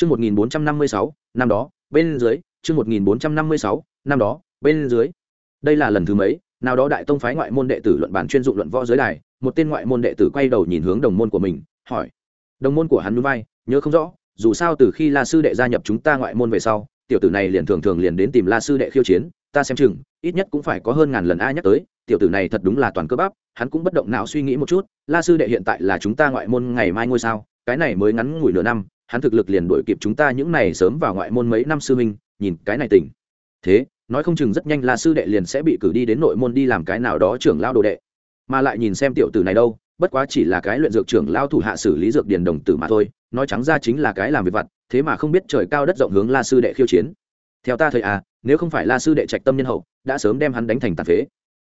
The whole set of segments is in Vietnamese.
Chương 1456, năm đó, bên dưới, chương 1456, năm đó, bên dưới. Đây là lần thứ mấy, nào đó đại tông phái ngoại môn đệ tử luận bản chuyên dụng luận võ giới đài, một tên ngoại môn đệ tử quay đầu nhìn hướng đồng môn của mình, hỏi: "Đồng môn của hắn nhún vai, nhớ không rõ, dù sao từ khi La sư đệ gia nhập chúng ta ngoại môn về sau, tiểu tử này liền thường thường liền đến tìm La sư đệ khiêu chiến, ta xem chừng, ít nhất cũng phải có hơn ngàn lần ai nhắc tới, tiểu tử này thật đúng là toàn cơ bắp, hắn cũng bất động não suy nghĩ một chút, La sư đệ hiện tại là chúng ta ngoại môn ngày mai ngôi sao, cái này mới ngắn ngủi nửa năm, hắn thực lực liền đuổi kịp chúng ta những này sớm vào ngoại môn mấy năm sư huynh, nhìn cái này tỉnh. Thế, nói không chừng rất nhanh là sư đệ liền sẽ bị cử đi đến nội môn đi làm cái nào đó trưởng lao đồ đệ. Mà lại nhìn xem tiểu tử này đâu, bất quá chỉ là cái luyện dược trưởng lao thủ hạ xử lý dược điền đồng tử mà thôi, nói trắng ra chính là cái làm việc vặt, thế mà không biết trời cao đất rộng hướng La sư đệ khiêu chiến. Theo ta thời à, nếu không phải La sư đệ trạch tâm nhân hậu, đã sớm đem hắn đánh thành tàn phế.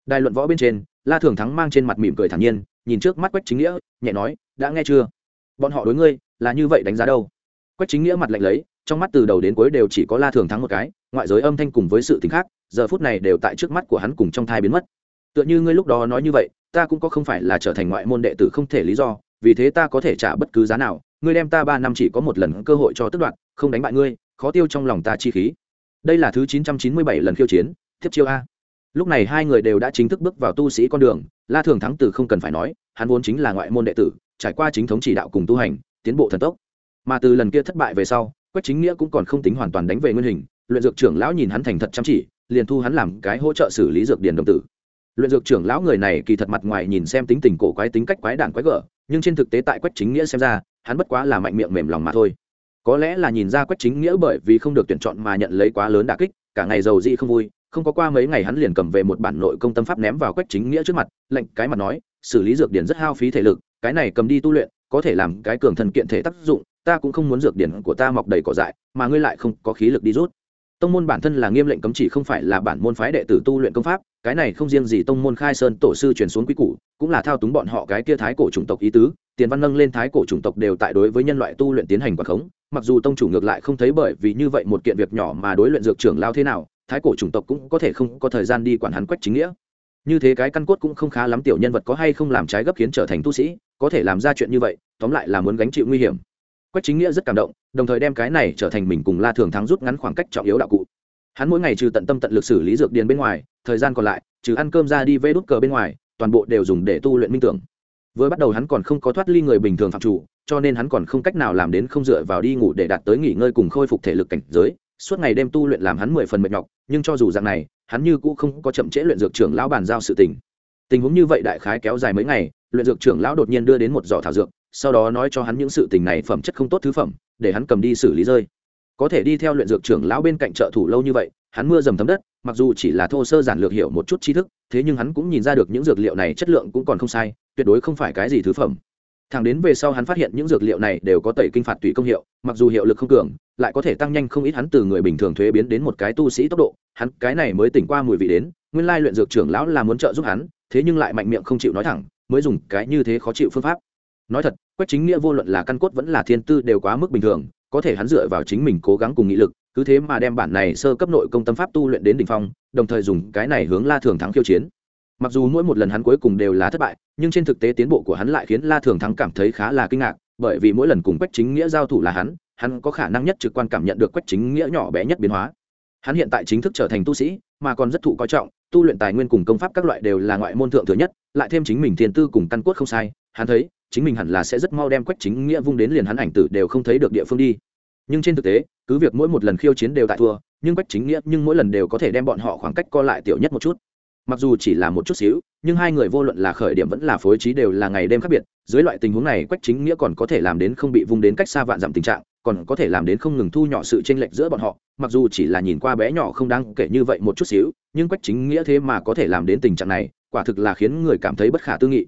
Đài luận võ bên trên, La Thường Thắng mang trên mặt mỉm cười thản nhiên, nhìn trước mắt Quách Chính Nghĩa, nhẹ nói, đã nghe chưa? Bọn họ đối ngươi là như vậy đánh giá đâu? Quách Chính Nghĩa mặt lạnh lấy, trong mắt từ đầu đến cuối đều chỉ có La Thường Thắng một cái, ngoại giới âm thanh cùng với sự tình khác, giờ phút này đều tại trước mắt của hắn cùng trong thai biến mất. Tựa như ngươi lúc đó nói như vậy, ta cũng có không phải là trở thành ngoại môn đệ tử không thể lý do, vì thế ta có thể trả bất cứ giá nào, ngươi đem ta ba năm chỉ có một lần cơ hội cho tức đoạn, không đánh bại ngươi, khó tiêu trong lòng ta chi khí. Đây là thứ chín trăm chín mươi bảy lần khiêu chiến, tiếp chiêu a lúc này hai người đều đã chính thức bước vào tu sĩ con đường la thường thắng từ không cần phải nói hắn vốn chính là ngoại môn đệ tử trải qua chính thống chỉ đạo cùng tu hành tiến bộ thần tốc. Mà từ lần kia thất bại về sau, quách chính nghĩa cũng còn không tính hoàn toàn đánh về nguyên hình, luyện dược trưởng lão nhìn hắn thành thật chăm chỉ, liền thu hắn làm cái hỗ trợ xử lý dược điền đồng tử. Luyện dược trưởng lão người này kỳ thật mặt ngoài nhìn xem tính tình cổ quái tính cách quái đản quái gở, nhưng trên thực tế tại quách chính nghĩa xem ra, hắn bất quá là mạnh miệng mềm lòng mà thôi. Có lẽ là nhìn ra quách chính nghĩa bởi vì không được tuyển chọn mà nhận lấy quá lớn đả kích, cả ngày giàu dị không vui, không có qua mấy ngày hắn liền cầm về một bản nội công tâm pháp ném vào quách chính nghĩa trước mặt lệnh cái mặt nói, xử lý dược điển rất hao phí thể lực, cái này cầm đi tu luyện có thể làm cái cường thần kiện thể tác dụng, ta cũng không muốn dược điển của ta mọc đầy cỏ dại, mà ngươi lại không có khí lực đi rút. Tông môn bản thân là nghiêm lệnh cấm chỉ không phải là bản môn phái đệ tử tu luyện công pháp, cái này không riêng gì tông môn khai sơn tổ sư truyền xuống quy củ, cũng là thao túng bọn họ cái kia thái cổ chủng tộc ý tứ, tiền văn nâng lên thái cổ chủng tộc đều tại đối với nhân loại tu luyện tiến hành quả khống, mặc dù tông chủ ngược lại không thấy bởi vì như vậy một kiện việc nhỏ mà đối luyện dược trưởng lao thế nào, thái cổ chủng tộc cũng có thể không có thời gian đi quản hắn quách chính nghĩa. Như thế cái căn cốt cũng không khá lắm tiểu nhân vật có hay không làm trái gấp khiến trở thành tu sĩ có thể làm ra chuyện như vậy, tóm lại là muốn gánh chịu nguy hiểm. Quách chính nghĩa rất cảm động, đồng thời đem cái này trở thành mình cùng la thường thắng rút ngắn khoảng cách trọng yếu đạo cụ. Hắn mỗi ngày trừ tận tâm tận lực xử lý dược điền bên ngoài, thời gian còn lại, trừ ăn cơm ra đi vê đút cờ bên ngoài, toàn bộ đều dùng để tu luyện minh tưởng. Vừa bắt đầu hắn còn không có thoát ly người bình thường phạm chủ, cho nên hắn còn không cách nào làm đến không dựa vào đi ngủ để đạt tới nghỉ ngơi cùng khôi phục thể lực cảnh giới. Suốt ngày đêm tu luyện làm hắn mười phần mệt nhọc, nhưng cho dù dạng này, hắn như cũ không có chậm trễ luyện dược trưởng lão bàn giao sự tình. Tình huống như vậy đại khái kéo dài mấy ngày luyện dược trưởng lão đột nhiên đưa đến một giỏ thảo dược, sau đó nói cho hắn những sự tình này phẩm chất không tốt thứ phẩm, để hắn cầm đi xử lý rơi. Có thể đi theo luyện dược trưởng lão bên cạnh trợ thủ lâu như vậy, hắn mưa dầm thấm đất, mặc dù chỉ là thô sơ giản lược hiểu một chút tri thức, thế nhưng hắn cũng nhìn ra được những dược liệu này chất lượng cũng còn không sai, tuyệt đối không phải cái gì thứ phẩm. Thẳng đến về sau hắn phát hiện những dược liệu này đều có tẩy kinh phạt tùy công hiệu, mặc dù hiệu lực không cường, lại có thể tăng nhanh không ít hắn từ người bình thường thuế biến đến một cái tu sĩ tốc độ, hắn cái này mới tỉnh qua mùi vị đến, nguyên lai luyện dược trưởng lão là muốn trợ giúp hắn, thế nhưng lại mạnh miệng không chịu nói thẳng mới dùng cái như thế khó chịu phương pháp. Nói thật, quách chính nghĩa vô luận là căn cốt vẫn là thiên tư đều quá mức bình thường, có thể hắn dựa vào chính mình cố gắng cùng nghị lực, cứ thế mà đem bản này sơ cấp nội công tâm pháp tu luyện đến đỉnh phong, đồng thời dùng cái này hướng la thường thắng khiêu chiến. Mặc dù mỗi một lần hắn cuối cùng đều là thất bại, nhưng trên thực tế tiến bộ của hắn lại khiến la thường thắng cảm thấy khá là kinh ngạc, bởi vì mỗi lần cùng quách chính nghĩa giao thủ là hắn hắn có khả năng nhất trực quan cảm nhận được quách chính nghĩa nhỏ bé nhất biến hóa. Hắn hiện tại chính thức trở thành tu sĩ, mà còn rất thụ coi trọng, tu luyện tài nguyên cùng công pháp các loại đều là ngoại môn thượng thừa nhất lại thêm chính mình thiên tư cùng căn cốt không sai, hắn thấy, chính mình hẳn là sẽ rất mau đem quách chính nghĩa vung đến liền hắn ảnh tử đều không thấy được địa phương đi. Nhưng trên thực tế, cứ việc mỗi một lần khiêu chiến đều tại thua, nhưng quách chính nghĩa nhưng mỗi lần đều có thể đem bọn họ khoảng cách co lại tiểu nhất một chút. Mặc dù chỉ là một chút xíu, nhưng hai người vô luận là khởi điểm vẫn là phối trí đều là ngày đêm khác biệt, dưới loại tình huống này quách chính nghĩa còn có thể làm đến không bị vung đến cách xa vạn dặm tình trạng, còn có thể làm đến không ngừng thu nhỏ sự chênh lệch giữa bọn họ, mặc dù chỉ là nhìn qua bé nhỏ không đáng kể như vậy một chút xíu, nhưng quách chính nghĩa thế mà có thể làm đến tình trạng này quả thực là khiến người cảm thấy bất khả tư nghị.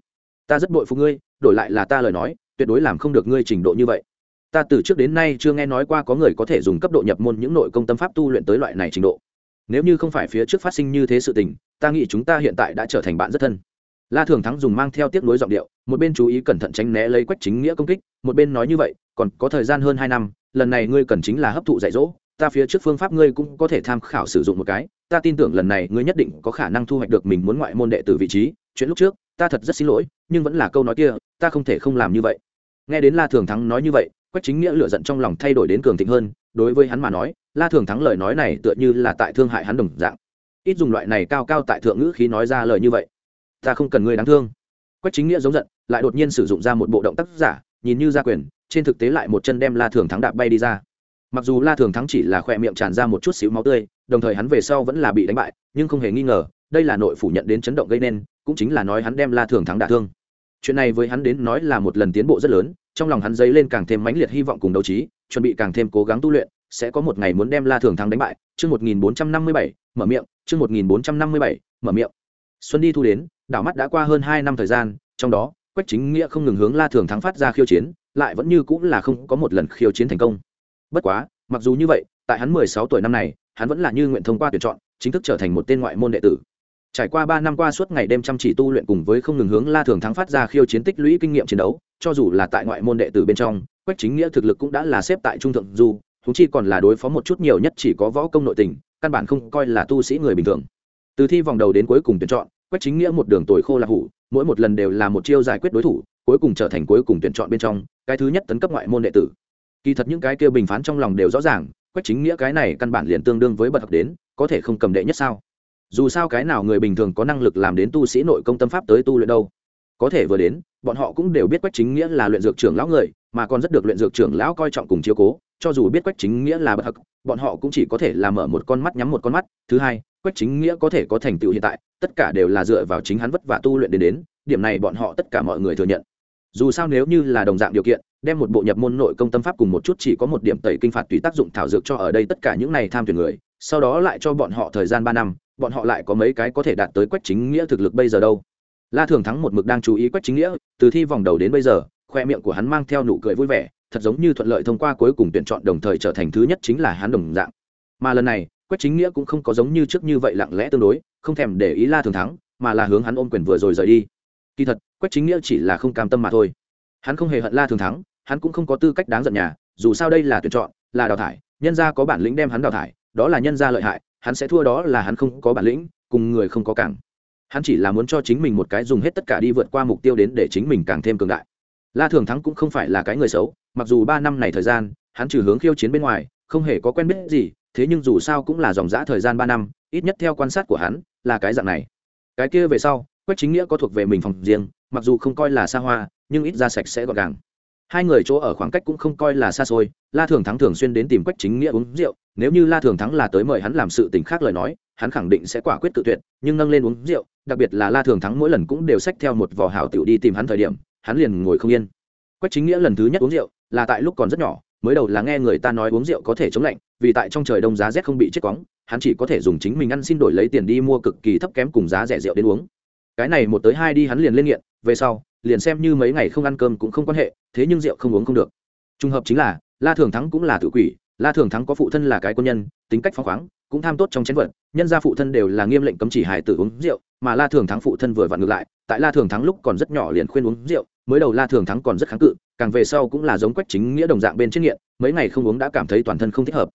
Ta rất bội phục ngươi, đổi lại là ta lời nói, tuyệt đối làm không được ngươi trình độ như vậy. Ta từ trước đến nay chưa nghe nói qua có người có thể dùng cấp độ nhập môn những nội công tâm pháp tu luyện tới loại này trình độ. Nếu như không phải phía trước phát sinh như thế sự tình, ta nghĩ chúng ta hiện tại đã trở thành bạn rất thân. La thường thắng dùng mang theo tiếp nối giọng điệu, một bên chú ý cẩn thận tránh né lấy quách chính nghĩa công kích, một bên nói như vậy, còn có thời gian hơn hai năm, lần này ngươi cần chính là hấp thụ dạy dỗ ta phía trước phương pháp ngươi cũng có thể tham khảo sử dụng một cái, ta tin tưởng lần này ngươi nhất định có khả năng thu hoạch được mình muốn ngoại môn đệ từ vị trí, chuyện lúc trước, ta thật rất xin lỗi, nhưng vẫn là câu nói kia, ta không thể không làm như vậy. Nghe đến la thường thắng nói như vậy, quách chính nghĩa lựa giận trong lòng thay đổi đến cường thịnh hơn, đối với hắn mà nói, la thường thắng lời nói này tựa như là tại thương hại hắn đồng dạng. Ít dùng loại này cao cao tại thượng ngữ khi nói ra lời như vậy. Ta không cần ngươi đáng thương. Quách chính nghĩa giống giận, lại đột nhiên sử dụng ra một bộ động tác giả, nhìn như ra quyền, trên thực tế lại một chân đem la thường thắng đạp bay đi ra mặc dù la thường thắng chỉ là khỏe miệng tràn ra một chút xíu máu tươi, đồng thời hắn về sau vẫn là bị đánh bại, nhưng không hề nghi ngờ, đây là nội phủ nhận đến chấn động gây nên, cũng chính là nói hắn đem la thường thắng đả thương. Chuyện này với hắn đến nói là một lần tiến bộ rất lớn, trong lòng hắn dấy lên càng thêm mãnh liệt hy vọng cùng đấu trí, chuẩn bị càng thêm cố gắng tu luyện, sẽ có một ngày muốn đem la thường thắng đánh bại. Chương một nghìn bốn trăm năm mươi bảy, mở miệng, chương một nghìn bốn trăm năm mươi bảy, mở miệng. Xuân đi thu đến, đảo mắt đã qua hơn hai năm thời gian, trong đó, quách chính nghĩa không ngừng hướng la thường thắng phát ra khiêu chiến, lại vẫn như cũng là không có một lần khiêu chiến thành công bất quá, mặc dù như vậy, tại hắn mười sáu tuổi năm này, hắn vẫn là như nguyện thông qua tuyển chọn, chính thức trở thành một tên ngoại môn đệ tử. Trải qua ba năm qua suốt ngày đêm chăm chỉ tu luyện cùng với không ngừng hướng la thường thắng phát ra khiêu chiến tích lũy kinh nghiệm chiến đấu, cho dù là tại ngoại môn đệ tử bên trong, quách chính nghĩa thực lực cũng đã là xếp tại trung thượng du thú chi còn là đối phó một chút nhiều nhất chỉ có võ công nội tình, căn bản không coi là tu sĩ người bình thường. Từ thi vòng đầu đến cuối cùng tuyển chọn, quách chính nghĩa một đường tồi khô là hủ, mỗi một lần đều là một chiêu giải quyết đối thủ, cuối cùng trở thành cuối cùng tuyển chọn bên trong, cái thứ nhất tấn cấp ngoại môn đệ tử kỳ thật những cái kia bình phán trong lòng đều rõ ràng, quách chính nghĩa cái này căn bản liền tương đương với bậc học đến, có thể không cầm đệ nhất sao? Dù sao cái nào người bình thường có năng lực làm đến tu sĩ nội công tâm pháp tới tu luyện đâu? Có thể vừa đến, bọn họ cũng đều biết quách chính nghĩa là luyện dược trưởng lão người, mà còn rất được luyện dược trưởng lão coi trọng cùng chiếu cố, cho dù biết quách chính nghĩa là bậc học, bọn họ cũng chỉ có thể làm mở một con mắt nhắm một con mắt. Thứ hai, quách chính nghĩa có thể có thành tựu hiện tại, tất cả đều là dựa vào chính hắn vất vả tu luyện đến đến, điểm này bọn họ tất cả mọi người thừa nhận. Dù sao nếu như là đồng dạng điều kiện đem một bộ nhập môn nội công tâm pháp cùng một chút chỉ có một điểm tẩy kinh phạt tùy tác dụng thảo dược cho ở đây tất cả những này tham tuyển người, sau đó lại cho bọn họ thời gian ba năm, bọn họ lại có mấy cái có thể đạt tới quách chính nghĩa thực lực bây giờ đâu. La thường thắng một mực đang chú ý quách chính nghĩa, từ thi vòng đầu đến bây giờ, khoe miệng của hắn mang theo nụ cười vui vẻ, thật giống như thuận lợi thông qua cuối cùng tuyển chọn đồng thời trở thành thứ nhất chính là hắn đồng dạng. Mà lần này, quách chính nghĩa cũng không có giống như trước như vậy lặng lẽ tương đối, không thèm để ý la thường thắng, mà là hướng hắn ôm quyền vừa rồi rời đi. Kỳ thật, quách chính nghĩa chỉ là không cam tâm mà thôi hắn không hề hận la thường thắng, hắn cũng không có tư cách đáng giận nhà, dù sao đây là tuyển chọn, là đào thải, nhân gia có bản lĩnh đem hắn đào thải, đó là nhân gia lợi hại, hắn sẽ thua đó là hắn không có bản lĩnh, cùng người không có cảng. Hắn chỉ là muốn cho chính mình một cái dùng hết tất cả đi vượt qua mục tiêu đến để chính mình càng thêm cường đại. La thường thắng cũng không phải là cái người xấu, mặc dù ba năm này thời gian, hắn trừ hướng khiêu chiến bên ngoài, không hề có quen biết gì, thế nhưng dù sao cũng là dòng dã thời gian ba năm, ít nhất theo quan sát của hắn, là cái dạng này. Cái kia về sau, quách chính nghĩa có thuộc về mình phòng riêng mặc dù không coi là xa hoa, nhưng ít ra sạch sẽ gọn gàng. Hai người chỗ ở khoảng cách cũng không coi là xa xôi, la thường thắng thường xuyên đến tìm quách chính nghĩa uống rượu, nếu như la thường thắng là tới mời hắn làm sự tình khác lời nói, hắn khẳng định sẽ quả quyết tự tuyệt, nhưng nâng lên uống rượu, đặc biệt là la thường thắng mỗi lần cũng đều xách theo một vỏ hảo tiểu đi tìm hắn thời điểm, hắn liền ngồi không yên. Quách chính nghĩa lần thứ nhất uống rượu, là tại lúc còn rất nhỏ, mới đầu là nghe người ta nói uống rượu có thể chống lạnh, vì tại trong trời đông giá rét không bị chết cóng hắn chỉ có thể dùng chính mình ăn xin đổi lấy tiền đi mua cực kỳ thấp kém cùng giá rẻ rượu đến uống. Cái này một tới hai đi hắn liền lên nghiện về sau, liền xem như mấy ngày không ăn cơm cũng không quan hệ, thế nhưng rượu không uống không được. Trùng hợp chính là, la thường thắng cũng là tự quỷ, la thường thắng có phụ thân là cái quân nhân, tính cách phóng khoáng, cũng tham tốt trong chén vật, nhân gia phụ thân đều là nghiêm lệnh cấm chỉ hài tử uống rượu, mà la thường thắng phụ thân vừa vặn ngược lại, tại la thường thắng lúc còn rất nhỏ liền khuyên uống rượu, mới đầu la thường thắng còn rất kháng cự, càng về sau cũng là giống quách chính nghĩa đồng dạng bên trên nghiện, mấy ngày không uống đã cảm thấy toàn thân không thích hợp.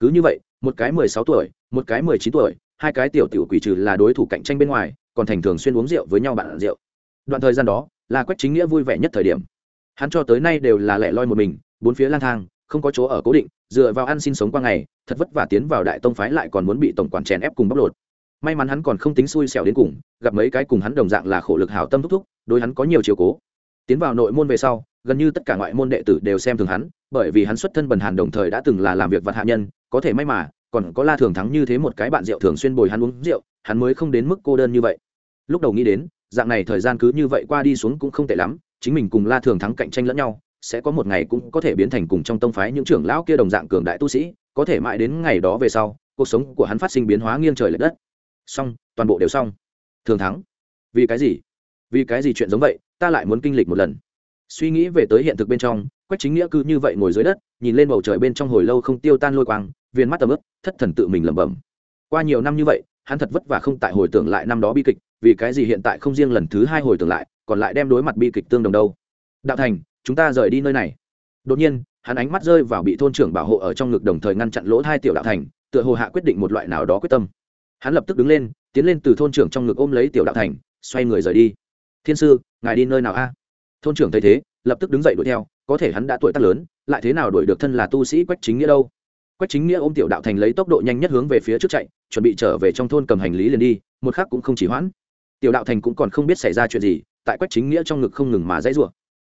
Cứ như vậy, một cái mười sáu tuổi, một cái mười chín tuổi, hai cái tiểu tiểu quỷ trừ là đối thủ cạnh tranh bên ngoài, còn thành thường xuyên uống rượu với nhau bạn rượu đoạn thời gian đó là quách chính nghĩa vui vẻ nhất thời điểm hắn cho tới nay đều là lẻ loi một mình bốn phía lang thang không có chỗ ở cố định dựa vào ăn xin sống qua ngày thật vất vả tiến vào đại tông phái lại còn muốn bị tổng quản chèn ép cùng bóc lột may mắn hắn còn không tính xui xẻo đến cùng gặp mấy cái cùng hắn đồng dạng là khổ lực hảo tâm thúc thúc đối hắn có nhiều chiều cố tiến vào nội môn về sau gần như tất cả ngoại môn đệ tử đều xem thường hắn bởi vì hắn xuất thân bần hàn đồng thời đã từng là làm việc vật hạ nhân có thể may mà còn có la thường thắng như thế một cái bạn rượu thường xuyên bồi hắn uống rượu hắn mới không đến mức cô đơn như vậy lúc đầu nghĩ đến dạng này thời gian cứ như vậy qua đi xuống cũng không tệ lắm, chính mình cùng la thường thắng cạnh tranh lẫn nhau, sẽ có một ngày cũng có thể biến thành cùng trong tông phái những trưởng lão kia đồng dạng cường đại tu sĩ, có thể mãi đến ngày đó về sau, cuộc sống của hắn phát sinh biến hóa nghiêng trời lệch đất. Xong, toàn bộ đều xong. Thường thắng. Vì cái gì? Vì cái gì chuyện giống vậy, ta lại muốn kinh lịch một lần. Suy nghĩ về tới hiện thực bên trong, quách chính nghĩa cứ như vậy ngồi dưới đất, nhìn lên bầu trời bên trong hồi lâu không tiêu tan lôi quang, viên mắt tầm ướp thất thần tự mình lẩm bẩm. Qua nhiều năm như vậy, hắn thật vất vả không tại hồi tưởng lại năm đó bi kịch vì cái gì hiện tại không riêng lần thứ hai hồi tưởng lại, còn lại đem đối mặt bi kịch tương đồng đâu? Đạo thành, chúng ta rời đi nơi này. Đột nhiên, hắn ánh mắt rơi vào bị thôn trưởng bảo hộ ở trong ngực đồng thời ngăn chặn lỗ hai tiểu đạo thành, tựa hồ hạ quyết định một loại nào đó quyết tâm. Hắn lập tức đứng lên, tiến lên từ thôn trưởng trong ngực ôm lấy tiểu đạo thành, xoay người rời đi. Thiên sư, ngài đi nơi nào a? Thôn trưởng thấy thế, lập tức đứng dậy đuổi theo, có thể hắn đã tuổi tác lớn, lại thế nào đuổi được thân là tu sĩ quách chính nghĩa đâu? Quách chính nghĩa ôm tiểu đạo thành lấy tốc độ nhanh nhất hướng về phía trước chạy, chuẩn bị trở về trong thôn cầm hành lý liền đi, một khắc cũng không chỉ hoãn tiểu đạo thành cũng còn không biết xảy ra chuyện gì, tại quách chính nghĩa trong ngực không ngừng mà dãy rủa.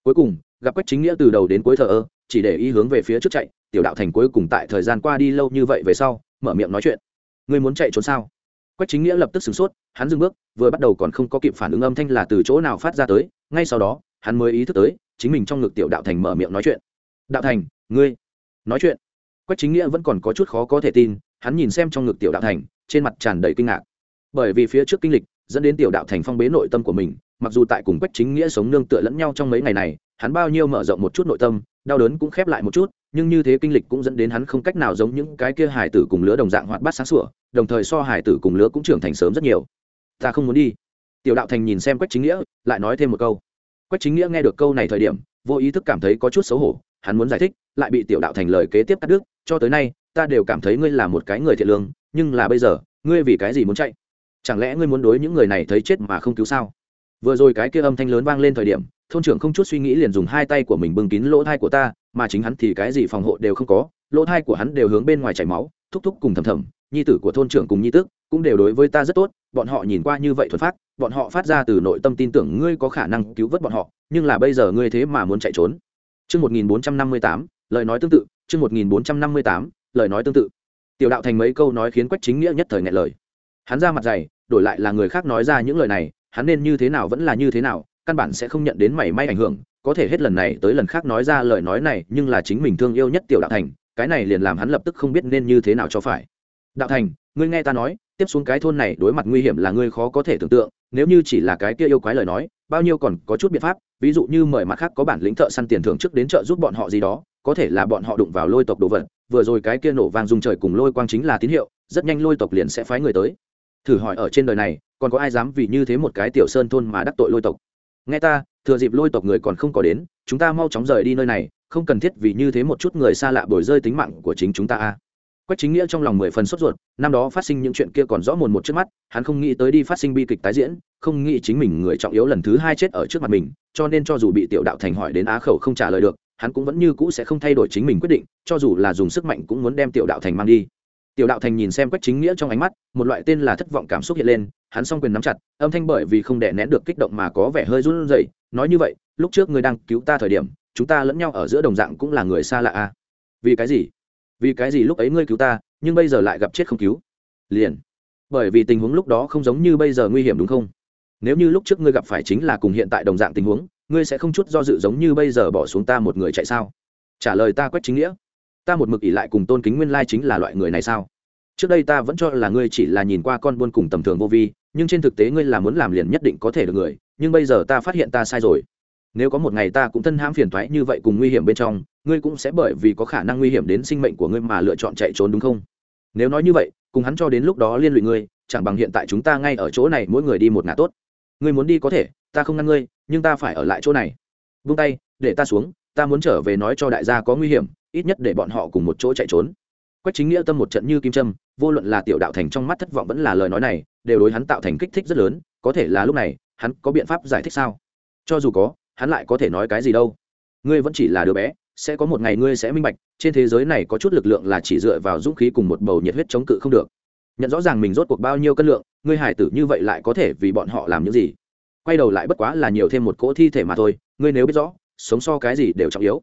Cuối cùng, gặp quách chính nghĩa từ đầu đến cuối thờ ơ, chỉ để ý hướng về phía trước chạy, tiểu đạo thành cuối cùng tại thời gian qua đi lâu như vậy về sau, mở miệng nói chuyện. Ngươi muốn chạy trốn sao? Quách chính nghĩa lập tức sửng sốt, hắn dừng bước, vừa bắt đầu còn không có kịp phản ứng âm thanh là từ chỗ nào phát ra tới, ngay sau đó, hắn mới ý thức tới, chính mình trong ngực tiểu đạo thành mở miệng nói chuyện. Đạo thành, ngươi, nói chuyện. Quách chính nghĩa vẫn còn có chút khó có thể tin, hắn nhìn xem trong ngực tiểu đạo thành, trên mặt tràn đầy kinh ngạc. Bởi vì phía trước kinh lịch dẫn đến tiểu đạo thành phong bế nội tâm của mình, mặc dù tại cùng quách chính nghĩa sống nương tựa lẫn nhau trong mấy ngày này, hắn bao nhiêu mở rộng một chút nội tâm, đau đớn cũng khép lại một chút, nhưng như thế kinh lịch cũng dẫn đến hắn không cách nào giống những cái kia hải tử cùng lứa đồng dạng hoạt bát sáng sủa, đồng thời so hải tử cùng lứa cũng trưởng thành sớm rất nhiều. Ta không muốn đi. Tiểu đạo thành nhìn xem quách chính nghĩa, lại nói thêm một câu. Quách chính nghĩa nghe được câu này thời điểm, vô ý thức cảm thấy có chút xấu hổ, hắn muốn giải thích, lại bị tiểu đạo thành lời kế tiếp cắt đứt, cho tới nay, ta đều cảm thấy ngươi là một cái người thiện lương, nhưng là bây giờ, ngươi vì cái gì muốn chạy? Chẳng lẽ ngươi muốn đối những người này thấy chết mà không cứu sao vừa rồi cái kia âm thanh lớn vang lên thời điểm thôn trưởng không chút suy nghĩ liền dùng hai tay của mình bưng kín lỗ thai của ta mà chính hắn thì cái gì phòng hộ đều không có lỗ thai của hắn đều hướng bên ngoài chảy máu thúc thúc cùng thầm thầm nhi tử của thôn trưởng cùng nhi tức cũng đều đối với ta rất tốt bọn họ nhìn qua như vậy thuần phát bọn họ phát ra từ nội tâm tin tưởng ngươi có khả năng cứu vớt bọn họ nhưng là bây giờ ngươi thế mà muốn chạy trốn Chương 1458, lời nói tương tự, chương 1458, lời nói tương tự. Tiểu đạo thành mấy câu nói khiến Quách Chính Nghĩa nhất thời ngại lời. Hắn ra mặt dày, đổi lại là người khác nói ra những lời này, hắn nên như thế nào vẫn là như thế nào, căn bản sẽ không nhận đến mảy may ảnh hưởng, có thể hết lần này tới lần khác nói ra lời nói này, nhưng là chính mình thương yêu nhất tiểu đạo thành, cái này liền làm hắn lập tức không biết nên như thế nào cho phải. Đạo thành, ngươi nghe ta nói, tiếp xuống cái thôn này đối mặt nguy hiểm là ngươi khó có thể tưởng tượng, nếu như chỉ là cái kia yêu quái lời nói, bao nhiêu còn có chút biện pháp, ví dụ như mời mặt khác có bản lĩnh thợ săn tiền thưởng trước đến chợ giúp bọn họ gì đó có thể là bọn họ đụng vào lôi tộc đồ vật vừa rồi cái kia nổ vang dung trời cùng lôi quang chính là tín hiệu rất nhanh lôi tộc liền sẽ phái người tới thử hỏi ở trên đời này, còn có ai dám vì như thế một cái tiểu sơn thôn mà đắc tội lôi tộc? Nghe ta, thừa dịp lôi tộc người còn không có đến, chúng ta mau chóng rời đi nơi này, không cần thiết vì như thế một chút người xa lạ bồi rơi tính mạng của chính chúng ta a. Quách chính nghĩa trong lòng mười phần sốt ruột, năm đó phát sinh những chuyện kia còn rõ mồn một trước mắt, hắn không nghĩ tới đi phát sinh bi kịch tái diễn, không nghĩ chính mình người trọng yếu lần thứ hai chết ở trước mặt mình, cho nên cho dù bị tiểu đạo thành hỏi đến á khẩu không trả lời được, hắn cũng vẫn như cũ sẽ không thay đổi chính mình quyết định, cho dù là dùng sức mạnh cũng muốn đem tiểu đạo thành mang đi tiểu đạo thành nhìn xem quách chính nghĩa trong ánh mắt, một loại tên là thất vọng cảm xúc hiện lên, hắn s o n g quyền nắm chặt, âm thanh bởi vì không đè nén được kích động mà có vẻ hơi run rẩy, nói như vậy, lúc trước ngươi đang cứu ta thời điểm, chúng ta lẫn nhau ở giữa đồng dạng cũng là người xa lạ à vì cái gì? Vì cái gì lúc ấy ngươi cứu ta, nhưng bây giờ lại gặp chết không cứu? Liền, bởi vì tình huống lúc đó không giống như bây giờ nguy hiểm đúng không? Nếu như lúc trước ngươi gặp phải chính là cùng hiện tại đồng dạng tình huống, ngươi sẽ không chút do dự giống như bây giờ bỏ xuống ta một người chạy sao? Trả lời ta, quách chính nghĩa ta một mực ỷ lại cùng tôn kính nguyên lai chính là loại người này sao? Trước đây ta vẫn cho là ngươi chỉ là nhìn qua con buôn cùng tầm thường vô vi, nhưng trên thực tế ngươi là muốn làm liền nhất định có thể được người, nhưng bây giờ ta phát hiện ta sai rồi. Nếu có một ngày ta cũng thân hãm phiền thoái như vậy cùng nguy hiểm bên trong, ngươi cũng sẽ bởi vì có khả năng nguy hiểm đến sinh mệnh của ngươi mà lựa chọn chạy trốn đúng không? Nếu nói như vậy, cùng hắn cho đến lúc đó liên lụy ngươi, chẳng bằng hiện tại chúng ta ngay ở chỗ này mỗi người đi một ngả tốt. Ngươi muốn đi có thể, ta không ngăn ngươi, nhưng ta phải ở lại chỗ này. Vung tay, để ta xuống, ta muốn trở về nói cho đại gia có nguy hiểm ít nhất để bọn họ cùng một chỗ chạy trốn. Quách chính nghĩa tâm một trận như kim trâm vô luận là tiểu đạo thành trong mắt thất vọng vẫn là lời nói này, đều đối hắn tạo thành kích thích rất lớn, có thể là lúc này, hắn có biện pháp giải thích sao? Cho dù có, hắn lại có thể nói cái gì đâu? Ngươi vẫn chỉ là đứa bé, sẽ có một ngày ngươi sẽ minh bạch, trên thế giới này có chút lực lượng là chỉ dựa vào dũng khí cùng một bầu nhiệt huyết chống cự không được. Nhận rõ ràng mình rốt cuộc bao nhiêu cân lượng, ngươi hải tử như vậy lại có thể vì bọn họ làm những gì? Quay đầu lại bất quá là nhiều thêm một cỗ thi thể mà thôi, ngươi nếu biết rõ, sống so cái gì đều trọng yếu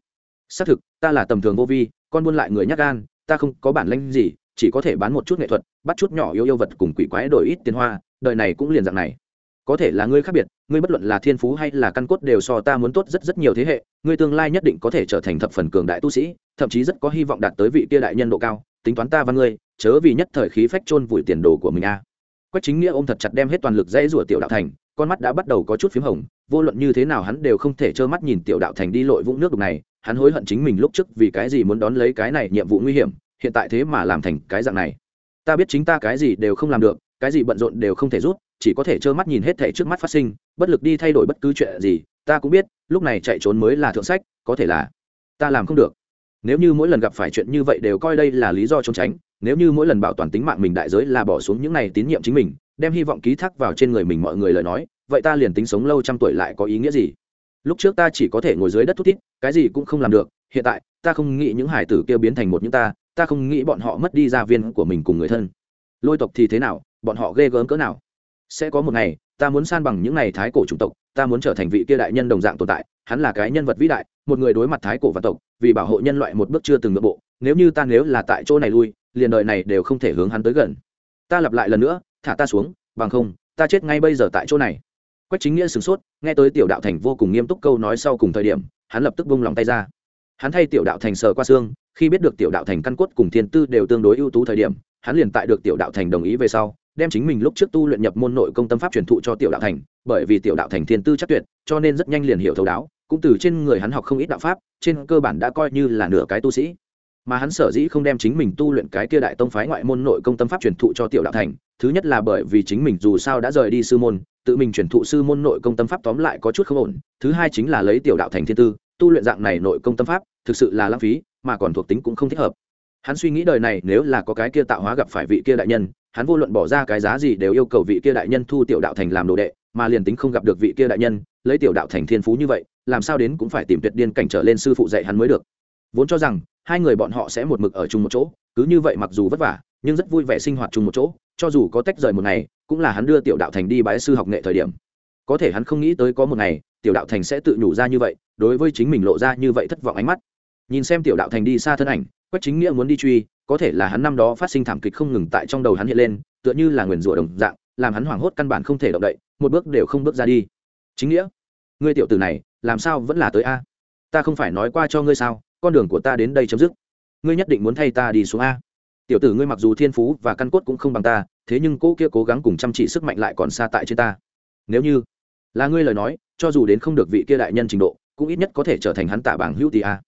xác thực, ta là tầm thường vô vi, con buôn lại người nhắc gan, ta không có bản lanh gì, chỉ có thể bán một chút nghệ thuật, bắt chút nhỏ yêu yêu vật cùng quỷ quái đổi ít tiền hoa, đời này cũng liền dạng này. Có thể là ngươi khác biệt, ngươi bất luận là thiên phú hay là căn cốt đều so ta muốn tốt rất rất nhiều thế hệ, ngươi tương lai nhất định có thể trở thành thập phần cường đại tu sĩ, thậm chí rất có hy vọng đạt tới vị kia đại nhân độ cao, tính toán ta và ngươi, chớ vì nhất thời khí phách chôn vùi tiền đồ của mình a. Quách chính nghĩa ôm thật chặt đem hết toàn lực dễ rủa tiểu đạo thành, con mắt đã bắt đầu có chút p h í m hồng, vô luận như thế nào hắn đều không thể trơ mắt nhìn tiểu đạo thành đi lội vũng nước đục này hắn hối hận chính mình lúc trước vì cái gì muốn đón lấy cái này nhiệm vụ nguy hiểm, hiện tại thế mà làm thành cái dạng này. Ta biết chính ta cái gì đều không làm được, cái gì bận rộn đều không thể rút, chỉ có thể trơ mắt nhìn hết thảy trước mắt phát sinh, bất lực đi thay đổi bất cứ chuyện gì, ta cũng biết, lúc này chạy trốn mới là thượng sách, có thể là ta làm không được. Nếu như mỗi lần gặp phải chuyện như vậy đều coi đây là lý do trốn tránh, nếu như mỗi lần bảo toàn tính mạng mình đại giới là bỏ xuống những này tín nhiệm chính mình, đem hy vọng ký thác vào trên người mình mọi người lời nói, vậy ta liền tính sống lâu trăm tuổi lại có ý nghĩa gì? Lúc trước ta chỉ có thể ngồi dưới đất thút thít, cái gì cũng không làm được, hiện tại, ta không nghĩ những hải tử kia biến thành một những ta ta không nghĩ bọn họ mất đi gia viên của mình cùng người thân. Lôi tộc thì thế nào, bọn họ ghê gớm cỡ nào? Sẽ có một ngày, ta muốn san bằng những n à y thái cổ chủng tộc, ta muốn trở thành vị kia đại nhân đồng dạng tồn tại, hắn là cái nhân vật vĩ đại, một người đối mặt thái cổ và tộc, vì bảo hộ nhân loại một bước chưa từng ngưỡng bộ, nếu như ta nếu là tại chỗ này lui, liền đời này đều không thể hướng hắn tới gần. Ta lặp lại lần nữa, thả ta xuống, bằng không, ta chết ngay bây giờ tại chỗ này quách chính nghĩa sửng sốt, nghe tới tiểu đạo thành vô cùng nghiêm túc câu nói sau cùng thời điểm, hắn lập tức bung lòng tay ra. Hắn thay tiểu đạo thành sờ qua xương, khi biết được tiểu đạo thành căn cốt cùng thiên tư đều tương đối ưu tú thời điểm, hắn liền tại được tiểu đạo thành đồng ý về sau, đem chính mình lúc trước tu luyện nhập môn nội công tâm pháp truyền thụ cho tiểu đạo thành, bởi vì tiểu đạo thành thiên tư chắc tuyệt, cho nên rất nhanh liền hiểu thấu đáo, cũng từ trên người hắn học không ít đạo pháp, trên cơ bản đã coi như là nửa cái tu sĩ mà hắn sở dĩ không đem chính mình tu luyện cái kia đại tông phái ngoại môn nội công tâm pháp truyền thụ cho tiểu đạo thành, thứ nhất là bởi vì chính mình dù sao đã rời đi sư môn, tự mình truyền thụ sư môn nội công tâm pháp tóm lại có chút không ổn, thứ hai chính là lấy tiểu đạo thành thiên tư, tu luyện dạng này nội công tâm pháp, thực sự là lãng phí, mà còn thuộc tính cũng không thích hợp. Hắn suy nghĩ đời này nếu là có cái kia tạo hóa gặp phải vị kia đại nhân, hắn vô luận bỏ ra cái giá gì đều yêu cầu vị kia đại nhân thu tiểu đạo thành làm đồ đệ, mà liền tính không gặp được vị kia đại nhân, lấy tiểu đạo thành thiên phú như vậy, làm sao đến cũng phải tìm tuyệt điên cảnh trở lên sư phụ dạy hắn mới được. Vốn cho rằng hai người bọn họ sẽ một mực ở chung một chỗ, cứ như vậy mặc dù vất vả, nhưng rất vui vẻ sinh hoạt chung một chỗ, cho dù có tách rời một ngày, cũng là hắn đưa tiểu đạo thành đi bái sư học nghệ thời điểm. Có thể hắn không nghĩ tới có một ngày, tiểu đạo thành sẽ tự nhủ ra như vậy, đối với chính mình lộ ra như vậy thất vọng ánh mắt. Nhìn xem tiểu đạo thành đi xa thân ảnh, quách chính nghĩa muốn đi truy, có thể là hắn năm đó phát sinh thảm kịch không ngừng tại trong đầu hắn hiện lên, tựa như là nguyền rủa đồng dạng, làm hắn hoảng hốt căn bản không thể động đậy, một bước đều không bước ra đi. Chính nghĩa, ngươi tiểu tử này, làm sao vẫn là tới a? Ta không phải nói qua cho ngươi sao? Con đường của ta đến đây chấm dứt. Ngươi nhất định muốn thay ta đi xuống a. Tiểu tử ngươi mặc dù thiên phú và căn cốt cũng không bằng ta thế nhưng cô kia cố gắng cùng chăm chỉ sức mạnh lại còn xa tại trên ta. Nếu như là ngươi lời nói cho dù đến không được vị kia đại nhân trình độ cũng ít nhất có thể trở thành hắn tả bảng hữu tỷ a.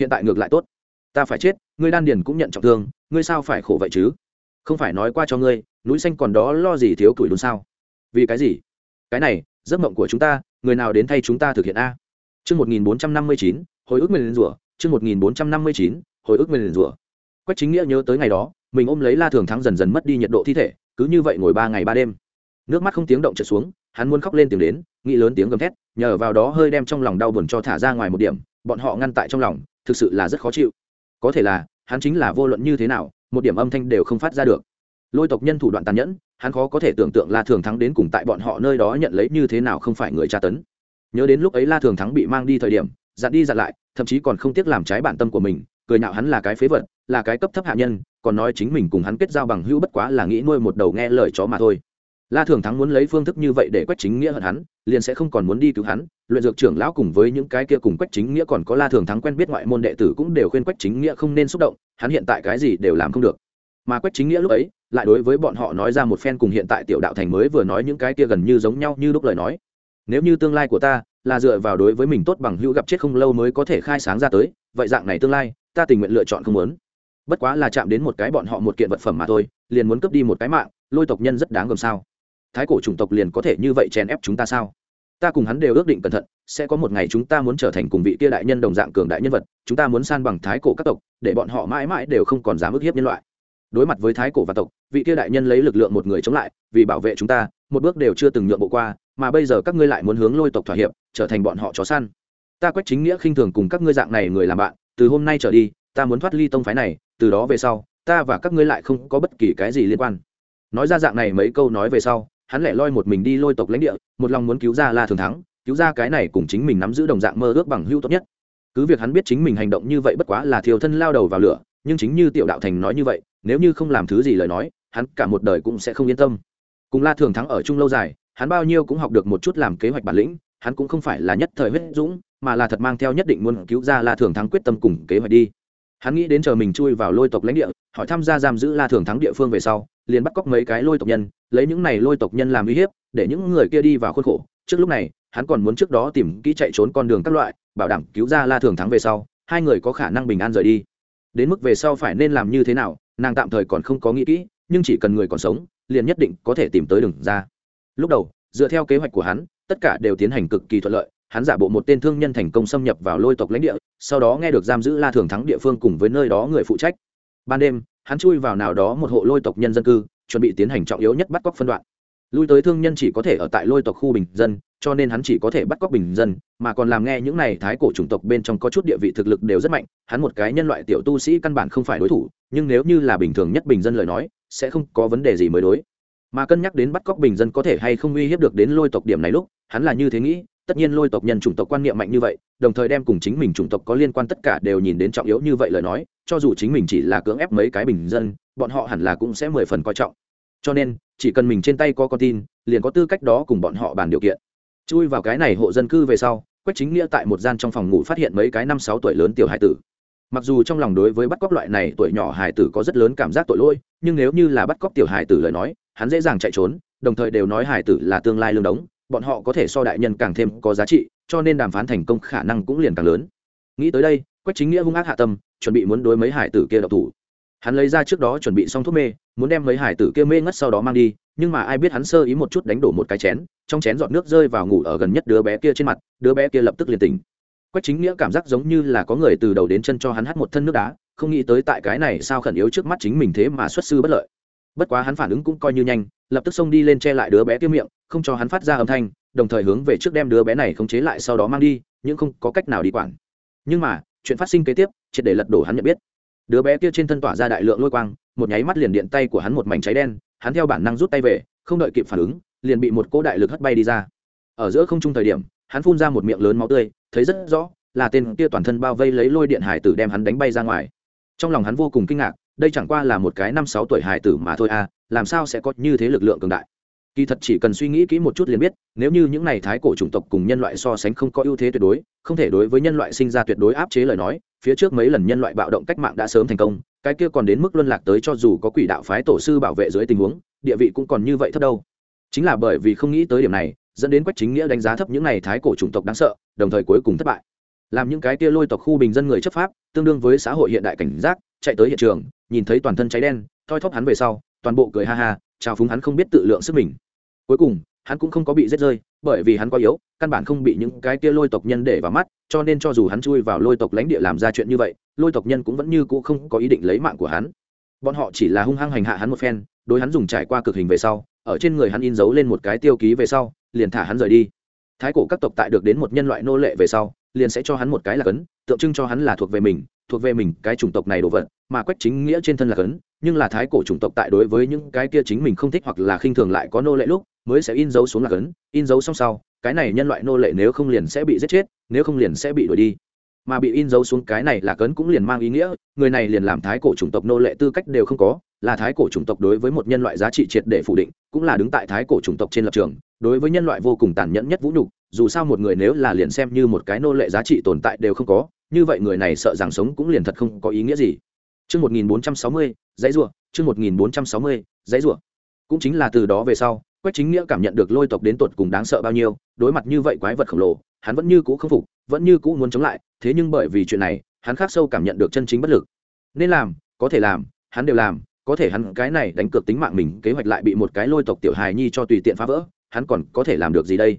Hiện tại ngược lại tốt. Ta phải chết ngươi đan điền cũng nhận trọng thương ngươi sao phải khổ vậy chứ? Không phải nói qua cho ngươi núi xanh còn đó lo gì thiếu tuổi luôn sao? Vì cái gì? Cái này giấc mộng của chúng ta người nào đến thay chúng ta thực hiện a? Chương 1459, hồi ức mình lên rủa, chương 1459, hồi ức mình rủa. Quách Chính Nghĩa nhớ tới ngày đó, mình ôm lấy La Thường Thắng dần dần mất đi nhiệt độ thi thể, cứ như vậy ngồi ba ngày ba đêm. Nước mắt không tiếng động trượt xuống, hắn muốn khóc lên tiếng đến, nghĩ lớn tiếng gầm thét, nhờ vào đó hơi đem trong lòng đau buồn cho thả ra ngoài một điểm, bọn họ ngăn tại trong lòng, thực sự là rất khó chịu. Có thể là, hắn chính là vô luận như thế nào, một điểm âm thanh đều không phát ra được. Lôi tộc nhân thủ đoạn tàn nhẫn, hắn khó có thể tưởng tượng La Thường Thắng đến cùng tại bọn họ nơi đó nhận lấy như thế nào không phải người tra tấn nhớ đến lúc ấy la thường thắng bị mang đi thời điểm dặn đi dặn lại, thậm chí còn không tiếc làm trái bản tâm của mình, cười nhạo hắn là cái phế vật, là cái cấp thấp hạ nhân, còn nói chính mình cùng hắn kết giao bằng hữu bất quá là nghĩ nuôi một đầu nghe lời chó mà thôi. La thường thắng muốn lấy phương thức như vậy để quách chính nghĩa hận hắn, liền sẽ không còn muốn đi cứu hắn. Luyện dược trưởng lão cùng với những cái kia cùng quách chính nghĩa còn có la thường thắng quen biết ngoại môn đệ tử cũng đều khuyên quách chính nghĩa không nên xúc động, hắn hiện tại cái gì đều làm không được. Mà quách chính nghĩa lúc ấy, lại đối với bọn họ nói ra một phen cùng hiện tại tiểu đạo thành mới vừa nói những cái kia gần như giống nhau như lúc lời nói. Nếu như tương lai của ta là dựa vào đối với mình tốt bằng hữu gặp chết không lâu mới có thể khai sáng ra tới, vậy dạng này tương lai, ta tình nguyện lựa chọn không muốn. Bất quá là chạm đến một cái bọn họ một kiện vật phẩm mà thôi, liền muốn cướp đi một cái mạng, lôi tộc nhân rất đáng gồm sao? Thái cổ chủng tộc liền có thể như vậy chèn ép chúng ta sao? Ta cùng hắn đều ước định cẩn thận, sẽ có một ngày chúng ta muốn trở thành cùng vị kia đại nhân đồng dạng cường đại nhân vật, chúng ta muốn san bằng thái cổ các tộc, để bọn họ mãi mãi đều không còn dám ức hiếp nhân loại. Đối mặt với thái cổ và tộc, vị kia đại nhân lấy lực lượng một người chống lại, vì bảo vệ chúng ta, một bước đều chưa từng nhượng bộ qua mà bây giờ các ngươi lại muốn hướng lôi tộc thỏa hiệp, trở thành bọn họ chó săn. Ta quách chính nghĩa khinh thường cùng các ngươi dạng này người làm bạn, từ hôm nay trở đi, ta muốn thoát ly tông phái này, từ đó về sau, ta và các ngươi lại không có bất kỳ cái gì liên quan. Nói ra dạng này mấy câu nói về sau, hắn lẻ loi một mình đi lôi tộc lãnh địa, một lòng muốn cứu ra la thường thắng, cứu ra cái này cùng chính mình nắm giữ đồng dạng mơ ước bằng hưu tốt nhất. Cứ việc hắn biết chính mình hành động như vậy bất quá là thiều thân lao đầu vào lửa, nhưng chính như tiểu đạo thành nói như vậy, nếu như không làm thứ gì lời nói, hắn cả một đời cũng sẽ không yên tâm. Cùng la thường thắng ở chung lâu dài hắn bao nhiêu cũng học được một chút làm kế hoạch bản lĩnh, hắn cũng không phải là nhất thời huyết dũng, mà là thật mang theo nhất định muốn cứu ra la thường thắng quyết tâm cùng kế hoạch đi. Hắn nghĩ đến chờ mình chui vào lôi tộc lãnh địa, hỏi tham gia giam giữ la thường thắng địa phương về sau, liền bắt cóc mấy cái lôi tộc nhân, lấy những này lôi tộc nhân làm uy hiếp, để những người kia đi vào khuôn khổ. Trước lúc này, hắn còn muốn trước đó tìm kỹ chạy trốn con đường các loại, bảo đảm cứu ra la thường thắng về sau, hai người có khả năng bình an rời đi. Đến mức về sau phải nên làm như thế nào, nàng tạm thời còn không có nghĩ kỹ, nhưng chỉ cần người còn sống, liền nhất định có thể tìm tới đường ra lúc đầu, dựa theo kế hoạch của hắn, tất cả đều tiến hành cực kỳ thuận lợi. Hắn giả bộ một tên thương nhân thành công xâm nhập vào lôi tộc lãnh địa, sau đó nghe được giam giữ la thường thắng địa phương cùng với nơi đó người phụ trách. Ban đêm, hắn chui vào nào đó một hộ lôi tộc nhân dân cư, chuẩn bị tiến hành trọng yếu nhất bắt cóc phân đoạn. Lui tới thương nhân chỉ có thể ở tại lôi tộc khu bình dân, cho nên hắn chỉ có thể bắt cóc bình dân, mà còn làm nghe những này thái cổ chủng tộc bên trong có chút địa vị thực lực đều rất mạnh. Hắn một cái nhân loại tiểu tu sĩ căn bản không phải đối thủ, nhưng nếu như là bình thường nhất bình dân lời nói, sẽ không có vấn đề gì mới đối mà cân nhắc đến bắt cóc bình dân có thể hay không uy hiếp được đến lôi tộc điểm này lúc, hắn là như thế nghĩ, tất nhiên lôi tộc nhân chủng tộc quan niệm mạnh như vậy, đồng thời đem cùng chính mình chủng tộc có liên quan tất cả đều nhìn đến trọng yếu như vậy lời nói, cho dù chính mình chỉ là cưỡng ép mấy cái bình dân, bọn họ hẳn là cũng sẽ mười phần coi trọng. Cho nên, chỉ cần mình trên tay có con tin, liền có tư cách đó cùng bọn họ bàn điều kiện. Chui vào cái này hộ dân cư về sau, quách chính nghĩa tại một gian trong phòng ngủ phát hiện mấy cái năm sáu tuổi lớn tiểu hải tử. Mặc dù trong lòng đối với bắt cóc loại này tuổi nhỏ hải tử có rất lớn cảm giác tội lỗi, nhưng nếu như là bắt cóc tiểu hải tử lời nói hắn dễ dàng chạy trốn, đồng thời đều nói hải tử là tương lai lương đống, bọn họ có thể so đại nhân càng thêm có giá trị, cho nên đàm phán thành công khả năng cũng liền càng lớn. Nghĩ tới đây, quách chính nghĩa hung ác hạ tâm, chuẩn bị muốn đối mấy hải tử kia độc thủ. Hắn lấy ra trước đó chuẩn bị xong thuốc mê, muốn đem mấy hải tử kia mê ngất sau đó mang đi, nhưng mà ai biết hắn sơ ý một chút đánh đổ một cái chén, trong chén giọt nước rơi vào ngủ ở gần nhất đứa bé kia trên mặt, đứa bé kia lập tức liền tỉnh. Quách chính nghĩa cảm giác giống như là có người từ đầu đến chân cho hắn hắt một thân nước đá, không nghĩ tới tại cái này sao khẩn yếu trước mắt chính mình thế mà xuất sư bất lợi bất quá hắn phản ứng cũng coi như nhanh, lập tức xông đi lên che lại đứa bé kia miệng, không cho hắn phát ra âm thanh, đồng thời hướng về trước đem đứa bé này khống chế lại sau đó mang đi, nhưng không có cách nào đi quản. Nhưng mà, chuyện phát sinh kế tiếp, triệt để lật đổ hắn nhận biết. Đứa bé kia trên thân tỏa ra đại lượng lôi quang, một nháy mắt liền điện tay của hắn một mảnh cháy đen, hắn theo bản năng rút tay về, không đợi kịp phản ứng, liền bị một cỗ đại lực hất bay đi ra. Ở giữa không trung thời điểm, hắn phun ra một miệng lớn máu tươi, thấy rất rõ, là tên kia toàn thân bao vây lấy lôi điện hải tử đem hắn đánh bay ra ngoài. Trong lòng hắn vô cùng kinh ngạc đây chẳng qua là một cái năm sáu tuổi hải tử mà thôi à làm sao sẽ có như thế lực lượng cường đại? Kỳ thật chỉ cần suy nghĩ kỹ một chút liền biết, nếu như những này thái cổ chủng tộc cùng nhân loại so sánh không có ưu thế tuyệt đối, không thể đối với nhân loại sinh ra tuyệt đối áp chế lời nói, phía trước mấy lần nhân loại bạo động cách mạng đã sớm thành công, cái kia còn đến mức luân lạc tới cho dù có quỷ đạo phái tổ sư bảo vệ dưới tình huống, địa vị cũng còn như vậy thấp đâu. Chính là bởi vì không nghĩ tới điểm này, dẫn đến quách chính nghĩa đánh giá thấp những này thái cổ chủng tộc đáng sợ, đồng thời cuối cùng thất bại. Làm những cái kia lôi tộc khu bình dân người chấp pháp, tương đương với xã hội hiện đại cảnh giác, chạy tới hiện trường nhìn thấy toàn thân cháy đen, thoi thóp hắn về sau, toàn bộ cười ha ha, chào phúng hắn không biết tự lượng sức mình. Cuối cùng, hắn cũng không có bị giết rơi, bởi vì hắn quá yếu, căn bản không bị những cái kia lôi tộc nhân để vào mắt, cho nên cho dù hắn chui vào lôi tộc lãnh địa làm ra chuyện như vậy, lôi tộc nhân cũng vẫn như cũ không có ý định lấy mạng của hắn. Bọn họ chỉ là hung hăng hành hạ hắn một phen, đối hắn dùng trải qua cực hình về sau, ở trên người hắn in dấu lên một cái tiêu ký về sau, liền thả hắn rời đi. Thái cổ các tộc tại được đến một nhân loại nô lệ về sau, liền sẽ cho hắn một cái là cấn, tượng trưng cho hắn là thuộc về mình thuộc về mình cái chủng tộc này đồ vật, mà quách chính nghĩa trên thân là cấn, nhưng là thái cổ chủng tộc tại đối với những cái kia chính mình không thích hoặc là khinh thường lại có nô lệ lúc, mới sẽ in dấu xuống là cấn, in dấu xong sau, cái này nhân loại nô lệ nếu không liền sẽ bị giết chết, nếu không liền sẽ bị đuổi đi. Mà bị in dấu xuống cái này là cấn cũng liền mang ý nghĩa, người này liền làm thái cổ chủng tộc nô lệ tư cách đều không có, là thái cổ chủng tộc đối với một nhân loại giá trị triệt để phủ định, cũng là đứng tại thái cổ chủng tộc trên lập trường, đối với nhân loại vô cùng tàn nhẫn nhất vũ nhục, dù sao một người nếu là liền xem như một cái nô lệ giá trị tồn tại đều không có như vậy người này sợ rằng sống cũng liền thật không có ý nghĩa gì Chương 1460, dãy rùa chương 1460, dãy rùa Cũng chính là từ đó về sau, Quách Chính Nghĩa cảm nhận được lôi tộc đến tột cùng đáng sợ bao nhiêu, đối mặt như vậy quái vật khổng lồ, hắn vẫn như cũ không phục, vẫn như cũ muốn chống lại, thế nhưng bởi vì chuyện này, hắn khắc sâu cảm nhận được chân chính bất lực. Nên làm, có thể làm, hắn đều làm, có thể hắn cái này đánh cược tính mạng mình, kế hoạch lại bị một cái lôi tộc tiểu hài nhi cho tùy tiện phá vỡ, hắn còn có thể làm được gì đây?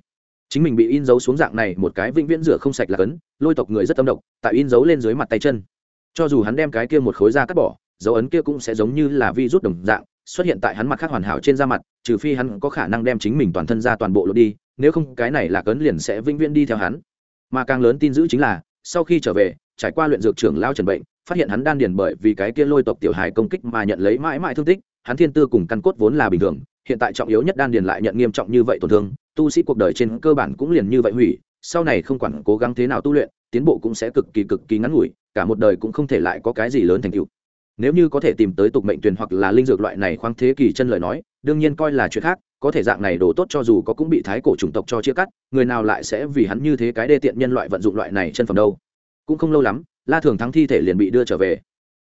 Chính mình bị in dấu xuống dạng này một cái vĩnh viễn rửa không sạch là cấn, lôi tộc người rất âm độc, tại in dấu lên dưới mặt tay chân. Cho dù hắn đem cái kia một khối da cắt bỏ dấu ấn kia cũng sẽ giống như là vi rút đồng dạng xuất hiện tại hắn mặt khác hoàn hảo trên da mặt trừ phi hắn có khả năng đem chính mình toàn thân ra toàn bộ lột đi nếu không cái này là cấn liền sẽ vĩnh viễn đi theo hắn. Mà càng lớn tin giữ chính là sau khi trở về trải qua luyện dược trưởng lao trần bệnh phát hiện hắn đan điền bởi vì cái kia lôi tộc tiểu hài công kích mà nhận lấy mãi mãi thương tích hắn thiên tư cùng căn cốt vốn là bình thường hiện tại trọng yếu nhất đan điền lại nhận nghiêm trọng như vậy tổn thương tu sĩ cuộc đời trên cơ bản cũng liền như vậy hủy, sau này không quản cố gắng thế nào tu luyện, tiến bộ cũng sẽ cực kỳ cực kỳ ngắn ngủi, cả một đời cũng không thể lại có cái gì lớn thành tựu. Nếu như có thể tìm tới tục mệnh tuyền hoặc là linh dược loại này khoáng thế kỳ chân lời nói, đương nhiên coi là chuyện khác, có thể dạng này đồ tốt cho dù có cũng bị thái cổ chủng tộc cho chia cắt, người nào lại sẽ vì hắn như thế cái đê tiện nhân loại vận dụng loại này chân phẩm đâu. Cũng không lâu lắm, la thường thắng thi thể liền bị đưa trở về.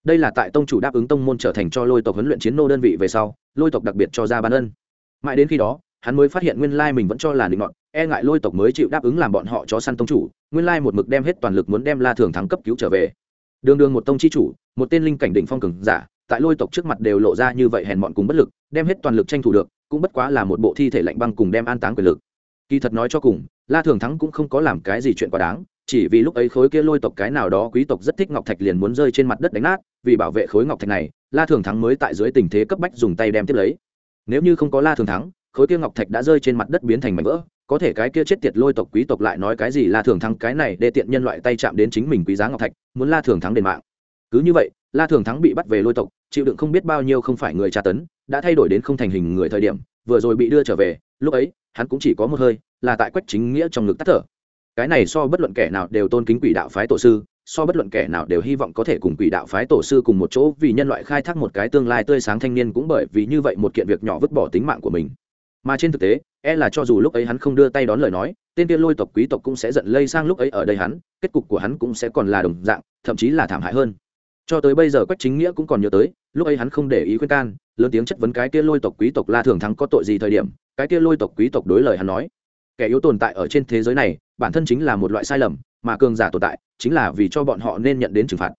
Đây là tại tông chủ đáp ứng tông môn trở thành cho lôi tộc huấn luyện chiến nô đơn vị về sau, lôi tộc đặc biệt cho ra ban ân. Mãi đến khi đó hắn mới phát hiện nguyên lai mình vẫn cho là định ngọn e ngại lôi tộc mới chịu đáp ứng làm bọn họ cho săn tông chủ, nguyên lai một mực đem hết toàn lực muốn đem la thường thắng cấp cứu trở về. Đường đường một tông chi chủ, một tên linh cảnh đỉnh phong cường giả, tại lôi tộc trước mặt đều lộ ra như vậy hèn mọn cùng bất lực, đem hết toàn lực tranh thủ được, cũng bất quá là một bộ thi thể lạnh băng cùng đem an táng quyền lực. Kỳ thật nói cho cùng, la thường thắng cũng không có làm cái gì chuyện quá đáng, chỉ vì lúc ấy khối kia lôi tộc cái nào đó quý tộc rất thích ngọc thạch liền muốn rơi trên mặt đất đánh nát, vì bảo vệ khối ngọc thạch này, la thường thắng mới tại dưới tình thế cấp bách dùng tay đem tiếp lấy. Nếu như không có la thường thắng khối kia ngọc thạch đã rơi trên mặt đất biến thành mảnh vỡ, có thể cái kia chết tiệt lôi tộc quý tộc lại nói cái gì la thường thắng cái này để tiện nhân loại tay chạm đến chính mình quý giá ngọc thạch, muốn la thường thắng đền mạng. Cứ như vậy, la thường thắng bị bắt về lôi tộc, chịu đựng không biết bao nhiêu không phải người tra tấn, đã thay đổi đến không thành hình người thời điểm, vừa rồi bị đưa trở về, lúc ấy, hắn cũng chỉ có một hơi, là tại quách chính nghĩa trong ngực tắt thở. Cái này so bất luận kẻ nào đều tôn kính quỷ đạo phái tổ sư, so bất luận kẻ nào đều hy vọng có thể cùng quỷ đạo phái tổ sư cùng một chỗ vì nhân loại khai thác một cái tương lai tươi sáng thanh niên cũng bởi vì như vậy một kiện việc nhỏ vứt bỏ tính mạng của mình mà trên thực tế e là cho dù lúc ấy hắn không đưa tay đón lời nói, tên kia lôi tộc quý tộc cũng sẽ giận lây sang lúc ấy ở đây hắn, kết cục của hắn cũng sẽ còn là đồng dạng, thậm chí là thảm hại hơn. Cho tới bây giờ quách chính nghĩa cũng còn nhớ tới, lúc ấy hắn không để ý khuyên can, lớn tiếng chất vấn cái kia lôi tộc quý tộc la thường thắng có tội gì thời điểm, cái kia lôi tộc quý tộc đối lời hắn nói. Kẻ yếu tồn tại ở trên thế giới này, bản thân chính là một loại sai lầm, mà cường giả tồn tại chính là vì cho bọn họ nên nhận đến trừng phạt.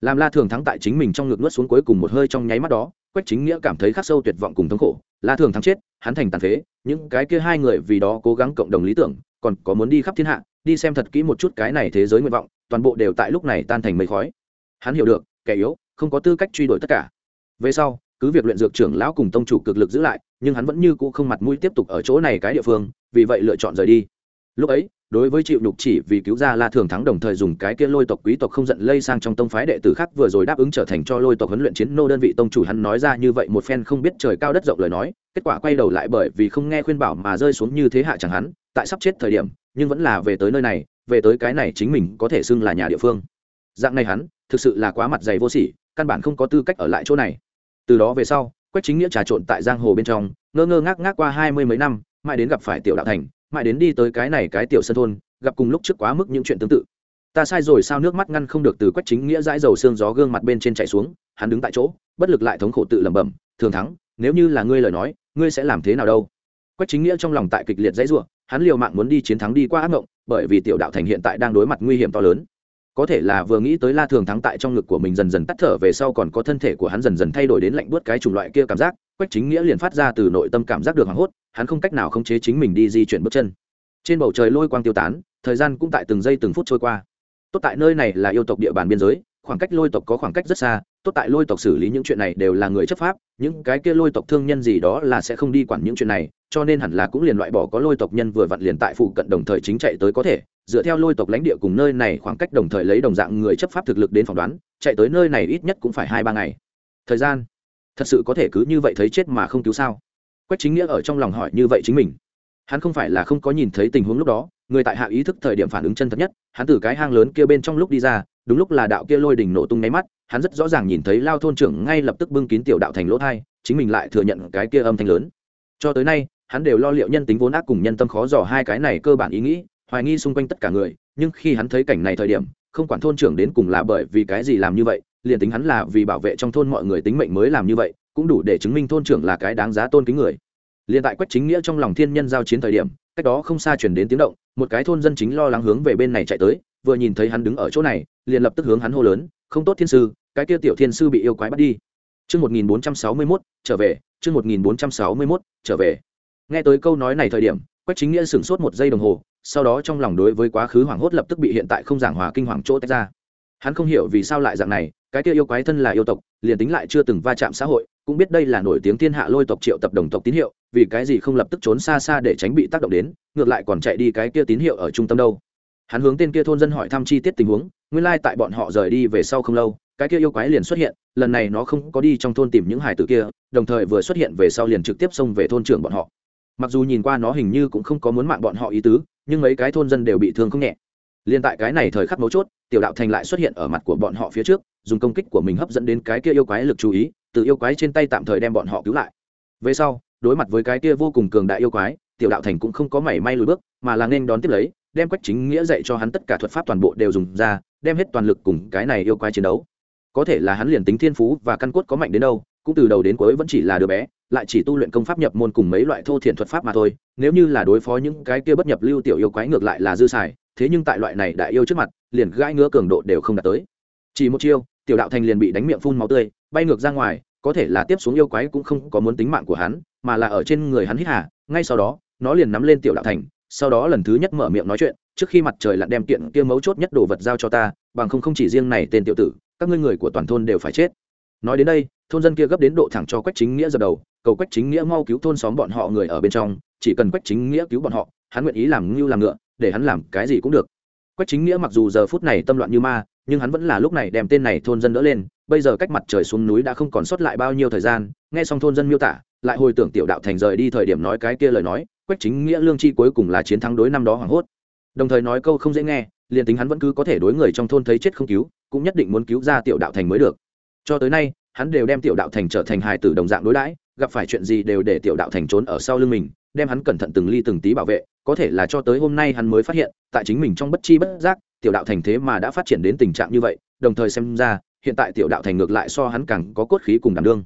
Làm la thường thắng tại chính mình trong ngực nuốt xuống cuối cùng một hơi trong nháy mắt đó quách chính nghĩa cảm thấy khắc sâu tuyệt vọng cùng thống khổ, la thường thắng chết, hắn thành tàn phế, những cái kia hai người vì đó cố gắng cộng đồng lý tưởng, còn có muốn đi khắp thiên hạ, đi xem thật kỹ một chút cái này thế giới nguyện vọng, toàn bộ đều tại lúc này tan thành mây khói. Hắn hiểu được, kẻ yếu, không có tư cách truy đuổi tất cả. Về sau, cứ việc luyện dược trưởng lão cùng tông chủ cực lực giữ lại, nhưng hắn vẫn như cũ không mặt mũi tiếp tục ở chỗ này cái địa phương, vì vậy lựa chọn rời đi. Lúc ấy đối với chịu nhục chỉ vì cứu ra la thường thắng đồng thời dùng cái kia lôi tộc quý tộc không giận lây sang trong tông phái đệ tử khác vừa rồi đáp ứng trở thành cho lôi tộc huấn luyện chiến nô đơn vị tông chủ. Hắn nói ra như vậy một phen không biết trời cao đất rộng lời nói, kết quả quay đầu lại bởi vì không nghe khuyên bảo mà rơi xuống như thế hạ chẳng hắn, tại sắp chết thời điểm, nhưng vẫn là về tới nơi này, về tới cái này chính mình có thể xưng là nhà địa phương. Dạng này hắn, thực sự là quá mặt dày vô sỉ, căn bản không có tư cách ở lại chỗ này. Từ đó về sau, quách chính nghĩa trà trộn tại giang hồ bên trong, ngơ ngơ ngác ngác qua hai mươi mấy năm, mãi đến gặp phải tiểu đạo thành mãi đến đi tới cái này cái tiểu sân thôn, gặp cùng lúc trước quá mức những chuyện tương tự. Ta sai rồi sao nước mắt ngăn không được từ quách chính nghĩa dãi dầu xương gió gương mặt bên trên chạy xuống, hắn đứng tại chỗ, bất lực lại thống khổ tự lẩm bẩm, thường thắng, nếu như là ngươi lời nói, ngươi sẽ làm thế nào đâu? Quách chính nghĩa trong lòng tại kịch liệt dãy ruộng hắn liều mạng muốn đi chiến thắng đi qua ác mộng, bởi vì tiểu đạo thành hiện tại đang đối mặt nguy hiểm to lớn có thể là vừa nghĩ tới la thường thắng tại trong ngực của mình dần dần tắt thở về sau còn có thân thể của hắn dần dần thay đổi đến lạnh buốt cái chủng loại kia cảm giác, quách chính nghĩa liền phát ra từ nội tâm cảm giác được hoảng hốt, hắn không cách nào khống chế chính mình đi di chuyển bước chân. Trên bầu trời lôi quang tiêu tán, thời gian cũng tại từng giây từng phút trôi qua. Tốt tại nơi này là yêu tộc địa bàn biên giới, khoảng cách lôi tộc có khoảng cách rất xa, tốt tại lôi tộc xử lý những chuyện này đều là người chấp pháp, những cái kia lôi tộc thương nhân gì đó là sẽ không đi quản những chuyện này cho nên hẳn là cũng liền loại bỏ có lôi tộc nhân vừa vặn liền tại phụ cận đồng thời chính chạy tới có thể, dựa theo lôi tộc lãnh địa cùng nơi này khoảng cách đồng thời lấy đồng dạng người chấp pháp thực lực đến phỏng đoán, chạy tới nơi này ít nhất cũng phải hai ba ngày. Thời gian? Thật sự có thể cứ như vậy thấy chết mà không cứu sao? Quách chính nghĩa ở trong lòng hỏi như vậy chính mình. Hắn không phải là không có nhìn thấy tình huống lúc đó, người tại hạ ý thức thời điểm phản ứng chân thật nhất, hắn từ cái hang lớn kia bên trong lúc đi ra, đúng lúc là đạo kia lôi đỉnh nổ tung nháy mắt, hắn rất rõ ràng nhìn thấy lao thôn trưởng ngay lập tức bưng kín tiểu đạo thành lỗ thai, chính mình lại thừa nhận cái kia âm thanh lớn. Cho tới nay hắn đều lo liệu nhân tính vốn ác cùng nhân tâm khó dò hai cái này cơ bản ý nghĩ hoài nghi xung quanh tất cả người nhưng khi hắn thấy cảnh này thời điểm không quản thôn trưởng đến cùng là bởi vì cái gì làm như vậy liền tính hắn là vì bảo vệ trong thôn mọi người tính mệnh mới làm như vậy cũng đủ để chứng minh thôn trưởng là cái đáng giá tôn kính người liền tại quách chính nghĩa trong lòng thiên nhân giao chiến thời điểm cách đó không xa chuyển đến tiếng động một cái thôn dân chính lo lắng hướng về bên này chạy tới vừa nhìn thấy hắn đứng ở chỗ này liền lập tức hướng hắn hô lớn không tốt thiên sư cái kia tiểu thiên sư bị yêu quái bắt đi Chương 1461, trở về, chương 1461, trở về. Nghe tới câu nói này thời điểm, Quách Chính Nghĩa sửng sốt một giây đồng hồ, sau đó trong lòng đối với quá khứ hoảng hốt lập tức bị hiện tại không giảng hòa kinh hoàng chỗ tách ra. Hắn không hiểu vì sao lại dạng này, cái kia yêu quái thân là yêu tộc, liền tính lại chưa từng va chạm xã hội, cũng biết đây là nổi tiếng thiên hạ lôi tộc triệu tập đồng tộc tín hiệu, vì cái gì không lập tức trốn xa xa để tránh bị tác động đến, ngược lại còn chạy đi cái kia tín hiệu ở trung tâm đâu. Hắn hướng tên kia thôn dân hỏi thăm chi tiết tình huống, nguyên lai like tại bọn họ rời đi về sau không lâu, cái kia yêu quái liền xuất hiện lần này nó không có đi trong thôn tìm những hải tử kia đồng thời vừa xuất hiện về sau liền trực tiếp xông về thôn trưởng bọn họ mặc dù nhìn qua nó hình như cũng không có muốn mạng bọn họ ý tứ, nhưng mấy cái thôn dân đều bị thương không nhẹ. Liên tại cái này thời khắc mấu chốt, tiểu đạo thành lại xuất hiện ở mặt của bọn họ phía trước, dùng công kích của mình hấp dẫn đến cái kia yêu quái lực chú ý, từ yêu quái trên tay tạm thời đem bọn họ cứu lại. Về sau, đối mặt với cái kia vô cùng cường đại yêu quái, tiểu đạo thành cũng không có mảy may lùi bước, mà là nên đón tiếp lấy, đem quách chính nghĩa dạy cho hắn tất cả thuật pháp toàn bộ đều dùng ra, đem hết toàn lực cùng cái này yêu quái chiến đấu. Có thể là hắn liền tính thiên phú và căn cốt có mạnh đến đâu, cũng từ đầu đến cuối vẫn chỉ là đứa bé lại chỉ tu luyện công pháp nhập môn cùng mấy loại thô thiện thuật pháp mà thôi, nếu như là đối phó những cái kia bất nhập lưu tiểu yêu quái ngược lại là dư xài, thế nhưng tại loại này đại yêu trước mặt, liền gãi ngứa cường độ đều không đạt tới. Chỉ một chiêu, tiểu đạo thành liền bị đánh miệng phun máu tươi, bay ngược ra ngoài, có thể là tiếp xuống yêu quái cũng không có muốn tính mạng của hắn, mà là ở trên người hắn hít hà, ngay sau đó, nó liền nắm lên tiểu đạo thành, sau đó lần thứ nhất mở miệng nói chuyện, trước khi mặt trời lặn đem kiện kia mấu chốt nhất đồ vật giao cho ta, bằng không không chỉ riêng này tên tiểu tử, các ngươi người của toàn thôn đều phải chết nói đến đây, thôn dân kia gấp đến độ thẳng cho quách chính nghĩa dập đầu, cầu quách chính nghĩa mau cứu thôn xóm bọn họ người ở bên trong, chỉ cần quách chính nghĩa cứu bọn họ, hắn nguyện ý làm ngưu làm ngựa, để hắn làm cái gì cũng được. Quách chính nghĩa mặc dù giờ phút này tâm loạn như ma, nhưng hắn vẫn là lúc này đem tên này thôn dân đỡ lên, bây giờ cách mặt trời xuống núi đã không còn sót lại bao nhiêu thời gian, nghe xong thôn dân miêu tả, lại hồi tưởng tiểu đạo thành rời đi thời điểm nói cái kia lời nói, quách chính nghĩa lương chi cuối cùng là chiến thắng đối năm đó hoảng hốt. Đồng thời nói câu không dễ nghe, liền tính hắn vẫn cứ có thể đối người trong thôn thấy chết không cứu, cũng nhất định muốn cứu ra tiểu đạo thành mới được cho tới nay, hắn đều đem tiểu đạo thành trở thành hài tử đồng dạng đối đãi, gặp phải chuyện gì đều để tiểu đạo thành trốn ở sau lưng mình, đem hắn cẩn thận từng ly từng tí bảo vệ, có thể là cho tới hôm nay hắn mới phát hiện, tại chính mình trong bất chi bất giác, tiểu đạo thành thế mà đã phát triển đến tình trạng như vậy, đồng thời xem ra, hiện tại tiểu đạo thành ngược lại so hắn càng có cốt khí cùng đảm đương.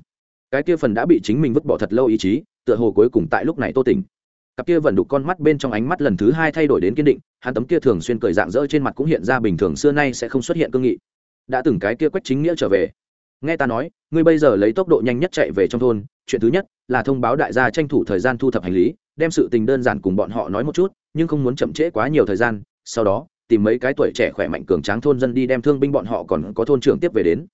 Cái kia phần đã bị chính mình vứt bỏ thật lâu ý chí, tựa hồ cuối cùng tại lúc này tô tỉnh. Cặp kia vẫn đục con mắt bên trong ánh mắt lần thứ hai thay đổi đến kiên định, hắn tấm kia thường xuyên cười dạng dỡ trên mặt cũng hiện ra bình thường xưa nay sẽ không xuất hiện cương nghị. Đã từng cái kia quách chính nghĩa trở về nghe ta nói, ngươi bây giờ lấy tốc độ nhanh nhất chạy về trong thôn, chuyện thứ nhất là thông báo đại gia tranh thủ thời gian thu thập hành lý, đem sự tình đơn giản cùng bọn họ nói một chút, nhưng không muốn chậm trễ quá nhiều thời gian, sau đó, tìm mấy cái tuổi trẻ khỏe mạnh cường tráng thôn dân đi đem thương binh bọn họ còn có thôn trưởng tiếp về đến.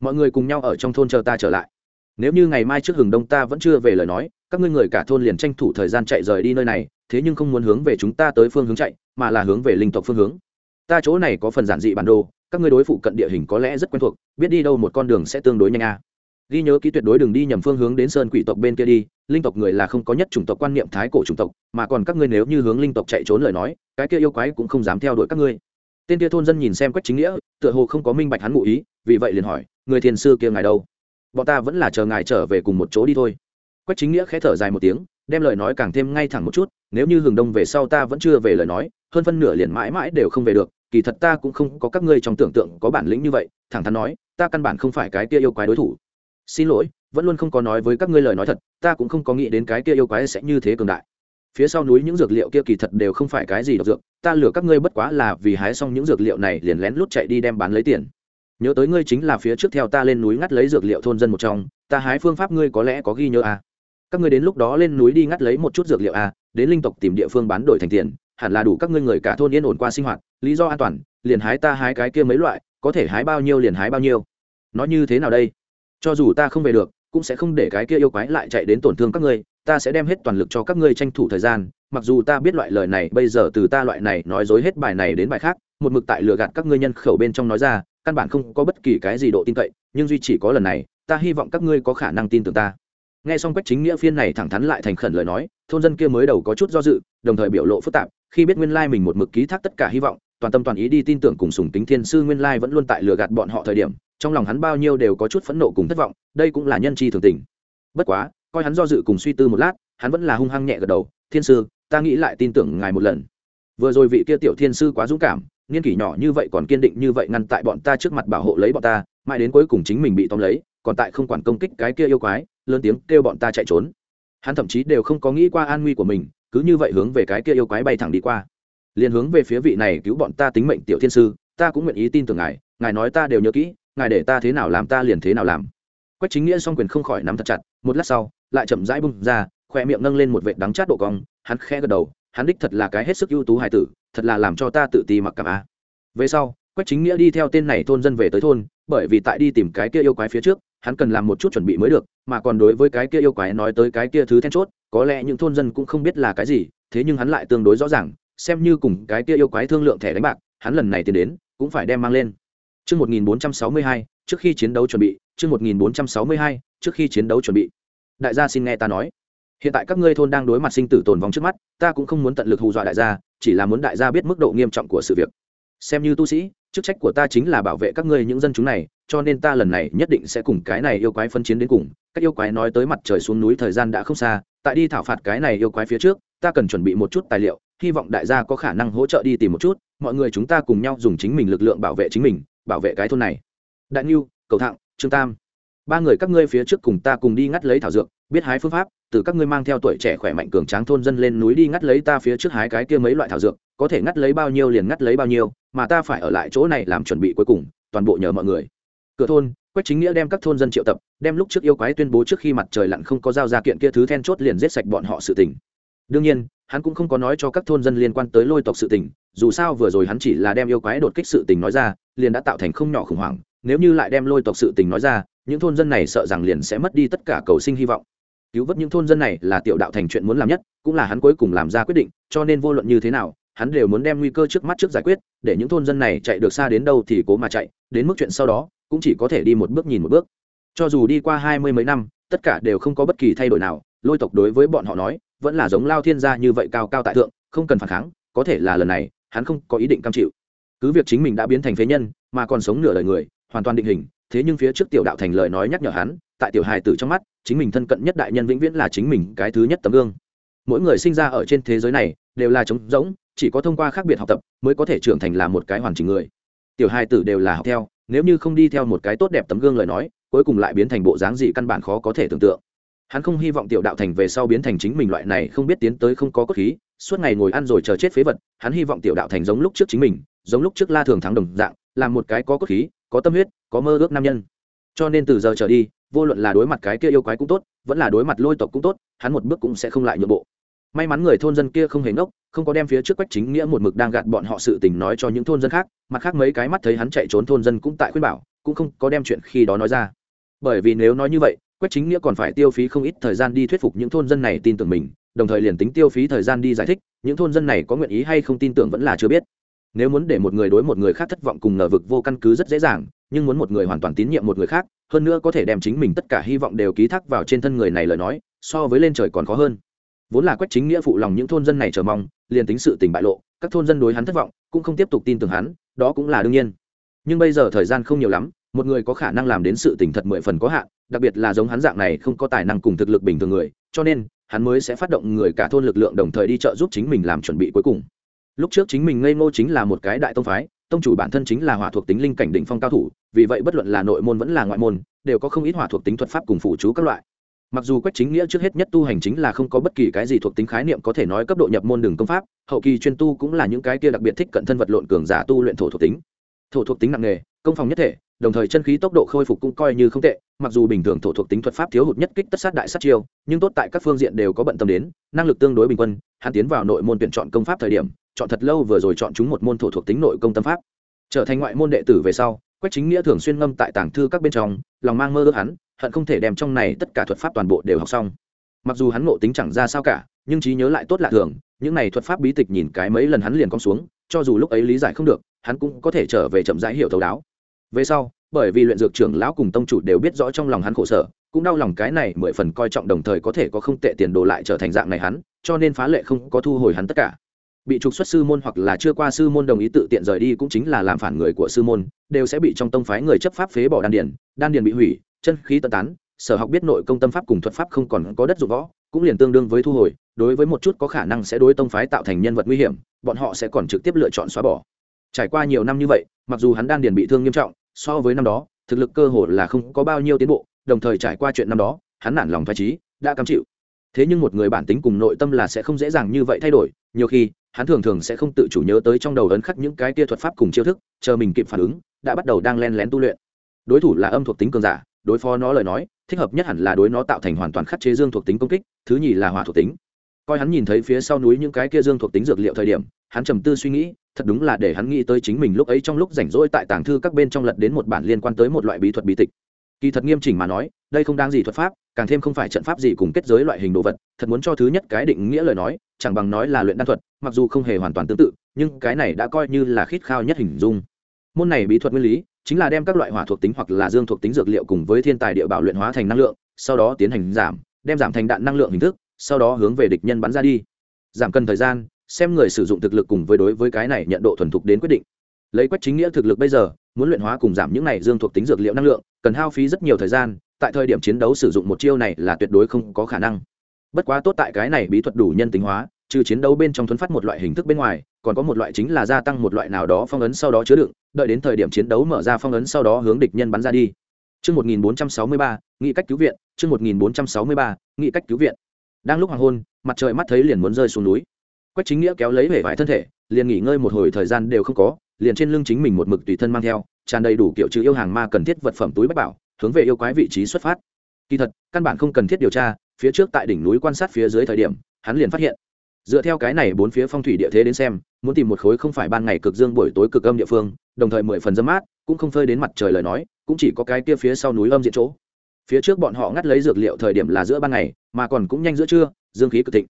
Mọi người cùng nhau ở trong thôn chờ ta trở lại. Nếu như ngày mai trước hừng đông ta vẫn chưa về lời nói, các ngươi người cả thôn liền tranh thủ thời gian chạy rời đi nơi này, thế nhưng không muốn hướng về chúng ta tới phương hướng chạy, mà là hướng về linh tộc phương hướng. Ta chỗ này có phần giản dị bản đồ các ngươi đối phụ cận địa hình có lẽ rất quen thuộc, biết đi đâu một con đường sẽ tương đối nhanh a. À. ghi nhớ ký tuyệt đối đừng đi nhầm phương hướng đến sơn quỷ tộc bên kia đi, linh tộc người là không có nhất chủng tộc quan niệm thái cổ chủng tộc, mà còn các ngươi nếu như hướng linh tộc chạy trốn lời nói, cái kia yêu quái cũng không dám theo đuổi các ngươi. Tên kia thôn dân nhìn xem quách chính nghĩa, tựa hồ không có minh bạch hắn ngụ ý, vì vậy liền hỏi, người thiền sư kia ngài đâu? Bọn ta vẫn là chờ ngài trở về cùng một chỗ đi thôi. Quách chính nghĩa khẽ thở dài một tiếng, đem lời nói càng thêm ngay thẳng một chút, nếu như hừng đông về sau ta vẫn chưa về lời nói, hơn phân nửa liền mãi mãi đều không về được kỳ thật ta cũng không có các ngươi trong tưởng tượng có bản lĩnh như vậy thẳng thắn nói ta căn bản không phải cái kia yêu quái đối thủ. Xin lỗi vẫn luôn không có nói với các ngươi lời nói thật ta cũng không có nghĩ đến cái kia yêu quái sẽ như thế cường đại. Phía sau núi những dược liệu kia kỳ thật đều không phải cái gì độc dược ta lừa các ngươi bất quá là vì hái xong những dược liệu này liền lén lút chạy đi đem bán lấy tiền. Nhớ tới ngươi chính là phía trước theo ta lên núi ngắt lấy dược liệu thôn dân một trong ta hái phương pháp ngươi có lẽ có ghi nhớ à. các ngươi đến lúc đó lên núi đi ngắt lấy một chút dược liệu à, đến linh tộc tìm địa phương bán đổi thành tiền hẳn là đủ các ngươi người cả thôn yên ổn qua sinh hoạt lý do an toàn, liền hái ta hái cái kia mấy loại, có thể hái bao nhiêu liền hái bao nhiêu. Nó như thế nào đây? Cho dù ta không về được, cũng sẽ không để cái kia yêu quái lại chạy đến tổn thương các ngươi, ta sẽ đem hết toàn lực cho các ngươi tranh thủ thời gian. Mặc dù ta biết loại lời này, bây giờ từ ta loại này nói dối hết bài này đến bài khác, một mực tại lừa gạt các ngươi nhân khẩu bên trong nói ra, căn bản không có bất kỳ cái gì độ tin cậy, nhưng duy chỉ có lần này, ta hy vọng các ngươi có khả năng tin tưởng ta. Nghe xong quách chính nghĩa phiên này thẳng thắn lại thành khẩn lời nói, thôn dân kia mới đầu có chút do dự, đồng thời biểu lộ phức tạp, khi biết nguyên lai mình một mực ký thác tất cả hy vọng toàn tâm toàn ý đi tin tưởng cùng sùng kính thiên sư nguyên lai vẫn luôn tại lừa gạt bọn họ thời điểm, trong lòng hắn bao nhiêu đều có chút phẫn nộ cùng thất vọng, đây cũng là nhân chi thường tình. Bất quá, coi hắn do dự cùng suy tư một lát, hắn vẫn là hung hăng nhẹ gật đầu, thiên sư, ta nghĩ lại tin tưởng ngài một lần. Vừa rồi vị kia tiểu thiên sư quá dũng cảm, niên kỷ nhỏ như vậy còn kiên định như vậy ngăn tại bọn ta trước mặt bảo hộ lấy bọn ta, mãi đến cuối cùng chính mình bị tóm lấy, còn tại không quản công kích cái kia yêu quái, lớn tiếng kêu bọn ta chạy trốn. Hắn thậm chí đều không có nghĩ qua an nguy của mình, cứ như vậy hướng về cái kia yêu quái bay thẳng đi qua liền hướng về phía vị này cứu bọn ta tính mệnh tiểu thiên sư, ta cũng nguyện ý tin tưởng ngài ngài nói ta đều nhớ kỹ, ngài để ta thế nào làm ta liền thế nào làm. Quách chính nghĩa song quyền không khỏi nắm thật chặt, một lát sau, lại chậm rãi bung ra khoe miệng nâng lên một vệ đắng chát độ cong, hắn khẽ gật đầu, hắn đích thật là cái hết sức ưu tú hài tử, thật là làm cho ta tự ti mặc cảm a. Về sau, quách chính nghĩa đi theo tên này thôn dân về tới thôn, bởi vì tại đi tìm cái kia yêu quái phía trước, hắn cần làm một chút chuẩn bị mới được, mà còn đối với cái kia yêu quái nói tới cái kia thứ then chốt, có lẽ những thôn dân cũng không biết là cái gì, thế nhưng hắn lại tương đối rõ ràng xem như cùng cái kia yêu quái thương lượng thẻ đánh bạc hắn lần này tiến đến cũng phải đem mang lên Trước 1462, trước khi chiến đấu chuẩn bị, trước 1462, trước khi chiến đấu chuẩn bị. Đại gia xin nghe ta nói. Hiện tại các ngươi thôn đang đối mặt sinh tử tồn vong trước mắt, ta cũng không muốn tận lực hù dọa đại gia, chỉ là muốn đại gia biết mức độ nghiêm trọng của sự việc. Xem như tu sĩ, chức trách của ta chính là bảo vệ các ngươi những dân chúng này, cho nên ta lần này nhất định sẽ cùng cái này yêu quái phân chiến đến cùng. Các yêu quái nói tới mặt trời xuống núi thời gian đã không xa, tại đi thảo phạt cái này yêu quái phía trước, ta cần chuẩn bị một chút tài liệu, hy vọng đại gia có khả năng hỗ trợ đi tìm một chút, mọi người chúng ta cùng nhau dùng chính mình lực lượng bảo vệ chính mình, bảo vệ cái thôn này. Đại nhu cầu thạng trương tam. Ba người các ngươi phía trước cùng ta cùng đi ngắt lấy thảo dược biết hái phương pháp từ các ngươi mang theo tuổi trẻ khỏe mạnh cường tráng thôn dân lên núi đi ngắt lấy ta phía trước hái cái kia mấy loại thảo dược có thể ngắt lấy bao nhiêu liền ngắt lấy bao nhiêu mà ta phải ở lại chỗ này làm chuẩn bị cuối cùng toàn bộ nhờ mọi người. Cửa thôn quách chính nghĩa đem các thôn dân triệu tập đem lúc trước yêu quái tuyên bố trước khi mặt trời lặn không có giao ra kiện kia thứ then chốt liền giết sạch bọn họ sự tình. Đương nhiên hắn cũng không có nói cho các thôn dân liên quan tới lôi tộc sự tình, dù sao vừa rồi hắn chỉ là đem yêu quái đột kích sự tình nói ra, liền đã tạo thành không nhỏ khủng hoảng, nếu như lại đem lôi tộc sự tình nói ra, những thôn dân này sợ rằng liền sẽ mất đi tất cả cầu sinh hy vọng. Cứu vớt những thôn dân này là tiểu đạo thành chuyện muốn làm nhất, cũng là hắn cuối cùng làm ra quyết định, cho nên vô luận như thế nào, hắn đều muốn đem nguy cơ trước mắt trước giải quyết, để những thôn dân này chạy được xa đến đâu thì cố mà chạy, đến mức chuyện sau đó, cũng chỉ có thể đi một bước nhìn một bước. Cho dù đi qua hai mươi mấy năm, tất cả đều không có bất kỳ thay đổi nào, lôi tộc đối với bọn họ nói vẫn là giống lao thiên gia như vậy cao cao tại thượng, không cần phản kháng, có thể là lần này, hắn không có ý định cam chịu. Cứ việc chính mình đã biến thành phế nhân, mà còn sống nửa đời người, hoàn toàn định hình, thế nhưng phía trước tiểu đạo thành lời nói nhắc nhở hắn, tại tiểu hài tử trong mắt, chính mình thân cận nhất đại nhân vĩnh viễn là chính mình cái thứ nhất tấm gương. Mỗi người sinh ra ở trên thế giới này, đều là trống rỗng, chỉ có thông qua khác biệt học tập mới có thể trưởng thành là một cái hoàn chỉnh người. Tiểu hài tử đều là học theo, nếu như không đi theo một cái tốt đẹp tấm gương lời nói, cuối cùng lại biến thành bộ dáng gì căn bản khó có thể tưởng tượng hắn không hy vọng tiểu đạo thành về sau biến thành chính mình loại này không biết tiến tới không có cốt khí, suốt ngày ngồi ăn rồi chờ chết phế vật, hắn hy vọng tiểu đạo thành giống lúc trước chính mình, giống lúc trước la thường thắng đồng dạng làm một cái có cốt khí, có tâm huyết, có mơ ước nam nhân. Cho nên từ giờ trở đi, vô luận là đối mặt cái kia yêu quái cũng tốt, vẫn là đối mặt lôi tộc cũng tốt, hắn một bước cũng sẽ không lại nhượng bộ. May mắn người thôn dân kia không hề ngốc, không có đem phía trước quách chính nghĩa một mực đang gạt bọn họ sự tình nói cho những thôn dân khác, mặt khác mấy cái mắt thấy hắn chạy trốn thôn dân cũng tại khuyên bảo, cũng không có đem chuyện khi đó nói ra. Bởi vì nếu nói như vậy quách chính nghĩa còn phải tiêu phí không ít thời gian đi thuyết phục những thôn dân này tin tưởng mình, đồng thời liền tính tiêu phí thời gian đi giải thích, những thôn dân này có nguyện ý hay không tin tưởng vẫn là chưa biết. Nếu muốn để một người đối một người khác thất vọng cùng ngờ vực vô căn cứ rất dễ dàng, nhưng muốn một người hoàn toàn tín nhiệm một người khác, hơn nữa có thể đem chính mình tất cả hy vọng đều ký thác vào trên thân người này lời nói, so với lên trời còn khó hơn. Vốn là quách chính nghĩa phụ lòng những thôn dân này chờ mong, liền tính sự tình bại lộ, các thôn dân đối hắn thất vọng, cũng không tiếp tục tin tưởng hắn, đó cũng là đương nhiên. Nhưng bây giờ thời gian không nhiều lắm một người có khả năng làm đến sự tỉnh thật mười phần có hạn, đặc biệt là giống hắn dạng này không có tài năng cùng thực lực bình thường người, cho nên, hắn mới sẽ phát động người cả thôn lực lượng đồng thời đi trợ giúp chính mình làm chuẩn bị cuối cùng. Lúc trước chính mình ngây ngô chính là một cái đại tông phái, tông chủ bản thân chính là hỏa thuộc tính linh cảnh đỉnh phong cao thủ, vì vậy bất luận là nội môn vẫn là ngoại môn, đều có không ít hỏa thuộc tính thuật pháp cùng phụ chú các loại. Mặc dù quách chính nghĩa trước hết nhất tu hành chính là không có bất kỳ cái gì thuộc tính khái niệm có thể nói cấp độ nhập môn đường công pháp, hậu kỳ chuyên tu cũng là những cái kia đặc biệt thích cận thân vật lộn cường giả tu luyện thổ thuộc tính. Thổ thuộc tính nặng nghề công phòng nhất thể đồng thời chân khí tốc độ khôi phục cũng coi như không tệ, mặc dù bình thường thổ thuộc tính thuật pháp thiếu hụt nhất kích tất sát đại sát chiêu, nhưng tốt tại các phương diện đều có bận tâm đến, năng lực tương đối bình quân, hắn tiến vào nội môn tuyển chọn công pháp thời điểm, chọn thật lâu vừa rồi chọn chúng một môn thổ thuộc tính nội công tâm pháp. Trở thành ngoại môn đệ tử về sau, quách chính nghĩa thường xuyên ngâm tại tảng thư các bên trong, lòng mang mơ ước hắn, hận không thể đem trong này tất cả thuật pháp toàn bộ đều học xong. Mặc dù hắn ngộ tính chẳng ra sao cả, nhưng trí nhớ lại tốt lạ thường, những này thuật pháp bí tịch nhìn cái mấy lần hắn liền cong xuống, cho dù lúc ấy lý giải không được, hắn cũng có thể trở về chậm rãi hiểu thấu đáo về sau, bởi vì luyện dược trưởng lão cùng tông chủ đều biết rõ trong lòng hắn khổ sở, cũng đau lòng cái này mười phần coi trọng đồng thời có thể có không tệ tiền đồ lại trở thành dạng này hắn, cho nên phá lệ không có thu hồi hắn tất cả. Bị trục xuất sư môn hoặc là chưa qua sư môn đồng ý tự tiện rời đi cũng chính là làm phản người của sư môn, đều sẽ bị trong tông phái người chấp pháp phế bỏ đan điền đan điền bị hủy, chân khí tận tán, sở học biết nội công tâm pháp cùng thuật pháp không còn có đất dụng võ, cũng liền tương đương với thu hồi, đối với một chút có khả năng sẽ đối tông phái tạo thành nhân vật nguy hiểm, bọn họ sẽ còn trực tiếp lựa chọn xóa bỏ. Trải qua nhiều năm như vậy, mặc dù hắn đan điền bị thương nghiêm trọng so với năm đó, thực lực cơ hồ là không có bao nhiêu tiến bộ, đồng thời trải qua chuyện năm đó, hắn nản lòng thoái trí đã cam chịu. Thế nhưng một người bản tính cùng nội tâm là sẽ không dễ dàng như vậy thay đổi, nhiều khi, hắn thường thường sẽ không tự chủ nhớ tới trong đầu ấn khắc những cái tia thuật pháp cùng chiêu thức, chờ mình kịp phản ứng, đã bắt đầu đang len lén tu luyện. Đối thủ là âm thuộc tính cường giả, đối phó nó lời nói, thích hợp nhất hẳn là đối nó tạo thành hoàn toàn khắc chế dương thuộc tính công kích, thứ nhì là hỏa thuộc tính. Coi hắn nhìn thấy phía sau núi những cái kia dương thuộc tính dược liệu thời điểm, hắn trầm tư suy nghĩ thật đúng là để hắn nghĩ tới chính mình lúc ấy trong lúc rảnh rỗi tại tàng thư các bên trong lật đến một bản liên quan tới một loại bí thuật bí tịch. Kỳ thật nghiêm chỉnh mà nói, đây không đáng gì thuật pháp, càng thêm không phải trận pháp gì cùng kết giới loại hình đồ vật, thật muốn cho thứ nhất cái định nghĩa lời nói, chẳng bằng nói là luyện đan thuật, mặc dù không hề hoàn toàn tương tự, nhưng cái này đã coi như là khít khao nhất hình dung. Môn này bí thuật nguyên lý, chính là đem các loại hỏa thuộc tính hoặc là dương thuộc tính dược liệu cùng với thiên tài địa bảo luyện hóa thành năng lượng, sau đó tiến hành giảm, đem giảm thành đạn năng lượng hình thức, sau đó hướng về địch nhân bắn ra đi. Giảm cần thời gian xem người sử dụng thực lực cùng với đối với cái này nhận độ thuần thục đến quyết định lấy quách chính nghĩa thực lực bây giờ muốn luyện hóa cùng giảm những này dương thuộc tính dược liệu năng lượng cần hao phí rất nhiều thời gian tại thời điểm chiến đấu sử dụng một chiêu này là tuyệt đối không có khả năng bất quá tốt tại cái này bí thuật đủ nhân tính hóa trừ chiến đấu bên trong thuấn phát một loại hình thức bên ngoài còn có một loại chính là gia tăng một loại nào đó phong ấn sau đó chứa đựng đợi đến thời điểm chiến đấu mở ra phong ấn sau đó hướng địch nhân bắn ra đi Chương 1463, nghị cách cứu viện, chương 1463, nghị cách cứu viện. Đang lúc hoàng hôn, mặt trời mắt thấy liền muốn rơi xuống núi. Quách Chính Nghĩa kéo lấy vẻ vải thân thể, liền nghỉ ngơi một hồi thời gian đều không có, liền trên lưng chính mình một mực tùy thân mang theo, tràn đầy đủ kiểu trừ yêu hàng ma cần thiết vật phẩm túi bách bảo, hướng về yêu quái vị trí xuất phát. Kỳ thật, căn bản không cần thiết điều tra, phía trước tại đỉnh núi quan sát phía dưới thời điểm, hắn liền phát hiện. Dựa theo cái này bốn phía phong thủy địa thế đến xem muốn tìm một khối không phải ban ngày cực dương buổi tối cực âm địa phương đồng thời mười phần dâm mát cũng không phơi đến mặt trời lời nói cũng chỉ có cái kia phía sau núi âm diện chỗ. Phía trước bọn họ ngắt lấy dược liệu thời điểm là giữa ban ngày mà còn cũng nhanh giữa trưa dương khí cực thịnh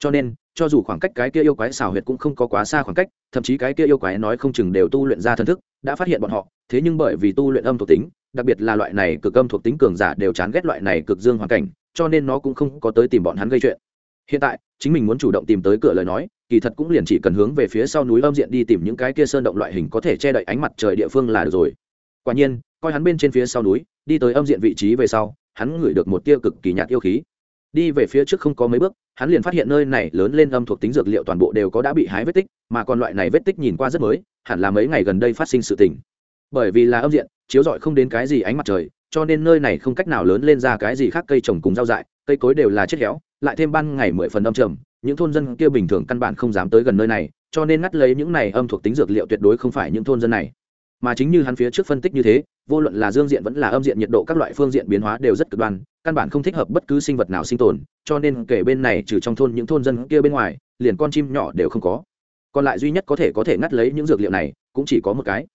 cho nên, cho dù khoảng cách cái kia yêu quái xào huyệt cũng không có quá xa khoảng cách, thậm chí cái kia yêu quái nói không chừng đều tu luyện ra thân thức, đã phát hiện bọn họ. Thế nhưng bởi vì tu luyện âm thuộc tính, đặc biệt là loại này cực âm thuộc tính cường giả đều chán ghét loại này cực dương hoàn cảnh, cho nên nó cũng không có tới tìm bọn hắn gây chuyện. Hiện tại, chính mình muốn chủ động tìm tới cửa lời nói, kỳ thật cũng liền chỉ cần hướng về phía sau núi âm diện đi tìm những cái kia sơn động loại hình có thể che đậy ánh mặt trời địa phương là được rồi. Quả nhiên, coi hắn bên trên phía sau núi, đi tới âm diện vị trí về sau, hắn ngửi được một tia cực kỳ nhạt yêu khí đi về phía trước không có mấy bước, hắn liền phát hiện nơi này lớn lên âm thuộc tính dược liệu toàn bộ đều có đã bị hái vết tích, mà còn loại này vết tích nhìn qua rất mới, hẳn là mấy ngày gần đây phát sinh sự tình. Bởi vì là âm diện, chiếu rọi không đến cái gì ánh mặt trời, cho nên nơi này không cách nào lớn lên ra cái gì khác cây trồng cùng rau dại, cây cối đều là chết héo, lại thêm ban ngày mười phần âm trầm, những thôn dân kia bình thường căn bản không dám tới gần nơi này, cho nên ngắt lấy những này âm thuộc tính dược liệu tuyệt đối không phải những thôn dân này mà chính như hắn phía trước phân tích như thế, vô luận là dương diện vẫn là âm diện nhiệt độ các loại phương diện biến hóa đều rất cực đoan, căn bản không thích hợp bất cứ sinh vật nào sinh tồn, cho nên kể bên này trừ trong thôn những thôn dân kia bên ngoài, liền con chim nhỏ đều không có. Còn lại duy nhất có thể có thể ngắt lấy những dược liệu này, cũng chỉ có một cái.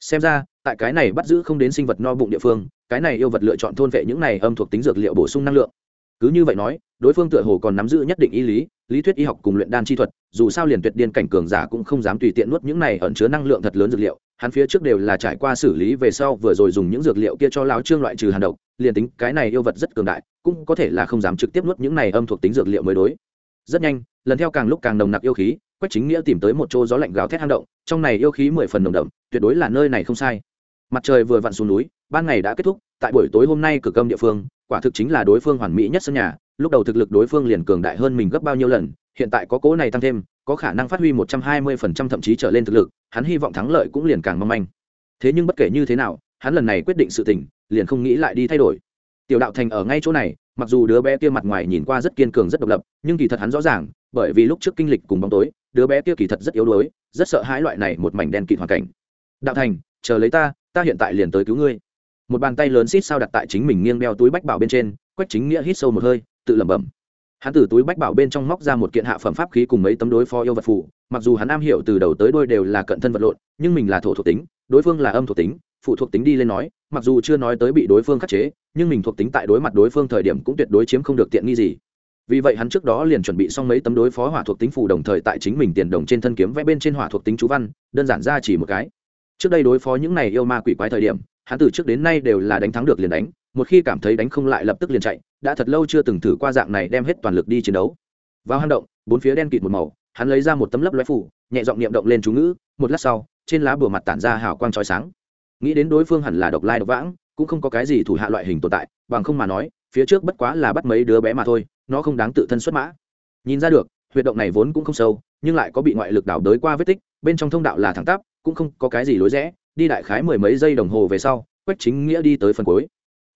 Xem ra, tại cái này bắt giữ không đến sinh vật no bụng địa phương, cái này yêu vật lựa chọn thôn vệ những này âm thuộc tính dược liệu bổ sung năng lượng. Cứ như vậy nói, đối phương tựa hồ còn nắm giữ nhất định y lý lý thuyết y học cùng luyện đan chi thuật, dù sao liền tuyệt điên cảnh cường giả cũng không dám tùy tiện nuốt những này ẩn chứa năng lượng thật lớn dược liệu, hắn phía trước đều là trải qua xử lý về sau vừa rồi dùng những dược liệu kia cho lão trương loại trừ hàn độc, liền tính cái này yêu vật rất cường đại, cũng có thể là không dám trực tiếp nuốt những này âm thuộc tính dược liệu mới đối. Rất nhanh, lần theo càng lúc càng nồng nặc yêu khí, quách chính nghĩa tìm tới một chỗ gió lạnh gào thét hang động, trong này yêu khí mười phần nồng đậm, tuyệt đối là nơi này không sai. Mặt trời vừa vặn xuống núi, ban ngày đã kết thúc, tại buổi tối hôm nay cực cơm địa phương, quả thực chính là đối phương hoàn mỹ nhất sân nhà lúc đầu thực lực đối phương liền cường đại hơn mình gấp bao nhiêu lần, hiện tại có cố này tăng thêm, có khả năng phát huy một trăm hai mươi phần trăm thậm chí trở lên thực lực, hắn hy vọng thắng lợi cũng liền càng mong manh. Thế nhưng bất kể như thế nào, hắn lần này quyết định sự tình liền không nghĩ lại đi thay đổi. Tiểu đạo thành ở ngay chỗ này, mặc dù đứa bé kia mặt ngoài nhìn qua rất kiên cường rất độc lập, nhưng kỳ thật hắn rõ ràng, bởi vì lúc trước kinh lịch cùng bóng tối, đứa bé kia kỳ thật rất yếu đuối, rất sợ hãi loại này một mảnh đen kịt hoàn cảnh. Đạo thành, chờ lấy ta ta hiện tại liền tới cứu ngươi. Một bàn tay lớn xít sao đặt tại chính mình nghiêng đeo túi bách bảo bên trên, quách chính nghĩa hít sâu một hơi tự lẩm bẩm. Hắn từ túi bách bảo bên trong móc ra một kiện hạ phẩm pháp khí cùng mấy tấm đối phó yêu vật phụ mặc dù hắn am hiểu từ đầu tới đôi đều là cận thân vật lộn, nhưng mình là thổ thuộc tính, đối phương là âm thuộc tính, phụ thuộc tính đi lên nói, mặc dù chưa nói tới bị đối phương khắc chế, nhưng mình thuộc tính tại đối mặt đối phương thời điểm cũng tuyệt đối chiếm không được tiện nghi gì. Vì vậy hắn trước đó liền chuẩn bị xong mấy tấm đối phó hỏa thuộc tính phù đồng thời tại chính mình tiền đồng trên thân kiếm vẽ bên trên hỏa thuộc tính chú văn, đơn giản ra chỉ một cái. Trước đây đối phó những này yêu ma quỷ quái thời điểm, hắn từ trước đến nay đều là đánh thắng được liền đánh, một khi cảm thấy đánh không lại lập tức liền chạy đã thật lâu chưa từng thử qua dạng này đem hết toàn lực đi chiến đấu. Vào hang động, bốn phía đen kịt một màu, hắn lấy ra một tấm lấp lóe phủ, nhẹ giọng niệm động lên chú ngữ, một lát sau, trên lá bùa mặt tản ra hào quang trói sáng. Nghĩ đến đối phương hẳn là độc lai độc vãng, cũng không có cái gì thủ hạ loại hình tồn tại, bằng không mà nói, phía trước bất quá là bắt mấy đứa bé mà thôi, nó không đáng tự thân xuất mã. Nhìn ra được, huyệt động này vốn cũng không sâu, nhưng lại có bị ngoại lực đảo đới qua vết tích, bên trong thông đạo là thẳng tắp, cũng không có cái gì lối rẽ, đi đại khái mười mấy giây đồng hồ về sau, quách chính nghĩa đi tới phần cuối.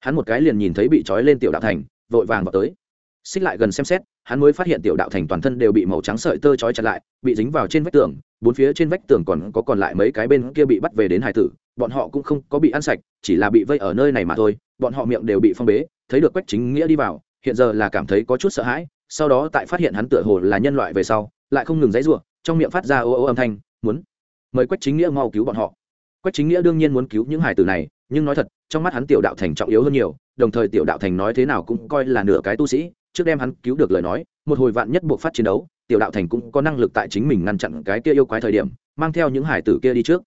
Hắn một cái liền nhìn thấy bị trói lên tiểu đạo thành vội vàng vào tới. Xích lại gần xem xét, hắn mới phát hiện tiểu đạo thành toàn thân đều bị màu trắng sợi tơ trói chặt lại, bị dính vào trên vách tường, bốn phía trên vách tường còn có còn lại mấy cái bên kia bị bắt về đến hải tử, bọn họ cũng không có bị ăn sạch, chỉ là bị vây ở nơi này mà thôi, bọn họ miệng đều bị phong bế, thấy được quách chính nghĩa đi vào, hiện giờ là cảm thấy có chút sợ hãi, sau đó tại phát hiện hắn tựa hồ là nhân loại về sau, lại không ngừng dãy ruộng trong miệng phát ra ô ô âm thanh, muốn mời quách chính nghĩa mau cứu bọn họ. Quách chính nghĩa đương nhiên muốn cứu những hải tử này nhưng nói thật, trong mắt hắn tiểu đạo thành trọng yếu hơn nhiều, đồng thời tiểu đạo thành nói thế nào cũng coi là nửa cái tu sĩ, trước đem hắn cứu được lời nói, một hồi vạn nhất buộc phát chiến đấu, tiểu đạo thành cũng có năng lực tại chính mình ngăn chặn cái kia yêu quái thời điểm, mang theo những hải tử kia đi trước.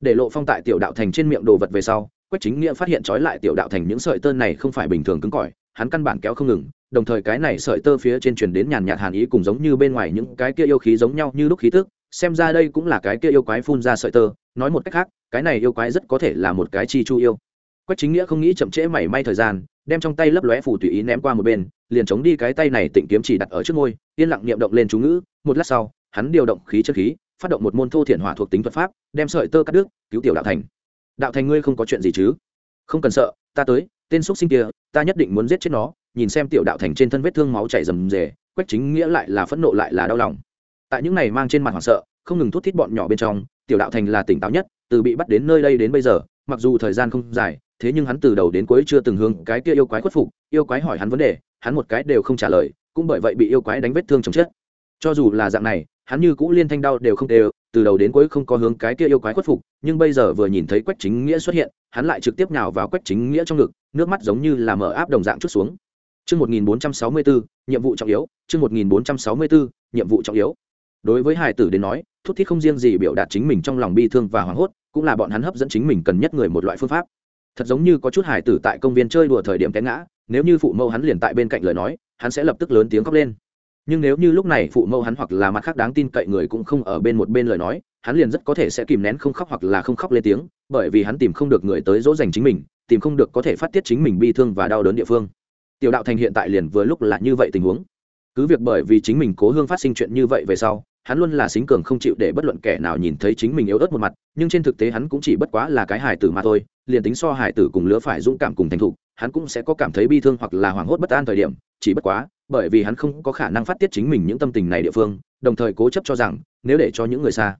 Để lộ phong tại tiểu đạo thành trên miệng đồ vật về sau, quách chính nghĩa phát hiện trói lại tiểu đạo thành những sợi tơ này không phải bình thường cứng cỏi, hắn căn bản kéo không ngừng, đồng thời cái này sợi tơ phía trên truyền đến nhàn nhạt hàn ý cùng giống như bên ngoài những cái kia yêu khí giống nhau như lúc khí tức xem ra đây cũng là cái kia yêu quái phun ra sợi tơ, nói một cách khác, cái này yêu quái rất có thể là một cái chi chu yêu. Quách chính nghĩa không nghĩ chậm trễ mảy may thời gian, đem trong tay lấp lóe phủ tùy ý ném qua một bên, liền chống đi cái tay này tịnh kiếm chỉ đặt ở trước ngôi, yên lặng niệm động lên chú ngữ, một lát sau, hắn điều động khí chất khí, phát động một môn thô thiển hỏa thuộc tính thuật pháp, đem sợi tơ cắt đứt, cứu tiểu đạo thành. Đạo thành ngươi không có chuyện gì chứ? Không cần sợ, ta tới, tên xúc sinh kia, ta nhất định muốn giết chết nó. Nhìn xem tiểu đạo thành trên thân vết thương máu chảy rầm rề, quách chính nghĩa lại là phẫn nộ lại là đau lòng tại những này mang trên mặt hoảng sợ không ngừng thút thít bọn nhỏ bên trong tiểu đạo thành là tỉnh táo nhất từ bị bắt đến nơi đây đến bây giờ mặc dù thời gian không dài thế nhưng hắn từ đầu đến cuối chưa từng hướng cái kia yêu quái khuất phục yêu quái hỏi hắn vấn đề hắn một cái đều không trả lời cũng bởi vậy bị yêu quái đánh vết thương chồng chết cho dù là dạng này hắn như cũ liên thanh đau đều không đều từ đầu đến cuối không có hướng cái kia yêu quái khuất phục nhưng bây giờ vừa nhìn thấy quách chính nghĩa xuất hiện hắn lại trực tiếp nhào vào quách chính nghĩa trong ngực nước mắt giống như là mở áp đồng dạng chút xuống Chương 1464, nhiệm vụ trọng yếu, chương 1464, nhiệm vụ trọng yếu. Đối với hải tử đến nói, thút thít không riêng gì biểu đạt chính mình trong lòng bi thương và hoảng hốt, cũng là bọn hắn hấp dẫn chính mình cần nhất người một loại phương pháp. Thật giống như có chút hải tử tại công viên chơi đùa thời điểm té ngã, nếu như phụ mẫu hắn liền tại bên cạnh lời nói, hắn sẽ lập tức lớn tiếng khóc lên. Nhưng nếu như lúc này phụ mẫu hắn hoặc là mặt khác đáng tin cậy người cũng không ở bên một bên lời nói, hắn liền rất có thể sẽ kìm nén không khóc hoặc là không khóc lên tiếng, bởi vì hắn tìm không được người tới dỗ dành chính mình, tìm không được có thể phát tiết chính mình bi thương và đau đớn địa phương tiểu đạo thành hiện tại liền vừa lúc là như vậy tình huống cứ việc bởi vì chính mình cố hương phát sinh chuyện như vậy về sau hắn luôn là xính cường không chịu để bất luận kẻ nào nhìn thấy chính mình yếu ớt một mặt, nhưng trên thực tế hắn cũng chỉ bất quá là cái hài tử mà thôi, liền tính so hài tử cùng lứa phải dũng cảm cùng thành thục, hắn cũng sẽ có cảm thấy bi thương hoặc là hoảng hốt bất an thời điểm, chỉ bất quá, bởi vì hắn không có khả năng phát tiết chính mình những tâm tình này địa phương, đồng thời cố chấp cho rằng, nếu để cho những người xa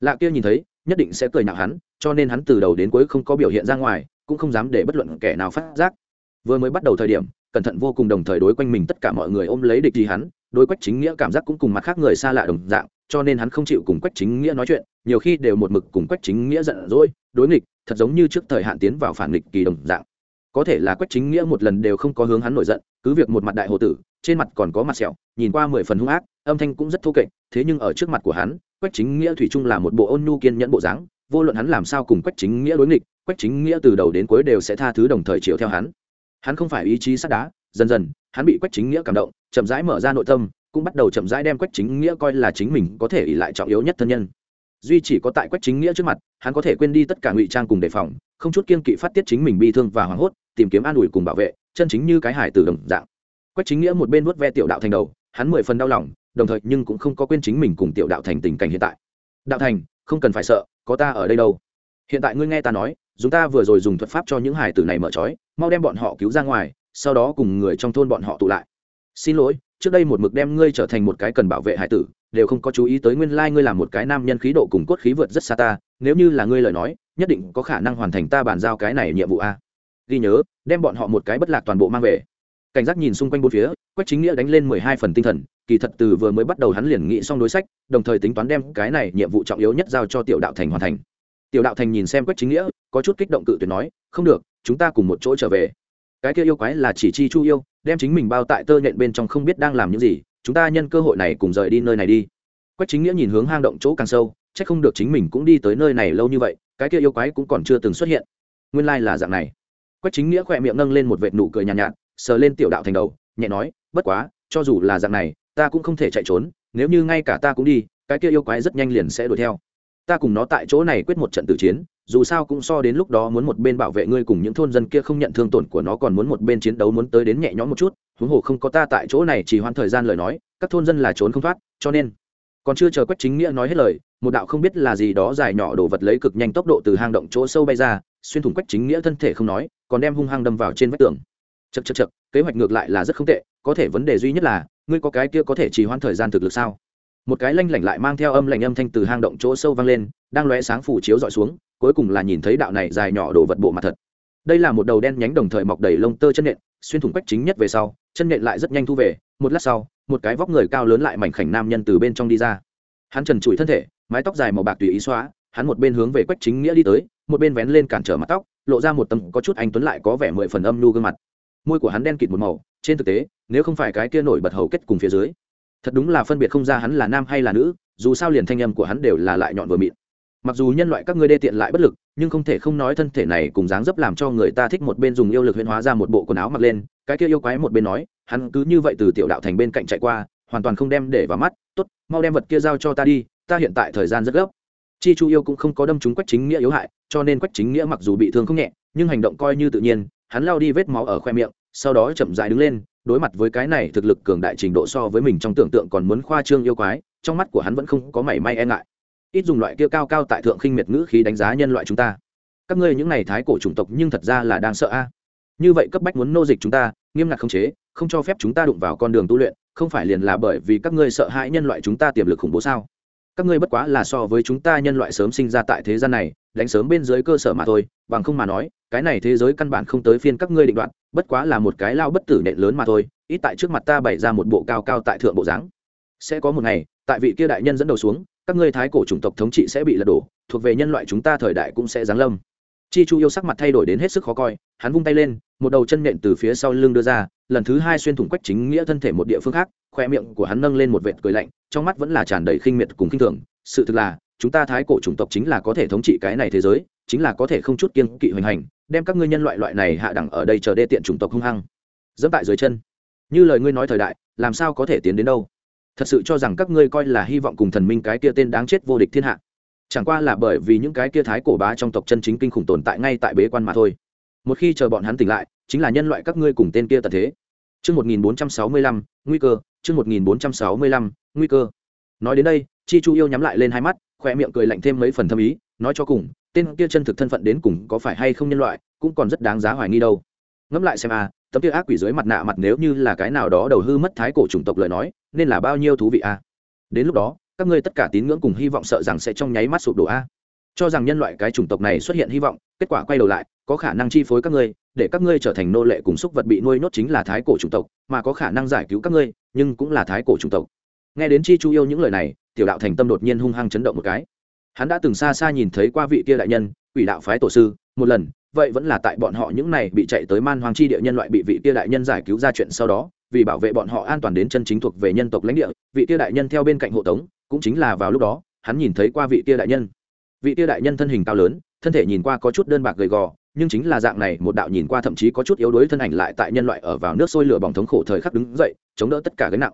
lạ kia nhìn thấy, nhất định sẽ cười nhạo hắn, cho nên hắn từ đầu đến cuối không có biểu hiện ra ngoài, cũng không dám để bất luận kẻ nào phát giác. Vừa mới bắt đầu thời điểm, cẩn thận vô cùng đồng thời đối quanh mình tất cả mọi người ôm lấy địch gì hắn đối quách chính nghĩa cảm giác cũng cùng mặt khác người xa lạ đồng dạng, cho nên hắn không chịu cùng quách chính nghĩa nói chuyện, nhiều khi đều một mực cùng quách chính nghĩa giận dỗi, đối nghịch, thật giống như trước thời hạn tiến vào phản nghịch kỳ đồng dạng. Có thể là quách chính nghĩa một lần đều không có hướng hắn nổi giận, cứ việc một mặt đại hồ tử, trên mặt còn có mặt sẹo, nhìn qua mười phần hung ác, âm thanh cũng rất thô kệch, thế nhưng ở trước mặt của hắn, quách chính nghĩa thủy chung là một bộ ôn nhu kiên nhẫn bộ dáng, vô luận hắn làm sao cùng quách chính nghĩa đối nghịch, quách chính nghĩa từ đầu đến cuối đều sẽ tha thứ đồng thời chiều theo hắn. Hắn không phải ý chí sắt đá, dần dần, hắn bị quách chính nghĩa cảm động chậm rãi mở ra nội tâm, cũng bắt đầu chậm rãi đem quách chính nghĩa coi là chính mình có thể ỉ lại trọng yếu nhất thân nhân. Duy chỉ có tại quách chính nghĩa trước mặt, hắn có thể quên đi tất cả ngụy trang cùng đề phòng, không chút kiên kỵ phát tiết chính mình bi thương và hoảng hốt, tìm kiếm an ủi cùng bảo vệ, chân chính như cái hải từ đồng dạng. Quách chính nghĩa một bên vuốt ve tiểu đạo thành đầu, hắn mười phần đau lòng, đồng thời nhưng cũng không có quên chính mình cùng tiểu đạo thành tình cảnh hiện tại. Đạo thành, không cần phải sợ, có ta ở đây đâu. Hiện tại ngươi nghe ta nói, chúng ta vừa rồi dùng thuật pháp cho những hải tử này mở trói, mau đem bọn họ cứu ra ngoài, sau đó cùng người trong thôn bọn họ tụ lại xin lỗi, trước đây một mực đem ngươi trở thành một cái cần bảo vệ hải tử, đều không có chú ý tới nguyên lai ngươi là một cái nam nhân khí độ cùng cốt khí vượt rất xa ta, nếu như là ngươi lời nói, nhất định có khả năng hoàn thành ta bàn giao cái này nhiệm vụ a. Ghi nhớ, đem bọn họ một cái bất lạc toàn bộ mang về. Cảnh giác nhìn xung quanh bốn phía, quách chính nghĩa đánh lên mười hai phần tinh thần, kỳ thật từ vừa mới bắt đầu hắn liền nghĩ xong đối sách, đồng thời tính toán đem cái này nhiệm vụ trọng yếu nhất giao cho tiểu đạo thành hoàn thành. Tiểu đạo thành nhìn xem quách chính nghĩa, có chút kích động cự tuyệt nói, không được, chúng ta cùng một chỗ trở về cái kia yêu quái là chỉ chi chu yêu đem chính mình bao tại tơ nhện bên trong không biết đang làm những gì chúng ta nhân cơ hội này cùng rời đi nơi này đi. Quách chính nghĩa nhìn hướng hang động chỗ càng sâu c h ắ c không được chính mình cũng đi tới nơi này lâu như vậy cái kia yêu quái cũng còn chưa từng xuất hiện. Nguyên lai、like、là dạng này. Quách chính nghĩa khỏe miệng nâng lên một vệt nụ cười nhàn nhạt, nhạt sờ lên tiểu đạo thành đầu nhẹ nói bất quá cho dù là dạng này ta cũng không thể chạy trốn nếu như ngay cả ta cũng đi cái kia yêu quái rất nhanh liền sẽ đuổi theo ta cùng nó tại chỗ này quyết một trận tử chiến, dù sao cũng so đến lúc đó muốn một bên bảo vệ ngươi cùng những thôn dân kia không nhận thương tổn của nó còn muốn một bên chiến đấu muốn tới đến nhẹ nhõm một chút, huống hồ không có ta tại chỗ này chỉ hoãn thời gian lời nói, các thôn dân là trốn không thoát, cho nên còn chưa chờ quách chính nghĩa nói hết lời, một đạo không biết là gì đó dài nhỏ đổ vật lấy cực nhanh tốc độ từ hang động chỗ sâu bay ra, xuyên thủng quách chính nghĩa thân thể không nói, còn đem hung hăng đâm vào trên vách tường. Chật chật chật kế hoạch ngược lại là rất không tệ, có thể vấn đề duy nhất là, ngươi có cái kia có thể trì hoãn thời gian thực lực sao? Một cái lanh lảnh lại mang theo âm lạnh âm thanh từ hang động chỗ sâu vang lên, đang lóe sáng phủ chiếu dọi xuống, cuối cùng là nhìn thấy đạo này dài nhỏ đổ vật bộ mặt thật. Đây là một đầu đen nhánh đồng thời mọc đầy lông tơ chân nện, xuyên thủng quách chính nhất về sau, chân nện lại rất nhanh thu về, một lát sau, một cái vóc người cao lớn lại mảnh khảnh nam nhân từ bên trong đi ra. Hắn trần trụi thân thể, mái tóc dài màu bạc tùy ý xóa, hắn một bên hướng về quách chính nghĩa đi tới, một bên vén lên cản trở mặt tóc, lộ ra một tấm có chút anh tuấn lại có vẻ mười phần âm nhu gương mặt. Môi của hắn đen kịt một màu, trên thực tế, nếu không phải cái kia nổi bật hầu kết cùng phía dưới thật đúng là phân biệt không ra hắn là nam hay là nữ, dù sao liền thanh âm của hắn đều là lại nhọn vừa mịn. Mặc dù nhân loại các ngươi đê tiện lại bất lực, nhưng không thể không nói thân thể này cùng dáng dấp làm cho người ta thích một bên dùng yêu lực huyễn hóa ra một bộ quần áo mặc lên, cái kia yêu quái một bên nói, hắn cứ như vậy từ tiểu đạo thành bên cạnh chạy qua, hoàn toàn không đem để vào mắt, tốt, mau đem vật kia giao cho ta đi, ta hiện tại thời gian rất gấp. Chi chu yêu cũng không có đâm trúng quách chính nghĩa yếu hại, cho nên quách chính nghĩa mặc dù bị thương không nhẹ, nhưng hành động coi như tự nhiên, hắn lao đi vết máu ở khoe miệng, sau đó chậm dại đứng lên đối mặt với cái này thực lực cường đại trình độ so với mình trong tưởng tượng còn muốn khoa trương yêu quái, trong mắt của hắn vẫn không có mảy may e ngại. Ít dùng loại kia cao cao tại thượng khinh miệt ngữ khí đánh giá nhân loại chúng ta. Các ngươi những n à y thái cổ chủng tộc nhưng thật ra là đang sợ a. Như vậy cấp bách muốn nô dịch chúng ta, nghiêm ngặt khống chế, không cho phép chúng ta đụng vào con đường tu luyện, không phải liền là bởi vì các ngươi sợ hãi nhân loại chúng ta tiềm lực khủng bố sao? Các ngươi bất quá là so với chúng ta nhân loại sớm sinh ra tại thế gian này, đánh sớm bên dưới cơ sở mà thôi, bằng không mà nói, cái này thế giới căn bản không tới phiên các ngươi định đoạn bất quá là một cái lao bất tử nện lớn mà thôi, ít tại trước mặt ta bày ra một bộ cao cao tại thượng bộ dáng. Sẽ có một ngày, tại vị kia đại nhân dẫn đầu xuống, các ngươi thái cổ chủng tộc thống trị sẽ bị lật đổ, thuộc về nhân loại chúng ta thời đại cũng sẽ giáng lâm. Chi chu yêu sắc mặt thay đổi đến hết sức khó coi, hắn vung tay lên, một đầu chân nện từ phía sau lưng đưa ra, lần thứ hai xuyên thủng quách chính nghĩa thân thể một địa phương khác, khoe miệng của hắn nâng lên một vệt cười lạnh, trong mắt vẫn là tràn đầy khinh miệt cùng khinh thường. Sự thực là, chúng ta thái cổ chủng tộc chính là có thể thống trị cái này thế giới, chính là có thể không chút kiên kỵ hoành hành đem các ngươi nhân loại loại này hạ đẳng ở đây chờ đê tiện chủng tộc hung hăng. Dẫm tại dưới chân. Như lời ngươi nói thời đại làm sao có thể tiến đến đâu? Thật sự cho rằng các ngươi coi là hy vọng cùng thần minh cái kia tên đáng chết vô địch thiên hạ. Chẳng qua là bởi vì những cái kia thái cổ bá trong tộc chân chính kinh khủng tồn tại ngay tại bế quan mà thôi. Một khi chờ bọn hắn tỉnh lại chính là nhân loại các ngươi cùng tên kia tật thế. Trước 1465, nguy cơ, trước 1465, nguy cơ. Nói đến đây, Chi Chu yêu nhắm lại lên hai mắt, khỏe miệng cười lạnh thêm mấy phần thâm ý, nói cho cùng, tên kia chân thực thân phận đến cùng có phải hay không nhân loại, cũng còn rất đáng giá hoài nghi đâu. Ngẫm lại xem a, tấm kia ác quỷ dưới mặt nạ mặt nếu như là cái nào đó đầu hư mất thái cổ chủng tộc lời nói, nên là bao nhiêu thú vị a. Đến lúc đó, các ngươi tất cả tín ngưỡng cùng hy vọng sợ rằng sẽ trong nháy mắt sụp đổ a cho rằng nhân loại cái chủng tộc này xuất hiện hy vọng kết quả quay đầu lại có khả năng chi phối các ngươi để các ngươi trở thành nô lệ cùng xúc vật bị nuôi nhốt chính là thái cổ chủng tộc mà có khả năng giải cứu các ngươi nhưng cũng là thái cổ chủng tộc nghe đến chi chu yêu những lời này tiểu đạo thành tâm đột nhiên hung hăng chấn động một cái hắn đã từng xa xa nhìn thấy qua vị kia đại nhân, quỷ đạo phái tổ sư, một lần, vậy vẫn là tại bọn họ những này bị chạy tới man hoàng chi địa nhân loại bị vị kia đại nhân giải cứu ra chuyện sau đó, vì bảo vệ bọn họ an toàn đến chân chính thuộc về nhân tộc lãnh địa, vị kia đại nhân theo bên cạnh hộ tống, cũng chính là vào lúc đó, hắn nhìn thấy qua vị tia đại nhân. Vị tia đại nhân thân hình cao lớn, thân thể nhìn qua có chút đơn bạc gầy gò, nhưng chính là dạng này, một đạo nhìn qua thậm chí có chút yếu đuối thân ảnh lại tại nhân loại ở vào nước sôi lửa bỏng thống khổ thời khắc đứng dậy, chống đỡ tất cả gánh nặng.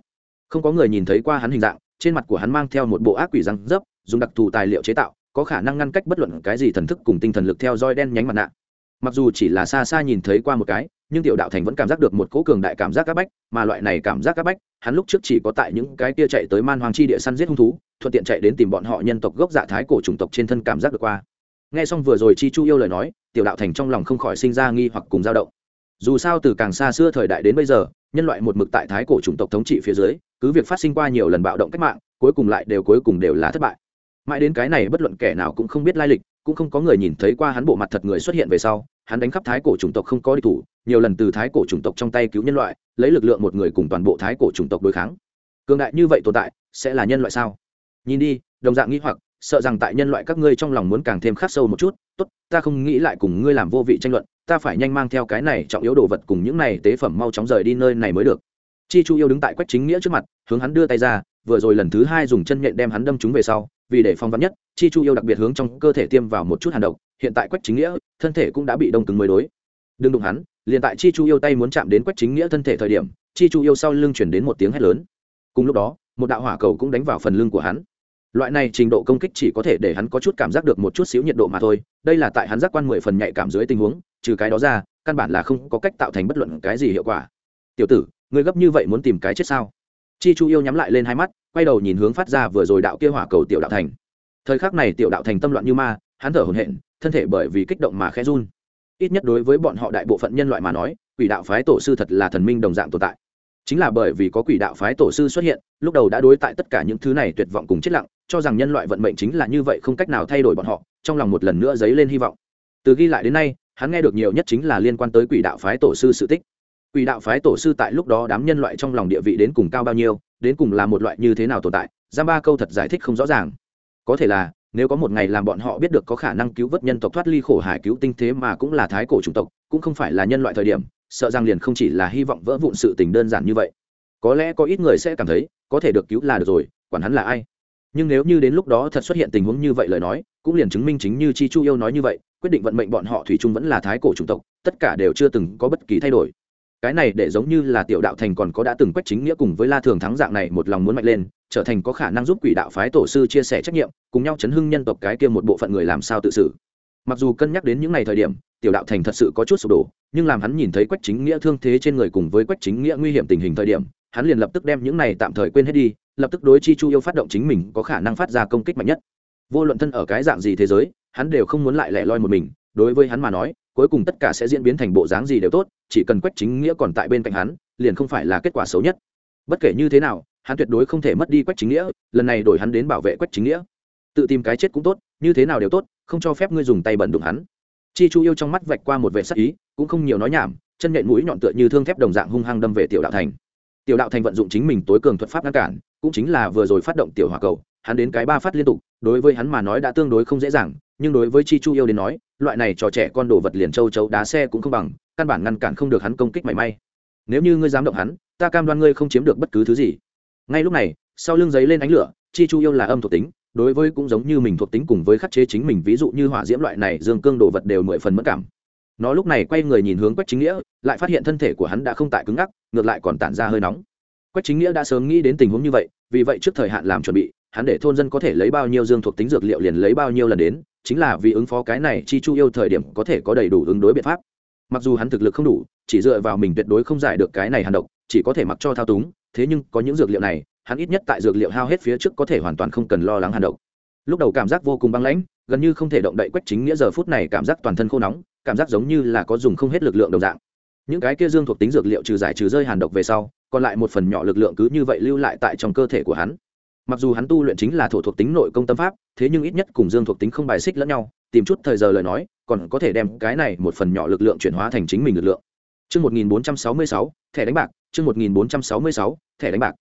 Không có người nhìn thấy qua hắn hình dạng, trên mặt của hắn mang theo một bộ ác quỷ răng dấp dùng đặc thù tài liệu chế tạo, có khả năng ngăn cách bất luận cái gì thần thức cùng tinh thần lực theo dõi đen nhánh mặt nạ. Mặc dù chỉ là xa xa nhìn thấy qua một cái, nhưng tiểu đạo thành vẫn cảm giác được một cỗ cường đại cảm giác áp bách, mà loại này cảm giác áp bách, hắn lúc trước chỉ có tại những cái kia chạy tới man hoàng chi địa săn giết hung thú, thuận tiện chạy đến tìm bọn họ nhân tộc gốc dạ thái cổ chủng tộc trên thân cảm giác được qua. Nghe xong vừa rồi chi chu yêu lời nói, tiểu đạo thành trong lòng không khỏi sinh ra nghi hoặc cùng dao động. Dù sao từ càng xa xưa thời đại đến bây giờ, nhân loại một mực tại thái cổ chủng tộc thống trị phía dưới, cứ việc phát sinh qua nhiều lần bạo động cách mạng, cuối cùng lại đều cuối cùng đều là thất bại mãi đến cái này bất luận kẻ nào cũng không biết lai lịch, cũng không có người nhìn thấy qua hắn bộ mặt thật người xuất hiện về sau, hắn đánh khắp thái cổ chủng tộc không có đi thủ, nhiều lần từ thái cổ chủng tộc trong tay cứu nhân loại, lấy lực lượng một người cùng toàn bộ thái cổ chủng tộc đối kháng. Cường đại như vậy tồn tại, sẽ là nhân loại sao? Nhìn đi, đồng dạng nghĩ hoặc, sợ rằng tại nhân loại các ngươi trong lòng muốn càng thêm khắc sâu một chút, tốt, ta không nghĩ lại cùng ngươi làm vô vị tranh luận, ta phải nhanh mang theo cái này trọng yếu đồ vật cùng những này tế phẩm mau chóng rời đi nơi này mới được. Chi chu yêu đứng tại quách chính nghĩa trước mặt, hướng hắn đưa tay ra, vừa rồi lần thứ hai dùng chân nhện đem hắn đâm chúng về sau vì để phòng vắn nhất, chi chu yêu đặc biệt hướng trong cơ thể tiêm vào một chút hàn độc, hiện tại quách chính nghĩa, thân thể cũng đã bị đông cứng mới đối. Đừng đụng hắn, liền tại chi chu yêu tay muốn chạm đến quách chính nghĩa thân thể thời điểm, chi chu yêu sau lưng chuyển đến một tiếng hét lớn. Cùng lúc đó, một đạo hỏa cầu cũng đánh vào phần lưng của hắn. Loại này trình độ công kích chỉ có thể để hắn có chút cảm giác được một chút xíu nhiệt độ mà thôi, đây là tại hắn giác quan mười phần nhạy cảm dưới tình huống, trừ cái đó ra, căn bản là không có cách tạo thành bất luận cái gì hiệu quả. Tiểu tử người gấp như vậy muốn tìm cái chết sao? Chi chu yêu nhắm lại lên hai mắt quay đầu nhìn hướng phát ra vừa rồi đạo kia hỏa cầu tiểu đạo thành. Thời khắc này tiểu đạo thành tâm loạn như ma, hắn thở hổn hển, thân thể bởi vì kích động mà khẽ run. Ít nhất đối với bọn họ đại bộ phận nhân loại mà nói, quỷ đạo phái tổ sư thật là thần minh đồng dạng tồn tại. Chính là bởi vì có quỷ đạo phái tổ sư xuất hiện, lúc đầu đã đối tại tất cả những thứ này tuyệt vọng cùng chết lặng, cho rằng nhân loại vận mệnh chính là như vậy không cách nào thay đổi bọn họ, trong lòng một lần nữa dấy lên hy vọng. Từ ghi lại đến nay, hắn nghe được nhiều nhất chính là liên quan tới quỷ đạo phái tổ sư sự tích quỷ đạo phái tổ sư tại lúc đó đám nhân loại trong lòng địa vị đến cùng cao bao nhiêu, đến cùng là một loại như thế nào tồn tại giam ba câu thật giải thích không rõ ràng. Có thể là, nếu có một ngày làm bọn họ biết được có khả năng cứu vớt nhân tộc thoát ly khổ hải cứu tinh thế mà cũng là thái cổ chủng tộc, cũng không phải là nhân loại thời điểm, sợ rằng liền không chỉ là hy vọng vỡ vụn sự tình đơn giản như vậy. Có lẽ có ít người sẽ cảm thấy, có thể được cứu là được rồi, quản hắn là ai. Nhưng nếu như đến lúc đó thật xuất hiện tình huống như vậy lời nói, cũng liền chứng minh chính như chi chu yêu nói như vậy, quyết định vận mệnh bọn họ thủy chung vẫn là thái cổ chủng tộc, tất cả đều chưa từng có bất kỳ thay đổi cái này để giống như là tiểu đạo thành còn có đã từng quách chính nghĩa cùng với la thường thắng dạng này một lòng muốn mạnh lên, trở thành có khả năng giúp quỷ đạo phái tổ sư chia sẻ trách nhiệm, cùng nhau chấn hưng nhân tộc cái kia một bộ phận người làm sao tự xử. Mặc dù cân nhắc đến những ngày thời điểm, tiểu đạo thành thật sự có chút sụp đổ, nhưng làm hắn nhìn thấy quách chính nghĩa thương thế trên người cùng với quách chính nghĩa nguy hiểm tình hình thời điểm, hắn liền lập tức đem những này tạm thời quên hết đi, lập tức đối chi chu yêu phát động chính mình có khả năng phát ra công kích mạnh nhất. Vô luận thân ở cái dạng gì thế giới, hắn đều không muốn lại lẻ loi một mình, đối với hắn mà nói cuối cùng tất cả sẽ diễn biến thành bộ dáng gì đều tốt, chỉ cần quách chính nghĩa còn tại bên cạnh hắn, liền không phải là kết quả xấu nhất. Bất kể như thế nào, hắn tuyệt đối không thể mất đi quách chính nghĩa, lần này đổi hắn đến bảo vệ quách chính nghĩa. Tự tìm cái chết cũng tốt, như thế nào đều tốt, không cho phép ngươi dùng tay bẩn đụng hắn. Chi chu yêu trong mắt vạch qua một vệ sắc ý, cũng không nhiều nói nhảm, chân nhện mũi nhọn tựa như thương thép đồng dạng hung hăng đâm về tiểu đạo thành. Tiểu đạo thành vận dụng chính mình tối cường thuật pháp ngăn cản, cũng chính là vừa rồi phát động tiểu hỏa cầu, hắn đến cái ba phát liên tục, đối với hắn mà nói đã tương đối không dễ dàng nhưng đối với chi chu yêu đến nói, loại này trò trẻ con đồ vật liền châu chấu đá xe cũng không bằng, căn bản ngăn cản không được hắn công kích mảy may. Nếu như ngươi dám động hắn, ta cam đoan ngươi không chiếm được bất cứ thứ gì. Ngay lúc này, sau lưng giấy lên ánh lửa, chi chu yêu là âm thuộc tính, đối với cũng giống như mình thuộc tính cùng với khắc chế chính mình, ví dụ như hỏa diễm loại này dương cương đồ vật đều mười phần mất cảm. Nó lúc này quay người nhìn hướng quách chính nghĩa, lại phát hiện thân thể của hắn đã không tại cứng ngắc, ngược lại còn tản ra hơi nóng. Quách chính nghĩa đã sớm nghĩ đến tình huống như vậy, vì vậy trước thời hạn làm chuẩn bị hắn để thôn dân có thể lấy bao nhiêu dương thuộc tính dược liệu liền lấy bao nhiêu lần đến, chính là vì ứng phó cái này chi chu yêu thời điểm có thể có đầy đủ ứng đối biện pháp. Mặc dù hắn thực lực không đủ, chỉ dựa vào mình tuyệt đối không giải được cái này hàn độc, chỉ có thể mặc cho thao túng, thế nhưng có những dược liệu này, hắn ít nhất tại dược liệu hao hết phía trước có thể hoàn toàn không cần lo lắng hàn độc. Lúc đầu cảm giác vô cùng băng lãnh, gần như không thể động đậy quách chính nghĩa giờ phút này cảm giác toàn thân khô nóng, cảm giác giống như là có dùng không hết lực lượng đồng dạng. Những cái kia dương thuộc tính dược liệu trừ giải trừ rơi hàn độc về sau, còn lại một phần nhỏ lực lượng cứ như vậy lưu lại tại trong cơ thể của hắn mặc dù hắn tu luyện chính là thổ thuộc tính nội công tâm pháp thế nhưng ít nhất cùng dương thuộc tính không bài xích lẫn nhau tìm chút thời giờ lời nói còn có thể đem cái này một phần nhỏ lực lượng chuyển hóa thành chính mình lực lượng Chương 1466, thẻ đánh bạc, chương 1466, thẻ đánh bạc.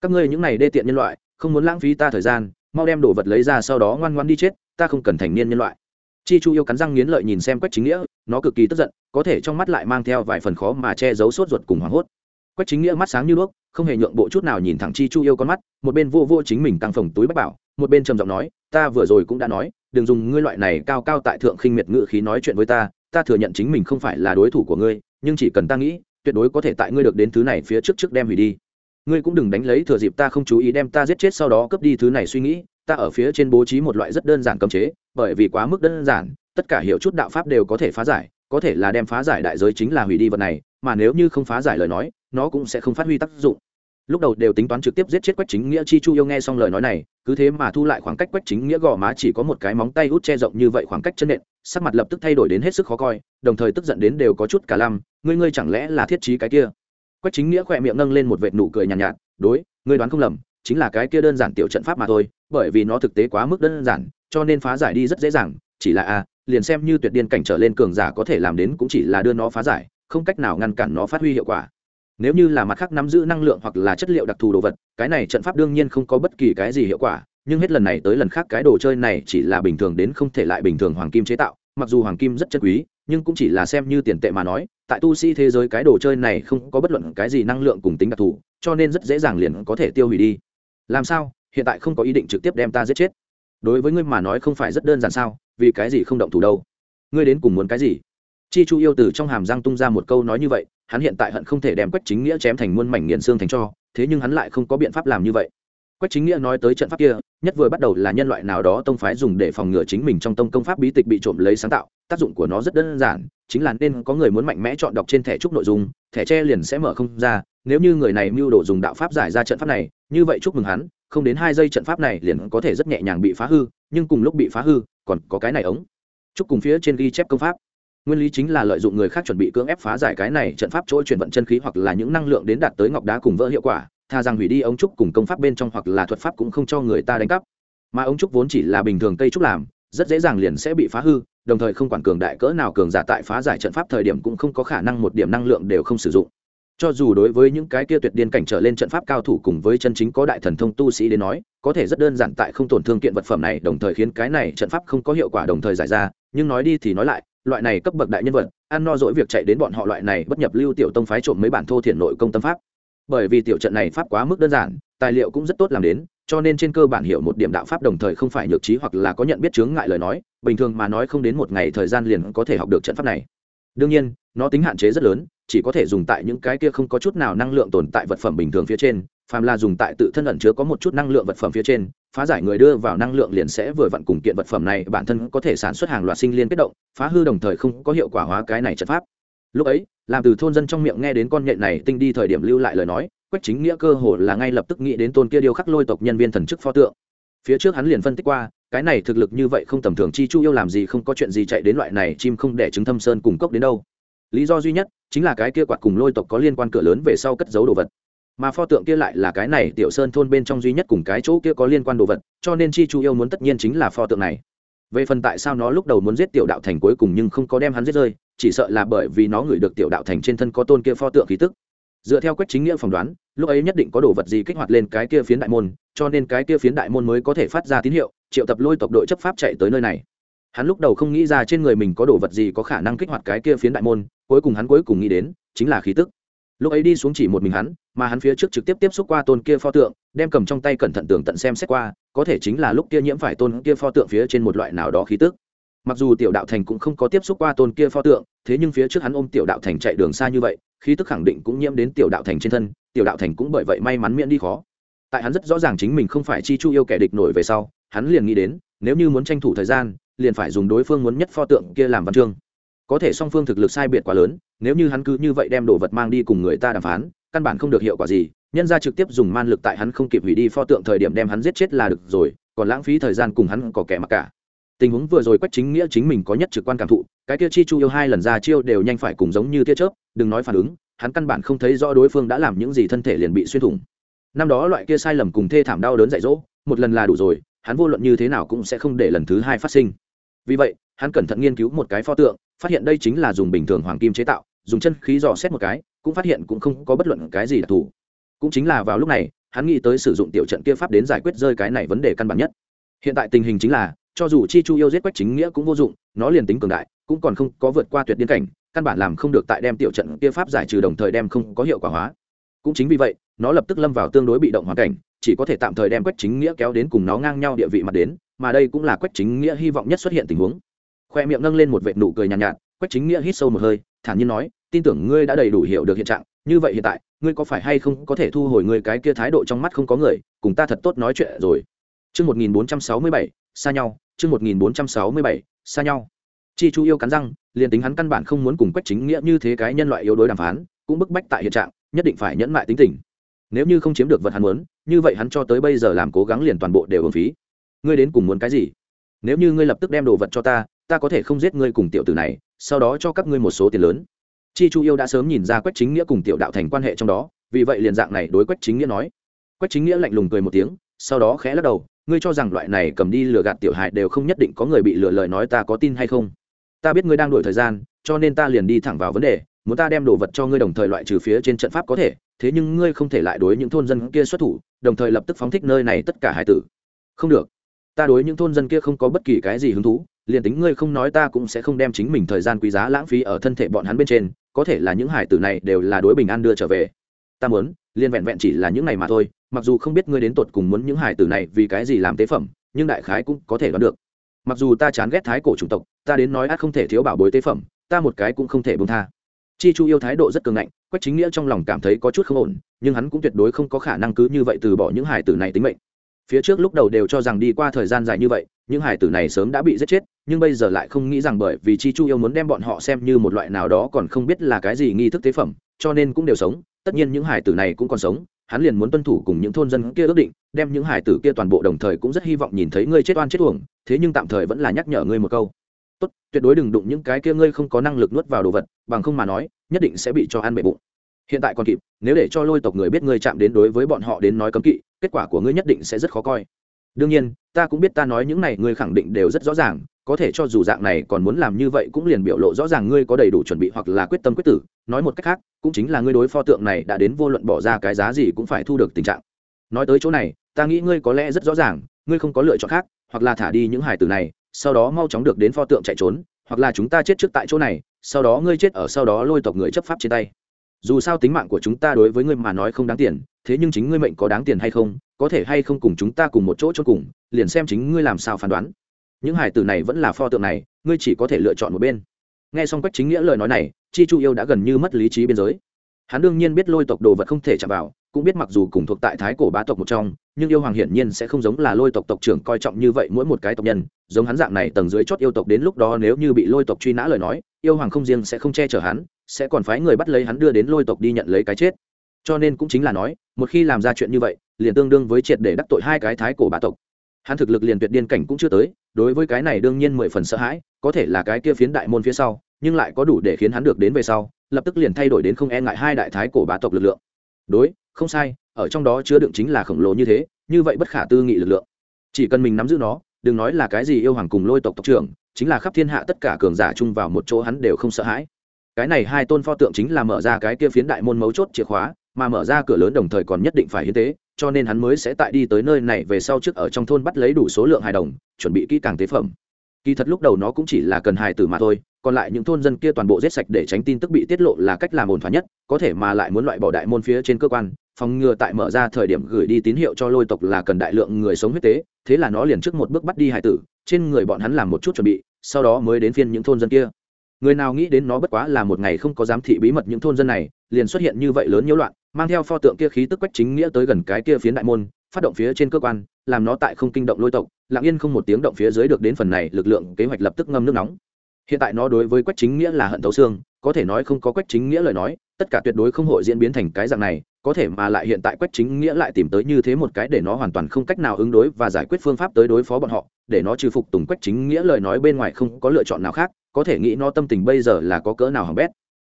Các ngươi những này đê tiện nhân loại, không muốn lãng phí ta thời gian, mau đem đồ vật lấy ra sau đó ngoan ngoãn đi chết, ta không cần thành niên nhân loại. Chi Chu yêu cắn răng nghiến lợi nhìn xem Quách Chính Nghĩa, nó cực kỳ tức giận, có thể trong mắt lại mang theo vài phần khó mà che giấu sốt ruột cùng hoảng hốt. Quách Chính Nghĩa mắt sáng như đuốc, không hề nhượng bộ chút nào nhìn thẳng Chi Chu yêu con mắt, một bên vô vô chính mình tăng phồng túi bách bảo, một bên trầm giọng nói, ta vừa rồi cũng đã nói, đừng dùng ngươi loại này cao cao tại thượng khinh miệt ngự khí nói chuyện với ta, ta thừa nhận chính mình không phải là đối thủ của ngươi, nhưng chỉ cần ta nghĩ tuyệt đối có thể tại ngươi được đến thứ này phía trước trước đem hủy đi. Ngươi cũng đừng đánh lấy thừa dịp ta không chú ý đem ta giết chết sau đó cướp đi thứ này suy nghĩ ta ở phía trên bố trí một loại rất đơn giản cấm chế bởi vì quá mức đơn giản tất cả hiểu chút đạo pháp đều có thể phá giải có thể là đem phá giải đại giới chính là hủy đi vật này mà nếu như không phá giải lời nói nó cũng sẽ không phát huy tác dụng. Lúc đầu đều tính toán trực tiếp giết chết quách chính nghĩa chi chu yêu nghe xong lời nói này cứ thế mà thu lại khoảng cách quách chính nghĩa gò má chỉ có một cái móng tay út che rộng như vậy khoảng cách chân nện sắc mặt lập tức thay đổi đến hết sức khó coi đồng thời tức giận đến đều có chút cả lam ngươi ngươi chẳng lẽ là thiết trí cái kia? Quách chính nghĩa khỏe miệng nâng lên một vệt nụ cười nhàn nhạt, nhạt đối ngươi đoán không lầm chính là cái kia đơn giản tiểu trận pháp mà thôi bởi vì nó thực tế quá mức đơn giản cho nên phá giải đi rất dễ dàng chỉ là a liền xem như tuyệt điên cảnh trở lên cường giả có thể làm đến cũng chỉ là đưa nó phá giải, không cách nào ngăn cản nó phát huy hiệu quả. Nếu như là mặt khác nắm giữ năng lượng hoặc là chất liệu đặc thù đồ vật, cái này trận pháp đương nhiên không có bất kỳ cái gì hiệu quả, nhưng hết lần này tới lần khác cái đồ chơi này chỉ là bình thường đến không thể lại bình thường hoàng kim chế tạo, mặc dù hoàng kim rất chân quý, nhưng cũng chỉ là xem như tiền tệ mà nói, tại tu sĩ thế giới cái đồ chơi này không có bất luận cái gì năng lượng cùng tính đặc thù, cho nên rất dễ dàng liền có thể tiêu hủy đi. Làm sao? Hiện tại không có ý định trực tiếp đem ta giết chết đối với ngươi mà nói không phải rất đơn giản sao, vì cái gì không động thủ đâu? Ngươi đến cùng muốn cái gì? Chi chu yêu từ trong hàm răng tung ra một câu nói như vậy, hắn hiện tại hận không thể đem quách chính nghĩa chém thành muôn mảnh nghiền xương thành cho, thế nhưng hắn lại không có biện pháp làm như vậy. Quách chính nghĩa nói tới trận pháp kia, nhất vừa bắt đầu là nhân loại nào đó tông phái dùng để phòng ngừa chính mình trong tông công pháp bí tịch bị trộm lấy sáng tạo, tác dụng của nó rất đơn giản, chính là nên có người muốn mạnh mẽ chọn đọc trên thẻ trúc nội dung, thẻ tre liền sẽ mở không ra, nếu như người này mưu đồ dùng đạo pháp giải ra trận pháp này, như vậy chúc mừng hắn không đến hai giây trận pháp này liền có thể rất nhẹ nhàng bị phá hư, nhưng cùng lúc bị phá hư, còn có cái này ống. Chúc cùng phía trên ghi chép công pháp. Nguyên lý chính là lợi dụng người khác chuẩn bị cưỡng ép phá giải cái này trận pháp chỗ chuyển vận chân khí hoặc là những năng lượng đến đạt tới ngọc đá cùng vỡ hiệu quả, tha rằng hủy đi ống trúc cùng công pháp bên trong hoặc là thuật pháp cũng không cho người ta đánh cắp. Mà ống trúc vốn chỉ là bình thường cây trúc làm, rất dễ dàng liền sẽ bị phá hư, đồng thời không quản cường đại cỡ nào cường giả tại phá giải trận pháp thời điểm cũng không có khả năng một điểm năng lượng đều không sử dụng cho dù đối với những cái kia tuyệt điên cảnh trở lên trận pháp cao thủ cùng với chân chính có đại thần thông tu sĩ đến nói, có thể rất đơn giản tại không tổn thương kiện vật phẩm này, đồng thời khiến cái này trận pháp không có hiệu quả đồng thời giải ra. Nhưng nói đi thì nói lại, loại này cấp bậc đại nhân vật, ăn no dỗi việc chạy đến bọn họ loại này bất nhập lưu tiểu tông phái trộm mấy bản thô thiển nội công tâm pháp. Bởi vì tiểu trận này pháp quá mức đơn giản, tài liệu cũng rất tốt làm đến, cho nên trên cơ bản hiểu một điểm đạo pháp đồng thời không phải nhược trí hoặc là có nhận biết chướng ngại lời nói, bình thường mà nói không đến một ngày thời gian liền có thể học được trận pháp này. Đương nhiên, nó tính hạn chế rất lớn chỉ có thể dùng tại những cái kia không có chút nào năng lượng tồn tại vật phẩm bình thường phía trên, phàm là dùng tại tự thân ẩn chứa có một chút năng lượng vật phẩm phía trên, phá giải người đưa vào năng lượng liền sẽ vừa vặn cùng kiện vật phẩm này bản thân có thể sản xuất hàng loạt sinh liên kết động, phá hư đồng thời không có hiệu quả hóa cái này trận pháp. Lúc ấy, làm từ thôn dân trong miệng nghe đến con nhện này tinh đi thời điểm lưu lại lời nói, quách chính nghĩa cơ hồ là ngay lập tức nghĩ đến tôn kia điêu khắc lôi tộc nhân viên thần chức pho tượng. Phía trước hắn liền phân tích qua, cái này thực lực như vậy không tầm thường, chi chu yêu làm gì không có chuyện gì chạy đến loại này, chim không để trứng thâm sơn cùng cốc đến đâu lý do duy nhất chính là cái kia quạt cùng lôi tộc có liên quan cửa lớn về sau cất giấu đồ vật. Mà pho tượng kia lại là cái này tiểu sơn thôn bên trong duy nhất cùng cái chỗ kia có liên quan đồ vật, cho nên chi chu yêu muốn tất nhiên chính là pho tượng này. Về phần tại sao nó lúc đầu muốn giết tiểu đạo thành cuối cùng nhưng không có đem hắn giết rơi, chỉ sợ là bởi vì nó ngửi được tiểu đạo thành trên thân có tôn kia pho tượng khí tức. Dựa theo quách chính nghĩa phỏng đoán, lúc ấy nhất định có đồ vật gì kích hoạt lên cái kia phiến đại môn, cho nên cái kia phiến đại môn mới có thể phát ra tín hiệu, triệu tập lôi tộc đội chấp pháp chạy tới nơi này hắn lúc đầu không nghĩ ra trên người mình có đồ vật gì có khả năng kích hoạt cái kia phiến đại môn, cuối cùng hắn cuối cùng nghĩ đến, chính là khí tức. Lúc ấy đi xuống chỉ một mình hắn, mà hắn phía trước trực tiếp tiếp xúc qua tôn kia pho tượng, đem cầm trong tay cẩn thận tường tận xem xét qua, có thể chính là lúc kia nhiễm phải tôn kia pho tượng phía trên một loại nào đó khí tức. Mặc dù tiểu đạo thành cũng không có tiếp xúc qua tôn kia pho tượng, thế nhưng phía trước hắn ôm tiểu đạo thành chạy đường xa như vậy, khí tức khẳng định cũng nhiễm đến tiểu đạo thành trên thân, tiểu đạo thành cũng bởi vậy may mắn miễn đi khó. Tại hắn rất rõ ràng chính mình không phải chi chu yêu kẻ địch nổi về sau, hắn liền nghĩ đến, nếu như muốn tranh thủ thời gian liền phải dùng đối phương muốn nhất pho tượng kia làm văn chương. Có thể song phương thực lực sai biệt quá lớn, nếu như hắn cứ như vậy đem đồ vật mang đi cùng người ta đàm phán, căn bản không được hiệu quả gì, nhân ra trực tiếp dùng man lực tại hắn không kịp hủy đi pho tượng thời điểm đem hắn giết chết là được rồi, còn lãng phí thời gian cùng hắn có kẻ mặc cả. Tình huống vừa rồi quách chính nghĩa chính mình có nhất trực quan cảm thụ, cái kia chi chu yêu hai lần ra chiêu đều nhanh phải cùng giống như tia chớp, đừng nói phản ứng, hắn căn bản không thấy rõ đối phương đã làm những gì thân thể liền bị xuyên thủng. Năm đó loại kia sai lầm cùng thê thảm đau đớn dạy dỗ, một lần là đủ rồi, hắn vô luận như thế nào cũng sẽ không để lần thứ hai phát sinh vì vậy, hắn cẩn thận nghiên cứu một cái pho tượng, phát hiện đây chính là dùng bình thường hoàng kim chế tạo, dùng chân khí dò xét một cái, cũng phát hiện cũng không có bất luận cái gì đặc thù. Cũng chính là vào lúc này, hắn nghĩ tới sử dụng tiểu trận kia pháp đến giải quyết rơi cái này vấn đề căn bản nhất. Hiện tại tình hình chính là, cho dù chi chu yêu giết quách chính nghĩa cũng vô dụng, nó liền tính cường đại, cũng còn không có vượt qua tuyệt điên cảnh, căn bản làm không được tại đem tiểu trận kia pháp giải trừ đồng thời đem không có hiệu quả hóa. Cũng chính vì vậy nó lập tức lâm vào tương đối bị động hoàn cảnh chỉ có thể tạm thời đem quách chính nghĩa kéo đến cùng nó ngang nhau địa vị mặt đến mà đây cũng là quách chính nghĩa hy vọng nhất xuất hiện tình huống khoe miệng nâng lên một vệt nụ cười nhàn nhạt, nhạt quách chính nghĩa hít sâu một hơi thản nhiên nói tin tưởng ngươi đã đầy đủ hiểu được hiện trạng như vậy hiện tại ngươi có phải hay không có thể thu hồi ngươi cái kia thái độ trong mắt không có người cùng ta thật tốt nói chuyện rồi Chương 1467, xa nhau, chương 1467, xa nhau. Chi Chu yêu cắn răng, liền tính hắn căn bản không muốn cùng Quách Chính Nghĩa như thế cái nhân loại yếu đối đàm phán, cũng bức bách tại hiện trạng, nhất định phải nhẫn mại tính tình. Nếu như không chiếm được vật hắn muốn, như vậy hắn cho tới bây giờ làm cố gắng liền toàn bộ đều hưởng phí. Ngươi đến cùng muốn cái gì? Nếu như ngươi lập tức đem đồ vật cho ta, ta có thể không giết ngươi cùng tiểu tử này, sau đó cho các ngươi một số tiền lớn. Chi Chu yêu đã sớm nhìn ra Quách Chính Nghĩa cùng tiểu đạo thành quan hệ trong đó, vì vậy liền dạng này đối Quách Chính Nghĩa nói. Quách Chính Nghĩa lạnh lùng cười một tiếng, sau đó khẽ lắc đầu, ngươi cho rằng loại này cầm đi lừa gạt tiểu hài đều không nhất định có người bị lừa lời nói ta có tin hay không ta biết ngươi đang đổi thời gian cho nên ta liền đi thẳng vào vấn đề muốn ta đem đồ vật cho ngươi đồng thời loại trừ phía trên trận pháp có thể thế nhưng ngươi không thể lại đối những thôn dân kia xuất thủ, đồng thời lập tức phóng thích nơi này tất cả hải tử. Không được. Ta đối những thôn dân kia không có bất kỳ cái gì hứng thú, liền tính ngươi không nói ta cũng sẽ không đem chính mình thời gian quý giá lãng phí ở thân thể bọn hắn bên trên, có thể là những hải tử này đều là đối bình an đưa trở về. Ta muốn liên vẹn vẹn chỉ là những này mà thôi, mặc dù không biết ngươi đến tột cùng muốn những hải tử này vì cái gì làm tế phẩm, nhưng đại khái cũng có thể đoán được. Mặc dù ta chán ghét thái cổ chủng tộc, ta đến nói át không thể thiếu bảo bối tế phẩm, ta một cái cũng không thể bông tha chi chu yêu thái độ rất cường ngạnh, quách chính nghĩa trong lòng cảm thấy có chút không ổn, nhưng hắn cũng tuyệt đối không có khả năng cứ như vậy từ bỏ những hải tử này tính mệnh. Phía trước lúc đầu đều cho rằng đi qua thời gian dài như vậy, những hải tử này sớm đã bị giết chết, nhưng bây giờ lại không nghĩ rằng bởi vì chi chu yêu muốn đem bọn họ xem như một loại nào đó còn không biết là cái gì nghi thức tế phẩm, cho nên cũng đều sống, tất nhiên những hải tử này cũng còn sống, hắn liền muốn tuân thủ cùng những thôn dân kia ước định, đem những hải tử kia toàn bộ đồng thời cũng rất hy vọng nhìn thấy ngươi chết oan chết uổng, thế nhưng tạm thời vẫn là nhắc nhở ngươi một câu tốt, tuyệt đối đừng đụng những cái kia ngươi không có năng lực nuốt vào đồ vật, bằng không mà nói, nhất định sẽ bị cho ăn bệ bụng. Hiện tại còn kịp, nếu để cho lôi tộc người biết ngươi chạm đến đối với bọn họ đến nói cấm kỵ, kết quả của ngươi nhất định sẽ rất khó coi. Đương nhiên, ta cũng biết ta nói những này ngươi khẳng định đều rất rõ ràng, có thể cho dù dạng này còn muốn làm như vậy cũng liền biểu lộ rõ ràng ngươi có đầy đủ chuẩn bị hoặc là quyết tâm quyết tử. Nói một cách khác, cũng chính là ngươi đối pho tượng này đã đến vô luận bỏ ra cái giá gì cũng phải thu được tình trạng. Nói tới chỗ này, ta nghĩ ngươi có lẽ rất rõ ràng, ngươi không có lựa chọn khác, hoặc là thả đi những hải tử này sau đó mau chóng được đến pho tượng chạy trốn, hoặc là chúng ta chết trước tại chỗ này, sau đó ngươi chết ở sau đó lôi tộc người chấp pháp trên tay. Dù sao tính mạng của chúng ta đối với ngươi mà nói không đáng tiền, thế nhưng chính ngươi mệnh có đáng tiền hay không, có thể hay không cùng chúng ta cùng một chỗ cho cùng, liền xem chính ngươi làm sao phán đoán. Những hải tử này vẫn là pho tượng này, ngươi chỉ có thể lựa chọn một bên. Nghe xong quách chính nghĩa lời nói này, chi chu yêu đã gần như mất lý trí biên giới hắn đương nhiên biết lôi tộc đồ vật không thể chạm vào, cũng biết mặc dù cùng thuộc tại thái cổ bá tộc một trong, nhưng yêu hoàng hiển nhiên sẽ không giống là lôi tộc tộc trưởng coi trọng như vậy mỗi một cái tộc nhân, giống hắn dạng này tầng dưới chót yêu tộc đến lúc đó nếu như bị lôi tộc truy nã lời nói, yêu hoàng không riêng sẽ không che chở hắn, sẽ còn phái người bắt lấy hắn đưa đến lôi tộc đi nhận lấy cái chết. Cho nên cũng chính là nói, một khi làm ra chuyện như vậy, liền tương đương với triệt để đắc tội hai cái thái cổ bá tộc. Hắn thực lực liền tuyệt điên cảnh cũng chưa tới, đối với cái này đương nhiên mười phần sợ hãi, có thể là cái kia phiến đại môn phía sau nhưng lại có đủ để khiến hắn được đến về sau, lập tức liền thay đổi đến không e ngại hai đại thái cổ bá tộc lực lượng. Đối, không sai, ở trong đó chứa đựng chính là khổng lồ như thế, như vậy bất khả tư nghị lực lượng. Chỉ cần mình nắm giữ nó, đừng nói là cái gì yêu hoàng cùng lôi tộc tộc trưởng, chính là khắp thiên hạ tất cả cường giả chung vào một chỗ hắn đều không sợ hãi. Cái này hai tôn pho tượng chính là mở ra cái kia phiến đại môn mấu chốt chìa khóa, mà mở ra cửa lớn đồng thời còn nhất định phải hiến tế, cho nên hắn mới sẽ tại đi tới nơi này về sau trước ở trong thôn bắt lấy đủ số lượng hài đồng, chuẩn bị kỹ càng tế phẩm. Kỳ thật lúc đầu nó cũng chỉ là cần hài tử mà thôi còn lại những thôn dân kia toàn bộ giết sạch để tránh tin tức bị tiết lộ là cách làm ổn thỏa nhất, có thể mà lại muốn loại bỏ đại môn phía trên cơ quan, phòng ngừa tại mở ra thời điểm gửi đi tín hiệu cho lôi tộc là cần đại lượng người sống huyết tế, thế là nó liền trước một bước bắt đi hải tử, trên người bọn hắn làm một chút chuẩn bị, sau đó mới đến phiên những thôn dân kia. Người nào nghĩ đến nó bất quá là một ngày không có giám thị bí mật những thôn dân này, liền xuất hiện như vậy lớn nhiễu loạn, mang theo pho tượng kia khí tức quách chính nghĩa tới gần cái kia phiến đại môn, phát động phía trên cơ quan, làm nó tại không kinh động lôi tộc, lặng yên không một tiếng động phía dưới được đến phần này lực lượng kế hoạch lập tức ngâm nước nóng hiện tại nó đối với quách chính nghĩa là hận thấu xương, có thể nói không có quách chính nghĩa lời nói, tất cả tuyệt đối không hội diễn biến thành cái dạng này, có thể mà lại hiện tại quách chính nghĩa lại tìm tới như thế một cái để nó hoàn toàn không cách nào ứng đối và giải quyết phương pháp tới đối phó bọn họ, để nó trừ phục tùng quách chính nghĩa lời nói bên ngoài không có lựa chọn nào khác, có thể nghĩ nó tâm tình bây giờ là có cỡ nào hỏng bét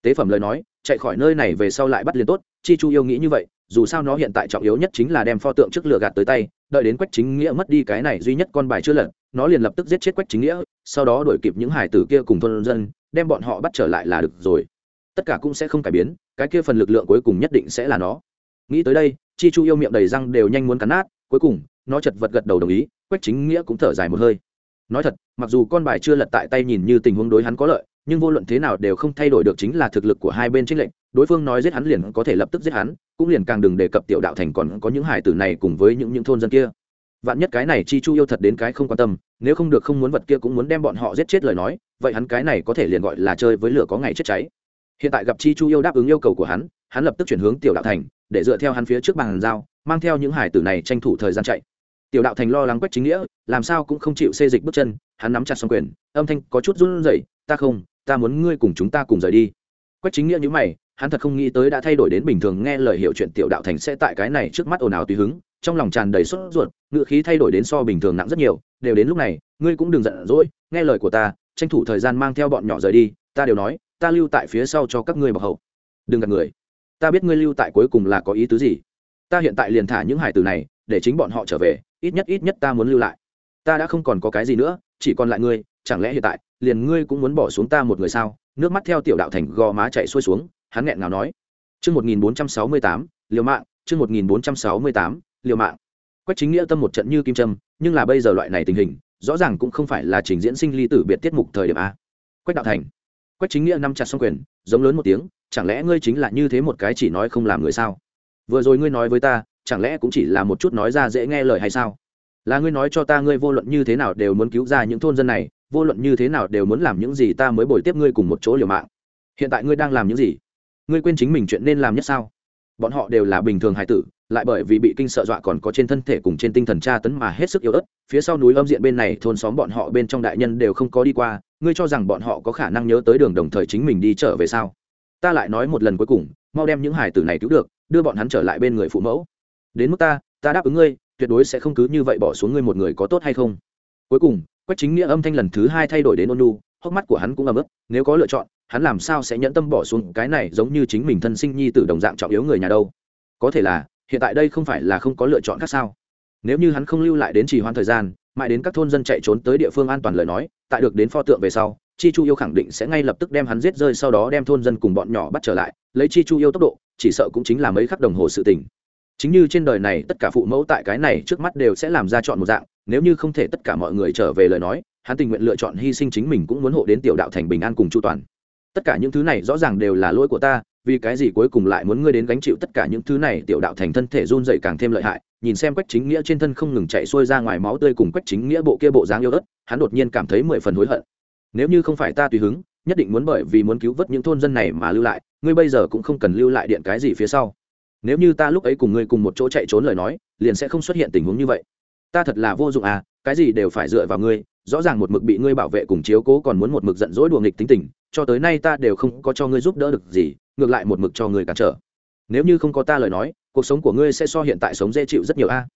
tế phẩm lời nói, chạy khỏi nơi này về sau lại bắt liền tốt, chi chu yêu nghĩ như vậy, dù sao nó hiện tại trọng yếu nhất chính là đem pho tượng trước lửa gạt tới tay, đợi đến quách chính nghĩa mất đi cái này duy nhất con bài chưa lật, nó liền lập tức giết chết quách chính nghĩa, sau đó đuổi kịp những hải tử kia cùng thôn dân, đem bọn họ bắt trở lại là được rồi. Tất cả cũng sẽ không cải biến, cái kia phần lực lượng cuối cùng nhất định sẽ là nó. Nghĩ tới đây, chi chu yêu miệng đầy răng đều nhanh muốn cắn nát, cuối cùng, nó chật vật gật đầu đồng ý, quách chính nghĩa cũng thở dài một hơi. Nói thật, mặc dù con bài chưa lật tại tay nhìn như tình huống đối hắn có lợi nhưng vô luận thế nào đều không thay đổi được chính là thực lực của hai bên trích lệnh đối phương nói giết hắn liền có thể lập tức giết hắn, cũng liền càng đừng đề cập tiểu đạo thành còn có những hải tử này cùng với những những thôn dân kia. Vạn nhất cái này chi chu yêu thật đến cái không quan tâm, nếu không được không muốn vật kia cũng muốn đem bọn họ giết chết lời nói, vậy hắn cái này có thể liền gọi là chơi với lửa có ngày chết cháy. Hiện tại gặp chi chu yêu đáp ứng yêu cầu của hắn hắn lập tức chuyển hướng tiểu đạo thành, để dựa theo hắn phía trước bàn giao, mang theo những hải tử này tranh thủ thời gian chạy. Tiểu đạo thành lo lắng quách chính nghĩa, làm sao cũng không chịu xê dịch bước chân, hắn nắm chặt xong quyền, âm thanh có chút run rẩy, ta không ta muốn ngươi cùng chúng ta cùng rời đi. Quách chính nghĩa như mày, hắn thật không nghĩ tới đã thay đổi đến bình thường nghe lời hiểu chuyện tiểu đạo thành sẽ tại cái này trước mắt ồn ào tùy hứng, trong lòng tràn đầy sốt ruột ngự khí thay đổi đến so bình thường nặng rất nhiều, đều đến lúc này, ngươi cũng đừng giận dỗi, nghe lời của ta, tranh thủ thời gian mang theo bọn nhỏ rời đi, ta đều nói, ta lưu tại phía sau cho các ngươi bọc hậu. Đừng gạt người. Ta biết ngươi lưu tại cuối cùng là có ý tứ gì. Ta hiện tại liền thả những hải tử này, để chính bọn họ trở về, ít nhất ít nhất ta muốn lưu lại. Ta đã không còn có cái gì nữa, chỉ còn lại ngươi chẳng lẽ hiện tại, liền ngươi cũng muốn bỏ xuống ta một người sao? Nước mắt theo tiểu đạo thành gò má chạy xuôi xuống, hắn nghẹn ngào nói. Chương một nghìn bốn trăm sáu mươi tám, liều mạng, chương một nghìn bốn trăm sáu mươi tám, liều mạng. Quách chính nghĩa tâm một trận như kim trâm nhưng là bây giờ loại này tình hình, rõ ràng cũng không phải là trình diễn sinh ly tử biệt tiết mục thời điểm a. Quách đạo thành. Quách chính nghĩa nắm chặt xong quyền, giống lớn một tiếng, chẳng lẽ ngươi chính là như thế một cái chỉ nói không làm người sao? Vừa rồi ngươi nói với ta, chẳng lẽ cũng chỉ là một chút nói ra dễ nghe lời hay sao? Là ngươi nói cho ta ngươi vô luận như thế nào đều muốn cứu ra những thôn dân này vô luận như thế nào đều muốn làm những gì ta mới bồi tiếp ngươi cùng một chỗ liều mạng. Hiện tại ngươi đang làm những gì? Ngươi quên chính mình chuyện nên làm nhất sao? Bọn họ đều là bình thường hải tử, lại bởi vì bị kinh sợ dọa còn có trên thân thể cùng trên tinh thần tra tấn mà hết sức yếu ớt, phía sau núi âm diện bên này thôn xóm bọn họ bên trong đại nhân đều không có đi qua, ngươi cho rằng bọn họ có khả năng nhớ tới đường đồng thời chính mình đi trở về sao? Ta lại nói một lần cuối cùng, mau đem những hải tử này cứu được, đưa bọn hắn trở lại bên người phụ mẫu. Đến mức ta ta đáp ứng ngươi, tuyệt đối sẽ không cứ như vậy bỏ xuống ngươi một người có tốt hay không. Cuối cùng quách chính nghĩa âm thanh lần thứ hai thay đổi đến ôn nu hốc mắt của hắn cũng ấm ức, nếu có lựa chọn, hắn làm sao sẽ nhẫn tâm bỏ xuống cái này giống như chính mình thân sinh nhi tử đồng dạng trọng yếu người nhà đâu? Có thể là, hiện tại đây không phải là không có lựa chọn khác sao? Nếu như hắn không lưu lại đến trì hoãn thời gian, mãi đến các thôn dân chạy trốn tới địa phương an toàn lời nói, tại được đến pho tượng về sau, chi chu yêu khẳng định sẽ ngay lập tức đem hắn giết rơi sau đó đem thôn dân cùng bọn nhỏ bắt trở lại, lấy chi chu yêu tốc độ, chỉ sợ cũng chính là mấy khắc đồng hồ sự tình. Chính như trên đời này tất cả phụ mẫu tại cái này trước mắt đều sẽ làm ra chọn một dạng nếu như không thể tất cả mọi người trở về lời nói, hắn tình nguyện lựa chọn hy sinh chính mình cũng muốn hộ đến tiểu đạo thành bình an cùng chu toàn. Tất cả những thứ này rõ ràng đều là lỗi của ta, vì cái gì cuối cùng lại muốn ngươi đến gánh chịu tất cả những thứ này, tiểu đạo thành thân thể run dậy càng thêm lợi hại, nhìn xem quách chính nghĩa trên thân không ngừng chạy xuôi ra ngoài máu tươi cùng quách chính nghĩa bộ kia bộ dáng yêu ớt, hắn đột nhiên cảm thấy mười phần hối hận. Nếu như không phải ta tùy hứng, nhất định muốn bởi vì muốn cứu vớt những thôn dân này mà lưu lại, ngươi bây giờ cũng không cần lưu lại điện cái gì phía sau. Nếu như ta lúc ấy cùng ngươi cùng một chỗ chạy trốn lời nói, liền sẽ không xuất hiện tình huống như vậy ta thật là vô dụng à cái gì đều phải dựa vào ngươi, rõ ràng một mực bị ngươi bảo vệ cùng chiếu cố còn muốn một mực giận dỗi đùa nghịch tính tình, cho tới nay ta đều không có cho ngươi giúp đỡ được gì, ngược lại một mực cho ngươi cản trở. Nếu như không có ta lời nói, cuộc sống của ngươi sẽ so hiện tại sống dễ chịu rất nhiều a.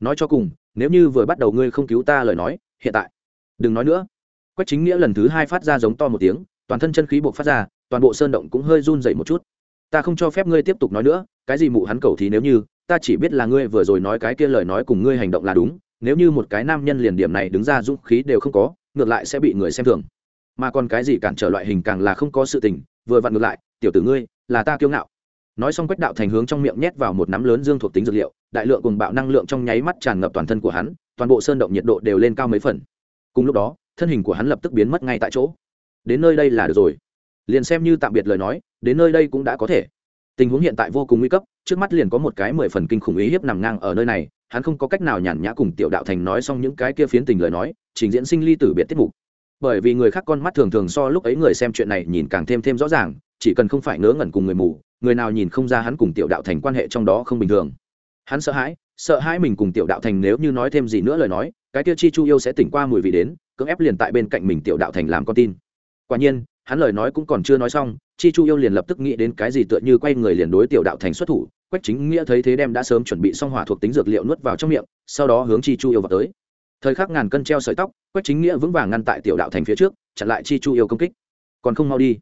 Nói cho cùng, nếu như vừa bắt đầu ngươi không cứu ta lời nói, hiện tại, đừng nói nữa. Quách chính nghĩa lần thứ hai phát ra giống to một tiếng, toàn thân chân khí buộc phát ra, toàn bộ sơn động cũng hơi run dậy một chút. Ta không cho phép ngươi tiếp tục nói nữa, cái gì mụ hắn cầu thì nếu như, ta chỉ biết là ngươi vừa rồi nói cái kia lời nói cùng ngươi hành động là đúng nếu như một cái nam nhân liền điểm này đứng ra dũng khí đều không có, ngược lại sẽ bị người xem thường. Mà còn cái gì cản trở loại hình càng là không có sự tình, vừa vặn ngược lại, tiểu tử ngươi, là ta kiêu ngạo. Nói xong quách đạo thành hướng trong miệng nhét vào một nắm lớn dương thuộc tính dược liệu, đại lượng cùng bạo năng lượng trong nháy mắt tràn ngập toàn thân của hắn, toàn bộ sơn động nhiệt độ đều lên cao mấy phần. Cùng lúc đó, thân hình của hắn lập tức biến mất ngay tại chỗ. Đến nơi đây là được rồi. Liền xem như tạm biệt lời nói, đến nơi đây cũng đã có thể. Tình huống hiện tại vô cùng nguy cấp, trước mắt liền có một cái mười phần kinh khủng ý hiếp nằm ngang ở nơi này hắn không có cách nào nhàn nhã cùng tiểu đạo thành nói xong những cái kia phiến tình lời nói, trình diễn sinh ly tử biệt tiết mục. Bởi vì người khác con mắt thường thường so lúc ấy người xem chuyện này nhìn càng thêm thêm rõ ràng, chỉ cần không phải ngớ ngẩn cùng người mù, người nào nhìn không ra hắn cùng tiểu đạo thành quan hệ trong đó không bình thường. Hắn sợ hãi sợ hãi mình cùng tiểu đạo thành nếu như nói thêm gì nữa lời nói, cái tiêu chi chu yêu sẽ tỉnh qua mùi vị đến, cưỡng ép liền tại bên cạnh mình tiểu đạo thành làm con tin. Quả nhiên, hắn lời nói cũng còn chưa nói xong, chi chu yêu liền lập tức nghĩ đến cái gì tựa như quay người liền đối tiểu đạo thành xuất thủ quách chính nghĩa thấy thế đem đã sớm chuẩn bị xong hỏa thuộc tính dược liệu nuốt vào trong miệng, sau đó hướng chi chu yêu vào tới. Thời khắc ngàn cân treo sợi tóc, quách chính nghĩa vững vàng ngăn tại tiểu đạo thành phía trước, chặn lại chi chu yêu công kích. Còn không mau đi.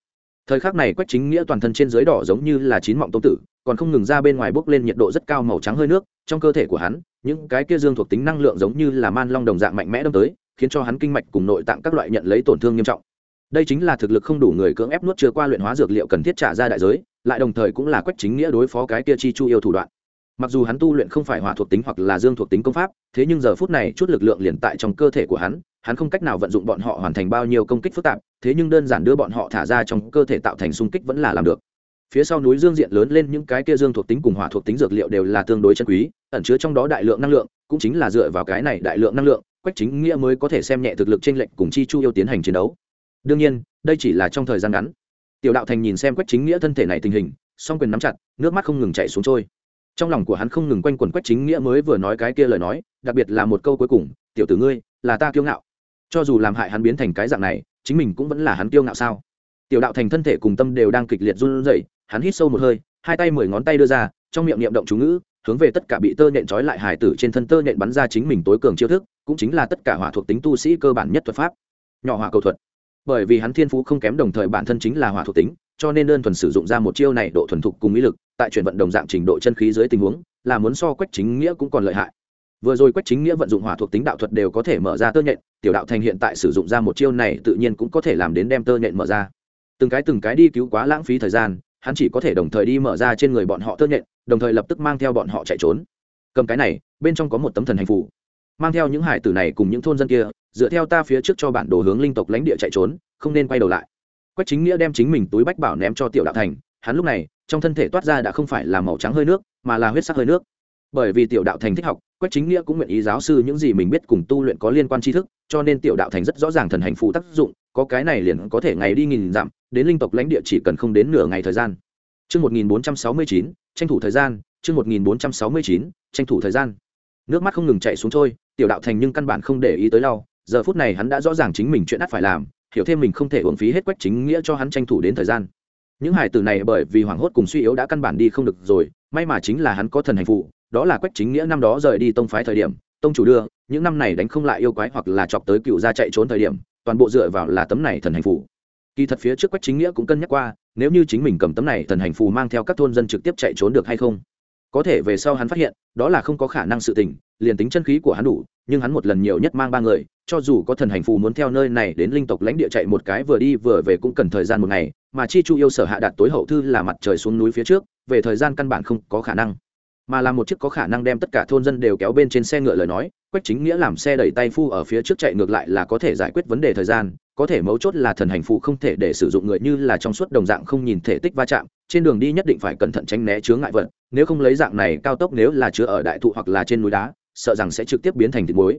Thời khắc này quách chính nghĩa toàn thân trên dưới đỏ giống như là chín mọng tôm tử, còn không ngừng ra bên ngoài bốc lên nhiệt độ rất cao màu trắng hơi nước, trong cơ thể của hắn, những cái kia dương thuộc tính năng lượng giống như là man long đồng dạng mạnh mẽ đâm tới, khiến cho hắn kinh mạch cùng nội tạng các loại nhận lấy tổn thương nghiêm trọng. Đây chính là thực lực không đủ người cưỡng ép nuốt chưa qua luyện hóa dược liệu cần thiết trả ra đại giới lại đồng thời cũng là quách chính nghĩa đối phó cái kia chi chu yêu thủ đoạn. Mặc dù hắn tu luyện không phải hỏa thuộc tính hoặc là dương thuộc tính công pháp, thế nhưng giờ phút này chút lực lượng liền tại trong cơ thể của hắn hắn không cách nào vận dụng bọn họ hoàn thành bao nhiêu công kích phức tạp, thế nhưng đơn giản đưa bọn họ thả ra trong cơ thể tạo thành xung kích vẫn là làm được. Phía sau núi dương diện lớn lên những cái kia dương thuộc tính cùng hỏa thuộc tính dược liệu đều là tương đối chân quý, ẩn chứa trong đó đại lượng năng lượng, cũng chính là dựa vào cái này đại lượng năng lượng, quách chính nghĩa mới có thể xem nhẹ thực lực trên lệnh cùng chi chu yêu tiến hành chiến đấu. Đương nhiên, đây chỉ là trong thời gian ngắn tiểu đạo thành nhìn xem quách chính nghĩa thân thể này tình hình, song quyền nắm chặt, nước mắt không ngừng chảy xuống trôi. Trong lòng của hắn không ngừng quanh quẩn quách chính nghĩa mới vừa nói cái kia lời nói, đặc biệt là một câu cuối cùng, tiểu tử ngươi, là ta kiêu ngạo. Cho dù làm hại hắn biến thành cái dạng này, chính mình cũng vẫn là hắn kiêu ngạo sao? Tiểu đạo thành thân thể cùng tâm đều đang kịch liệt run rẩy, hắn hít sâu một hơi, hai tay mười ngón tay đưa ra, trong miệng niệm động chú ngữ, hướng về tất cả bị tơ nhện trói lại hải tử trên thân tơ nhện bắn ra chính mình tối cường chiêu thức, cũng chính là tất cả hỏa thuộc tính tu sĩ cơ bản nhất thuật pháp. Nhỏ hỏa cầu thuật bởi vì hắn thiên phú không kém đồng thời bản thân chính là hỏa thuộc tính, cho nên đơn thuần sử dụng ra một chiêu này độ thuần thục cùng ý lực, tại chuyển vận đồng dạng trình độ chân khí dưới tình huống, là muốn so quách chính nghĩa cũng còn lợi hại. Vừa rồi quách chính nghĩa vận dụng hỏa thuộc tính đạo thuật đều có thể mở ra tơ nhện, tiểu đạo thành hiện tại sử dụng ra một chiêu này tự nhiên cũng có thể làm đến đem tơ nhện mở ra. Từng cái từng cái đi cứu quá lãng phí thời gian, hắn chỉ có thể đồng thời đi mở ra trên người bọn họ tơ nhện, đồng thời lập tức mang theo bọn họ chạy trốn. Cầm cái này, bên trong có một tấm thần hành phủ mang theo những hải tử này cùng những thôn dân kia dựa theo ta phía trước cho bản đồ hướng linh tộc lãnh địa chạy trốn không nên quay đầu lại. Quách chính nghĩa đem chính mình túi bách bảo ném cho tiểu đạo thành. Hắn lúc này trong thân thể toát ra đã không phải là màu trắng hơi nước mà là huyết sắc hơi nước. Bởi vì tiểu đạo thành thích học quách chính nghĩa cũng nguyện ý giáo sư những gì mình biết cùng tu luyện có liên quan tri thức cho nên tiểu đạo thành rất rõ ràng thần hành phụ tác dụng có cái này liền có thể ngày đi nghìn dặm đến linh tộc lãnh địa chỉ cần không đến nửa ngày thời gian. Trước 1469, tranh thủ thời gian, trước 1469, tranh thủ thời gian. Nước mắt không ngừng chảy xuống trôi, tiểu đạo thành nhưng căn bản không để ý tới lau, giờ phút này hắn đã rõ ràng chính mình chuyện ắt phải làm, hiểu thêm mình không thể uống phí hết quách chính nghĩa cho hắn tranh thủ đến thời gian. Những hải tử này bởi vì hoảng hốt cùng suy yếu đã căn bản đi không được rồi, may mà chính là hắn có thần hành phụ, đó là quách chính nghĩa năm đó rời đi tông phái thời điểm, tông chủ đưa, những năm này đánh không lại yêu quái hoặc là chọc tới cựu gia chạy trốn thời điểm, toàn bộ dựa vào là tấm này thần hành phụ. Kỳ thật phía trước quách chính nghĩa cũng cân nhắc qua nếu như chính mình cầm tấm này thần hành phù mang theo các thôn dân trực tiếp chạy trốn được hay không có thể về sau hắn phát hiện, đó là không có khả năng sự tình, liền tính chân khí của hắn đủ, nhưng hắn một lần nhiều nhất mang ba người, cho dù có thần hành phù muốn theo nơi này đến linh tộc lãnh địa chạy một cái vừa đi vừa về cũng cần thời gian một ngày, mà chi chu yêu sở hạ đạt tối hậu thư là mặt trời xuống núi phía trước, về thời gian căn bản không có khả năng. Mà là một chiếc có khả năng đem tất cả thôn dân đều kéo bên trên xe ngựa lời nói, quách chính nghĩa làm xe đẩy tay phu ở phía trước chạy ngược lại là có thể giải quyết vấn đề thời gian, có thể mấu chốt là thần hành phụ không thể để sử dụng người như là trong suốt đồng dạng không nhìn thể tích va chạm trên đường đi nhất định phải cẩn thận tránh né chướng ngại vật, nếu không lấy dạng này cao tốc nếu là chứa ở đại thụ hoặc là trên núi đá, sợ rằng sẽ trực tiếp biến thành thịt muối.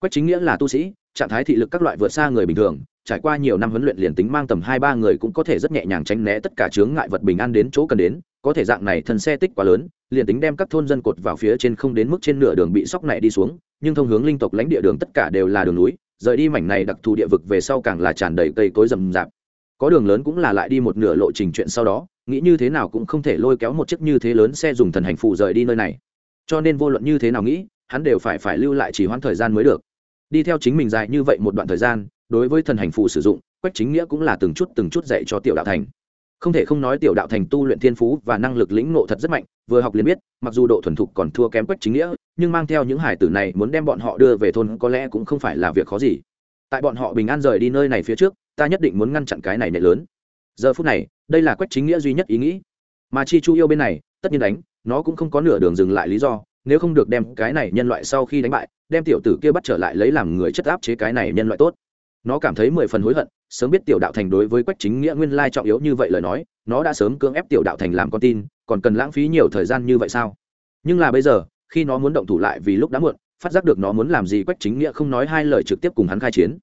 Quách chính nghĩa là tu sĩ, trạng thái thị lực các loại vượt xa người bình thường, trải qua nhiều năm huấn luyện liền tính mang tầm hai ba người cũng có thể rất nhẹ nhàng tránh né tất cả chướng ngại vật bình an đến chỗ cần đến, có thể dạng này thần xe tích quá lớn, liền tính đem các thôn dân cột vào phía trên không đến mức trên nửa đường bị sóc này đi xuống, nhưng thông hướng linh tộc lãnh địa đường tất cả đều là đường núi, rời đi mảnh này đặc thù địa vực về sau càng là tràn đầy cây cối rậm rạp có đường lớn cũng là lại đi một nửa lộ trình chuyện sau đó, nghĩ như thế nào cũng không thể lôi kéo một chiếc như thế lớn xe dùng thần hành phụ rời đi nơi này. Cho nên vô luận như thế nào nghĩ, hắn đều phải phải lưu lại chỉ hoãn thời gian mới được. Đi theo chính mình dài như vậy một đoạn thời gian, đối với thần hành phụ sử dụng, quách chính nghĩa cũng là từng chút từng chút dạy cho tiểu đạo thành. Không thể không nói tiểu đạo thành tu luyện thiên phú và năng lực lĩnh ngộ thật rất mạnh, vừa học liền biết, mặc dù độ thuần thục còn thua kém quách chính nghĩa, nhưng mang theo những hải tử này muốn đem bọn họ đưa về thôn có lẽ cũng không phải là việc khó gì tại bọn họ bình an rời đi nơi này phía trước, ta nhất định muốn ngăn chặn cái này nệ lớn. Giờ phút này, đây là quách chính nghĩa duy nhất ý nghĩ. Mà chi chu yêu bên này, tất nhiên đánh, nó cũng không có nửa đường dừng lại lý do, nếu không được đem cái này nhân loại sau khi đánh bại, đem tiểu tử kia bắt trở lại lấy làm người chất áp chế cái này nhân loại tốt. Nó cảm thấy mười phần hối hận, sớm biết tiểu đạo thành đối với quách chính nghĩa nguyên lai trọng yếu như vậy lời nói, nó đã sớm cưỡng ép tiểu đạo thành làm con tin, còn cần lãng phí nhiều thời gian như vậy sao? Nhưng là bây giờ, khi nó muốn động thủ lại vì lúc đã muộn phát giác được nó muốn làm gì quách chính nghĩa không nói hai lời trực tiếp cùng hắn khai chiến.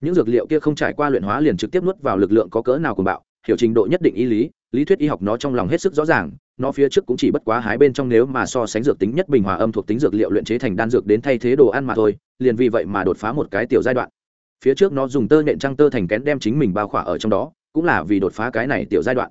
Những dược liệu kia không trải qua luyện hóa liền trực tiếp nuốt vào lực lượng có cỡ nào cùng bạo, hiểu trình độ nhất định y lý lý thuyết y học nó trong lòng hết sức rõ ràng, nó phía trước cũng chỉ bất quá hái bên trong nếu mà so sánh dược tính nhất bình hòa âm thuộc tính dược liệu luyện chế thành đan dược đến thay thế đồ ăn mà thôi, liền vì vậy mà đột phá một cái tiểu giai đoạn. Phía trước nó dùng tơ nện trăng tơ thành kén đem chính mình bao khỏa ở trong đó, cũng là vì đột phá cái này tiểu giai đoạn.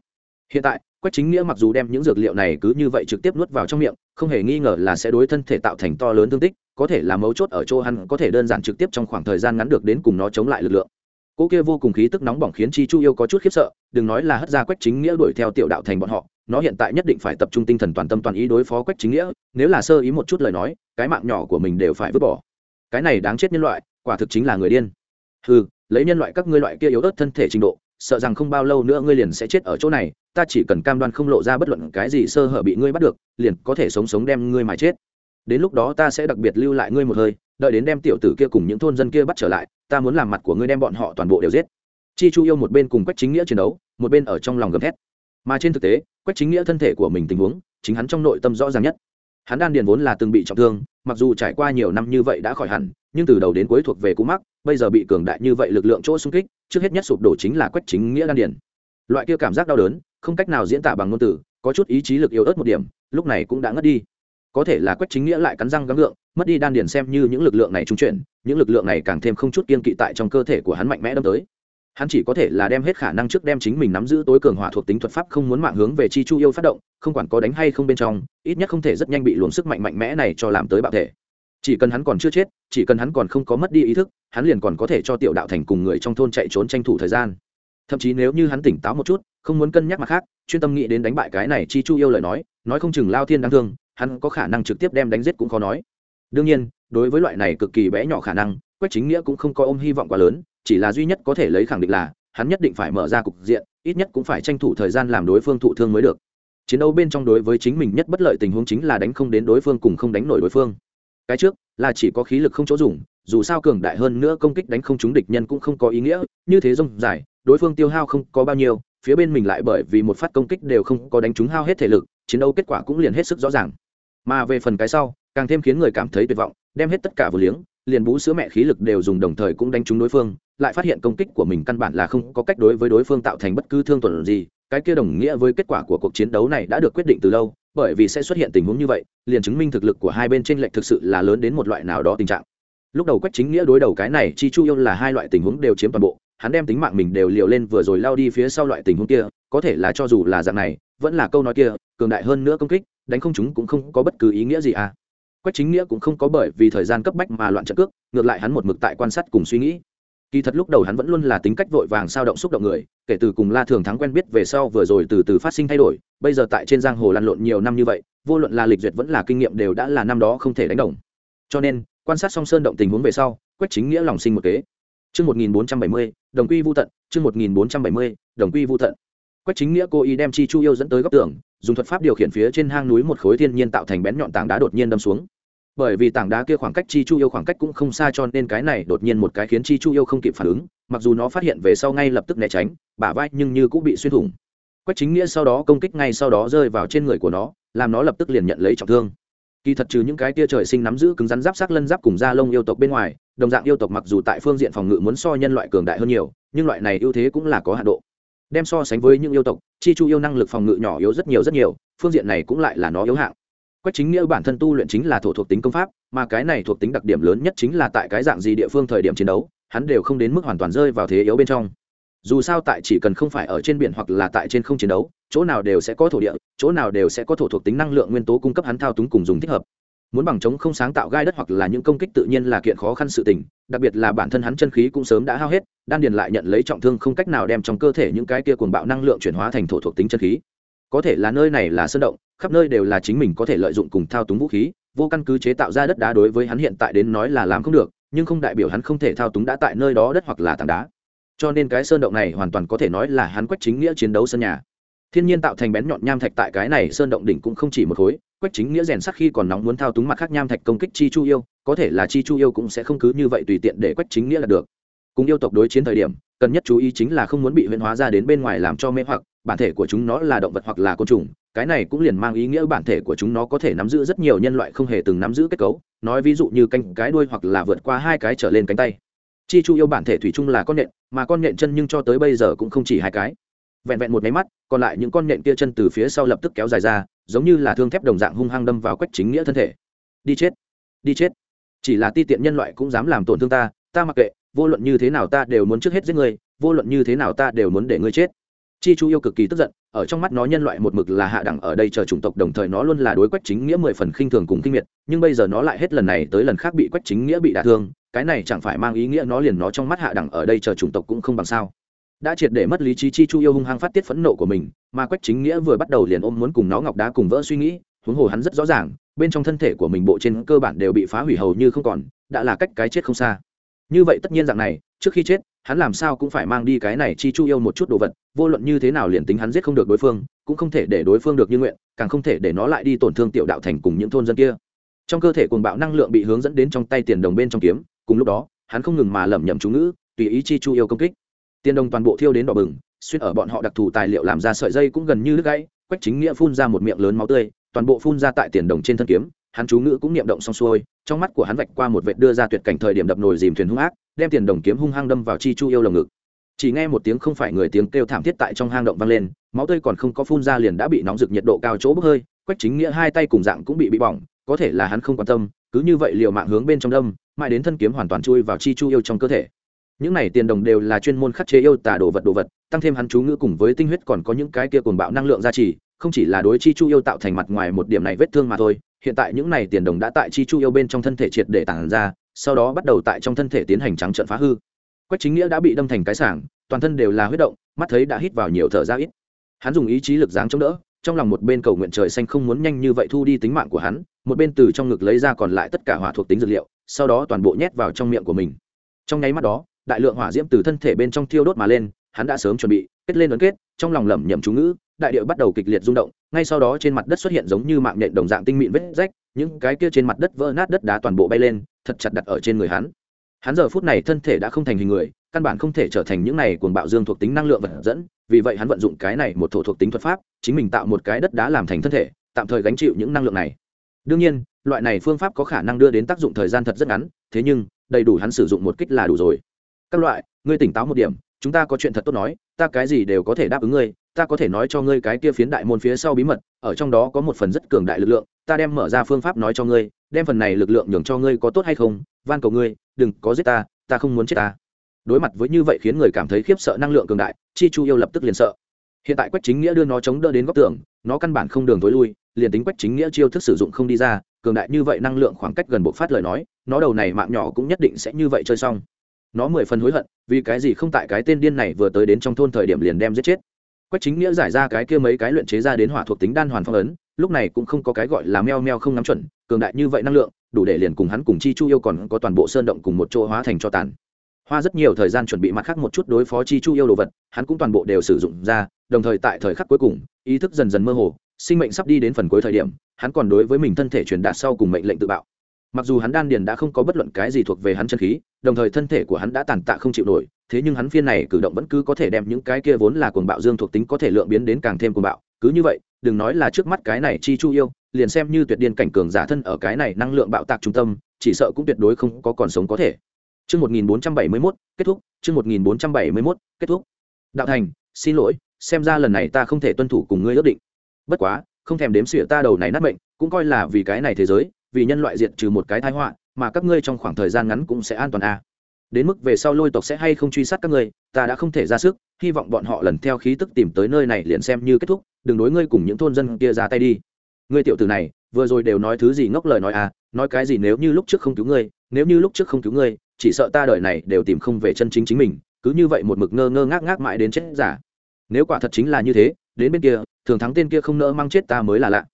Hiện tại, quách chính nghĩa mặc dù đem những dược liệu này cứ như vậy trực tiếp nuốt vào trong miệng, không hề nghi ngờ là sẽ đối thân thể tạo thành to lớn thương tích có thể là mấu chốt ở chỗ hắn có thể đơn giản trực tiếp trong khoảng thời gian ngắn được đến cùng nó chống lại lực lượng. Cỗ kia vô cùng khí tức nóng bỏng khiến chi chu yêu có chút khiếp sợ, đừng nói là hất ra quách chính nghĩa đuổi theo tiểu đạo thành bọn họ, nó hiện tại nhất định phải tập trung tinh thần toàn tâm toàn ý đối phó quách chính nghĩa, nếu là sơ ý một chút lời nói, cái mạng nhỏ của mình đều phải vứt bỏ. Cái này đáng chết nhân loại, quả thực chính là người điên. Ừ lấy nhân loại các ngươi loại kia yếu ớt thân thể trình độ, sợ rằng không bao lâu nữa ngươi liền sẽ chết ở chỗ này, ta chỉ cần cam đoan không lộ ra bất luận cái gì sơ hở bị ngươi bắt được, liền có thể sống sống đem ngươi mà chết đến lúc đó ta sẽ đặc biệt lưu lại ngươi một hơi, đợi đến đem tiểu tử kia cùng những thôn dân kia bắt trở lại, ta muốn làm mặt của ngươi đem bọn họ toàn bộ đều giết. Chi chu yêu một bên cùng quách chính nghĩa chiến đấu, một bên ở trong lòng gầm thét. Mà trên thực tế, quách chính nghĩa thân thể của mình tình huống, chính hắn trong nội tâm rõ ràng nhất. Hắn đan điền vốn là từng bị trọng thương, mặc dù trải qua nhiều năm như vậy đã khỏi hẳn, nhưng từ đầu đến cuối thuộc về cú mắc, bây giờ bị cường đại như vậy lực lượng chỗ xung kích, trước hết nhất sụp đổ chính là quách chính nghĩa đan điền. Loại kia cảm giác đau đớn, không cách nào diễn tả bằng ngôn từ, có chút ý chí lực yếu ớt một điểm, lúc này cũng đã ngất đi có thể là quách chính nghĩa lại cắn răng gắng lượng, mất đi đan điền xem như những lực lượng này trung chuyển những lực lượng này càng thêm không chút kiên kỵ tại trong cơ thể của hắn mạnh mẽ đâm tới. Hắn chỉ có thể là đem hết khả năng trước đem chính mình nắm giữ tối cường hỏa thuộc tính thuật pháp không muốn mạng hướng về chi chu yêu phát động không quản có đánh hay không bên trong ít nhất không thể rất nhanh bị luồng sức mạnh mạnh mẽ này cho làm tới bạo thể. Chỉ cần hắn còn chưa chết chỉ cần hắn còn không có mất đi ý thức hắn liền còn có thể cho tiểu đạo thành cùng người trong thôn chạy trốn tranh thủ thời gian. Thậm chí nếu như hắn tỉnh táo một chút không muốn cân nhắc mặt khác chuyên tâm nghĩ đến đánh bại cái này chi chu yêu lời nói nói không chừng lao thiên đáng thương hắn có khả năng trực tiếp đem đánh giết cũng khó nói. Đương nhiên, đối với loại này cực kỳ bé nhỏ khả năng, quách chính nghĩa cũng không có ôm hy vọng quá lớn, chỉ là duy nhất có thể lấy khẳng định là, hắn nhất định phải mở ra cục diện, ít nhất cũng phải tranh thủ thời gian làm đối phương thụ thương mới được. Chiến đấu bên trong đối với chính mình nhất bất lợi tình huống chính là đánh không đến đối phương cùng không đánh nổi đối phương. Cái trước, là chỉ có khí lực không chỗ dùng, dù sao cường đại hơn nữa công kích đánh không trúng địch nhân cũng không có ý nghĩa, như thế rông dài, đối phương tiêu hao không có bao nhiêu, phía bên mình lại bởi vì một phát công kích đều không có đánh trúng hao hết thể lực, chiến đấu kết quả cũng liền hết sức rõ ràng mà về phần cái sau, càng thêm khiến người cảm thấy tuyệt vọng, đem hết tất cả vừa liếng, liền bú sữa mẹ khí lực đều dùng đồng thời cũng đánh trúng đối phương, lại phát hiện công kích của mình căn bản là không có cách đối với đối phương tạo thành bất cứ thương tổn gì, cái kia đồng nghĩa với kết quả của cuộc chiến đấu này đã được quyết định từ lâu, bởi vì sẽ xuất hiện tình huống như vậy, liền chứng minh thực lực của hai bên trên lệch thực sự là lớn đến một loại nào đó tình trạng. Lúc đầu quách chính nghĩa đối đầu cái này, chi chu yêu là hai loại tình huống đều chiếm toàn bộ, hắn đem tính mạng mình đều liều lên vừa rồi lao đi phía sau loại tình huống kia, có thể là cho dù là dạng này vẫn là câu nói kia cường đại hơn nữa công kích đánh không chúng cũng không có bất cứ ý nghĩa gì à. Quách chính nghĩa cũng không có bởi vì thời gian cấp bách mà loạn trận cước ngược lại hắn một mực tại quan sát cùng suy nghĩ. Kỳ thật lúc đầu hắn vẫn luôn là tính cách vội vàng sao động xúc động người kể từ cùng la thường thắng quen biết về sau vừa rồi từ từ phát sinh thay đổi bây giờ tại trên giang hồ lăn lộn nhiều năm như vậy vô luận là lịch duyệt vẫn là kinh nghiệm đều đã là năm đó không thể đánh đồng. Cho nên quan sát song sơn động tình huống về sau quách chính nghĩa lòng sinh một kế. Chương 1470, đồng quy vu tận, chương 1470, đồng quy vu tận. Quách Chính Nghĩa cố ý đem Chi Chu yêu dẫn tới góc tường, dùng thuật pháp điều khiển phía trên hang núi một khối thiên nhiên tạo thành bén nhọn tảng đá đột nhiên đâm xuống. Bởi vì tảng đá kia khoảng cách Chi Chu yêu khoảng cách cũng không xa cho nên cái này đột nhiên một cái khiến Chi Chu yêu không kịp phản ứng, mặc dù nó phát hiện về sau ngay lập tức né tránh, bả vai nhưng như cũng bị xuyên thủng. Quách Chính Nghĩa sau đó công kích ngay sau đó rơi vào trên người của nó, làm nó lập tức liền nhận lấy trọng thương kỳ thật trừ những cái tia trời sinh nắm giữ cứng rắn giáp sắc lân giáp cùng da lông yêu tộc bên ngoài đồng dạng yêu tộc mặc dù tại phương diện phòng ngự muốn so nhân loại cường đại hơn nhiều nhưng loại này ưu thế cũng là có hạ độ đem so sánh với những yêu tộc, chi chu yêu năng lực phòng ngự nhỏ yếu rất nhiều rất nhiều, phương diện này cũng lại là nó yếu hạng. Quách chính nghĩa bản thân tu luyện chính là thổ thuộc tính công pháp, mà cái này thuộc tính đặc điểm lớn nhất chính là tại cái dạng gì địa phương thời điểm chiến đấu, hắn đều không đến mức hoàn toàn rơi vào thế yếu bên trong. Dù sao tại chỉ cần không phải ở trên biển hoặc là tại trên không chiến đấu, chỗ nào đều sẽ có thổ địa, chỗ nào đều sẽ có thổ thuộc tính năng lượng nguyên tố cung cấp hắn thao túng cùng dùng thích hợp muốn bằng chống không sáng tạo gai đất hoặc là những công kích tự nhiên là kiện khó khăn sự tình, đặc biệt là bản thân hắn chân khí cũng sớm đã hao hết, đan điền lại nhận lấy trọng thương không cách nào đem trong cơ thể những cái kia cuồng bạo năng lượng chuyển hóa thành thổ thuộc tính chân khí. Có thể là nơi này là sơn động, khắp nơi đều là chính mình có thể lợi dụng cùng thao túng vũ khí, vô căn cứ chế tạo ra đất đá đối với hắn hiện tại đến nói là làm không được, nhưng không đại biểu hắn không thể thao túng đã tại nơi đó đất hoặc là tảng đá. Cho nên cái sơn động này hoàn toàn có thể nói là hắn quách chính nghĩa chiến đấu sân nhà. Thiên nhiên tạo thành bén nhọn nham thạch tại cái này sơn động đỉnh cũng không chỉ một khối quách chính nghĩa rèn sắc khi còn nóng muốn thao túng mặt khác nham thạch công kích chi chu yêu, có thể là chi chu yêu cũng sẽ không cứ như vậy tùy tiện để quách chính nghĩa là được. Cùng yêu tộc đối chiến thời điểm, cần nhất chú ý chính là không muốn bị huyễn hóa ra đến bên ngoài làm cho mê hoặc, bản thể của chúng nó là động vật hoặc là côn trùng, cái này cũng liền mang ý nghĩa bản thể của chúng nó có thể nắm giữ rất nhiều nhân loại không hề từng nắm giữ kết cấu, nói ví dụ như canh cái đuôi hoặc là vượt qua hai cái trở lên cánh tay. Chi chu yêu bản thể thủy chung là con nhện, mà con nhện chân nhưng cho tới bây giờ cũng không chỉ hai cái. Vẹn vẹn một máy mắt, còn lại những con nhện kia chân từ phía sau lập tức kéo dài ra giống như là thương thép đồng dạng hung hăng đâm vào quách chính nghĩa thân thể. Đi chết đi chết. Chỉ là ti tiện nhân loại cũng dám làm tổn thương ta ta mặc kệ, vô luận như thế nào ta đều muốn trước hết giết ngươi, vô luận như thế nào ta đều muốn để ngươi chết. Chi chu yêu cực kỳ tức giận, ở trong mắt nó nhân loại một mực là hạ đẳng ở đây chờ chủng tộc, đồng thời nó luôn là đối quách chính nghĩa mười phần khinh thường cùng kinh miệt, nhưng bây giờ nó lại hết lần này tới lần khác bị quách chính nghĩa bị đả thương, cái này chẳng phải mang ý nghĩa nó liền nó trong mắt hạ đẳng ở đây chờ chủng tộc cũng không bằng sao đã triệt để mất lý trí, chi chu yêu hung hăng phát tiết phẫn nộ của mình, mà quách chính nghĩa vừa bắt đầu liền ôm muốn cùng nó ngọc đá cùng vỡ suy nghĩ, huống hồ hắn rất rõ ràng, bên trong thân thể của mình bộ trên cơ bản đều bị phá hủy hầu như không còn, đã là cách cái chết không xa. Như vậy tất nhiên dạng này, trước khi chết, hắn làm sao cũng phải mang đi cái này chi chu yêu một chút đồ vật, vô luận như thế nào liền tính hắn giết không được đối phương, cũng không thể để đối phương được như nguyện, càng không thể để nó lại đi tổn thương tiểu đạo thành cùng những thôn dân kia. Trong cơ thể cuồng bạo năng lượng bị hướng dẫn đến trong tay tiền đồng bên trong kiếm, cùng lúc đó, hắn không ngừng mà lẩm nhẩm chú ngữ, tùy ý chi chu yêu công kích tiền đồng toàn bộ thiêu đến đỏ bừng, xuyên ở bọn họ đặc thù tài liệu làm ra sợi dây cũng gần như đứt gãy, quách chính nghĩa phun ra một miệng lớn máu tươi, toàn bộ phun ra tại tiền đồng trên thân kiếm, hắn chú ngữ cũng niệm động xong xuôi, trong mắt của hắn vạch qua một vệt đưa ra tuyệt cảnh thời điểm đập nồi dìm thuyền hung ác, đem tiền đồng kiếm hung hăng đâm vào chi chu yêu lồng ngực. Chỉ nghe một tiếng không phải người tiếng kêu thảm thiết tại trong hang động vang lên, máu tươi còn không có phun ra liền đã bị nóng rực nhiệt độ cao chỗ bốc hơi, quách chính nghĩa hai tay cùng dạng cũng bị bị bỏng, có thể là hắn không quan tâm, cứ như vậy liều mạng hướng bên trong đâm, mãi đến thân kiếm hoàn toàn chui vào chi chu yêu trong cơ thể những này tiền đồng đều là chuyên môn khắc chế yêu tả đồ vật đồ vật, tăng thêm hắn chú ngữ cùng với tinh huyết còn có những cái kia cồn bạo năng lượng gia trì, không chỉ là đối chi chu yêu tạo thành mặt ngoài một điểm này vết thương mà thôi, hiện tại những này tiền đồng đã tại chi chu yêu bên trong thân thể triệt để tản ra, sau đó bắt đầu tại trong thân thể tiến hành trắng trận phá hư. Quách chính nghĩa đã bị đâm thành cái sảng, toàn thân đều là huyết động, mắt thấy đã hít vào nhiều thở ra ít. Hắn dùng ý chí lực dáng chống đỡ, trong lòng một bên cầu nguyện trời xanh không muốn nhanh như vậy thu đi tính mạng của hắn, một bên từ trong ngực lấy ra còn lại tất cả hỏa thuộc tính dược liệu, sau đó toàn bộ nhét vào trong miệng của mình. Trong nháy mắt đó đại lượng hỏa diễm từ thân thể bên trong thiêu đốt mà lên, hắn đã sớm chuẩn bị, kết lên ấn kết, trong lòng lẩm nhẩm chú ngữ, đại địa bắt đầu kịch liệt rung động, ngay sau đó trên mặt đất xuất hiện giống như mạng nhện đồng dạng tinh mịn vết rách, những cái kia trên mặt đất vỡ nát đất đá toàn bộ bay lên, thật chặt đặt ở trên người hắn. Hắn giờ phút này thân thể đã không thành hình người, căn bản không thể trở thành những này cuồng bạo dương thuộc tính năng lượng vật dẫn, vì vậy hắn vận dụng cái này một thổ thuộc tính thuật pháp, chính mình tạo một cái đất đá làm thành thân thể, tạm thời gánh chịu những năng lượng này. Đương nhiên, loại này phương pháp có khả năng đưa đến tác dụng thời gian thật rất ngắn, thế nhưng, đầy đủ hắn sử dụng một kích là đủ rồi các loại, ngươi tỉnh táo một điểm, chúng ta có chuyện thật tốt nói, ta cái gì đều có thể đáp ứng ngươi, ta có thể nói cho ngươi cái kia phiến đại môn phía sau bí mật, ở trong đó có một phần rất cường đại lực lượng, ta đem mở ra phương pháp nói cho ngươi, đem phần này lực lượng nhường cho ngươi có tốt hay không, van cầu ngươi, đừng có giết ta ta không muốn chết ta. Đối mặt với như vậy khiến người cảm thấy khiếp sợ năng lượng cường đại, chi chu yêu lập tức liền sợ. Hiện tại quách chính nghĩa đưa nó chống đỡ đến góc tường, nó căn bản không đường tối lui, liền tính quách chính nghĩa chiêu thức sử dụng không đi ra, cường đại như vậy năng lượng khoảng cách gần bộ phát lời nói, nó đầu này mạng nhỏ cũng nhất định sẽ như vậy chơi xong nó mười phần hối hận, vì cái gì không tại cái tên điên này vừa tới đến trong thôn thời điểm liền đem giết chết. Quách chính nghĩa giải ra cái kia mấy cái luyện chế ra đến hỏa thuộc tính đan hoàn phong ấn, lúc này cũng không có cái gọi là meo meo không nắm chuẩn, cường đại như vậy năng lượng, đủ để liền cùng hắn cùng chi chu yêu còn có toàn bộ sơn động cùng một chỗ hóa thành cho tàn. Hoa rất nhiều thời gian chuẩn bị mặt khác một chút đối phó chi chu yêu đồ vật, hắn cũng toàn bộ đều sử dụng ra, đồng thời tại thời khắc cuối cùng, ý thức dần dần mơ hồ, sinh mệnh sắp đi đến phần cuối thời điểm, hắn còn đối với mình thân thể truyền đạt sau cùng mệnh lệnh tự bạo mặc dù hắn đan điền đã không có bất luận cái gì thuộc về hắn chân khí đồng thời thân thể của hắn đã tàn tạ không chịu nổi thế nhưng hắn phiên này cử động vẫn cứ có thể đem những cái kia vốn là cuồng bạo dương thuộc tính có thể lượng biến đến càng thêm cuồng bạo cứ như vậy đừng nói là trước mắt cái này chi chu yêu liền xem như tuyệt điên cảnh cường giả thân ở cái này năng lượng bạo tạc trung tâm chỉ sợ cũng tuyệt đối không có còn sống có thể Chương 1471, kết thúc, chương 1471, kết thúc. Đạo Thành, xin lỗi, xem ra lần này ta không thể tuân thủ cùng ngươi ước định. Bất quá, không thèm đếm xỉa ta đầu này nát mệnh cũng coi là vì cái này thế giới, vì nhân loại diệt trừ một cái tai họa, mà các ngươi trong khoảng thời gian ngắn cũng sẽ an toàn a. À. Đến mức về sau lôi tộc sẽ hay không truy sát các ngươi, ta đã không thể ra sức, hy vọng bọn họ lần theo khí tức tìm tới nơi này liền xem như kết thúc, đừng đối ngươi cùng những thôn dân kia ra tay đi. Ngươi tiểu tử này, vừa rồi đều nói thứ gì ngốc lời nói à, nói cái gì nếu như lúc trước không cứu ngươi, nếu như lúc trước không cứu ngươi, chỉ sợ ta đời này đều tìm không về chân chính chính mình cứ như vậy một mực ngơ ngơ ngác ngác mãi đến chết giả nếu quả thật chính là như thế đến bên kia thường thắng tên kia không nỡ mang chết ta mới là lạ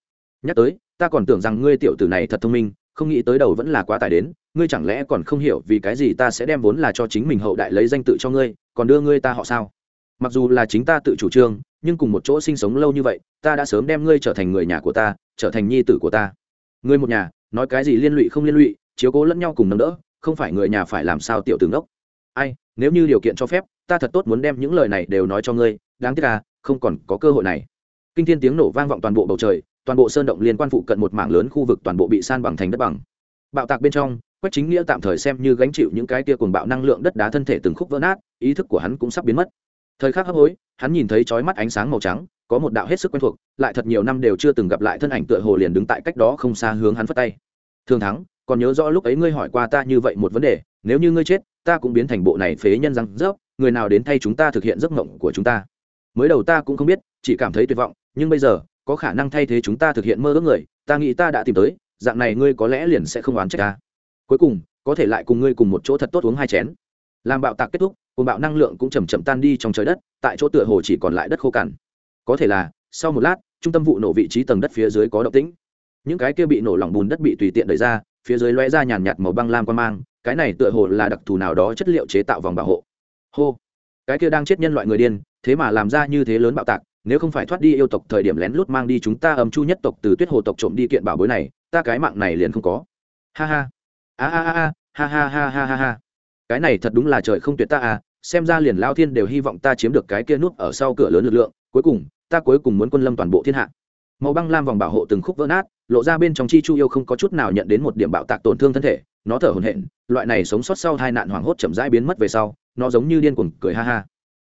nhắc tới ta còn tưởng rằng ngươi tiểu tử này thật thông minh, không nghĩ tới đầu vẫn là quá tải đến, ngươi chẳng lẽ còn không hiểu vì cái gì ta sẽ đem vốn là cho chính mình hậu đại lấy danh tự cho ngươi, còn đưa ngươi ta họ sao? Mặc dù là chính ta tự chủ trương, nhưng cùng một chỗ sinh sống lâu như vậy, ta đã sớm đem ngươi trở thành người nhà của ta, trở thành nhi tử của ta. Ngươi một nhà, nói cái gì liên lụy không liên lụy, chiếu cố lẫn nhau cùng nâng đỡ, không phải người nhà phải làm sao tiểu tướng đốc ai, nếu như điều kiện cho phép, ta thật tốt muốn đem những lời này đều nói cho ngươi, đáng tiếc à không còn có cơ hội này. Kinh thiên tiếng nổ vang vọng toàn bộ bầu trời toàn bộ sơn động liên quan phụ cận một mảng lớn khu vực toàn bộ bị san bằng thành đất bằng. Bạo tạc bên trong, quách chính nghĩa tạm thời xem như gánh chịu những cái tia cuồng bạo năng lượng đất đá thân thể từng khúc vỡ nát, ý thức của hắn cũng sắp biến mất. Thời khắc hấp hối, hắn nhìn thấy chói mắt ánh sáng màu trắng, có một đạo hết sức quen thuộc, lại thật nhiều năm đều chưa từng gặp lại thân ảnh tựa hồ liền đứng tại cách đó không xa hướng hắn phất tay. Thường thắng, còn nhớ rõ lúc ấy ngươi hỏi qua ta như vậy một vấn đề, nếu như ngươi chết, ta cũng biến thành bộ này phế nhân răng rớp, người nào đến thay chúng ta thực hiện giấc mộng của chúng ta? Mới đầu ta cũng không biết, chỉ cảm thấy tuyệt vọng, nhưng bây giờ có khả năng thay thế chúng ta thực hiện mơ ước người, ta nghĩ ta đã tìm tới, dạng này ngươi có lẽ liền sẽ không oán trách ta. Cuối cùng, có thể lại cùng ngươi cùng một chỗ thật tốt uống hai chén. Làm bạo tạc kết thúc cùng bạo năng lượng cũng chầm chậm tan đi trong trời đất, tại chỗ tựa hồ chỉ còn lại đất khô cằn. Có thể là, sau một lát, trung tâm vụ nổ vị trí tầng đất phía dưới có động tĩnh. Những cái kia bị nổ lỏng bùn đất bị tùy tiện đẩy ra, phía dưới lóe ra nhàn nhạt màu băng lam quan mang, cái này tựa hồ là đặc thù nào đó chất liệu chế tạo vòng bảo hộ. Hô! Cái kia đang chết nhân loại người điên, thế mà làm ra như thế lớn bạo tạc nếu không phải thoát đi yêu tộc, thời điểm lén lút mang đi chúng ta âm chu nhất tộc từ tuyết hồ tộc trộm đi kiện bảo bối này, ta cái mạng này liền không có. Ha ha. A a a ha ha ha ha ha ha cái này thật đúng là trời không tuyệt ta à xem ra liền lao thiên đều hy vọng ta chiếm được cái kia nút ở sau cửa lớn lực lượng, cuối cùng, ta cuối cùng muốn quân lâm toàn bộ thiên hạ. Màu băng lam vòng bảo hộ từng khúc vỡ nát, lộ ra bên trong chi chu yêu không có chút nào nhận đến một điểm bạo tạc tổn thương thân thể, nó thở hổn hển, loại này sống sót sau hai nạn hoảng hốt chậm rãi biến mất về sau, nó giống như điên cuồng cười ha ha.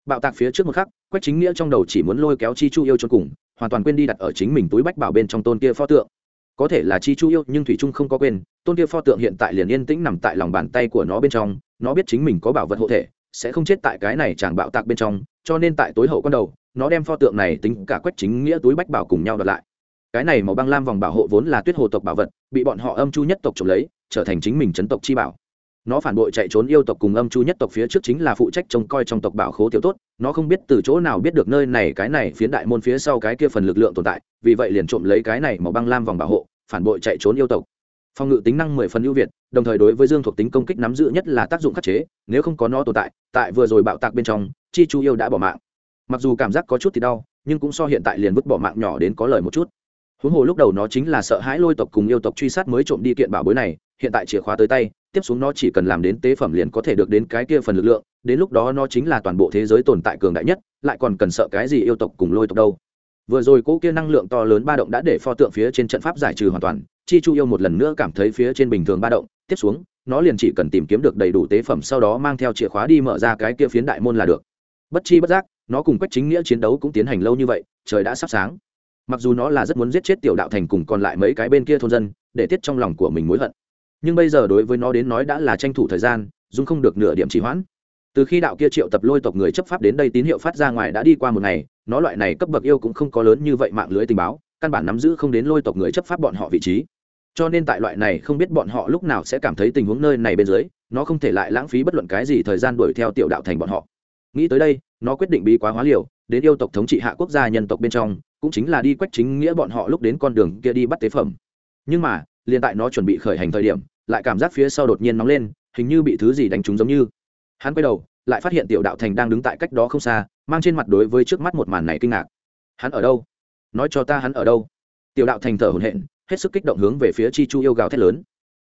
Bạo tạc phía trước một khắc quách chính nghĩa trong đầu chỉ muốn lôi kéo chi chu yêu cho cùng, hoàn toàn quên đi đặt ở chính mình túi bách bảo bên trong tôn kia pho tượng. Có thể là chi chu yêu, nhưng thủy trung không có quên, tôn kia pho tượng hiện tại liền yên tĩnh nằm tại lòng bàn tay của nó bên trong, nó biết chính mình có bảo vật hộ thể, sẽ không chết tại cái này chàng bạo tạc bên trong, cho nên tại tối hậu con đầu, nó đem pho tượng này tính cả quách chính nghĩa túi bách bảo cùng nhau đặt lại. Cái này màu băng lam vòng bảo hộ vốn là tuyết hồ tộc bảo vật, bị bọn họ âm chu nhất tộc trộm lấy, trở thành chính mình chấn tộc chi bảo. Nó phản bội chạy trốn yêu tộc cùng âm chu nhất tộc phía trước chính là phụ trách trông coi trong tộc bảo khố tiểu tốt nó không biết từ chỗ nào biết được nơi này cái này phiến đại môn phía sau cái kia phần lực lượng tồn tại, vì vậy liền trộm lấy cái này màu băng lam vòng bảo hộ, phản bội chạy trốn yêu tộc. Phòng ngự tính năng mười phần ưu việt, đồng thời đối với dương thuộc tính công kích nắm giữ nhất là tác dụng khắc chế, nếu không có nó tồn tại tại vừa rồi bạo tạc bên trong, chi chu yêu đã bỏ mạng. Mặc dù cảm giác có chút thì đau, nhưng cũng so hiện tại liền vứt bỏ mạng nhỏ đến có lời một chút. Huống hồ lúc đầu nó chính là sợ hãi lôi tộc cùng yêu tộc truy sát mới trộm đi kiện bảo bối này, hiện tại chìa khóa tới tay tiếp xuống nó chỉ cần làm đến tế phẩm liền có thể được đến cái kia phần lực lượng, đến lúc đó nó chính là toàn bộ thế giới tồn tại cường đại nhất, lại còn cần sợ cái gì yêu tộc cùng lôi tộc đâu. Vừa rồi cỗ kia năng lượng to lớn ba động đã để pho tượng phía trên trận pháp giải trừ hoàn toàn, chi chu yêu một lần nữa cảm thấy phía trên bình thường ba động, tiếp xuống, nó liền chỉ cần tìm kiếm được đầy đủ tế phẩm sau đó mang theo chìa khóa đi mở ra cái kia phiến đại môn là được. Bất chi bất giác, nó cùng quách chính nghĩa chiến đấu cũng tiến hành lâu như vậy, trời đã sắp sáng. Mặc dù nó là rất muốn giết chết tiểu đạo thành cùng còn lại mấy cái bên kia thôn dân, để tiết trong lòng của mình mối hận nhưng bây giờ đối với nó đến nói đã là tranh thủ thời gian dung không được nửa điểm trì hoãn. Từ khi đạo kia triệu tập lôi tộc người chấp pháp đến đây tín hiệu phát ra ngoài đã đi qua một ngày, nó loại này cấp bậc yêu cũng không có lớn như vậy mạng lưới tình báo, căn bản nắm giữ không đến lôi tộc người chấp pháp bọn họ vị trí. Cho nên tại loại này không biết bọn họ lúc nào sẽ cảm thấy tình huống nơi này bên dưới, nó không thể lại lãng phí bất luận cái gì thời gian đuổi theo tiểu đạo thành bọn họ. Nghĩ tới đây, nó quyết định bí quá hóa liều, đến yêu tộc thống trị hạ quốc gia nhân tộc bên trong, cũng chính là đi quách chính nghĩa bọn họ lúc đến con đường kia đi bắt tế phẩm. Nhưng mà, liền tại nó chuẩn bị khởi hành thời điểm lại cảm giác phía sau đột nhiên nóng lên, hình như bị thứ gì đánh trúng giống như. Hắn quay đầu, lại phát hiện tiểu đạo thành đang đứng tại cách đó không xa, mang trên mặt đối với trước mắt một màn này kinh ngạc. Hắn ở đâu? Nói cho ta hắn ở đâu? Tiểu đạo thành thở hổn hển, hết sức kích động hướng về phía chi chu yêu gào thét lớn.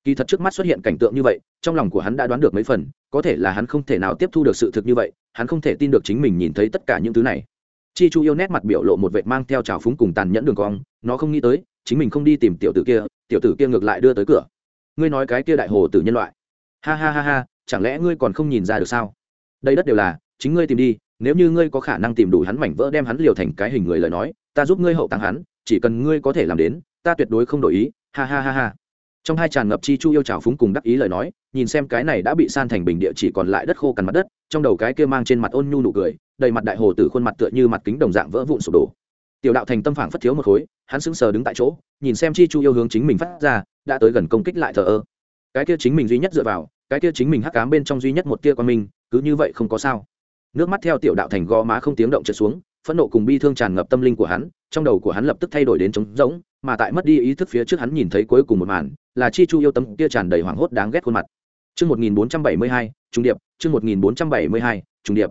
Kỳ thật trước mắt xuất hiện cảnh tượng như vậy, trong lòng của hắn đã đoán được mấy phần, có thể là hắn không thể nào tiếp thu được sự thực như vậy, hắn không thể tin được chính mình nhìn thấy tất cả những thứ này. Chi chu yêu nét mặt biểu lộ một vệ mang theo trào phúng cùng tàn nhẫn đường cong, nó không nghĩ tới, chính mình không đi tìm tiểu tử kia, tiểu tử kia ngược lại đưa tới cửa ngươi nói cái kia đại hồ tử nhân loại. Ha ha ha ha, chẳng lẽ ngươi còn không nhìn ra được sao? Đây đất đều là, chính ngươi tìm đi, nếu như ngươi có khả năng tìm đủ hắn mảnh vỡ đem hắn liều thành cái hình người lời nói, ta giúp ngươi hậu tăng hắn, chỉ cần ngươi có thể làm đến, ta tuyệt đối không đổi ý, ha ha ha ha. Trong hai tràn ngập chi chu yêu trào phúng cùng đắc ý lời nói, nhìn xem cái này đã bị san thành bình địa chỉ còn lại đất khô cằn mặt đất, trong đầu cái kia mang trên mặt ôn nhu nụ cười, đầy mặt đại hồ tử khuôn mặt tựa như mặt kính đồng dạng vỡ vụn sụp đổ tiểu đạo thành tâm phản phất thiếu một khối hắn sững sờ đứng tại chỗ nhìn xem chi chu yêu hướng chính mình phát ra đã tới gần công kích lại thờ ơ. Cái kia chính mình duy nhất dựa vào cái kia chính mình hắc cám bên trong duy nhất một tia quan minh cứ như vậy không có sao. Nước mắt theo tiểu đạo thành gò má không tiếng động trượt xuống phẫn nộ cùng bi thương tràn ngập tâm linh của hắn trong đầu của hắn lập tức thay đổi đến trống rỗng mà tại mất đi ý thức phía trước hắn nhìn thấy cuối cùng một màn là chi chu yêu tâm kia tràn đầy hoảng hốt đáng ghét khuôn mặt. Chương 1472, trung điệp, chương 1472, trung điệp.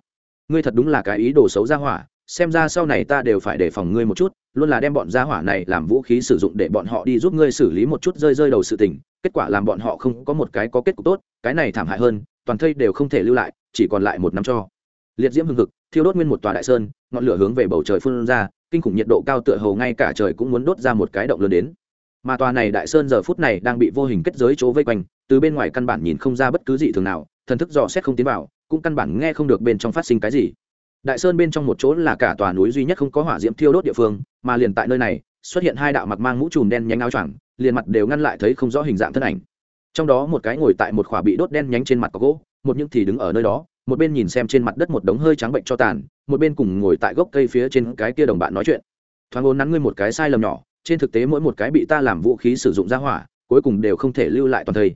Ngươi thật đúng là cái ý đồ xấu ra hỏa, xem ra sau này ta đều phải đề phòng ngươi một chút, luôn là đem bọn gia hỏa này làm vũ khí sử dụng để bọn họ đi giúp ngươi xử lý một chút rơi rơi đầu sự tình, kết quả làm bọn họ không có một cái có kết cục tốt, cái này thảm hại hơn, toàn thây đều không thể lưu lại, chỉ còn lại một năm cho. Liệt diễm hừng hực, thiêu đốt nguyên một tòa đại sơn, ngọn lửa hướng về bầu trời phun ra, kinh khủng nhiệt độ cao tựa hồ ngay cả trời cũng muốn đốt ra một cái động lớn đến mà tòa này đại sơn giờ phút này đang bị vô hình kết giới chỗ vây quanh từ bên ngoài căn bản nhìn không ra bất cứ gì thường nào thần thức dò xét không tiến vào cũng căn bản nghe không được bên trong phát sinh cái gì đại sơn bên trong một chỗ là cả tòa núi duy nhất không có hỏa diễm thiêu đốt địa phương, mà liền tại nơi này, xuất hiện hai đạo mặc mang mũ trùm đen nhánh áo choàng, liền mặt đều ngăn lại thấy không rõ hình dạng thân ảnh. Trong đó một cái ngồi tại một khỏa bị đốt đen nhánh trên mặt có gỗ, một những thì đứng ở nơi đó, một bên nhìn xem trên mặt đất một đống hơi trắng bệnh cho tàn, một bên cùng ngồi tại gốc cây phía trên cái kia đồng bạn nói chuyện. Thoáng ôn nắn ngươi một cái sai lầm nhỏ, trên thực tế mỗi một cái bị ta làm vũ khí sử dụng ra hỏa, cuối cùng đều không thể lưu lại toàn thây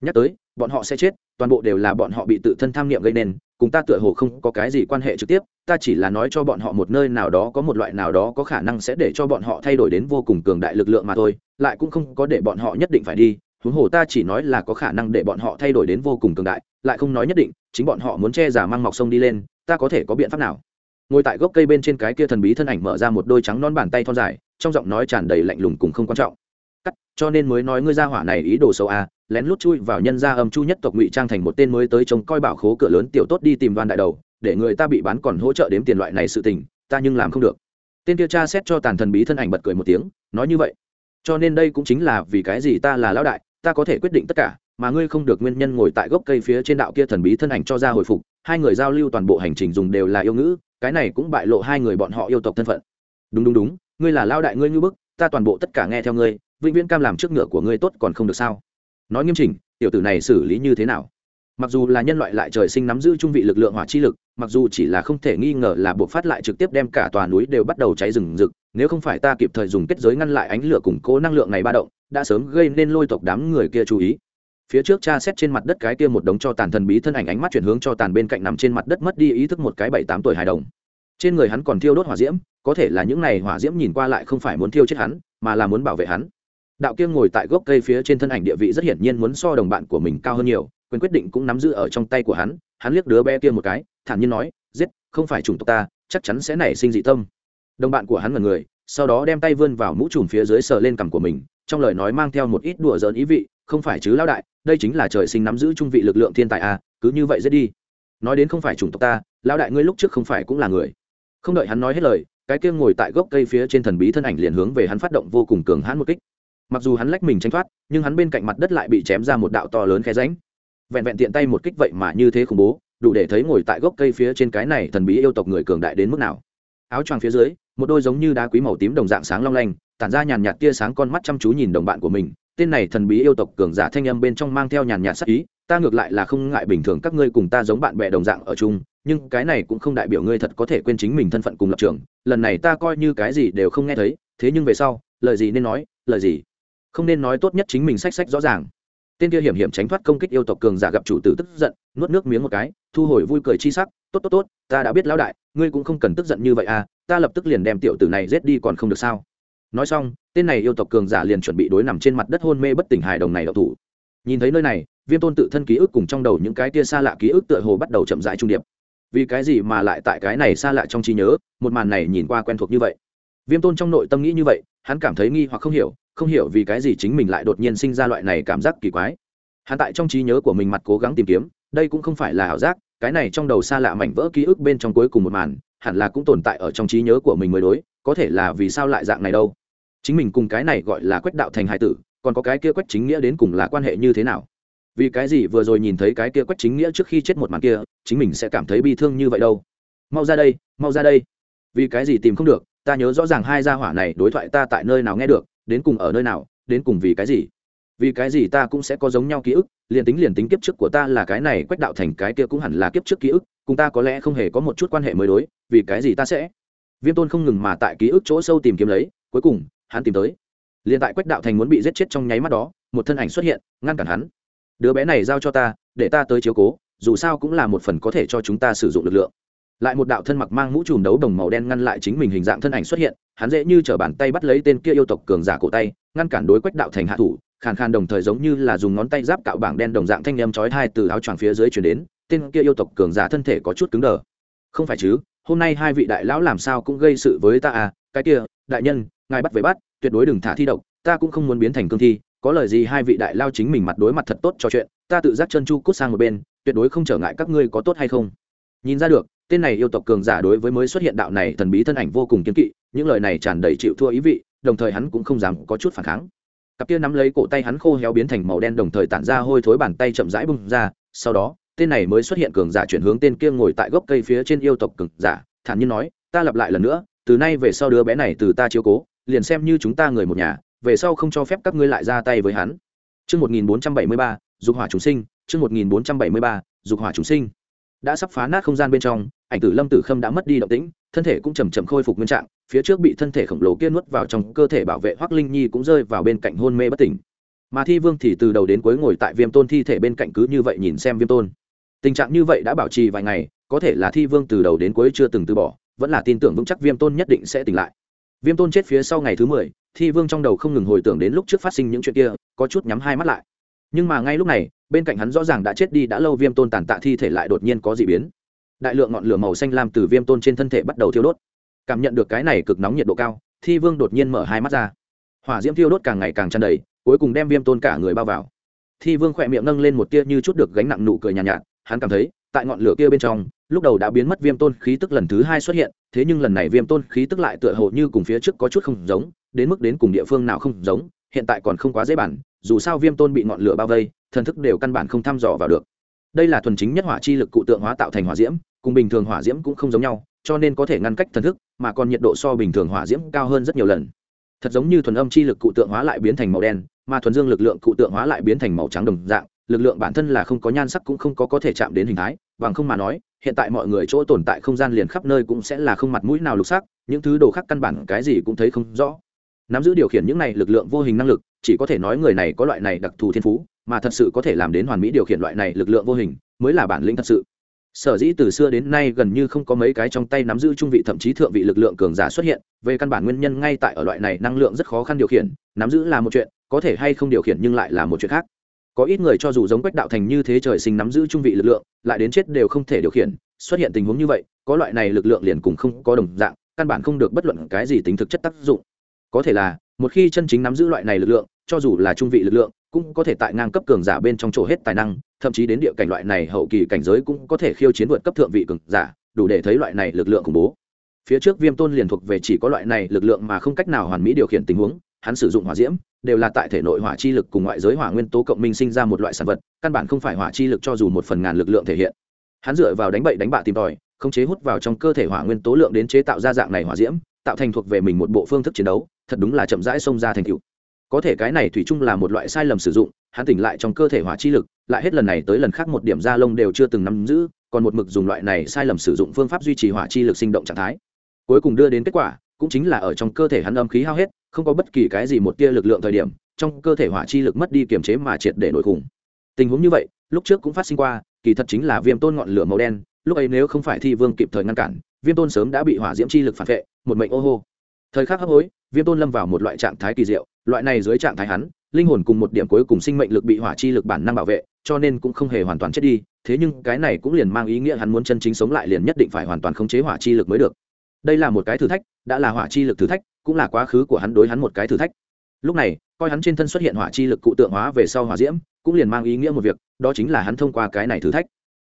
nhắc tới, bọn họ sẽ chết, toàn bộ đều là bọn họ bị tự thân tham niệm gây nên cùng ta tựa hồ không có cái gì quan hệ trực tiếp, ta chỉ là nói cho bọn họ một nơi nào đó có một loại nào đó có khả năng sẽ để cho bọn họ thay đổi đến vô cùng cường đại lực lượng mà thôi, lại cũng không có để bọn họ nhất định phải đi, huống hồ ta chỉ nói là có khả năng để bọn họ thay đổi đến vô cùng cường đại, lại không nói nhất định, chính bọn họ muốn che giả mang mọc sông đi lên, ta có thể có biện pháp nào? Ngồi tại gốc cây bên trên cái kia thần bí thân ảnh mở ra một đôi trắng non bàn tay thon dài, trong giọng nói tràn đầy lạnh lùng cùng không quan trọng. Cắt, cho nên mới nói ngươi ra hỏa này ý đồ xấu à lén lút chui vào nhân gia âm chu nhất tộc ngụy trang thành một tên mới tới trông coi bảo khố cửa lớn tiểu tốt đi tìm đoan đại đầu, để người ta bị bán còn hỗ trợ đếm tiền loại này sự tình, ta nhưng làm không được. Tên kia cha xét cho tàn thần bí thân ảnh bật cười một tiếng, nói như vậy. Cho nên đây cũng chính là vì cái gì ta là lão đại, ta có thể quyết định tất cả, mà ngươi không được nguyên nhân ngồi tại gốc cây phía trên đạo kia thần bí thân ảnh cho ra hồi phục, hai người giao lưu toàn bộ hành trình dùng đều là yêu ngữ, cái này cũng bại lộ hai người bọn họ yêu tộc thân phận. Đúng đúng đúng, ngươi là lao đại ngươi như bức, ta toàn bộ tất cả nghe theo ngươi, vĩnh viễn cam làm trước ngựa của ngươi tốt còn không được sao? Nói nghiêm chỉnh, tiểu tử này xử lý như thế nào? Mặc dù là nhân loại lại trời sinh nắm giữ trung vị lực lượng hỏa chi lực, mặc dù chỉ là không thể nghi ngờ là buộc phát lại trực tiếp đem cả tòa núi đều bắt đầu cháy rừng rực, nếu không phải ta kịp thời dùng kết giới ngăn lại ánh lửa củng cố năng lượng này ba động, đã sớm gây nên lôi tộc đám người kia chú ý. Phía trước cha xét trên mặt đất cái kia một đống cho tàn thần bí thân ảnh ánh mắt chuyển hướng cho tàn bên cạnh nằm trên mặt đất mất đi ý thức một cái bảy tám tuổi hài đồng. Trên người hắn còn thiêu đốt hỏa diễm, có thể là những này hỏa diễm nhìn qua lại không phải muốn thiêu chết hắn, mà là muốn bảo vệ hắn đạo kia ngồi tại gốc cây phía trên thân ảnh địa vị rất hiển nhiên muốn so đồng bạn của mình cao hơn nhiều, quyền quyết định cũng nắm giữ ở trong tay của hắn hắn liếc đứa bé kia một cái, thản nhiên nói, giết, không phải chủng tộc ta, chắc chắn sẽ nảy sinh dị tâm. Đồng bạn của hắn là người, sau đó đem tay vươn vào mũ trùm phía dưới sờ lên cằm của mình, trong lời nói mang theo một ít đùa giỡn ý vị, không phải chứ lão đại, đây chính là trời sinh nắm giữ trung vị lực lượng thiên tài à cứ như vậy giết đi. Nói đến không phải chủng tộc ta, lão đại ngươi lúc trước không phải cũng là người. Không đợi hắn nói hết lời, cái kia ngồi tại gốc cây phía trên thần bí thân ảnh liền hướng về hắn phát động vô cùng cường hãn một kích mặc dù hắn lách mình tránh thoát, nhưng hắn bên cạnh mặt đất lại bị chém ra một đạo to lớn khe ránh vẹn vẹn tiện tay một kích vậy mà như thế khủng bố, đủ để thấy ngồi tại gốc cây phía trên cái này thần bí yêu tộc người cường đại đến mức nào. Áo choàng phía dưới, một đôi giống như đá quý màu tím đồng dạng sáng long lanh, tản ra nhàn nhạt tia sáng con mắt chăm chú nhìn đồng bạn của mình. Tên này thần bí yêu tộc cường giả thanh âm bên trong mang theo nhàn nhạt sắc ý, ta ngược lại là không ngại bình thường các ngươi cùng ta giống bạn bè đồng dạng ở chung, nhưng cái này cũng không đại biểu ngươi thật có thể quên chính mình thân phận cùng lập trường. Lần này ta coi như cái gì đều không nghe thấy, thế nhưng về sau, lời gì nên nói, lời gì? Không nên nói tốt nhất chính mình sách sách rõ ràng. Tên kia hiểm hiểm tránh thoát công kích yêu tộc cường giả gặp chủ tử tức giận, nuốt nước miếng một cái, thu hồi vui cười chi sắc, tốt tốt tốt, ta đã biết lão đại, ngươi cũng không cần tức giận như vậy à ta lập tức liền đem tiểu tử này giết đi còn không được sao? Nói xong, tên này yêu tộc cường giả liền chuẩn bị đối nằm trên mặt đất hôn mê bất tỉnh hài đồng này đậu thủ. Nhìn thấy nơi này, viêm tôn tự thân ký ức cùng trong đầu những cái tia xa lạ ký ức tựa hồ bắt đầu chậm rãi trung điệp. Vì cái gì mà lại tại cái này xa lạ trong trí nhớ, một màn này nhìn qua quen thuộc như vậy? Viêm tôn trong nội tâm nghĩ như vậy, hắn cảm thấy nghi hoặc không hiểu không hiểu vì cái gì chính mình lại đột nhiên sinh ra loại này cảm giác kỳ quái. Hắn tại trong trí nhớ của mình mặt cố gắng tìm kiếm, đây cũng không phải là ảo giác, cái này trong đầu xa lạ mảnh vỡ ký ức bên trong cuối cùng một màn, hẳn là cũng tồn tại ở trong trí nhớ của mình mới đối, có thể là vì sao lại dạng này đâu. Chính mình cùng cái này gọi là quách đạo thành hải tử, còn có cái kia quách chính nghĩa đến cùng là quan hệ như thế nào? Vì cái gì vừa rồi nhìn thấy cái kia quách chính nghĩa trước khi chết một màn kia, chính mình sẽ cảm thấy bi thương như vậy đâu? Mau ra đây, mau ra đây. Vì cái gì tìm không được, ta nhớ rõ ràng hai gia hỏa này đối thoại ta tại nơi nào nghe được đến cùng ở nơi nào, đến cùng vì cái gì? Vì cái gì ta cũng sẽ có giống nhau ký ức, liền tính liền tính kiếp trước của ta là cái này quách đạo thành cái kia cũng hẳn là kiếp trước ký ức, cùng ta có lẽ không hề có một chút quan hệ mới đối, vì cái gì ta sẽ? Viêm tôn không ngừng mà tại ký ức chỗ sâu tìm kiếm lấy, cuối cùng, hắn tìm tới. Liền tại quách đạo thành muốn bị giết chết trong nháy mắt đó, một thân ảnh xuất hiện, ngăn cản hắn. Đứa bé này giao cho ta, để ta tới chiếu cố, dù sao cũng là một phần có thể cho chúng ta sử dụng lực lượng lại một đạo thân mặc mang mũ trùm đấu đồng màu đen ngăn lại chính mình hình dạng thân ảnh xuất hiện, hắn dễ như t r ở bàn tay bắt lấy tên kia yêu tộc cường giả cổ tay, ngăn cản đối quách đạo thành hạ thủ, khàn khàn đồng thời giống như là dùng ngón tay giáp cạo bảng đen đồng dạng thanh â m chói thai từ áo choàng phía dưới chuyển đến, tên kia yêu tộc cường giả thân thể có chút cứng đờ. Không phải chứ, hôm nay hai vị đại lão làm sao cũng gây sự với ta à cái kia, đại nhân, ngài bắt với bắt, tuyệt đối đừng thả thi độc, ta cũng không muốn biến thành cương thi, có lời gì hai vị đại lao chính mình mặt đối mặt thật tốt trò chuyện, ta tự giác chân chu cút sang một bên, tuyệt đối không trở ngại các ngươi có tốt hay không. Nhìn ra được tên này yêu tộc cường giả đối với mới xuất hiện đạo này thần bí thân ảnh vô cùng kiên kỵ những lời này tràn đầy chịu thua ý vị đồng thời hắn cũng không dám có chút phản kháng cặp kia nắm lấy cổ tay hắn khô héo biến thành màu đen đồng thời tản ra hôi thối bàn tay chậm rãi bung ra sau đó tên này mới xuất hiện cường giả chuyển hướng tên kia ngồi tại gốc cây phía trên yêu tộc cường giả thản nhiên nói ta lặp lại lần nữa từ nay về sau đứa bé này từ ta chiếu cố liền xem như chúng ta người một nhà về sau không cho phép các ngươi lại ra tay với hắn Chương 1473, dục hỏa chúng sinh, chương 1473, dục hỏa chúng sinh. Đã sắp phá nát không gian bên trong, ảnh tử Lâm Tử Khâm đã mất đi động tĩnh, thân thể cũng chậm chậm khôi phục nguyên trạng, phía trước bị thân thể khổng lồ kia nuốt vào trong cơ thể bảo vệ Hoắc Linh Nhi cũng rơi vào bên cạnh hôn mê bất tỉnh. Mà Thi Vương thì từ đầu đến cuối ngồi tại Viêm Tôn thi thể bên cạnh cứ như vậy nhìn xem Viêm Tôn. Tình trạng như vậy đã bảo trì vài ngày, có thể là Thi Vương từ đầu đến cuối chưa từng từ bỏ, vẫn là tin tưởng vững chắc Viêm Tôn nhất định sẽ tỉnh lại. Viêm Tôn chết phía sau ngày thứ mười, Thi Vương trong đầu không ngừng hồi tưởng đến lúc trước phát sinh những chuyện kia, có chút nhắm hai mắt lại. Nhưng mà ngay lúc này, bên cạnh hắn rõ ràng đã chết đi đã lâu Viêm Tôn tàn tạ thi thể lại đột nhiên có dị biến. Đại lượng ngọn lửa màu xanh lam từ viêm tôn trên thân thể bắt đầu thiêu đốt. Cảm nhận được cái này cực nóng nhiệt độ cao thi vương đột nhiên mở hai mắt ra. Hỏa diễm thiêu đốt càng ngày càng tràn đầy cuối cùng đem viêm tôn cả người bao vào. Thi vương khỏe miệng nâng lên một tia như chút được gánh nặng nụ cười nhàn nhạt, nhạt hắn cảm thấy tại ngọn lửa kia bên trong lúc đầu đã biến mất viêm tôn khí tức lần thứ hai xuất hiện thế nhưng lần này viêm tôn khí tức lại tựa hồ như cùng phía trước có chút không giống đến mức đến cùng địa phương nào không giống hiện tại còn không quá dễ bản dù sao viêm tôn bị ngọn lửa bao vây thần thức đều căn bản không thăm dò vào được. Đây là thuần chính nhất hỏa chi lực cụ tượng hóa tạo thành hỏa diễm, cùng bình thường hỏa diễm cũng không giống nhau, cho nên có thể ngăn cách thần thức, mà còn nhiệt độ so bình thường hỏa diễm cao hơn rất nhiều lần. Thật giống như thuần âm chi lực cụ tượng hóa lại biến thành màu đen, mà thuần dương lực lượng cụ tượng hóa lại biến thành màu trắng đồng dạng, lực lượng bản thân là không có nhan sắc cũng không có có thể chạm đến hình thái, bằng không mà nói, hiện tại mọi người chỗ tồn tại không gian liền khắp nơi cũng sẽ là không mặt mũi nào lục sắc, những thứ đồ khác căn bản cái gì cũng thấy không rõ. Nắm giữ điều khiển những này lực lượng vô hình năng lực, chỉ có thể nói người này có loại này đặc thù thiên phú mà thật sự có thể làm đến hoàn mỹ điều khiển loại này lực lượng vô hình, mới là bản lĩnh thật sự. Sở dĩ từ xưa đến nay gần như không có mấy cái trong tay nắm giữ trung vị thậm chí thượng vị lực lượng cường giả xuất hiện, về căn bản nguyên nhân ngay tại ở loại này năng lượng rất khó khăn điều khiển, nắm giữ là một chuyện, có thể hay không điều khiển nhưng lại là một chuyện khác. Có ít người cho dù giống quách đạo thành như thế trời sinh nắm giữ trung vị lực lượng, lại đến chết đều không thể điều khiển, xuất hiện tình huống như vậy, có loại này lực lượng liền cùng không có đồng dạng, căn bản không được bất luận cái gì tính thực chất tác dụng. Có thể là, một khi chân chính nắm giữ loại này lực lượng, cho dù là trung vị lực lượng cũng có thể tại ngang cấp cường giả bên trong chỗ hết tài năng, thậm chí đến địa cảnh loại này hậu kỳ cảnh giới cũng có thể khiêu chiến vượt cấp thượng vị cường giả, đủ để thấy loại này lực lượng khủng bố. Phía trước viêm tôn liền thuộc về chỉ có loại này lực lượng mà không cách nào hoàn mỹ điều khiển tình huống, hắn sử dụng hỏa diễm, đều là tại thể nội hỏa chi lực cùng ngoại giới hỏa nguyên tố cộng minh sinh ra một loại sản vật, căn bản không phải hỏa chi lực cho dù một phần ngàn lực lượng thể hiện. Hắn dựa vào đánh bậy đánh bạ tìm tòi không chế hút vào trong cơ thể hỏa nguyên tố lượng đến chế tạo ra dạng này hỏa diễm, tạo thành thuộc về mình một bộ phương thức chiến đấu, thật đúng là chậm rãi xông ra thành cựu có thể cái này thủy chung là một loại sai lầm sử dụng, hắn tỉnh lại trong cơ thể hỏa chi lực, lại hết lần này tới lần khác một điểm da lông đều chưa từng nắm giữ, còn một mực dùng loại này sai lầm sử dụng phương pháp duy trì hỏa chi lực sinh động trạng thái. Cuối cùng đưa đến kết quả, cũng chính là ở trong cơ thể hắn âm khí hao hết, không có bất kỳ cái gì một tia lực lượng thời điểm, trong cơ thể hỏa chi lực mất đi kiềm chế mà triệt để nổi khủng. Tình huống như vậy, lúc trước cũng phát sinh qua, kỳ thật chính là viêm tôn ngọn lửa màu đen, lúc ấy nếu không phải thi vương kịp thời ngăn cản, viêm tôn sớm đã bị hỏa diễm chi lực phản vệ, một mệnh ô hô. Thời khắc hấp hối, viêm tôn lâm vào một loại trạng thái kỳ diệu loại này dưới trạng thái hắn, linh hồn cùng một điểm cuối cùng sinh mệnh lực bị hỏa chi lực bản năng bảo vệ, cho nên cũng không hề hoàn toàn chết đi, thế nhưng cái này cũng liền mang ý nghĩa hắn muốn chân chính sống lại liền nhất định phải hoàn toàn khống chế hỏa chi lực mới được. Đây là một cái thử thách, đã là hỏa chi lực thử thách, cũng là quá khứ của hắn đối hắn một cái thử thách. Lúc này, coi hắn trên thân xuất hiện hỏa chi lực cụ tượng hóa về sau hỏa diễm, cũng liền mang ý nghĩa một việc, đó chính là hắn thông qua cái này thử thách.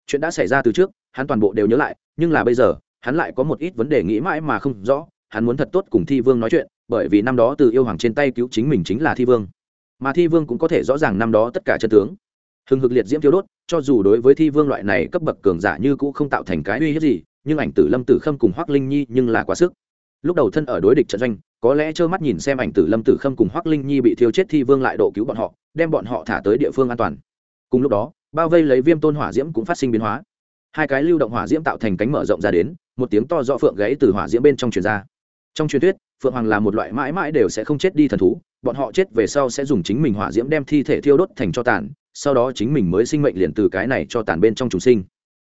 Chuyện đã xảy ra từ trước, hắn toàn bộ đều nhớ lại, nhưng là bây giờ, hắn lại có một ít vấn đề nghĩ mãi mà không rõ, hắn muốn thật tốt cùng thi vương nói chuyện bởi vì năm đó từ yêu hoàng trên tay cứu chính mình chính là thi vương. Mà thi vương cũng có thể rõ ràng năm đó tất cả chân tướng. Hừng hực liệt diễm thiếu đốt, cho dù đối với thi vương loại này cấp bậc cường giả như cũng không tạo thành cái uy hiếp gì, nhưng ảnh tử lâm tử khâm cùng hoác linh nhi nhưng là quá sức. Lúc đầu thân ở đối địch trận doanh, có lẽ trơ mắt nhìn xem ảnh tử lâm tử khâm cùng hoác linh nhi bị thiêu chết thi vương lại độ cứu bọn họ, đem bọn họ thả tới địa phương an toàn. Cùng lúc đó, bao vây lấy viêm tôn hỏa diễm cũng phát sinh biến hóa. Hai cái lưu động hỏa diễm tạo thành cánh mở rộng ra đến, một tiếng to rõ phượng gãy từ hỏa diễm bên trong truyền ra. Trong truyền thuyết phượng hoàng là một loại mãi mãi đều sẽ không chết đi thần thú, bọn họ chết về sau sẽ dùng chính mình hỏa diễm đem thi thể thiêu đốt thành cho tàn, sau đó chính mình mới sinh mệnh liền từ cái này cho tàn bên trong trùng sinh.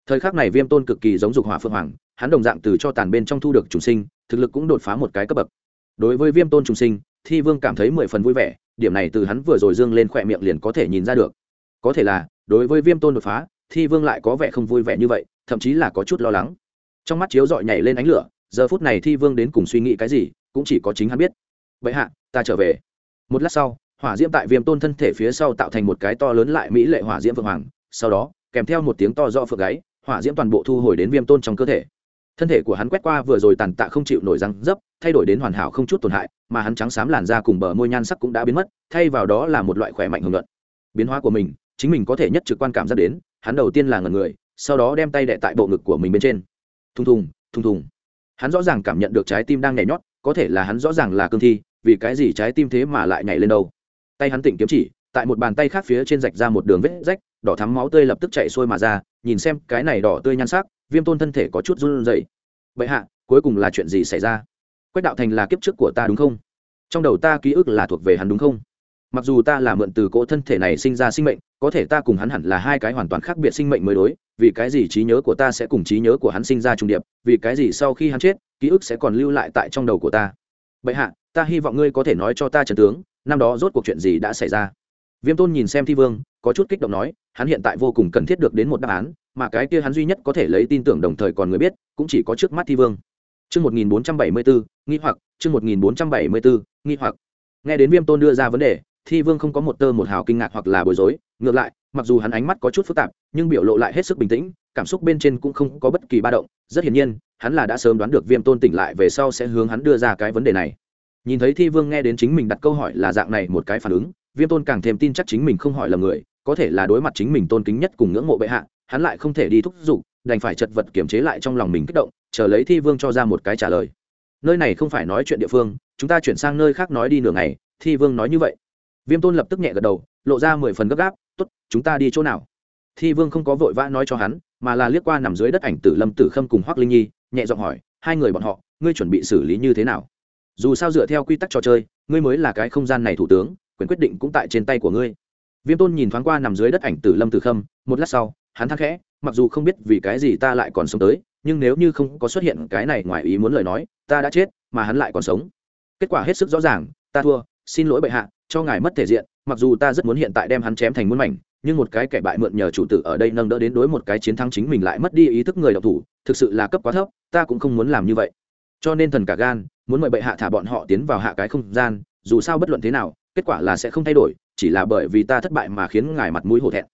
Thời khắc này viêm tôn cực kỳ giống dục hỏa phượng hoàng, hắn đồng dạng từ cho tàn bên trong thu được trùng sinh, thực lực cũng đột phá một cái cấp bậc. Đối với viêm tôn trùng sinh, thi vương cảm thấy mười phần vui vẻ, điểm này từ hắn vừa rồi dương lên khỏe miệng liền có thể nhìn ra được. Có thể là, đối với viêm tôn đột phá, thi vương lại có vẻ không vui vẻ như vậy, thậm chí là có chút lo lắng. Trong mắt chiếu dọi nhảy lên ánh lửa, giờ phút này thi vương đến cùng suy nghĩ cái gì cũng chỉ có chính hắn biết. Vậy hạ, ta trở về. Một lát sau, hỏa diễm tại viêm tôn thân thể phía sau tạo thành một cái to lớn lại mỹ lệ hỏa diễm phượng hoàng, sau đó, kèm theo một tiếng to do phượng gáy, hỏa diễm toàn bộ thu hồi đến viêm tôn trong cơ thể. Thân thể của hắn quét qua vừa rồi tàn tạ không chịu nổi răng dấp, thay đổi đến hoàn hảo không chút tổn hại, mà hắn trắng xám làn da cùng bờ môi nhan sắc cũng đã biến mất, thay vào đó là một loại khỏe mạnh hưởng luận biến hóa của mình, chính mình có thể nhất trực quan cảm giác đến, hắn đầu tiên là ngần người, sau đó đem tay đệ tại bộ ngực của mình bên trên. Thùng thùng thùng thùng. Hắn rõ ràng cảm nhận được trái tim đang nhảy nhót có thể là hắn rõ ràng là cương thi, vì cái gì trái tim thế mà lại nhảy lên đâu? Tay hắn tỉnh kiếm chỉ, tại một bàn tay khác phía trên rạch ra một đường vết rách, đỏ thắm máu tươi lập tức chạy sôi mà ra, nhìn xem cái này đỏ tươi nhan sắc, viêm tôn thân thể có chút run rẩy. Vậy hạ, cuối cùng là chuyện gì xảy ra? Quách đạo thành là kiếp trước của ta đúng không? Trong đầu ta ký ức là thuộc về hắn đúng không? Mặc dù ta là mượn từ cỗ thân thể này sinh ra sinh mệnh có thể ta cùng hắn hẳn là hai cái hoàn toàn khác biệt sinh mệnh mới đối vì cái gì trí nhớ của ta sẽ cùng trí nhớ của hắn sinh ra trùng điệp vì cái gì sau khi hắn chết ký ức sẽ còn lưu lại tại trong đầu của ta. Bệ hạ ta hy vọng ngươi có thể nói cho ta trần tướng năm đó rốt cuộc chuyện gì đã xảy ra. Viêm tôn nhìn xem thi vương có chút kích động nói hắn hiện tại vô cùng cần thiết được đến một đáp án mà cái kia hắn duy nhất có thể lấy tin tưởng đồng thời còn người biết cũng chỉ có trước mắt thi vương. Chương 1474, nghi hoặc, chương 1474, nghi hoặc. Nghe đến Viêm Tôn đưa ra vấn đề, Thi Vương không có một tơ một hào kinh ngạc hoặc là bối rối, ngược lại, mặc dù hắn ánh mắt có chút phức tạp, nhưng biểu lộ lại hết sức bình tĩnh, cảm xúc bên trên cũng không có bất kỳ ba động, rất hiển nhiên, hắn là đã sớm đoán được Viêm Tôn tỉnh lại về sau sẽ hướng hắn đưa ra cái vấn đề này. Nhìn thấy Thi Vương nghe đến chính mình đặt câu hỏi là dạng này một cái phản ứng, Viêm Tôn càng thêm tin chắc chính mình không hỏi lầm người, có thể là đối mặt chính mình tôn kính nhất cùng ngưỡng mộ bệ hạ, hắn lại không thể đi thúc giục, đành phải chật vật kiểm chế lại trong lòng mình kích động, chờ lấy thi vương cho ra một cái trả lời. Nơi này không phải nói chuyện địa phương chúng ta chuyển sang nơi khác nói đi nửa ngày thi vương nói như vậy viêm tôn lập tức nhẹ gật đầu, lộ ra mười phần gấp gáp t ố t chúng ta đi chỗ nào? Thi vương không có vội vã nói cho hắn, mà là liếc qua nằm dưới đất ảnh tử lâm tử khâm cùng hoác linh nhi, nhẹ giọng hỏi, hai người bọn họ, ngươi chuẩn bị xử lý như thế nào? Dù sao dựa theo quy tắc trò chơi, ngươi mới là cái không gian này thủ tướng, quyền quyết định cũng tại trên tay của ngươi. Viêm tôn nhìn thoáng qua nằm dưới đất ảnh tử lâm tử khâm, một lát sau, hắn thắc khẽ, mặc dù không biết vì cái gì ta lại còn sống tới, nhưng nếu như không có xuất hiện cái này ngoài ý muốn lời nói, ta đã chết, mà hắn lại còn sống. Kết quả hết sức rõ ràng, ta thua, xin lỗi bệ hạ cho ngài mất thể diện, mặc dù ta rất muốn hiện tại đem hắn chém thành muôn mảnh, nhưng một cái kẻ bại mượn nhờ chủ tử ở đây nâng đỡ đến đối một cái chiến thắng chính mình lại mất đi ý thức người độc thủ, thực sự là cấp quá thấp, ta cũng không muốn làm như vậy. Cho nên thần cả gan, muốn mời bệ hạ thả bọn họ tiến vào hạ cái không gian, dù sao bất luận thế nào, kết quả là sẽ không thay đổi, chỉ là bởi vì ta thất bại mà khiến ngài mặt mũi hổ thẹn.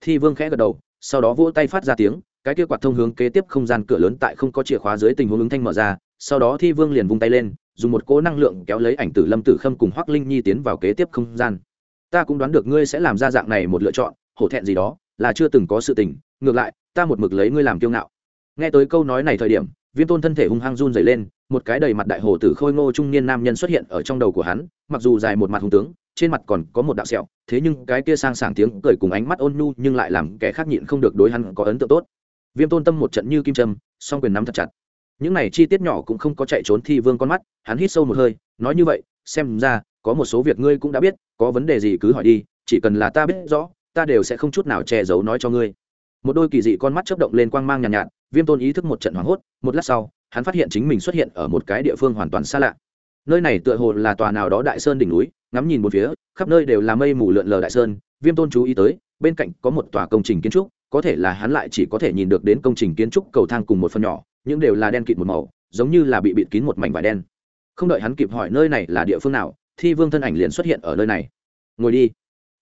Thi vương khẽ gật đầu, sau đó vỗ tay phát ra tiếng, cái kia quạt thông hướng kế tiếp không gian cửa lớn tại không có chìa khóa dưới tình huống ứng thanh mở ra sau đó thi vương liền vung tay lên, dùng một cỗ năng lượng kéo lấy ảnh tử lâm tử khâm cùng hoác linh nhi tiến vào kế tiếp không gian. Ta cũng đoán được ngươi sẽ làm ra dạng này một lựa chọn, hổ thẹn gì đó, là chưa từng có sự tình, ngược lại, ta một mực lấy ngươi làm kiêu ngạo. Nghe tới câu nói này thời điểm viêm tôn thân thể hung hăng run dày lên, một cái đầy mặt đại hồ tử khôi ngô trung niên nam nhân xuất hiện ở trong đầu của hắn, mặc dù dài một mặt hung tướng, trên mặt còn có một đạo sẹo, thế nhưng cái kia sang sảng tiếng cười cùng ánh mắt ôn nhu nhưng lại làm kẻ khác nhịn không được đối hắn có ấn tượng tốt. Viêm tôn tâm một trận như kim trâm song quyền nắm thật chặt những này chi tiết nhỏ cũng không có chạy trốn thi vương con mắt hắn hít sâu một hơi nói như vậy xem ra có một số việc ngươi cũng đã biết có vấn đề gì cứ hỏi đi chỉ cần là ta biết rõ ta đều sẽ không chút nào che giấu nói cho ngươi. Một đôi kỳ dị con mắt chớp động lên quang mang nhàn nhạt, nhạt viêm tôn ý thức một trận hoảng hốt một lát sau hắn phát hiện chính mình xuất hiện ở một cái địa phương hoàn toàn xa lạ. Nơi này tựa hồ là tòa nào đó đại sơn đỉnh núi ngắm nhìn một phía khắp nơi đều là mây mù lượn lờ đại sơn viêm tôn chú ý tới bên cạnh có một tòa công trình kiến trúc có thể là hắn lại chỉ có thể nhìn được đến công trình kiến trúc cầu thang cùng một phần nhỏ những đều là đen kịt một màu, giống như là bị bịt kín một mảnh vải đen. Không đợi hắn kịp hỏi nơi này là địa phương nào, thi vương thân ảnh liền xuất hiện ở nơi này. Ngồi đi.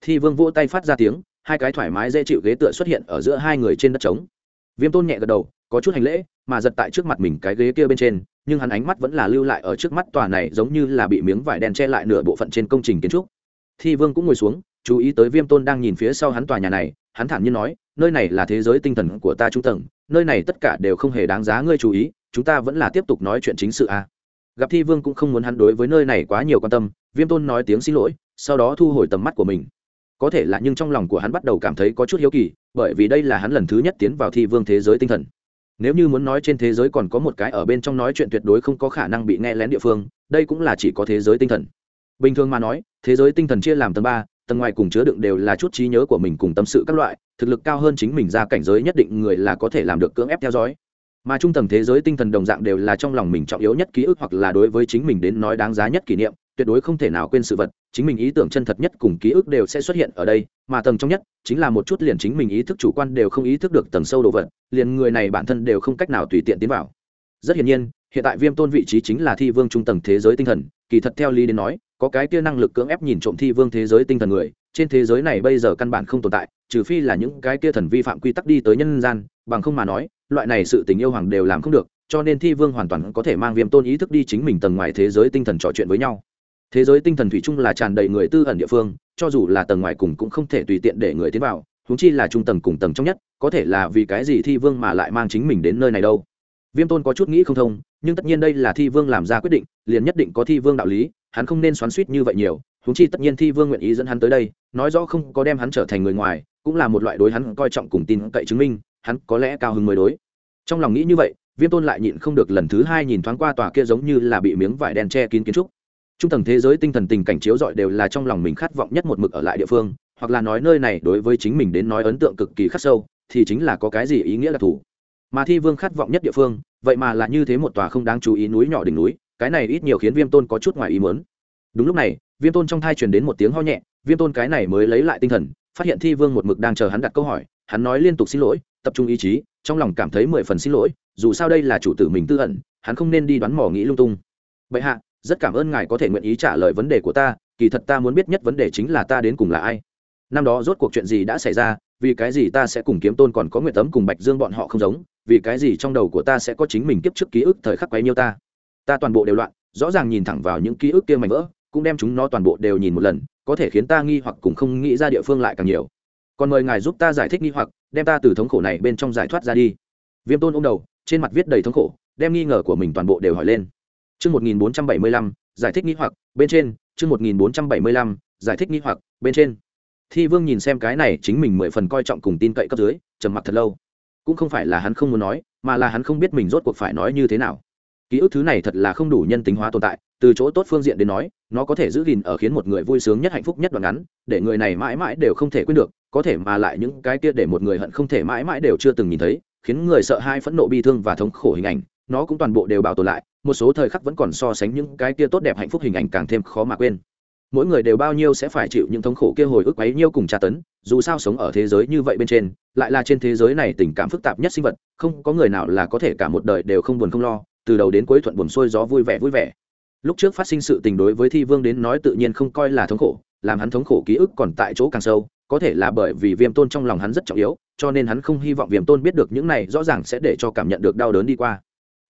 Thi vương vỗ tay phát ra tiếng, hai cái thoải mái dễ chịu ghế tựa xuất hiện ở giữa hai người trên đất trống. Viêm tôn nhẹ gật đầu, có chút hành lễ, mà giật tại trước mặt mình cái ghế kia bên trên, nhưng hắn ánh mắt vẫn là lưu lại ở trước mắt tòa này giống như là bị miếng vải đen che lại nửa bộ phận trên công trình kiến trúc. Thi vương cũng ngồi xuống, chú ý tới viêm tôn đang nhìn phía sau hắn tòa nhà này, hắn thản nhiên nói, nơi này là thế giới tinh thần của ta trung tầng nơi này tất cả đều không hề đáng giá ngươi chú ý, chúng ta vẫn là tiếp tục nói chuyện chính sự a à. gặp thi vương cũng không muốn hắn đối với nơi này quá nhiều quan tâm, viêm tôn nói tiếng xin lỗi, sau đó thu hồi tầm mắt của mình. Có thể là nhưng trong lòng của hắn bắt đầu cảm thấy có chút hiếu kỳ, bởi vì đây là hắn lần thứ nhất tiến vào thi vương thế giới tinh thần. Nếu như muốn nói trên thế giới còn có một cái ở bên trong nói chuyện tuyệt đối không có khả năng bị nghe lén địa phương, đây cũng là chỉ có thế giới tinh thần. Bình thường mà nói, thế giới tinh thần chia làm tầng ba, tầng ngoài cùng chứa đựng đều là chút trí nhớ của mình cùng tâm sự các loại thực lực cao hơn chính mình ra cảnh giới nhất định người là có thể làm được cưỡng ép theo dõi. Mà trung tầng thế giới tinh thần đồng dạng đều là trong lòng mình trọng yếu nhất ký ức hoặc là đối với chính mình đến nói đáng giá nhất kỷ niệm, tuyệt đối không thể nào quên sự vật, chính mình ý tưởng chân thật nhất cùng ký ức đều sẽ xuất hiện ở đây, mà tầng trong nhất chính là một chút liền chính mình ý thức chủ quan đều không ý thức được tầng sâu đồ vật, liền người này bản thân đều không cách nào tùy tiện tiến vào. Rất hiển nhiên, hiện tại viêm tôn vị trí chính là thi vương trung tầng thế giới tinh thần, kỳ thật theo lý đến nói, có cái kia năng lực cưỡng ép nhìn trộm thi vương thế giới tinh thần người, trên thế giới này bây giờ căn bản không tồn tại trừ phi là những cái kia thần vi phạm quy tắc đi tới nhân gian, bằng không mà nói, loại này sự tình yêu hoàng đều làm không được, cho nên thi vương hoàn toàn có thể mang viêm tôn ý thức đi chính mình tầng ngoài thế giới tinh thần trò chuyện với nhau. Thế giới tinh thần thủy chung là tràn đầy người tư ẩn địa phương, cho dù là tầng ngoài cùng cũng không thể tùy tiện để người tiến vào húng chi là trung tầng cùng tầng trong nhất, có thể là vì cái gì thi vương mà lại mang chính mình đến nơi này đâu. Viêm tôn có chút nghĩ không thông, nhưng tất nhiên đây là thi vương làm ra quyết định, liền nhất định có thi vương đạo lý, hắn không nên xoắn suýt như vậy nhiều húng chi tất nhiên thi vương nguyện ý dẫn hắn tới đây, nói rõ không có đem hắn trở thành người ngoài cũng là một loại đối hắn coi trọng cùng tin cậy chứng minh, hắn có lẽ cao hứng mới đối. Trong lòng nghĩ như vậy, viêm tôn lại nhịn không được lần thứ hai nhìn thoáng qua tòa kia giống như là bị miếng vải đen che kín kiến trúc. Trung tầng thế giới tinh thần tình cảnh chiếu rọi đều là trong lòng mình khát vọng nhất một mực ở lại địa phương, hoặc là nói nơi này đối với chính mình đến nói ấn tượng cực kỳ khắc sâu, thì chính là có cái gì ý nghĩa đặc thù. Mà thi vương khát vọng nhất địa phương, vậy mà là như thế một tòa không đáng chú ý núi nhỏ đỉnh núi, cái này ít nhiều khiến viêm tôn có chút ngoài ý muốn. Đúng lúc này, viêm tôn trong thai truyền đến một tiếng ho nhẹ viêm tôn cái này mới lấy lại tinh thần, phát hiện thi vương một mực đang chờ hắn đặt câu hỏi, hắn nói liên tục xin lỗi, tập trung ý chí, trong lòng cảm thấy mười phần xin lỗi, dù sao đây là chủ tử mình tư ẩn, hắn không nên đi đoán mò nghĩ lung tung. Bệ hạ, rất cảm ơn ngài có thể nguyện ý trả lời vấn đề của ta, kỳ thật ta muốn biết nhất vấn đề chính là ta đến cùng là ai. Năm đó rốt cuộc chuyện gì đã xảy ra, vì cái gì ta sẽ cùng kiếm tôn còn có nguyện tấm cùng bạch dương bọn họ không giống, vì cái gì trong đầu của ta sẽ có chính mình kiếp trước ký ức thời khắc quấy nhiêu ta. Ta toàn bộ đều loạn, rõ ràng nhìn thẳng vào những ký ức kia mảnh vỡ cũng đem chúng nó toàn bộ đều nhìn một lần, có thể khiến ta nghi hoặc cùng không nghĩ ra địa phương lại càng nhiều. Còn mời ngài giúp ta giải thích nghi hoặc, đem ta từ thống khổ này bên trong giải thoát ra đi. Viêm tôn ô m đầu, trên mặt viết đầy thống khổ, đem nghi ngờ của mình toàn bộ đều hỏi lên. Chương một nghìn bốn trăm bảy mươi lăm, giải thích nghi hoặc, bên trên. Chương một nghìn bốn trăm bảy mươi lăm, giải thích nghi hoặc, bên trên. Thi vương nhìn xem cái này chính mình mười phần coi trọng cùng tin cậy cấp dưới, trầm mặc thật lâu. Cũng không phải là hắn không muốn nói, mà là hắn không biết mình rốt cuộc phải nói như thế nào ký ức thứ này thật là không đủ nhân tính hóa tồn tại, từ chỗ tốt phương diện đến nói, nó có thể giữ gìn ở khiến một người vui sướng nhất hạnh phúc nhất đoạn ngắn, để người này mãi mãi đều không thể quên được, có thể mà lại những cái kia để một người hận không thể mãi mãi đều chưa từng nhìn thấy, khiến người sợ hai phẫn nộ bi thương và thống khổ hình ảnh, nó cũng toàn bộ đều bảo tồn lại, một số thời khắc vẫn còn so sánh những cái kia tốt đẹp hạnh phúc hình ảnh càng thêm khó mà quên. Mỗi người đều bao nhiêu sẽ phải chịu những thống khổ kia hồi ức ấy nhiêu cùng tra tấn, dù sao sống ở thế giới như vậy bên trên, lại là trên thế giới này tình cảm phức tạp nhất sinh vật, không có người nào là có thể cả một đời đều không buồn không lo từ đầu đến cuối thuận buồn xuôi gió vui vẻ vui vẻ. Lúc trước phát sinh sự tình đối với thi vương đến nói tự nhiên không coi là thống khổ, làm hắn thống khổ ký ức còn tại chỗ càng sâu, có thể là bởi vì viêm tôn trong lòng hắn rất trọng yếu, cho nên hắn không hy vọng viêm tôn biết được những này rõ ràng sẽ để cho cảm nhận được đau đớn đi qua.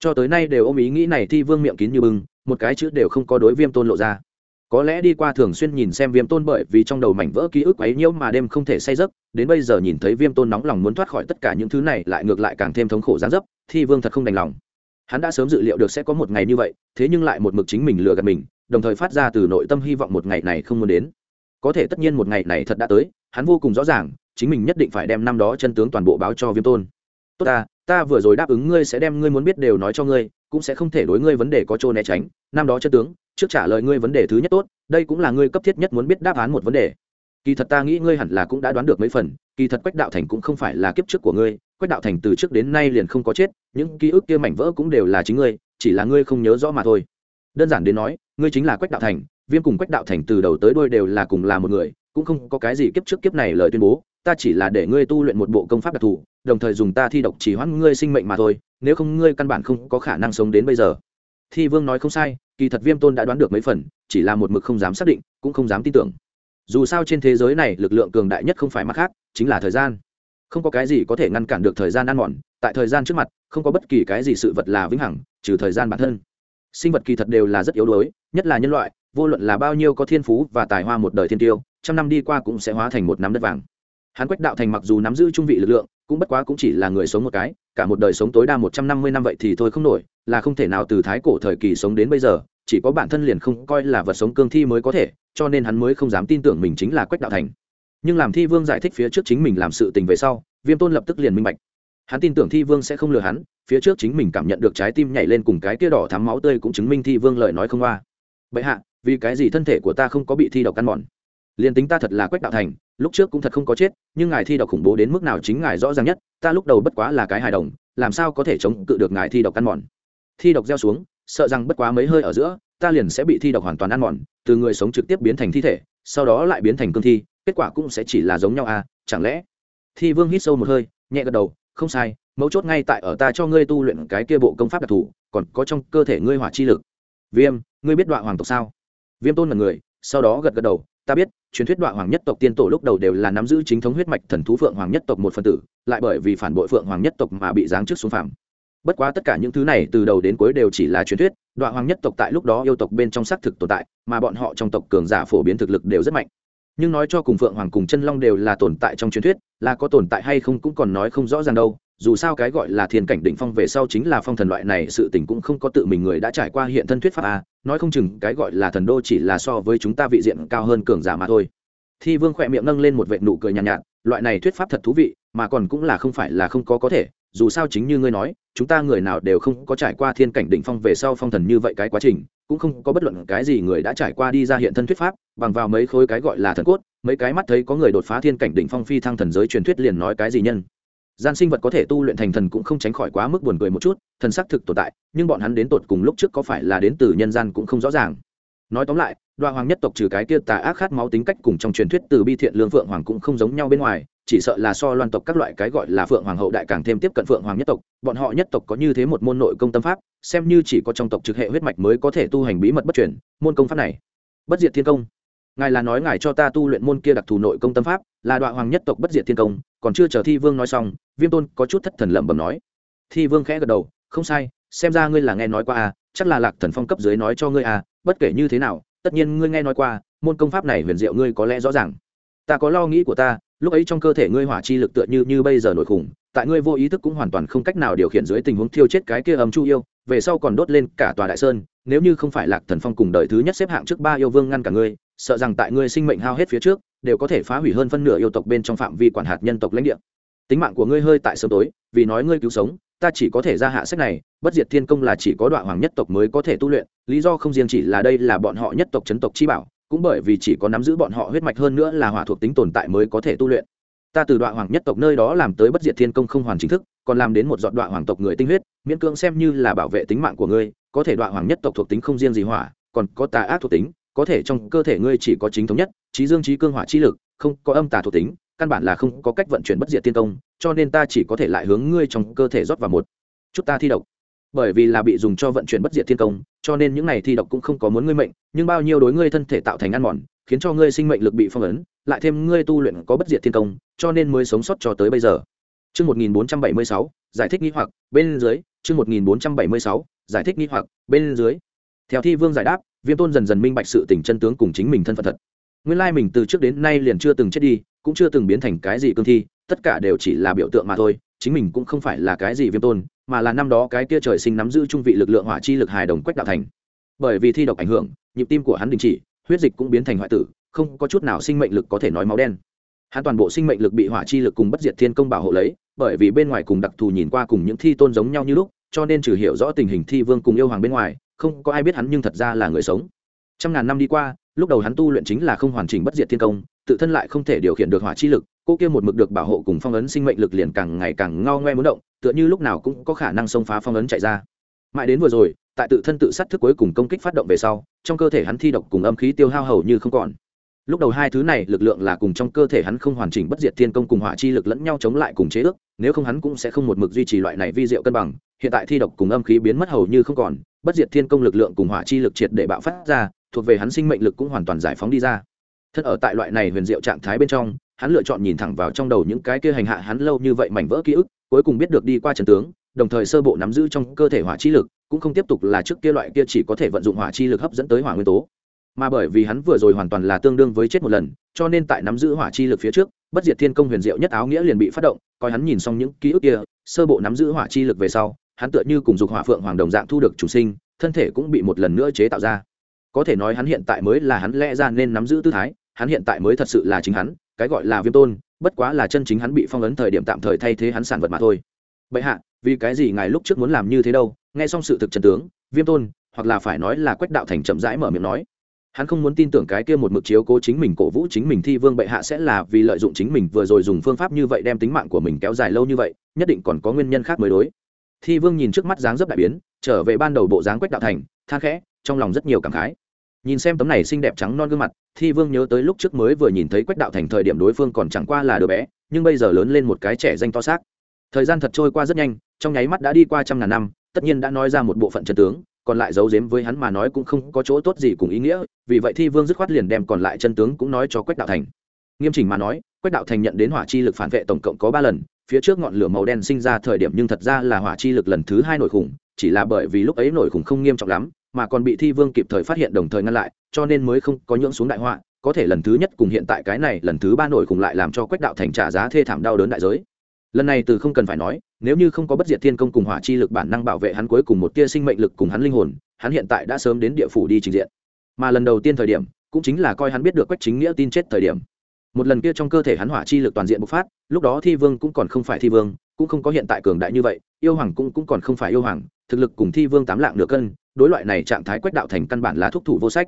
Cho tới nay đều ôm ý nghĩ này thi vương miệng kín như bưng, một cái chữ đều không có đối viêm tôn lộ ra. Có lẽ đi qua thường xuyên nhìn xem viêm tôn bởi vì trong đầu mảnh vỡ ký ức ấy nhiễu mà đêm không thể say giấc, đến bây giờ nhìn thấy viêm tôn nóng lòng muốn thoát khỏi tất cả những thứ này lại ngược lại càng thêm thống khổ gián dấp, thi vương thật không đành lòng hắn đã sớm dự liệu được sẽ có một ngày như vậy, thế nhưng lại một mực chính mình lừa gạt mình, đồng thời phát ra từ nội tâm hy vọng một ngày này không muốn đến. Có thể tất nhiên một ngày này thật đã tới, hắn vô cùng rõ ràng, chính mình nhất định phải đem năm đó chân tướng toàn bộ báo cho viêm tôn. Tốt ta ta vừa rồi đáp ứng ngươi sẽ đem ngươi muốn biết đều nói cho ngươi, cũng sẽ không thể đối ngươi vấn đề có chỗ né tránh. Năm đó chân tướng, trước trả lời ngươi vấn đề thứ nhất tốt, đây cũng là ngươi cấp thiết nhất muốn biết đáp án một vấn đề. Kỳ thật ta nghĩ ngươi hẳn là cũng đã đoán được mấy phần kỳ thật quách đạo thành cũng không phải là kiếp trước của ngươi, quách đạo thành từ trước đến nay liền không có chết, những ký ức kia mảnh vỡ cũng đều là chính ngươi, chỉ là ngươi không nhớ rõ mà thôi. Đơn giản đến nói, ngươi chính là quách đạo thành, viêm cùng quách đạo thành từ đầu tới đôi đều là cùng là một người, cũng không có cái gì kiếp trước kiếp này lời tuyên bố, ta chỉ là để ngươi tu luyện một bộ công pháp đặc thù, đồng thời dùng ta thi độc chỉ hoãn ngươi sinh mệnh mà thôi, nếu không ngươi căn bản không có khả năng sống đến bây giờ. Thi vương nói không sai, kỳ thật viêm tôn đã đoán được mấy phần, chỉ là một mực không dám xác định, cũng không dám tin tưởng. Dù sao trên thế giới này lực lượng cường đại nhất không phải mặt khác chính là thời gian. Không có cái gì có thể ngăn cản được thời gian ăn mòn, tại thời gian trước mặt, không có bất kỳ cái gì sự vật là vĩnh hằng, trừ thời gian bản thân. Sinh vật kỳ thật đều là rất yếu đuối, nhất là nhân loại, vô luận là bao nhiêu có thiên phú và tài hoa một đời thiên tiêu, trăm năm đi qua cũng sẽ hóa thành một nắm đất vàng. Hắn quách đạo thành mặc dù nắm giữ trung vị lực lượng, cũng bất quá cũng chỉ là người sống một cái, cả một đời sống tối đa một trăm năm mươi năm vậy thì thôi không nổi, là không thể nào từ thái cổ thời kỳ sống đến bây giờ, chỉ có bản thân liền không coi là vật sống cương thi mới có thể, cho nên hắn mới không dám tin tưởng mình chính là quách đạo thành nhưng làm thi vương giải thích phía trước chính mình làm sự tình về sau, viêm tôn lập tức liền minh bạch. Hắn tin tưởng thi vương sẽ không lừa hắn, phía trước chính mình cảm nhận được trái tim nhảy lên cùng cái kia đỏ thắm máu tươi cũng chứng minh thi vương lời nói không qua. Bệ hạ, vì cái gì thân thể của ta không có bị thi độc căn mòn? Liền tính ta thật là quách đạo thành, lúc trước cũng thật không có chết, nhưng ngài thi độc khủng bố đến mức nào chính ngài rõ ràng nhất, ta lúc đầu bất quá là cái hài đồng, làm sao có thể chống cự được ngài thi độc căn mòn? Thi độc gieo xuống, sợ rằng bất quá mấy hơi ở giữa, ta liền sẽ bị thi độc hoàn toàn ăn mòn, từ người sống trực tiếp biến thành thi thể, sau đó lại biến thành cương thi kết quả cũng sẽ chỉ là giống nhau à chẳng lẽ? Thi vương hít sâu một hơi, nhẹ gật đầu, không sai, mấu chốt ngay tại ở ta cho ngươi tu luyện cái kia bộ công pháp đặc thù, còn có trong cơ thể ngươi hỏa chi lực. Viêm, ngươi biết đoạn hoàng tộc sao? Viêm tôn là người, sau đó gật gật đầu, ta biết, truyền thuyết đoạn hoàng nhất tộc tiên tổ lúc đầu đều là nắm giữ chính thống huyết mạch thần thú phượng hoàng nhất tộc một phần tử, lại bởi vì phản bội phượng hoàng nhất tộc mà bị giáng chức xuống phạm bất quá tất cả những thứ này từ đầu đến cuối đều chỉ là truyền thuyết, đoạn hoàng nhất tộc tại lúc đó yêu tộc bên trong xác thực tồn tại, mà bọn họ trong tộc cường giả phổ biến thực lực đều rất mạnh nhưng nói cho cùng phượng hoàng cùng chân long đều là tồn tại trong truyền thuyết là có tồn tại hay không cũng còn nói không rõ ràng đâu dù sao cái gọi là thiên cảnh đỉnh phong về sau chính là phong thần loại này sự tình cũng không có tự mình người đã trải qua hiện thân thuyết pháp a nói không chừng cái gọi là thần đô chỉ là so với chúng ta vị diện cao hơn cường giả mà thôi. Thi vương khỏe miệng nâng lên một vệ nụ cười nhàn nhạt, nhạt loại này thuyết pháp thật thú vị mà còn cũng là không phải là không có có thể dù sao chính như ngươi nói, chúng ta người nào đều không có trải qua thiên cảnh đỉnh phong về sau phong thần như vậy cái quá trình, cũng không có bất luận cái gì người đã trải qua đi ra hiện thân thuyết pháp, bằng vào mấy khối cái gọi là thần cốt, mấy cái mắt thấy có người đột phá thiên cảnh đỉnh phong phi thăng thần giới truyền thuyết liền nói cái gì nhân. Gian sinh vật có thể tu luyện thành thần cũng không tránh khỏi quá mức buồn cười một chút, thần xác thực tồn tại, nhưng bọn hắn đến tột cùng lúc trước có phải là đến từ nhân gian cũng không rõ ràng. Nói tóm lại đoạ hoàng nhất tộc trừ cái kia tà ác khát máu tính cách cùng trong truyền thuyết từ bi thiện lương phượng hoàng cũng không giống nhau bên ngoài, chỉ sợ là so loan tộc các loại cái gọi là phượng hoàng hậu đại càng thêm tiếp cận phượng hoàng nhất tộc, bọn họ nhất tộc có như thế một môn nội công tâm pháp, xem như chỉ có trong tộc trực hệ huyết mạch mới có thể tu hành bí mật bất chuyển môn công pháp này. Bất diệt thiên công. Ngài là nói ngài cho ta tu luyện môn kia đặc thù nội công tâm pháp, là đoạn hoàng nhất tộc bất diệt thiên công, còn chưa chờ thi vương nói xong, viêm tôn có chút thất thần lẩm bẩm nói. Thi vương khẽ gật đầu, không sai, xem ra ngươi là nghe nói qua à chắc là lạc thần phong cấp dưới nói cho ngươi à bất kể như thế nào tất nhiên ngươi nghe nói qua, môn công pháp này huyền diệu ngươi có lẽ rõ ràng. Ta có lo nghĩ của ta, lúc ấy trong cơ thể ngươi hỏa chi lực tựa như như bây giờ nổi khủng, tại ngươi vô ý thức cũng hoàn toàn không cách nào điều khiển dưới tình huống thiêu chết cái kia ấm chu yêu, về sau còn đốt lên cả tòa đại sơn, nếu như không phải lạc thần phong cùng đời thứ nhất xếp hạng trước ba yêu vương ngăn cả ngươi, sợ rằng tại ngươi sinh mệnh hao hết phía trước, đều có thể phá hủy hơn phân nửa yêu tộc bên trong phạm vi quản hạt nhân tộc lãnh địa. Tính mạng của ngươi hơi tại sớm tối, vì nói ngươi cứu sống ta chỉ có thể ra hạ sách này, bất diệt thiên công là chỉ có đoạn hoàng nhất tộc mới có thể tu luyện, lý do không riêng chỉ là đây là bọn họ nhất tộc chấn tộc chi bảo, cũng bởi vì chỉ có nắm giữ bọn họ huyết mạch hơn nữa là hỏa thuộc tính tồn tại mới có thể tu luyện. Ta từ đoạn hoàng nhất tộc nơi đó làm tới bất diệt thiên công không hoàn chính thức, còn làm đến một dọn đoạn hoàng tộc người tinh huyết, miễn cưỡng xem như là bảo vệ tính mạng của ngươi, có thể đoạn hoàng nhất tộc thuộc tính không riêng gì hỏa, còn có tà ác thuộc tính, có thể trong cơ thể ngươi chỉ có chính thống nhất, trí dương trí cương hỏa trí lực, không có âm tà thuộc tính, căn bản là không có cách vận chuyển bất diệt tiên công cho nên ta chỉ có thể lại hướng ngươi trong cơ thể rót vào một chút ta thi độc bởi vì là bị dùng cho vận chuyển bất diệt thiên công cho nên những này thi độc cũng không có muốn ngươi mệnh nhưng bao nhiêu đối ngươi thân thể tạo thành ăn mòn khiến cho ngươi sinh mệnh lực bị phong ấn lại thêm ngươi tu luyện có bất diệt thiên công cho nên mới sống sót cho tới bây giờ Chương 1476, giải thích nghi hoặc, bên dưới, chương 1476, giải thích nghi hoặc, bên dưới. Theo thi vương giải đáp, Viêm Tôn dần dần minh bạch sự tình chân tướng cùng chính mình thân phận thật. Nguyên lai mình từ trước đến nay liền chưa từng chết đi, cũng chưa từng biến thành cái gì cương thi, tất cả đều chỉ là biểu tượng mà thôi, chính mình cũng không phải là cái gì Viêm Tôn, mà là năm đó cái kia trời sinh nắm giữ trung vị lực lượng hỏa chi lực hài đồng quách đạo thành. Bởi vì thi độc ảnh hưởng, nhịp tim của hắn đình chỉ, huyết dịch cũng biến thành hoại tử, không có chút nào sinh mệnh lực có thể nói máu đen hắn toàn bộ sinh mệnh lực bị hỏa chi lực cùng bất diệt thiên công bảo hộ lấy bởi vì bên ngoài cùng đặc thù nhìn qua cùng những thi tôn giống nhau như lúc cho nên trừ hiểu rõ tình hình thi vương cùng yêu hoàng bên ngoài không có ai biết hắn nhưng thật ra là người sống trăm ngàn năm đi qua lúc đầu hắn tu luyện chính là không hoàn chỉnh bất diệt thiên công, tự thân lại không thể điều khiển được hỏa chi lực, cô kia một mực được bảo hộ cùng phong ấn sinh mệnh lực liền càng ngày càng ngao ngoe muốn động, tựa như lúc nào cũng có khả năng xông phá phong ấn chạy ra. Mãi đến vừa rồi, tại tự thân tự sát thức cuối cùng công kích phát động về sau, trong cơ thể hắn thi độc cùng âm khí tiêu hao hầu như không còn. Lúc đầu hai thứ này lực lượng là cùng trong cơ thể hắn không hoàn chỉnh bất diệt thiên công cùng hỏa chi lực lẫn nhau chống lại cùng chế ước, nếu không hắn cũng sẽ không một mực duy trì loại này vi diệu cân bằng, hiện tại thi độc cùng âm khí biến mất hầu như không còn, bất diệt thiên công lực lượng cùng hỏa chi lực triệt để bạo phát ra thuộc về hắn sinh mệnh lực cũng hoàn toàn giải phóng đi ra. Thân ở tại loại này huyền diệu trạng thái bên trong, hắn lựa chọn nhìn thẳng vào trong đầu những cái kia hành hạ hắn lâu như vậy mảnh vỡ ký ức, cuối cùng biết được đi qua trần tướng, đồng thời sơ bộ nắm giữ trong cơ thể hỏa chi lực, cũng không tiếp tục là trước kia loại kia chỉ có thể vận dụng hỏa chi lực hấp dẫn tới hỏa nguyên tố. Mà bởi vì hắn vừa rồi hoàn toàn là tương đương với chết một lần, cho nên tại nắm giữ hỏa chi lực phía trước, bất diệt thiên công huyền diệu nhất áo nghĩa liền bị phát động, coi hắn nhìn xong những ký ức kia, sơ bộ nắm giữ hỏa chi lực về sau, hắn tựa như cùng dục hỏa phượng hoàng đồng dạng thu được chủ sinh, thân thể cũng bị một lần nữa chế tạo ra có thể nói hắn hiện tại mới là hắn lẽ ra nên nắm giữ tư thái, hắn hiện tại mới thật sự là chính hắn, cái gọi là viêm tôn, bất quá là chân chính hắn bị phong ấn thời điểm tạm thời thay thế hắn sản vật mà thôi. Bệ hạ, vì cái gì ngài lúc trước muốn làm như thế đâu? Nghe xong sự thực trần tướng, viêm tôn, hoặc là phải nói là quách đạo thành chậm rãi mở miệng nói. Hắn không muốn tin tưởng cái kia một mực chiếu cố chính mình cổ vũ chính mình thi vương bệ hạ sẽ là vì lợi dụng chính mình vừa rồi dùng phương pháp như vậy đem tính mạng của mình kéo dài lâu như vậy, nhất định còn có nguyên nhân khác mới đối. Thi vương nhìn trước mắt dáng dấp đại biến, trở về ban đầu bộ dáng quách đạo thành, than khẽ, trong lòng rất nhiều cảm khái nhìn xem tấm này xinh đẹp trắng non gương mặt, thi vương nhớ tới lúc trước mới vừa nhìn thấy quách đạo thành thời điểm đối phương còn chẳng qua là đứa bé, nhưng bây giờ lớn lên một cái trẻ danh to xác. Thời gian thật trôi qua rất nhanh, trong nháy mắt đã đi qua trăm ngàn năm, tất nhiên đã nói ra một bộ phận chân tướng, còn lại giấu giếm với hắn mà nói cũng không có chỗ tốt gì cùng ý nghĩa, vì vậy thi vương dứt khoát liền đem còn lại chân tướng cũng nói cho quách đạo thành. Nghiêm chỉnh mà nói, quách đạo thành nhận đến hỏa chi lực phản vệ tổng cộng có ba lần, phía trước ngọn lửa màu đen sinh ra thời điểm nhưng thật ra là hỏa chi lực lần thứ hai nổi khủng, chỉ là bởi vì lúc ấy nổi khủng không nghiêm trọng lắm mà còn bị thi vương kịp thời phát hiện đồng thời ngăn lại, cho nên mới không có nhưỡng xuống đại họa, có thể lần thứ nhất cùng hiện tại cái này, lần thứ ba nổi cùng lại làm cho quách đạo thành trả giá thê thảm đau đớn đại giới. Lần này từ không cần phải nói, nếu như không có bất diệt thiên công cùng hỏa chi lực bản năng bảo vệ hắn cuối cùng một tia sinh mệnh lực cùng hắn linh hồn, hắn hiện tại đã sớm đến địa phủ đi trình diện. Mà lần đầu tiên thời điểm, cũng chính là coi hắn biết được quách chính nghĩa tin chết thời điểm. Một lần kia trong cơ thể hắn hỏa chi lực toàn diện bộc phát, lúc đó thi vương cũng còn không phải thi vương, cũng không có hiện tại cường đại như vậy, yêu hoàng cũng cũng còn không phải yêu hoàng, thực lực cùng thi vương tám lạng nửa cân đối loại này trạng thái quách đạo thành căn bản là thúc thủ vô sách.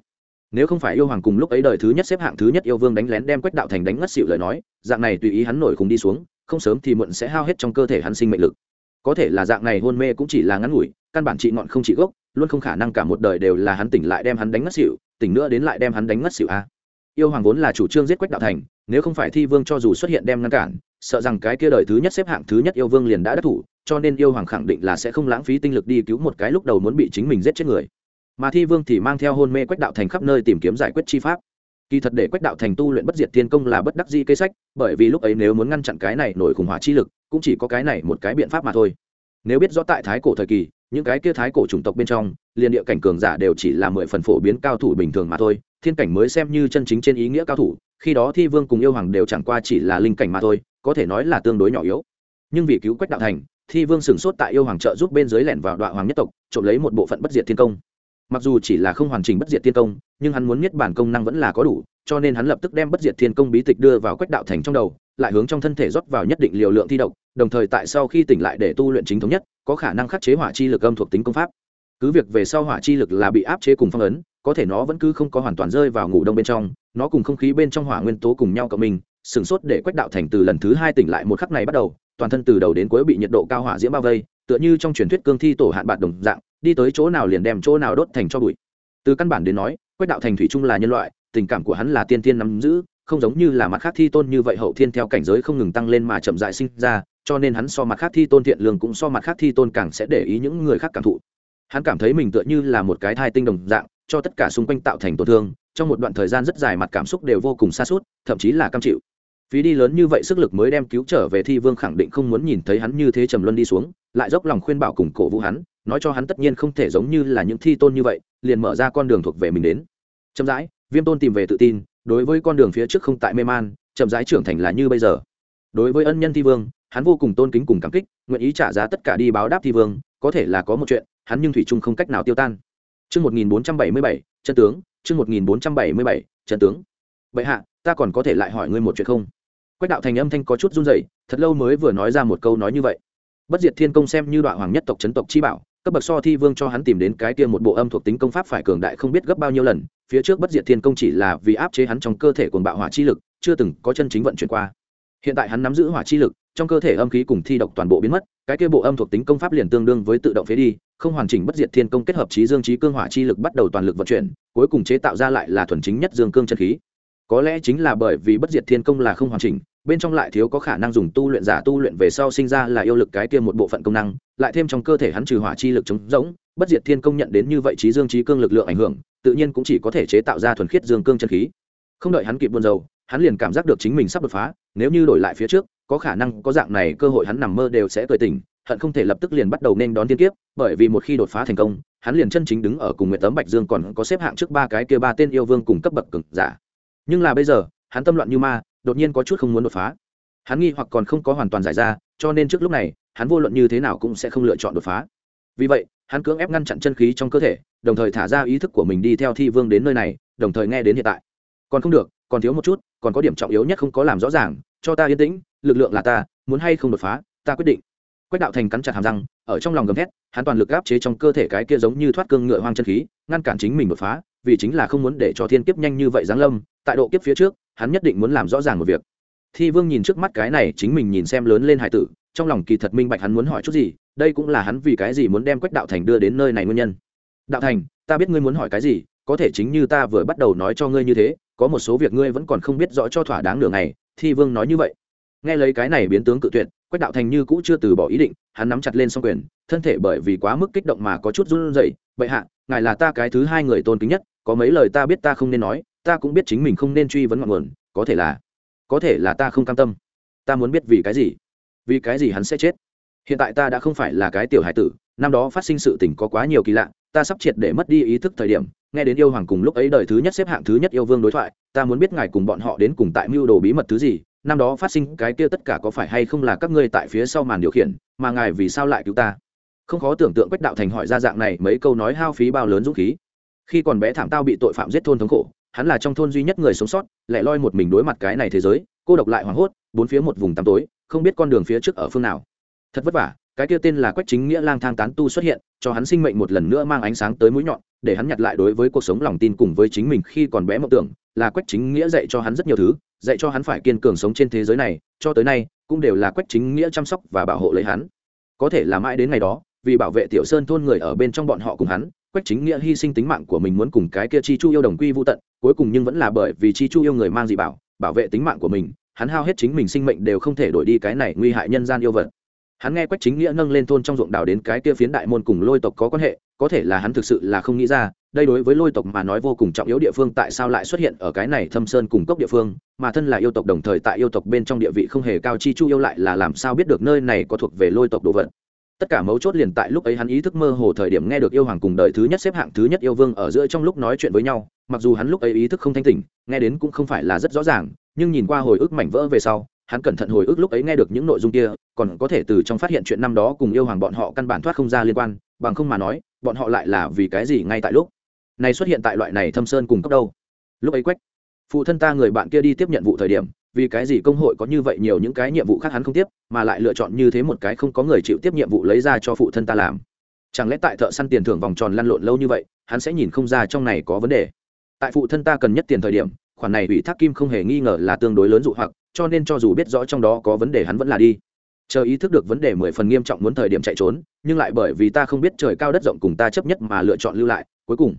Nếu không phải yêu hoàng cùng lúc ấy đời thứ nhất xếp hạng thứ nhất yêu vương đánh lén đem quách đạo thành đánh ngất xịu lời nói, dạng này tùy ý hắn nổi cùng đi xuống, không sớm thì muộn sẽ hao hết trong cơ thể hắn sinh mệnh lực. Có thể là dạng này hôn mê cũng chỉ là ngắn ngủi, căn bản trị ngọn không trị gốc, luôn không khả năng cả một đời đều là hắn tỉnh lại đem hắn đánh ngất xịu tỉnh nữa đến lại đem hắn đánh ngất xịu a yêu hoàng vốn là chủ trương giết quách đạo thành, nếu không phải thi vương cho dù xuất hiện đem ngăn cản, sợ rằng cái kia đời thứ nhất xếp hạng thứ nhất yêu vương liền đã đắc thủ, cho nên yêu hoàng khẳng định là sẽ không lãng phí tinh lực đi cứu một cái lúc đầu muốn bị chính mình giết chết người. Mà thi vương thì mang theo hôn mê quách đạo thành khắp nơi tìm kiếm giải quyết chi pháp. Kỳ thật để quách đạo thành tu luyện bất diệt thiên công là bất đắc di kế sách, bởi vì lúc ấy nếu muốn ngăn chặn cái này nổi khủng hoảng chi lực, cũng chỉ có cái này một cái biện pháp mà thôi. Nếu biết rõ tại thái cổ thời kỳ những cái kia thái cổ chủng tộc bên trong, liền địa cảnh cường giả đều chỉ là mười phần phổ biến cao thủ bình thường mà thôi, thiên cảnh mới xem như chân chính trên ý nghĩa cao thủ, khi đó thi vương cùng yêu hoàng đều chẳng qua chỉ là linh cảnh mà thôi, có thể nói là tương đối nhỏ yếu. Nhưng vì cứu quách đạo thành, thi vương sửng sốt tại yêu hoàng trợ giúp bên dưới lẻn vào đoạn hoàng nhất tộc, trộm lấy một bộ phận bất diệt thiên công. Mặc dù chỉ là không hoàn chỉnh bất diệt thiên công, nhưng hắn muốn nhất bản công năng vẫn là có đủ, cho nên hắn lập tức đem bất diệt thiên công bí tịch đưa vào quách đạo thành trong đầu, lại hướng trong thân thể rót vào nhất định liều lượng thi độc, đồng thời tại sau khi tỉnh lại để tu luyện chính thống nhất có khả năng khắc chế hỏa chi lực âm thuộc tính công pháp. Cứ việc về sau hỏa chi lực là bị áp chế cùng phong ấn, có thể nó vẫn cứ không có hoàn toàn rơi vào ngủ đông bên trong, nó cùng không khí bên trong hỏa nguyên tố cùng nhau cộng mình sửng sốt để quách đạo thành từ lần thứ hai tỉnh lại một khắc này bắt đầu, toàn thân từ đầu đến cuối bị nhiệt độ cao hỏa diễm bao vây, tựa như trong truyền thuyết cương thi tổ hạn bạn đồng dạng, đi tới chỗ nào liền đem chỗ nào đốt thành cho bụi. Từ căn bản đến nói, quách đạo thành thủy chung là nhân loại, tình cảm của hắn là tiên tiên nắm giữ, không giống như là mặt khác thi tôn như vậy hậu thiên theo cảnh giới không ngừng tăng lên mà chậm dại sinh ra cho nên hắn so mặt khác thi tôn thiện lương cũng so mặt khác thi tôn càng sẽ để ý những người khác cảm thụ. Hắn cảm thấy mình tựa như là một cái thai tinh đồng dạng, cho tất cả xung quanh tạo thành tổn thương, trong một đoạn thời gian rất dài mặt cảm xúc đều vô cùng xa suốt thậm chí là cam chịu. Phí đi lớn như vậy sức lực mới đem cứu trở về thi vương khẳng định không muốn nhìn thấy hắn như thế trầm luân đi xuống, lại dốc lòng khuyên bảo cùng cổ vũ hắn, nói cho hắn tất nhiên không thể giống như là những thi tôn như vậy, liền mở ra con đường thuộc về mình đến. Chậm rãi, viêm tôn tìm về tự tin, đối với con đường phía trước không tại mê man, chậm rãi trưởng thành là như bây giờ. Đối với ân nhân thi vương hắn vô cùng tôn kính cùng cảm kích nguyện ý trả giá tất cả đi báo đáp thi vương có thể là có một chuyện hắn nhưng thủy Trung không cách nào tiêu tan Chương 1477, chân tướng, chương 1477, chân tướng. Bệ hạ, ta còn có thể lại hỏi ngươi một chuyện không? Quách đạo thành âm thanh có chút run rẩy, thật lâu mới vừa nói ra một câu nói như vậy. Bất Diệt Thiên Công xem như đoạn hoàng nhất tộc chấn tộc chi bảo, cấp bậc so thi vương cho hắn tìm đến cái kia một bộ âm thuộc tính công pháp phải cường đại không biết gấp bao nhiêu lần, phía trước Bất Diệt Thiên Công chỉ là vì áp chế hắn trong cơ thể cuồng bạo hỏa chi lực, chưa từng có chân chính vận chuyển qua. Hiện tại hắn nắm giữ hỏa chi lực, trong cơ thể âm khí cùng thi độc toàn bộ biến mất, cái kia bộ âm thuộc tính công pháp liền tương đương với tự động phế đi, không hoàn chỉnh bất diệt thiên công kết hợp trí dương trí cương hỏa chi lực bắt đầu toàn lực vận chuyển cuối cùng chế tạo ra lại là thuần chính nhất dương cương chân khí. Có lẽ chính là bởi vì bất diệt thiên công là không hoàn chỉnh bên trong lại thiếu có khả năng dùng tu luyện giả tu luyện về sau sinh ra là yêu lực cái kia một bộ phận công năng lại thêm trong cơ thể hắn trừ hỏa chi lực chống rỗng bất diệt thiên công nhận đến như vậy trí dương trí cương lực lượng ảnh hưởng tự nhiên cũng chỉ có thể chế tạo ra thuần khiết dương cương chân khí. Không đợi hắn kịp buôn dầu hắn liền cảm giác được chính mình sắp đột phá nếu như đổi lại phía trước có khả năng có dạng này cơ hội hắn nằm mơ đều sẽ cười tỉnh, hận không thể lập tức liền bắt đầu nên đón tiên kiếp, bởi vì một khi đột phá thành công, hắn liền chân chính đứng ở cùng nguyện tấm bạch dương còn có xếp hạng trước ba cái kia ba tên yêu vương cùng cấp bậc cực giả. Nhưng là bây giờ, hắn tâm loạn như ma, đột nhiên có chút không muốn đột phá. Hắn nghi hoặc còn không có hoàn toàn giải ra, cho nên trước lúc này, hắn vô luận như thế nào cũng sẽ không lựa chọn đột phá. Vì vậy, hắn cưỡng ép ngăn chặn chân khí trong cơ thể, đồng thời thả ra ý thức của mình đi theo thi vương đến nơi này, đồng thời nghe đến hiện tại. Còn không được, còn thiếu một chút, còn có điểm trọng yếu nhất không có làm rõ ràng, cho ta yên tĩnh lực lượng là ta, muốn hay không đột phá, ta quyết định. Quách đạo thành cắn chặt hàm răng, ở trong lòng gầm thét, hắn toàn lực áp chế trong cơ thể cái kia giống như thoát cương ngựa hoang chân khí, ngăn cản chính mình đột phá, vì chính là không muốn để cho thiên kiếp nhanh như vậy giáng lâm, tại độ kiếp phía trước, hắn nhất định muốn làm rõ ràng một việc. Thi vương nhìn trước mắt cái này, chính mình nhìn xem lớn lên hải tử, trong lòng kỳ thật minh bạch hắn muốn hỏi chút gì, đây cũng là hắn vì cái gì muốn đem quách đạo thành đưa đến nơi này nguyên nhân. Đạo thành, ta biết ngươi muốn hỏi cái gì, có thể chính như ta vừa bắt đầu nói cho ngươi như thế, có một số việc ngươi vẫn còn không biết rõ cho thỏa đáng nửa ngày. Thi vương nói như vậy nghe lấy cái này biến tướng cự tuyệt, quách đạo thành như cũ chưa từ bỏ ý định, hắn nắm chặt lên s o n g quyền, thân thể bởi vì quá mức kích động mà có chút run rẩy. Bệ hạ, ngài là ta cái thứ hai người tôn kính nhất, có mấy lời ta biết ta không nên nói, ta cũng biết chính mình không nên truy vấn ngọn nguồn, có thể là, có thể là ta không cam tâm. Ta muốn biết vì cái gì, vì cái gì hắn sẽ chết? Hiện tại ta đã không phải là cái tiểu hải tử, năm đó phát sinh sự tình có quá nhiều kỳ lạ, ta sắp triệt để mất đi ý thức thời điểm, nghe đến yêu hoàng cùng lúc ấy đời thứ nhất xếp hạng thứ nhất yêu vương đối thoại, ta muốn biết ngài cùng bọn họ đến cùng tại mưu đồ bí mật thứ gì năm đó phát sinh cái kia tất cả có phải hay không là các ngươi tại phía sau màn điều khiển, mà ngài vì sao lại cứu ta? Không khó tưởng tượng quách đạo thành hỏi ra dạng này mấy câu nói hao phí bao lớn dũng khí. Khi còn bé thảm tao bị tội phạm giết thôn thống khổ, hắn là trong thôn duy nhất người sống sót, lẻ loi một mình đối mặt cái này thế giới, cô độc lại hoảng hốt, bốn phía một vùng tăm tối, không biết con đường phía trước ở phương nào. Thật vất vả, cái kia tên là quách chính nghĩa lang thang tán tu xuất hiện, cho hắn sinh mệnh một lần nữa mang ánh sáng tới mũi nhọn để hắn nhặt lại đối với cuộc sống lòng tin cùng với chính mình khi còn bé mộng tưởng, là quách chính nghĩa dạy cho hắn rất nhiều thứ, dạy cho hắn phải kiên cường sống trên thế giới này, cho tới nay, cũng đều là quách chính nghĩa chăm sóc và bảo hộ lấy hắn. Có thể là mãi đến ngày đó, vì bảo vệ tiểu sơn thôn người ở bên trong bọn họ cùng hắn, quách chính nghĩa hy sinh tính mạng của mình muốn cùng cái kia chi chu yêu đồng quy vô tận, cuối cùng nhưng vẫn là bởi vì chi chu yêu người mang dị bảo bảo vệ tính mạng của mình, hắn hao hết chính mình sinh mệnh đều không thể đổi đi cái này nguy hại nhân gian yêu vật hắn nghe quách chính nghĩa nâng lên thôn trong ruộng đào đến cái kia phiến đại môn cùng lôi tộc có quan hệ, có thể là hắn thực sự là không nghĩ ra, đây đối với lôi tộc mà nói vô cùng trọng yếu địa phương tại sao lại xuất hiện ở cái này thâm sơn cùng cốc địa phương, mà thân là yêu tộc đồng thời tại yêu tộc bên trong địa vị không hề cao chi chu yêu lại là làm sao biết được nơi này có thuộc về lôi tộc đồ vật. Tất cả mấu chốt liền tại lúc ấy hắn ý thức mơ hồ thời điểm nghe được yêu hoàng cùng đời thứ nhất xếp hạng thứ nhất yêu vương ở giữa trong lúc nói chuyện với nhau, mặc dù hắn lúc ấy ý thức không thanh tỉnh, nghe đến cũng không phải là rất rõ ràng, nhưng nhìn qua hồi ức mảnh vỡ về sau hắn cẩn thận hồi ức lúc ấy nghe được những nội dung kia, còn có thể từ trong phát hiện chuyện năm đó cùng yêu hoàng bọn họ căn bản thoát không ra liên quan, bằng không mà nói, bọn họ lại là vì cái gì ngay tại lúc? Này xuất hiện tại loại này thâm sơn cùng cấp đâu? Lúc ấy quách, phụ thân ta người bạn kia đi tiếp nhận vụ thời điểm, vì cái gì công hội có như vậy nhiều những cái nhiệm vụ khác hắn không tiếp, mà lại lựa chọn như thế một cái không có người chịu tiếp nhiệm vụ lấy ra cho phụ thân ta làm? Chẳng lẽ tại thợ săn tiền thưởng vòng tròn lăn lộn lâu như vậy, hắn sẽ nhìn không ra trong này có vấn đề? Tại phụ thân ta cần nhất tiền thời điểm, khoản này ủy thác kim không hề nghi ngờ là tương đối lớn dụ hoặc cho nên cho dù biết rõ trong đó có vấn đề hắn vẫn là đi. Chờ ý thức được vấn đề mười phần nghiêm trọng muốn thời điểm chạy trốn, nhưng lại bởi vì ta không biết trời cao đất rộng cùng ta chấp nhất mà lựa chọn lưu lại, cuối cùng,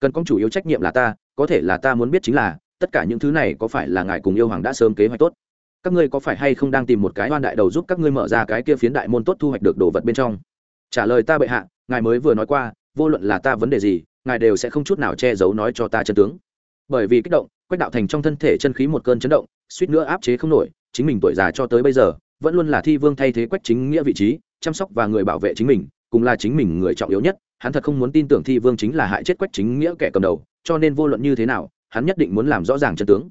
cần công chủ yếu trách nhiệm là ta, có thể là ta muốn biết chính là, tất cả những thứ này có phải là ngài cùng yêu hoàng đã sớm kế hoạch tốt? Các ngươi có phải hay không đang tìm một cái oan đại đầu giúp các ngươi mở ra cái kia phiến đại môn tốt thu hoạch được đồ vật bên trong? Trả lời ta bệ hạ, ngài mới vừa nói qua, vô luận là ta vấn đề gì, ngài đều sẽ không chút nào che giấu nói cho ta chân tướng bởi vì kích động, quách đạo thành trong thân thể chân khí một cơn chấn động, suýt nữa áp chế không nổi, chính mình tuổi già cho tới bây giờ, vẫn luôn là thi vương thay thế quách chính nghĩa vị trí, chăm sóc và người bảo vệ chính mình, cùng là chính mình người trọng yếu nhất. Hắn thật không muốn tin tưởng thi vương chính là hại chết quách chính nghĩa kẻ cầm đầu, cho nên vô luận như thế nào, hắn nhất định muốn làm rõ ràng chân tướng.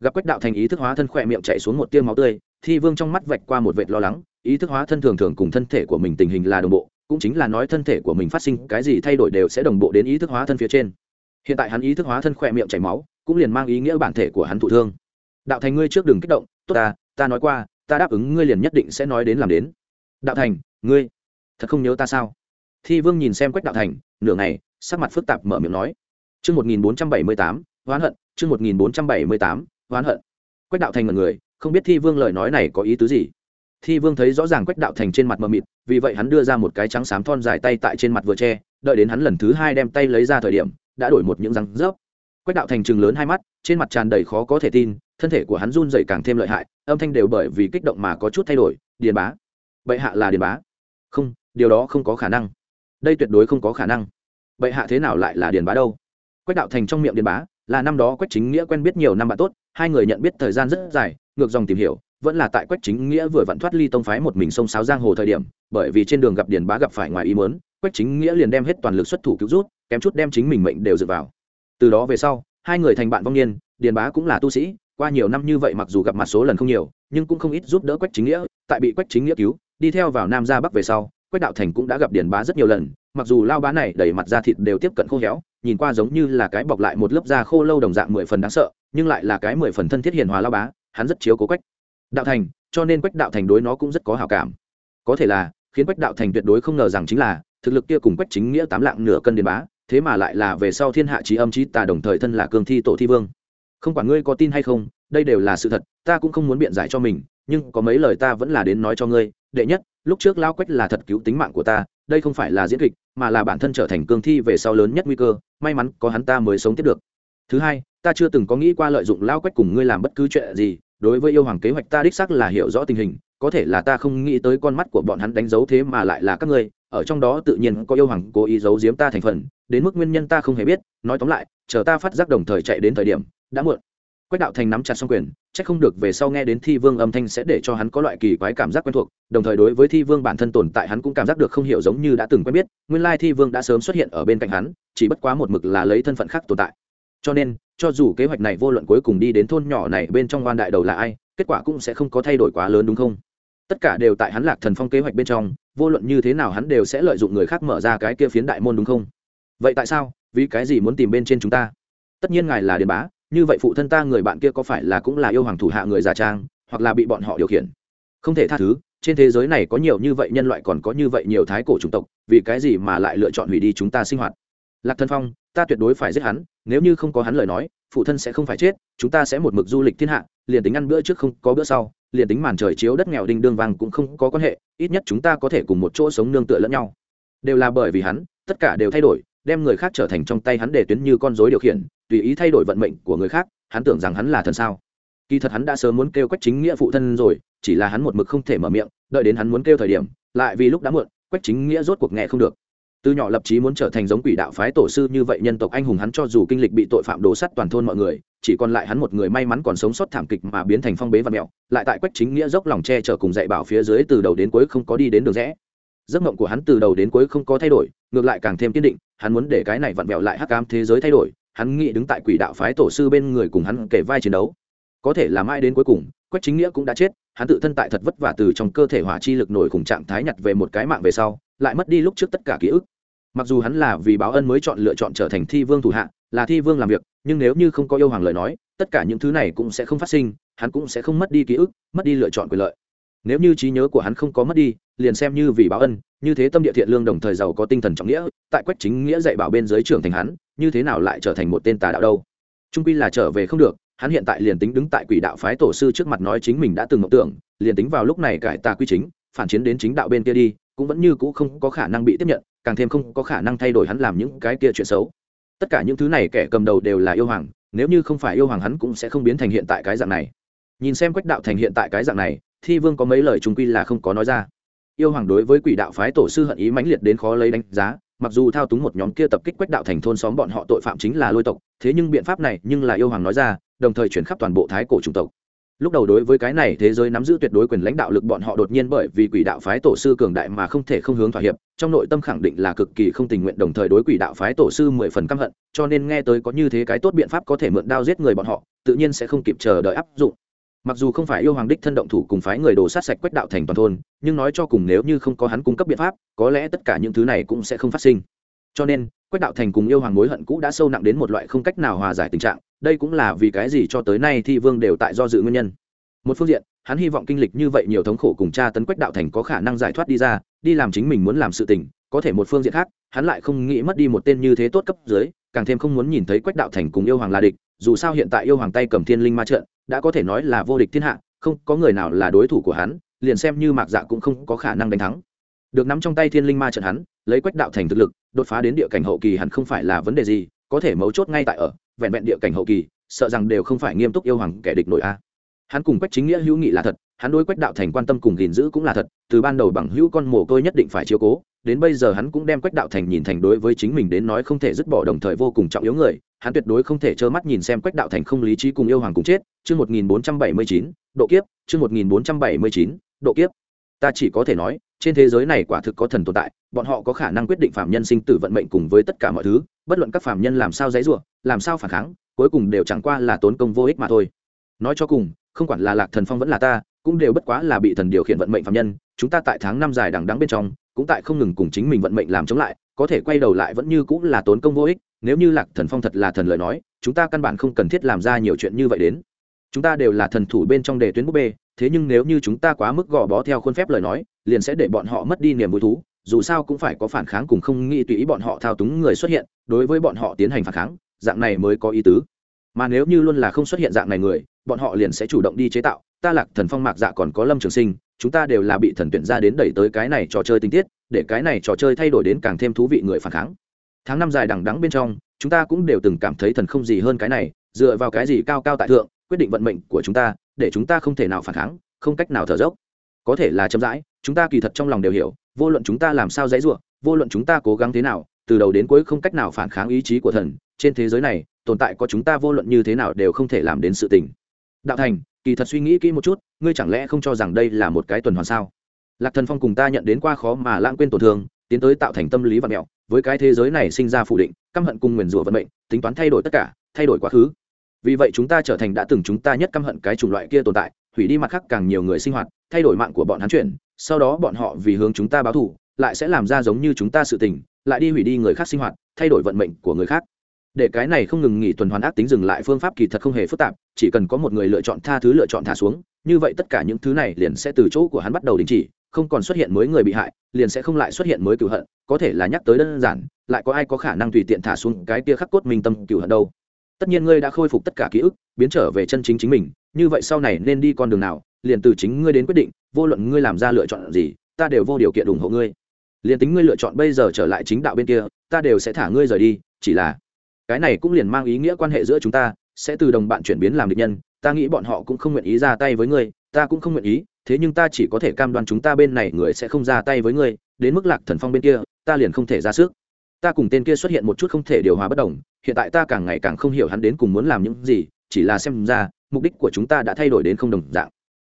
Gặp quách đạo thành ý thức hóa thân khỏe miệng chạy xuống một tiêu máu tươi, thi vương trong mắt vạch qua một vệt lo lắng, ý thức hóa thân thường thường cùng thân thể của mình tình hình là đồng bộ, cũng chính là nói thân thể của mình phát sinh cái gì thay đổi đều sẽ đồng bộ đến ý thức hóa thân phía trên hiện tại hắn ý thức hóa thân khỏe miệng chảy máu, cũng liền mang ý nghĩa bản thể của hắn thụ thương. Đạo thành ngươi trước đừng kích động, tốt ta ta nói qua, ta đáp ứng ngươi liền nhất định sẽ nói đến làm đến. Đạo thành, ngươi, thật không nhớ ta sao? Thi vương nhìn xem quách đạo thành, nửa ngày, sắc mặt phức tạp mở miệng nói. Chương một nghìn bốn trăm bảy mươi tám hoán hận, chương một nghìn bốn trăm bảy mươi tám hoán hận. Quách đạo thành mật người, không biết thi vương lời nói này có ý tứ gì. Thi vương thấy rõ ràng quách đạo thành trên mặt mờ mịt, vì vậy hắn đưa ra một cái trắng xám thon dài tay tại trên mặt vừa tre đợi đến hắn lần thứ hai đem tay lấy ra thời điểm đã đổi một những răng rớp. Quách đạo thành chừng lớn hai mắt, trên mặt tràn đầy khó có thể tin, thân thể của hắn run dày càng thêm lợi hại, âm thanh đều bởi vì kích động mà có chút thay đổi, điền bá. Bệ hạ là điền bá. Không, điều đó không có khả năng. Đây tuyệt đối không có khả năng. Bệ hạ thế nào lại là điền bá đâu? Quách đạo thành trong miệng điền bá, là năm đó quách chính nghĩa quen biết nhiều năm bạn tốt, hai người nhận biết thời gian rất dài, ngược dòng tìm hiểu, vẫn là tại quách chính nghĩa vừa vặn thoát ly tông phái một mình sông sáo giang hồ thời điểm, bởi vì trên đường gặp điền bá gặp phải ngoài ý muốn, quách chính nghĩa liền đem hết toàn lực xuất thủ cứu rút kém chút đem chính mình mệnh đều dựa vào. Từ đó về sau, hai người thành bạn vong niên, điền bá cũng là tu sĩ, qua nhiều năm như vậy mặc dù gặp mặt số lần không nhiều, nhưng cũng không ít giúp đỡ quách chính nghĩa, tại bị quách chính nghĩa cứu, đi theo vào nam ra bắc về sau, quách đạo thành cũng đã gặp điền bá rất nhiều lần, mặc dù lao bá này đẩy mặt da thịt đều tiếp cận khô héo, nhìn qua giống như là cái bọc lại một lớp da khô lâu đồng dạng mười phần đáng sợ, nhưng lại là cái mười phần thân thiết hiền hòa lao bá, hắn rất chiếu cố quách đạo thành, cho nên quách đạo thành đối nó cũng rất có hào cảm. Có thể là, khiến quách đạo thành tuyệt đối không ngờ rằng chính là, thực lực kia cùng quách chính nghĩa tám lạng nửa cân điền bá thế mà lại là về sau thiên hạ trí âm trí tà đồng thời thân là cương thi tổ thi vương. Không quản ngươi có tin hay không, đây đều là sự thật, ta cũng không muốn biện giải cho mình, nhưng có mấy lời ta vẫn là đến nói cho ngươi, đệ nhất, lúc trước lao quách là thật cứu tính mạng của ta, đây không phải là diễn kịch, mà là bản thân trở thành cương thi về sau lớn nhất nguy cơ, may mắn có hắn ta mới sống tiếp được. Thứ hai, ta chưa từng có nghĩ qua lợi dụng lao quách cùng ngươi làm bất cứ chuyện gì, đối với yêu hoàng kế hoạch ta đích xác là hiểu rõ tình hình, có thể là ta không nghĩ tới con mắt của bọn hắn đánh dấu thế mà lại là các ngươi ở trong đó tự nhiên có yêu hoàng cố ý giấu giếm ta thành phần, đến mức nguyên nhân ta không hề biết, nói tóm lại, chờ ta phát giác đồng thời chạy đến thời điểm, đã muộn. Quách đạo thành nắm chặt xong quyền, chắc không được về sau nghe đến thi vương âm thanh sẽ để cho hắn có loại kỳ quái cảm giác quen thuộc, đồng thời đối với thi vương bản thân tồn tại hắn cũng cảm giác được không hiểu giống như đã từng quen biết, nguyên lai thi vương đã sớm xuất hiện ở bên cạnh hắn, chỉ bất quá một mực là lấy thân phận khác tồn tại. Cho nên, cho dù kế hoạch này vô luận cuối cùng đi đến thôn nhỏ này bên trong quan đại đầu là ai, kết quả cũng sẽ không có thay đổi quá lớn đúng không? Tất cả đều tại hắn lạc thần phong kế hoạch bên trong, vô luận như thế nào hắn đều sẽ lợi dụng người khác mở ra cái kia phiến đại môn đúng không? Vậy tại sao? Vì cái gì muốn tìm bên trên chúng ta? Tất nhiên ngài là điền bá, như vậy phụ thân ta người bạn kia có phải là cũng là yêu hoàng thủ hạ người già trang, hoặc là bị bọn họ điều khiển? Không thể tha thứ, trên thế giới này có nhiều như vậy nhân loại còn có như vậy nhiều thái cổ chủng tộc, vì cái gì mà lại lựa chọn hủy đi chúng ta sinh hoạt? Lạc thân phong, ta tuyệt đối phải giết hắn, nếu như không có hắn lời nói, phụ thân sẽ không phải chết, chúng ta sẽ một mực du lịch thiên hạ, liền tính ăn bữa trước không có bữa sau liền tính màn trời chiếu đất nghèo đinh đương vàng cũng không có quan hệ, ít nhất chúng ta có thể cùng một chỗ sống nương tựa lẫn nhau. Đều là bởi vì hắn, tất cả đều thay đổi, đem người khác trở thành trong tay hắn để tuyến như con dối điều khiển, tùy ý thay đổi vận mệnh của người khác, hắn tưởng rằng hắn là thần sao. Kỳ thật hắn đã sớm muốn kêu quách chính nghĩa phụ thân rồi, chỉ là hắn một mực không thể mở miệng, đợi đến hắn muốn kêu thời điểm, lại vì lúc đã muộn, quách chính nghĩa rốt cuộc nghe không được. Từ nhỏ lập chí muốn trở thành giống quỷ đạo phái tổ sư như vậy nhân tộc anh hùng hắn cho dù kinh lịch bị tội phạm đổ sắt toàn thôn mọi người chỉ còn lại hắn một người may mắn còn sống sót thảm kịch mà biến thành phong bế và mẹo, lại tại quách chính nghĩa dốc lòng che chở cùng dạy bảo phía dưới từ đầu đến cuối không có đi đến đường rẽ. Giấc mộng của hắn từ đầu đến cuối không có thay đổi, ngược lại càng thêm kiên định, hắn muốn để cái này vặn vẹo lại hắc ám thế giới thay đổi, hắn nghĩ đứng tại quỷ đạo phái tổ sư bên người cùng hắn kể vai chiến đấu. Có thể là mãi đến cuối cùng, quách chính nghĩa cũng đã chết, hắn tự thân tại thật vất vả từ trong cơ thể hỏa chi lực nổi cùng trạng thái nhặt về một cái mạng về sau, lại mất đi lúc trước tất cả ký ức. Mặc dù hắn là vì báo ân mới chọn lựa chọn trở thành thi vương thủ hạ là thi vương làm việc, nhưng nếu như không có yêu hoàng lời nói, tất cả những thứ này cũng sẽ không phát sinh, hắn cũng sẽ không mất đi ký ức, mất đi lựa chọn quyền lợi. Nếu như trí nhớ của hắn không có mất đi, liền xem như vì báo ân, như thế tâm địa thiện lương đồng thời giàu có tinh thần trọng nghĩa, tại quách chính nghĩa dạy bảo bên dưới trưởng thành hắn, như thế nào lại trở thành một tên tà đạo đâu? Trung quy là trở về không được, hắn hiện tại liền tính đứng tại quỷ đạo phái tổ sư trước mặt nói chính mình đã từng mộng tưởng, liền tính vào lúc này cải tà quy chính, phản chiến đến chính đạo bên kia đi, cũng vẫn như cũ không có khả năng bị tiếp nhận, càng thêm không có khả năng thay đổi hắn làm những cái kia chuyện xấu tất cả những thứ này kẻ cầm đầu đều là yêu hoàng, nếu như không phải yêu hoàng hắn cũng sẽ không biến thành hiện tại cái dạng này. Nhìn xem quách đạo thành hiện tại cái dạng này, thi vương có mấy lời trung quy là không có nói ra. Yêu hoàng đối với quỷ đạo phái tổ sư hận ý mãnh liệt đến khó lấy đánh giá, mặc dù thao túng một nhóm kia tập kích quách đạo thành thôn xóm bọn họ tội phạm chính là lôi tộc, thế nhưng biện pháp này nhưng là yêu hoàng nói ra, đồng thời chuyển khắp toàn bộ thái cổ chủng tộc lúc đầu đối với cái này thế giới nắm giữ tuyệt đối quyền lãnh đạo lực bọn họ đột nhiên bởi vì quỷ đạo phái tổ sư cường đại mà không thể không hướng thỏa hiệp, trong nội tâm khẳng định là cực kỳ không tình nguyện đồng thời đối quỷ đạo phái tổ sư mười phần căm hận, cho nên nghe tới có như thế cái tốt biện pháp có thể mượn đao giết người bọn họ, tự nhiên sẽ không kịp chờ đợi áp dụng. Mặc dù không phải yêu hoàng đích thân động thủ cùng phái người đồ sát sạch quách đạo thành toàn thôn, nhưng nói cho cùng nếu như không có hắn cung cấp biện pháp, có lẽ tất cả những thứ này cũng sẽ không phát sinh. Cho nên, quách đạo thành cùng yêu hoàng mối hận cũ đã sâu nặng đến một loại không cách nào hòa giải tình trạng đây cũng là vì cái gì cho tới nay thi vương đều tại do dự nguyên nhân. Một phương diện, hắn hy vọng kinh lịch như vậy nhiều thống khổ cùng cha tấn quách đạo thành có khả năng giải thoát đi ra, đi làm chính mình muốn làm sự tình, có thể một phương diện khác, hắn lại không nghĩ mất đi một tên như thế tốt cấp dưới, càng thêm không muốn nhìn thấy quách đạo thành cùng yêu hoàng là địch, dù sao hiện tại yêu hoàng tay cầm thiên linh ma trận, đã có thể nói là vô địch thiên hạ, không có người nào là đối thủ của hắn, liền xem như mạc dạ cũng không có khả năng đánh thắng. Được nắm trong tay thiên linh ma trận hắn, lấy quách đạo thành thực lực, đột phá đến địa cảnh hậu kỳ hẳn không phải là vấn đề gì, có thể mấu chốt ngay tại ở vẹn vẹn địa cảnh hậu kỳ, sợ rằng đều không phải nghiêm túc yêu hoàng kẻ địch nội a. Hắn cùng quách chính nghĩa hữu nghị là thật, hắn đối quách đạo thành quan tâm cùng gìn giữ cũng là thật, từ ban đầu bằng hữu con mồ côi nhất định phải chiếu cố, đến bây giờ hắn cũng đem quách đạo thành nhìn thành đối với chính mình đến nói không thể dứt bỏ đồng thời vô cùng trọng yếu người, hắn tuyệt đối không thể trơ mắt nhìn xem quách đạo thành không lý trí cùng yêu hoàng cùng chết, chương một nghìn bốn trăm bảy mươi chín, độ kiếp, chương một nghìn bốn trăm bảy mươi chín, độ kiếp. Ta chỉ có thể nói trên thế giới này quả thực có thần tồn tại, bọn họ có khả năng quyết định phạm nhân sinh tử vận mệnh cùng với tất cả mọi thứ, bất luận các phạm nhân làm sao dãy r làm sao phản kháng, cuối cùng đều chẳng qua là tốn công vô ích mà thôi. Nói cho cùng, không quản là lạc thần phong vẫn là ta, cũng đều bất quá là bị thần điều khiển vận mệnh phạm nhân, chúng ta tại tháng năm dài đằng đắng bên trong, cũng tại không ngừng cùng chính mình vận mệnh làm chống lại, có thể quay đầu lại vẫn như cũng là tốn công vô ích, nếu như lạc thần phong thật là thần lời nói, chúng ta căn bản không cần thiết làm ra nhiều chuyện như vậy đến. Chúng ta đều là thần thủ bên trong đề tuyến búp bê thế nhưng nếu như chúng ta quá mức gò bó theo khuôn phép lời nói, liền sẽ để bọn họ mất đi niềm vui thú, dù sao cũng phải có phản kháng cùng không nghĩ tùy ý bọn họ thao túng người xuất hiện, đối với bọn họ tiến hành phản kháng, dạng này mới có ý tứ. Mà nếu như luôn là không xuất hiện dạng này người, bọn họ liền sẽ chủ động đi chế tạo, ta lạc thần phong mạc dạ còn có lâm trường sinh, chúng ta đều là bị thần tuyển ra đến đẩy tới cái này trò chơi tinh tiết, để cái này trò chơi thay đổi đến càng thêm thú vị người phản kháng. Tháng năm dài đằng đắng bên trong, chúng ta cũng đều từng cảm thấy thần không gì hơn cái này, dựa vào cái gì cao cao tại thượng, quyết định vận mệnh của chúng ta để chúng ta không thể nào phản kháng, không cách nào thở dốc. Có thể là chậm rãi, chúng ta kỳ thật trong lòng đều hiểu, vô luận chúng ta làm sao dãy ruộng vô luận chúng ta cố gắng thế nào, từ đầu đến cuối không cách nào phản kháng ý chí của thần, trên thế giới này, tồn tại có chúng ta vô luận như thế nào đều không thể làm đến sự tình. Đạo thành, kỳ thật suy nghĩ kỹ một chút, ngươi chẳng lẽ không cho rằng đây là một cái tuần hoàn sao? Lạc thần phong cùng ta nhận đến qua khó mà lãng quên tổn thương, tiến tới tạo thành tâm lý và mẹo, với cái thế giới này sinh ra phủ định, căm hận cùng nguyền rủa vận mệnh, tính toán thay đổi tất cả, thay đổi quá khứ vì vậy chúng ta trở thành đã từng chúng ta nhất căm hận cái chủng loại kia tồn tại, hủy đi mặt khác càng nhiều người sinh hoạt, thay đổi mạng của bọn hắn chuyển, sau đó bọn họ vì hướng chúng ta báo thù, lại sẽ làm ra giống như chúng ta sự tình, lại đi hủy đi người khác sinh hoạt, thay đổi vận mệnh của người khác. Để cái này không ngừng nghỉ tuần hoàn ác tính dừng lại phương pháp kỳ thật không hề phức tạp, chỉ cần có một người lựa chọn tha thứ lựa chọn thả xuống, như vậy tất cả những thứ này liền sẽ từ chỗ của hắn bắt đầu đình chỉ, không còn xuất hiện mới người bị hại, liền sẽ không lại xuất hiện mới cựu hận, có thể là nhắc tới đơn giản, lại có ai có khả năng tùy tiện thả xuống cái kia khắc cốt minh tâm cựu hận đâu tất nhiên ngươi đã khôi phục tất cả ký ức, biến trở về chân chính chính mình, như vậy sau này nên đi con đường nào, liền từ chính ngươi đến quyết định, vô luận ngươi làm ra lựa chọn gì, ta đều vô điều kiện ủng hộ ngươi. Liền tính ngươi lựa chọn bây giờ trở lại chính đạo bên kia, ta đều sẽ thả ngươi rời đi, chỉ là cái này cũng liền mang ý nghĩa quan hệ giữa chúng ta, sẽ từ đồng bạn chuyển biến làm địch nhân, ta nghĩ bọn họ cũng không nguyện ý ra tay với ngươi, ta cũng không nguyện ý, thế nhưng ta chỉ có thể cam đoan chúng ta bên này người sẽ không ra tay với ngươi, đến mức lạc thần phong bên kia, ta liền không thể ra sức. Ta cùng tên kia xuất hiện một chút không thể điều hòa bất đồng hiện tại ta càng ngày càng không hiểu hắn đến cùng muốn làm những gì, chỉ là xem ra, mục đích của chúng ta đã thay đổi đến không đồng dạng.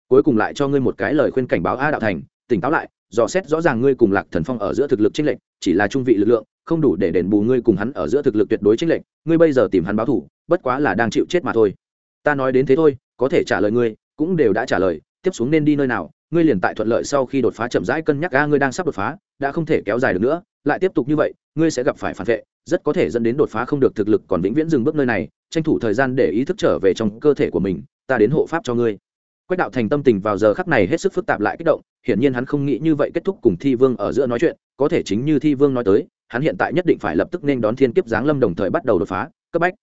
Cuối cùng lại cho ngươi một cái lời khuyên cảnh báo a đạo thành, tỉnh táo lại, dò xét rõ ràng ngươi cùng lạc thần phong ở giữa thực lực chênh lệch, chỉ là trung vị lực lượng, không đủ để đền bù ngươi cùng hắn ở giữa thực lực tuyệt đối chênh lệch, ngươi bây giờ tìm hắn báo thủ, bất quá là đang chịu chết mà thôi. Ta nói đến thế thôi, có thể trả lời ngươi, cũng đều đã trả lời, tiếp xuống nên đi nơi nào ngươi liền tại thuận lợi sau khi đột phá chậm rãi cân nhắc a, ngươi đang sắp đột phá, đã không thể kéo dài được nữa, lại tiếp tục như vậy, ngươi sẽ gặp phải phản vệ, rất có thể dẫn đến đột phá không được thực lực, còn vĩnh viễn dừng bước nơi này, tranh thủ thời gian để ý thức trở về trong cơ thể của mình, ta đến hộ pháp cho ngươi. Quách đạo thành tâm tình vào giờ khắc này hết sức phức tạp lại kích động, hiển nhiên hắn không nghĩ như vậy kết thúc cùng thi vương ở giữa nói chuyện, có thể chính như thi vương nói tới, hắn hiện tại nhất định phải lập tức nên đón thiên kiếp giáng lâm đồng thời bắt đầu đột phá, cấp bách.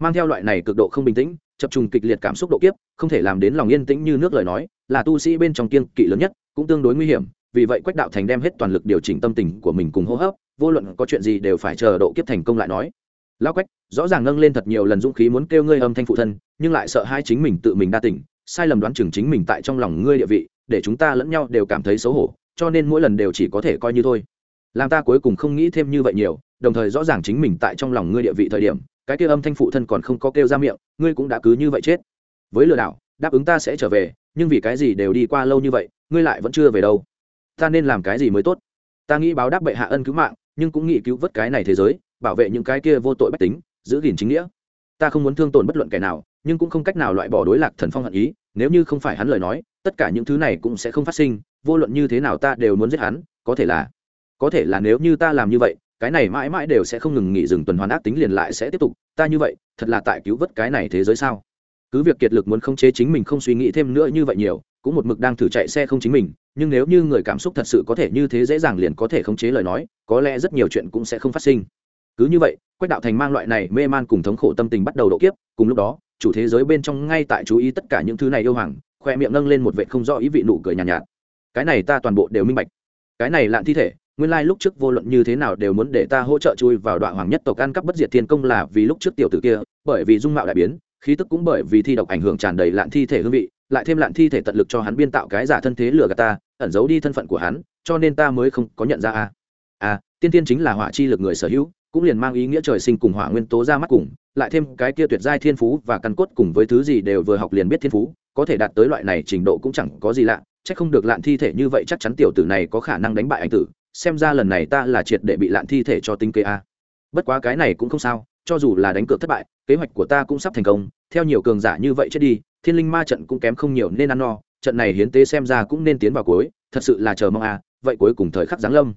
Mang theo loại này cực độ không bình tĩnh, chập trùng kịch liệt cảm xúc độ kiếp, không thể làm đến lòng yên tĩnh như nước lời nói là tu sĩ bên trong kiên kỵ lớn nhất, cũng tương đối nguy hiểm, vì vậy quách đạo thành đem hết toàn lực điều chỉnh tâm tình của mình cùng hô hấp, vô luận có chuyện gì đều phải chờ độ kiếp thành công lại nói. Lão quách, rõ ràng nâng lên thật nhiều lần dũng khí muốn kêu ngươi âm thanh phụ thân, nhưng lại sợ hai chính mình tự mình đa tỉnh sai lầm đoán chừng chính mình tại trong lòng ngươi địa vị, để chúng ta lẫn nhau đều cảm thấy xấu hổ, cho nên mỗi lần đều chỉ có thể coi như thôi. Làm ta cuối cùng không nghĩ thêm như vậy nhiều, đồng thời rõ ràng chính mình tại trong lòng ngươi địa vị thời điểm, cái kia âm thanh phụ thân còn không có kêu ra miệng, ngươi cũng đã cứ như vậy chết. Với lừa đảo, đáp ứng ta sẽ trở về nhưng vì cái gì đều đi qua lâu như vậy, ngươi lại vẫn chưa về đâu? Ta nên làm cái gì mới tốt? Ta nghĩ báo đáp bệ hạ ân cứu mạng, nhưng cũng nghĩ cứu vớt cái này thế giới, bảo vệ những cái kia vô tội bách tính, giữ gìn chính nghĩa. Ta không muốn thương tổn bất luận kẻ nào, nhưng cũng không cách nào loại bỏ đối lạc thần phong hận ý, nếu như không phải hắn lời nói, tất cả những thứ này cũng sẽ không phát sinh, vô luận như thế nào ta đều muốn giết hắn, có thể là, có thể là nếu như ta làm như vậy, cái này mãi mãi đều sẽ không ngừng nghỉ dừng tuần hoàn ác tính liền lại sẽ tiếp tục, ta như vậy, thật là tại cứu vớt cái này thế giới sao? Cứ việc kiệt lực muốn khống chế chính mình không suy nghĩ thêm nữa như vậy nhiều cũng một mực đang thử chạy xe không chính mình nhưng nếu như người cảm xúc thật sự có thể như thế dễ dàng liền có thể khống chế lời nói có lẽ rất nhiều chuyện cũng sẽ không phát sinh. Cứ như vậy quách đạo thành mang loại này mê man cùng thống khổ tâm tình bắt đầu độ kiếp cùng lúc đó chủ thế giới bên trong ngay tại chú ý tất cả những thứ này yêu hoàng khoe miệng nâng lên một vệ không rõ ý vị nụ cười nhàn nhạt, nhạt. Cái này ta toàn bộ đều minh bạch. Cái này lạn thi thể nguyên lai lúc trước vô luận như thế nào đều muốn để ta hỗ trợ chui vào đoạn hoàng nhất tộc ăn cắp bất diệt thiên công là vì lúc trước tiểu tử kia bởi vì dung mạo đại biến khí tức cũng bởi vì thi độc ảnh hưởng tràn đầy lạn thi thể hương vị, lại thêm lạn thi thể tận lực cho hắn biên tạo cái giả thân thế lừa gạt ta, ẩn giấu đi thân phận của hắn, cho nên ta mới không có nhận ra a. A tiên tiên chính là hỏa chi lực người sở hữu, cũng liền mang ý nghĩa trời sinh cùng hỏa nguyên tố ra mắt cùng, lại thêm cái kia tuyệt giai thiên phú và căn cốt cùng với thứ gì đều vừa học liền biết thiên phú, có thể đạt tới loại này trình độ cũng chẳng có gì lạ, chắc không được lạn thi thể như vậy chắc chắn tiểu tử này có khả năng đánh bại anh tử, xem ra lần này ta là triệt để bị lạn thi thể cho tinh kế a. Bất quá cái này cũng không sao cho dù là đánh cược thất bại kế hoạch của ta cũng sắp thành công theo nhiều cường giả như vậy chết đi thiên linh ma trận cũng kém không nhiều nên ăn no trận này hiến tế xem ra cũng nên tiến vào cuối thật sự là chờ mong a vậy cuối cùng thời khắc giáng lâm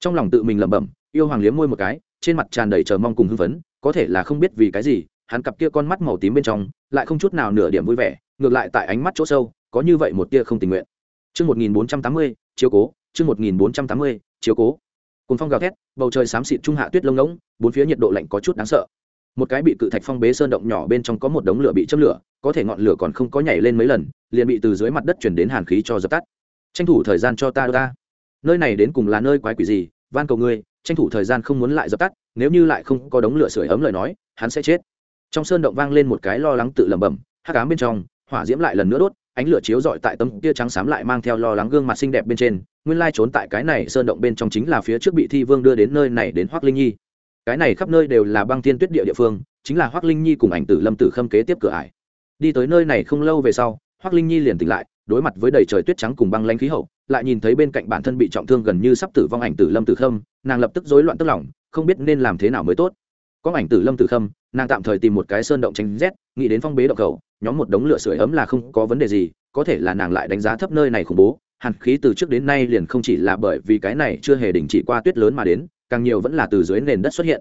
trong lòng tự mình lẩm bẩm yêu hoàng liếm môi một cái trên mặt tràn đầy chờ mong cùng hưng phấn có thể là không biết vì cái gì hắn cặp kia con mắt màu tím bên trong lại không chút nào nửa điểm vui vẻ ngược lại tại ánh mắt chỗ sâu có như vậy một tia không tình nguyện chương 1480, chiếu cố, chương 1480, chiếu cố. Cùng phong gào thét, bầu trời xám xịt trung hạ tuyết lông ngỗng, bốn phía nhiệt độ lạnh có chút đáng sợ. Một cái bị cự thạch phong bế sơn động nhỏ bên trong có một đống lửa bị châm lửa, có thể ngọn lửa còn không có nhảy lên mấy lần, liền bị từ dưới mặt đất truyền đến hàn khí cho dập tắt. Tranh thủ thời gian cho ta ta. nơi này đến cùng là nơi quái quỷ gì van cầu ngươi tranh thủ thời gian không muốn lại dập tắt nếu như lại không có đống lửa sưởi ấm lời nói hắn sẽ chết trong sơn động vang lên một cái lo lắng tự lẩm bẩm hắc ám bên trong hỏa diễm lại lần nữa đốt ánh lửa chiếu rọi tại tấm kia trắng xám lại mang theo lo lắng gương mặt xinh đẹp bên trên nguyên lai trốn tại cái này sơn động bên trong chính là phía trước bị thi vương đưa đến nơi này đến hoác linh nhi. Cái này khắp nơi đều là băng thiên tuyết địa địa phương, chính là hoác linh nhi cùng ảnh tử lâm tử khâm kế tiếp cửa ải. Đi tới nơi này không lâu về sau hoác linh nhi liền tỉnh lại, đối mặt với đầy trời tuyết trắng cùng băng lanh khí hậu, lại nhìn thấy bên cạnh bản thân bị trọng thương gần như sắp tử vong ảnh tử lâm tử khâm, nàng lập tức rối loạn tức lòng, không biết nên làm thế nào mới tốt. Có ảnh tử lâm tử khâm, nàng tạm thời tìm một cái sơn động tránh rét, nghĩ đến phong bế động khẩu, nhóm một đống lửa sưởi ấm là không có vấn đề gì, có thể là nàng lại đánh giá thấp nơi này khủng bố hàn khí từ trước đến nay liền không chỉ là bởi vì cái này chưa hề đình chỉ qua tuyết lớn mà đến, càng nhiều vẫn là từ dưới nền đất xuất hiện.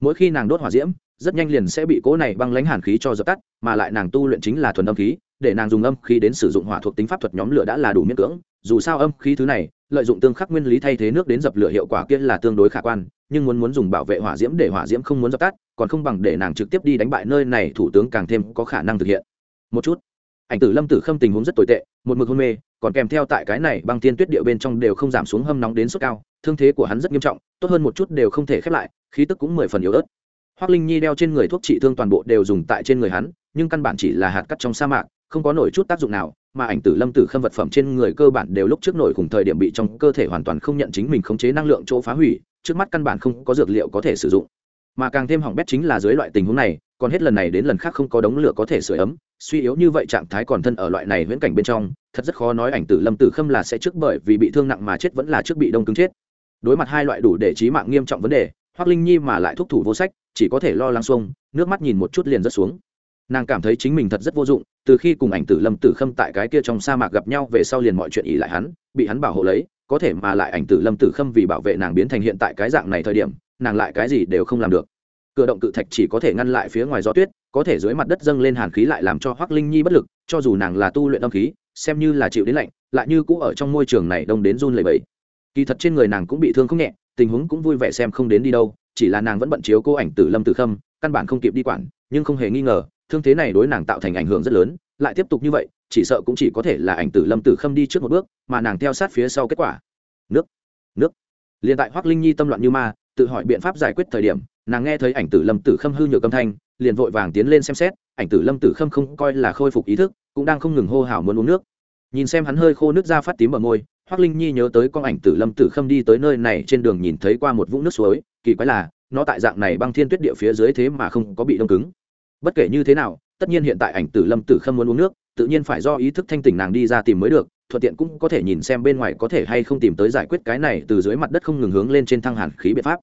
Mỗi khi nàng đốt hỏa diễm, rất nhanh liền sẽ bị cỗ này băng lãnh hàn khí cho dập tắt, mà lại nàng tu luyện chính là thuần âm khí, để nàng dùng âm khí đến sử dụng hỏa thuộc tính pháp thuật nhóm lửa đã là đủ miễn cưỡng, dù sao âm khí thứ này, lợi dụng tương khắc nguyên lý thay thế nước đến dập lửa hiệu quả kia là tương đối khả quan, nhưng muốn muốn dùng bảo vệ hỏa diễm để hỏa diễm không muốn dập tắt, còn không bằng để nàng trực tiếp đi đánh bại nơi này thủ tướng càng thêm có khả năng thực hiện. Một chút ảnh tử lâm tử khâm tình huống rất tồi tệ, một mực hôn mê, còn kèm theo tại cái này băng tiên tuyết địa bên trong đều không giảm xuống hâm nóng đến sốt cao, thương thế của hắn rất nghiêm trọng, tốt hơn một chút đều không thể khép lại, khí tức cũng mười phần yếu ớt. Hoác linh nhi đeo trên người thuốc trị thương toàn bộ đều dùng tại trên người hắn, nhưng căn bản chỉ là hạt cắt trong sa mạc, không có nổi chút tác dụng nào, mà ảnh tử lâm tử khâm vật phẩm trên người cơ bản đều lúc trước nổi cùng thời điểm bị trong cơ thể hoàn toàn không nhận chính mình khống chế năng lượng chỗ phá hủy, trước mắt căn bản không có dược liệu có thể sử dụng. Mà càng thêm hỏng bét chính là dưới loại tình huống này còn hết lần này đến lần khác không có đống lửa có thể sửa ấm, suy yếu như vậy trạng thái còn thân ở loại này viễn cảnh bên trong, thật rất khó nói ảnh tử lâm tử khâm là sẽ trước bởi vì bị thương nặng mà chết vẫn là trước bị đông cứng chết. Đối mặt hai loại đủ để trí mạng nghiêm trọng vấn đề hoác linh nhi mà lại thúc thủ vô sách, chỉ có thể lo lắng xuông, nước mắt nhìn một chút liền rớt xuống. Nàng cảm thấy chính mình thật rất vô dụng, từ khi cùng ảnh tử lâm tử khâm tại cái kia trong sa mạc gặp nhau về sau liền mọi chuyện ỉ lại hắn, bị hắn bảo hộ lấy, có thể mà lại ảnh tử lâm tử khâm vì bảo vệ nàng biến thành hiện tại cái dạng này thời điểm, nàng lại cái gì đều không làm được cửa động cự thạch chỉ có thể ngăn lại phía ngoài gió tuyết, có thể dưới mặt đất dâng lên hàn khí lại làm cho hoác linh nhi bất lực, cho dù nàng là tu luyện âm khí, xem như là chịu đến lạnh, lại như cũ ở trong môi trường này đông đến run lầy bẫy kỳ thật trên người nàng cũng bị thương không nhẹ, tình huống cũng vui vẻ xem không đến đi đâu, chỉ là nàng vẫn bận chiếu cô ảnh tử lâm tử khâm, căn bản không kịp đi quản, nhưng không hề nghi ngờ, thương thế này đối nàng tạo thành ảnh hưởng rất lớn, lại tiếp tục như vậy, chỉ sợ cũng chỉ có thể là ảnh tử lâm tử khâm đi trước một bước, mà nàng theo sát phía sau kết quả. Nước nước. Liền tại hoác linh nhi tâm loạn như ma, tự hỏi biện pháp giải quyết thời điểm nàng nghe thấy ảnh tử lâm tử khâm hư nhược âm thanh, liền vội vàng tiến lên xem xét, ảnh tử lâm tử khâm không coi là khôi phục ý thức, cũng đang không ngừng hô hào muốn uống nước. Nhìn xem hắn hơi khô nước ra phát tím ở môi hoác linh nhi nhớ tới con ảnh tử lâm tử khâm đi tới nơi này trên đường nhìn thấy qua một vũng nước suối, kỳ quái là, nó tại dạng này băng thiên tuyết địa phía dưới thế mà không có bị đông cứng. Bất kể như thế nào, tất nhiên hiện tại ảnh tử lâm tử khâm muốn uống nước, tự nhiên phải do ý thức thanh tỉnh nàng đi ra tìm mới được, thuận tiện cũng có thể nhìn xem bên ngoài có thể hay không tìm tới giải quyết cái này từ dưới mặt đất không ngừng hướng lên trên thăng hàn khí biện pháp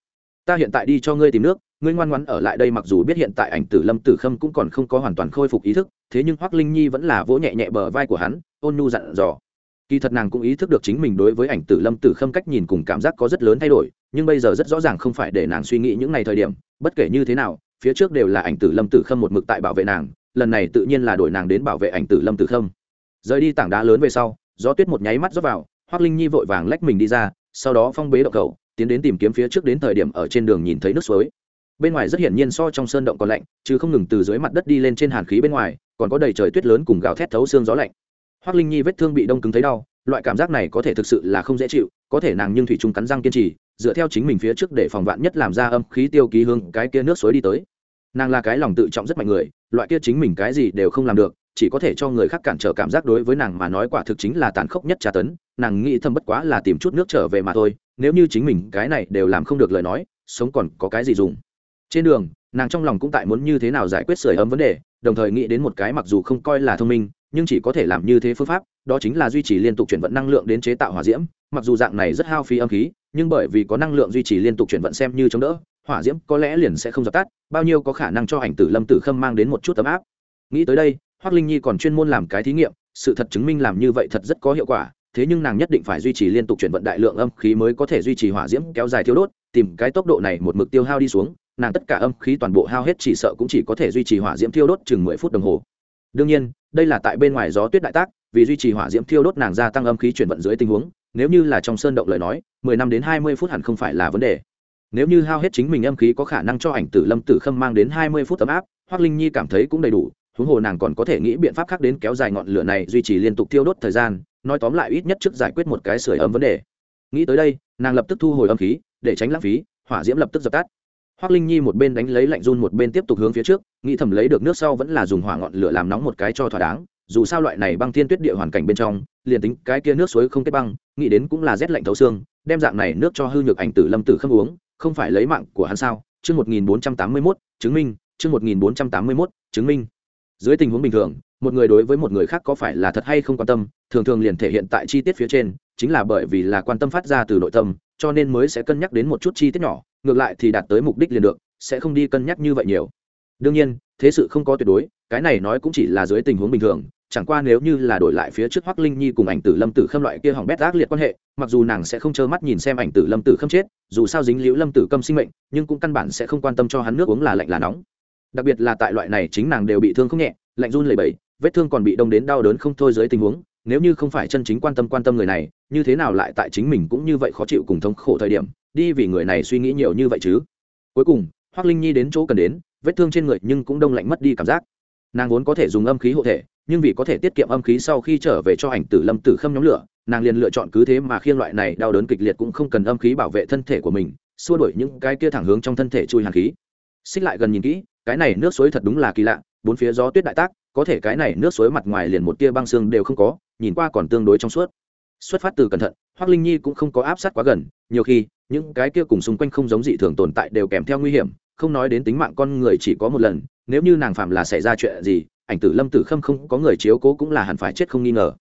ta hiện tại đi cho ngươi tìm nước, ngươi ngoan ngoãn ở lại đây mặc dù biết hiện tại ảnh tử lâm tử khâm cũng còn không có hoàn toàn khôi phục ý thức, thế nhưng hoác linh nhi vẫn là vỗ nhẹ nhẹ bờ vai của hắn, ôn nhu dặn dò. Kỳ thật nàng cũng ý thức được chính mình đối với ảnh tử lâm tử khâm cách nhìn cùng cảm giác có rất lớn thay đổi, nhưng bây giờ rất rõ ràng không phải để nàng suy nghĩ những ngày thời điểm, bất kể như thế nào, phía trước đều là ảnh tử lâm tử khâm một mực tại bảo vệ nàng, lần này tự nhiên là đổi nàng đến bảo vệ ảnh tử lâm tử khâm. Rời đi tảng đá lớn về sau, gió tuyết một nháy mắt rót vào hoác linh nhi vội vàng lách mình đi ra, sau đó phong bế đậu cầu tiến đến tìm kiếm phía trước đến thời điểm ở trên đường nhìn thấy nước suối. Bên ngoài rất hiển nhiên so trong sơn động còn lạnh, chứ không ngừng từ dưới mặt đất đi lên trên hàn khí bên ngoài, còn có đầy trời tuyết lớn cùng gào thét thấu xương gió lạnh. Hoác linh nhi vết thương bị đông cứng thấy đau, loại cảm giác này có thể thực sự là không dễ chịu, có thể nàng nhưng thủy trung cắn răng kiên trì, dựa theo chính mình phía trước để phòng vạn nhất làm ra âm khí tiêu ký hương cái kia nước suối đi tới. Nàng là cái lòng tự trọng rất mạnh người, loại kia chính mình cái gì đều không làm được, chỉ có thể cho người khác cản trở cảm giác đối với nàng mà nói quả thực chính là tàn khốc nhất tra tấn, nàng nghĩ thầm bất quá là tìm chút nước trở về mà thôi nếu như chính mình cái này đều làm không được lời nói, sống còn có cái gì dùng? Trên đường, nàng trong lòng cũng tại muốn như thế nào giải quyết sửa ấm vấn đề, đồng thời nghĩ đến một cái mặc dù không coi là thông minh, nhưng chỉ có thể làm như thế phương pháp, đó chính là duy trì liên tục chuyển vận năng lượng đến chế tạo hỏa diễm. Mặc dù dạng này rất hao phí âm khí, nhưng bởi vì có năng lượng duy trì liên tục chuyển vận xem như chống đỡ, hỏa diễm có lẽ liền sẽ không dập tắt, bao nhiêu có khả năng cho ảnh tử lâm tử khâm mang đến một chút ấm áp. Nghĩ tới đây hoác linh nhi còn chuyên môn làm cái thí nghiệm, sự thật chứng minh làm như vậy thật rất có hiệu quả thế nhưng nàng nhất định phải duy trì liên tục chuyển vận đại lượng âm khí mới có thể duy trì hỏa diễm kéo dài thiêu đốt, tìm cái tốc độ này một mực tiêu hao đi xuống, nàng tất cả âm khí toàn bộ hao hết chỉ sợ cũng chỉ có thể duy trì hỏa diễm thiêu đốt chừng mười phút đồng hồ. Đương nhiên, đây là tại bên ngoài gió tuyết đại tác, vì duy trì hỏa diễm thiêu đốt nàng gia tăng âm khí chuyển vận dưới tình huống, nếu như là trong sơn động lời nói, mười năm đến hai mươi phút hẳn không phải là vấn đề. Nếu như hao hết chính mình âm khí có khả năng cho ảnh tử lâm tử khâm mang đến hai mươi phút ấm áp hoác linh nhi cảm thấy cũng đầy đủ, huống hồ nàng còn có thể nghĩ biện pháp khác đến kéo dài ngọn lửa này duy trì liên tục thiêu đốt thời gian nói tóm lại ít nhất trước giải quyết một cái sửa ấm vấn đề nghĩ tới đây nàng lập tức thu hồi âm khí để tránh lãng phí hỏa diễm lập tức dập tắt Hoắc Linh Nhi một bên đánh lấy lạnh run một bên tiếp tục hướng phía trước, nghĩ thầm lấy được nước sau vẫn là dùng hỏa ngọn lửa làm nóng một cái cho thỏa đáng, dù sao loại này băng thiên tuyết địa hoàn cảnh bên trong, liền tính cái kia nước suối không kết băng, nghĩ đến cũng là rét lạnh thấu xương, đem dạng này nước cho hư nhược ảnh tử Lâm Tử Khâm uống, không phải lấy mạng của hắn sao? Chương 1481, chứng minh, chương 1481, chứng minh. Dưới tình huống bình thường, một người đối với một người khác có phải là thật hay không quan tâm, thường thường liền thể hiện tại chi tiết phía trên, chính là bởi vì là quan tâm phát ra từ nội tâm, cho nên mới sẽ cân nhắc đến một chút chi tiết nhỏ, ngược lại thì đạt tới mục đích liền được sẽ không đi cân nhắc như vậy nhiều. Đương nhiên thế sự không có tuyệt đối cái này nói cũng chỉ là dưới tình huống bình thường chẳng qua nếu như là đổi lại phía trước hoắc linh nhi cùng ảnh tử lâm tử khâm loại kia hỏng bét ác liệt quan hệ mặc dù nàng sẽ không trơ mắt nhìn xem ảnh tử lâm tử khâm chết dù sao dính liễu lâm tử câm sinh mệnh nhưng cũng căn bản sẽ không quan tâm cho hắn nước uống là lạnh là nóng. Đặc biệt là tại loại này chính nàng đều bị thương không nhẹ lạnh run lẩy bẩy vết thương còn bị đông đến đau đớn không thôi dưới tình huống, nếu như không phải chân chính quan tâm quan tâm người này, như thế nào lại tại chính mình cũng như vậy khó chịu cùng thống khổ thời điểm, đi vì người này suy nghĩ nhiều như vậy chứ? Cuối cùng hoác linh nhi đến chỗ cần đến, vết thương trên người nhưng cũng đông lạnh mất đi cảm giác. Nàng vốn có thể dùng âm khí hộ thể, nhưng vì có thể tiết kiệm âm khí sau khi trở về cho ảnh tử lâm tử khâm nhóm lửa, nàng liền lựa chọn cứ thế mà khiên loại này đau đớn kịch liệt cũng không cần âm khí bảo vệ thân thể của mình, xua đuổi những cái kia thẳng hướng trong thân thể chui hàn khí. Xích lại gần nhìn kỹ, cái này nước suối thật đúng là kỳ lạ, bốn phía gió tuyết đại tác có thể cái này nước suối mặt ngoài liền một tia băng xương đều không có, nhìn qua còn tương đối trong suốt. Xuất phát từ cẩn thận hoác linh nhi cũng không có áp sát quá gần, nhiều khi, những cái kia cùng xung quanh không giống dị thường tồn tại đều kèm theo nguy hiểm, không nói đến tính mạng con người chỉ có một lần, nếu như nàng phạm là xảy ra chuyện gì, ảnh tử lâm tử khâm không có người chiếu cố cũng là hẳn phải chết không nghi ngờ.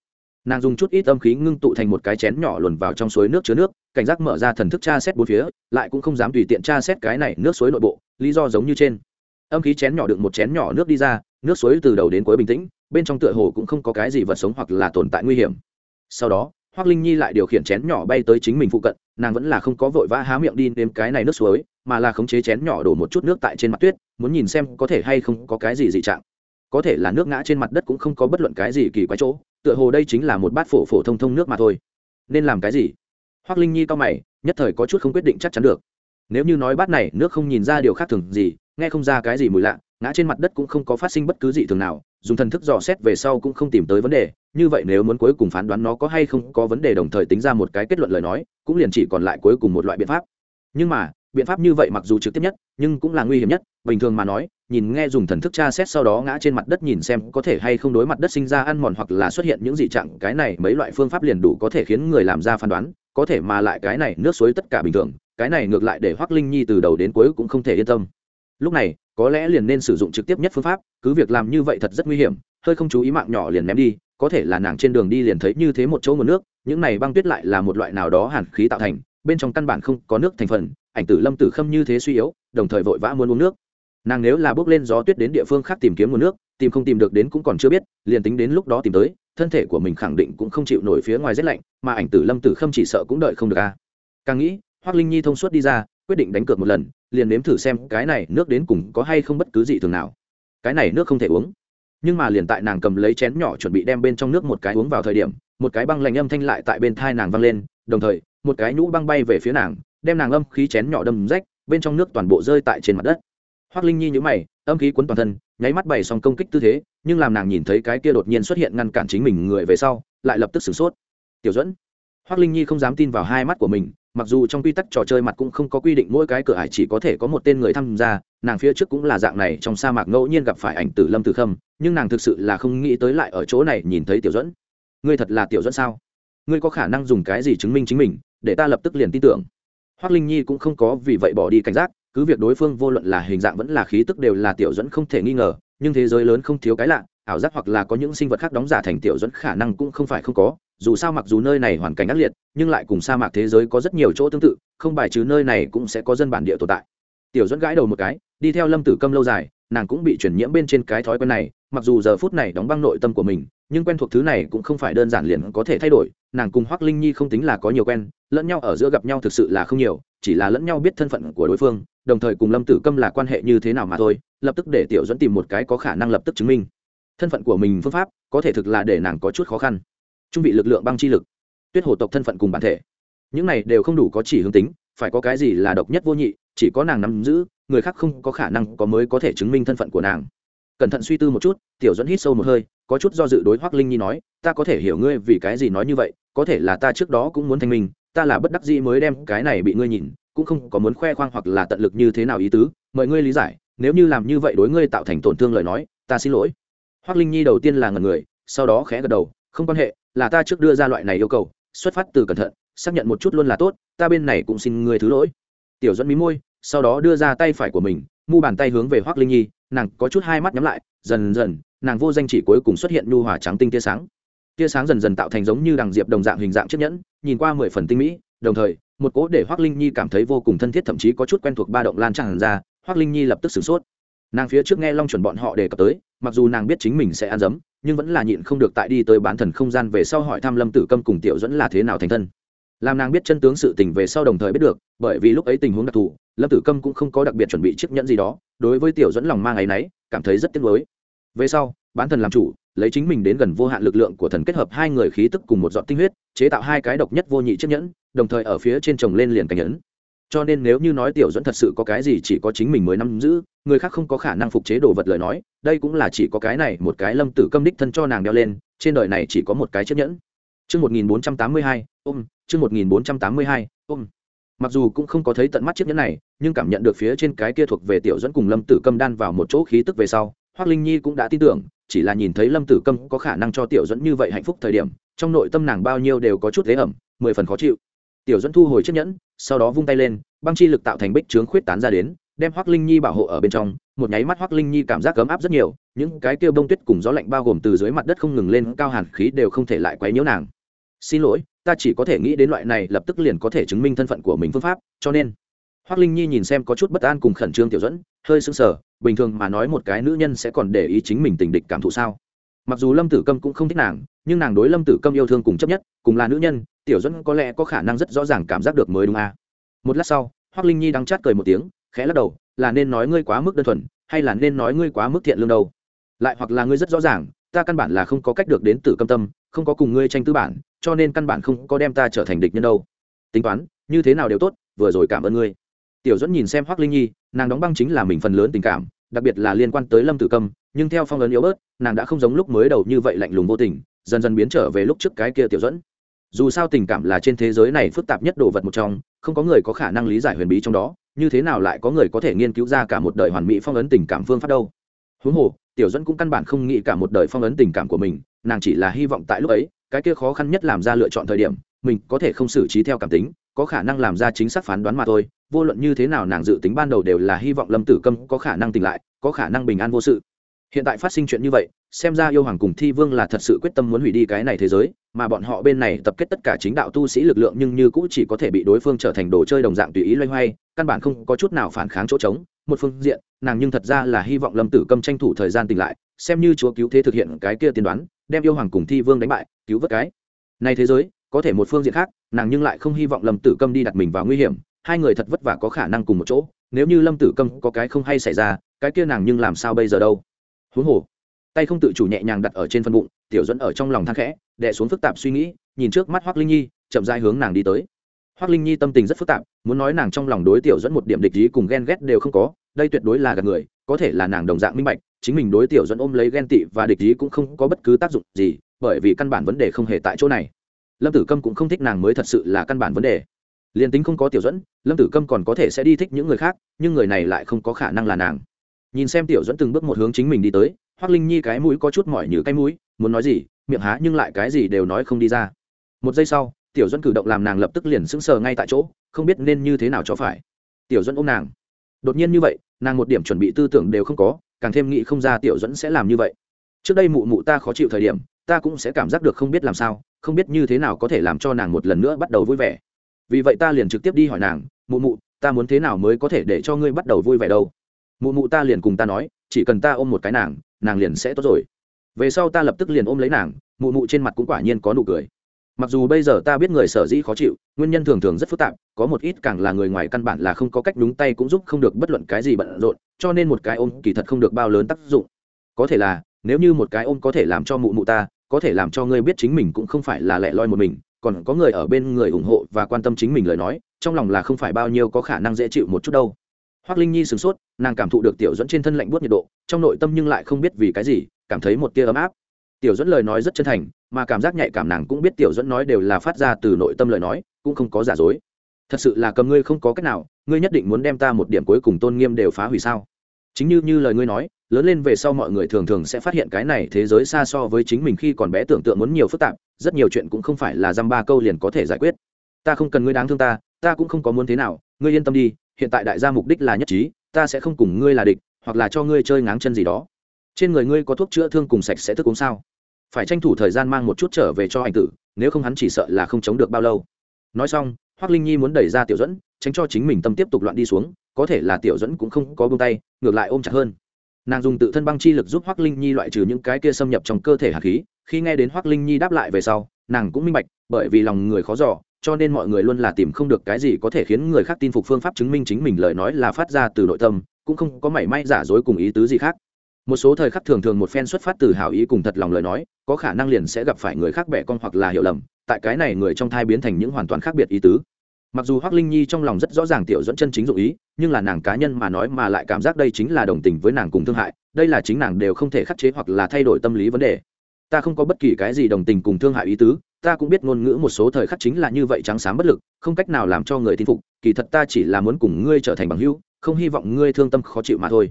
Nàng dùng chút ít âm khí ngưng tụ thành một cái chén nhỏ luồn vào trong suối nước chứa nước, cảnh giác mở ra thần thức tra xét bốn phía, lại cũng không dám tùy tiện tra xét cái này nước suối nội bộ, lý do giống như trên. Âm khí chén nhỏ đựng một chén nhỏ nước đi ra nước suối từ đầu đến cuối bình tĩnh, bên trong tựa hồ cũng không có cái gì vật sống hoặc là tồn tại nguy hiểm. Sau đó hoác linh nhi lại điều khiển chén nhỏ bay tới chính mình phụ cận, nàng vẫn là không có vội vã há miệng đi nếm cái này nước suối, mà là khống chế chén nhỏ đổ một chút nước tại trên mặt tuyết, muốn nhìn xem có thể hay không có cái gì dị trạng. Có thể là nước ngã trên mặt đất cũng không có bất luận cái gì kỳ quái chỗ, tựa hồ đây chính là một bát phổ phổ thông thông nước mà thôi. Nên làm cái gì? Hoác linh nhi cao mày, nhất thời có chút không quyết định chắc chắn được. Nếu như nói bát này nước không nhìn ra điều khác thường gì, nghe không ra cái gì mùi lạ ngã trên mặt đất cũng không có phát sinh bất cứ gì thường nào, dùng thần thức dò xét về sau cũng không tìm tới vấn đề. Như vậy nếu muốn cuối cùng phán đoán nó có hay không có vấn đề đồng thời tính ra một cái kết luận lời nói, cũng liền chỉ còn lại cuối cùng một loại biện pháp. Nhưng mà, biện pháp như vậy mặc dù trực tiếp nhất, nhưng cũng là nguy hiểm nhất. Bình thường mà nói, nhìn nghe dùng thần thức tra xét sau đó ngã trên mặt đất nhìn xem có thể hay không đối mặt đất sinh ra ăn mòn hoặc là xuất hiện những dị trạng, cái này mấy loại phương pháp liền đủ có thể khiến người làm ra phán đoán. Có thể mà lại cái này nước suối tất cả bình thường, cái này ngược lại để hoác linh nhi từ đầu đến cuối cũng không thể yên tâm lúc này, có lẽ liền nên sử dụng trực tiếp nhất phương pháp, cứ việc làm như vậy thật rất nguy hiểm, hơi không chú ý mạng nhỏ liền ném đi, có thể là nàng trên đường đi liền thấy như thế một chỗ nguồn nước, những này băng tuyết lại là một loại nào đó hàn khí tạo thành, bên trong căn bản không có nước thành phần, ảnh tử lâm tử khâm như thế suy yếu, đồng thời vội vã muốn uống nước. Nàng nếu là bước lên gió tuyết đến địa phương khác tìm kiếm nguồn nước, tìm không tìm được đến cũng còn chưa biết, liền tính đến lúc đó tìm tới, thân thể của mình khẳng định cũng không chịu nổi phía ngoài rét lạnh, mà ảnh tử lâm tử khâm chỉ sợ cũng đợi không được a. Càng nghĩ hoác linh nhi thông suốt đi ra, quyết định đánh cược một lần liền nếm thử xem cái này nước đến cùng có hay không bất cứ gì thường nào. Cái này nước không thể uống. Nhưng mà liền tại nàng cầm lấy chén nhỏ chuẩn bị đem bên trong nước một cái uống vào thời điểm, một cái băng lạnh âm thanh lại tại bên thai nàng văng lên, đồng thời, một cái nhũ băng bay về phía nàng, đem nàng âm khí chén nhỏ đâm rách, bên trong nước toàn bộ rơi tại trên mặt đất. Hoác linh nhi nhữ mày, âm khí cuốn toàn thân, nháy mắt bày xong công kích tư thế, nhưng làm nàng nhìn thấy cái kia đột nhiên xuất hiện ngăn cản chính mình người về sau, lại lập tức sửng sốt. Tiểu dẫn hoác linh nhi không dám tin vào hai mắt của mình mặc dù trong quy tắc trò chơi mặt cũng không có quy định mỗi cái cửa ải chỉ có thể có một tên người tham gia, nàng phía trước cũng là dạng này trong sa mạc ngẫu nhiên gặp phải ảnh tử lâm tử khâm, nhưng nàng thực sự là không nghĩ tới lại ở chỗ này nhìn thấy tiểu dẫn ngươi thật là tiểu dẫn sao? Ngươi có khả năng dùng cái gì chứng minh chính mình, để ta lập tức liền tin tưởng? Hoác linh nhi cũng không có vì vậy bỏ đi cảnh giác, cứ việc đối phương vô luận là hình dạng vẫn là khí tức đều là tiểu dẫn không thể nghi ngờ, nhưng thế giới lớn không thiếu cái lạ, ảo giác hoặc là có những sinh vật khác đóng giả thành tiểu dẫn khả năng cũng không phải không có dù sao mặc dù nơi này hoàn cảnh ác liệt, nhưng lại cùng sa mạc thế giới có rất nhiều chỗ tương tự, không bài trừ nơi này cũng sẽ có dân bản địa tồn tại. Tiểu dẫn gãi đầu một cái, đi theo lâm tử câm lâu dài, nàng cũng bị chuyển nhiễm bên trên cái thói quen này, mặc dù giờ phút này đóng băng nội tâm của mình, nhưng quen thuộc thứ này cũng không phải đơn giản liền có thể thay đổi, nàng cùng hoác linh nhi không tính là có nhiều quen, lẫn nhau ở giữa gặp nhau thực sự là không nhiều, chỉ là lẫn nhau biết thân phận của đối phương, đồng thời cùng lâm tử câm là quan hệ như thế nào mà thôi, lập tức để tiểu dẫn tìm một cái có khả năng lập tức chứng minh. Thân phận của mình phương pháp, có thể thực là để nàng có chút khó khăn trung vị lực lượng băng chi lực, tuyết hồ tộc thân phận cùng bản thể. Những này đều không đủ có chỉ hướng tính, phải có cái gì là độc nhất vô nhị, chỉ có nàng nắm giữ, người khác không có khả năng có mới có thể chứng minh thân phận của nàng. Cẩn thận suy tư một chút, tiểu dẫn hít sâu một hơi, có chút do dự đối hoác linh nhi nói, ta có thể hiểu ngươi vì cái gì nói như vậy, có thể là ta trước đó cũng muốn thanh minh, ta là bất đắc dĩ mới đem cái này bị ngươi nhìn, cũng không có muốn khoe khoang hoặc là tận lực như thế nào ý tứ, mời ngươi lý giải, nếu như làm như vậy đối ngươi tạo thành tổn thương lời nói, ta xin lỗi. Hoác linh nhi đầu tiên là ngần người, sau đó khẽ gật đầu, không quan hệ là ta trước đưa ra loại này yêu cầu, xuất phát từ cẩn thận, xác nhận một chút luôn là tốt, ta bên này cũng xin người thứ lỗi. Tiểu dẫn mí môi, sau đó đưa ra tay phải của mình, mu bàn tay hướng về hoác linh nhi, nàng có chút hai mắt nhắm lại, dần dần, nàng vô danh chỉ cuối cùng xuất hiện nhu hòa trắng tinh tia sáng. Tia sáng dần dần tạo thành giống như đằng diệp đồng dạng hình dạng chiếc nhẫn, nhìn qua mười phần tinh mỹ, đồng thời, một cố để hoác linh nhi cảm thấy vô cùng thân thiết thậm chí có chút quen thuộc ba động lan tràn ra hoác linh nhi lập tức sửng sốt. Nàng phía trước nghe long chuẩn bọn họ đề cập tới, mặc dù nàng biết chính mình sẽ ăn dấm nhưng vẫn là nhịn không được tại đi tới bán thần không gian về sau hỏi thăm lâm tử câm cùng tiểu dẫn là thế nào thành thân. Làm nàng biết chân tướng sự tình về sau đồng thời biết được, bởi vì lúc ấy tình huống đặc thù, lâm tử câm cũng không có đặc biệt chuẩn bị chiếc nhẫn gì đó, đối với tiểu dẫn lòng mang ấy náy, cảm thấy rất tiếc lối về sau, bán thần làm chủ, lấy chính mình đến gần vô hạn lực lượng của thần kết hợp hai người khí tức cùng một dọn tinh huyết, chế tạo hai cái độc nhất vô nhị chiếc nhẫn, đồng thời ở phía trên trồng lên liền cảnh nhẫn cho nên nếu như nói tiểu dẫn thật sự có cái gì chỉ có chính mình mới nắm giữ người khác không có khả năng phục chế đồ vật lời nói đây cũng là chỉ có cái này một cái lâm tử câm đích thân cho nàng đeo lên trên đời này chỉ có một cái chiếc nhẫn Chương 1482, ôm, chương 1482, ôm. Mặc dù cũng không có thấy tận mắt chiếc nhẫn này, nhưng cảm nhận được phía trên cái kia thuộc về tiểu dẫn cùng Lâm Tử Câm đan vào một chỗ khí tức về sau, hoác Linh Nhi cũng đã tin tưởng, chỉ là nhìn thấy Lâm Tử Câm có khả năng cho tiểu dẫn như vậy hạnh phúc thời điểm, trong nội tâm nàng bao nhiêu đều có chút thế ẩm, mười phần khó chịu. Tiểu dẫn thu hồi chiếc nhẫn, sau đó vung tay lên, băng chi lực tạo thành bích trướng khuyết tán ra đến, đem Hoắc Linh Nhi bảo hộ ở bên trong, một nháy mắt Hoắc Linh Nhi cảm giác ấm áp rất nhiều, những cái tiêu bông tuyết cùng gió lạnh bao gồm từ dưới mặt đất không ngừng lên cao hàn khí đều không thể lại quấy nhiễu nàng. Xin lỗi ta chỉ có thể nghĩ đến loại này lập tức liền có thể chứng minh thân phận của mình phương pháp cho nên. Hoác linh nhi nhìn xem có chút bất an cùng khẩn trương tiểu dẫn hơi sững sờ bình thường mà nói một cái nữ nhân sẽ còn để ý chính mình tình địch cảm thụ sao? Mặc dù lâm tử câm cũng không thích nàng nhưng nàng đối lâm tử câm yêu thương cùng chấp nhất cùng là nữ nhân tiểu dẫn có lẽ có khả năng rất rõ ràng cảm giác được mới đúng à. một lát sau hoác linh nhi đang chát cười một tiếng, khẽ lắc đầu, là nên nói ngươi quá mức đơn thuần, hay là nên nói ngươi quá mức thiện lương đâu? Lại hoặc là ngươi rất rõ ràng, ta căn bản là không có cách được đến tử câm tâm, không có cùng ngươi tranh tư bản, cho nên căn bản không có đem ta trở thành địch nhân đâu. Tính toán, như thế nào đều tốt, vừa rồi cảm ơn ngươi. Tiểu dẫn nhìn xem hoác linh nhi, nàng đóng băng chính là mình phần lớn tình cảm, đặc biệt là liên quan tới lâm tử câm, nhưng theo phong ấn yếu bớt, nàng đã không giống lúc mới đầu như vậy lạnh lùng vô tình, dần dần biến trở về lúc trước cái kia tiểu dẫn dù sao tình cảm là trên thế giới này phức tạp nhất đồ vật một trong, không có người có khả năng lý giải huyền bí trong đó, như thế nào lại có người có thể nghiên cứu ra cả một đời hoàn mỹ phong ấn tình cảm phương pháp đâu? Huống hồ, tiểu dẫn cũng căn bản không nghĩ cả một đời phong ấn tình cảm của mình, nàng chỉ là hy vọng tại lúc ấy, cái kia khó khăn nhất làm ra lựa chọn thời điểm, mình có thể không xử trí theo cảm tính, có khả năng làm ra chính xác phán đoán mà thôi, vô luận như thế nào nàng dự tính ban đầu đều là hy vọng lâm tử câm có khả năng tỉnh lại, có khả năng bình an vô sự hiện tại phát sinh chuyện như vậy, xem ra yêu hoàng cùng thi vương là thật sự quyết tâm muốn hủy đi cái này thế giới, mà bọn họ bên này tập kết tất cả chính đạo tu sĩ lực lượng nhưng như cũ chỉ có thể bị đối phương trở thành đồ chơi đồng dạng tùy ý loay hoay, căn bản không có chút nào phản kháng chỗ trống. Một phương diện, nàng nhưng thật ra là hy vọng lâm tử câm tranh thủ thời gian tỉnh lại, xem như chúa cứu thế thực hiện cái kia tiên đoán, đem yêu hoàng cùng thi vương đánh bại, cứu vớt cái. Này thế giới, có thể một phương diện khác, nàng nhưng lại không hy vọng lâm tử câm đi đặt mình vào nguy hiểm, hai người thật vất vả có khả năng cùng một chỗ, nếu như lâm tử câm có cái không hay xảy ra, cái kia nàng nhưng làm sao bây giờ đâu? Huống hồ. Tay không tự chủ nhẹ nhàng đặt ở trên phân bụng, tiểu dẫn ở trong lòng thang khẽ, đè xuống phức tạp suy nghĩ, nhìn trước mắt hoác linh nhi, chậm dai hướng nàng đi tới. Hoác linh nhi tâm tình rất phức tạp, muốn nói nàng trong lòng đối tiểu dẫn một điểm địch ý cùng ghen ghét đều không có, đây tuyệt đối là gạt người, có thể là nàng đồng dạng minh bạch, chính mình đối tiểu dẫn ôm lấy ghen tị và địch ý cũng không có bất cứ tác dụng gì, bởi vì căn bản vấn đề không hề tại chỗ này. Lâm tử câm cũng không thích nàng mới thật sự là căn bản vấn đề. Liền tính không có tiểu dẫn lâm tử câm còn có thể sẽ đi thích những người khác, nhưng người này lại không có khả năng là nàng nhìn xem tiểu dẫn từng bước một hướng chính mình đi tới hoác linh nhi cái mũi có chút mỏi như cái mũi, muốn nói gì, miệng há nhưng lại cái gì đều nói không đi ra. Một giây sau, tiểu dẫn cử động làm nàng lập tức liền sững sờ ngay tại chỗ, không biết nên như thế nào cho phải. Tiểu dẫn ôm nàng. Đột nhiên như vậy, nàng một điểm chuẩn bị tư tưởng đều không có, càng thêm nghĩ không ra tiểu dẫn sẽ làm như vậy. Trước đây mụ mụ ta khó chịu thời điểm, ta cũng sẽ cảm giác được không biết làm sao, không biết như thế nào có thể làm cho nàng một lần nữa bắt đầu vui vẻ. Vì vậy ta liền trực tiếp đi hỏi nàng, mụ mụ, ta muốn thế nào mới có thể để cho ngươi bắt đầu vui vẻ đâu? Mụ mụ ta liền cùng ta nói, chỉ cần ta ôm một cái nàng nàng liền sẽ tốt rồi. Về sau ta lập tức liền ôm lấy nàng, mụ mụ trên mặt cũng quả nhiên có nụ cười. Mặc dù bây giờ ta biết người sở dĩ khó chịu, nguyên nhân thường thường rất phức tạp, có một ít càng là người ngoài căn bản là không có cách đúng tay cũng giúp không được bất luận cái gì bận rộn, cho nên một cái ôm kỳ thật không được bao lớn tác dụng. Có thể là, nếu như một cái ôm có thể làm cho mụ mụ ta, có thể làm cho ngươi biết chính mình cũng không phải là lẻ loi một mình, còn có người ở bên người ủng hộ và quan tâm chính mình lời nói, trong lòng là không phải bao nhiêu có khả năng dễ chịu một chút đâu hoác linh nhi sửng sốt, nàng cảm thụ được tiểu dẫn trên thân lạnh buốt nhiệt độ, trong nội tâm nhưng lại không biết vì cái gì, cảm thấy một tia ấm áp. Tiểu dẫn lời nói rất chân thành, mà cảm giác nhạy cảm nàng cũng biết tiểu dẫn nói đều là phát ra từ nội tâm lời nói, cũng không có giả dối. Thật sự là cầm ngươi không có cách nào, ngươi nhất định muốn đem ta một điểm cuối cùng tôn nghiêm đều phá hủy sao? Chính như như lời ngươi nói, lớn lên về sau mọi người thường thường sẽ phát hiện cái này thế giới xa so với chính mình khi còn bé tưởng tượng muốn nhiều phức tạp, rất nhiều chuyện cũng không phải là dăm ba câu liền có thể giải quyết. Ta không cần ngươi đáng thương ta ta cũng không có muốn thế nào, ngươi yên tâm đi hiện tại đại gia mục đích là nhất trí, ta sẽ không cùng ngươi là địch, hoặc là cho ngươi chơi ngáng chân gì đó. Trên người ngươi có thuốc chữa thương cùng sạch sẽ thức uống sao? Phải tranh thủ thời gian mang một chút trở về cho anh tử, nếu không hắn chỉ sợ là không chống được bao lâu. Nói xong hoác linh nhi muốn đẩy ra tiểu dẫn tránh cho chính mình tâm tiếp tục loạn đi xuống, có thể là tiểu dẫn cũng không có bông tay, ngược lại ôm chặt hơn. Nàng dùng tự thân băng chi lực giúp hoác linh nhi loại trừ những cái kia xâm nhập trong cơ thể hạt khí, khi nghe đến hoác linh nhi đáp lại về sau, nàng cũng minh bạch, bởi vì lòng người khó giỏ cho nên mọi người luôn là tìm không được cái gì có thể khiến người khác tin phục phương pháp chứng minh chính mình lời nói là phát ra từ nội tâm, cũng không có mảy may giả dối cùng ý tứ gì khác. Một số thời khắc thường thường một phen xuất phát từ hảo ý cùng thật lòng lời nói, có khả năng liền sẽ gặp phải người khác bẻ con hoặc là hiểu lầm, tại cái này người trong thai biến thành những hoàn toàn khác biệt ý tứ. Mặc dù hoác linh nhi trong lòng rất rõ ràng tiểu dẫn chân chính dụng ý, nhưng là nàng cá nhân mà nói mà lại cảm giác đây chính là đồng tình với nàng cùng thương hại, đây là chính nàng đều không thể khắc chế hoặc là thay đổi tâm lý vấn đề ta không có bất kỳ cái gì đồng tình cùng thương hại ý tứ, ta cũng biết ngôn ngữ một số thời khắc chính là như vậy trắng sáng bất lực, không cách nào làm cho người tin phục, kỳ thật ta chỉ là muốn cùng ngươi trở thành bằng hữu, không hy vọng ngươi thương tâm khó chịu mà thôi.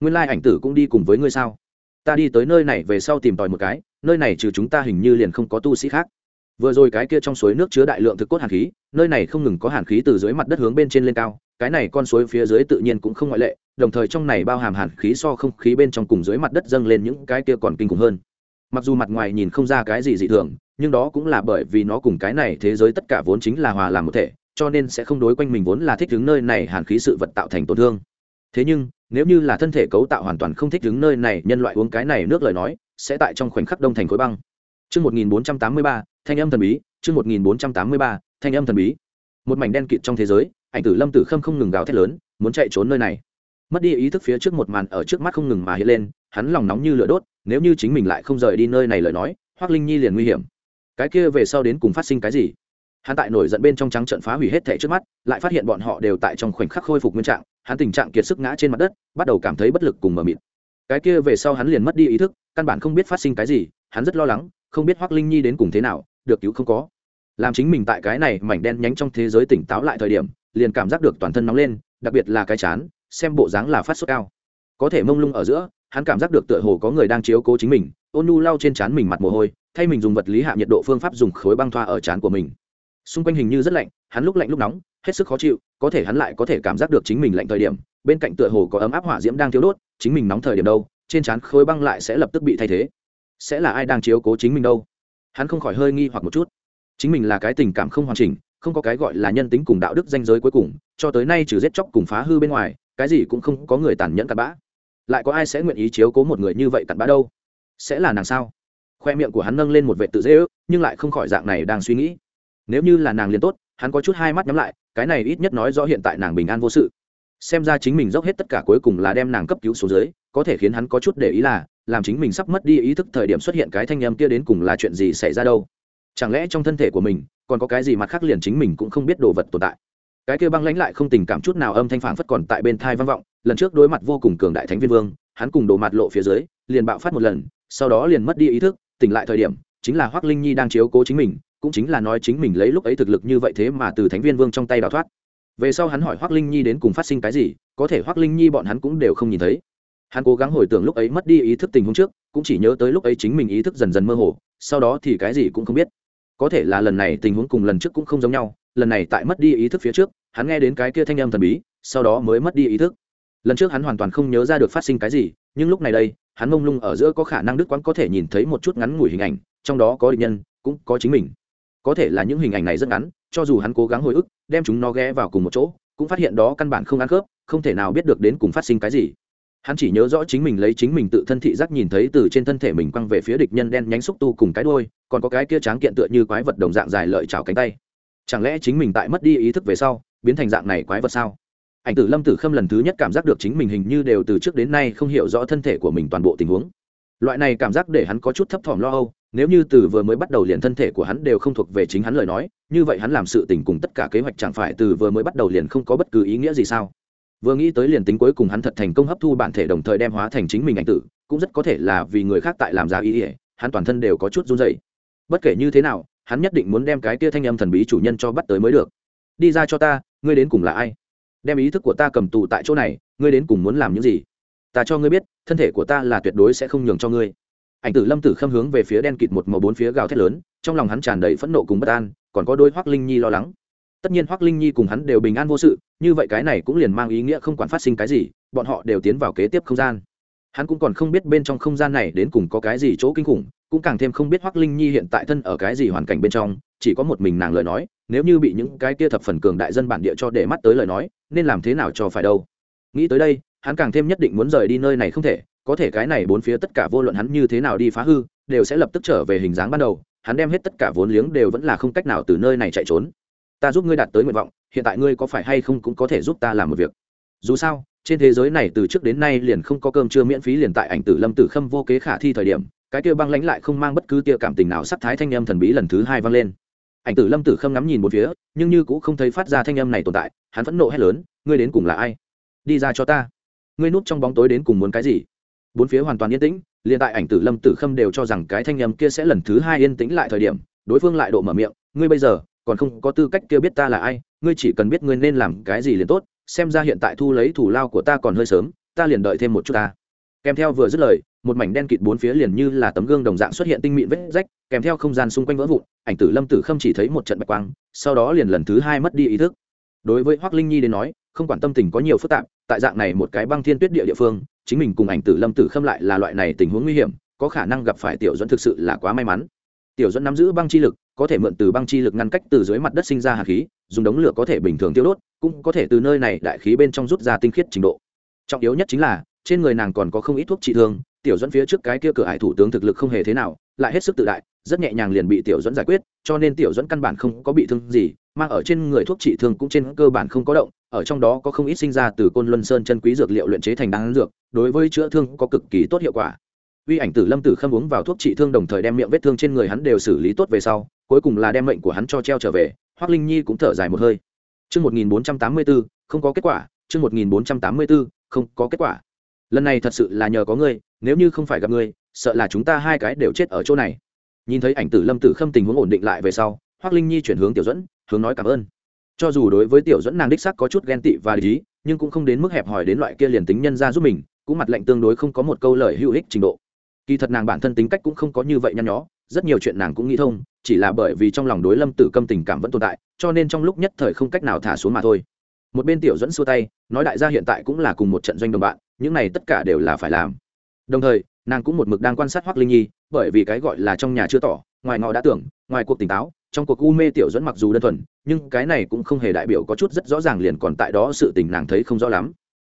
Nguyên lai ảnh tử cũng đi cùng với ngươi sao? Ta đi tới nơi này về sau tìm tòi một cái, nơi này trừ chúng ta hình như liền không có tu sĩ khác. Vừa rồi cái kia trong suối nước chứa đại lượng thực cốt hàn khí, nơi này không ngừng có hàn khí từ dưới mặt đất hướng bên trên lên cao, cái này con suối phía dưới tự nhiên cũng không ngoại lệ, đồng thời trong này bao hàm hàn khí so không khí bên trong cùng dưới mặt đất dâng lên những cái kia còn kinh khủng hơn mặc dù mặt ngoài nhìn không ra cái gì dị thường nhưng đó cũng là bởi vì nó cùng cái này thế giới tất cả vốn chính là hòa làm một thể cho nên sẽ không đối quanh mình vốn là thích đứng nơi này hàn khí sự vật tạo thành tổn thương thế nhưng nếu như là thân thể cấu tạo hoàn toàn không thích đứng nơi này nhân loại uống cái này nước lời nói sẽ tại trong khoảnh khắc đông thành khối băng Trước 1483, thanh âm thần bí, trước 1483, thanh âm thần bí. Một mảnh đen kịt trong thế giới, ảnh tử Lâm Tử Khâm không ngừng gào thét lớn, muốn chạy trốn nơi này. Mất đi ý thức phía trước một màn ở trước mắt không ngừng mà hiện lên, hắn lòng nóng như lửa đốt, nếu như chính mình lại không rời đi nơi này lời nói, Hoắc Linh Nhi liền nguy hiểm. Cái kia về sau đến cùng phát sinh cái gì? Hắn tại nổi giận bên trong trắng trận phá hủy hết thẻ trước mắt, lại phát hiện bọn họ đều tại trong khoảnh khắc khôi phục nguyên trạng, hắn tình trạng kiệt sức ngã trên mặt đất, bắt đầu cảm thấy bất lực cùng mờ mịt. Cái kia về sau hắn liền mất đi ý thức, căn bản không biết phát sinh cái gì, hắn rất lo lắng, không biết hoắc linh nhi đến cùng thế nào được cứu không có làm chính mình tại cái này mảnh đen nhánh trong thế giới tỉnh táo lại thời điểm liền cảm giác được toàn thân nóng lên đặc biệt là cái chán xem bộ dáng là phát sốt cao có thể mông lung ở giữa hắn cảm giác được tựa hồ có người đang chiếu cố chính mình, ôn nu lau trên trán mình mặt mồ hôi, thay mình dùng vật lý hạ nhiệt độ phương pháp dùng khối băng thoa ở trán của mình. Xung quanh hình như rất lạnh, hắn lúc lạnh lúc nóng, hết sức khó chịu, có thể hắn lại có thể cảm giác được chính mình lạnh thời điểm, bên cạnh tựa hồ có ấm áp hỏa diễm đang thiếu đốt, chính mình nóng thời điểm đâu, trên trán khối băng lại sẽ lập tức bị thay thế. Sẽ là ai đang chiếu cố chính mình đâu? Hắn không khỏi hơi nghi hoặc một chút. Chính mình là cái tình cảm không hoàn chỉnh, không có cái gọi là nhân tính cùng đạo đức danh giới cuối cùng, cho tới nay trừ giết chóc cùng phá hư bên ngoài, cái gì cũng không có người tàn nhẫn cặn bã lại có ai sẽ nguyện ý chiếu cố một người như vậy cặn bã đâu? Sẽ là nàng sao? Khoe miệng của hắn nâng lên một vệ tự dễ ước, nhưng lại không khỏi dạng này đang suy nghĩ. Nếu như là nàng liền tốt, hắn có chút hai mắt nhắm lại, cái này ít nhất nói rõ hiện tại nàng bình an vô sự. Xem ra chính mình dốc hết tất cả cuối cùng là đem nàng cấp cứu xuống dưới, có thể khiến hắn có chút để ý là, làm chính mình sắp mất đi ý thức thời điểm xuất hiện cái thanh âm kia đến cùng là chuyện gì xảy ra đâu? Chẳng lẽ trong thân thể của mình, còn có cái gì mặt khác liền chính mình cũng không biết đồ vật tồn tại? Cái kia băng lãnh lại không tình cảm chút nào âm thanh phản phất còn tại bên thai vang vọng, lần trước đối mặt vô cùng cường đại thánh viên vương, hắn cùng đổ mặt lộ phía dưới, liền bạo phát một lần, sau đó liền mất đi ý thức, tỉnh lại thời điểm, chính là hoác linh nhi đang chiếu cố chính mình, cũng chính là nói chính mình lấy lúc ấy thực lực như vậy thế mà từ thánh viên vương trong tay đào thoát. Về sau hắn hỏi hoác linh nhi đến cùng phát sinh cái gì, có thể hoác linh nhi bọn hắn cũng đều không nhìn thấy. Hắn cố gắng hồi tưởng lúc ấy mất đi ý thức tình huống trước, cũng chỉ nhớ tới lúc ấy chính mình ý thức dần dần mơ hồ, sau đó thì cái gì cũng không biết. Có thể là lần này tình huống cùng lần trước cũng không giống nhau lần này tại mất đi ý thức phía trước, hắn nghe đến cái kia thanh âm thần bí, sau đó mới mất đi ý thức. Lần trước hắn hoàn toàn không nhớ ra được phát sinh cái gì, nhưng lúc này đây, hắn mông lung ở giữa có khả năng đức quán có thể nhìn thấy một chút ngắn ngủi hình ảnh, trong đó có định nhân, cũng có chính mình. Có thể là những hình ảnh này rất ngắn, cho dù hắn cố gắng hồi ức, đem chúng nó ghé vào cùng một chỗ, cũng phát hiện đó căn bản không ăn khớp, không thể nào biết được đến cùng phát sinh cái gì. Hắn chỉ nhớ rõ chính mình lấy chính mình tự thân thị giác nhìn thấy từ trên thân thể mình quăng về phía địch nhân đen nhánh xúc tu cùng cái đôi còn có cái kia tráng kiện tựa như quái vật đồng dạng dài lợi chảo cánh tay chẳng lẽ chính mình tại mất đi ý thức về sau, biến thành dạng này quái vật sao? Ảnh tử lâm tử khâm lần thứ nhất cảm giác được chính mình hình như đều từ trước đến nay không hiểu rõ thân thể của mình toàn bộ tình huống. Loại này cảm giác để hắn có chút thấp thỏm lo âu, nếu như từ vừa mới bắt đầu liền thân thể của hắn đều không thuộc về chính hắn lời nói, như vậy hắn làm sự tình cùng tất cả kế hoạch chẳng phải từ vừa mới bắt đầu liền không có bất cứ ý nghĩa gì sao? Vừa nghĩ tới liền tính cuối cùng hắn thật thành công hấp thu bản thể đồng thời đem hóa thành chính mình ảnh tử, cũng rất có thể là vì người khác tại làm giá ý ỉa hắn toàn thân đều có chút run dày bất kể như thế nào hắn nhất định muốn đem cái kia thanh âm thần bí chủ nhân cho bắt tới mới được. Đi ra cho ta, ngươi đến cùng là ai? Đem ý thức của ta cầm tù tại chỗ này, ngươi đến cùng muốn làm những gì? Ta cho ngươi biết, thân thể của ta là tuyệt đối sẽ không nhường cho ngươi. Ảnh tử lâm tử khâm hướng về phía đen kịt một màu bốn phía gào thét lớn, trong lòng hắn tràn đầy phẫn nộ cùng bất an, còn có đôi hoác linh nhi lo lắng. Tất nhiên hoác linh nhi cùng hắn đều bình an vô sự, như vậy cái này cũng liền mang ý nghĩa không quản phát sinh cái gì, bọn họ đều tiến vào kế tiếp không gian hắn cũng còn không biết bên trong không gian này đến cùng có cái gì chỗ kinh khủng, cũng càng thêm không biết hoác linh nhi hiện tại thân ở cái gì hoàn cảnh bên trong, chỉ có một mình nàng lời nói, nếu như bị những cái kia thập phần cường đại dân bản địa cho để mắt tới lời nói, nên làm thế nào cho phải đâu. Nghĩ tới đây, hắn càng thêm nhất định muốn rời đi nơi này không thể, có thể cái này bốn phía tất cả vô luận hắn như thế nào đi phá hư, đều sẽ lập tức trở về hình dáng ban đầu, hắn đem hết tất cả vốn liếng đều vẫn là không cách nào từ nơi này chạy trốn. Ta giúp ngươi đạt tới nguyện vọng, hiện tại ngươi có phải hay không cũng có thể giúp ta làm một việc? Dù sao trên thế giới này từ trước đến nay liền không có cơm chưa miễn phí liền tại ảnh tử lâm tử khâm vô kế khả thi thời điểm, cái kia băng lãnh lại không mang bất cứ tia cảm tình nào sắc thái thanh âm thần bí lần thứ hai vang lên. Ảnh tử lâm tử khâm ngắm nhìn một phía, nhưng như cũng không thấy phát ra thanh âm này tồn tại, hắn phẫn nộ hét lớn, ngươi đến cùng là ai? Đi ra cho ta. Ngươi núp trong bóng tối đến cùng muốn cái gì? Bốn phía hoàn toàn yên tĩnh, liền tại ảnh tử lâm tử khâm đều cho rằng cái thanh âm kia sẽ lần thứ hai yên tĩnh lại thời điểm, đối phương lại độ mở miệng, ngươi bây giờ còn không có tư cách kia biết ta là ai, ngươi chỉ cần biết ngươi nên làm cái gì liền tốt xem ra hiện tại thu lấy thủ lao của ta còn hơi sớm, ta liền đợi thêm một chút ta. Kèm theo vừa dứt lời, một mảnh đen kịt bốn phía liền như là tấm gương đồng dạng xuất hiện tinh mịn vết rách, kèm theo không gian xung quanh vỡ vụn, ảnh tử lâm tử khâm chỉ thấy một trận bạch quang, sau đó liền lần thứ hai mất đi ý thức. Đối với hoác linh nhi đến nói, không quản tâm tình có nhiều phức tạp, tại dạng này một cái băng thiên tuyết địa địa phương, chính mình cùng ảnh tử lâm tử khâm lại là loại này tình huống nguy hiểm, có khả năng gặp phải tiểu dẫn thực sự là quá may mắn. Tiểu dẫn nắm giữ băng chi lực, có thể mượn từ băng chi lực ngăn cách từ dưới mặt đất sinh ra hạt khí dùng đống lửa có thể bình thường tiêu đốt, cũng có thể từ nơi này đại khí bên trong rút ra tinh khiết trình độ. Trọng yếu nhất chính là, trên người nàng còn có không ít thuốc trị thương, tiểu dẫn phía trước cái kia cửa hải thủ tướng thực lực không hề thế nào, lại hết sức tự đại, rất nhẹ nhàng liền bị tiểu dẫn giải quyết, cho nên tiểu dẫn căn bản không có bị thương gì mang ở trên người thuốc trị thương cũng trên cơ bản không có động, ở trong đó có không ít sinh ra từ côn luân sơn chân quý dược liệu luyện chế thành đan dược, đối với chữa thương có cực kỳ tốt hiệu quả. Uy ảnh tử lâm tử khâm uống vào thuốc trị thương đồng thời đem miệng vết thương trên người hắn đều xử lý tốt về sau, cuối cùng là đem mệnh của hắn cho treo trở về Hoắc linh nhi cũng thở dài một hơi Chương 1484, không có kết quả, chương 1484, không có kết quả. Lần này thật sự là nhờ có ngươi, nếu như không phải gặp ngươi, sợ là chúng ta hai cái đều chết ở chỗ này. Nhìn thấy ảnh tử Lâm Tử Khâm tình huống ổn định lại về sau, Hoắc Linh Nhi chuyển hướng Tiểu Duẫn, hướng nói cảm ơn. Cho dù đối với Tiểu Duẫn nàng đích xác có chút ghen tị và lý, nhưng cũng không đến mức hẹp hòi đến loại kia liền tính nhân ra giúp mình, cũng mặt lạnh tương đối không có một câu lời hữu ích trình độ. Kỳ thật nàng bản thân tính cách cũng không có như vậy nhăn nhó, rất nhiều chuyện nàng cũng nghĩ thông, chỉ là bởi vì trong lòng đối lâm tử câm tình cảm vẫn tồn tại cho nên trong lúc nhất thời không cách nào thả xuống mà thôi. Một bên tiểu dẫn xua tay nói đại gia hiện tại cũng là cùng một trận doanh đồng bạn những này tất cả đều là phải làm. Đồng thời nàng cũng một mực đang quan sát hoác linh nhi bởi vì cái gọi là trong nhà chưa tỏ ngoài ngọ đã tưởng ngoài cuộc tỉnh táo trong cuộc u mê tiểu dẫn mặc dù đơn thuần nhưng cái này cũng không hề đại biểu có chút rất rõ ràng liền còn tại đó sự tình nàng thấy không rõ lắm.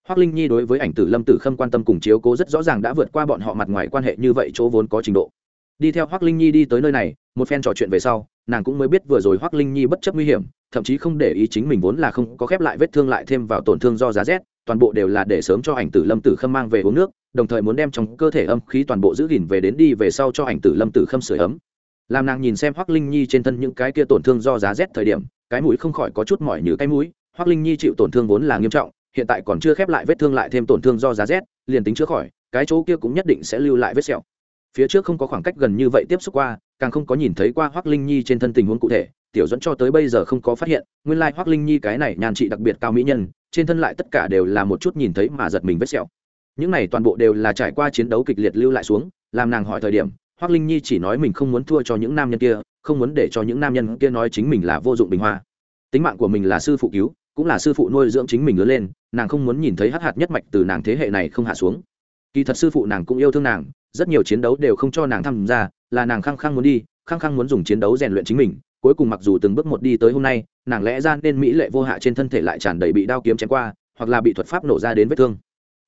Hoác linh nhi đối với ảnh tử lâm tử khâm quan tâm cùng chiếu cố rất rõ ràng đã vượt qua bọn họ mặt ngoài quan hệ như vậy chỗ vốn có trình độ đi theo hoác linh nhi đi tới nơi này, một phen trò chuyện về sau, nàng cũng mới biết vừa rồi hoác linh nhi bất chấp nguy hiểm, thậm chí không để ý chính mình vốn là không có khép lại vết thương lại thêm vào tổn thương do giá rét, toàn bộ đều là để sớm cho ảnh tử lâm tử khâm mang về uống nước, đồng thời muốn đem trong cơ thể âm khí toàn bộ giữ gìn về đến đi về sau cho ảnh tử lâm tử khâm sửa ấm. Làm nàng nhìn xem hoác linh nhi trên thân những cái kia tổn thương do giá rét thời điểm, cái mũi không khỏi có chút mỏi như cái mũi hoác linh nhi chịu tổn thương vốn là nghiêm trọng, hiện tại còn chưa khép lại vết thương lại thêm tổn thương do giá rét, liền tính chữa khỏi, cái chỗ kia cũng nhất định sẽ lưu lại vết sẹo phía trước không có khoảng cách gần như vậy tiếp xúc qua, càng không có nhìn thấy qua hoác linh nhi trên thân tình huống cụ thể, tiểu dẫn cho tới bây giờ không có phát hiện, nguyên lai、like、hoác linh nhi cái này nhàn trị đặc biệt cao mỹ nhân, trên thân lại tất cả đều là một chút nhìn thấy mà giật mình vết sẹo. Những này toàn bộ đều là trải qua chiến đấu kịch liệt lưu lại xuống, làm nàng hỏi thời điểm hoác linh nhi chỉ nói mình không muốn thua cho những nam nhân kia, không muốn để cho những nam nhân kia nói chính mình là vô dụng bình hoa. Tính mạng của mình là sư phụ cứu, cũng là sư phụ nuôi dưỡng chính mình lớn lên, nàng không muốn nhìn thấy hắc hạt nhất mạch từ nàng thế hệ này không hạ xuống. Kỳ thật sư phụ nàng cũng yêu thương nàng rất nhiều chiến đấu đều không cho nàng tham gia, là nàng khăng khăng muốn đi, khăng khăng muốn dùng chiến đấu rèn luyện chính mình. Cuối cùng mặc dù từng bước một đi tới hôm nay, nàng lẽ ra nên mỹ lệ vô hạ trên thân thể lại tràn đầy bị đao kiếm chém qua, hoặc là bị thuật pháp nổ ra đến vết thương.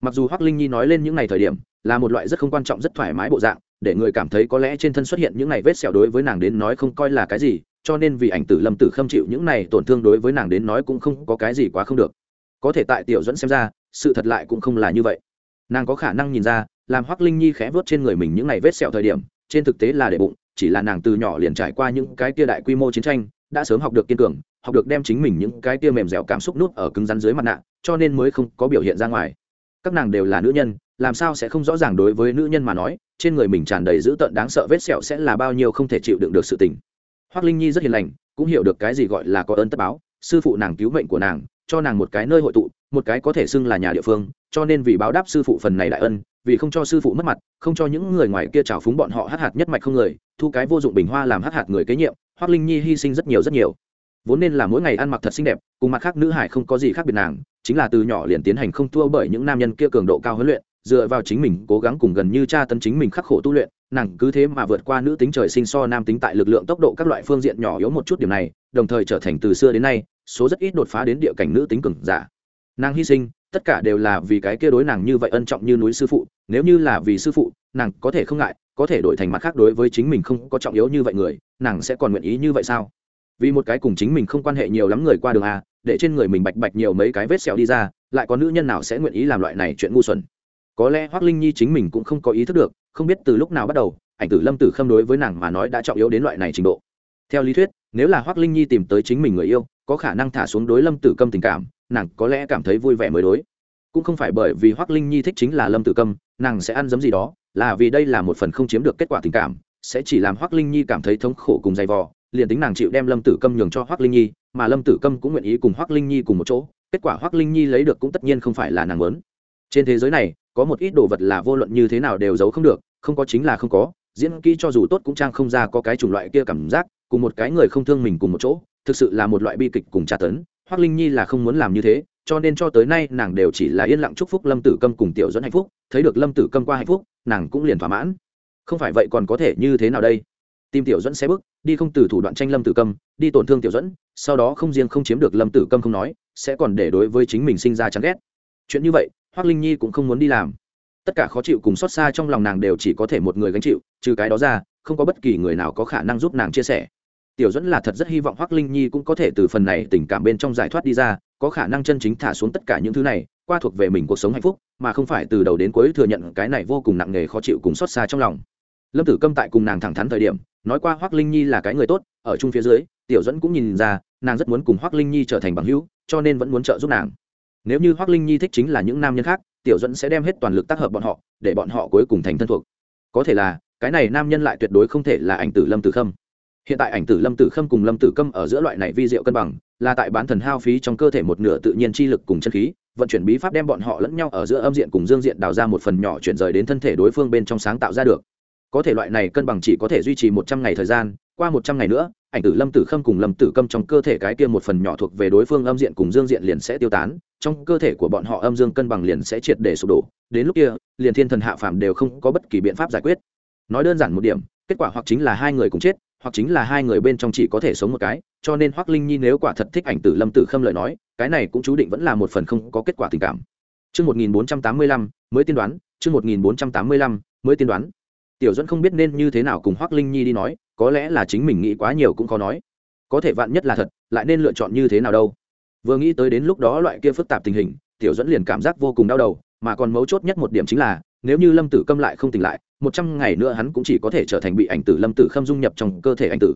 Mặc dù hoác linh nhi nói lên những ngày thời điểm, là một loại rất không quan trọng, rất thoải mái bộ dạng, để người cảm thấy có lẽ trên thân xuất hiện những ngày vết sẹo đối với nàng đến nói không coi là cái gì, cho nên vì ảnh tử lâm tử khâm chịu những này tổn thương đối với nàng đến nói cũng không có cái gì quá không được. Có thể tại tiểu dẫn xem ra, sự thật lại cũng không là như vậy nàng có khả năng nhìn ra, làm hoắc linh nhi khẽ vớt trên người mình những ngày vết sẹo thời điểm, trên thực tế là để bụng, chỉ là nàng từ nhỏ liền trải qua những cái tia đại quy mô chiến tranh, đã sớm học được kiên cường, học được đem chính mình những cái tia mềm dẻo cảm xúc nút ở cứng rắn dưới mặt nạ, cho nên mới không có biểu hiện ra ngoài. Các nàng đều là nữ nhân, làm sao sẽ không rõ ràng đối với nữ nhân mà nói, trên người mình tràn đầy dữ tợn đáng sợ vết sẹo sẽ là bao nhiêu không thể chịu đựng được sự tình. Hoác linh nhi rất hiền lành, cũng hiểu được cái gì gọi là có ơn tất báo, sư phụ nàng cứu mệnh của nàng cho nàng một cái nơi hội tụ, một cái có thể xưng là nhà địa phương, cho nên vì báo đáp sư phụ phần này đại ân, vì không cho sư phụ mất mặt, không cho những người ngoài kia trào phúng bọn họ hát hạt nhất mạch không người, thu cái vô dụng bình hoa làm hát hạt người kế nhiệm hoác linh nhi hy sinh rất nhiều rất nhiều. Vốn nên là mỗi ngày ăn mặc thật xinh đẹp, cùng mặt khác nữ hải không có gì khác biệt nàng, chính là từ nhỏ liền tiến hành không thua bởi những nam nhân kia cường độ cao huấn luyện, dựa vào chính mình cố gắng cùng gần như cha tấn chính mình khắc khổ tu luyện, nàng cứ thế mà vượt qua nữ tính trời sinh so nam tính tại lực lượng tốc độ các loại phương diện nhỏ yếu một chút điểm này, đồng thời trở thành từ xưa đến nay số rất ít đột phá đến địa cảnh nữ tính cường giả. Nàng hy sinh, tất cả đều là vì cái kia đối nàng như vậy ân trọng như núi sư phụ, nếu như là vì sư phụ, nàng có thể không ngại, có thể đổi thành mặt khác đối với chính mình không có trọng yếu như vậy người, nàng sẽ còn nguyện ý như vậy sao? Vì một cái cùng chính mình không quan hệ nhiều lắm người qua đường à? để trên người mình bạch bạch nhiều mấy cái vết sẹo đi ra, lại có nữ nhân nào sẽ nguyện ý làm loại này chuyện ngu xuẩn? Có lẽ hoác linh nhi chính mình cũng không có ý thức được, không biết từ lúc nào bắt đầu, ảnh tử lâm tử khâm đối với nàng mà nói đã trọng yếu đến loại này trình độ. Theo lý thuyết, nếu là hoác linh nhi tìm tới chính mình người yêu có khả năng thả xuống đối lâm tử câm tình cảm, nàng có lẽ cảm thấy vui vẻ mới đối. Cũng không phải bởi vì hoác linh nhi thích chính là lâm tử câm, nàng sẽ ăn giấm gì đó, là vì đây là một phần không chiếm được kết quả tình cảm, sẽ chỉ làm hoác linh nhi cảm thấy thống khổ cùng dày vò, liền tính nàng chịu đem lâm tử câm nhường cho hoác linh nhi, mà lâm tử câm cũng nguyện ý cùng hoác linh nhi cùng một chỗ, kết quả hoác linh nhi lấy được cũng tất nhiên không phải là nàng lớn trên thế giới này, có một ít đồ vật là vô luận như thế nào đều giấu không được, không có chính là không có, diễn kỹ cho dù tốt cũng trang không ra có cái chủng loại kia cảm giác, cùng một cái người không thương mình cùng một chỗ thực sự là một loại bi kịch cùng tra tấn hoác linh nhi là không muốn làm như thế, cho nên cho tới nay nàng đều chỉ là yên lặng chúc phúc lâm tử câm cùng tiểu dẫn hạnh phúc, thấy được lâm tử câm qua hạnh phúc, nàng cũng liền thỏa mãn. Không phải vậy còn có thể như thế nào đây? Tìm tiểu dẫn sẽ bước, đi không từ thủ đoạn tranh lâm tử câm, đi tổn thương tiểu dẫn sau đó không riêng không chiếm được lâm tử câm không nói, sẽ còn để đối với chính mình sinh ra chán ghét. Chuyện như vậy hoác linh nhi cũng không muốn đi làm. Tất cả khó chịu cùng xót xa trong lòng nàng đều chỉ có thể một người gánh chịu, trừ cái đó ra, không có bất kỳ người nào có khả năng giúp nàng chia sẻ tiểu dẫn là thật rất hy vọng hoác linh nhi cũng có thể từ phần này tình cảm bên trong giải thoát đi ra, có khả năng chân chính thả xuống tất cả những thứ này, qua thuộc về mình cuộc sống hạnh phúc, mà không phải từ đầu đến cuối thừa nhận cái này vô cùng nặng nề khó chịu cùng xót xa trong lòng. Lâm tử câm tại cùng nàng thẳng thắn thời điểm, nói qua hoác linh nhi là cái người tốt, ở chung phía dưới, tiểu dẫn cũng nhìn ra, nàng rất muốn cùng hoác linh nhi trở thành bằng hữu, cho nên vẫn muốn trợ giúp nàng. Nếu như hoác linh nhi thích chính là những nam nhân khác, tiểu dẫn sẽ đem hết toàn lực tác hợp bọn họ, để bọn họ cuối cùng thành thân thuộc. Có thể là, cái này nam nhân lại tuyệt đối không thể là ảnh tử lâm tử khâm hiện tại ảnh tử lâm tử khâm cùng lâm tử câm ở giữa loại này vi diệu cân bằng, là tại bán thần hao phí trong cơ thể một nửa tự nhiên chi lực cùng chân khí, vận chuyển bí pháp đem bọn họ lẫn nhau ở giữa âm diện cùng dương diện đào ra một phần nhỏ chuyển rời đến thân thể đối phương bên trong sáng tạo ra được. Có thể loại này cân bằng chỉ có thể duy trì một trăm ngày thời gian, qua một trăm ngày nữa, ảnh tử lâm tử khâm cùng lâm tử câm trong cơ thể cái kia một phần nhỏ thuộc về đối phương âm diện cùng dương diện liền sẽ tiêu tán, trong cơ thể của bọn họ âm dương cân bằng liền sẽ triệt để sụp đổ. Đến lúc kia, liền thiên thần hạ phàm đều không có bất kỳ biện pháp giải quyết. Nói đơn giản một điểm, kết quả hoặc chính là hai người cùng chết hoặc chính là hai người bên trong chỉ có thể sống một cái cho nên hoắc linh nhi nếu quả thật thích ảnh tử lâm tử khâm lời nói cái này cũng chú định vẫn là một phần không có kết quả tình cảm Trước 1485 mới tiên đoán, trước 1485 mới tiên đoán. Tiểu Duẫn không biết nên như thế nào cùng Hoắc Linh Nhi đi nói, có lẽ là chính mình nghĩ quá nhiều cũng khó nói. Có thể vạn nhất là thật, lại nên lựa chọn như thế nào đâu. Vừa nghĩ tới đến lúc đó loại kia phức tạp tình hình, Tiểu Duẫn liền cảm giác vô cùng đau đầu, mà còn mấu chốt nhất một điểm chính là, nếu như Lâm Tử Câm lại không tỉnh lại, một trăm ngày nữa hắn cũng chỉ có thể trở thành bị ảnh tử Lâm Tử Khâm dung nhập trong cơ thể ảnh tử.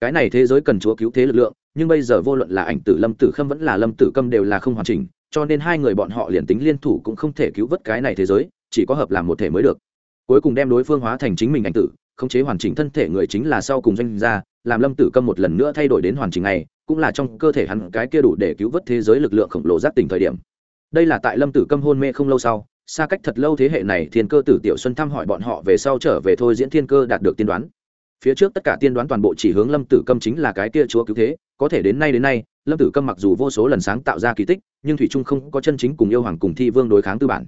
Cái này thế giới cần chúa cứu thế lực lượng, nhưng bây giờ vô luận là ảnh tử Lâm Tử Khâm vẫn là Lâm Tử Câm đều là không hoàn chỉnh, cho nên hai người bọn họ liền tính liên thủ cũng không thể cứu vớt cái này thế giới, chỉ có hợp làm một thể mới được cuối cùng đem đối phương hóa thành chính mình ảnh tử khống chế hoàn chỉnh thân thể người chính là sau cùng doanh gia làm lâm tử câm một lần nữa thay đổi đến hoàn chỉnh này cũng là trong cơ thể hắn cái kia đủ để cứu vớt thế giới lực lượng khổng lồ giác tỉnh thời điểm đây là tại lâm tử câm hôn mê không lâu sau xa cách thật lâu thế hệ này, thiên cơ tử tiểu xuân thăm hỏi bọn họ về sau trở về thôi diễn thiên cơ đạt được tiên đoán. Phía trước tất cả tiên đoán toàn bộ chỉ hướng lâm tử câm chính là cái kia chúa cứu thế, có thể đến nay đến nay, lâm tử câm mặc dù vô số lần sáng tạo ra kỳ tích, nhưng thủy trung không có chân chính cùng yêu hoàng cùng thi vương đối kháng tư bản.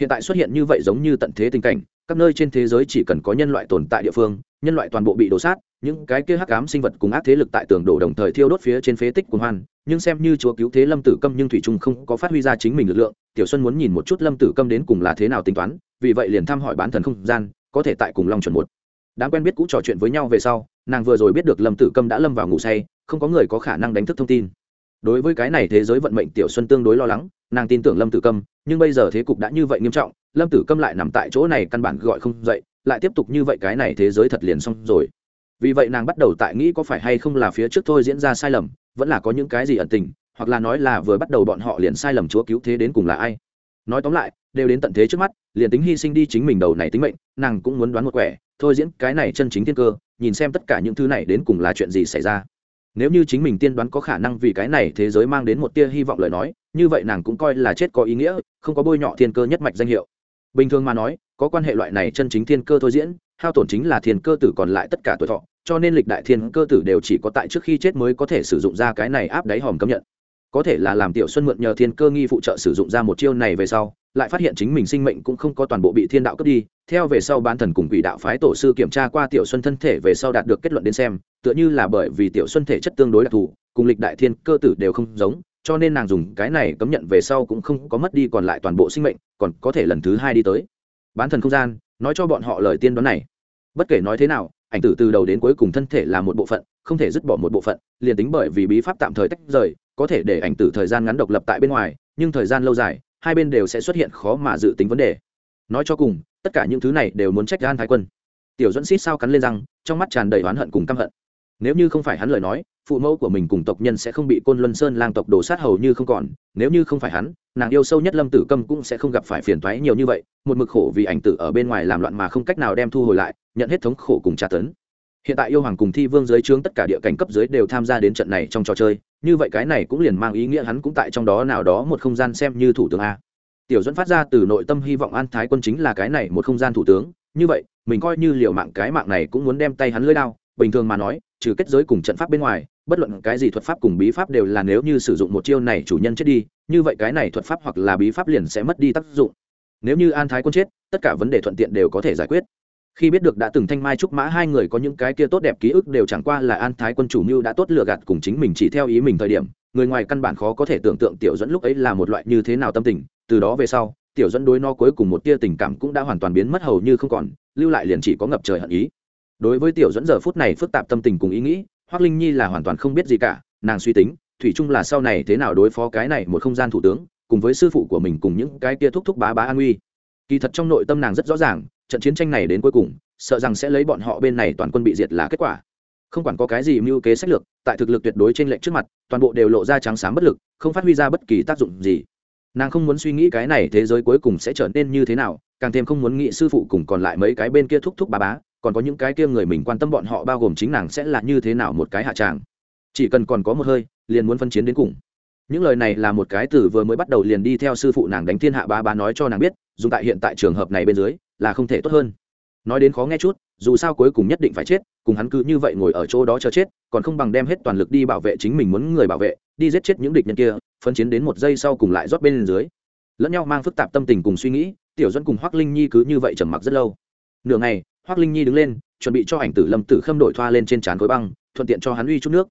Hiện tại xuất hiện như vậy giống như tận thế tình cảnh, các nơi trên thế giới chỉ cần có nhân loại tồn tại địa phương, nhân loại toàn bộ bị đổ sát, những cái kia hắc ám sinh vật cùng ác thế lực tại tường đổ đồng thời thiêu đốt phía trên phế tích của hoan nhưng xem như chúa cứu thế lâm tử câm nhưng thủy trung không có phát huy ra chính mình lực lượng, tiểu xuân muốn nhìn một chút lâm tử câm đến cùng là thế nào tính toán, vì vậy liền thăm hỏi bán thần không gian, có thể tại cùng long chuẩn một. Đáng quen biết cũ trò chuyện với nhau về sau, nàng vừa rồi biết được lâm tử câm đã lâm vào ngủ say, không có người có khả năng đánh thức thông tin. Đối với cái này thế giới vận mệnh tiểu xuân tương đối lo lắng, nàng tin tưởng lâm tử câm, nhưng bây giờ thế cục đã như vậy nghiêm trọng, lâm tử câm lại nằm tại chỗ này căn bản gọi không dậy, lại tiếp tục như vậy cái này thế giới thật liền xong rồi. Vì vậy nàng bắt đầu tại nghĩ có phải hay không là phía trước thôi diễn ra sai lầm vẫn là có những cái gì ẩn tình, hoặc là nói là vừa bắt đầu bọn họ liền sai lầm chúa cứu thế đến cùng là ai. Nói tóm lại, đều đến tận thế trước mắt, liền tính hy sinh đi chính mình đầu này tính mệnh, nàng cũng muốn đoán một quẻ, thôi diễn cái này chân chính thiên cơ, nhìn xem tất cả những thứ này đến cùng là chuyện gì xảy ra. Nếu như chính mình tiên đoán có khả năng vì cái này thế giới mang đến một tia hy vọng lời nói, như vậy nàng cũng coi là chết có ý nghĩa, không có bôi nhọ thiên cơ nhất mạch danh hiệu. Bình thường mà nói, có quan hệ loại này chân chính thiên cơ thôi diễn hao tổn chính là thiên cơ tử còn lại tất cả tuổi thọ, cho nên lịch đại thiên cơ tử đều chỉ có tại trước khi chết mới có thể sử dụng ra cái này áp đáy hòm cấm nhận. Có thể là làm tiểu xuân mượn nhờ thiên cơ nghi phụ trợ sử dụng ra một chiêu này về sau, lại phát hiện chính mình sinh mệnh cũng không có toàn bộ bị thiên đạo cướp đi, theo về sau bán thần cùng quỷ đạo phái tổ sư kiểm tra qua tiểu xuân thân thể về sau đạt được kết luận đến xem, tựa như là bởi vì tiểu xuân thể chất tương đối đặc thù, cùng lịch đại thiên cơ tử đều không giống, cho nên nàng dùng cái này cấm nhận về sau cũng không có mất đi còn lại toàn bộ sinh mệnh, còn có thể lần thứ hai đi tới. Bán thần không gian nói cho bọn họ lời tiên đoán này. Bất kể nói thế nào, ảnh tử từ đầu đến cuối cùng thân thể là một bộ phận, không thể dứt bỏ một bộ phận, liền tính bởi vì bí pháp tạm thời tách rời, có thể để ảnh tử thời gian ngắn độc lập tại bên ngoài, nhưng thời gian lâu dài, hai bên đều sẽ xuất hiện khó mà dự tính vấn đề. Nói cho cùng, tất cả những thứ này đều muốn trách gan thái quân. Tiểu dẫn xít sao cắn lên răng, trong mắt tràn đầy oán hận cùng căm hận. Nếu như không phải hắn lời nói phụ mẫu của mình cùng tộc nhân sẽ không bị côn luân sơn lang tộc đổ sát hầu như không còn, nếu như không phải hắn, nàng yêu sâu nhất lâm tử câm cũng sẽ không gặp phải phiền toái nhiều như vậy, một mực khổ vì ảnh tử ở bên ngoài làm loạn mà không cách nào đem thu hồi lại, nhận hết thống khổ cùng tra tấn. Hiện tại yêu hoàng cùng thi vương dưới trướng tất cả địa cảnh cấp dưới đều tham gia đến trận này trong trò chơi, như vậy cái này cũng liền mang ý nghĩa hắn cũng tại trong đó nào đó một không gian xem như thủ tướng a. Tiểu dẫn phát ra từ nội tâm hy vọng an thái quân chính là cái này một không gian thủ tướng, như vậy, mình coi như liệu mạng cái mạng này cũng muốn đem tay hắn lưỡi đao, bình thường mà nói trừ kết giới cùng trận pháp bên ngoài, bất luận cái gì thuật pháp cùng bí pháp đều là nếu như sử dụng một chiêu này chủ nhân chết đi, như vậy cái này thuật pháp hoặc là bí pháp liền sẽ mất đi tác dụng. Nếu như an thái quân chết, tất cả vấn đề thuận tiện đều có thể giải quyết. Khi biết được đã từng thanh mai trúc mã hai người có những cái kia tốt đẹp ký ức đều chẳng qua là an thái quân chủ mưu đã tốt lừa gạt cùng chính mình chỉ theo ý mình thời điểm, người ngoài căn bản khó có thể tưởng tượng tiểu dẫn lúc ấy là một loại như thế nào tâm tình. Từ đó về sau, tiểu dẫn đối no cuối cùng một tia tình cảm cũng đã hoàn toàn biến mất hầu như không còn, lưu lại liền chỉ có ngập trời hận ý đối với tiểu dẫn giờ phút này phức tạp tâm tình cùng ý nghĩ hoác linh nhi là hoàn toàn không biết gì cả, nàng suy tính, thủy chung là sau này thế nào đối phó cái này một không gian thủ tướng, cùng với sư phụ của mình cùng những cái kia thúc thúc bá bá an uy kỳ thật trong nội tâm nàng rất rõ ràng, trận chiến tranh này đến cuối cùng, sợ rằng sẽ lấy bọn họ bên này toàn quân bị diệt là kết quả. Không quản có cái gì mưu kế sách lược, tại thực lực tuyệt đối trên lệnh trước mặt, toàn bộ đều lộ ra trắng sáng bất lực, không phát huy ra bất kỳ tác dụng gì. Nàng không muốn suy nghĩ cái này thế giới cuối cùng sẽ trở nên như thế nào, càng thêm không muốn nghĩ sư phụ cùng còn lại mấy cái bên kia thúc thúc bà bá còn có những cái kia người mình quan tâm bọn họ bao gồm chính nàng sẽ là như thế nào một cái hạ tràng. Chỉ cần còn có một hơi, liền muốn phân chiến đến cùng. Những lời này là một cái từ vừa mới bắt đầu liền đi theo sư phụ nàng đánh thiên hạ ba ba nói cho nàng biết dù tại hiện tại trường hợp này bên dưới, là không thể tốt hơn. Nói đến khó nghe chút, dù sao cuối cùng nhất định phải chết, cùng hắn cứ như vậy ngồi ở chỗ đó chờ chết, còn không bằng đem hết toàn lực đi bảo vệ chính mình muốn người bảo vệ, đi giết chết những địch nhân kia, phân chiến đến một giây sau cùng lại rót bên dưới. Lẫn nhau mang phức tạp tâm tình cùng suy nghĩ, tiểu dẫn cùng hoác linh nhi cứ như vậy trầm mặc rất lâu. Nửa ngày hoác linh nhi đứng lên, chuẩn bị cho ảnh tử lâm tử khâm đổi thoa lên trên trán khối băng, thuận tiện cho hắn uy chút nước.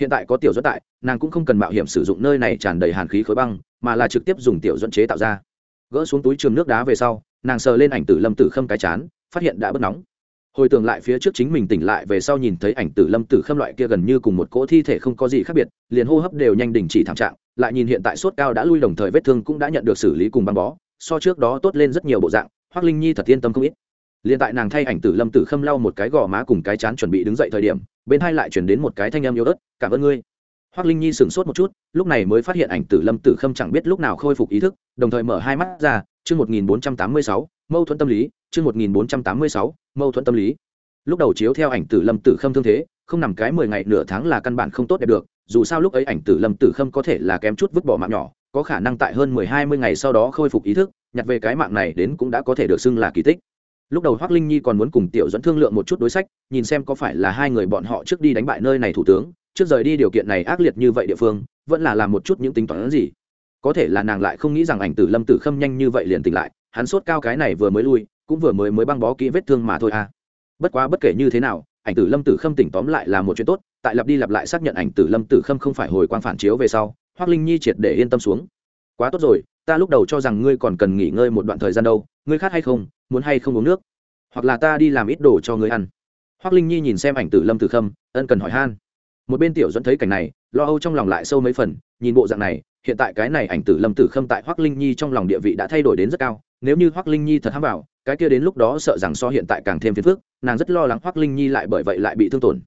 Hiện tại có tiểu dẫn tại, nàng cũng không cần mạo hiểm sử dụng nơi này tràn đầy hàn khí khối băng, mà là trực tiếp dùng tiểu dẫn chế tạo ra. Gỡ xuống túi trường nước đá về sau, nàng sờ lên ảnh tử lâm tử khâm cái chán, phát hiện đã bất nóng. Hồi tưởng lại phía trước chính mình tỉnh lại về sau nhìn thấy ảnh tử lâm tử khâm loại kia gần như cùng một cỗ thi thể không có gì khác biệt, liền hô hấp đều nhanh đình chỉ thảm trạng, lại nhìn hiện tại sốt cao đã lui đồng thời vết thương cũng đã nhận được xử lý cùng băng bó, so trước đó tốt lên rất nhiều bộ dạng hoác linh nhi thật yên tâm không ít liền tại nàng thay ảnh tử lâm tử khâm lau một cái gò má cùng cái chán chuẩn bị đứng dậy thời điểm, bên hai lại chuyển đến một cái thanh âm yếu ớt, cảm ơn ngươi. Hoác linh nhi sửng sốt một chút, lúc này mới phát hiện ảnh tử lâm tử khâm chẳng biết lúc nào khôi phục ý thức, đồng thời mở hai mắt ra, chương một nghìn bốn trăm tám mươi sáu, mâu thuẫn tâm lý, chương một nghìn bốn trăm tám mươi sáu, mâu thuẫn tâm lý. Lúc đầu chiếu theo ảnh tử lâm tử khâm thương thế, không nằm cái mười ngày nửa tháng là căn bản không tốt đẹp được, dù sao lúc ấy ảnh tử lâm tử khâm có thể là kém chút vứt bỏ mạng nhỏ, có khả năng tại hơn mười hai mươi ngày sau đó khôi phục ý thức, nhặt về cái mạng này đến cũng đã có thể được xưng là kỳ tích lúc đầu hoác linh nhi còn muốn cùng tiểu dẫn thương lượng một chút đối sách, nhìn xem có phải là hai người bọn họ trước đi đánh bại nơi này thủ tướng, trước rời đi điều kiện này ác liệt như vậy địa phương, vẫn là làm một chút những tính toán gì. Có thể là nàng lại không nghĩ rằng ảnh tử lâm tử khâm nhanh như vậy liền tỉnh lại, hắn sốt cao cái này vừa mới lui, cũng vừa mới mới băng bó kỹ vết thương mà thôi à. Bất quá bất kể như thế nào, ảnh tử lâm tử khâm tỉnh tóm lại là một chuyện tốt, tại lặp đi lặp lại xác nhận ảnh tử lâm tử khâm không phải hồi quang phản chiếu về sau hoác linh nhi triệt để yên tâm xuống. Quá tốt rồi ta lúc đầu cho rằng ngươi còn cần nghỉ ngơi một đoạn thời gian đâu, ngươi khát hay không, muốn hay không uống nước? Hoặc là ta đi làm ít đồ cho ngươi ăn? Hoác linh nhi nhìn xem ảnh tử lâm tử khâm, ân cần hỏi han. Một bên tiểu dẫn thấy cảnh này, lo âu trong lòng lại sâu mấy phần, nhìn bộ dạng này, hiện tại cái này ảnh tử lâm tử khâm tại hoác linh nhi trong lòng địa vị đã thay đổi đến rất cao, nếu như hoác linh nhi thật hám bảo, cái kia đến lúc đó sợ rằng so hiện tại càng thêm phiền phức, nàng rất lo lắng hoác linh nhi lại bởi vậy lại bị thương tổn.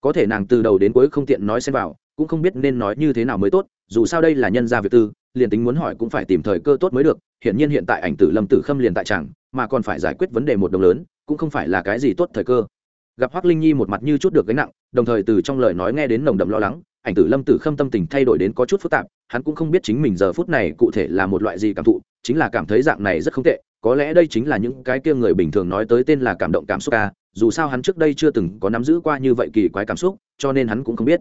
Có thể nàng từ đầu đến cuối không tiện nói xem vào, cũng không biết nên nói như thế nào mới tốt, dù sao đây là nhân gia việc tư liền tính muốn hỏi cũng phải tìm thời cơ tốt mới được, hiển nhiên hiện tại ảnh tử lâm tử khâm liền tại chẳng mà còn phải giải quyết vấn đề một đồng lớn, cũng không phải là cái gì tốt thời cơ. Gặp hoác linh nhi một mặt như chút được gánh nặng, đồng thời từ trong lời nói nghe đến nồng đậm lo lắng, ảnh tử lâm tử khâm tâm tình thay đổi đến có chút phức tạp, hắn cũng không biết chính mình giờ phút này cụ thể là một loại gì cảm thụ, chính là cảm thấy dạng này rất không tệ, có lẽ đây chính là những cái kia người bình thường nói tới tên là cảm động cảm xúc ca, dù sao hắn trước đây chưa từng có nắm giữ qua như vậy kỳ quái cảm xúc, cho nên hắn cũng không biết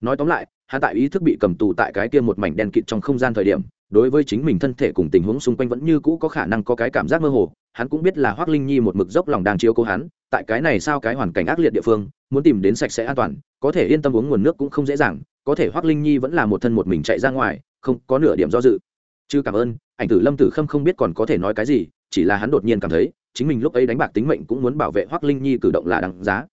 nói tóm lại, hắn tại ý thức bị cầm tù tại cái kia một mảnh đen kịt trong không gian thời điểm, đối với chính mình thân thể cùng tình huống xung quanh vẫn như cũ có khả năng có cái cảm giác mơ hồ, hắn cũng biết là hoác linh nhi một mực dốc lòng đang chiếu cố hắn, tại cái này sao cái hoàn cảnh ác liệt địa phương, muốn tìm đến sạch sẽ an toàn, có thể yên tâm uống nguồn nước cũng không dễ dàng, có thể hoác linh nhi vẫn là một thân một mình chạy ra ngoài, không có nửa điểm do dự. Chứ cảm ơn, ảnh tử lâm tử khâm không biết còn có thể nói cái gì, chỉ là hắn đột nhiên cảm thấy, chính mình lúc ấy đánh bạc tính mệnh cũng muốn bảo vệ hoác linh nhi cử động là đáng giá.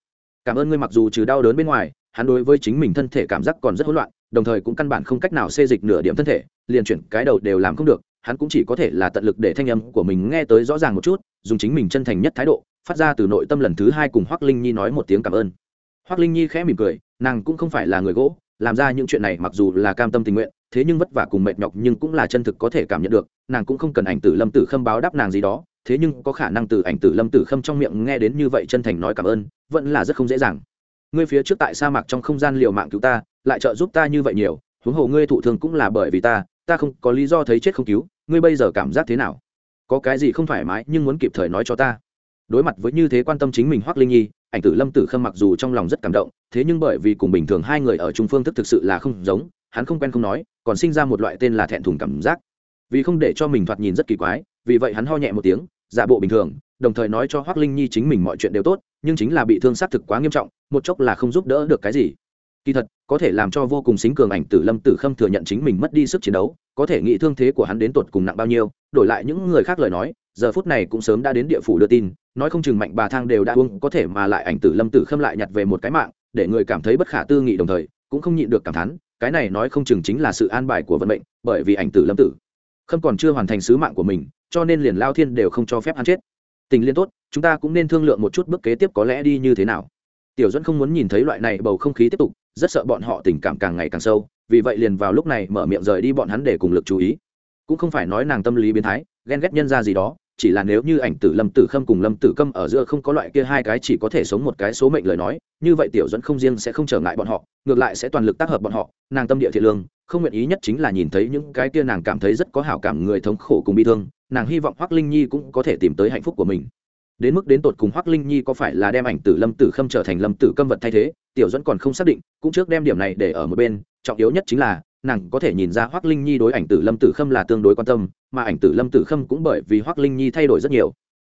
Cảm ơn ngươi mặc dù trừ đau đớn bên ngoài hắn đối với chính mình thân thể cảm giác còn rất hỗn loạn, đồng thời cũng căn bản không cách nào xê dịch nửa điểm thân thể, liền chuyển cái đầu đều làm không được, hắn cũng chỉ có thể là tận lực để thanh âm của mình nghe tới rõ ràng một chút, dùng chính mình chân thành nhất thái độ, phát ra từ nội tâm lần thứ hai cùng hoác linh nhi nói một tiếng cảm ơn. Hoác linh nhi khẽ mỉm cười, nàng cũng không phải là người gỗ, làm ra những chuyện này mặc dù là cam tâm tình nguyện, thế nhưng vất vả cùng mệt nhọc nhưng cũng là chân thực có thể cảm nhận được, nàng cũng không cần ảnh tử lâm tử khâm báo đáp nàng gì đó, thế nhưng có khả năng từ ảnh tử lâm tử khâm trong miệng nghe đến như vậy chân thành nói cảm ơn, vẫn là rất không dễ dàng ngươi phía trước tại sa mạc trong không gian liều mạng cứu ta, lại trợ giúp ta như vậy nhiều, huống hồ ngươi thụ thương cũng là bởi vì ta ta không có lý do thấy chết không cứu, ngươi bây giờ cảm giác thế nào? Có cái gì không thoải mái nhưng muốn kịp thời nói cho ta? Đối mặt với như thế quan tâm chính mình hoắc linh nhi, ảnh tử lâm tử khâm mặc dù trong lòng rất cảm động, thế nhưng bởi vì cùng bình thường hai người ở trung phương thức thực sự là không giống, hắn không quen không nói, còn sinh ra một loại tên là thẹn thùng cảm giác. Vì không để cho mình thoạt nhìn rất kỳ quái, vì vậy hắn ho nhẹ một tiếng giả bộ bình thường, đồng thời nói cho hoắc linh nhi chính mình mọi chuyện đều tốt, nhưng chính là bị thương xác thực quá nghiêm trọng, một chốc là không giúp đỡ được cái gì. Kỳ thật, có thể làm cho vô cùng xính cường ảnh tử lâm tử khâm thừa nhận chính mình mất đi sức chiến đấu, có thể nghĩ thương thế của hắn đến tột cùng nặng bao nhiêu, đổi lại những người khác lời nói, giờ phút này cũng sớm đã đến địa phủ đưa tin, nói không chừng mạnh bà thang đều đã uống, có thể mà lại ảnh tử lâm tử khâm lại nhặt về một cái mạng, để người cảm thấy bất khả tư nghị đồng thời, cũng không nhịn được cảm thán, cái này nói không chừng chính là sự an bài của vận mệnh, bởi vì ảnh tử lâm tử khâm còn chưa hoàn thành sứ mạng của mình, cho nên liền lao thiên đều không cho phép hắn chết. Tình liên tốt, chúng ta cũng nên thương lượng một chút bước kế tiếp có lẽ đi như thế nào. Tiểu dẫn không muốn nhìn thấy loại này bầu không khí tiếp tục, rất sợ bọn họ tình cảm càng ngày càng sâu, vì vậy liền vào lúc này mở miệng rời đi bọn hắn để cùng lực chú ý. Cũng không phải nói nàng tâm lý biến thái, ghen ghét nhân ra gì đó, chỉ là nếu như ảnh tử lâm tử khâm cùng lâm tử câm ở giữa không có loại kia hai cái chỉ có thể sống một cái số mệnh lời nói, như vậy tiểu dẫn không riêng sẽ không trở ngại bọn họ, ngược lại sẽ toàn lực tác hợp bọn họ, nàng tâm địa thiện lương không nguyện ý nhất chính là nhìn thấy những cái kia nàng cảm thấy rất có hảo cảm người thống khổ cùng bi thương, nàng hy vọng hoác linh nhi cũng có thể tìm tới hạnh phúc của mình. Đến mức đến tột cùng hoác linh nhi có phải là đem ảnh tử lâm tử khâm trở thành lâm tử câm vật thay thế, tiểu dẫn còn không xác định, cũng trước đem điểm này để ở một bên, trọng yếu nhất chính là, nàng có thể nhìn ra hoác linh nhi đối ảnh tử lâm tử khâm là tương đối quan tâm, mà ảnh tử lâm tử khâm cũng bởi vì hoác linh nhi thay đổi rất nhiều.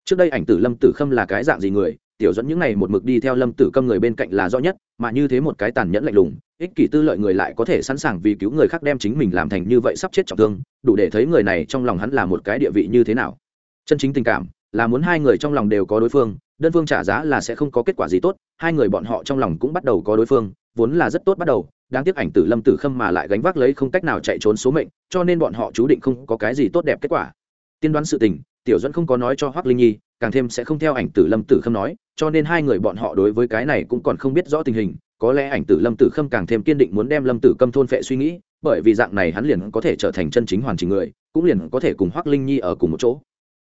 Trước đây ảnh tử lâm tử khâm là cái dạng gì người tiểu dẫn những này một mực đi theo lâm tử câm người bên cạnh là rõ nhất, mà như thế một cái tàn nhẫn lạnh lùng, ích kỷ tư lợi người lại có thể sẵn sàng vì cứu người khác đem chính mình làm thành như vậy sắp chết trọng thương, đủ để thấy người này trong lòng hắn là một cái địa vị như thế nào. Chân chính tình cảm, là muốn hai người trong lòng đều có đối phương, đơn phương trả giá là sẽ không có kết quả gì tốt, hai người bọn họ trong lòng cũng bắt đầu có đối phương, vốn là rất tốt bắt đầu, đáng tiếc ảnh tử lâm tử khâm mà lại gánh vác lấy không cách nào chạy trốn số mệnh, cho nên bọn họ chú định không có cái gì tốt đẹp kết quả. Tiên đoán sự tình tiểu dẫn không có nói cho hoác linh nhi, càng thêm sẽ không theo ảnh tử lâm tử khâm nói, cho nên hai người bọn họ đối với cái này cũng còn không biết rõ tình hình, có lẽ ảnh tử lâm tử khâm càng thêm kiên định muốn đem lâm tử câm thôn phệ suy nghĩ, bởi vì dạng này hắn liền có thể trở thành chân chính hoàn chỉnh người, cũng liền có thể cùng hoác linh nhi ở cùng một chỗ.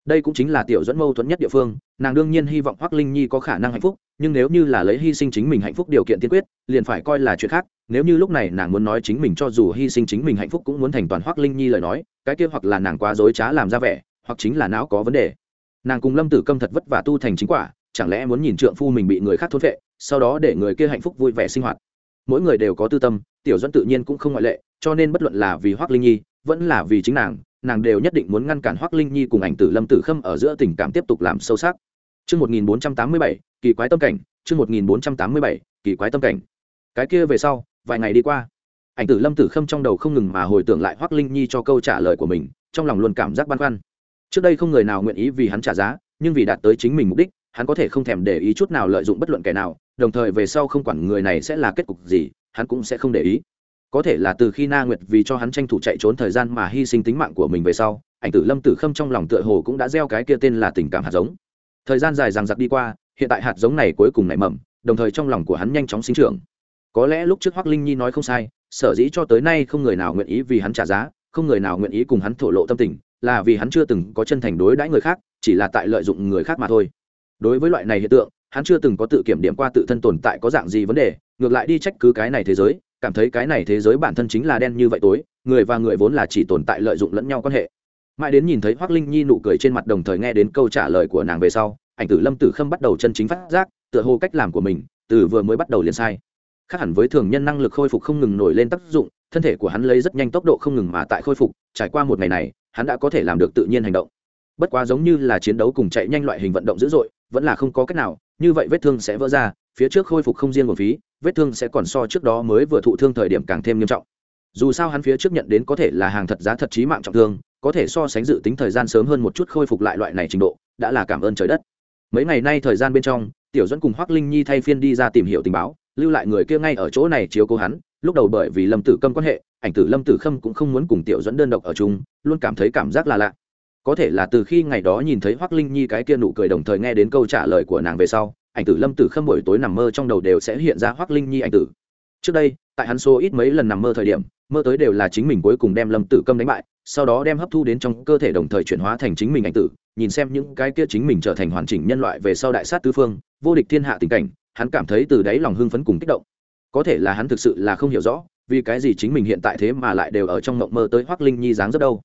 Đây cũng chính là tiểu dẫn mâu thuẫn nhất địa phương, nàng đương nhiên hy vọng hoác linh nhi có khả năng hạnh phúc, nhưng nếu như là lấy hy sinh chính mình hạnh phúc điều kiện tiên quyết, liền phải coi là chuyện khác, nếu như lúc này nàng muốn nói chính mình cho dù hy sinh chính mình hạnh phúc cũng muốn thành toàn hoác linh nhi lời nói, cái kia hoặc là nàng quá dối trá làm ra vẻ hoặc chính là não có vấn đề. Nàng cùng lâm tử câm thật vất vả tu thành chính quả chẳng lẽ muốn nhìn trượng phu mình bị người khác thốt vệ sau đó để người kia hạnh phúc vui vẻ sinh hoạt? Mỗi người đều có tư tâm tiểu dẫn tự nhiên cũng không ngoại lệ cho nên bất luận là vì hoác linh nhi vẫn là vì chính nàng nàng đều nhất định muốn ngăn cản hoác linh nhi cùng ảnh tử lâm tử khâm ở giữa tình cảm tiếp tục làm sâu sắc. Trước 1487, kỳ quái tâm cảnh, chương 1487, kỳ quái tâm cảnh. Cái kia về sau, vài ngày đi qua, ảnh tử lâm tử khâm trong đầu không ngừng mà hồi tưởng lại Hoắc linh nhi cho câu trả lời của mình trong lòng luôn cảm giác băn khoăn trước đây không người nào nguyện ý vì hắn trả giá, nhưng vì đạt tới chính mình mục đích, hắn có thể không thèm để ý chút nào lợi dụng bất luận kẻ nào, đồng thời về sau không quản người này sẽ là kết cục gì, hắn cũng sẽ không để ý. Có thể là từ khi na nguyệt vì cho hắn tranh thủ chạy trốn thời gian mà hy sinh tính mạng của mình về sau, ảnh tử lâm tử khâm trong lòng tựa hồ cũng đã gieo cái kia tên là tình cảm hạt giống. Thời gian dài dằng dặc đi qua, hiện tại hạt giống này cuối cùng nảy mầm, đồng thời trong lòng của hắn nhanh chóng sinh trưởng. Có lẽ lúc trước hoác linh nhi nói không sai, sở dĩ cho tới nay không người nào nguyện ý vì hắn trả giá, không người nào nguyện ý cùng hắn thổ lộ tâm tình là vì hắn chưa từng có chân thành đối đãi người khác, chỉ là tại lợi dụng người khác mà thôi. Đối với loại này hiện tượng, hắn chưa từng có tự kiểm điểm qua tự thân tồn tại có dạng gì vấn đề, ngược lại đi trách cứ cái này thế giới, cảm thấy cái này thế giới bản thân chính là đen như vậy tối, người và người vốn là chỉ tồn tại lợi dụng lẫn nhau quan hệ. Mãi đến nhìn thấy hoác linh nhi nụ cười trên mặt đồng thời nghe đến câu trả lời của nàng về sau, ảnh tử lâm tử khâm bắt đầu chân chính phát giác, tựa hồ cách làm của mình, từ vừa mới bắt đầu liền sai. Khác hẳn với thường nhân năng lực khôi phục không ngừng nổi lên tác dụng, thân thể của hắn lấy rất nhanh tốc độ không ngừng mà tại khôi phục, trải qua một ngày này hắn đã có thể làm được tự nhiên hành động. Bất quá giống như là chiến đấu cùng chạy nhanh loại hình vận động dữ dội, vẫn là không có cách nào, như vậy vết thương sẽ vỡ ra, phía trước khôi phục không riêng một phí, vết thương sẽ còn so trước đó mới vừa thụ thương thời điểm càng thêm nghiêm trọng. Dù sao hắn phía trước nhận đến có thể là hàng thật giá thật chí mạng trọng thương, có thể so sánh dự tính thời gian sớm hơn một chút khôi phục lại loại này trình độ, đã là cảm ơn trời đất. Mấy ngày nay thời gian bên trong, tiểu dẫn cùng hoác linh nhi thay phiên đi ra tìm hiểu tình báo, lưu lại người kia ngay ở chỗ này chiếu cố hắn lúc đầu bởi vì lâm tử câm quan hệ, ảnh tử lâm tử khâm cũng không muốn cùng tiểu dẫn đơn độc ở chung, luôn cảm thấy cảm giác là lạ. Có thể là từ khi ngày đó nhìn thấy hoác linh nhi cái kia nụ cười đồng thời nghe đến câu trả lời của nàng về sau, ảnh tử lâm tử khâm buổi tối nằm mơ trong đầu đều sẽ hiện ra hoác linh nhi ảnh tử. Trước đây, tại hắn số ít mấy lần nằm mơ thời điểm, mơ tới đều là chính mình cuối cùng đem lâm tử câm đánh bại, sau đó đem hấp thu đến trong cơ thể đồng thời chuyển hóa thành chính mình ảnh tử, nhìn xem những cái kia chính mình trở thành hoàn chỉnh nhân loại về sau đại sát tứ phương, vô địch thiên hạ tình cảnh, hắn cảm thấy từ đáy lòng hưng phấn cùng kích động có thể là hắn thực sự là không hiểu rõ, vì cái gì chính mình hiện tại thế mà lại đều ở trong mộng mơ tới hoác linh nhi dáng rất đâu.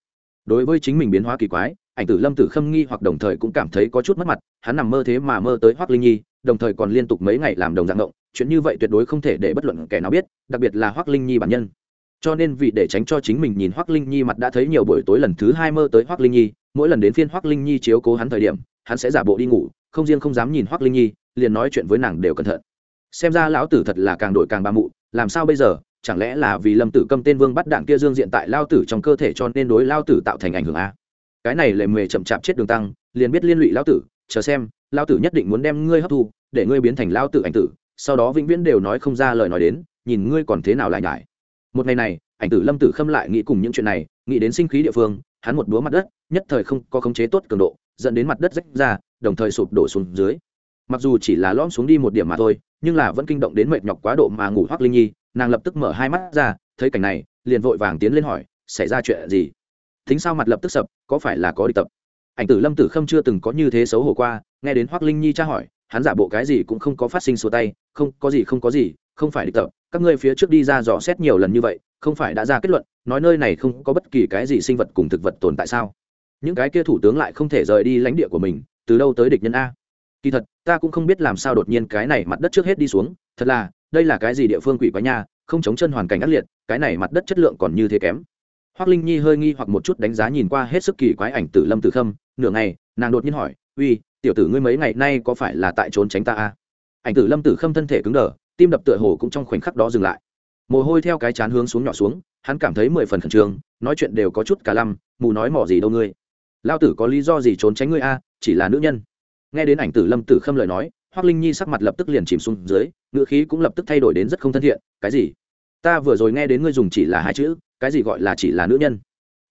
Đối với chính mình biến hóa kỳ quái, ảnh tử lâm tử khâm nghi hoặc đồng thời cũng cảm thấy có chút mất mặt, hắn nằm mơ thế mà mơ tới hoác linh nhi, đồng thời còn liên tục mấy ngày làm đồng dạng động chuyện như vậy tuyệt đối không thể để bất luận kẻ nào biết, đặc biệt là hoác linh nhi bản nhân. Cho nên vì để tránh cho chính mình nhìn hoác linh nhi mặt đã thấy nhiều buổi tối lần thứ hai mơ tới hoác linh nhi, mỗi lần đến phiên hoác linh nhi chiếu cố hắn thời điểm, hắn sẽ giả bộ đi ngủ, không riêng không dám nhìn hoác linh nhi, liền nói chuyện với nàng đều cẩn thận xem ra lão tử thật là càng đổi càng ba mụ, làm sao bây giờ? Chẳng lẽ là vì lâm tử câm tên vương bắt đạn kia dương diện tại lao tử trong cơ thể cho nên đối lao tử tạo thành ảnh hưởng a? Cái này lệ mề chậm chạp chết đường tăng, liền biết liên lụy lao tử, chờ xem lao tử nhất định muốn đem ngươi hấp thu, để ngươi biến thành lao tử ảnh tử, sau đó vĩnh viễn đều nói không ra lời nói đến, nhìn ngươi còn thế nào lại ngại một ngày này, ảnh tử lâm tử khâm lại nghĩ cùng những chuyện này, nghĩ đến sinh khí địa phương, hắn một búa mặt đất, nhất thời không có khống chế tốt cường độ, dẫn đến mặt đất rách ra, đồng thời sụp đổ xuống dưới mặc dù chỉ là lõm xuống đi một điểm mà thôi, nhưng là vẫn kinh động đến mệt nhọc quá độ mà ngủ hoác linh nhi, nàng lập tức mở hai mắt ra, thấy cảnh này, liền vội vàng tiến lên hỏi, xảy ra chuyện gì? Thính sao mặt lập tức sập, có phải là có đi tập? Ảnh tử lâm tử khâm chưa từng có như thế xấu hổ qua, nghe đến hoác linh nhi tra hỏi, hắn giả bộ cái gì cũng không có phát sinh sổ tay, không, có gì không có gì, không phải đi tập, các ngươi phía trước đi ra dò xét nhiều lần như vậy, không phải đã ra kết luận, nói nơi này không có bất kỳ cái gì sinh vật cùng thực vật tồn tại sao? Những cái kia thủ tướng lại không thể rời đi lãnh địa của mình, từ đâu tới địch nhân a? Kỳ thật, ta cũng không biết làm sao đột nhiên cái này mặt đất trước hết đi xuống, thật là, đây là cái gì địa phương quỷ quái nha, không chống chân hoàn cảnh ác liệt, cái này mặt đất chất lượng còn như thế kém. Hoác linh nhi hơi nghi hoặc một chút đánh giá nhìn qua hết sức kỳ quái ảnh tử lâm tử khâm, nửa ngày, nàng đột nhiên hỏi, uy, tiểu tử ngươi mấy ngày nay có phải là tại trốn tránh ta à? ảnh tử lâm tử khâm thân thể cứng đờ, tim đập tựa hồ cũng trong khoảnh khắc đó dừng lại. Mồ hôi theo cái chán hướng xuống nhỏ xuống, hắn cảm thấy mười phần khẩn trương, nói chuyện đều có chút cả lăm, mù nói mỏ gì đâu ngươi? Lao tử có lý do gì trốn tránh ngươi a chỉ là nữ nhân nghe đến ảnh tử lâm tử khâm lời nói hoác linh nhi sắc mặt lập tức liền chìm xuống dưới ngựa khí cũng lập tức thay đổi đến rất không thân thiện, cái gì? Ta vừa rồi nghe đến ngươi dùng chỉ là hai chữ, cái gì gọi là chỉ là nữ nhân?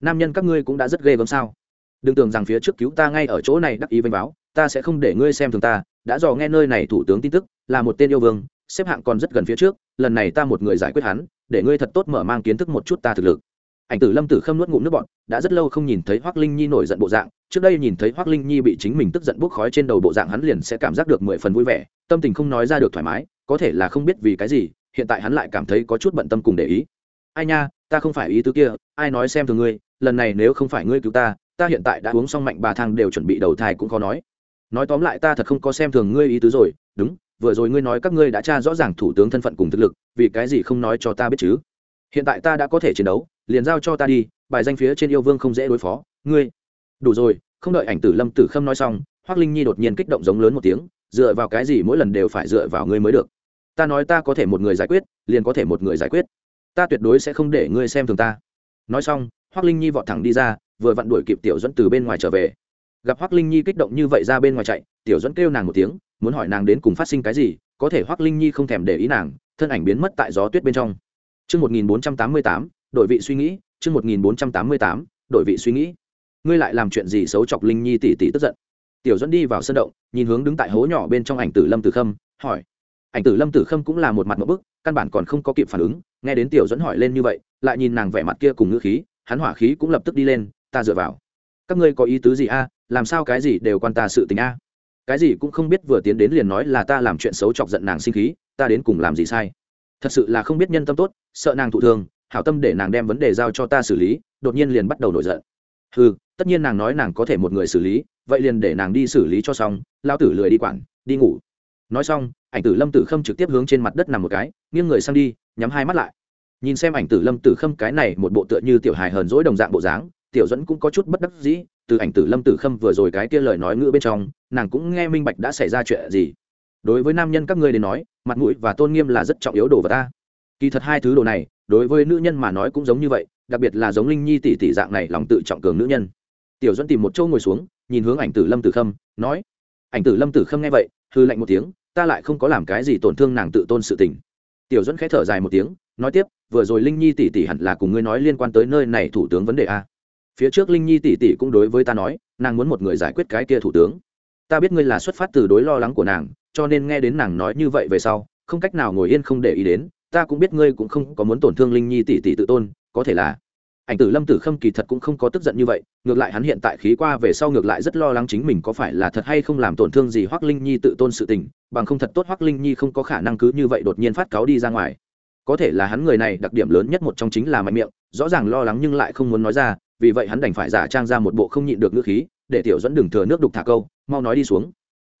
Nam nhân các ngươi cũng đã rất ghê gớm sao? Đừng tưởng rằng phía trước cứu ta ngay ở chỗ này đắc ý vênh báo, ta sẽ không để ngươi xem thường ta, đã dò nghe nơi này thủ tướng tin tức, là một tên yêu vương, xếp hạng còn rất gần phía trước, lần này ta một người giải quyết hắn, để ngươi thật tốt mở mang kiến thức một chút ta thực lực. Ảnh tử lâm tử khâm nuốt ngụm nước bọn đã rất lâu không nhìn thấy hoác linh nhi nổi giận bộ dạng trước đây nhìn thấy hoác linh nhi bị chính mình tức giận bốc khói trên đầu bộ dạng hắn liền sẽ cảm giác được mười phần vui vẻ, tâm tình không nói ra được thoải mái, có thể là không biết vì cái gì, hiện tại hắn lại cảm thấy có chút bận tâm cùng để ý. Ai nha, ta không phải ý tứ kia, ai nói xem thường ngươi, lần này nếu không phải ngươi cứu ta ta hiện tại đã uống xong mạnh bà thang đều chuẩn bị đầu thai cũng khó nói. Nói tóm lại ta thật không có xem thường ngươi ý tứ rồi, đúng, vừa rồi ngươi nói các ngươi đã tra rõ ràng thủ tướng thân phận cùng thực lực, vì cái gì không nói cho ta biết chứ? Hiện tại ta đã có thể chiến đấu, liền giao cho ta đi, bài danh phía trên yêu vương không dễ đối phó, ngươi đủ rồi không đợi ảnh tử lâm tử khâm nói xong hoác linh nhi đột nhiên kích động giống lớn một tiếng dựa vào cái gì mỗi lần đều phải dựa vào ngươi mới được? Ta nói ta có thể một người giải quyết liền có thể một người giải quyết. Ta tuyệt đối sẽ không để ngươi xem thường ta. Nói xong hoác linh nhi vọt thẳng đi ra vừa vặn đuổi kịp tiểu dẫn từ bên ngoài trở về. Gặp hoác linh nhi kích động như vậy ra bên ngoài chạy tiểu dẫn kêu nàng một tiếng muốn hỏi nàng đến cùng phát sinh cái gì có thể hoác linh nhi không thèm để ý nàng thân ảnh biến mất tại gió tuyết bên trong. Trước 1488, đổi vị suy nghĩ, trước 1488, đổi vị suy nghĩ. Ngươi lại làm chuyện gì xấu chọc Linh Nhi tỷ tỷ tức giận. Tiểu Dẫn đi vào sân động, nhìn hướng đứng tại hố nhỏ bên trong ảnh tử Lâm Tử Khâm, hỏi. Ảnh tử Lâm Tử Khâm cũng là một mặt ngộp bức, căn bản còn không có kịp phản ứng, nghe đến Tiểu Dẫn hỏi lên như vậy, lại nhìn nàng vẻ mặt kia cùng ngữ khí, hắn hỏa khí cũng lập tức đi lên ta dựa vào. Các ngươi có ý tứ gì a? Làm sao cái gì đều quan ta sự tình a? Cái gì cũng không biết vừa tiến đến liền nói là ta làm chuyện xấu chọc giận nàng sinh khí ta đến cùng làm gì sai? Thật sự là không biết nhân tâm tốt sợ nàng thụ thường hảo tâm để nàng đem vấn đề giao cho ta xử lý đột nhiên liền bắt đầu nổi giận ừ tất nhiên nàng nói nàng có thể một người xử lý, vậy liền để nàng đi xử lý cho xong lao tử lười đi quản, đi ngủ. Nói xong, ảnh tử lâm tử khâm trực tiếp hướng trên mặt đất nằm một cái, nghiêng người sang đi, nhắm hai mắt lại. Nhìn xem ảnh tử lâm tử khâm cái này một bộ tựa như tiểu hài hờn dỗi đồng dạng bộ dáng, tiểu dẫn cũng có chút bất đắc dĩ, từ ảnh tử lâm tử khâm vừa rồi cái kia lời nói ngữ bên trong, nàng cũng nghe minh bạch đã xảy ra chuyện gì. Đối với nam nhân các ngươi đến nói, mặt mũi và tôn nghiêm là rất trọng yếu đồ vật ta. Kỳ thật hai thứ đồ này đối với nữ nhân mà nói cũng giống như vậy, đặc biệt là giống linh nhi tỷ tỷ dạng này lòng tự trọng cường nữ nhân. Tiểu dẫn tìm một chỗ ngồi xuống, nhìn hướng ảnh tử lâm tử khâm, nói, ảnh tử lâm tử khâm nghe vậy hư lạnh một tiếng, ta lại không có làm cái gì tổn thương nàng tự tôn sự tình. Tiểu dẫn khẽ thở dài một tiếng, nói tiếp, vừa rồi linh nhi tỷ tỷ hẳn là cùng ngươi nói liên quan tới nơi này thủ tướng vấn đề a. Phía trước linh nhi tỷ tỷ cũng đối với ta nói, nàng muốn một người giải quyết cái kia thủ tướng. Ta biết ngươi là xuất phát từ đối lo lắng của nàng, cho nên nghe đến nàng nói như vậy về sau, không cách nào ngồi yên không để ý đến ta cũng biết ngươi cũng không có muốn tổn thương linh nhi tỷ tỷ tự tôn, có thể là. Ảnh tử lâm tử khâm kỳ thật cũng không có tức giận như vậy, ngược lại hắn hiện tại khí qua về sau ngược lại rất lo lắng chính mình có phải là thật hay không làm tổn thương gì hoắc linh nhi tự tôn sự tình, bằng không thật tốt hoắc linh nhi không có khả năng cứ như vậy đột nhiên phát cáo đi ra ngoài. Có thể là hắn người này đặc điểm lớn nhất một trong chính là mạnh miệng, rõ ràng lo lắng nhưng lại không muốn nói ra, vì vậy hắn đành phải giả trang ra một bộ không nhịn được ngữ khí, để tiểu dẫn đừng thừa nước đục thả câu, mau nói đi xuống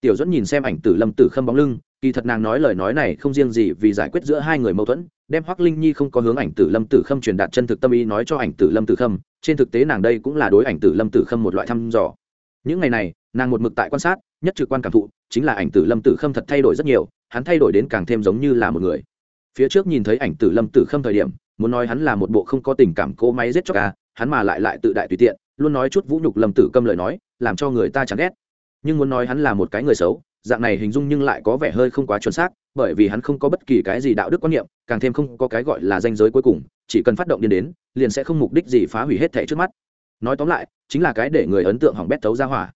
tiểu dẫn nhìn xem ảnh tử lâm tử khâm bóng lưng, kỳ thật nàng nói lời nói này không riêng gì vì giải quyết giữa hai người mâu thuẫn, đem hoắc linh nhi không có hướng ảnh tử lâm tử khâm truyền đạt chân thực tâm ý nói cho ảnh tử lâm tử khâm, trên thực tế nàng đây cũng là đối ảnh tử lâm tử khâm một loại thăm dò. Những ngày này, nàng một mực tại quan sát, nhất trực quan cảm thụ, chính là ảnh tử lâm tử khâm thật thay đổi rất nhiều, hắn thay đổi đến càng thêm giống như là một người. Phía trước nhìn thấy ảnh tử lâm tử khâm thời điểm, muốn nói hắn là một bộ không có tình cảm cỗ máy giết chóc ca hắn mà lại lại tự đại tùy tiện, luôn nói chút vũ nhục lâm tử câm lời nói, làm cho người ta chẳng ghét nhưng muốn nói hắn là một cái người xấu, dạng này hình dung nhưng lại có vẻ hơi không quá chuẩn xác, bởi vì hắn không có bất kỳ cái gì đạo đức quan niệm, càng thêm không có cái gọi là danh giới cuối cùng, chỉ cần phát động điên đến, liền sẽ không mục đích gì phá hủy hết thẻ trước mắt. Nói tóm lại, chính là cái để người ấn tượng hỏng bét thấu ra hỏa.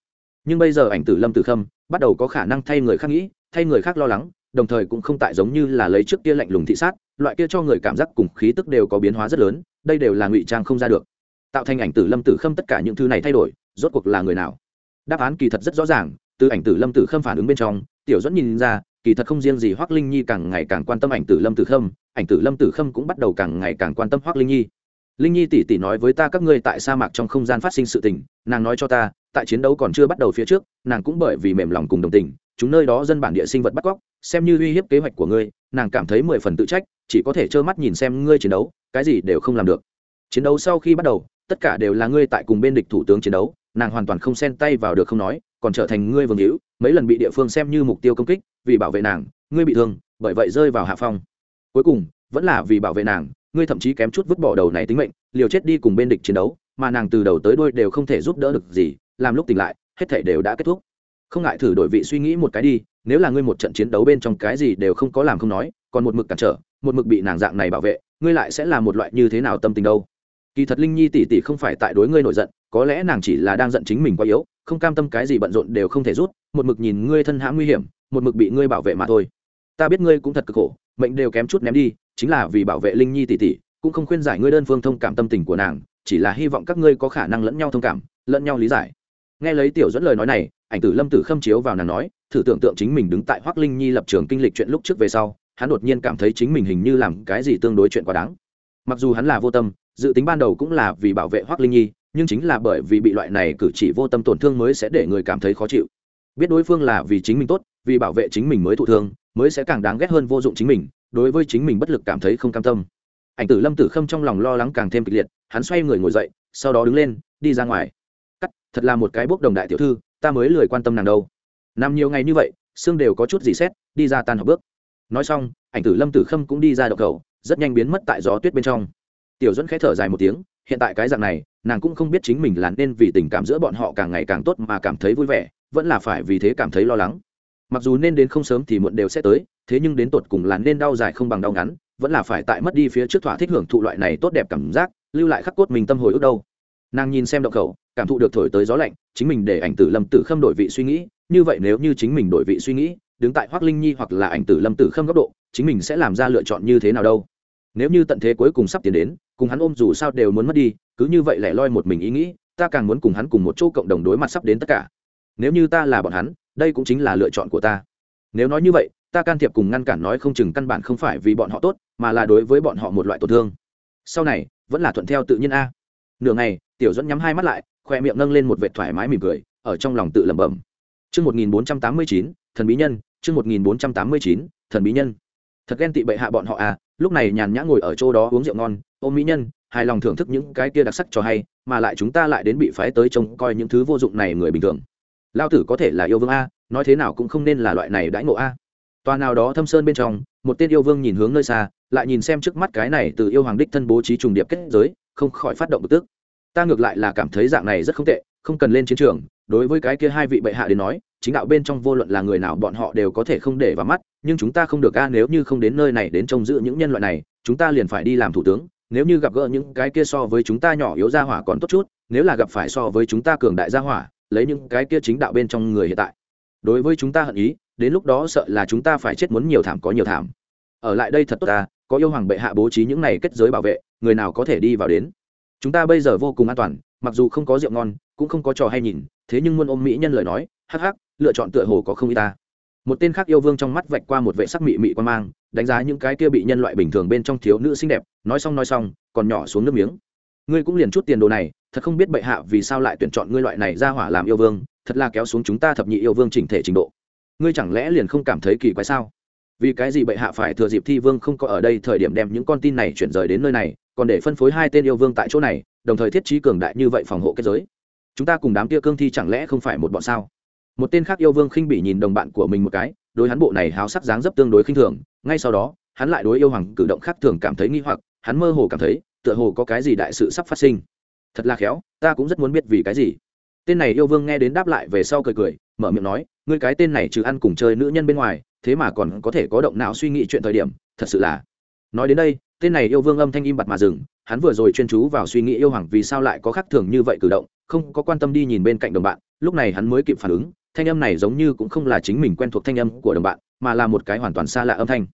Nhưng bây giờ ảnh tử lâm tử khâm bắt đầu có khả năng thay người khác nghĩ, thay người khác lo lắng, đồng thời cũng không tại giống như là lấy trước kia lạnh lùng thị sát, loại kia cho người cảm giác cùng khí tức đều có biến hóa rất lớn, đây đều là ngụy trang không ra được. Tạo thành ảnh tử lâm tử khâm tất cả những thứ này thay đổi, rốt cuộc là người nào? Đáp án kỳ thật rất rõ ràng, từ ảnh tử lâm tử khâm phản ứng bên trong, tiểu dẫn nhìn ra, kỳ thật không riêng gì hoác linh nhi càng ngày càng quan tâm ảnh tử lâm tử khâm, ảnh tử lâm tử khâm cũng bắt đầu càng ngày càng quan tâm hoác linh nhi. Linh nhi tỉ tỉ nói với ta các ngươi tại sa mạc trong không gian phát sinh sự tình, nàng nói cho ta, tại chiến đấu còn chưa bắt đầu phía trước, nàng cũng bởi vì mềm lòng cùng đồng tình, chúng nơi đó dân bản địa sinh vật bắt cóc, xem như uy hiếp kế hoạch của ngươi, nàng cảm thấy mười phần tự trách, chỉ có thể trơ mắt nhìn xem ngươi chiến đấu, cái gì đều không làm được. Chiến đấu sau khi bắt đầu, tất cả đều là ngươi tại cùng bên địch thủ tướng chiến đấu nàng hoàn toàn không xen tay vào được không nói, còn trở thành ngươi vương hữu, mấy lần bị địa phương xem như mục tiêu công kích, vì bảo vệ nàng, ngươi bị thương, bởi vậy rơi vào hạ phong. Cuối cùng, vẫn là vì bảo vệ nàng, ngươi thậm chí kém chút vứt bỏ đầu này tính mệnh, liều chết đi cùng bên địch chiến đấu, mà nàng từ đầu tới đuôi đều không thể giúp đỡ được gì, làm lúc tỉnh lại, hết thể đều đã kết thúc. Không ngại thử đổi vị suy nghĩ một cái đi, nếu là ngươi một trận chiến đấu bên trong cái gì đều không có làm không nói, còn một mực cản trở, một mực bị nàng dạng này bảo vệ, ngươi lại sẽ là một loại như thế nào tâm tình đâu? Kỳ thật linh nhi tỷ tỷ không phải tại đối ngươi nổi giận, có lẽ nàng chỉ là đang giận chính mình quá yếu, không cam tâm cái gì bận rộn đều không thể rút, một mực nhìn ngươi thân hã nguy hiểm, một mực bị ngươi bảo vệ mà thôi. Ta biết ngươi cũng thật cực khổ, mệnh đều kém chút ném đi, chính là vì bảo vệ linh nhi tỷ tỷ, cũng không khuyên giải ngươi đơn phương thông cảm tâm tình của nàng, chỉ là hy vọng các ngươi có khả năng lẫn nhau thông cảm, lẫn nhau lý giải. Nghe lấy tiểu dẫn lời nói này, ảnh tử lâm tử khâm chiếu vào nàng nói, thử tưởng tượng chính mình đứng tại hoác linh nhi lập trường kinh lịch chuyện lúc trước về sau, hắn đột nhiên cảm thấy chính mình hình như làm cái gì tương đối chuyện quá đáng. Mặc dù hắn là vô tâm dự tính ban đầu cũng là vì bảo vệ hoác linh nhi, nhưng chính là bởi vì bị loại này cử chỉ vô tâm tổn thương mới sẽ để người cảm thấy khó chịu. Biết đối phương là vì chính mình tốt, vì bảo vệ chính mình mới thụ thương, mới sẽ càng đáng ghét hơn vô dụng chính mình, đối với chính mình bất lực cảm thấy không cam tâm. Ảnh tử lâm tử khâm trong lòng lo lắng càng thêm kịch liệt, hắn xoay người ngồi dậy, sau đó đứng lên, đi ra ngoài. Cắt, thật là một cái bốc đồng đại tiểu thư, ta mới lười quan tâm nàng đâu. Nằm nhiều ngày như vậy, xương đều có chút gì xét, đi ra tan học bước. Nói xong, ảnh tử lâm tử khâm cũng đi ra đậu cầu, rất nhanh biến mất tại gió tuyết bên trong tiểu dẫn khẽ thở dài một tiếng, hiện tại cái dạng này, nàng cũng không biết chính mình là nên vì tình cảm giữa bọn họ càng ngày càng tốt mà cảm thấy vui vẻ, vẫn là phải vì thế cảm thấy lo lắng. Mặc dù nên đến không sớm thì muộn đều sẽ tới, thế nhưng đến tột cùng là nên đau dài không bằng đau ngắn, vẫn là phải tại mất đi phía trước thỏa thích hưởng thụ loại này tốt đẹp cảm giác, lưu lại khắc cốt mình tâm hồi ức đâu. Nàng nhìn xem động khẩu, cảm thụ được thổi tới gió lạnh, chính mình để ảnh tử lâm tử khâm đổi vị suy nghĩ, như vậy nếu như chính mình đổi vị suy nghĩ, đứng tại hoác linh nhi hoặc là ảnh tử lâm tử khâm góc độ, chính mình sẽ làm ra lựa chọn như thế nào đâu? Nếu như tận thế cuối cùng sắp tiến đến, cùng hắn ôm dù sao đều muốn mất đi, cứ như vậy lẻ loi một mình ý nghĩ, ta càng muốn cùng hắn cùng một chỗ cộng đồng đối mặt sắp đến tất cả. Nếu như ta là bọn hắn, đây cũng chính là lựa chọn của ta. Nếu nói như vậy, ta can thiệp cùng ngăn cản nói không chừng căn bản không phải vì bọn họ tốt, mà là đối với bọn họ một loại tổn thương. Sau này, vẫn là thuận theo tự nhiên a. Nửa ngày, tiểu dẫn nhắm hai mắt lại, khoe miệng nâng lên một vệt thoải mái mỉm cười, ở trong lòng tự lẩm bẩm. Chương một nghìn bốn trăm tám mươi chín, thần bí nhân, chương một nghìn bốn trăm tám mươi chín, thần bí nhân. Thật ghen tị bệ hạ bọn họ à lúc này nhàn nhã ngồi ở chỗ đó uống rượu ngon ôm mỹ nhân, hài lòng thưởng thức những cái kia đặc sắc cho hay, mà lại chúng ta lại đến bị phái tới trông coi những thứ vô dụng này người bình thường. Lao tử có thể là yêu vương a, nói thế nào cũng không nên là loại này đãi ngộ a. Toàn nào đó thâm sơn bên trong, một tên yêu vương nhìn hướng nơi xa, lại nhìn xem trước mắt cái này từ yêu hoàng đích thân bố trí trùng điệp kết giới, không khỏi phát động bực tức. Ta ngược lại là cảm thấy dạng này rất không tệ, không cần lên chiến trường, đối với cái kia hai vị bệ hạ đến nói chính đạo bên trong vô luận là người nào bọn họ đều có thể không để vào mắt, nhưng chúng ta không được a, nếu như không đến nơi này đến trông giữ những nhân loại này, chúng ta liền phải đi làm thủ tướng, nếu như gặp gỡ những cái kia so với chúng ta nhỏ yếu gia hỏa còn tốt chút, nếu là gặp phải so với chúng ta cường đại gia hỏa, lấy những cái kia chính đạo bên trong người hiện tại. Đối với chúng ta hận ý, đến lúc đó sợ là chúng ta phải chết muốn nhiều thảm có nhiều thảm. Ở lại đây thật tốt ta, có yêu hoàng bệ hạ bố trí những này kết giới bảo vệ, người nào có thể đi vào đến. Chúng ta bây giờ vô cùng an toàn, mặc dù không có rượu ngon, cũng không có trò hay nhìn, thế nhưng muôn ôm mỹ nhân lời nói, hắc hắc lựa chọn tựa hồ có không y ta. Một tên khác yêu vương trong mắt vạch qua một vệ sắc mị mị quan mang, đánh giá những cái kia bị nhân loại bình thường bên trong thiếu nữ xinh đẹp, nói xong nói xong, còn nhỏ xuống nước miếng. Ngươi cũng liền chút tiền đồ này, thật không biết bệ hạ vì sao lại tuyển chọn ngươi loại này ra hỏa làm yêu vương, thật là kéo xuống chúng ta thập nhị yêu vương chỉnh thể trình độ. Ngươi chẳng lẽ liền không cảm thấy kỳ quái sao? Vì cái gì bệ hạ phải thừa dịp thi vương không có ở đây thời điểm đem những con tin này chuyển rời đến nơi này, còn để phân phối hai tên yêu vương tại chỗ này, đồng thời thiết trí cường đại như vậy phòng hộ kết giới. Chúng ta cùng đám kia cương thi chẳng lẽ không phải một bọn sao? Một tên khác yêu vương khinh bị nhìn đồng bạn của mình một cái, đối hắn bộ này háo sắc dáng dấp tương đối khinh thường. Ngay sau đó, hắn lại đối yêu hoàng cử động khác thường cảm thấy nghi hoặc, hắn mơ hồ cảm thấy, tựa hồ có cái gì đại sự sắp phát sinh. Thật là khéo, ta cũng rất muốn biết vì cái gì. Tên này yêu vương nghe đến đáp lại về sau cười cười, mở miệng nói, ngươi cái tên này trừ ăn cùng chơi nữ nhân bên ngoài, thế mà còn có thể có động não suy nghĩ chuyện thời điểm, thật sự là. Nói đến đây, tên này yêu vương âm thanh im bặt mà dừng, hắn vừa rồi chuyên chú vào suy nghĩ yêu hoàng vì sao lại có khác thường như vậy cử động, không có quan tâm đi nhìn bên cạnh đồng bạn, lúc này hắn mới kịp phản ứng thanh âm này giống như cũng không là chính mình quen thuộc thanh âm của đồng bạn, mà là một cái hoàn toàn xa lạ âm thanh.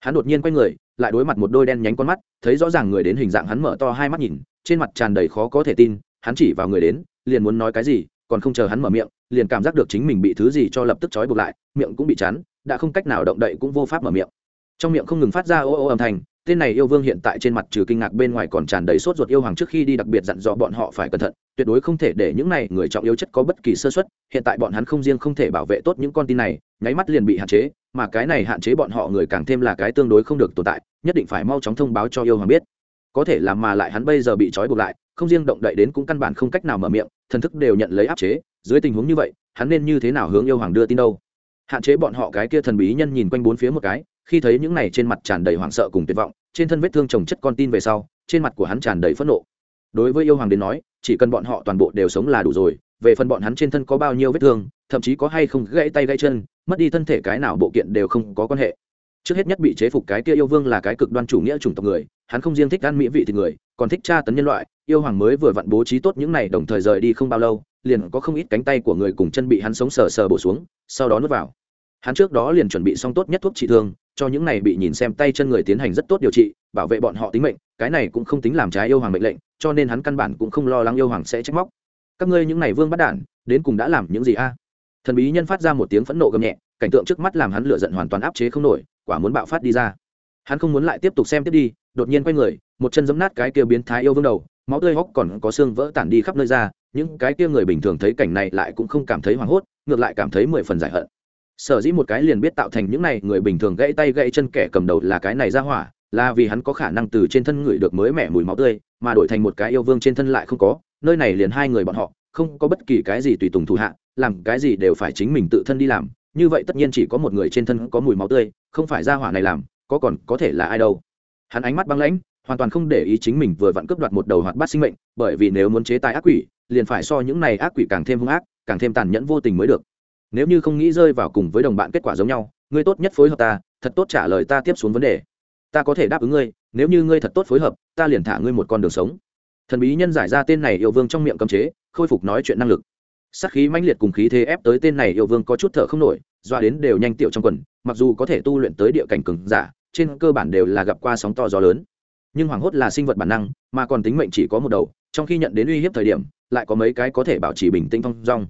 Hắn đột nhiên quay người, lại đối mặt một đôi đen nhánh con mắt, thấy rõ ràng người đến hình dạng hắn mở to hai mắt nhìn, trên mặt tràn đầy khó có thể tin, hắn chỉ vào người đến, liền muốn nói cái gì, còn không chờ hắn mở miệng, liền cảm giác được chính mình bị thứ gì cho lập tức trói buộc lại, miệng cũng bị chắn, đã không cách nào động đậy cũng vô pháp mở miệng. Trong miệng không ngừng phát ra ô ô âm thanh tên này yêu vương hiện tại trên mặt trừ kinh ngạc bên ngoài còn tràn đầy sốt ruột yêu hoàng trước khi đi đặc biệt dặn dò bọn họ phải cẩn thận, tuyệt đối không thể để những này người trọng yếu chất có bất kỳ sơ suất, hiện tại bọn hắn không riêng không thể bảo vệ tốt những con tin này, nháy mắt liền bị hạn chế, mà cái này hạn chế bọn họ người càng thêm là cái tương đối không được tồn tại, nhất định phải mau chóng thông báo cho yêu hoàng biết. Có thể làm mà lại hắn bây giờ bị trói buộc lại, không riêng động đậy đến cũng căn bản không cách nào mở miệng, thần thức đều nhận lấy áp chế, dưới tình huống như vậy, hắn nên như thế nào hướng yêu hoàng đưa tin đâu? Hạn chế bọn họ cái kia thần bí nhân nhìn quanh bốn phía một cái khi thấy những này trên mặt tràn đầy hoảng sợ cùng tuyệt vọng, trên thân vết thương trồng chất con tin về sau, trên mặt của hắn tràn đầy phẫn nộ. Đối với yêu hoàng đến nói, chỉ cần bọn họ toàn bộ đều sống là đủ rồi, về phần bọn hắn trên thân có bao nhiêu vết thương, thậm chí có hay không gãy tay gãy chân, mất đi thân thể cái nào bộ kiện đều không có quan hệ. Trước hết nhất bị chế phục cái kia yêu vương là cái cực đoan chủ nghĩa chủng tộc người, hắn không riêng thích ăn mỹ vị thịt người, còn thích tra tấn nhân loại. Yêu hoàng mới vừa vặn bố trí tốt những này đồng thời rời đi không bao lâu, liền có không ít cánh tay của người cùng chân bị hắn sống sờ sờ bổ xuống, sau đó nuốt vào. Hắn trước đó liền chuẩn bị xong tốt nhất thuốc trị thương cho những này bị nhìn xem tay chân người tiến hành rất tốt điều trị, bảo vệ bọn họ tính mệnh, cái này cũng không tính làm trái yêu hoàng mệnh lệnh, cho nên hắn căn bản cũng không lo lắng yêu hoàng sẽ trách móc. Các ngươi những này vương bắt đản, đến cùng đã làm những gì a? À? Thần bí nhân phát ra một tiếng phẫn nộ gầm nhẹ, cảnh tượng trước mắt làm hắn lựa giận hoàn toàn áp chế không nổi, quả muốn bạo phát đi ra. Hắn không muốn lại tiếp tục xem tiếp đi, đột nhiên quay người, một chân giấm nát cái kia biến thái yêu vương đầu, máu tươi hốc còn có xương vỡ tản đi khắp nơi ra, những cái kia người bình thường thấy cảnh này lại cũng không cảm thấy hoảng hốt, ngược lại cảm thấy mười phần giải hận sở dĩ một cái liền biết tạo thành những này người bình thường gãy tay gãy chân kẻ cầm đầu là cái này ra hỏa, là vì hắn có khả năng từ trên thân người được mới mẻ mùi máu tươi, mà đổi thành một cái yêu vương trên thân lại không có, nơi này liền hai người bọn họ, không có bất kỳ cái gì tùy tùng thủ hạ, làm cái gì đều phải chính mình tự thân đi làm, như vậy tất nhiên chỉ có một người trên thân có mùi máu tươi, không phải ra hỏa này làm, có còn có thể là ai đâu. Hắn ánh mắt băng lãnh, hoàn toàn không để ý chính mình vừa vặn cướp đoạt một đầu hoạt bát sinh mệnh, bởi vì nếu muốn chế tài ác quỷ, liền phải so những này ác quỷ càng thêm hung ác, càng thêm tàn nhẫn vô tình mới được nếu như không nghĩ rơi vào cùng với đồng bạn kết quả giống nhau, ngươi tốt nhất phối hợp ta, thật tốt trả lời ta tiếp xuống vấn đề. Ta có thể đáp ứng ngươi, nếu như ngươi thật tốt phối hợp, ta liền thả ngươi một con đường sống. Thần bí nhân giải ra tên này yêu vương trong miệng cấm chế, khôi phục nói chuyện năng lực. Sắc khí mãnh liệt cùng khí thế ép tới tên này yêu vương có chút thở không nổi, doa đến đều nhanh tiểu trong quần, mặc dù có thể tu luyện tới địa cảnh cừng giả, trên cơ bản đều là gặp qua sóng to gió lớn. Nhưng hoảng hốt là sinh vật bản năng, mà còn tính mệnh chỉ có một đầu, trong khi nhận đến uy hiếp thời điểm, lại có mấy cái có thể bảo trì bình tĩnh thong dong.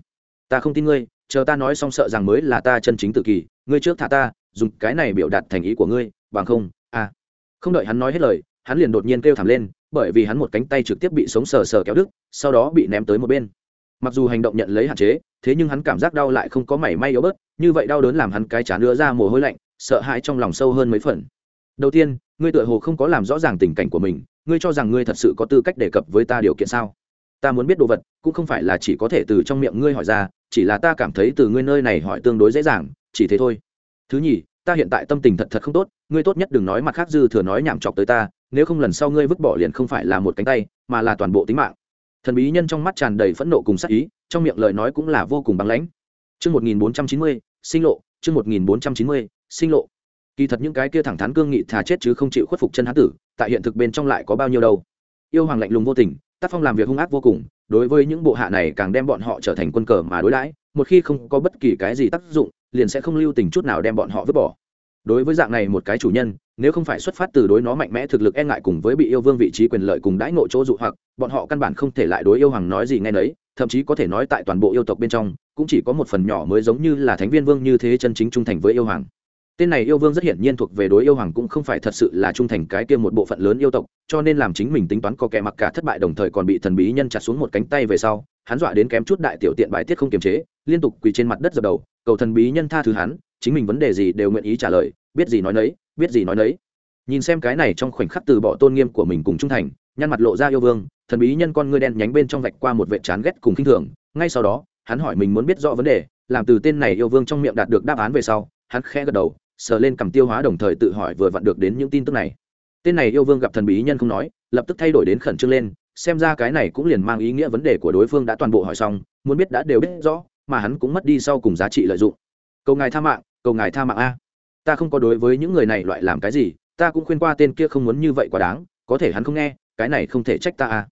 Ta không tin ngươi chờ ta nói xong sợ rằng mới là ta chân chính tự kỳ ngươi trước thả ta, dùng cái này biểu đạt thành ý của ngươi, bằng không à. Không đợi hắn nói hết lời, hắn liền đột nhiên kêu thảm lên, bởi vì hắn một cánh tay trực tiếp bị sống sờ sờ kéo đứt, sau đó bị ném tới một bên. Mặc dù hành động nhận lấy hạn chế, thế nhưng hắn cảm giác đau lại không có mảy may yếu bớt, như vậy đau đớn làm hắn cái chán đưa ra mồ hôi lạnh, sợ hãi trong lòng sâu hơn mấy phần. Đầu tiên, ngươi tựa hồ không có làm rõ ràng tình cảnh của mình, ngươi cho rằng ngươi thật sự có tư cách đề cập với ta điều kiện sao? Ta muốn biết đồ vật, cũng không phải là chỉ có thể từ trong miệng ngươi hỏi ra chỉ là ta cảm thấy từ ngươi nơi này hỏi tương đối dễ dàng chỉ thế thôi thứ nhì ta hiện tại tâm tình thật thật không tốt ngươi tốt nhất đừng nói mặt khác dư thừa nói nhảm chọc tới ta nếu không lần sau ngươi vứt bỏ liền không phải là một cánh tay mà là toàn bộ tính mạng thần bí nhân trong mắt tràn đầy phẫn nộ cùng sắc ý trong miệng lời nói cũng là vô cùng băng lãnh Chương 1490, sinh lộ, chương 1490, sinh lộ. Kỳ thật những cái kia thẳng thắn cương nghị thà chết chứ không chịu khuất phục chân hán tử, tại hiện thực bên trong lại có bao nhiêu đâu. Yêu hoàng lạnh lùng vô tình, tác phong làm việc hung ác vô cùng, đối với những bộ hạ này càng đem bọn họ trở thành quân cờ mà đối đãi, một khi không có bất kỳ cái gì tác dụng, liền sẽ không lưu tình chút nào đem bọn họ vứt bỏ. Đối với dạng này một cái chủ nhân, nếu không phải xuất phát từ đối nó mạnh mẽ thực lực e ngại cùng với bị yêu vương vị trí quyền lợi cùng đãi ngộ chỗ dụ hoặc, bọn họ căn bản không thể lại đối yêu hoàng nói gì nghe nấy, thậm chí có thể nói tại toàn bộ yêu tộc bên trong cũng chỉ có một phần nhỏ mới giống như là thánh viên vương như thế chân chính trung thành với yêu hoàng tên này yêu vương rất hiển nhiên thuộc về đối yêu hoàng cũng không phải thật sự là trung thành cái kia một bộ phận lớn yêu tộc, cho nên làm chính mình tính toán có kẻ mặc cả thất bại đồng thời còn bị thần bí nhân chặt xuống một cánh tay về sau, hắn dọa đến kém chút đại tiểu tiện bài tiết không kiềm chế, liên tục quỳ trên mặt đất dập đầu, cầu thần bí nhân tha thứ hắn, chính mình vấn đề gì đều nguyện ý trả lời, biết gì nói nấy, biết gì nói nấy. Nhìn xem cái này trong khoảnh khắc từ bỏ tôn nghiêm của mình cùng trung thành, nhăn mặt lộ ra yêu vương, thần bí nhân con ngươi đen nhánh bên trong vạch qua một vệ chán ghét cùng khinh thường, ngay sau đó, hắn hỏi mình muốn biết rõ vấn đề, làm từ tên này yêu vương trong miệng đạt được đáp án về sau, hắn khẽ gật đầu sờ lên cầm tiêu hóa đồng thời tự hỏi vừa vặn được đến những tin tức này. Tên này yêu vương gặp thần bí nhân không nói, lập tức thay đổi đến khẩn trương lên, xem ra cái này cũng liền mang ý nghĩa vấn đề của đối phương đã toàn bộ hỏi xong, muốn biết đã đều biết rõ, mà hắn cũng mất đi sau cùng giá trị lợi dụng. Cầu ngài tha mạng, cầu ngài tha mạng a. Ta không có đối với những người này loại làm cái gì, ta cũng khuyên qua tên kia không muốn như vậy quá đáng, có thể hắn không nghe, cái này không thể trách ta a.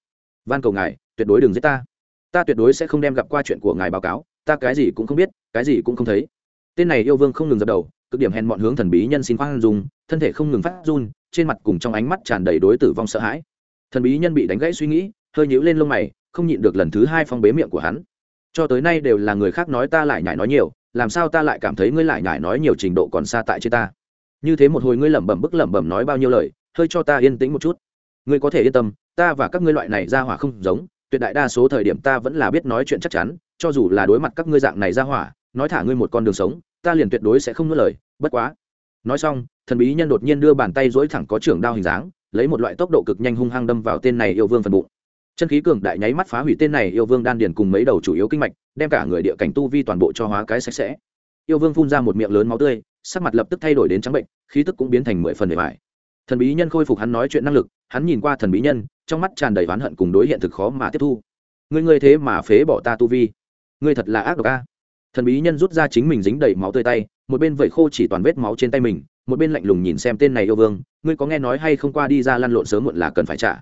Van cầu ngài, tuyệt đối đừng giết ta. Ta tuyệt đối sẽ không đem gặp qua chuyện của ngài báo cáo, ta cái gì cũng không biết, cái gì cũng không thấy. Tên này yêu vương không ngừng dập đầu cực điểm hèn mọn hướng thần bí nhân xin khoan dung, thân thể không ngừng phát run, trên mặt cùng trong ánh mắt tràn đầy đối tử vong sợ hãi. Thần bí nhân bị đánh gãy suy nghĩ, hơi nhíu lên lông mày, không nhịn được lần thứ hai phong bế miệng của hắn. Cho tới nay đều là người khác nói ta lại nhải nói nhiều, làm sao ta lại cảm thấy ngươi lại nhải nói nhiều trình độ còn xa tại trên ta? Như thế một hồi ngươi lẩm bẩm bức lẩm bẩm nói bao nhiêu lời, hơi cho ta yên tĩnh một chút. Ngươi có thể yên tâm, ta và các ngươi loại này ra hỏa không giống, tuyệt đại đa số thời điểm ta vẫn là biết nói chuyện chắc chắn, cho dù là đối mặt các ngươi dạng này ra hỏa, nói thả ngươi một con đường sống ta liền tuyệt đối sẽ không nuốt lời, bất quá. Nói xong, thần bí nhân đột nhiên đưa bàn tay dỗi thẳng có trưởng đao hình dáng, lấy một loại tốc độ cực nhanh hung hăng đâm vào tên này yêu vương phần bụng. Chân khí cường đại nháy mắt phá hủy tên này yêu vương đan điền cùng mấy đầu chủ yếu kinh mạch, đem cả người địa cảnh tu vi toàn bộ cho hóa cái sạch sẽ. Yêu vương phun ra một miệng lớn máu tươi, sắc mặt lập tức thay đổi đến trắng bệnh, khí tức cũng biến thành mười phần để vải thần bí nhân khôi phục hắn nói chuyện năng lực, hắn nhìn qua thần bí nhân, trong mắt tràn đầy oán hận cùng đối hiện thực khó mà tiếp thu. Ngươi ngươi thế mà phế bỏ ta tu vi. Ngươi thật là ác độc a thần bí nhân rút ra chính mình dính đầy máu tươi tay, một bên vẩy khô chỉ toàn vết máu trên tay mình, một bên lạnh lùng nhìn xem tên này yêu vương, ngươi có nghe nói hay không qua đi ra lăn lộn sớm muộn là cần phải trả?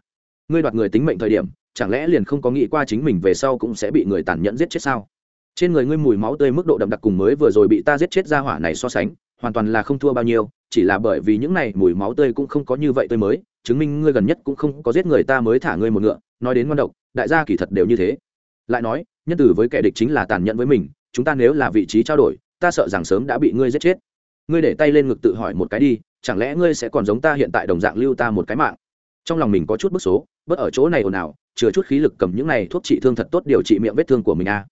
Ngươi đoạt người tính mệnh thời điểm, chẳng lẽ liền không có nghĩ qua chính mình về sau cũng sẽ bị người tàn nhẫn giết chết sao? Trên người ngươi mùi máu tươi mức độ đậm đặc cùng mới vừa rồi bị ta giết chết ra hỏa này so sánh, hoàn toàn là không thua bao nhiêu, chỉ là bởi vì những này mùi máu tươi cũng không có như vậy tươi mới, chứng minh ngươi gần nhất cũng không có giết người ta mới thả ngươi một ngựa, nói đến ngon độc, đại gia kỳ thật đều như thế. Lại nói, nhân tử với kẻ địch chính là tàn nhẫn với mình chúng ta nếu là vị trí trao đổi, ta sợ rằng sớm đã bị ngươi giết chết. Ngươi để tay lên ngực tự hỏi một cái đi, chẳng lẽ ngươi sẽ còn giống ta hiện tại đồng dạng lưu ta một cái mạng? Trong lòng mình có chút bức số, bớt ở chỗ này ồn ào chừa chút khí lực cầm những này thuốc trị thương thật tốt điều trị miệng vết thương của mình à.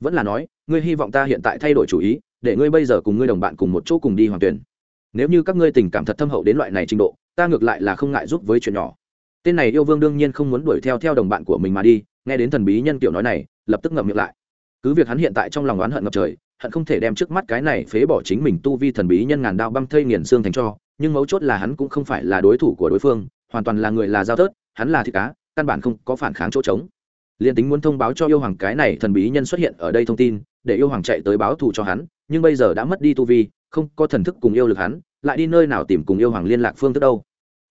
vẫn là nói, ngươi hy vọng ta hiện tại thay đổi chủ ý, để ngươi bây giờ cùng ngươi đồng bạn cùng một chỗ cùng đi hoàng tuyển. Nếu như các ngươi tình cảm thật thâm hậu đến loại này trình độ, ta ngược lại là không ngại giúp với chuyện nhỏ. Tên này yêu vương đương nhiên không muốn đuổi theo theo đồng bạn của mình mà đi, nghe đến thần bí nhân kiểu nói này, lập tức ngậm miệng lại cứ việc hắn hiện tại trong lòng oán hận ngập trời, hận không thể đem trước mắt cái này phế bỏ chính mình tu vi thần bí nhân ngàn đao băng thây nghiền xương thành cho, nhưng mấu chốt là hắn cũng không phải là đối thủ của đối phương, hoàn toàn là người là giao tớt hắn là thịt cá, căn bản không có phản kháng chỗ trống. Liền tính muốn thông báo cho yêu hoàng cái này thần bí nhân xuất hiện ở đây thông tin, để yêu hoàng chạy tới báo thù cho hắn, nhưng bây giờ đã mất đi tu vi, không có thần thức cùng yêu lực hắn, lại đi nơi nào tìm cùng yêu hoàng liên lạc phương thức đâu.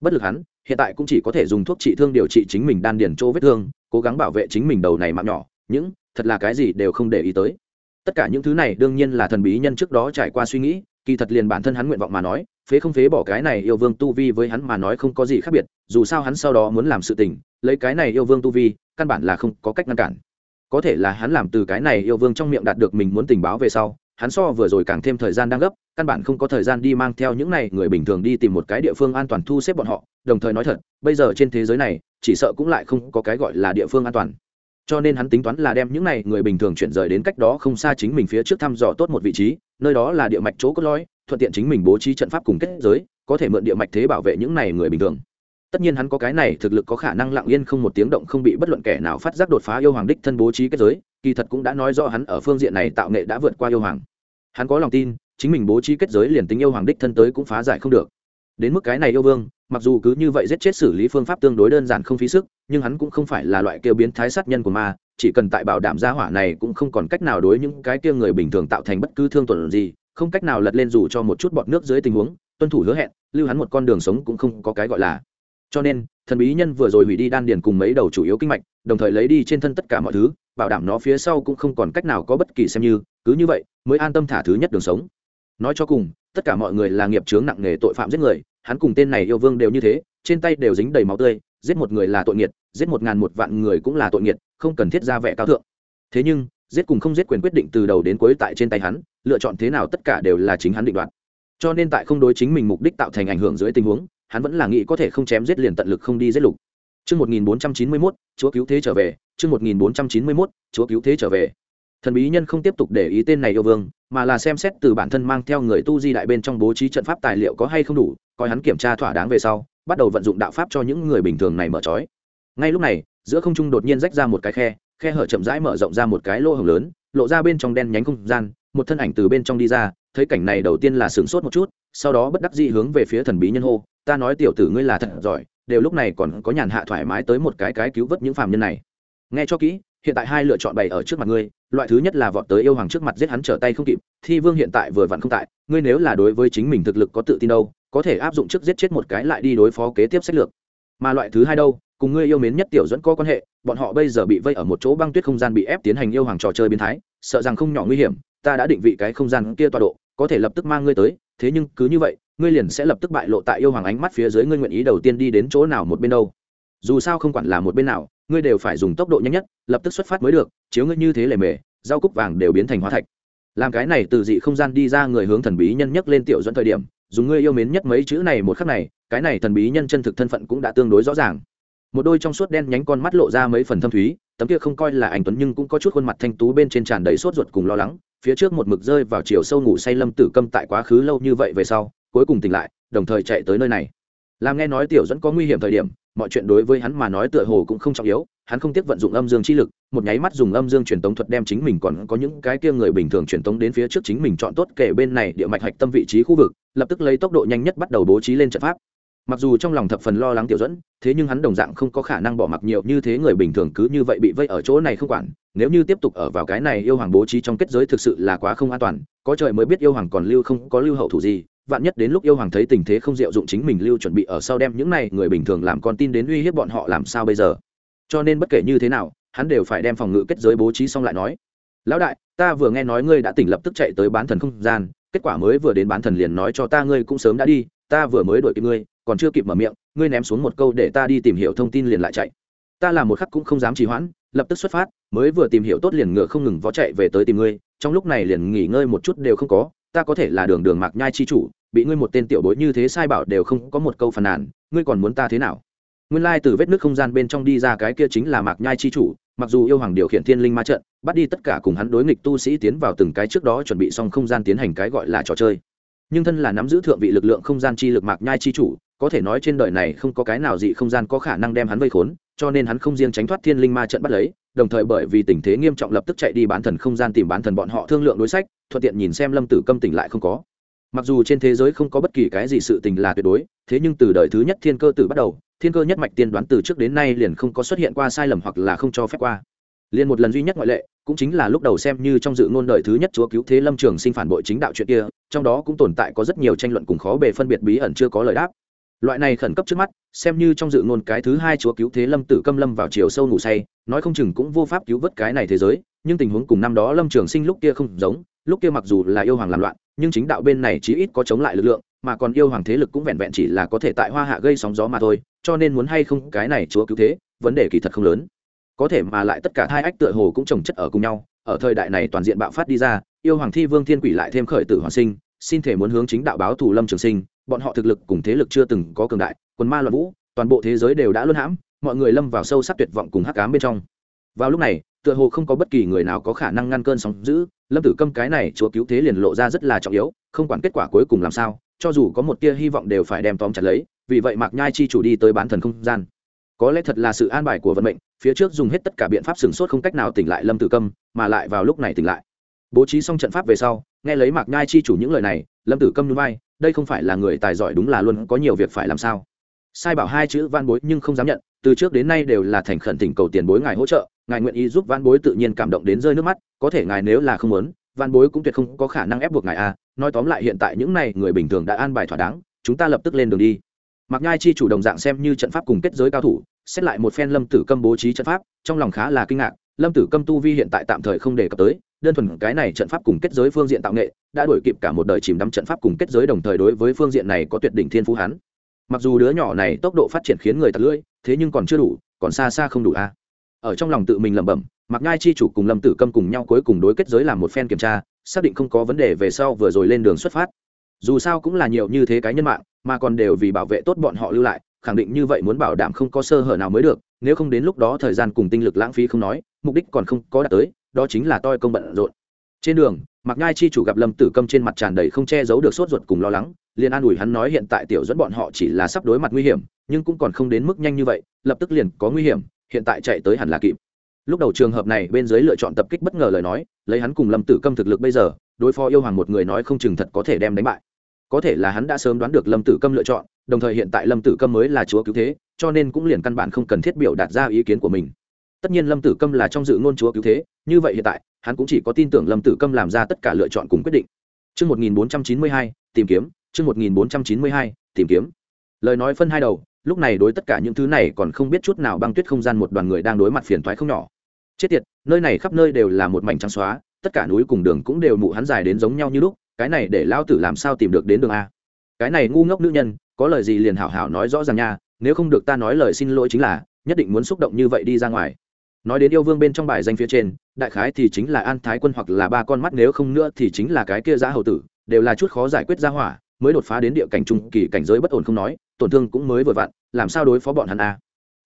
Bất lực hắn, hiện tại cũng chỉ có thể dùng thuốc trị thương điều trị chính mình đan điền chỗ vết thương, cố gắng bảo vệ chính mình đầu này mạng nhỏ, những thật là cái gì đều không để ý tới. Tất cả những thứ này đương nhiên là thần bí nhân trước đó trải qua suy nghĩ, kỳ thật liền bản thân hắn nguyện vọng mà nói, phế không phế bỏ cái này yêu vương tu vi với hắn mà nói không có gì khác biệt, dù sao hắn sau đó muốn làm sự tình, lấy cái này yêu vương tu vi, căn bản là không có cách ngăn cản. Có thể là hắn làm từ cái này yêu vương trong miệng đạt được mình muốn tình báo về sau, hắn so vừa rồi càng thêm thời gian đang gấp, căn bản không có thời gian đi mang theo những này người bình thường đi tìm một cái địa phương an toàn thu xếp bọn họ, đồng thời nói thật, bây giờ trên thế giới này, chỉ sợ cũng lại không có cái gọi là địa phương an toàn cho nên hắn tính toán là đem những này người bình thường chuyển rời đến cách đó không xa chính mình phía trước thăm dò tốt một vị trí, nơi đó là địa mạch chỗ cốt lõi, thuận tiện chính mình bố trí trận pháp cùng kết giới, có thể mượn địa mạch thế bảo vệ những này người bình thường. Tất nhiên hắn có cái này thực lực có khả năng lặng yên không một tiếng động không bị bất luận kẻ nào phát giác đột phá yêu hoàng đích thân bố trí kết giới, kỳ thật cũng đã nói rõ hắn ở phương diện này tạo nghệ đã vượt qua yêu hoàng. Hắn có lòng tin, chính mình bố trí kết giới liền tính yêu hoàng đích thân tới cũng phá giải không được. Đến mức cái này yêu vương mặc dù cứ như vậy giết chết xử lý phương pháp tương đối đơn giản không phí sức, nhưng hắn cũng không phải là loại kêu biến thái sát nhân của ma, chỉ cần tại bảo đảm gia hỏa này cũng không còn cách nào đối những cái kia người bình thường tạo thành bất cứ thương tổn gì, không cách nào lật lên dù cho một chút bọt nước dưới tình huống, tuân thủ hứa hẹn, lưu hắn một con đường sống cũng không có cái gọi là. Cho nên, thần bí nhân vừa rồi hủy đi đan điền cùng mấy đầu chủ yếu kinh mạch, đồng thời lấy đi trên thân tất cả mọi thứ, bảo đảm nó phía sau cũng không còn cách nào có bất kỳ xem như, cứ như vậy mới an tâm thả thứ nhất đường sống. Nói cho cùng, tất cả mọi người là nghiệp chướng nặng nghề tội phạm giết người hắn cùng tên này yêu vương đều như thế trên tay đều dính đầy máu tươi giết một người là tội nghiệt giết một ngàn một vạn người cũng là tội nghiệt không cần thiết ra vẻ cao thượng. Thế nhưng giết cùng không giết quyền quyết định từ đầu đến cuối tại trên tay hắn lựa chọn thế nào tất cả đều là chính hắn định đoạt. Cho nên tại không đối chính mình mục đích tạo thành ảnh hưởng dưới tình huống hắn vẫn là nghĩ có thể không chém giết liền tận lực không đi giết lục. Chương 1491, Chúa cứu thế trở về, chương 1491, Chúa cứu thế trở về. Thần bí nhân không tiếp tục để ý tên này yêu vương, mà là xem xét từ bản thân mang theo người tu di đại bên trong bố trí trận pháp tài liệu có hay không đủ, coi hắn kiểm tra thỏa đáng về sau, bắt đầu vận dụng đạo pháp cho những người bình thường này mở trói. Ngay lúc này, giữa không trung đột nhiên rách ra một cái khe, khe hở chậm rãi mở rộng ra một cái lỗ hổng lớn, lộ ra bên trong đen nhánh không gian, một thân ảnh từ bên trong đi ra, thấy cảnh này đầu tiên là sửng sốt một chút, sau đó bất đắc dĩ hướng về phía thần bí nhân hô, "Ta nói tiểu tử ngươi là thật giỏi, đều lúc này còn có nhàn hạ thoải mái tới một cái cái cứu vớt những phàm nhân này." Nghe cho kỹ, hiện tại hai lựa chọn bày ở trước mặt ngươi, loại thứ nhất là vọt tới yêu hoàng trước mặt giết hắn trở tay không kịp, thi vương hiện tại vừa vặn không tại, ngươi nếu là đối với chính mình thực lực có tự tin đâu, có thể áp dụng trước giết chết một cái lại đi đối phó kế tiếp sách lược. Mà loại thứ hai đâu, cùng ngươi yêu mến nhất tiểu dẫn có quan hệ, bọn họ bây giờ bị vây ở một chỗ băng tuyết không gian bị ép tiến hành yêu hoàng trò chơi biến thái, sợ rằng không nhỏ nguy hiểm, ta đã định vị cái không gian kia tọa độ, có thể lập tức mang ngươi tới, thế nhưng cứ như vậy, ngươi liền sẽ lập tức bại lộ tại yêu hoàng ánh mắt phía dưới ngươi nguyện ý đầu tiên đi đến chỗ nào một bên đâu. Dù sao không quản là một bên nào, ngươi đều phải dùng tốc độ nhanh nhất, lập tức xuất phát mới được, chiếu ngươi như thế lề mề, rau cúc vàng đều biến thành hóa thạch. Làm cái này từ dị không gian đi ra người hướng thần bí nhân nhấc lên tiểu dẫn thời điểm, dùng ngươi yêu mến nhất mấy chữ này một khắc này, cái này thần bí nhân chân thực thân phận cũng đã tương đối rõ ràng. Một đôi trong suốt đen nhánh con mắt lộ ra mấy phần thâm thúy tấm kia không coi là anh tuấn nhưng cũng có chút khuôn mặt thanh tú bên trên tràn đầy sốt ruột cùng lo lắng phía trước một mực rơi vào chiều sâu ngủ say lâm tử câm tại quá khứ lâu như vậy về sau cuối cùng tỉnh lại đồng thời chạy tới nơi này. Làm nghe nói tiểu dẫn có nguy hiểm thời điểm mọi chuyện đối với hắn mà nói tựa hồ cũng không trọng yếu hắn không tiếc vận dụng âm dương chi lực, một nháy mắt dùng âm dương truyền tống thuật đem chính mình còn có những cái kia người bình thường truyền tống đến phía trước chính mình chọn tốt kể bên này địa mạch hạch tâm vị trí khu vực, lập tức lấy tốc độ nhanh nhất bắt đầu bố trí lên trận pháp. Mặc dù trong lòng thập phần lo lắng tiểu dẫn thế nhưng hắn đồng dạng không có khả năng bỏ mặc nhiều như thế người bình thường cứ như vậy bị vây ở chỗ này không quản, nếu như tiếp tục ở vào cái này yêu hoàng bố trí trong kết giới thực sự là quá không an toàn, có trời mới biết yêu hoàng còn lưu không, có lưu hậu thủ gì, vạn nhất đến lúc yêu hoàng thấy tình thế không diệu dụng chính mình lưu chuẩn bị ở sau đem những này người bình thường làm con tin đến uy hiếp bọn họ làm sao bây giờ cho nên bất kể như thế nào, hắn đều phải đem phòng ngự kết giới bố trí xong lại nói. Lão đại, ta vừa nghe nói ngươi đã tỉnh lập tức chạy tới bán thần không gian, kết quả mới vừa đến bán thần liền nói cho ta ngươi cũng sớm đã đi, ta vừa mới đuổi kịp ngươi, còn chưa kịp mở miệng, ngươi ném xuống một câu để ta đi tìm hiểu thông tin liền lại chạy. Ta làm một khắc cũng không dám trì hoãn, lập tức xuất phát, mới vừa tìm hiểu tốt liền ngựa không ngừng vó chạy về tới tìm ngươi, trong lúc này liền nghỉ ngơi một chút đều không có, ta có thể là đường đường mạc nhai chi chủ, bị ngươi một tên tiểu bối như thế sai bảo đều không có một câu phàn nàn, ngươi còn muốn ta thế nào? Nguyên lai từ vết nước không gian bên trong đi ra cái kia chính là mạc nhai chi chủ, mặc dù yêu hoàng điều khiển thiên linh ma trận, bắt đi tất cả cùng hắn đối nghịch tu sĩ tiến vào từng cái trước đó chuẩn bị xong không gian tiến hành cái gọi là trò chơi. Nhưng thân là nắm giữ thượng vị lực lượng không gian chi lực mạc nhai chi chủ, có thể nói trên đời này không có cái nào dị không gian có khả năng đem hắn vây khốn, cho nên hắn không riêng tránh thoát thiên linh ma trận bắt lấy, đồng thời bởi vì tình thế nghiêm trọng lập tức chạy đi bán thần không gian tìm bán thần bọn họ thương lượng đối sách, thuận tiện nhìn xem lâm tử câm tỉnh lại không có mặc dù trên thế giới không có bất kỳ cái gì sự tình là tuyệt đối, thế nhưng từ đời thứ nhất thiên cơ tử bắt đầu, thiên cơ nhất mạch tiên đoán từ trước đến nay liền không có xuất hiện qua sai lầm hoặc là không cho phép qua. Liền một lần duy nhất ngoại lệ, cũng chính là lúc đầu xem như trong dự ngôn đời thứ nhất chúa cứu thế lâm trường sinh phản bội chính đạo chuyện kia, trong đó cũng tồn tại có rất nhiều tranh luận cùng khó bề phân biệt bí ẩn chưa có lời đáp. Loại này khẩn cấp trước mắt, xem như trong dự ngôn cái thứ hai chúa cứu thế lâm tử câm lâm vào chiều sâu ngủ say, nói không chừng cũng vô pháp cứu vớt cái này thế giới, nhưng tình huống cùng năm đó lâm trường sinh lúc kia không giống, lúc kia mặc dù là yêu hoàng làm loạn nhưng chính đạo bên này chí ít có chống lại lực lượng, mà còn yêu hoàng thế lực cũng vẹn vẹn chỉ là có thể tại hoa hạ gây sóng gió mà thôi, cho nên muốn hay không cái này chúa cứu thế, vấn đề kỳ thật không lớn. Có thể mà lại tất cả hai ách tựa hồ cũng trồng chất ở cùng nhau, ở thời đại này toàn diện bạo phát đi ra, yêu hoàng thi vương thiên quỷ lại thêm khởi tử hoàng sinh, xin thể muốn hướng chính đạo báo thủ lâm trường sinh, bọn họ thực lực cùng thế lực chưa từng có cường đại quần ma loạn vũ, toàn bộ thế giới đều đã luân hãm, mọi người lâm vào sâu sắc tuyệt vọng cùng hắc cám bên trong. Vào lúc này tựa hồ không có bất kỳ người nào có khả năng ngăn cơn sóng giữ lâm tử câm cái này chúa cứu thế liền lộ ra rất là trọng yếu, không quản kết quả cuối cùng làm sao, cho dù có một tia hy vọng đều phải đem tóm chặt lấy, vì vậy mạc nhai chi chủ đi tới bán thần không gian. Có lẽ thật là sự an bài của vận mệnh, phía trước dùng hết tất cả biện pháp sửng sốt không cách nào tỉnh lại lâm tử câm, mà lại vào lúc này tỉnh lại. Bố trí xong trận pháp về sau, nghe lấy mạc nhai chi chủ những lời này, lâm tử câm núi vai, đây không phải là người tài giỏi đúng là luôn có nhiều việc phải làm sao. Sai bảo hai chữ van bối nhưng không dám nhận, từ trước đến nay đều là thành khẩn thỉnh cầu tiền bối ngài hỗ trợ ngài nguyện ý giúp van bối tự nhiên cảm động đến rơi nước mắt có thể ngài nếu là không muốn van bối cũng tuyệt không có khả năng ép buộc ngài a à. nói tóm lại hiện tại những này người bình thường đã an bài thỏa đáng chúng ta lập tức lên đường đi Mặc Nhai chi chủ động dạng xem như trận pháp cùng kết giới cao thủ, xét lại một phen Lâm Tử Câm bố trí trận pháp, trong lòng khá là kinh ngạc, Lâm Tử Câm tu vi hiện tại tạm thời không đề cập tới, đơn thuần cái này trận pháp cùng kết giới phương diện tạo nghệ, đã đuổi kịp cả một đời chìm đắm trận pháp cùng kết giới đồng thời đối với phương diện này có tuyệt đỉnh thiên phú hắn. Mặc dù đứa nhỏ này tốc độ phát triển khiến người tật lưỡi, thế nhưng còn chưa đủ, còn xa xa không đủ a. Ở trong lòng tự mình lẩm bẩm, Mặc Nhai chi chủ cùng Lâm Tử Câm cùng nhau cuối cùng đối kết giới làm một phen kiểm tra, xác định không có vấn đề về sau vừa rồi lên đường xuất phát. Dù sao cũng là nhiều như thế cái nhân mạng mà còn đều vì bảo vệ tốt bọn họ lưu lại khẳng định như vậy muốn bảo đảm không có sơ hở nào mới được nếu không đến lúc đó thời gian cùng tinh lực lãng phí không nói mục đích còn không có đạt tới đó chính là toi công bận rộn. Trên đường mặc nhai chi chủ gặp lâm tử câm trên mặt tràn đầy không che giấu được sốt ruột cùng lo lắng liền an ủi hắn nói hiện tại tiểu dẫn bọn họ chỉ là sắp đối mặt nguy hiểm nhưng cũng còn không đến mức nhanh như vậy lập tức liền có nguy hiểm hiện tại chạy tới hẳn là kịp. Lúc đầu trường hợp này bên dưới lựa chọn tập kích bất ngờ lời nói lấy hắn cùng lâm tử câm thực lực bây giờ đối phó yêu hoàng một người nói không chừng thật có thể đem đánh bại. Có thể là hắn đã sớm đoán được lâm tử câm lựa chọn đồng thời hiện tại lâm tử câm mới là chúa cứu thế cho nên cũng liền căn bản không cần thiết biểu đạt ra ý kiến của mình. Tất nhiên lâm tử câm là trong dự ngôn chúa cứu thế như vậy hiện tại hắn cũng chỉ có tin tưởng lâm tử câm làm ra tất cả lựa chọn cùng quyết định. Trước 1492, tìm kiếm, trước 1492, tìm kiếm. Lời nói phân hai đầu, lúc này đối tất cả những thứ này còn không biết chút nào băng tuyết không gian một đoàn người đang đối mặt phiền toái không nhỏ. Chết tiệt, nơi này khắp nơi đều là một mảnh trắng xóa, tất cả núi cùng đường cũng đều mụ hắn dài đến giống nhau như lúc, cái này để lao tử làm sao tìm được đến đường a cái này ngu ngốc nữ nhân có lời gì liền hảo hảo nói rõ ràng nha nếu không được ta nói lời xin lỗi chính là nhất định muốn xúc động như vậy đi ra ngoài nói đến yêu vương bên trong bài danh phía trên đại khái thì chính là an thái quân hoặc là ba con mắt nếu không nữa thì chính là cái kia giá hầu tử đều là chút khó giải quyết ra hỏa mới đột phá đến địa cảnh trung kỳ cảnh giới bất ổn không nói, tổn thương cũng mới vừa vặn, làm sao đối phó bọn hắn a?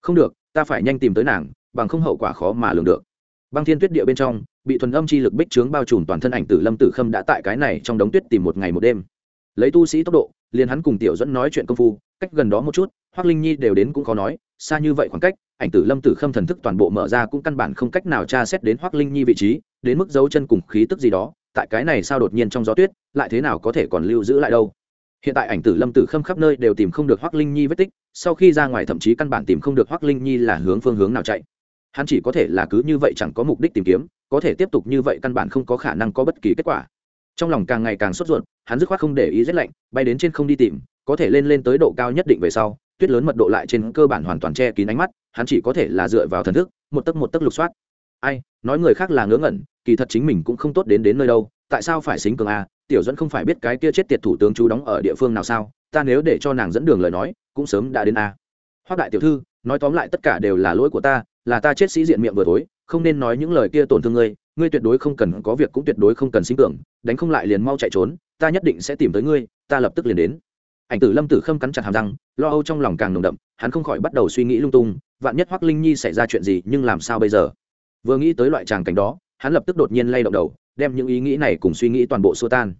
Không được, ta phải nhanh tìm tới nàng, bằng không hậu quả khó mà lường được. Băng thiên tuyết địa bên trong, bị thuần âm chi lực bích trướng bao trùm toàn thân ảnh tử lâm tử khâm đã tại cái này trong đống tuyết tìm một ngày một đêm. Lấy tu sĩ tốc độ, liền hắn cùng tiểu dẫn nói chuyện công phu, cách gần đó một chút hoác linh nhi đều đến cũng khó nói, xa như vậy khoảng cách, ảnh tử lâm tử khâm thần thức toàn bộ mở ra cũng căn bản không cách nào tra xét đến hoác linh nhi vị trí, đến mức dấu chân cùng khí tức gì đó, tại cái này sao đột nhiên trong gió tuyết, lại thế nào có thể còn lưu giữ lại đâu? Hiện tại ảnh tử lâm tử khâm khắp nơi đều tìm không được hoác linh nhi vết tích, sau khi ra ngoài thậm chí căn bản tìm không được hoác linh nhi là hướng phương hướng nào chạy. Hắn chỉ có thể là cứ như vậy chẳng có mục đích tìm kiếm, có thể tiếp tục như vậy căn bản không có khả năng có bất kỳ kết quả. Trong lòng càng ngày càng sốt ruột, hắn dứt khoát không để ý rét lạnh, bay đến trên không đi tìm, có thể lên lên tới độ cao nhất định về sau, tuyết lớn mật độ lại trên cơ bản hoàn toàn che kín ánh mắt, hắn chỉ có thể là dựa vào thần thức, một tấc một tấc lục soát. Ai, nói người khác là ngớ ngẩn, kỳ thật chính mình cũng không tốt đến đến nơi đâu, tại sao phải xính cường a tiểu dẫn không phải biết cái kia chết tiệt thủ tướng chú đóng ở địa phương nào sao, ta nếu để cho nàng dẫn đường lời nói, cũng sớm đã đến a. Hoác đại tiểu thư, nói tóm lại tất cả đều là lỗi của ta, là ta chết sĩ diện miệng vừa tối không nên nói những lời kia tổn thương ngươi ngươi tuyệt đối không cần có việc cũng tuyệt đối không cần sinh tưởng, đánh không lại liền mau chạy trốn, ta nhất định sẽ tìm tới ngươi, ta lập tức liền đến. Ảnh tử lâm tử khâm cắn chặt hàm răng, lo âu trong lòng càng nồng đậm, hắn không khỏi bắt đầu suy nghĩ lung tung, vạn nhất hoắc linh nhi xảy ra chuyện gì, nhưng làm sao bây giờ? Vừa nghĩ tới loại tràng cảnh đó, hắn lập tức đột nhiên lay động đầu đem những ý nghĩ này cùng suy nghĩ toàn bộ xua tan.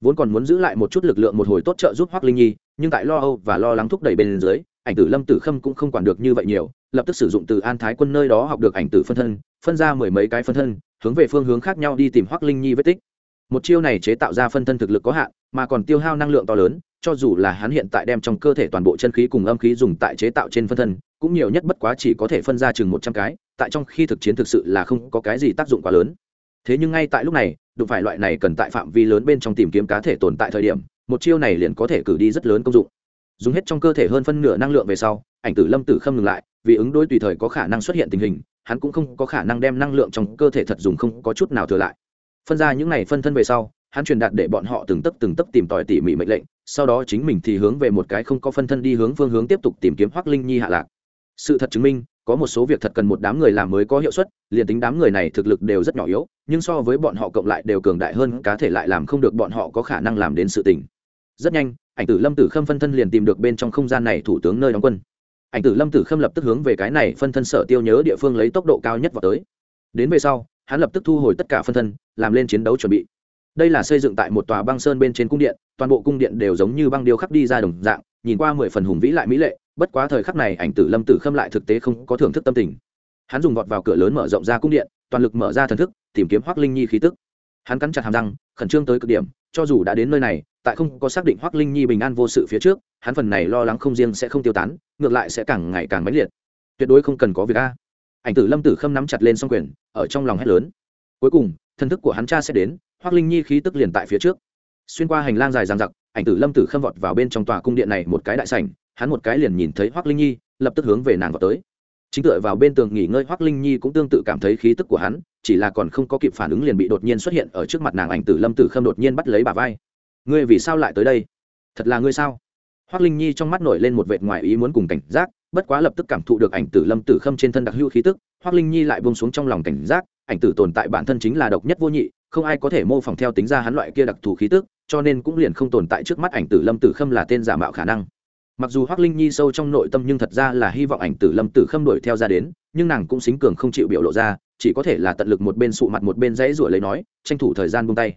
Vốn còn muốn giữ lại một chút lực lượng một hồi tốt trợ giúp hoắc linh nhi, nhưng tại lo âu và lo lắng thúc đẩy bên dưới, ảnh tử lâm tử khâm cũng không quản được như vậy nhiều, lập tức sử dụng từ an thái quân nơi đó học được ảnh tử phân thân, phân ra mười mấy cái phân thân, hướng về phương hướng khác nhau đi tìm hoác linh nhi vết tích. Một chiêu này chế tạo ra phân thân thực lực có hạn, mà còn tiêu hao năng lượng to lớn, cho dù là hắn hiện tại đem trong cơ thể toàn bộ chân khí cùng âm khí dùng tại chế tạo trên phân thân, cũng nhiều nhất bất quá chỉ có thể phân ra chừng một trăm cái, tại trong khi thực chiến thực sự là không có cái gì tác dụng quá lớn thế nhưng ngay tại lúc này, đụng phải loại này cần tại phạm vi lớn bên trong tìm kiếm cá thể tồn tại thời điểm, một chiêu này liền có thể cử đi rất lớn công dụng. Dùng hết trong cơ thể hơn phân nửa năng lượng về sau, ảnh tử lâm tử khâm ngừng lại, vì ứng đối tùy thời có khả năng xuất hiện tình hình, hắn cũng không có khả năng đem năng lượng trong cơ thể thật dùng không có chút nào thừa lại. Phân ra những này phân thân về sau, hắn truyền đạt để bọn họ từng tấc từng tấc tìm tòi tỉ mỉ mệnh lệnh, sau đó chính mình thì hướng về một cái không có phân thân đi hướng phương hướng tiếp tục tìm kiếm hoác linh nhi hạ lạc. Sự thật chứng minh có một số việc thật cần một đám người làm mới có hiệu suất, liền tính đám người này thực lực đều rất nhỏ yếu, nhưng so với bọn họ cộng lại đều cường đại hơn, cá thể lại làm không được bọn họ có khả năng làm đến sự tình. Rất nhanh, ảnh tử lâm tử khâm phân thân liền tìm được bên trong không gian này thủ tướng nơi đóng quân. Ảnh tử lâm tử khâm lập tức hướng về cái này phân thân sở tiêu nhớ địa phương lấy tốc độ cao nhất vào tới. Đến về sau, hắn lập tức thu hồi tất cả phân thân, làm lên chiến đấu chuẩn bị. Đây là xây dựng tại một tòa băng sơn bên trên cung điện, toàn bộ cung điện đều giống như băng điêu khắc đi ra đồng dạng, nhìn qua mười phần hùng vĩ lại mỹ lệ bất quá thời khắc này ảnh tử lâm tử khâm lại thực tế không có thưởng thức tâm tình. Hắn dùng vọt vào cửa lớn mở rộng ra cung điện, toàn lực mở ra thần thức, tìm kiếm hoác linh nhi khí tức. Hắn cắn chặt hàm răng, khẩn trương tới cực điểm, cho dù đã đến nơi này, tại không có xác định hoác linh nhi bình an vô sự phía trước, hắn phần này lo lắng không riêng sẽ không tiêu tán, ngược lại sẽ càng ngày càng mãnh liệt. Tuyệt đối không cần có việc a. Ảnh tử lâm tử khâm nắm chặt lên s o n g quyền, ở trong lòng hét lớn. Cuối cùng, thần thức của hắn cha sẽ đến hoác linh nhi khí tức liền tại phía trước. Xuyên qua hành lang dài dàn giặc ảnh tử lâm tử khâm vọt vào bên trong tòa cung điện này một cái đại sảnh hắn một cái liền nhìn thấy hoác linh nhi, lập tức hướng về nàng vào tới. Chính tựa vào bên tường nghỉ ngơi hoác linh nhi cũng tương tự cảm thấy khí tức của hắn, chỉ là còn không có kịp phản ứng liền bị đột nhiên xuất hiện ở trước mặt nàng ảnh tử lâm tử khâm đột nhiên bắt lấy bà vai. Ngươi vì sao lại tới đây? Thật là ngươi sao? Hoác linh nhi trong mắt nổi lên một vệt ngoài ý muốn cùng cảnh giác, bất quá lập tức cảm thụ được ảnh tử lâm tử khâm trên thân đặc hữu khí tức hoác linh nhi lại buông xuống trong lòng cảnh giác, ảnh tử tồn tại bản thân chính là độc nhất vô nhị, không ai có thể mô phỏng theo tính ra hắn loại kia đặc thù khí tức, cho nên cũng liền không tồn tại trước mắt ảnh tử lâm tử khâm là tên giả mạo khả năng mặc dù hoác linh nhi sâu trong nội tâm nhưng thật ra là hy vọng ảnh tử lâm tử khâm đuổi theo ra đến, nhưng nàng cũng xính cường không chịu biểu lộ ra, chỉ có thể là tận lực một bên sụ mặt một bên dãy ruổi lấy nói, tranh thủ thời gian buông tay.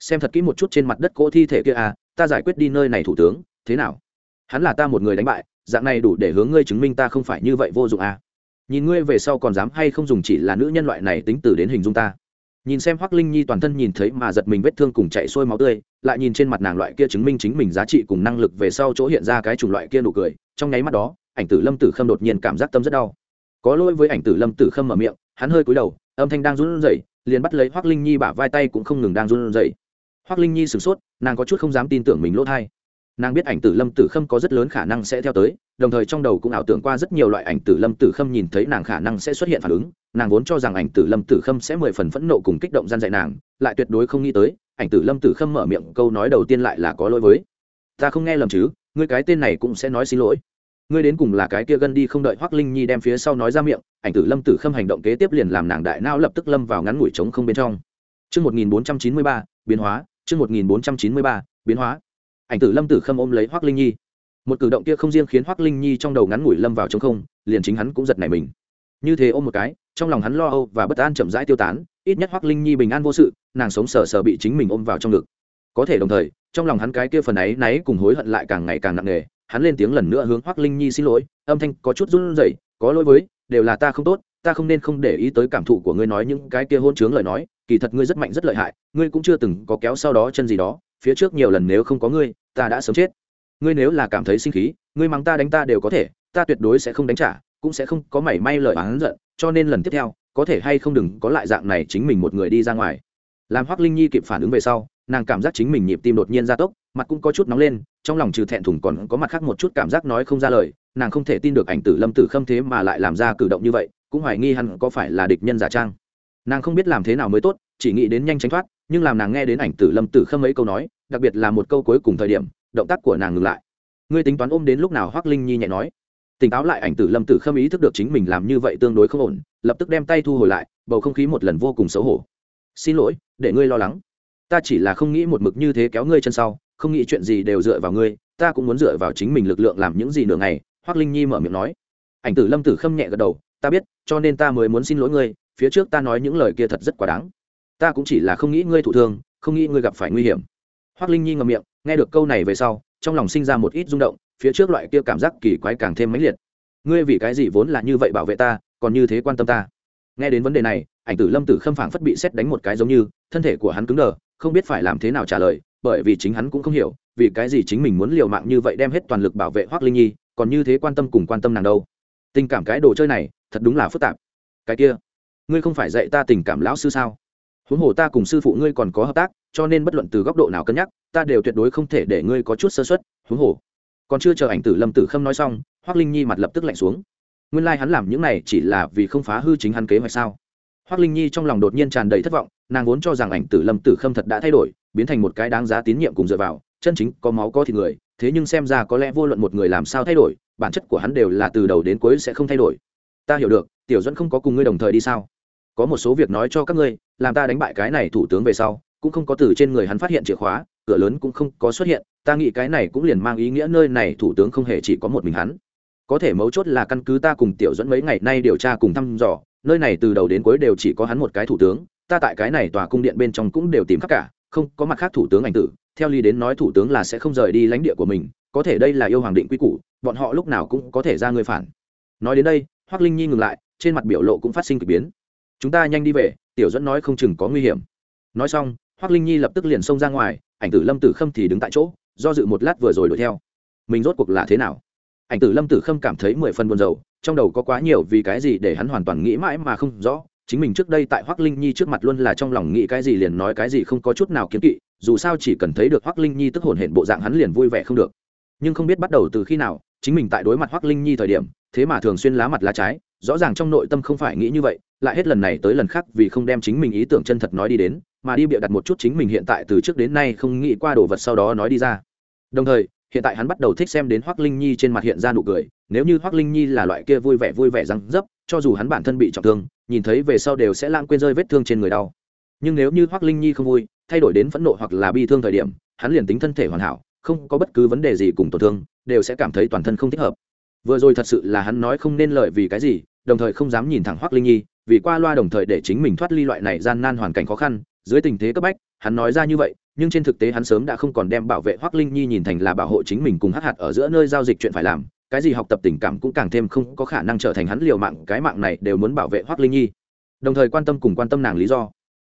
Xem thật kỹ một chút trên mặt đất cỗ thi thể kia à ta giải quyết đi nơi này thủ tướng, thế nào? Hắn là ta một người đánh bại, dạng này đủ để hướng ngươi chứng minh ta không phải như vậy vô dụng à. Nhìn ngươi về sau còn dám hay không dùng chỉ là nữ nhân loại này tính từ đến hình dung ta nhìn xem hoác linh nhi toàn thân nhìn thấy mà giật mình vết thương cùng chạy sôi máu tươi, lại nhìn trên mặt nàng loại kia chứng minh chính mình giá trị cùng năng lực về sau chỗ hiện ra cái chủng loại kia nụ cười, trong nháy mắt đó, ảnh tử lâm tử khâm đột nhiên cảm giác tâm rất đau. Có lỗi với ảnh tử lâm tử khâm mở miệng, hắn hơi cúi đầu, âm thanh đang run rẩy, liền bắt lấy hoác linh nhi bả vai tay cũng không ngừng đang run rẩy. Hoác linh nhi sửng sốt, nàng có chút không dám tin tưởng mình lỗ thai. Nàng biết ảnh tử lâm tử khâm có rất lớn khả năng sẽ theo tới, đồng thời trong đầu cũng ảo tưởng qua rất nhiều loại ảnh tử lâm tử khâm nhìn thấy nàng khả năng sẽ xuất hiện phản ứng nàng vốn cho rằng ảnh tử lâm tử khâm sẽ mười phần phẫn nộ cùng kích động gian dạy nàng lại tuyệt đối không nghĩ tới ảnh tử lâm tử khâm mở miệng câu nói đầu tiên lại là có lỗi với. Ta không nghe lầm chứ ngươi cái tên này cũng sẽ nói xin lỗi. Ngươi đến cùng là cái kia gân đi không đợi hoác linh nhi đem phía sau nói ra miệng ảnh tử lâm tử khâm hành động kế tiếp liền làm nàng đại não lập tức lâm vào ngắn ngủi trống không bên trong. Trước 1493, biến hóa, trước 1493, biến hóa. Ảnh tử lâm tử khâm ôm lấy hoác linh nhi. Một cử động kia không riêng khiến hoác linh nhi trong đầu ngắn ngủi lâm vào trong không liền chính hắn cũng giật nảy mình. Như thế ôm một cái trong lòng hắn lo âu và bất an chậm rãi tiêu tán, ít nhất hoác linh nhi bình an vô sự, nàng sống sờ sờ bị chính mình ôm vào trong ngực. Có thể đồng thời, trong lòng hắn cái kia phần ấy náy cùng hối hận lại càng ngày càng nặng nề, hắn lên tiếng lần nữa hướng hoác linh nhi xin lỗi, âm thanh có chút run rẩy, có lỗi với, đều là ta không tốt, ta không nên không để ý tới cảm thụ của ngươi nói những cái kia hôn chướng lời nói, kỳ thật ngươi rất mạnh rất lợi hại, ngươi cũng chưa từng có kéo sau đó chân gì đó, phía trước nhiều lần nếu không có ngươi, ta đã sớm chết. Ngươi nếu là cảm thấy sinh khí, ngươi mắng ta đánh ta đều có thể, ta tuyệt đối sẽ không đánh trả, cũng sẽ không có mảy may lời oán giận cho nên lần tiếp theo, có thể hay không đừng có lại dạng này chính mình một người đi ra ngoài. Làm hoác linh nhi kịp phản ứng về sau, nàng cảm giác chính mình nhịp tim đột nhiên gia tốc, mặt cũng có chút nóng lên, trong lòng trừ thẹn thùng còn có mặt khác một chút cảm giác nói không ra lời, nàng không thể tin được ảnh tử lâm tử khâm thế mà lại làm ra cử động như vậy, cũng hoài nghi hắn có phải là địch nhân giả trang. Nàng không biết làm thế nào mới tốt, chỉ nghĩ đến nhanh tránh thoát, nhưng làm nàng nghe đến ảnh tử lâm tử khâm ấy câu nói, đặc biệt là một câu cuối cùng thời điểm, động tác của nàng ngừng lại. Ngươi tính toán ôm đến lúc nào hoác linh nhi nhẹ nói? Tỉnh táo lại ảnh tử lâm tử khâm ý thức được chính mình làm như vậy tương đối không ổn, lập tức đem tay thu hồi lại, bầu không khí một lần vô cùng xấu hổ. Xin lỗi, để ngươi lo lắng. Ta chỉ là không nghĩ một mực như thế kéo ngươi chân sau, không nghĩ chuyện gì đều dựa vào ngươi, ta cũng muốn dựa vào chính mình lực lượng làm những gì nửa ngày. Hoác linh nhi mở miệng nói. Ảnh tử lâm tử khâm nhẹ gật đầu. Ta biết, cho nên ta mới muốn xin lỗi ngươi, phía trước ta nói những lời kia thật rất quá đáng. Ta cũng chỉ là không nghĩ ngươi thụ thương, không nghĩ ngươi gặp phải nguy hiểm. Hoác linh nhi ngậm miệng, nghe được câu này về sau, trong lòng sinh ra một ít rung động phía trước loại kia cảm giác kỳ quái càng thêm mãnh liệt. Ngươi vì cái gì vốn là như vậy bảo vệ ta, còn như thế quan tâm ta? Nghe đến vấn đề này, ảnh tử lâm tử khâm phảng phất bị xét đánh một cái giống như, thân thể của hắn cứng đờ, không biết phải làm thế nào trả lời, bởi vì chính hắn cũng không hiểu, vì cái gì chính mình muốn liều mạng như vậy đem hết toàn lực bảo vệ hoác linh nhi, còn như thế quan tâm cùng quan tâm nàng đâu? Tình cảm cái đồ chơi này, thật đúng là phức tạp. Cái kia, ngươi không phải dạy ta tình cảm lão sư sao? Huống hồ ta cùng sư phụ ngươi còn có hợp tác, cho nên bất luận từ góc độ nào cân nhắc, ta đều tuyệt đối không thể để ngươi có chút sơ xuất huống hồ còn chưa chờ ảnh tử lâm tử khâm nói xong hoác linh nhi mặt lập tức lạnh xuống. Nguyên lai、like、hắn làm những này chỉ là vì không phá hư chính hắn kế hoạch sao? Hoác linh nhi trong lòng đột nhiên tràn đầy thất vọng, nàng vốn cho rằng ảnh tử lâm tử khâm thật đã thay đổi, biến thành một cái đáng giá tín nhiệm cùng dựa vào, chân chính có máu có thịt người, thế nhưng xem ra có lẽ vô luận một người làm sao thay đổi, bản chất của hắn đều là từ đầu đến cuối sẽ không thay đổi. Ta hiểu được, tiểu dẫn không có cùng ngươi đồng thời đi sao? Có một số việc nói cho các ngươi, làm ta đánh bại cái này thủ tướng về sau, cũng không có từ trên người hắn phát hiện chìa khóa cửa lớn cũng không có xuất hiện, ta nghĩ cái này cũng liền mang ý nghĩa nơi này thủ tướng không hề chỉ có một mình hắn. Có thể mấu chốt là căn cứ ta cùng tiểu dẫn mấy ngày nay điều tra cùng thăm dò, nơi này từ đầu đến cuối đều chỉ có hắn một cái thủ tướng, ta tại cái này tòa cung điện bên trong cũng đều tìm khắp cả, không có mặt khác thủ tướng ảnh tử. Theo lý đến nói thủ tướng là sẽ không rời đi lãnh địa của mình, có thể đây là yêu hoàng định quy củ, bọn họ lúc nào cũng có thể ra người phản. Nói đến đây hoác linh nhi ngừng lại, trên mặt biểu lộ cũng phát sinh k ỳ biến. Chúng ta nhanh đi về, tiểu dẫn nói không chừng có nguy hiểm. Nói xong Hoắc linh nhi lập tức liền xông ra ngoài, ảnh tử lâm tử khâm thì đứng tại chỗ, do dự một lát vừa rồi đuổi theo. Mình rốt cuộc là thế nào? Ảnh tử lâm tử khâm cảm thấy mười phần buồn rầu, trong đầu có quá nhiều vì cái gì để hắn hoàn toàn nghĩ mãi mà không rõ. Chính mình trước đây tại Hoắc linh nhi trước mặt luôn là trong lòng nghĩ cái gì liền nói cái gì không có chút nào kiến kỵ, dù sao chỉ cần thấy được Hoắc linh nhi tức hồn hển bộ dạng hắn liền vui vẻ không được. Nhưng không biết bắt đầu từ khi nào, chính mình tại đối mặt Hoắc linh nhi thời điểm, thế mà thường xuyên lá mặt lá trái, rõ ràng trong nội tâm không phải nghĩ như vậy, lại hết lần này tới lần khác vì không đem chính mình ý tưởng chân thật nói đi đến mà đi bịa đặt một chút chính mình hiện tại từ trước đến nay không nghĩ qua đồ vật sau đó nói đi ra. Đồng thời, hiện tại hắn bắt đầu thích xem đến hoác linh nhi trên mặt hiện ra nụ cười, nếu như hoác linh nhi là loại kia vui vẻ vui vẻ răng dấp, cho dù hắn bản thân bị trọng thương, nhìn thấy về sau đều sẽ lãng quên rơi vết thương trên người đau. Nhưng nếu như hoác linh nhi không vui, thay đổi đến phẫn nộ hoặc là bi thương thời điểm, hắn liền tính thân thể hoàn hảo, không có bất cứ vấn đề gì cùng tổn thương, đều sẽ cảm thấy toàn thân không thích hợp. Vừa rồi thật sự là hắn nói không nên lợi vì cái gì, đồng thời không dám nhìn thẳng hoác linh nhi, vì qua loa đồng thời để chính mình thoát ly loại này gian nan hoàn cảnh khó khăn dưới tình thế cấp bách, hắn nói ra như vậy, nhưng trên thực tế hắn sớm đã không còn đem bảo vệ hoác linh nhi nhìn thành là bảo hộ chính mình cùng hắc hạt ở giữa nơi giao dịch chuyện phải làm, cái gì học tập tình cảm cũng càng thêm không có khả năng trở thành hắn liều mạng, cái mạng này đều muốn bảo vệ hoác linh nhi. Đồng thời quan tâm cùng quan tâm nàng lý do.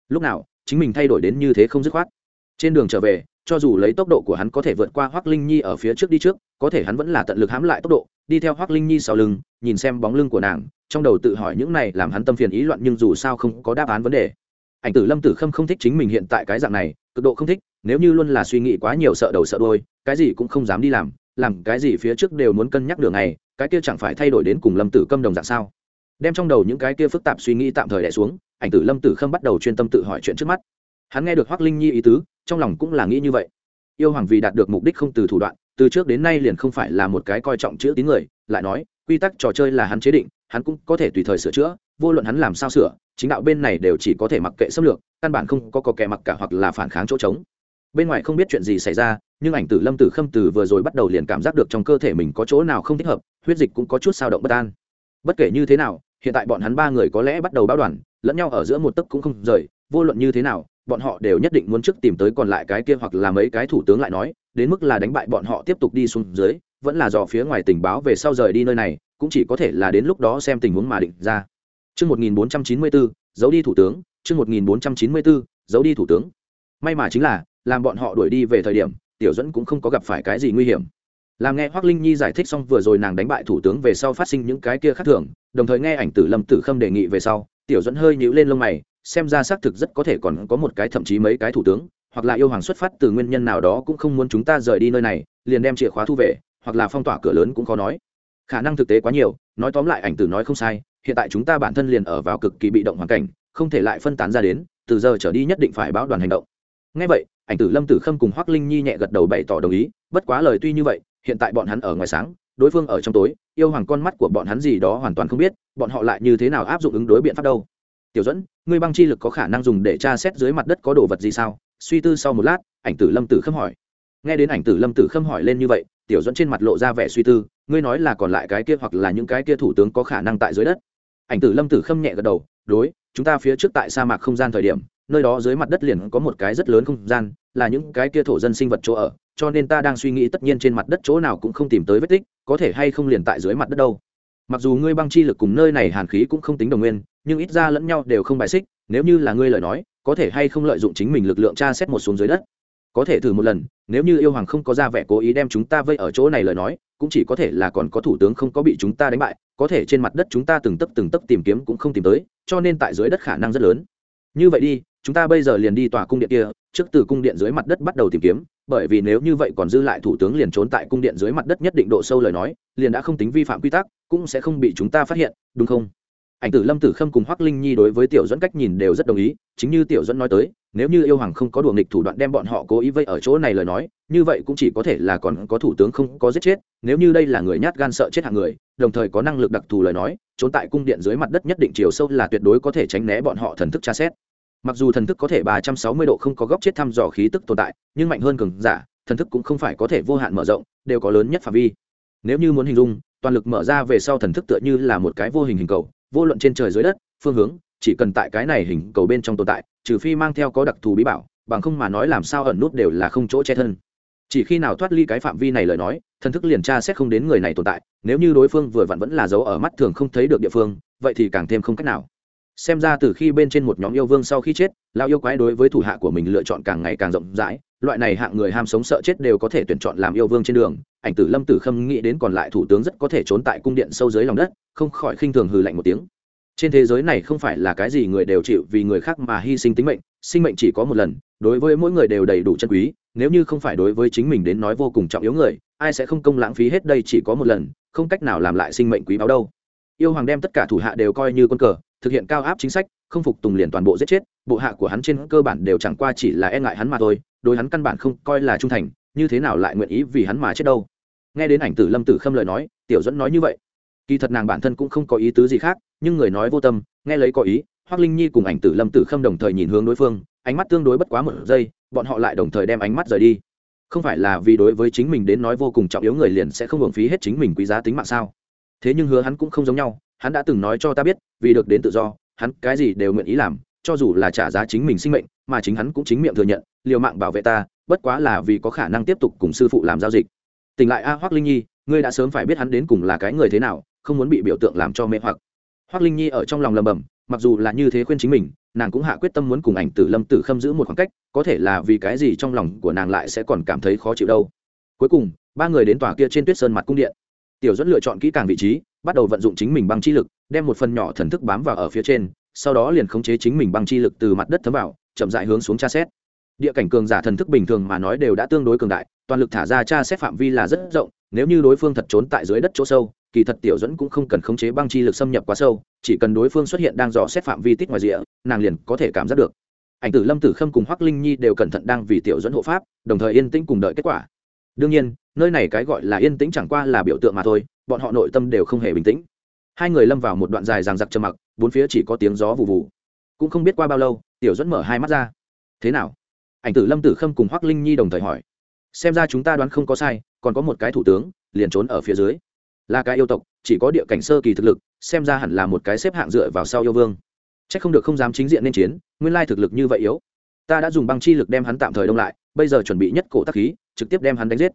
Lúc nào, chính mình thay đổi đến như thế không dứt khoát. Trên đường trở về, cho dù lấy tốc độ của hắn có thể vượt qua hoác linh nhi ở phía trước đi trước, có thể hắn vẫn là tận lực hãm lại tốc độ, đi theo hoác linh nhi sau lưng, nhìn xem bóng lưng của nàng, trong đầu tự hỏi những này làm hắn tâm phiền ý loạn nhưng dù sao không có đáp án vấn đề ảnh tử lâm tử khâm không thích chính mình hiện tại cái dạng này, cực độ không thích, nếu như luôn là suy nghĩ quá nhiều sợ đầu sợ đôi cái gì cũng không dám đi làm làm cái gì phía trước đều muốn cân nhắc đường này, cái kia chẳng phải thay đổi đến cùng lâm tử câm đồng dạng sao? Đem trong đầu những cái kia phức tạp suy nghĩ tạm thời đẻ xuống, ảnh tử lâm tử khâm bắt đầu chuyên tâm tự hỏi chuyện trước mắt. Hắn nghe được hoác linh nhi ý tứ, trong lòng cũng là nghĩ như vậy. Yêu hoàng vì đạt được mục đích không từ thủ đoạn, từ trước đến nay liền không phải là một cái coi trọng chữ tín người, lại nói, quy tắc trò chơi là hắn chế định hắn cũng có thể tùy thời sửa chữa, vô luận hắn làm sao sửa, chính đạo bên này đều chỉ có thể mặc kệ xâm lược, căn bản không có có kẻ mặc cả hoặc là phản kháng chỗ trống. Bên ngoài không biết chuyện gì xảy ra, nhưng ảnh tử lâm tử khâm tử vừa rồi bắt đầu liền cảm giác được trong cơ thể mình có chỗ nào không thích hợp, huyết dịch cũng có chút sao động bất an. Bất kể như thế nào, hiện tại bọn hắn ba người có lẽ bắt đầu báo đoàn, lẫn nhau ở giữa một tấc cũng không rời, vô luận như thế nào, bọn họ đều nhất định muốn trước tìm tới còn lại cái kia hoặc là mấy cái thủ tướng lại nói, đến mức là đánh bại bọn họ tiếp tục đi xuống dưới, vẫn là dò phía ngoài tình báo về sau rời đi nơi này cũng chỉ có thể là đến lúc đó xem tình huống mà định ra Chương 1494, giấu đi thủ tướng, chương 1494, giấu đi thủ tướng. May mà chính là, làm bọn họ đuổi đi về thời điểm, Tiểu Duẫn cũng không có gặp phải cái gì nguy hiểm. Làm nghe Hoắc Linh Nhi giải thích xong vừa rồi nàng đánh bại thủ tướng về sau phát sinh những cái kia khác thường, đồng thời nghe ảnh tử Lâm Tử Khâm đề nghị về sau, Tiểu Duẫn hơi nhíu lên lông mày, xem ra xác thực rất có thể còn có một cái thậm chí mấy cái thủ tướng, hoặc là yêu hoàng xuất phát từ nguyên nhân nào đó cũng không muốn chúng ta rời đi nơi này, liền đem chìa khóa thu về, hoặc là phong tỏa cửa lớn cũng có nói. Khả năng thực tế quá nhiều, nói tóm lại ảnh tử nói không sai, hiện tại chúng ta bản thân liền ở vào cực kỳ bị động hoàn cảnh không thể lại phân tán ra đến từ giờ trở đi nhất định phải báo đoàn hành động. Ngay vậy ảnh tử lâm tử khâm cùng hoác linh nhi nhẹ gật đầu bày tỏ đồng ý bất quá lời tuy như vậy hiện tại bọn hắn ở ngoài sáng đối phương ở trong tối yêu hoàng con mắt của bọn hắn gì đó hoàn toàn không biết bọn họ lại như thế nào áp dụng ứng đối biện pháp đâu. Tiểu dẫn ngươi băng chi lực có khả năng dùng để tra xét dưới mặt đất có đồ vật gì sao? Suy tư sau một lát ảnh tử lâm tử khâm hỏi. Nghe đến ảnh tử lâm tử khâm hỏi lên như vậy tiểu dẫn trên mặt lộ ra vẻ suy tư, ngươi nói là còn lại cái kia hoặc là những cái kia thủ tướng có khả năng tại dưới đất. Ảnh tử lâm tử khâm nhẹ gật đầu, đối, chúng ta phía trước tại sa mạc không gian thời điểm, nơi đó dưới mặt đất liền có một cái rất lớn không gian, là những cái kia thổ dân sinh vật chỗ ở, cho nên ta đang suy nghĩ tất nhiên trên mặt đất chỗ nào cũng không tìm tới vết tích, có thể hay không liền tại dưới mặt đất đâu. Mặc dù ngươi băng chi lực cùng nơi này hàn khí cũng không tính đồng nguyên, nhưng ít ra lẫn nhau đều không bài xích, nếu như là ngươi lời nói, có thể hay không lợi dụng chính mình lực lượng tra xét một xuống dưới đất có thể thử một lần, nếu như yêu hoàng không có ra vẻ cố ý đem chúng ta vây ở chỗ này lời nói, cũng chỉ có thể là còn có thủ tướng không có bị chúng ta đánh bại, có thể trên mặt đất chúng ta từng tấc từng tấc tìm kiếm cũng không tìm tới, cho nên tại dưới đất khả năng rất lớn. Như vậy đi, chúng ta bây giờ liền đi tòa cung điện kia, trước từ cung điện dưới mặt đất bắt đầu tìm kiếm, bởi vì nếu như vậy còn dư lại thủ tướng liền trốn tại cung điện dưới mặt đất nhất định độ sâu lời nói, liền đã không tính vi phạm quy tắc, cũng sẽ không bị chúng ta phát hiện, đúng không? Ảnh tử lâm tử khâm cùng hoắc linh nhi đối với tiểu dẫn cách nhìn đều rất đồng ý, chính như tiểu dẫn nói tới, nếu như yêu hoàng không có đùa nghịch thủ đoạn đem bọn họ cố ý vây ở chỗ này lời nói, như vậy cũng chỉ có thể là còn có thủ tướng không có giết chết, nếu như đây là người nhát gan sợ chết hạng người, đồng thời có năng lực đặc thù lời nói, trốn tại cung điện dưới mặt đất nhất định chiều sâu là tuyệt đối có thể tránh né bọn họ thần thức tra xét. Mặc dù thần thức có thể ba trăm sáu mươi độ không có góc chết thăm dò khí tức tồn tại, nhưng mạnh hơn cường giả, thần thức cũng không phải có thể vô hạn mở rộng, đều có lớn nhất phạm vi. Nếu như muốn hình dung, toàn lực mở ra về sau thần thức tựa như là một cái vô hình hình cầu vô luận trên trời dưới đất, phương hướng, chỉ cần tại cái này hình cầu bên trong tồn tại, trừ phi mang theo có đặc thù bí bảo, bằng không mà nói làm sao ẩn nút đều là không chỗ che thân. Chỉ khi nào thoát ly cái phạm vi này lời nói, thần thức liền tra xét không đến người này tồn tại, nếu như đối phương vừa vặn vẫn là dấu ở mắt thường không thấy được địa phương, vậy thì càng thêm không cách nào xem ra từ khi bên trên một nhóm yêu vương sau khi chết lao yêu quái đối với thủ hạ của mình lựa chọn càng ngày càng rộng rãi, loại này hạng người ham sống sợ chết đều có thể tuyển chọn làm yêu vương trên đường. Ảnh tử lâm tử khâm nghĩ đến còn lại thủ tướng rất có thể trốn tại cung điện sâu dưới lòng đất, không khỏi khinh thường hừ lạnh một tiếng. Trên thế giới này không phải là cái gì người đều chịu vì người khác mà hy sinh tính mệnh, sinh mệnh chỉ có một lần, đối với mỗi người đều đầy đủ chân quý, nếu như không phải đối với chính mình đến nói vô cùng trọng yếu người, ai sẽ không công lãng phí hết đây chỉ có một lần, không cách nào làm lại sinh mệnh quý báu đâu. Yêu hoàng đem tất cả thủ hạ đều coi như con cờ thực hiện cao áp chính sách, không phục tùng liền toàn bộ giết chết, bộ hạ của hắn trên cơ bản đều chẳng qua chỉ là e ngại hắn mà thôi, đối hắn căn bản không coi là trung thành, như thế nào lại nguyện ý vì hắn mà chết đâu. Nghe đến ảnh tử lâm tử khâm lời nói, tiểu dẫn nói như vậy. Kỳ thật nàng bản thân cũng không có ý tứ gì khác, nhưng người nói vô tâm, nghe lấy có ý hoác linh nhi cùng ảnh tử lâm tử khâm đồng thời nhìn hướng đối phương, ánh mắt tương đối bất quá một giây, bọn họ lại đồng thời đem ánh mắt rời đi. Không phải là vì đối với chính mình đến nói vô cùng trọng yếu người liền sẽ không hưởng phí hết chính mình quý giá tính mạng sao? Thế nhưng hứa hắn cũng không giống nhau hắn đã từng nói cho ta biết, vì được đến tự do, hắn cái gì đều nguyện ý làm, cho dù là trả giá chính mình sinh mệnh, mà chính hắn cũng chính miệng thừa nhận, liều mạng bảo vệ ta, bất quá là vì có khả năng tiếp tục cùng sư phụ làm giao dịch. Tỉnh lại a hoác linh nhi, ngươi đã sớm phải biết hắn đến cùng là cái người thế nào, không muốn bị biểu tượng làm cho mê hoặc. Hoác linh nhi ở trong lòng lầm bầm, mặc dù là như thế khuyên chính mình, nàng cũng hạ quyết tâm muốn cùng ảnh tử lâm tử khâm giữ một khoảng cách, có thể là vì cái gì trong lòng của nàng lại sẽ còn cảm thấy khó chịu đâu. Cuối cùng, ba người đến tòa kia trên tuyết sơn mặt cung điện. Tiểu dẫn lựa chọn kỹ càng vị trí bắt đầu vận dụng chính mình băng chi lực, đem một phần nhỏ thần thức bám vào ở phía trên, sau đó liền khống chế chính mình băng chi lực từ mặt đất thấm vào, chậm dại hướng xuống tra xét. Địa cảnh cường giả thần thức bình thường mà nói đều đã tương đối cường đại, toàn lực thả ra tra xét phạm vi là rất rộng, nếu như đối phương thật trốn tại dưới đất chỗ sâu, kỳ thật tiểu dẫn cũng không cần khống chế băng chi lực xâm nhập quá sâu, chỉ cần đối phương xuất hiện đang dò xét phạm vi tích ngoài rìa, nàng liền có thể cảm giác được. Ảnh tử lâm tử khâm cùng hoắc linh nhi đều cẩn thận đang vì tiểu dẫn hộ pháp, đồng thời yên tĩnh cùng đợi kết quả. Đương nhiên, nơi này cái gọi là yên tĩnh chẳng qua là biểu tượng mà thôi bọn họ nội tâm đều không hề bình tĩnh. Hai người lâm vào một đoạn dài ràng giặc trầm mặc, bốn phía chỉ có tiếng gió vụ vụ cũng không biết qua bao lâu, tiểu dẫn mở hai mắt ra. Thế nào? Ảnh tử lâm tử khâm cùng hoắc linh nhi đồng thời hỏi. Xem ra chúng ta đoán không có sai, còn có một cái thủ tướng, liền trốn ở phía dưới. Là cái yêu tộc, chỉ có địa cảnh sơ kỳ thực lực, xem ra hẳn là một cái xếp hạng dựa vào sau yêu vương. C h ắ c không được không dám chính diện nên chiến, nguyên lai thực lực như vậy yếu. Ta đã dùng băng chi lực đem hắn tạm thời đông lại, bây giờ chuẩn bị nhất cổ tắc khí, trực tiếp đem hắn đánh giết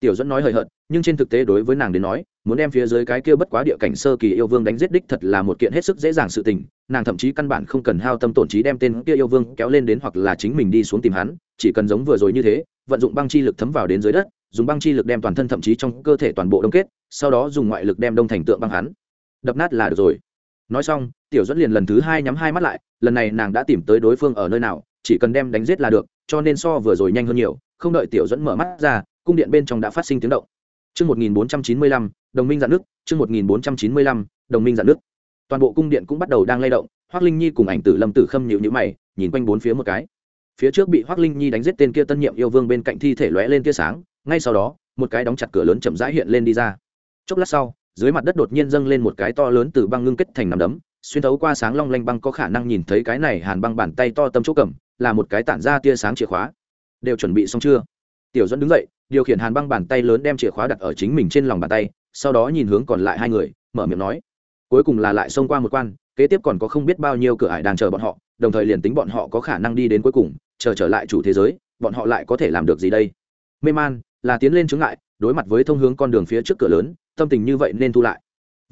tiểu dẫn nói hời hợt, nhưng trên thực tế đối với nàng đến nói, muốn đem phía dưới cái kia bất quá địa cảnh sơ kỳ yêu vương đánh giết đích thật là một kiện hết sức dễ dàng sự tình, nàng thậm chí căn bản không cần hao tâm tổn trí đem tên kia yêu vương kéo lên đến hoặc là chính mình đi xuống tìm hắn, chỉ cần giống vừa rồi như thế, vận dụng băng chi lực thấm vào đến dưới đất, dùng băng chi lực đem toàn thân thậm chí trong cơ thể toàn bộ đông kết, sau đó dùng ngoại lực đem đông thành tượng băng hắn. Đập nát là được rồi. Nói xong, tiểu dẫn liền lần thứ hai nhắm hai mắt lại, lần này nàng đã tìm tới đối phương ở nơi nào, chỉ cần đem đánh giết là được, cho nên so vừa rồi nhanh hơn nhiều, không đợi tiểu dẫn mở mắt ra cung điện bên trong đã phát sinh tiếng động Chương 1495, đồng minh dạn nước, chương 1495, đồng minh dạn nước. Toàn bộ cung điện cũng bắt đầu đang lay động, Hoắc Linh Nhi cùng ảnh tử Lâm Tử Khâm nhíu nhíu mày, nhìn quanh bốn phía một cái. Phía trước bị Hoắc Linh Nhi đánh giết tên kia tân nhiệm yêu vương bên cạnh thi thể lóe lên tia sáng, ngay sau đó, một cái đóng chặt cửa lớn chậm rãi hiện lên đi ra. Chốc lát sau, dưới mặt đất đột nhiên dâng lên một cái to lớn từ băng ngưng kết thành nắm đấm, xuyên thấu qua sáng long lanh băng có khả năng nhìn thấy cái này hàn băng bàn tay to tâm chỗ cầm, là một cái tản ra tia sáng chìa khóa. Đều chuẩn bị xong chưa? Tiểu Duẫn đứng dậy, điều khiển hàn băng bàn tay lớn đem chìa khóa đặt ở chính mình trên lòng bàn tay, sau đó nhìn hướng còn lại hai người, mở miệng nói, cuối cùng là lại xông qua một quan, kế tiếp còn có không biết bao nhiêu cửa ải đang chờ bọn họ, đồng thời liền tính bọn họ có khả năng đi đến cuối cùng, chờ trở lại chủ thế giới, bọn họ lại có thể làm được gì đây? Mê man là tiến lên chứng lại đối mặt với thông hướng con đường phía trước cửa lớn, tâm tình như vậy nên thu lại.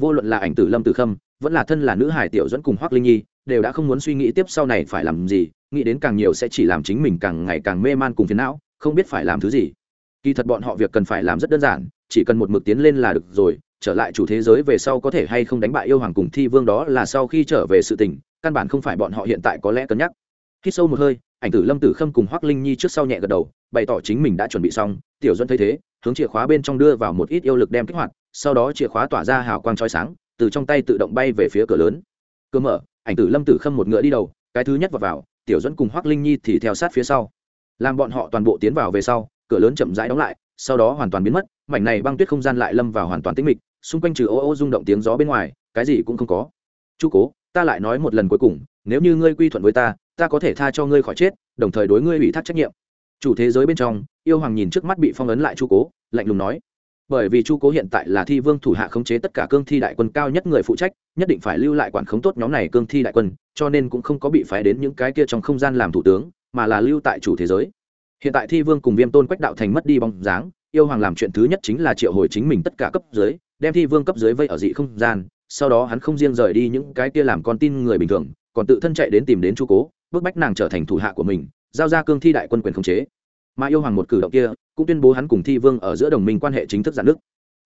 Vô luận là ảnh tử lâm tử khâm, vẫn là thân là nữ hải tiểu dẫn cùng hoác linh nhi, đều đã không muốn suy nghĩ tiếp sau này phải làm gì, nghĩ đến càng nhiều sẽ chỉ làm chính mình càng ngày càng mê man cùng phiền não, không biết phải làm thứ gì kỳ thật bọn họ việc cần phải làm rất đơn giản, chỉ cần một mực tiến lên là được rồi, trở lại chủ thế giới về sau có thể hay không đánh bại yêu hoàng cùng thi vương đó là sau khi trở về sự tình, căn bản không phải bọn họ hiện tại có lẽ cân nhắc. Khi sâu một hơi, ảnh tử lâm tử khâm cùng hoác linh nhi trước sau nhẹ gật đầu, bày tỏ chính mình đã chuẩn bị xong, tiểu duẫn thấy thế, hướng chìa khóa bên trong đưa vào một ít yêu lực đem kích hoạt, sau đó chìa khóa tỏa ra hào quang trói sáng, từ trong tay tự động bay về phía cửa lớn. Cơ mở, ảnh tử lâm tử khâm một ngựa đi đầu, cái thứ nhất vào vào, tiểu dẫn cùng hoác linh nhi thì theo sát phía sau. Làm bọn họ toàn bộ tiến vào về sau cửa lớn chậm rãi đóng lại, sau đó hoàn toàn biến mất, mảnh này băng tuyết không gian lại lâm vào hoàn toàn tĩnh mịch, xung quanh trừ ô ô rung động tiếng gió bên ngoài, cái gì cũng không có. Chu cố, ta lại nói một lần cuối cùng, nếu như ngươi quy thuận với ta ta có thể tha cho ngươi khỏi chết, đồng thời đối ngươi ủy thác trách nhiệm. Chủ thế giới bên trong, yêu hoàng nhìn trước mắt bị phong ấn lại chu cố, lạnh lùng nói, bởi vì chu cố hiện tại là thi vương thủ hạ khống chế tất cả cương thi đại quân cao nhất người phụ trách, nhất định phải lưu lại quản khống tốt nhóm này cương thi đại quân, cho nên cũng không có bị phái đến những cái kia trong không gian làm thủ tướng, mà là lưu tại chủ thế giới hiện tại thi vương cùng viêm tôn quách đạo thành mất đi bóng dáng, yêu hoàng làm chuyện thứ nhất chính là triệu hồi chính mình tất cả cấp dưới, đem thi vương cấp dưới vây ở dị không gian, sau đó hắn không riêng rời đi những cái kia làm con tin người bình thường, còn tự thân chạy đến tìm đến chu cố, bức bách nàng trở thành thủ hạ của mình, giao ra cương thi đại quân quyền khống chế. Mà yêu hoàng một cử động kia, cũng tuyên bố hắn cùng thi vương ở giữa đồng minh quan hệ chính thức giãn nước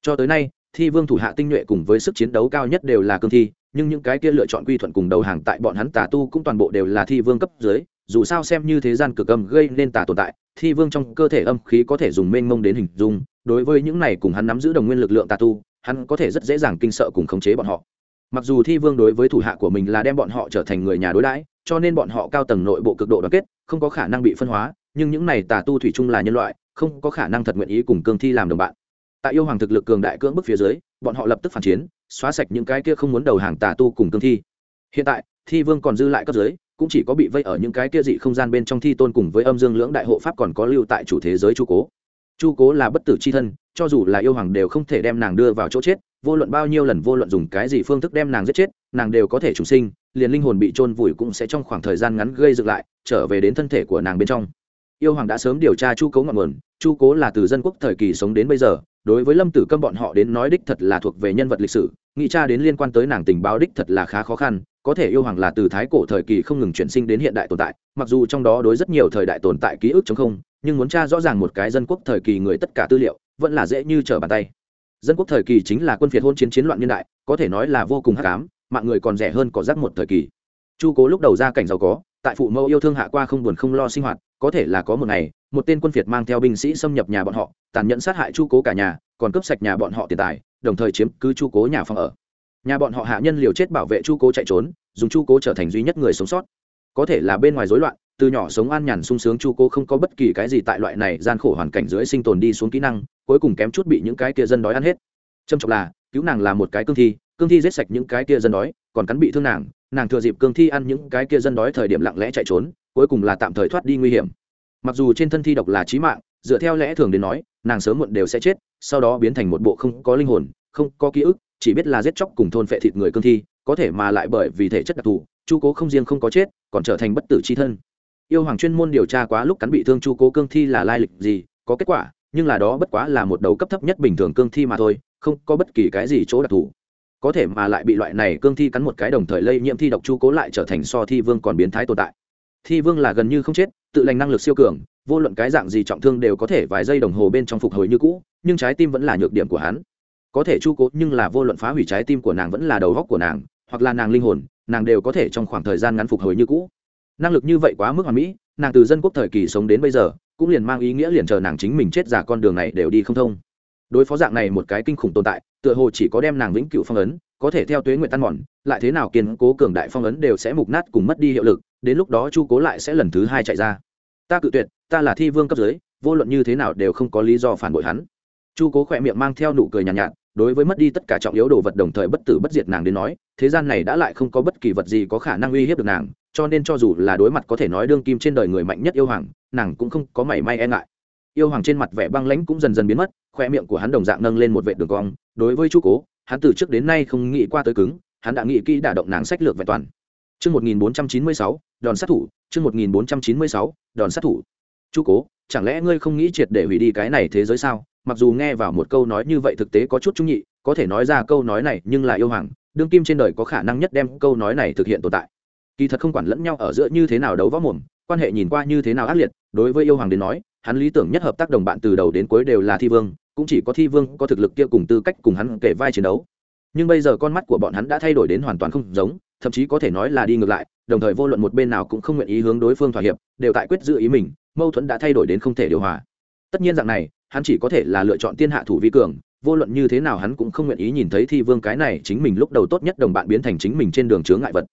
cho tới nay, thi vương thủ hạ tinh nhuệ cùng với sức chiến đấu cao nhất đều là cương thi, nhưng những cái kia lựa chọn quy thuận cùng đầu hàng tại bọn hắn tà tu cũng toàn bộ đều là thi vương cấp dưới dù sao xem như thế gian cực âm gây nên tà tồn tại, thi vương trong cơ thể âm khí có thể dùng mênh mông đến hình dung, đối với những này cùng hắn nắm giữ đồng nguyên lực lượng tà tu, hắn có thể rất dễ dàng kinh sợ cùng khống chế bọn họ. Mặc dù thi vương đối với thủ hạ của mình là đem bọn họ trở thành người nhà đối đãi, cho nên bọn họ cao tầng nội bộ cực độ đoàn kết, không có khả năng bị phân hóa, nhưng những này tà tu thủy chung là nhân loại, không có khả năng thật nguyện ý cùng cương thi làm đồng bạn. Tại yêu hoàng thực lực cường đại cưỡng bức phía dưới, bọn họ lập tức phản chiến, xóa sạch những cái kia không muốn đầu hàng tà tu cùng cương thi. Hiện tại, thi vương còn dư lại cấp dưới cũng chỉ có bị vây ở những cái kia dị không gian bên trong thi tôn cùng với âm dương lưỡng đại hộ pháp còn có lưu tại chủ thế giới chu cố. Chu cố là bất tử c h i thân, cho dù là yêu hoàng đều không thể đem nàng đưa vào chỗ chết, vô luận bao nhiêu lần vô luận dùng cái gì phương thức đem nàng giết chết, nàng đều có thể trùng sinh, liền linh hồn bị trôn vùi cũng sẽ trong khoảng thời gian ngắn gây dựng lại, trở về đến thân thể của nàng bên trong. Yêu hoàng đã sớm điều tra chu cố ngọn nguồn, chu cố là từ dân quốc thời kỳ sống đến bây giờ, đối với lâm tử câm bọn họ đến nói đích thật là thuộc về nhân vật lịch sử, nghĩ tra đến liên quan tới nàng tình báo đích thật là khá khó khăn có thể yêu hoàng là từ thái cổ thời kỳ không ngừng chuyển sinh đến hiện đại tồn tại, mặc dù trong đó đối rất nhiều thời đại tồn tại ký ức chống không, nhưng muốn tra rõ ràng một cái dân quốc thời kỳ người tất cả tư liệu, vẫn là dễ như trở bàn tay. Dân quốc thời kỳ chính là quân phiệt hôn chiến chiến loạn niên đại, có thể nói là vô cùng hắc ám, mạng người còn rẻ hơn có rác một thời kỳ. Chu cố lúc đầu ra cảnh giàu có, tại phụ mẫu yêu thương hạ qua không buồn không lo sinh hoạt, có thể là có một ngày, một tên quân phiệt mang theo binh sĩ xâm nhập nhà bọn họ, tàn nhẫn sát hại chu cố cả nhà, còn cướp sạch nhà bọn họ tiền tài, đồng thời chiếm cứ chu cố nhà phòng ở nhà bọn họ hạ nhân liều chết bảo vệ chu cố chạy trốn, dùng chu cố trở thành duy nhất người sống sót. Có thể là bên ngoài rối loạn, từ nhỏ sống an nhàn sung sướng chu cố không có bất kỳ cái gì tại loại này gian khổ hoàn cảnh dưới sinh tồn đi xuống kỹ năng, cuối cùng kém chút bị những cái kia dân đói ăn hết. Trầm trọng là, cứu nàng là một cái cương thi cương thi giết sạch những cái kia dân đói, còn cắn bị thương nàng nàng thừa dịp cương thi ăn những cái kia dân đói thời điểm lặng lẽ chạy trốn, cuối cùng là tạm thời thoát đi nguy hiểm. Mặc dù trên thân thi độc là trí mạng, dựa theo lẽ thường đến nói, nàng sớm muộn đều sẽ chết, sau đó biến thành một bộ không có linh hồn, không có ký ức chỉ biết là giết chóc cùng thôn phệ thịt người cương thi, có thể mà lại bởi vì thể chất đặc thù, chu cố không riêng không có chết, còn trở thành bất tử c h i thân. Yêu hoàng chuyên môn điều tra quá lúc cắn bị thương chu cố cương thi là lai lịch gì, có kết quả, nhưng là đó bất quá là một đầu cấp thấp nhất bình thường cương thi mà thôi, không có bất kỳ cái gì chỗ đặc thù. Có thể mà lại bị loại này cương thi cắn một cái đồng thời lây nhiễm thi độc chu cố lại trở thành so thi vương còn biến thái tồn tại. Thi vương là gần như không chết, tự lành năng lực siêu cường, vô luận cái dạng gì trọng thương đều có thể vài giây đồng hồ bên trong phục hồi như cũ, nhưng trái tim vẫn là nhược điểm của hắn có thể chu cố nhưng là vô luận phá hủy trái tim của nàng vẫn là đầu góc của nàng hoặc là nàng linh hồn nàng đều có thể trong khoảng thời gian ngắn phục hồi như cũ. Năng lực như vậy quá mức hoàn mỹ nàng từ dân quốc thời kỳ sống đến bây giờ cũng liền mang ý nghĩa liền chờ nàng chính mình chết giả con đường này đều đi không thông. Đối phó dạng này một cái kinh khủng tồn tại tựa hồ chỉ có đem nàng vĩnh cửu phong ấn có thể theo tuế nguyện tan mòn lại thế nào kiên cố cường đại phong ấn đều sẽ mục nát cùng mất đi hiệu lực đến lúc đó chu cố lại sẽ lần thứ hai chạy ra. Ta cự tuyệt ta là thi vương cấp dưới vô luận như thế nào đều không có lý do phản bội hắn. Chu cố khỏe miệng mang theo nụ cười nhàn nhạt, nhạt đối với mất đi tất cả trọng yếu đồ vật đồng thời bất tử bất diệt nàng đến nói thế gian này đã lại không có bất kỳ vật gì có khả năng uy hiếp được nàng cho nên cho dù là đối mặt có thể nói đương kim trên đời người mạnh nhất yêu hoàng nàng cũng không có mảy may e ngại yêu hoàng trên mặt vẻ băng lãnh cũng dần dần biến mất khoe miệng của hắn đồng dạng nâng lên một vệ đường cong đối với chu cố hắn từ trước đến nay không nghĩ qua tới cứng hắn đã nghĩ kỹ đả động nàng sách lược vẹn toàn Chương 1496, đòn sát thủ, chương 1496, đòn sát thủ. Chu Cố, chẳng lẽ ngươi không nghĩ triệt để hủy đi cái này thế giới sao? Mặc dù nghe vào một câu nói như vậy thực tế có chút trung nhị, có thể nói ra câu nói này nhưng là yêu hoàng, đương kim trên đời có khả năng nhất đem câu nói này thực hiện tồn tại. Kỳ thật không quản lẫn nhau ở giữa như thế nào đấu võ mồm, quan hệ nhìn qua như thế nào ác liệt, đối với yêu hoàng đến nói, hắn lý tưởng nhất hợp tác đồng bạn từ đầu đến cuối đều là thi vương, cũng chỉ có thi vương có thực lực kia cùng tư cách cùng hắn kể vai chiến đấu. Nhưng bây giờ con mắt của bọn hắn đã thay đổi đến hoàn toàn không giống, thậm chí có thể nói là đi ngược lại đồng thời vô luận một bên nào cũng không nguyện ý hướng đối phương thỏa hiệp đều tại quyết giữ ý mình mâu thuẫn đã thay đổi đến không thể điều hòa tất nhiên dạng này hắn chỉ có thể là lựa chọn tiên hạ thủ vi cường, vô luận như thế nào hắn cũng không nguyện ý nhìn thấy thi vương cái này chính mình lúc đầu tốt nhất đồng bạn biến thành chính mình trên đường chướng ngại vật.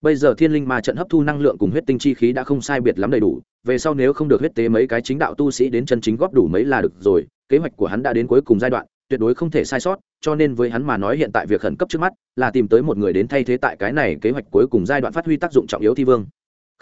Bây giờ thiên linh ma trận hấp thu năng lượng cùng huyết tinh chi khí đã không sai biệt lắm đầy đủ, về sau nếu không được huyết tế mấy cái chính đạo tu sĩ đến chân chính góp đủ mấy là được rồi, kế hoạch của hắn đã đến cuối cùng giai đoạn, tuyệt đối không thể sai sót, cho nên với hắn mà nói hiện tại việc khẩn cấp trước mắt là tìm tới một người đến thay thế tại cái này kế hoạch cuối cùng giai đoạn phát huy tác dụng trọng yếu thi vương.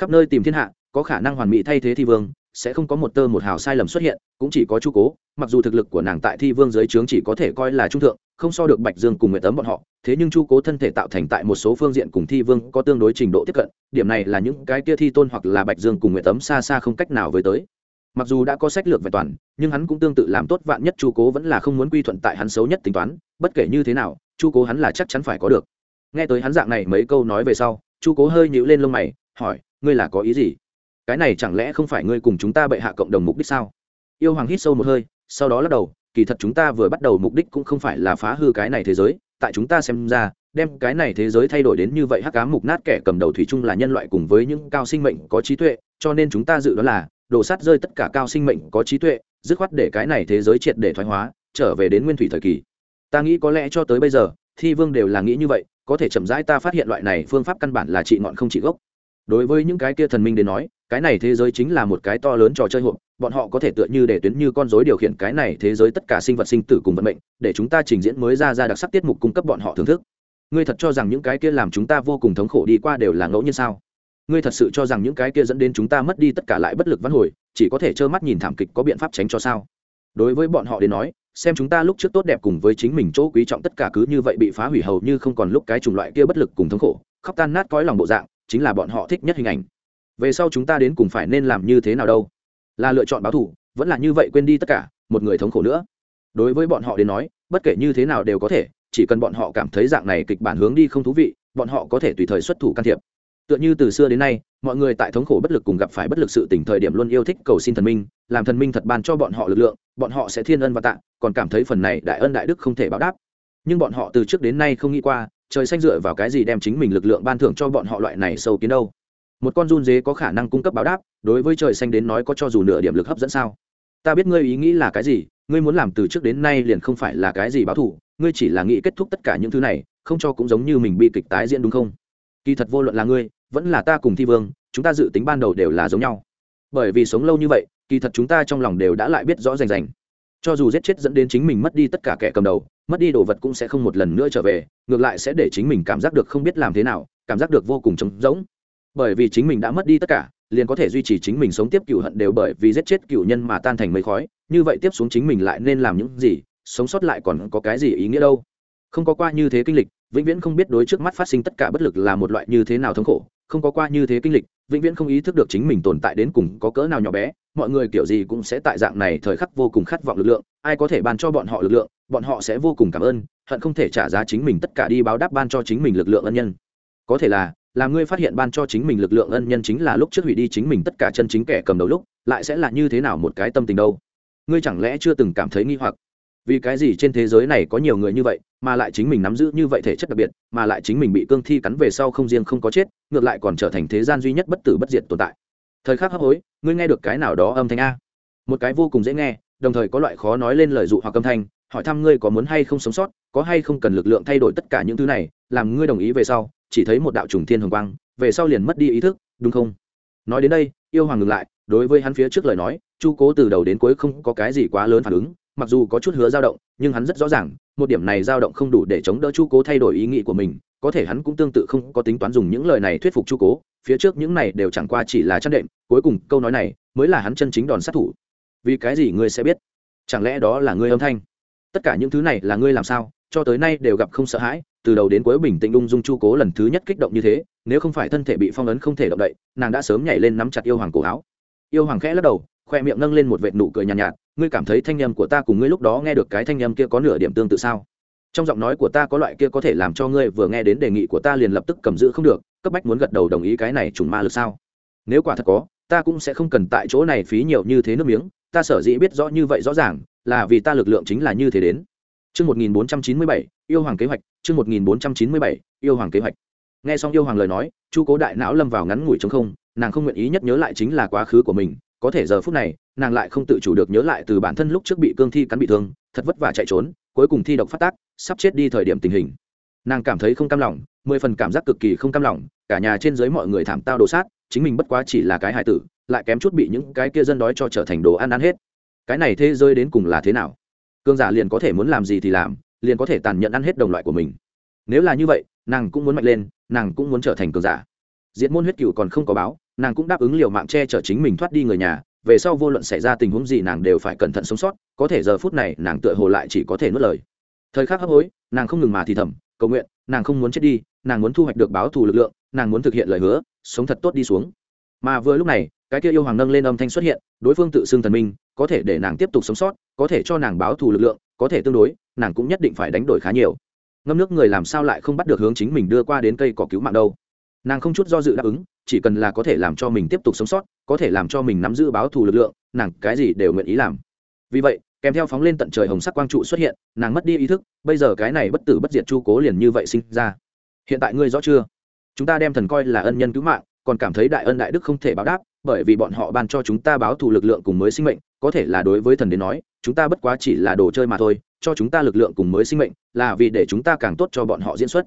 Khắp nơi tìm thiên hạ, có khả năng hoàn mỹ thay thế thi vương sẽ không có một tơ một hào sai lầm xuất hiện, cũng chỉ có chu cố, mặc dù thực lực của nàng tại thi vương giới trướng chỉ có thể coi là trung thượng, không so được bạch dương cùng nguyệt tấm bọn họ, thế nhưng chu cố thân thể tạo thành tại một số phương diện cùng thi vương có tương đối trình độ tiếp cận, điểm này là những cái kia thi tôn hoặc là bạch dương cùng nguyệt tấm xa xa không cách nào với tới. Mặc dù đã có sách lược vẹn toàn, nhưng hắn cũng tương tự làm tốt vạn nhất chu cố vẫn là không muốn quy thuận tại hắn xấu nhất tính toán, bất kể như thế nào, chu cố hắn là chắc chắn phải có được. Nghe tới hắn dạng này mấy câu nói về sau, chu cố hơi nhíu lên lông mày, hỏi, ngươi là có ý gì? Cái này chẳng lẽ không phải ngươi cùng chúng ta bệ hạ cộng đồng mục đích sao? Yêu hoàng hít sâu một hơi, sau đó lắc đầu, kỳ thật chúng ta vừa bắt đầu mục đích cũng không phải là phá hư cái này thế giới, tại chúng ta xem ra, đem cái này thế giới thay đổi đến như vậy hắc cá mục nát kẻ cầm đầu thủy chung là nhân loại cùng với những cao sinh mệnh có trí tuệ, cho nên chúng ta dự đoán là đổ sát rơi tất cả cao sinh mệnh có trí tuệ, dứt khoát để cái này thế giới triệt để thoái hóa, trở về đến nguyên thủy thời kỳ. Ta nghĩ có lẽ cho tới bây giờ, thi vương đều là nghĩ như vậy, có thể chậm rãi ta phát hiện loại này phương pháp căn bản là trị ngọn không trị gốc. Đối với những cái kia thần minh đến nói cái này thế giới chính là một cái to lớn trò chơi hộp, bọn họ có thể tựa như để tuyến như con dối điều khiển cái này thế giới tất cả sinh vật sinh tử cùng vận mệnh, để chúng ta trình diễn mới ra ra đặc sắc tiết mục cung cấp bọn họ thưởng thức. Ngươi thật cho rằng những cái kia làm chúng ta vô cùng thống khổ đi qua đều là ngẫu nhiên sao? Ngươi thật sự cho rằng những cái kia dẫn đến chúng ta mất đi tất cả lại bất lực văn hồi, chỉ có thể trơ mắt nhìn thảm kịch có biện pháp tránh cho sao? Đối với bọn họ đến nói, xem chúng ta lúc trước tốt đẹp cùng với chính mình chỗ quý trọng tất cả cứ như vậy bị phá hủy hầu như không còn lúc cái chủng loại kia bất lực cùng thống khổ, khóc tan nát cõi lòng bộ dạng, chính là bọn họ thích nhất hình ảnh về sau chúng ta đến cùng phải nên làm như thế nào đâu? Là lựa chọn báo thù, vẫn là như vậy quên đi tất cả, một người thống khổ nữa. Đối với bọn họ đến nói, bất kể như thế nào đều có thể, chỉ cần bọn họ cảm thấy dạng này kịch bản hướng đi không thú vị, bọn họ có thể tùy thời xuất thủ can thiệp. Tựa như từ xưa đến nay, mọi người tại thống khổ bất lực cùng gặp phải bất lực sự tỉnh thời điểm luôn yêu thích cầu xin thần minh, làm thần minh thật ban cho bọn họ lực lượng, bọn họ sẽ thiên ân và tạ, còn cảm thấy phần này đại ân đại đức không thể báo đáp. Nhưng bọn họ từ trước đến nay không nghĩ qua, trời xanh dựa vào cái gì đem chính mình lực lượng ban thưởng cho bọn họ loại này sâu kiến đâu một con run dế có khả năng cung cấp báo đáp, đối với trời xanh đến nói có cho dù nửa điểm lực hấp dẫn sao? Ta biết ngươi ý nghĩ là cái gì, ngươi muốn làm từ trước đến nay liền không phải là cái gì báo thù, ngươi chỉ là nghĩ kết thúc tất cả những thứ này, không cho cũng giống như mình bị kịch tái diễn đúng không? Kỳ thật vô luận là ngươi, vẫn là ta cùng thi vương, chúng ta dự tính ban đầu đều là giống nhau. Bởi vì sống lâu như vậy, kỳ thật chúng ta trong lòng đều đã lại biết rõ rành rành. Cho dù giết chết dẫn đến chính mình mất đi tất cả kẻ cầm đầu, mất đi đồ vật cũng sẽ không một lần nữa trở về, ngược lại sẽ để chính mình cảm giác được không biết làm thế nào, cảm giác được vô cùng trống rỗng bởi vì chính mình đã mất đi tất cả, liền có thể duy trì chính mình sống tiếp cựu hận đều bởi vì giết chết cựu nhân mà tan thành mấy khói. Như vậy tiếp xuống chính mình lại nên làm những gì? Sống sót lại còn có cái gì ý nghĩa đâu? Không có qua như thế kinh lịch, vĩnh viễn không biết đối trước mắt phát sinh tất cả bất lực là một loại như thế nào thống khổ. Không có qua như thế kinh lịch, vĩnh viễn không ý thức được chính mình tồn tại đến cùng có cỡ nào nhỏ bé. Mọi người kiểu gì cũng sẽ tại dạng này thời khắc vô cùng khát vọng lực lượng. Ai có thể ban cho bọn họ lực lượng, bọn họ sẽ vô cùng cảm ơn, hận không thể trả giá chính mình tất cả đi báo đáp ban cho chính mình lực lượng ân nhân. Có thể là là ngươi phát hiện ban cho chính mình lực lượng ân nhân chính là lúc trước hủy đi chính mình tất cả chân chính kẻ cầm đầu lúc, lại sẽ là như thế nào một cái tâm tình đâu? Ngươi chẳng lẽ chưa từng cảm thấy nghi hoặc? Vì cái gì trên thế giới này có nhiều người như vậy, mà lại chính mình nắm giữ như vậy thể chất đặc biệt, mà lại chính mình bị cương thi cắn về sau không riêng không có chết, ngược lại còn trở thành thế gian duy nhất bất tử bất diệt tồn tại. Thời khắc hấp hối, ngươi nghe được cái nào đó âm thanh a? Một cái vô cùng dễ nghe, đồng thời có loại khó nói lên lời dụ hoặc âm thanh, hỏi thăm ngươi có muốn hay không sống sót có hay không cần lực lượng thay đổi tất cả những thứ này, làm ngươi đồng ý về sau, chỉ thấy một đạo trùng thiên hồng quang, về sau liền mất đi ý thức, đúng không? Nói đến đây, yêu hoàng ngừng lại, đối với hắn phía trước lời nói, chu cố từ đầu đến cuối không có cái gì quá lớn phản ứng, mặc dù có chút hứa dao động, nhưng hắn rất rõ ràng, một điểm này dao động không đủ để chống đỡ chu cố thay đổi ý nghĩ của mình, có thể hắn cũng tương tự không có tính toán dùng những lời này thuyết phục chu cố, phía trước những này đều chẳng qua chỉ là chất đệm, cuối cùng câu nói này mới là hắn chân chính đòn sát thủ. Vì cái gì ngươi sẽ biết? Chẳng lẽ đó là ngươi âm thanh? Tất cả những thứ này là ngươi làm sao? Cho tới nay đều gặp không sợ hãi từ đầu đến cuối bình tĩnh ung dung chu cố lần thứ nhất kích động như thế nếu không phải thân thể bị phong ấn không thể động đậy nàng đã sớm nhảy lên nắm chặt yêu hoàng cổ áo. Yêu hoàng khẽ lắc đầu khoe miệng nâng lên một vệt nụ cười nhàn nhạt, nhạt ngươi cảm thấy thanh â m của ta cùng ngươi lúc đó nghe được cái thanh â m kia có nửa điểm tương tự sao? Trong giọng nói của ta có loại kia có thể làm cho ngươi vừa nghe đến đề nghị của ta liền lập tức cầm giữ không được cấp bách muốn gật đầu đồng ý cái này trùng ma lực sao? Nếu quả thật có ta cũng sẽ không cần tại chỗ này phí nhiều như thế nước miếng ta sở dĩ biết rõ như vậy rõ ràng là vì ta lực lượng chính là như thế đến. Chương 1497, yêu hoàng kế hoạch, chương 1497, yêu hoàng kế hoạch. Nghe xong yêu hoàng lời nói, Chu Cố đại não lâm vào ngắn ngủi trống không, nàng không nguyện ý nhất nhớ lại chính là quá khứ của mình, có thể giờ phút này, nàng lại không tự chủ được nhớ lại từ bản thân lúc trước bị cương thi cắn bị thương, thật vất vả chạy trốn, cuối cùng thi độc phát tác sắp chết đi thời điểm tình hình. Nàng cảm thấy không cam lòng mười phần cảm giác cực kỳ không cam lòng cả nhà trên dưới mọi người thảm tao đồ sát chính mình bất quá chỉ là cái hài tử lại kém chút bị những cái kia dân đói cho trở thành đồ ăn ăn hết. Cái này thế giới đến cùng là thế nào? Cương giả liền có thể muốn làm gì thì làm, liền có thể tàn nhẫn ăn hết đồng loại của mình. Nếu là như vậy, nàng cũng muốn mạnh lên, nàng cũng muốn trở thành cường giả. Diệt môn huyết cựu còn không có báo, nàng cũng đáp ứng liều mạng che chở chính mình thoát đi người nhà, về sau vô luận xảy ra tình huống gì nàng đều phải cẩn thận sống sót, có thể giờ phút này nàng tựa hồ lại chỉ có thể nuốt lời. Thời khắc hấp hối, nàng không ngừng mà thì thầm, cầu nguyện, nàng không muốn chết đi, nàng muốn thu hoạch được báo thù lực lượng, nàng muốn thực hiện lời hứa, sống thật tốt đi xuống. Mà vừa lúc này, cái kia yêu hoàng nâng lên âm thanh xuất hiện, đối phương tự xưng thần minh có thể để nàng tiếp tục sống sót, có thể cho nàng báo thù lực lượng, có thể tương đối, nàng cũng nhất định phải đánh đổi khá nhiều. Ngâm nước người làm sao lại không bắt được hướng chính mình đưa qua đến cây cỏ cứu mạng đâu. Nàng không chút do dự đáp ứng, chỉ cần là có thể làm cho mình tiếp tục sống sót, có thể làm cho mình nắm giữ báo thù lực lượng, nàng cái gì đều nguyện ý làm. Vì vậy, kèm theo phóng lên tận trời hồng sắc quang trụ xuất hiện, nàng mất đi ý thức, bây giờ cái này bất tử bất diệt chu cố liền như vậy sinh ra. Hiện tại ngươi rõ chưa? Chúng ta đem thần coi là ân nhân cứu mạng, còn cảm thấy đại ân đại đức không thể báo đáp, bởi vì bọn họ ban cho chúng ta báo thù lực lượng cùng mới sinh mệnh có thể là đối với thần đến nói, chúng ta bất quá chỉ là đồ chơi mà thôi, cho chúng ta lực lượng cùng mới sinh mệnh, là vì để chúng ta càng tốt cho bọn họ diễn xuất.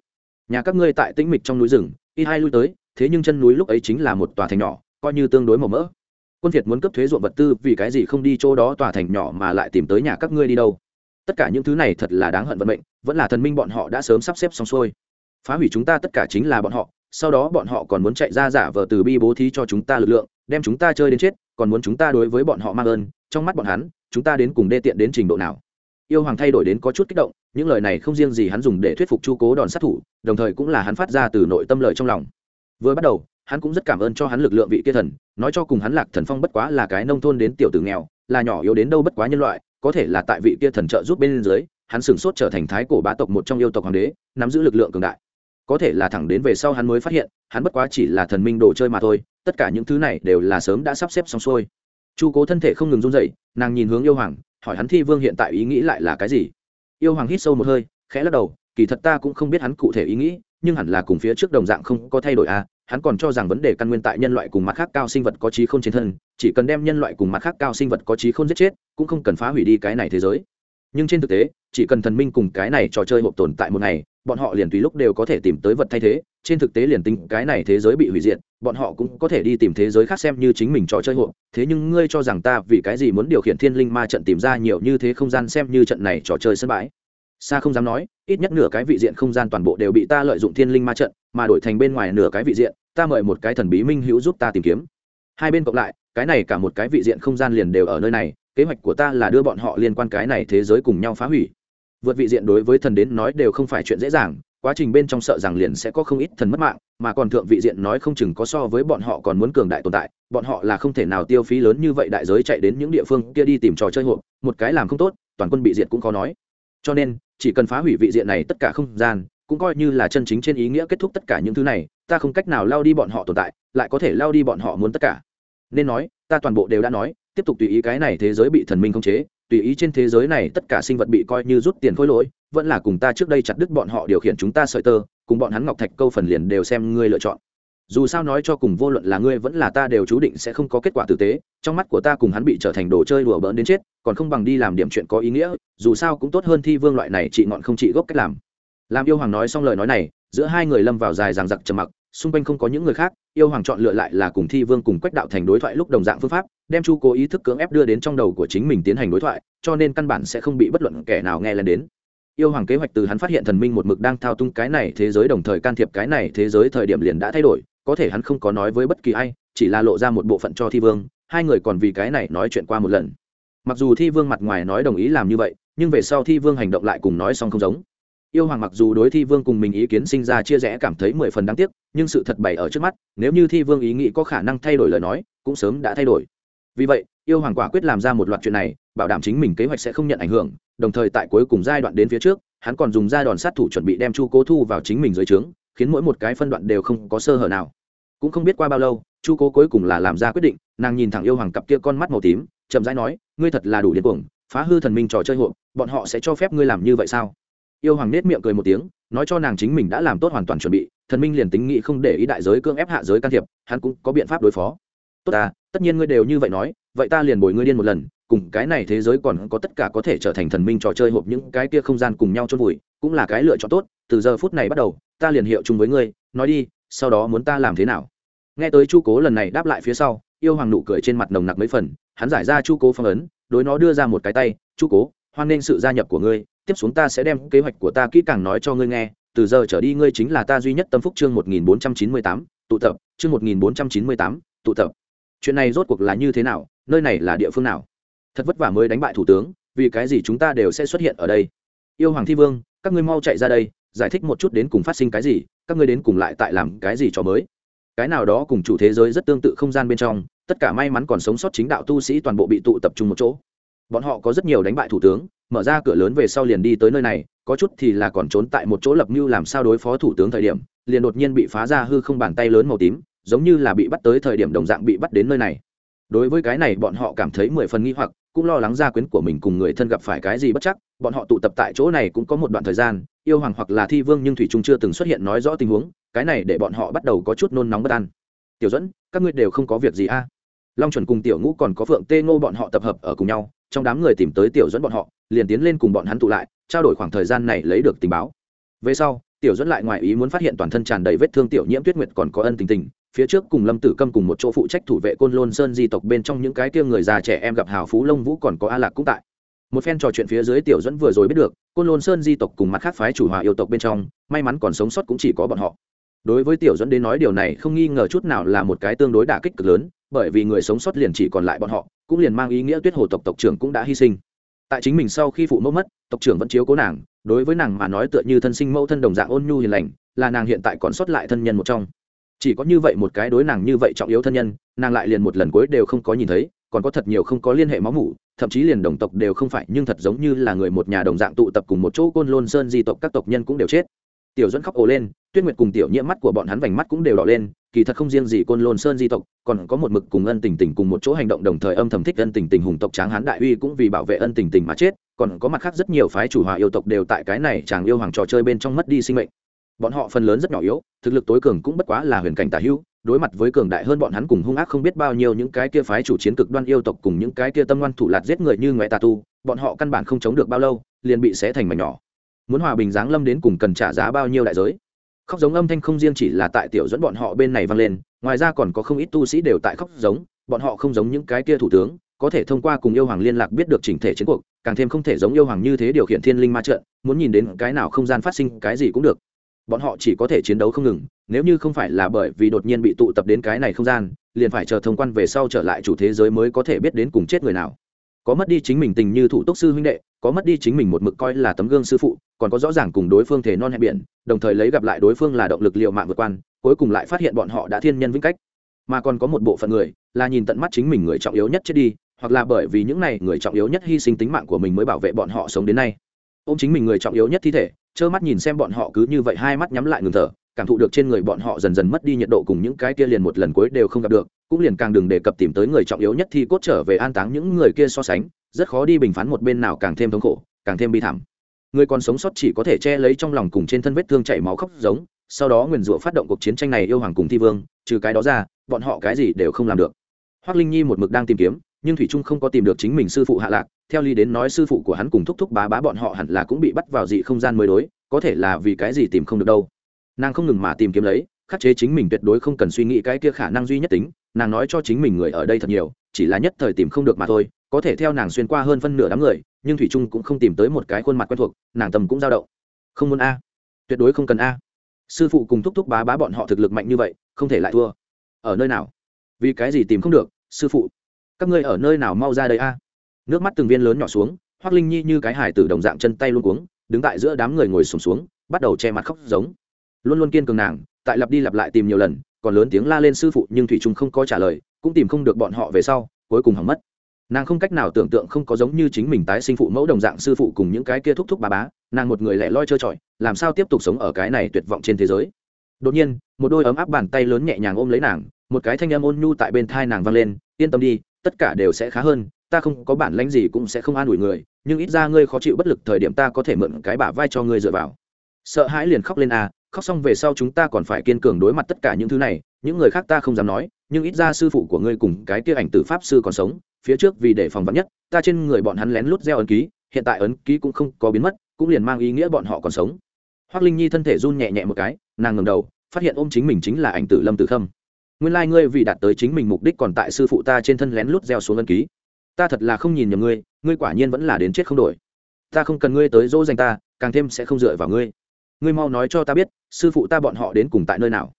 Nhà các ngươi tại tĩnh mịch trong núi rừng ít hai lui tới, thế nhưng chân núi lúc ấy chính là một tòa thành nhỏ, coi như tương đối màu mỡ. Quân việt muốn cấp thuế ruộng vật tư, vì cái gì không đi chỗ đó tòa thành nhỏ mà lại tìm tới nhà các ngươi đi đâu? Tất cả những thứ này thật là đáng hận vận mệnh, vẫn là thần minh bọn họ đã sớm sắp xếp xong xuôi. Phá hủy chúng ta tất cả chính là bọn họ, sau đó bọn họ còn muốn chạy ra giả vờ từ bi bố thí cho chúng ta lực lượng, đem chúng ta chơi đến chết còn muốn chúng ta đối với bọn họ mang ơn, trong mắt bọn hắn, chúng ta đến cùng đê tiện đến trình độ nào. Yêu hoàng thay đổi đến có chút kích động, những lời này không riêng gì hắn dùng để thuyết phục chu cố đòn sát thủ, đồng thời cũng là hắn phát ra từ nội tâm lời trong lòng. Vừa bắt đầu, hắn cũng rất cảm ơn cho hắn lực lượng vị kia thần, nói cho cùng hắn lạc thần phong bất quá là cái nông thôn đến tiểu tử nghèo, là nhỏ yếu đến đâu bất quá nhân loại, có thể là tại vị kia thần trợ giúp bên dưới, hắn sửng sốt trở thành thái cổ bá tộc một trong yêu tộc hoàng đế, nắm giữ lực lượng cường đại. Có thể là thẳng đến về sau hắn mới phát hiện, hắn bất quá chỉ là thần minh đồ chơi mà thôi tất cả những thứ này đều là sớm đã sắp xếp xong xuôi. Chu cố thân thể không ngừng run dậy nàng nhìn hướng yêu hoàng, hỏi hắn thi vương hiện tại ý nghĩ lại là cái gì? Yêu hoàng hít sâu một hơi, khẽ lắc đầu, kỳ thật ta cũng không biết hắn cụ thể ý nghĩ, nhưng hẳn là cùng phía trước đồng dạng không có thay đổi à hắn còn cho rằng vấn đề căn nguyên tại nhân loại cùng mặt khác cao sinh vật có trí không trên thân, chỉ cần đem nhân loại cùng mặt khác cao sinh vật có trí không giết chết, cũng không cần phá hủy đi cái này thế giới. Nhưng trên thực tế, chỉ cần thần minh cùng cái này trò chơi hộp tồn tại một ngày bọn họ liền tùy lúc đều có thể tìm tới vật thay thế, trên thực tế liền tính cái này thế giới bị hủy diệt, bọn họ cũng có thể đi tìm thế giới khác xem như chính mình trò chơi hộ. Thế nhưng ngươi cho rằng ta vì cái gì muốn điều khiển thiên linh ma trận tìm ra nhiều như thế không gian xem như trận này trò chơi sân bãi? Xa không dám nói, ít nhất nửa cái vị diện không gian toàn bộ đều bị ta lợi dụng thiên linh ma trận, mà đổi thành bên ngoài nửa cái vị diện, ta mời một cái thần bí minh hữu giúp ta tìm kiếm. Hai bên cộng lại, cái này cả một cái vị diện không gian liền đều ở nơi này, kế hoạch của ta là đưa bọn họ liên quan cái này thế giới cùng nhau phá hủy vượt vị diện đối với thần đến nói đều không phải chuyện dễ dàng, quá trình bên trong sợ rằng liền sẽ có không ít thần mất mạng, mà còn thượng vị diện nói không chừng có so với bọn họ còn muốn cường đại tồn tại, bọn họ là không thể nào tiêu phí lớn như vậy đại giới chạy đến những địa phương kia đi tìm trò chơi hộp, một cái làm không tốt, toàn quân bị diệt cũng khó nói. Cho nên, chỉ cần phá hủy vị diện này tất cả không gian, cũng coi như là chân chính trên ý nghĩa kết thúc tất cả những thứ này, ta không cách nào lao đi bọn họ tồn tại, lại có thể lao đi bọn họ muốn tất cả. Nên nói, ta toàn bộ đều đã nói, tiếp tục tùy ý cái này thế giới bị thần minh khống chế tùy ý trên thế giới này tất cả sinh vật bị coi như rút tiền khối lỗi, vẫn là cùng ta trước đây chặt đứt bọn họ điều khiển chúng ta sợi tơ, cùng bọn hắn ngọc thạch câu phần liền đều xem ngươi lựa chọn. Dù sao nói cho cùng vô luận là ngươi vẫn là ta đều chú định sẽ không có kết quả tử tế, trong mắt của ta cùng hắn bị trở thành đồ chơi đùa bỡn đến chết, còn không bằng đi làm điểm chuyện có ý nghĩa, dù sao cũng tốt hơn thi vương loại này trị ngọn không trị gốc cách làm. Làm yêu hoàng nói xong lời nói này, giữa hai người lâm vào dài ràng giặc trầm mặc, xung quanh không có những người khác yêu hoàng chọn lựa lại là cùng thi vương cùng quách đạo thành đối thoại lúc đồng dạng phương pháp, đem chu cố ý thức cưỡng ép đưa đến trong đầu của chính mình tiến hành đối thoại, cho nên căn bản sẽ không bị bất luận kẻ nào nghe lên đến. Yêu hoàng kế hoạch từ hắn phát hiện thần minh một mực đang thao tung cái này thế giới đồng thời can thiệp cái này thế giới thời điểm liền đã thay đổi, có thể hắn không có nói với bất kỳ ai, chỉ là lộ ra một bộ phận cho thi vương, hai người còn vì cái này nói chuyện qua một lần. Mặc dù thi vương mặt ngoài nói đồng ý làm như vậy, nhưng về sau thi vương hành động lại cùng nói xong không giống yêu hoàng mặc dù đối thi vương cùng mình ý kiến sinh ra chia rẽ cảm thấy mười phần đáng tiếc, nhưng sự thật bày ở trước mắt, nếu như thi vương ý nghĩ có khả năng thay đổi lời nói, cũng sớm đã thay đổi. Vì vậy, yêu hoàng quả quyết làm ra một loạt chuyện này, bảo đảm chính mình kế hoạch sẽ không nhận ảnh hưởng, đồng thời tại cuối cùng giai đoạn đến phía trước, hắn còn dùng ra đòn sát thủ chuẩn bị đem chu cố thu vào chính mình dưới trướng, khiến mỗi một cái phân đoạn đều không có sơ hở nào. Cũng không biết qua bao lâu, chu cố cuối cùng là làm ra quyết định, nàng nhìn thẳng yêu hoàng cặp kia con mắt màu tím, chậm rãi nói, ngươi thật là đủ điên cuồng, phá hư thần minh trò chơi hộ, bọn họ sẽ cho phép ngươi làm như vậy sao? Yêu hoàng nết miệng cười một tiếng, nói cho nàng chính mình đã làm tốt hoàn toàn chuẩn bị, thần minh liền tính nghị không để ý đại giới cưỡng ép hạ giới can thiệp, hắn cũng có biện pháp đối phó. Tốt à tất nhiên ngươi đều như vậy nói, vậy ta liền bồi ngươi điên một lần, cùng cái này thế giới còn có tất cả có thể trở thành thần minh trò chơi hộp những cái kia không gian cùng nhau chôn vùi, cũng là cái lựa chọn tốt, từ giờ phút này bắt đầu, ta liền hiệu chung với ngươi, nói đi, sau đó muốn ta làm thế nào? Nghe tới chu cố lần này đáp lại phía sau, yêu hoàng nụ cười trên mặt nồng nặc mấy phần, hắn giải ra chu cố phong ấn, đối nó đưa ra một cái tay, chu cố, hoan nghênh sự gia nhập của ngươi tiếp xuống ta sẽ đem kế hoạch của ta kỹ càng nói cho ngươi nghe, từ giờ trở đi ngươi chính là ta duy nhất tâm phúc chương một nghìn bốn trăm chín mươi tám, tụ tập, chương một nghìn bốn trăm chín mươi tám, tụ tập. Chuyện này rốt cuộc là như thế nào, nơi này là địa phương nào? Thật vất vả mới đánh bại thủ tướng, vì cái gì chúng ta đều sẽ xuất hiện ở đây? Yêu hoàng thi vương, các ngươi mau chạy ra đây, giải thích một chút đến cùng phát sinh cái gì, các ngươi đến cùng lại tại làm cái gì cho mới? Cái nào đó cùng chủ thế giới rất tương tự không gian bên trong, tất cả may mắn còn sống sót chính đạo tu sĩ toàn bộ bị tụ tập trung một chỗ bọn họ có rất nhiều đánh bại thủ tướng, mở ra cửa lớn về sau liền đi tới nơi này, có chút thì là còn trốn tại một chỗ lập mưu làm sao đối phó thủ tướng thời điểm, liền đột nhiên bị phá ra hư không bàn tay lớn màu tím, giống như là bị bắt tới thời điểm đồng dạng bị bắt đến nơi này. Đối với cái này bọn họ cảm thấy mười phần nghi hoặc, cũng lo lắng gia quyến của mình cùng người thân gặp phải cái gì bất chắc, bọn họ tụ tập tại chỗ này cũng có một đoạn thời gian, yêu hoàng hoặc là thi vương nhưng thủy trung chưa từng xuất hiện nói rõ tình huống, cái này để bọn họ bắt đầu có chút nôn nóng bất an. Tiểu dẫn các ngươi đều không có việc gì a? Long chuẩn cùng tiểu ngũ còn có phượng tê ngô bọn họ tập hợp ở cùng nhau trong đám người tìm tới tiểu dẫn bọn họ, liền tiến lên cùng bọn hắn tụ lại, trao đổi khoảng thời gian này lấy được tình báo. Về sau, tiểu dẫn lại ngoài ý muốn phát hiện toàn thân tràn đầy vết thương tiểu nhiễm tuyết nguyệt còn có ân tình tình, phía trước cùng lâm tử câm cùng một chỗ phụ trách thủ vệ côn lôn sơn di tộc bên trong những cái kia người già trẻ em gặp hào phú lông vũ còn có a lạc cũng tại. Một phen trò chuyện phía dưới tiểu dẫn vừa rồi biết được, côn lôn sơn di tộc cùng mặt khác phái chủ hòa yêu tộc bên trong, may mắn còn sống sót cũng chỉ có bọn họ. Đối với tiểu dẫn đến nói điều này không nghi ngờ chút nào là một cái tương đối đả kích cực lớn, bởi vì người sống sót liền chỉ còn lại bọn họ cũng liền mang ý nghĩa tuyết hồ tộc tộc trưởng cũng đã hy sinh. Tại chính mình sau khi phụ mẫu mất, tộc trưởng vẫn chiếu cố nàng, đối với nàng mà nói tựa như thân sinh mẫu thân đồng dạng ôn nhu hiền lành, là nàng hiện tại còn sót lại thân nhân một trong. Chỉ có như vậy một cái đối nàng như vậy trọng yếu thân nhân, nàng lại liền một lần cuối đều không có nhìn thấy, còn có thật nhiều không có liên hệ máu mủ, thậm chí liền đồng tộc đều không phải, nhưng thật giống như là người một nhà đồng dạng tụ tập cùng một chỗ côn lôn sơn di tộc các tộc nhân cũng đều chết tiểu dẫn khóc ồ lên, tuyết nguyệt cùng tiểu nhiễm mắt của bọn hắn vành mắt cũng đều đỏ lên, kỳ thật không riêng gì côn lôn sơn di tộc, còn có một mực cùng ân tình tình cùng một chỗ hành động đồng thời âm thầm thích ân tình tình hùng tộc tráng hán đại uy cũng vì bảo vệ ân tình tình mà chết, còn có mặt khác rất nhiều phái chủ hòa yêu tộc đều tại cái này chàng yêu hoàng trò chơi bên trong mất đi sinh mệnh. Bọn họ phần lớn rất nhỏ yếu, thực lực tối cường cũng bất quá là huyền cảnh tả hữu, đối mặt với cường đại hơn bọn hắn cùng hung ác không biết bao nhiêu những cái kia phái chủ chiến cực đoan yêu tộc cùng những cái kia tâm ngoan thủ lạt giết người như ngoại tà tu, bọn họ căn bản không chống được bao lâu, liền bị xé thành mảnh nhỏ muốn hòa bình giáng lâm đến cùng cần trả giá bao nhiêu đại giới. Khóc giống âm thanh không riêng chỉ là tại tiểu dẫn bọn họ bên này vang lên, ngoài ra còn có không ít tu sĩ đều tại khóc giống, bọn họ không giống những cái kia thủ tướng, có thể thông qua cùng yêu hoàng liên lạc biết được chỉnh thể chiến cuộc, càng thêm không thể giống yêu hoàng như thế điều khiển thiên linh ma trận, muốn nhìn đến cái nào không gian phát sinh cái gì cũng được. Bọn họ chỉ có thể chiến đấu không ngừng, nếu như không phải là bởi vì đột nhiên bị tụ tập đến cái này không gian, liền phải chờ thông quan về sau trở lại chủ thế giới mới có thể biết đến cùng chết người nào có mất đi chính mình tình như thủ tốc sư huynh đệ, có mất đi chính mình một mực coi là tấm gương sư phụ, còn có rõ ràng cùng đối phương thể non hẹn biển, đồng thời lấy gặp lại đối phương là động lực liệu mạng vượt quan, cuối cùng lại phát hiện bọn họ đã thiên nhân vĩnh cách. Mà còn có một bộ phận người là nhìn tận mắt chính mình người trọng yếu nhất chết đi, hoặc là bởi vì những này người trọng yếu nhất hy sinh tính mạng của mình mới bảo vệ bọn họ sống đến nay. Ô m chính mình người trọng yếu nhất thi thể, trơ mắt nhìn xem bọn họ cứ như vậy hai mắt nhắm lại ngừng thở, cảm thụ được trên người bọn họ dần dần mất đi nhiệt độ cùng những cái kia liền một lần cuối đều không gặp được cũng liền càng đừng đề cập tìm tới người trọng yếu nhất thì cốt trở về an táng những người kia so sánh, rất khó đi bình phán một bên nào càng thêm thống khổ, càng thêm bi thảm. Người còn sống sót chỉ có thể che lấy trong lòng cùng trên thân vết thương chảy máu khóc giống, sau đó nguyền rủa phát động cuộc chiến tranh này yêu hoàng cùng thi vương, trừ cái đó ra, bọn họ cái gì đều không làm được. Hoác linh nhi một mực đang tìm kiếm, nhưng thủy trung không có tìm được chính mình sư phụ hạ lạc, theo lý đến nói sư phụ của hắn cùng thúc thúc bá bá bọn họ hẳn là cũng bị bắt vào dị không gian mới đối, có thể là vì cái gì tìm không được đâu. Nàng không ngừng mà tìm kiếm lấy, khắc chế chính mình tuyệt đối không cần suy nghĩ cái kia khả năng duy nhất tính nàng nói cho chính mình người ở đây thật nhiều chỉ là nhất thời tìm không được mà thôi có thể theo nàng xuyên qua hơn phân nửa đám người nhưng thủy trung cũng không tìm tới một cái khuôn mặt quen thuộc nàng tầm cũng dao động. Không muốn a. Tuyệt đối không cần a. Sư phụ cùng thúc thúc bá bá bọn họ thực lực mạnh như vậy không thể lại thua. Ở nơi nào? Vì cái gì tìm không được sư phụ? Các ngươi ở nơi nào mau ra đây a? Nước mắt từng viên lớn nhỏ xuống hoác linh nhi như cái hải tử đồng dạng chân tay luôn cuống đứng tại giữa đám người ngồi sùng xuống, xuống bắt đầu che mặt khóc giống. Luôn luôn kiên cường nàng tại lặp đi lặp lại tìm nhiều lần còn lớn tiếng la lên sư phụ nhưng thủy trung không có trả lời, cũng tìm không được bọn họ về sau, cuối cùng hỏng mất. Nàng không cách nào tưởng tượng không có giống như chính mình tái sinh phụ mẫu đồng dạng sư phụ cùng những cái kia thúc thúc bà bá, nàng một người lẻ loi trơ trọi, làm sao tiếp tục sống ở cái này tuyệt vọng trên thế giới? Đột nhiên, một đôi ấm áp bàn tay lớn nhẹ nhàng ôm lấy nàng, một cái thanh âm ôn nhu tại bên thai nàng vang lên, yên tâm đi, tất cả đều sẽ khá hơn, ta không có bản lãnh gì cũng sẽ không an ủi người, nhưng ít ra ngươi khó chịu bất lực thời điểm ta có thể mượn cái bả vai cho ngươi dựa vào sợ hãi liền khóc lên à khóc xong về sau chúng ta còn phải kiên cường đối mặt tất cả những thứ này, những người khác ta không dám nói, nhưng ít ra sư phụ của ngươi cùng cái kia ảnh tử pháp sư còn sống, phía trước vì để phòng vắn nhất, ta trên người bọn hắn lén lút gieo ấn ký, hiện tại ấn ký cũng không có biến mất, cũng liền mang ý nghĩa bọn họ còn sống. Hoác linh nhi thân thể run nhẹ nhẹ một cái, nàng ngầm đầu, phát hiện ôm chính mình chính là ảnh tử lâm tử khâm. Nguyên lai、like、ngươi vì đạt tới chính mình mục đích còn tại sư phụ ta trên thân lén lút gieo xuống ân ký. Ta thật là không nhìn nhầm ngươi ngươi quả nhiên vẫn là đến chết không đổi. Ta không cần ngươi tới dỗ dành ta, càng thêm sẽ không dựa vào ngươi ngươi mau nói cho ta biết sư phụ ta bọn họ đến cùng tại nơi nào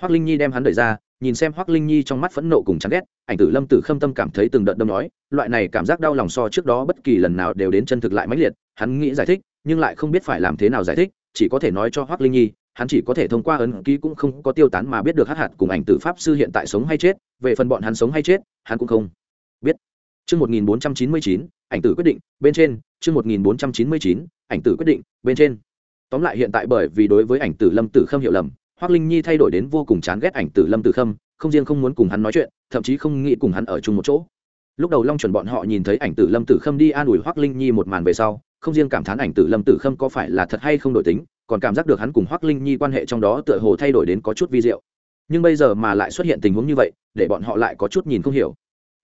hoác linh nhi đem hắn đẩy ra nhìn xem hoác linh nhi trong mắt phẫn nộ cùng chán ghét ảnh tử lâm tử khâm tâm cảm thấy từng đợt đâm nói loại này cảm giác đau lòng so trước đó bất kỳ lần nào đều đến chân thực lại mãnh liệt hắn nghĩ giải thích nhưng lại không biết phải làm thế nào giải thích chỉ có thể nói cho hoác linh nhi hắn chỉ có thể thông qua ấn ký cũng không có tiêu tán mà biết được hát hạt cùng ảnh tử pháp sư hiện tại sống hay chết về phần bọn hắn sống hay chết hắn cũng không biết Chương 1499, ảnh tử quyết định, bên trên, chương 1499, ảnh tử quyết định, bên trên. Tóm lại hiện tại bởi vì đối với ảnh tử Lâm Tử Khâm hiểu lầm, Hoắc Linh Nhi thay đổi đến vô cùng chán ghét ảnh tử Lâm Tử Khâm, không riêng không muốn cùng hắn nói chuyện, thậm chí không nghĩ cùng hắn ở chung một chỗ. Lúc đầu Long chuẩn bọn họ nhìn thấy ảnh tử Lâm Tử Khâm đi an ủi Hoắc Linh Nhi một màn về sau, không riêng cảm thán ảnh tử Lâm Tử Khâm có phải là thật hay không đổi tính, còn cảm giác được hắn cùng Hoắc Linh Nhi quan hệ trong đó tựa hồ thay đổi đến có chút vi diệu. Nhưng bây giờ mà lại xuất hiện tình huống như vậy, để bọn họ lại có chút nhìn không hiểu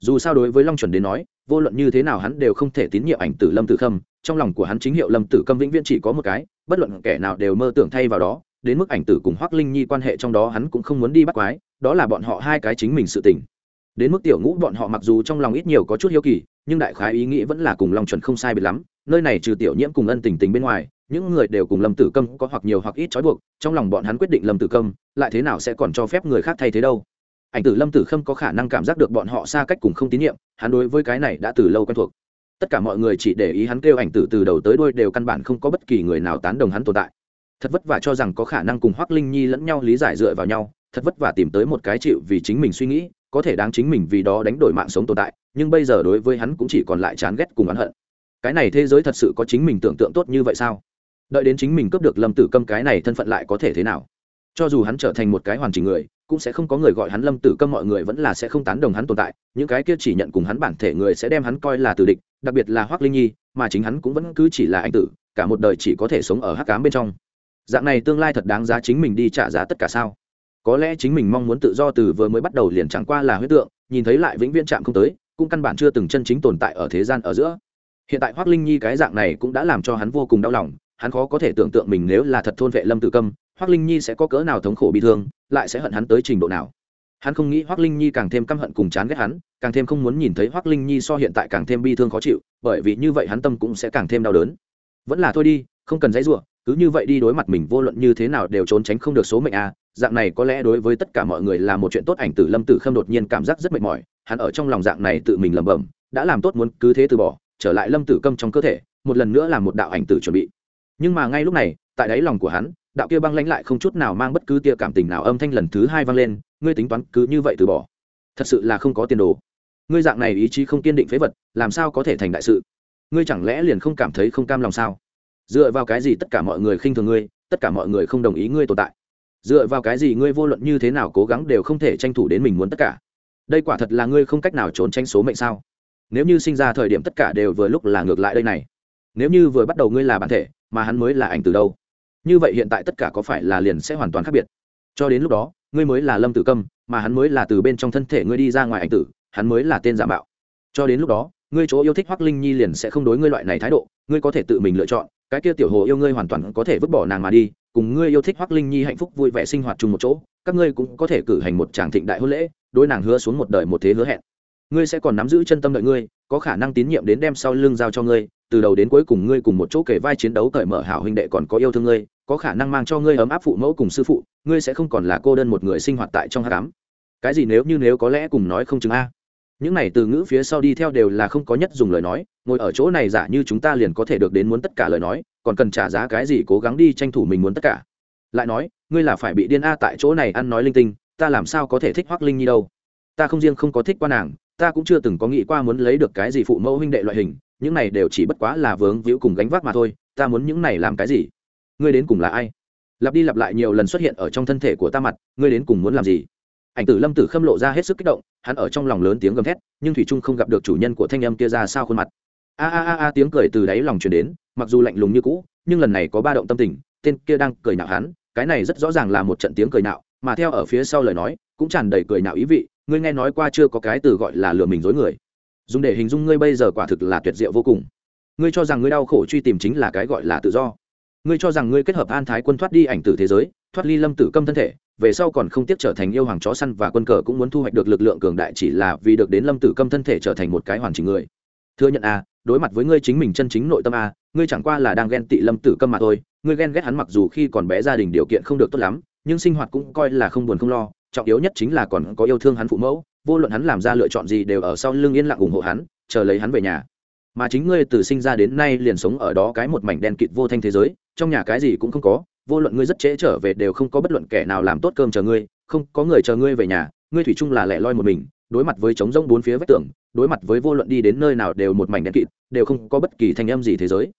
dù sao đối với long chuẩn đến nói, vô luận như thế nào hắn đều không thể tín nhiệm ảnh tử lâm tử khâm, trong lòng của hắn chính hiệu lâm tử câm vĩnh viễn chỉ có một cái, bất luận kẻ nào đều mơ tưởng thay vào đó, đến mức ảnh tử cùng hoác linh nhi quan hệ trong đó hắn cũng không muốn đi bắt quái, đó là bọn họ hai cái chính mình sự tình. Đến mức tiểu ngũ bọn họ mặc dù trong lòng ít nhiều có chút hiếu kỳ, nhưng đại khái ý nghĩ vẫn là cùng long chuẩn không sai biệt lắm, nơi này trừ tiểu nhiễm cùng ân tình tình bên ngoài, những người đều cùng lâm tử câm có hoặc nhiều hoặc ít trói buộc, trong lòng bọn hắn quyết định lâm tử câm lại thế nào sẽ còn cho phép người khác thay thế đâu? Ảnh tử lâm tử khâm có khả năng cảm giác được bọn họ xa cách cùng không tín nhiệm, hắn đối với cái này đã từ lâu quen thuộc. Tất cả mọi người chỉ để ý hắn kêu ảnh tử từ đầu tới đuôi đều căn bản không có bất kỳ người nào tán đồng hắn tồn tại. Thật vất vả cho rằng có khả năng cùng hoác linh nhi lẫn nhau lý giải dựa vào nhau, thật vất vả tìm tới một cái chịu vì chính mình suy nghĩ, có thể đáng chính mình vì đó đánh đổi mạng sống tồn tại, nhưng bây giờ đối với hắn cũng chỉ còn lại chán ghét cùng oán hận. Cái này thế giới thật sự có chính mình tưởng tượng tốt như vậy sao? Đợi đến chính mình cướp được lâm tử câm cái này thân phận lại có thể thế nào? Cho dù hắn trở thành một cái hoàn chỉnh người cũng sẽ không có người gọi hắn lâm tử câm, mọi người vẫn là sẽ không tán đồng hắn tồn tại. Những cái kia chỉ nhận cùng hắn bản thể người sẽ đem hắn coi là tử địch, đặc biệt là hoác linh nhi, mà chính hắn cũng vẫn cứ chỉ là anh tử, cả một đời chỉ có thể sống ở hắc cám bên trong. Dạng này tương lai thật đáng giá chính mình đi trả giá tất cả sao? Có lẽ chính mình mong muốn tự do từ vừa mới bắt đầu liền chẳng qua là huyết tượng, nhìn thấy lại vĩnh viễn chạm không tới, cũng căn bản chưa từng chân chính tồn tại ở thế gian ở giữa. Hiện tại hoác linh nhi cái dạng này cũng đã làm cho hắn vô cùng đau lòng, hắn khó có thể tưởng tượng mình nếu là thật thôn vệ lâm tử câm hoác linh nhi sẽ có cỡ nào thống khổ bị thương, lại sẽ hận hắn tới trình độ nào? Hắn không nghĩ hoác linh nhi càng thêm căm hận cùng chán ghét hắn, càng thêm không muốn nhìn thấy hoác linh nhi so hiện tại càng thêm bi thương khó chịu, bởi vì như vậy hắn tâm cũng sẽ càng thêm đau đớn. Vẫn là thôi đi, không cần dãy ruộng cứ như vậy đi đối mặt mình vô luận như thế nào đều trốn tránh không được số mệnh a. À. dạng này có lẽ đối với tất cả mọi người là một chuyện tốt, ảnh tử lâm tử khâm đột nhiên cảm giác rất mệt mỏi, hắn ở trong lòng dạng này tự mình lẩm bẩm, đã làm tốt muốn cứ thế từ bỏ, trở lại lâm tử câm trong cơ thể, một lần nữa là một đạo ảnh tử chuẩn bị. Nhưng mà ngay lúc này, tại đáy lòng của hắn đạo kia băng lãnh lại không chút nào mang bất cứ tia cảm tình nào âm thanh lần thứ hai vang lên, ngươi tính toán cứ như vậy từ bỏ. Thật sự là không có tiền đồ. Ngươi dạng này ý chí không kiên định phế vật, làm sao có thể thành đại sự? Ngươi chẳng lẽ liền không cảm thấy không cam lòng sao? Dựa vào cái gì tất cả mọi người khinh thường ngươi, tất cả mọi người không đồng ý ngươi tồn tại? Dựa vào cái gì ngươi vô luận như thế nào cố gắng đều không thể tranh thủ đến mình muốn tất cả? Đây quả thật là ngươi không cách nào trốn tranh số mệnh sao? Nếu như sinh ra thời điểm tất cả đều vừa lúc là ngược lại đây này. Nếu như vừa bắt đầu ngươi là bản thể, mà hắn mới là ảnh từ đâu? Như vậy hiện tại tất cả có phải là liền sẽ hoàn toàn khác biệt? Cho đến lúc đó, ngươi mới là lâm tử câm, mà hắn mới là từ bên trong thân thể ngươi đi ra ngoài ảnh tử, hắn mới là tên giả mạo. Cho đến lúc đó, ngươi chỗ yêu thích hoắc linh nhi liền sẽ không đối ngươi loại này thái độ, ngươi có thể tự mình lựa chọn, cái kia tiểu hồ yêu ngươi hoàn toàn có thể vứt bỏ nàng mà đi, cùng ngươi yêu thích hoắc linh nhi hạnh phúc vui vẻ sinh hoạt chung một chỗ, các ngươi cũng có thể cử hành một tràng thịnh đại hôn lễ, đối nàng hứa xuống một đời một thế hứa hẹn. Ngươi sẽ còn nắm giữ chân tâm đợi ngươi, có khả năng tín nhiệm đến đem sau lưng giao cho ngươi từ đầu đến cuối cùng ngươi cùng một chỗ kể vai chiến đấu cởi mở hảo huynh đệ còn có yêu thương ngươi, có khả năng mang cho ngươi ấm áp phụ mẫu cùng sư phụ, ngươi sẽ không còn là cô đơn một người sinh hoạt tại trong hát cám cái gì nếu như nếu có lẽ cùng nói không chừng a? Những này từ ngữ phía sau đi theo đều là không có nhất dùng lời nói, ngồi ở chỗ này giả như chúng ta liền có thể được đến muốn tất cả lời nói, còn cần trả giá cái gì cố gắng đi tranh thủ mình muốn tất cả. Lại nói, ngươi là phải bị điên a tại chỗ này ăn nói linh tinh, ta làm sao có thể thích hoác linh nhi đâu? Ta không riêng không có thích qua nàng, ta cũng chưa từng có nghĩ qua muốn lấy được cái gì phụ mẫu huynh đệ loại hình những này đều chỉ bất quá là vướng víu cùng gánh vác mà thôi, ta muốn những này làm cái gì? Ngươi đến cùng là ai? Lặp đi lặp lại nhiều lần xuất hiện ở trong thân thể của ta mặt, ngươi đến cùng muốn làm gì? Ảnh tử lâm tử khâm lộ ra hết sức kích động, hắn ở trong lòng lớn tiếng gầm thét, nhưng thủy trung không gặp được chủ nhân của thanh âm kia ra sao khuôn mặt. A a a a, tiếng cười từ đáy lòng truyền đến, mặc dù lạnh lùng như cũ, nhưng lần này có ba động tâm tình, tên kia đang cười nhạo hắn, cái này rất rõ ràng là một trận tiếng cười nhạo, mà theo ở phía sau lời nói, cũng tràn đầy cười nhạo ý vị, ngươi nghe nói qua chưa có cái từ gọi là lừa mình dối người dùng để hình dung ngươi bây giờ quả thực là tuyệt diệu vô cùng. Ngươi cho rằng ngươi đau khổ truy tìm chính là cái gọi là tự do. Ngươi cho rằng ngươi kết hợp an thái quân thoát đi ảnh tử thế giới, thoát ly lâm tử câm thân thể, về sau còn không tiếc trở thành yêu hoàng chó săn và quân cờ cũng muốn thu hoạch được lực lượng cường đại chỉ là vì được đến lâm tử câm thân thể trở thành một cái hoàn chỉnh người. Thừa nhận a đối mặt với ngươi chính mình chân chính nội tâm a ngươi chẳng qua là đang ghen tị lâm tử câm mà thôi. Ngươi ghen ghét hắn mặc dù khi còn bé gia đình điều kiện không được tốt lắm, nhưng sinh hoạt cũng coi là không buồn không lo, trọng yếu nhất chính là còn có yêu thương hắn phụ mẫu vô luận hắn làm ra lựa chọn gì đều ở sau lưng yên lặng ủng hộ hắn, chờ lấy hắn về nhà. Mà chính ngươi từ sinh ra đến nay liền sống ở đó cái một mảnh đen kịt vô thanh thế giới, trong nhà cái gì cũng không có, vô luận ngươi rất trễ trở về đều không có bất luận kẻ nào làm tốt cơm chờ ngươi, không có người chờ ngươi về nhà, ngươi thủy chung là lẻ loi một mình, đối mặt với trống rỗng bốn phía vách tường, đối mặt với vô luận đi đến nơi nào đều một mảnh đen kịt, đều không có bất kỳ thanh âm gì thế giới.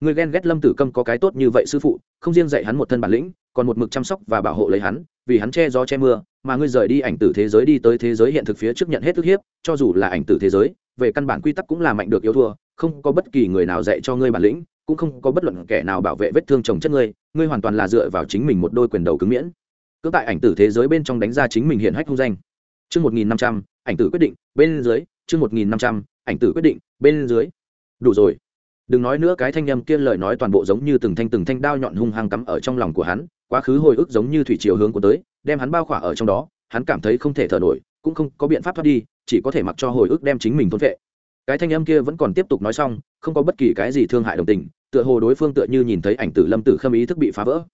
Ngươi ghen ghét lâm tử câm có cái tốt như vậy sư phụ, không riêng dạy hắn một thân bản lĩnh, còn một mực chăm sóc và bảo hộ lấy hắn vì hắn che gió che mưa, mà ngươi rời đi ảnh tử thế giới đi tới thế giới hiện thực phía trước nhận hết thức hiếp, cho dù là ảnh tử thế giới, về căn bản quy tắc cũng là mạnh được yếu thua, không có bất kỳ người nào dạy cho ngươi bản lĩnh, cũng không có bất luận kẻ nào bảo vệ vết thương chồng chất ngươi ngươi hoàn toàn là dựa vào chính mình một đôi quyền đầu cứng miễn. Cứ tại ảnh tử thế giới bên trong đánh ra chính mình hiện hách hung danh. Chương một nghìn năm trăm, ảnh tử quyết định, bên dưới, chương một nghìn năm trăm, ảnh tử quyết định, bên dưới. Đủ rồi đừng nói nữa cái thanh â m kia lời nói toàn bộ giống như từng thanh từng thanh đao nhọn hung hăng cắm ở trong lòng của hắn, quá khứ hồi ức giống như thủy chiều hướng của tới, đem hắn bao khỏa ở trong đó, hắn cảm thấy không thể thở nổi, cũng không có biện pháp thoát đi, chỉ có thể mặc cho hồi ức đem chính mình thôn vệ. Cái thanh âm kia vẫn còn tiếp tục nói xong, không có bất kỳ cái gì thương hại đồng tình, tựa hồ đối phương tựa như nhìn thấy ảnh tử lâm tử khâm ý thức bị phá vỡ.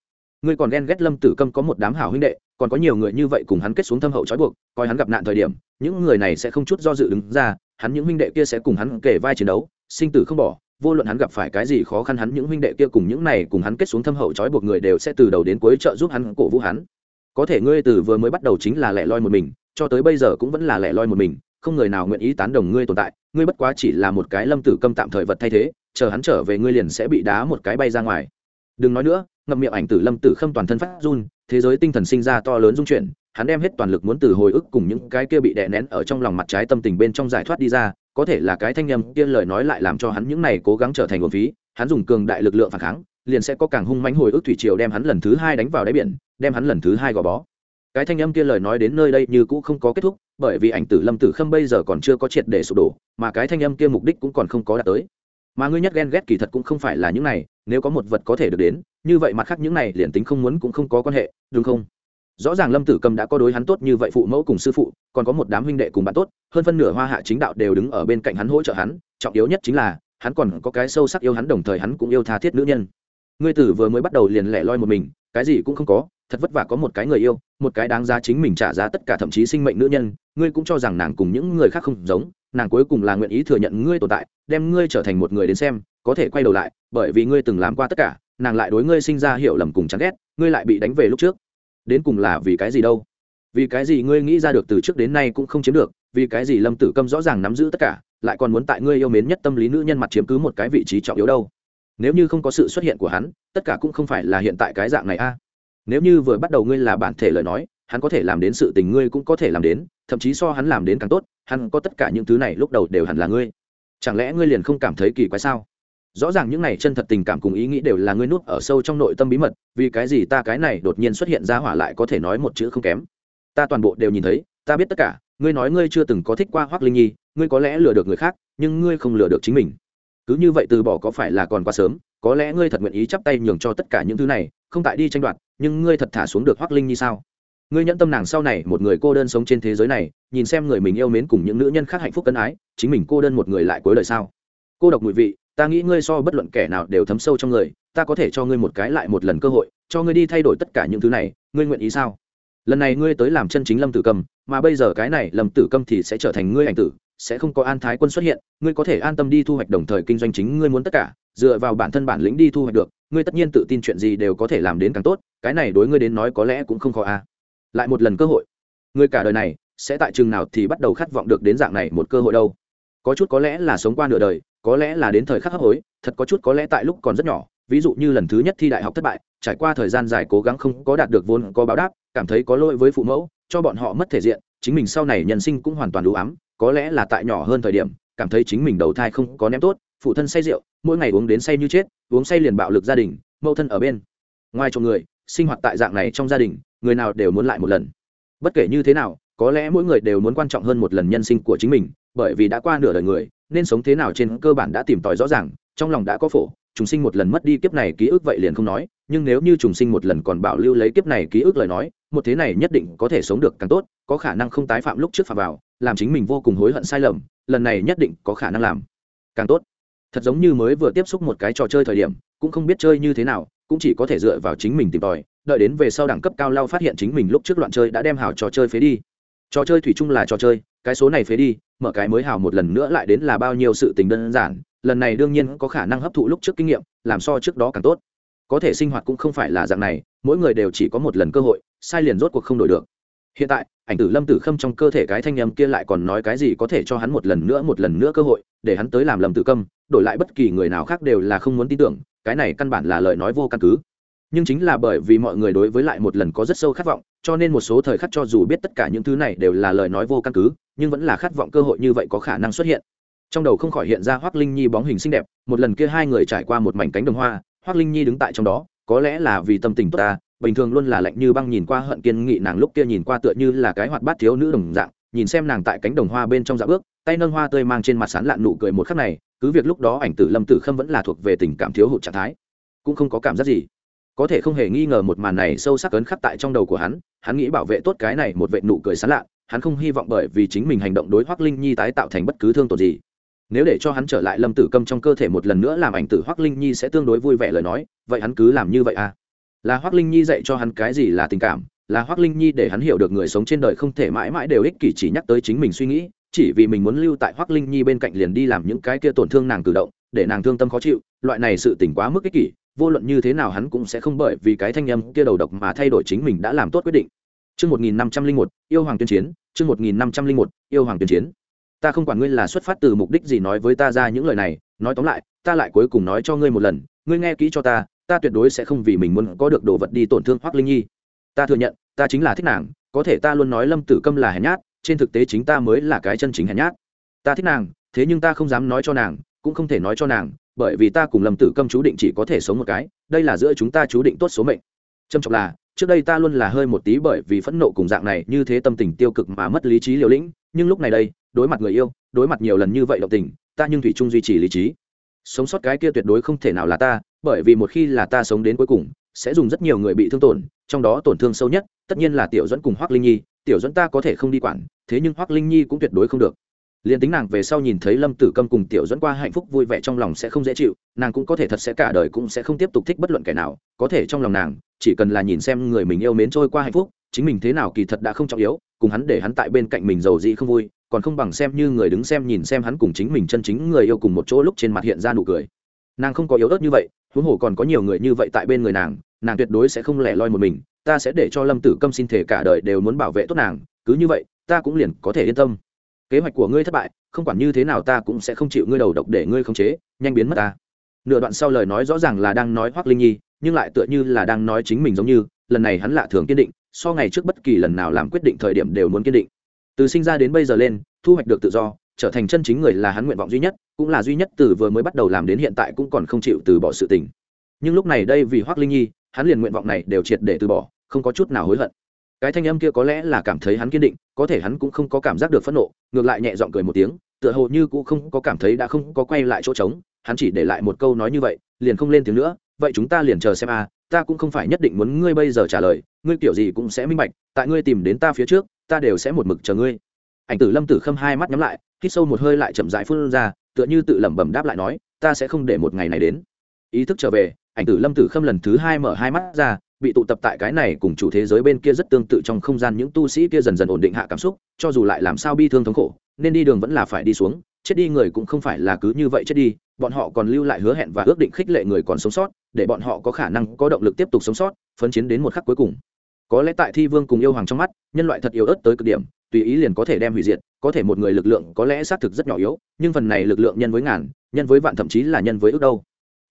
Ngươi còn ghen ghét lâm tử câm có một đám hảo huynh đệ, còn có nhiều người như vậy cùng hắn kết xuống thâm hậu trói buộc, coi hắn gặp nạn thời điểm, những người này sẽ không chút do dự đứng ra, hắn những huynh đệ kia sẽ cùng hắn kể vai chiến đấu, sinh tử không bỏ vô luận hắn gặp phải cái gì khó khăn hắn những huynh đệ kia cùng những này cùng hắn kết xuống thâm hậu trói buộc người đều sẽ từ đầu đến cuối trợ giúp hắn, cổ vũ hắn. Có thể ngươi từ vừa mới bắt đầu chính là lẻ loi một mình, cho tới bây giờ cũng vẫn là lẻ loi một mình, không người nào nguyện ý tán đồng ngươi tồn tại, ngươi bất quá chỉ là một cái lâm tử câm tạm thời vật thay thế, chờ hắn trở về ngươi liền sẽ bị đá một cái bay ra ngoài. Đừng nói nữa, ngậm miệng ảnh tử lâm tử khâm toàn thân phát run, thế giới tinh thần sinh ra to lớn dung chuyển hắn đem hết toàn lực muốn từ hồi ức cùng những cái kia bị đè nén ở trong lòng mặt trái tâm tình bên trong giải thoát đi ra, có thể là cái thanh nhầm kia lời nói lại làm cho hắn những này cố gắng trở thành nguồn phí, hắn dùng cường đại lực lượng phản kháng, liền sẽ có càng hung mãnh hồi ức thủy triều đem hắn lần thứ hai đánh vào đáy biển, đem hắn lần thứ hai gò bó. Cái thanh âm kia lời nói đến nơi đây như cũ không có kết thúc, bởi vì ảnh tử lâm tử khâm bây giờ còn chưa có triệt để sụp đổ, mà cái thanh âm kia mục đích cũng còn không có đạt tới. Mà ngươi nhất ghen ghét kỳ thật cũng không phải là những này, nếu có một vật có thể được đến, như vậy mặt khác những này liền tính không muốn cũng không có quan hệ, đúng không? Rõ ràng lâm tử cầm đã có đối hắn tốt như vậy phụ mẫu cùng sư phụ, còn có một đám huynh đệ cùng bạn tốt, hơn phân nửa hoa hạ chính đạo đều đứng ở bên cạnh hắn hỗ trợ hắn, trọng yếu nhất chính là, hắn còn có cái sâu sắc yêu hắn đồng thời hắn cũng yêu tha thiết nữ nhân. Ngươi tử vừa mới bắt đầu liền lẻ loi một mình, cái gì cũng không có, thật vất vả có một cái người yêu, một cái đáng giá chính mình trả giá tất cả thậm chí sinh mệnh nữ nhân, ngươi cũng cho rằng nàng cùng những người khác không giống, nàng cuối cùng là nguyện ý thừa nhận ngươi tồn tại, đem ngươi trở thành một người đến xem, có thể quay đầu lại, bởi vì ngươi từng làm qua tất cả, nàng lại đối ngươi sinh ra hiểu lầm cùng chán ghét, ngươi lại bị đánh về lúc trước đến cùng là vì cái gì đâu? Vì cái gì ngươi nghĩ ra được từ trước đến nay cũng không chiếm được, vì cái gì lâm tử câm rõ ràng nắm giữ tất cả, lại còn muốn tại ngươi yêu mến nhất tâm lý nữ nhân mặt chiếm cứ một cái vị trí trọng yếu đâu? Nếu như không có sự xuất hiện của hắn, tất cả cũng không phải là hiện tại cái dạng này a. À? Nếu như vừa bắt đầu ngươi là bản thể lời nói, hắn có thể làm đến sự tình ngươi cũng có thể làm đến, thậm chí so hắn làm đến càng tốt, hắn có tất cả những thứ này lúc đầu đều hẳn là ngươi. Chẳng lẽ ngươi liền không cảm thấy kỳ quái sao? Rõ ràng những này chân thật tình cảm cùng ý nghĩ đều là ngươi nuốt ở sâu trong nội tâm bí mật, vì cái gì ta cái này đột nhiên xuất hiện ra hỏa lại có thể nói một chữ không kém? Ta toàn bộ đều nhìn thấy, ta biết tất cả, ngươi nói ngươi chưa từng có thích qua hoác linh nhi, ngươi có lẽ lừa được người khác, nhưng ngươi không lừa được chính mình. Cứ như vậy từ bỏ có phải là còn quá sớm, có lẽ ngươi thật nguyện ý chắp tay nhường cho tất cả những thứ này, không tại đi tranh đoạt, nhưng ngươi thật thả xuống được hoác linh nhi sao? Ngươi nhẫn tâm nàng sau này một người cô đơn sống trên thế giới này, nhìn xem người mình yêu mến cùng những nữ nhân khác hạnh phúc cân ái, chính mình cô đơn một người lại cuối đời sao? Cô độc mùi vị ta nghĩ ngươi so bất luận kẻ nào đều thấm sâu trong người, ta có thể cho ngươi một cái lại một lần cơ hội, cho ngươi đi thay đổi tất cả những thứ này, ngươi nguyện ý sao? Lần này ngươi tới làm chân chính lâm tử cầm, mà bây giờ cái này lâm tử cầm thì sẽ trở thành ngươi ảnh tử, sẽ không có an thái quân xuất hiện, ngươi có thể an tâm đi thu hoạch đồng thời kinh doanh chính ngươi muốn tất cả, dựa vào bản thân bản lĩnh đi thu hoạch được, ngươi tất nhiên tự tin chuyện gì đều có thể làm đến càng tốt, cái này đối ngươi đến nói có lẽ cũng không khó a. À. lại một lần cơ hội. Ngươi cả đời này, sẽ tại chừng nào thì bắt đầu khát vọng được đến dạng này một cơ hội đâu? Có chút có lẽ là sống qua nửa đời, có lẽ là đến thời khắc hấp hối, thật có chút có lẽ tại lúc còn rất nhỏ, ví dụ như lần thứ nhất thi đại học thất bại, trải qua thời gian dài cố gắng không có đạt được vốn có báo đáp, cảm thấy có lỗi với phụ mẫu, cho bọn họ mất thể diện, chính mình sau này nhân sinh cũng hoàn toàn đủ ám, có lẽ là tại nhỏ hơn thời điểm, cảm thấy chính mình đầu thai không có ném tốt, phụ thân say rượu, mỗi ngày uống đến say như chết, uống say liền bạo lực gia đình, mẫu thân ở bên. Ngoài chồng người, sinh hoạt tại dạng này trong gia đình, người nào đều muốn lại một lần. Bất kể như thế nào, có lẽ mỗi người đều muốn quan trọng hơn một lần nhân sinh của chính mình bởi vì đã qua nửa đời người, nên sống thế nào trên cơ bản đã tìm tòi rõ ràng, trong lòng đã có phổ, trùng sinh một lần mất đi kiếp này ký ức vậy liền không nói, nhưng nếu như trùng sinh một lần còn bảo lưu lấy kiếp này ký ức lời nói, một thế này nhất định có thể sống được càng tốt, có khả năng không tái phạm lúc trước phạm vào, làm chính mình vô cùng hối hận sai lầm, lần này nhất định có khả năng làm càng tốt. Thật giống như mới vừa tiếp xúc một cái trò chơi thời điểm, cũng không biết chơi như thế nào, cũng chỉ có thể dựa vào chính mình tìm tòi, đợi đến về sau đẳng cấp cao lao phát hiện chính mình lúc trước loạn chơi đã đem hào trò chơi phế đi. Trò chơi thủy chung là trò chơi, cái số này phế đi mở cái mới hào một lần nữa lại đến là bao nhiêu sự tình đơn giản, lần này đương nhiên có khả năng hấp thụ lúc trước kinh nghiệm, làm so trước đó càng tốt. Có thể sinh hoạt cũng không phải là dạng này, mỗi người đều chỉ có một lần cơ hội, sai liền rốt cuộc không đổi được. Hiện tại, ảnh tử lâm tử khâm trong cơ thể cái thanh âm kia lại còn nói cái gì có thể cho hắn một lần nữa một lần nữa cơ hội, để hắn tới làm lầm tử câm đổi lại bất kỳ người nào khác đều là không muốn tin tưởng, cái này căn bản là lời nói vô căn cứ. Nhưng chính là bởi vì mọi người đối với lại một lần có rất sâu khát vọng, cho nên một số thời khắc cho dù biết tất cả những thứ này đều là lời nói vô căn cứ nhưng vẫn là khát vọng cơ hội như vậy có khả năng xuất hiện. Trong đầu không khỏi hiện ra hoác linh nhi bóng hình xinh đẹp, một lần kia hai người trải qua một mảnh cánh đồng hoa hoác linh nhi đứng tại trong đó, có lẽ là vì tâm tình tốt ta, bình thường luôn là lạnh như băng nhìn qua hận kiên nghị, nàng lúc kia nhìn qua tựa như là cái hoạt bát thiếu nữ đồng dạng, nhìn xem nàng tại cánh đồng hoa bên trong dạ bước, tay nâng hoa tươi mang trên mặt sán lạn nụ cười một khắc này, cứ việc lúc đó ảnh tử lâm tử khâm vẫn là thuộc về tình cảm thiếu hụt trạng thái, cũng không có cảm giác gì. Có thể không hề nghi ngờ một màn này sâu sắc ấn khắc tại trong đầu của hắn hắn nghĩ bảo vệ tốt cái này một vệ nụ cười sán lạn hắn không hy vọng bởi vì chính mình hành động đối hoác linh nhi tái tạo thành bất cứ thương tổn gì. Nếu để cho hắn trở lại lâm tử câm trong cơ thể một lần nữa làm ảnh tử hoác linh nhi sẽ tương đối vui vẻ lời nói, vậy hắn cứ làm như vậy à? Là hoác linh nhi dạy cho hắn cái gì là tình cảm, là hoác linh nhi để hắn hiểu được người sống trên đời không thể mãi mãi đều ích kỷ chỉ nhắc tới chính mình suy nghĩ, chỉ vì mình muốn lưu tại hoác linh nhi bên cạnh liền đi làm những cái kia tổn thương nàng cử động, để nàng thương tâm khó chịu, loại này sự tỉnh quá mức ích kỷ, vô luận như thế nào hắn cũng sẽ không bởi vì cái thanh âm kia đầu độc mà thay đổi chính mình đã làm tốt quyết định. Chương 1501, yêu hoàng tuyên chiến, chương 1501, yêu hoàng tuyên chiến. Ta không quản ngươi là xuất phát từ mục đích gì nói với ta ra những lời này, nói tóm lại, ta lại cuối cùng nói cho ngươi một lần, ngươi nghe kỹ cho ta, ta tuyệt đối sẽ không vì mình muốn có được đồ vật đi tổn thương Hoắc Linh Nhi. Ta thừa nhận, ta chính là thích nàng, có thể ta luôn nói Lâm Tử Câm là hèn nhát, trên thực tế chính ta mới là cái chân chính hèn nhát. Ta thích nàng, thế nhưng ta không dám nói cho nàng, cũng không thể nói cho nàng, bởi vì ta cùng Lâm Tử Câm chú định chỉ có thể sống một cái, đây là giữa chúng ta chú định tốt số mệnh. Trâm trọng là, trước đây ta luôn là hơi một tí bởi vì phẫn nộ cùng dạng này, như thế tâm tình tiêu cực mà mất lý trí liều lĩnh, nhưng lúc này đây, đối mặt người yêu, đối mặt nhiều lần như vậy động tình, ta nhưng thủy chung duy trì lý trí. Sống sót cái kia tuyệt đối không thể nào là ta, bởi vì một khi là ta sống đến cuối cùng, sẽ dùng rất nhiều người bị thương tổn, trong đó tổn thương sâu nhất, tất nhiên là tiểu dẫn cùng hoác linh nhi, tiểu dẫn ta có thể không đi quản, thế nhưng hoác linh nhi cũng tuyệt đối không được. Liền tính nàng về sau nhìn thấy lâm tử câm cùng tiểu dẫn qua hạnh phúc vui vẻ trong lòng sẽ không dễ chịu, nàng cũng có thể thật sẽ cả đời cũng sẽ không tiếp tục thích bất luận kẻ nào, có thể trong lòng nàng chỉ cần là nhìn xem người mình yêu mến trôi qua hạnh phúc, chính mình thế nào kỳ thật đã không trọng yếu, cùng hắn để hắn tại bên cạnh mình giàu dĩ không vui, còn không bằng xem như người đứng xem nhìn xem hắn cùng chính mình chân chính người yêu cùng một chỗ lúc trên mặt hiện ra nụ cười. Nàng không có yếu ớt như vậy, huống hồ còn có nhiều người như vậy tại bên người nàng nàng tuyệt đối sẽ không lẻ loi một mình, ta sẽ để cho lâm tử câm xin thể cả đời đều muốn bảo vệ tốt nàng, cứ như vậy, ta cũng liền có thể yên tâm. Kế hoạch của ngươi thất bại, không quản như thế nào ta cũng sẽ không chịu ngươi đầu độc để ngươi khống chế, nhanh biến mất ta. Nửa đoạn sau lời nói rõ ràng là đang nói hoác linh nhi nhưng lại tựa như là đang nói chính mình giống như, lần này hắn lạ thường kiên định, so ngày trước bất kỳ lần nào làm quyết định thời điểm đều muốn kiên định. Từ sinh ra đến bây giờ lên, thu hoạch được tự do, trở thành chân chính người là hắn nguyện vọng duy nhất, cũng là duy nhất từ vừa mới bắt đầu làm đến hiện tại cũng còn không chịu từ bỏ sự tình. Nhưng lúc này đây vì hoác linh nhi, hắn liền nguyện vọng này đều triệt để từ bỏ, không có chút nào hối hận. Cái thanh âm kia có lẽ là cảm thấy hắn kiên định, có thể hắn cũng không có cảm giác được phẫn nộ, ngược lại nhẹ giọng cười một tiếng, tựa hồ như cũng không có cảm thấy đã không có quay lại chỗ trống, hắn chỉ để lại một câu nói như vậy, liền không lên tiếng nữa vậy chúng ta liền chờ xem a, ta cũng không phải nhất định muốn ngươi bây giờ trả lời, ngươi kiểu gì cũng sẽ minh bạch, tại ngươi tìm đến ta phía trước, ta đều sẽ một mực chờ ngươi. Ảnh tử lâm tử khâm hai mắt nhắm lại, hít sâu một hơi lại chậm rãi phun ra, tựa như tự lẩm bẩm đáp lại nói, ta sẽ không để một ngày này đến. Ý thức trở về, ảnh tử lâm tử khâm lần thứ hai mở hai mắt ra, bị tụ tập tại cái này cùng chủ thế giới bên kia rất tương tự trong không gian những tu sĩ kia dần dần ổn định hạ cảm xúc, cho dù lại làm sao bi thương thống khổ, nên đi đường vẫn là phải đi xuống, chết đi người cũng không phải là cứ như vậy chết đi, bọn họ còn lưu lại hứa hẹn và ước định khích lệ người còn sống sót để bọn họ có khả năng có động lực tiếp tục sống sót, phấn chiến đến một khắc cuối cùng. Có lẽ tại thi vương cùng yêu hoàng trong mắt, nhân loại thật yếu ớt tới cực điểm, tùy ý liền có thể đem hủy diệt, có thể một người lực lượng có lẽ xác thực rất nhỏ yếu, nhưng phần này lực lượng nhân với ngàn, nhân với vạn thậm chí là nhân với ước đâu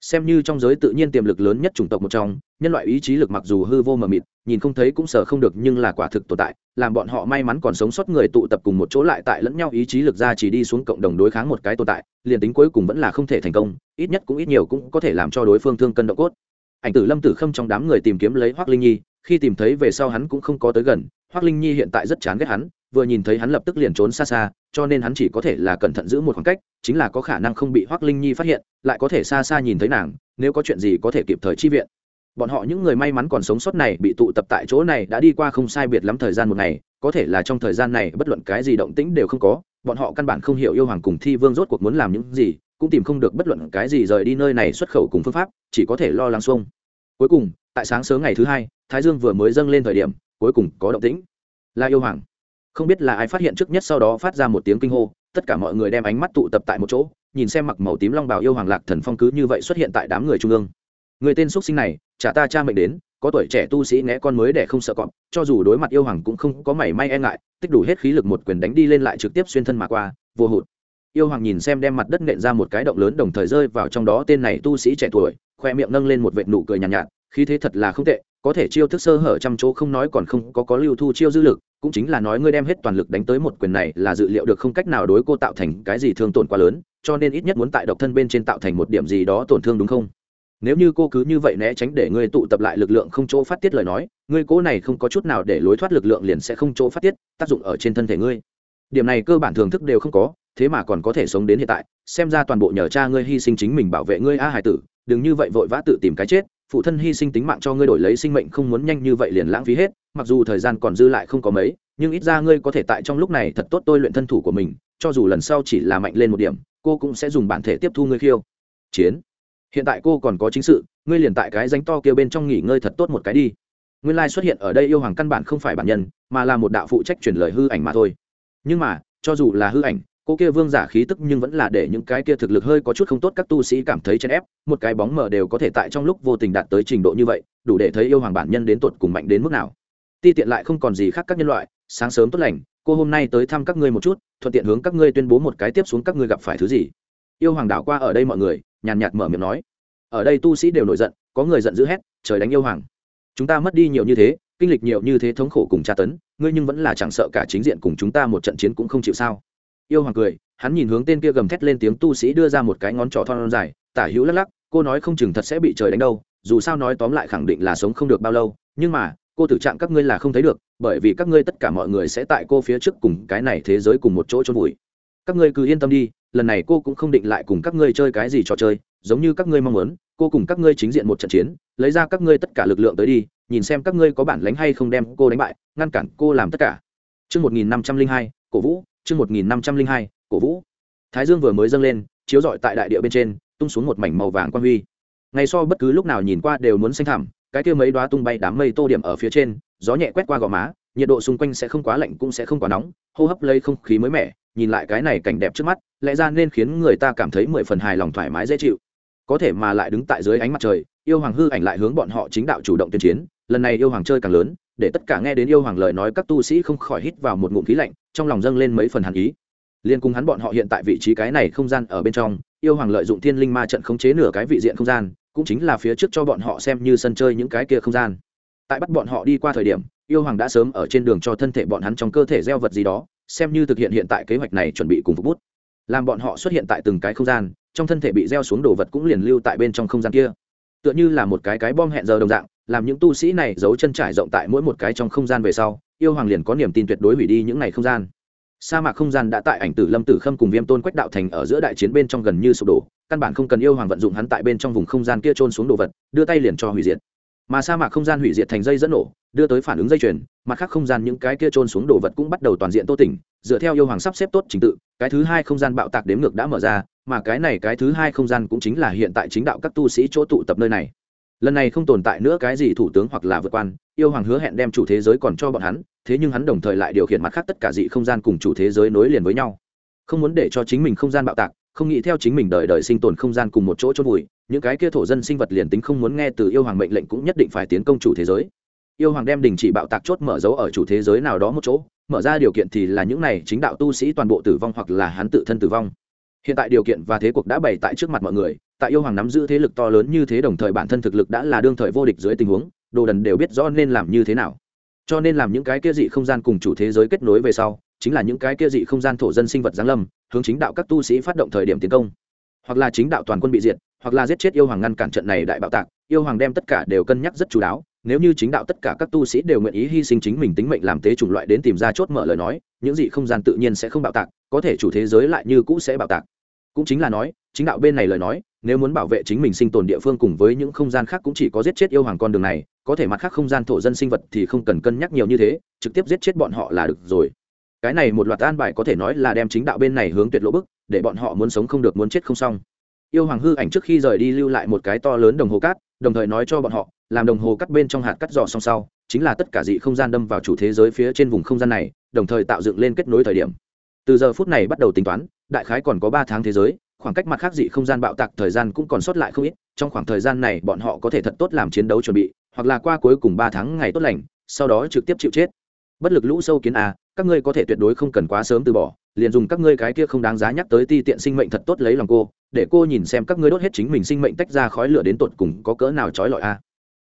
xem như trong giới tự nhiên tiềm lực lớn nhất chủng tộc một trong, nhân loại ý chí lực mặc dù hư vô mờ mịt, nhìn không thấy cũng sợ không được nhưng là quả thực tồn tại, làm bọn họ may mắn còn sống sót người tụ tập cùng một chỗ lại tại lẫn nhau ý chí lực ra chỉ đi xuống cộng đồng đối kháng một cái tồn tại, liền tính cuối cùng vẫn là không thể thành công, ít nhất cũng ít nhiều cũng có thể làm cho đối phương thương cân độ cốt. Ảnh tử lâm tử khâm trong đám người tìm kiếm lấy hoác linh nhi, khi tìm thấy về sau hắn cũng không có tới gần hoác linh nhi hiện tại rất chán ghét hắn vừa nhìn thấy hắn lập tức liền trốn xa xa, cho nên hắn chỉ có thể là cẩn thận giữ một khoảng cách, chính là có khả năng không bị hoác linh nhi phát hiện, lại có thể xa xa nhìn thấy nàng, nếu có chuyện gì có thể kịp thời chi viện. Bọn họ những người may mắn còn sống sót này bị tụ tập tại chỗ này đã đi qua không sai biệt lắm thời gian một ngày, có thể là trong thời gian này bất luận cái gì động tĩnh đều không có, bọn họ căn bản không hiểu yêu hoàng cùng thi vương rốt cuộc muốn làm những gì, cũng tìm không được bất luận cái gì rời đi nơi này xuất khẩu cùng phương pháp, chỉ có thể lo lắng xuông. Cuối cùng, tại sáng sớm ngày thứ hai, thái dương vừa mới dâng lên thời điểm, cuối cùng có động tĩnh. Là yêu hoàng không biết là ai phát hiện trước nhất sau đó phát ra một tiếng kinh hô tất cả mọi người đem ánh mắt tụ tập tại một chỗ nhìn xem mặc màu tím long bào yêu hoàng lạc thần phong cứ như vậy xuất hiện tại đám người trung ương. Người tên x sinh này trả ta cha mệnh đến có tuổi trẻ tu sĩ né con mới để không sợ cọp cho dù đối mặt yêu hoàng cũng không có mảy may e ngại tích đủ hết khí lực một quyền đánh đi lên lại trực tiếp xuyên thân mà qua vô hụt. Yêu hoàng nhìn xem đem mặt đất nện ra một cái động lớn đồng thời rơi vào trong đó tên này tu sĩ trẻ tuổi khoe miệng nâng lên một vệt nụ cười nhàn nhạt, nhạt khí thế thật là không tệ có thể chiêu thức sơ hở trăm chỗ không nói còn không có có lưu thu chiêu dư lực, cũng chính là nói ngươi đem hết toàn lực đánh tới một quyền này là dự liệu được không cách nào đối cô tạo thành cái gì thương tổn quá lớn, cho nên ít nhất muốn tại độc thân bên trên tạo thành một điểm gì đó tổn thương đúng không? Nếu như cô cứ như vậy né tránh để ngươi tụ tập lại lực lượng không chỗ phát tiết lời nói, ngươi cố này không có chút nào để lối thoát lực lượng liền sẽ không chỗ phát tiết, tác dụng ở trên thân thể ngươi. Điểm này cơ bản thường thức đều không có, thế mà còn có thể sống đến hiện tại, xem ra toàn bộ nhờ cha ngươi hy sinh chính mình bảo vệ ngươi a hải tử, đừng như vậy vội vã tự tìm cái chết phụ thân hy sinh tính mạng cho ngươi đổi lấy sinh mệnh không muốn nhanh như vậy liền lãng phí hết, mặc dù thời gian còn dư lại không có mấy, nhưng ít ra ngươi có thể tại trong lúc này thật tốt tôi luyện thân thủ của mình, cho dù lần sau chỉ là mạnh lên một điểm, cô cũng sẽ dùng bản thể tiếp thu ngươi khiêu chiến. Hiện tại cô còn có chính sự, ngươi liền tại cái danh to kia bên trong nghỉ ngơi thật tốt một cái đi. Nguyên lai xuất hiện ở đây yêu hoàng căn bản không phải bản nhân, mà là một đạo phụ trách truyền lời hư ảnh mà thôi. Nhưng mà, cho dù là hư ảnh cô kia vương giả khí tức nhưng vẫn là để những cái kia thực lực hơi có chút không tốt các tu sĩ cảm thấy chèn ép, một cái bóng mờ đều có thể tại trong lúc vô tình đạt tới trình độ như vậy, đủ để thấy yêu hoàng bản nhân đến tột cùng mạnh đến mức nào. Ti tiện lại không còn gì khác các nhân loại, sáng sớm tốt lành, cô hôm nay tới thăm các ngươi một chút, thuận tiện hướng các ngươi tuyên bố một cái tiếp xuống các ngươi gặp phải thứ gì. Yêu hoàng đảo qua ở đây mọi người, nhàn nhạt mở miệng nói. Ở đây tu sĩ đều nổi giận, có người giận dữ hét, trời đánh yêu hoàng. Chúng ta mất đi nhiều như thế, kinh lịch nhiều như thế thống khổ cùng tra tấn, ngươi nhưng vẫn là chẳng sợ cả chính diện cùng chúng ta một trận chiến cũng không chịu sao yêu hoàng cười hắn nhìn hướng tên kia gầm thét lên tiếng tu sĩ đưa ra một cái ngón trỏ thon dài tả hữu lắc lắc cô nói không chừng thật sẽ bị trời đánh đâu dù sao nói tóm lại khẳng định là sống không được bao lâu nhưng mà cô tử trạng các ngươi là không thấy được bởi vì các ngươi tất cả mọi người sẽ tại cô phía trước cùng cái này thế giới cùng một chỗ trôn vùi. Các ngươi cứ yên tâm đi lần này cô cũng không định lại cùng các ngươi chơi cái gì trò chơi giống như các ngươi mong muốn cô cùng các ngươi chính diện một trận chiến lấy ra các ngươi tất cả lực lượng tới đi nhìn xem các ngươi có bản lánh hay không đem cô đánh bại ngăn cản cô làm tất cả. Trước 1502, cổ vũ, chương một nghìn năm trăm linh hai, cổ vũ. Thái dương vừa mới dâng lên, chiếu rọi tại đại địa bên trên, tung xuống một mảnh màu vàng quan huy. Ngày so bất cứ lúc nào nhìn qua đều muốn xanh thẳm, cái kia mấy đoá tung bay đám mây tô điểm ở phía trên, gió nhẹ quét qua gò má, nhiệt độ xung quanh sẽ không quá lạnh cũng sẽ không quá nóng, hô hấp lấy không khí mới mẻ, nhìn lại cái này cảnh đẹp trước mắt, lẽ ra nên khiến người ta cảm thấy mười phần hài lòng thoải mái dễ chịu. Có thể mà lại đứng tại dưới ánh mặt trời, yêu hoàng hư ảnh lại hướng bọn họ chính đạo chủ động tuyên chiến, lần này yêu hoàng chơi càng lớn, để tất cả nghe đến yêu hoàng lời nói các tu sĩ không khỏi hít vào một ngụm khí lạnh trong lòng dâng lên mấy phần hàn ý. Liên cùng hắn bọn họ hiện tại vị trí cái này không gian ở bên trong, yêu hoàng lợi dụng thiên linh ma trận khống chế nửa cái vị diện không gian, cũng chính là phía trước cho bọn họ xem như sân chơi những cái kia không gian. Tại bắt bọn họ đi qua thời điểm, yêu hoàng đã sớm ở trên đường cho thân thể bọn hắn trong cơ thể gieo vật gì đó, xem như thực hiện hiện tại kế hoạch này chuẩn bị cùng phục bút. Làm bọn họ xuất hiện tại từng cái không gian, trong thân thể bị gieo xuống đồ vật cũng liền lưu tại bên trong không gian kia. Tựa như là một cái cái bom hẹn giờ đồng dạng, làm những tu sĩ này giấu chân trải rộng tại mỗi một cái trong không gian về sau yêu hoàng liền có niềm tin tuyệt đối hủy đi những ngày không gian. Sa mạc không gian đã tại ảnh tử lâm tử khâm cùng viêm tôn quách đạo thành ở giữa đại chiến bên trong gần như sụp đổ, căn bản không cần yêu hoàng vận dụng hắn tại bên trong vùng không gian kia trôn xuống đồ vật, đưa tay liền cho hủy diệt. Mà sa mạc không gian hủy diệt thành dây dẫn nổ, đưa tới phản ứng dây chuyền, mặt khác không gian những cái kia trôn xuống đồ vật cũng bắt đầu toàn diện tô tỉnh, dựa theo yêu hoàng sắp xếp tốt trình tự, cái thứ hai không gian bạo tạc đếm ngược đã mở ra, mà cái này cái thứ hai không gian cũng chính là hiện tại chính đạo các tu sĩ chỗ tụ tập nơi này lần này không tồn tại nữa cái gì thủ tướng hoặc là vượt quan, yêu hoàng hứa hẹn đem chủ thế giới còn cho bọn hắn, thế nhưng hắn đồng thời lại điều khiển mặt khác tất cả dị không gian cùng chủ thế giới nối liền với nhau. Không muốn để cho chính mình không gian bạo tạc, không nghĩ theo chính mình đời đời sinh tồn không gian cùng một chỗ chôn vùi, những cái kia thổ dân sinh vật liền tính không muốn nghe từ yêu hoàng mệnh lệnh cũng nhất định phải tiến công chủ thế giới. Yêu hoàng đem đình chỉ bạo tạc chốt mở dấu ở chủ thế giới nào đó một chỗ, mở ra điều kiện thì là những này chính đạo tu sĩ toàn bộ tử vong hoặc là hắn tự thân tử vong. Hiện tại điều kiện và thế cuộc đã bày tại trước mặt mọi người tại yêu hoàng nắm giữ thế lực to lớn như thế đồng thời bản thân thực lực đã là đương thời vô địch dưới tình huống, đồ đần đều biết rõ nên làm như thế nào. Cho nên làm những cái kia dị không gian cùng chủ thế giới kết nối về sau, chính là những cái kia dị không gian thổ dân sinh vật giáng lâm, hướng chính đạo các tu sĩ phát động thời điểm tiến công. Hoặc là chính đạo toàn quân bị diệt, hoặc là giết chết yêu hoàng ngăn cản trận này đại bạo tạc, yêu hoàng đem tất cả đều cân nhắc rất chú đáo, nếu như chính đạo tất cả các tu sĩ đều nguyện ý hy sinh chính mình tính mệnh làm tế chủng loại đến tìm ra chốt mở lời nói, những gì không gian tự nhiên sẽ không bạo tạc, có thể chủ thế giới lại như cũ sẽ bạo tạc cũng chính là nói, chính đạo bên này lời nói, nếu muốn bảo vệ chính mình sinh tồn địa phương cùng với những không gian khác cũng chỉ có giết chết yêu hoàng con đường này, có thể mặt khác không gian thổ dân sinh vật thì không cần cân nhắc nhiều như thế, trực tiếp giết chết bọn họ là được rồi. Cái này một loạt an bài có thể nói là đem chính đạo bên này hướng tuyệt lỗ bức, để bọn họ muốn sống không được muốn chết không xong. Yêu hoàng hư ảnh trước khi rời đi lưu lại một cái to lớn đồng hồ cát, đồng thời nói cho bọn họ, làm đồng hồ cắt bên trong hạt cắt dò song sau, chính là tất cả dị không gian đâm vào chủ thế giới phía trên vùng không gian này, đồng thời tạo dựng lên kết nối thời điểm. Từ giờ phút này bắt đầu tính toán đại khái còn có ba tháng thế giới, khoảng cách mặt khác dị không gian bạo tạc thời gian cũng còn sót lại không ít, trong khoảng thời gian này bọn họ có thể thật tốt làm chiến đấu chuẩn bị, hoặc là qua cuối cùng ba tháng ngày tốt lành, sau đó trực tiếp chịu chết. Bất lực lũ sâu kiến a các ngươi có thể tuyệt đối không cần quá sớm từ bỏ, liền dùng các ngươi cái kia không đáng giá nhắc tới ti tiện sinh mệnh thật tốt lấy lòng cô, để cô nhìn xem các ngươi đốt hết chính mình sinh mệnh tách ra khói lửa đến tột cùng có cỡ nào trói lọi a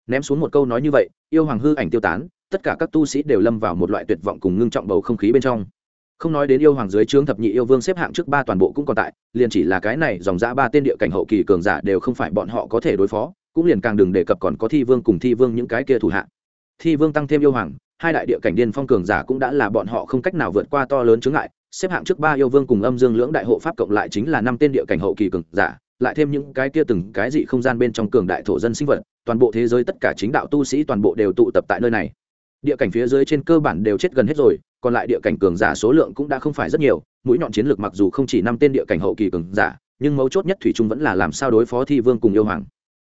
ném xuống một câu nói như vậy, yêu hoàng hư ảnh tiêu tán, tất cả các tu sĩ đều lâm vào một loại tuyệt vọng cùng ngưng trọng bầu không khí bên trong không nói đến yêu hoàng dưới trướng thập nhị yêu vương xếp hạng trước ba toàn bộ cũng còn tại, liền chỉ là cái này dòng dã ba tên địa cảnh hậu kỳ cường giả đều không phải bọn họ có thể đối phó, cũng liền càng đừng đề cập còn có thi vương cùng thi vương những cái kia thủ hạ thi vương tăng thêm yêu hoàng, hai đại địa cảnh điên phong cường giả cũng đã là bọn họ không cách nào vượt qua to lớn chướng ngại, xếp hạng trước ba yêu vương cùng âm dương lưỡng đại hộ pháp cộng lại chính là năm tên địa cảnh hậu kỳ cường giả, lại thêm những cái kia từng cái dị không gian bên trong cường đại thổ dân sinh vật, toàn bộ thế giới tất cả chính đạo tu sĩ toàn bộ đều tụ tập tại nơi này. Địa cảnh phía dưới trên cơ bản đều chết gần hết rồi còn lại địa cảnh cường giả số lượng cũng đã không phải rất nhiều, mũi nhọn chiến lược mặc dù không chỉ năm tên địa cảnh hậu kỳ cường giả, nhưng mấu chốt nhất thủy trung vẫn là làm sao đối phó thi vương cùng yêu hoàng.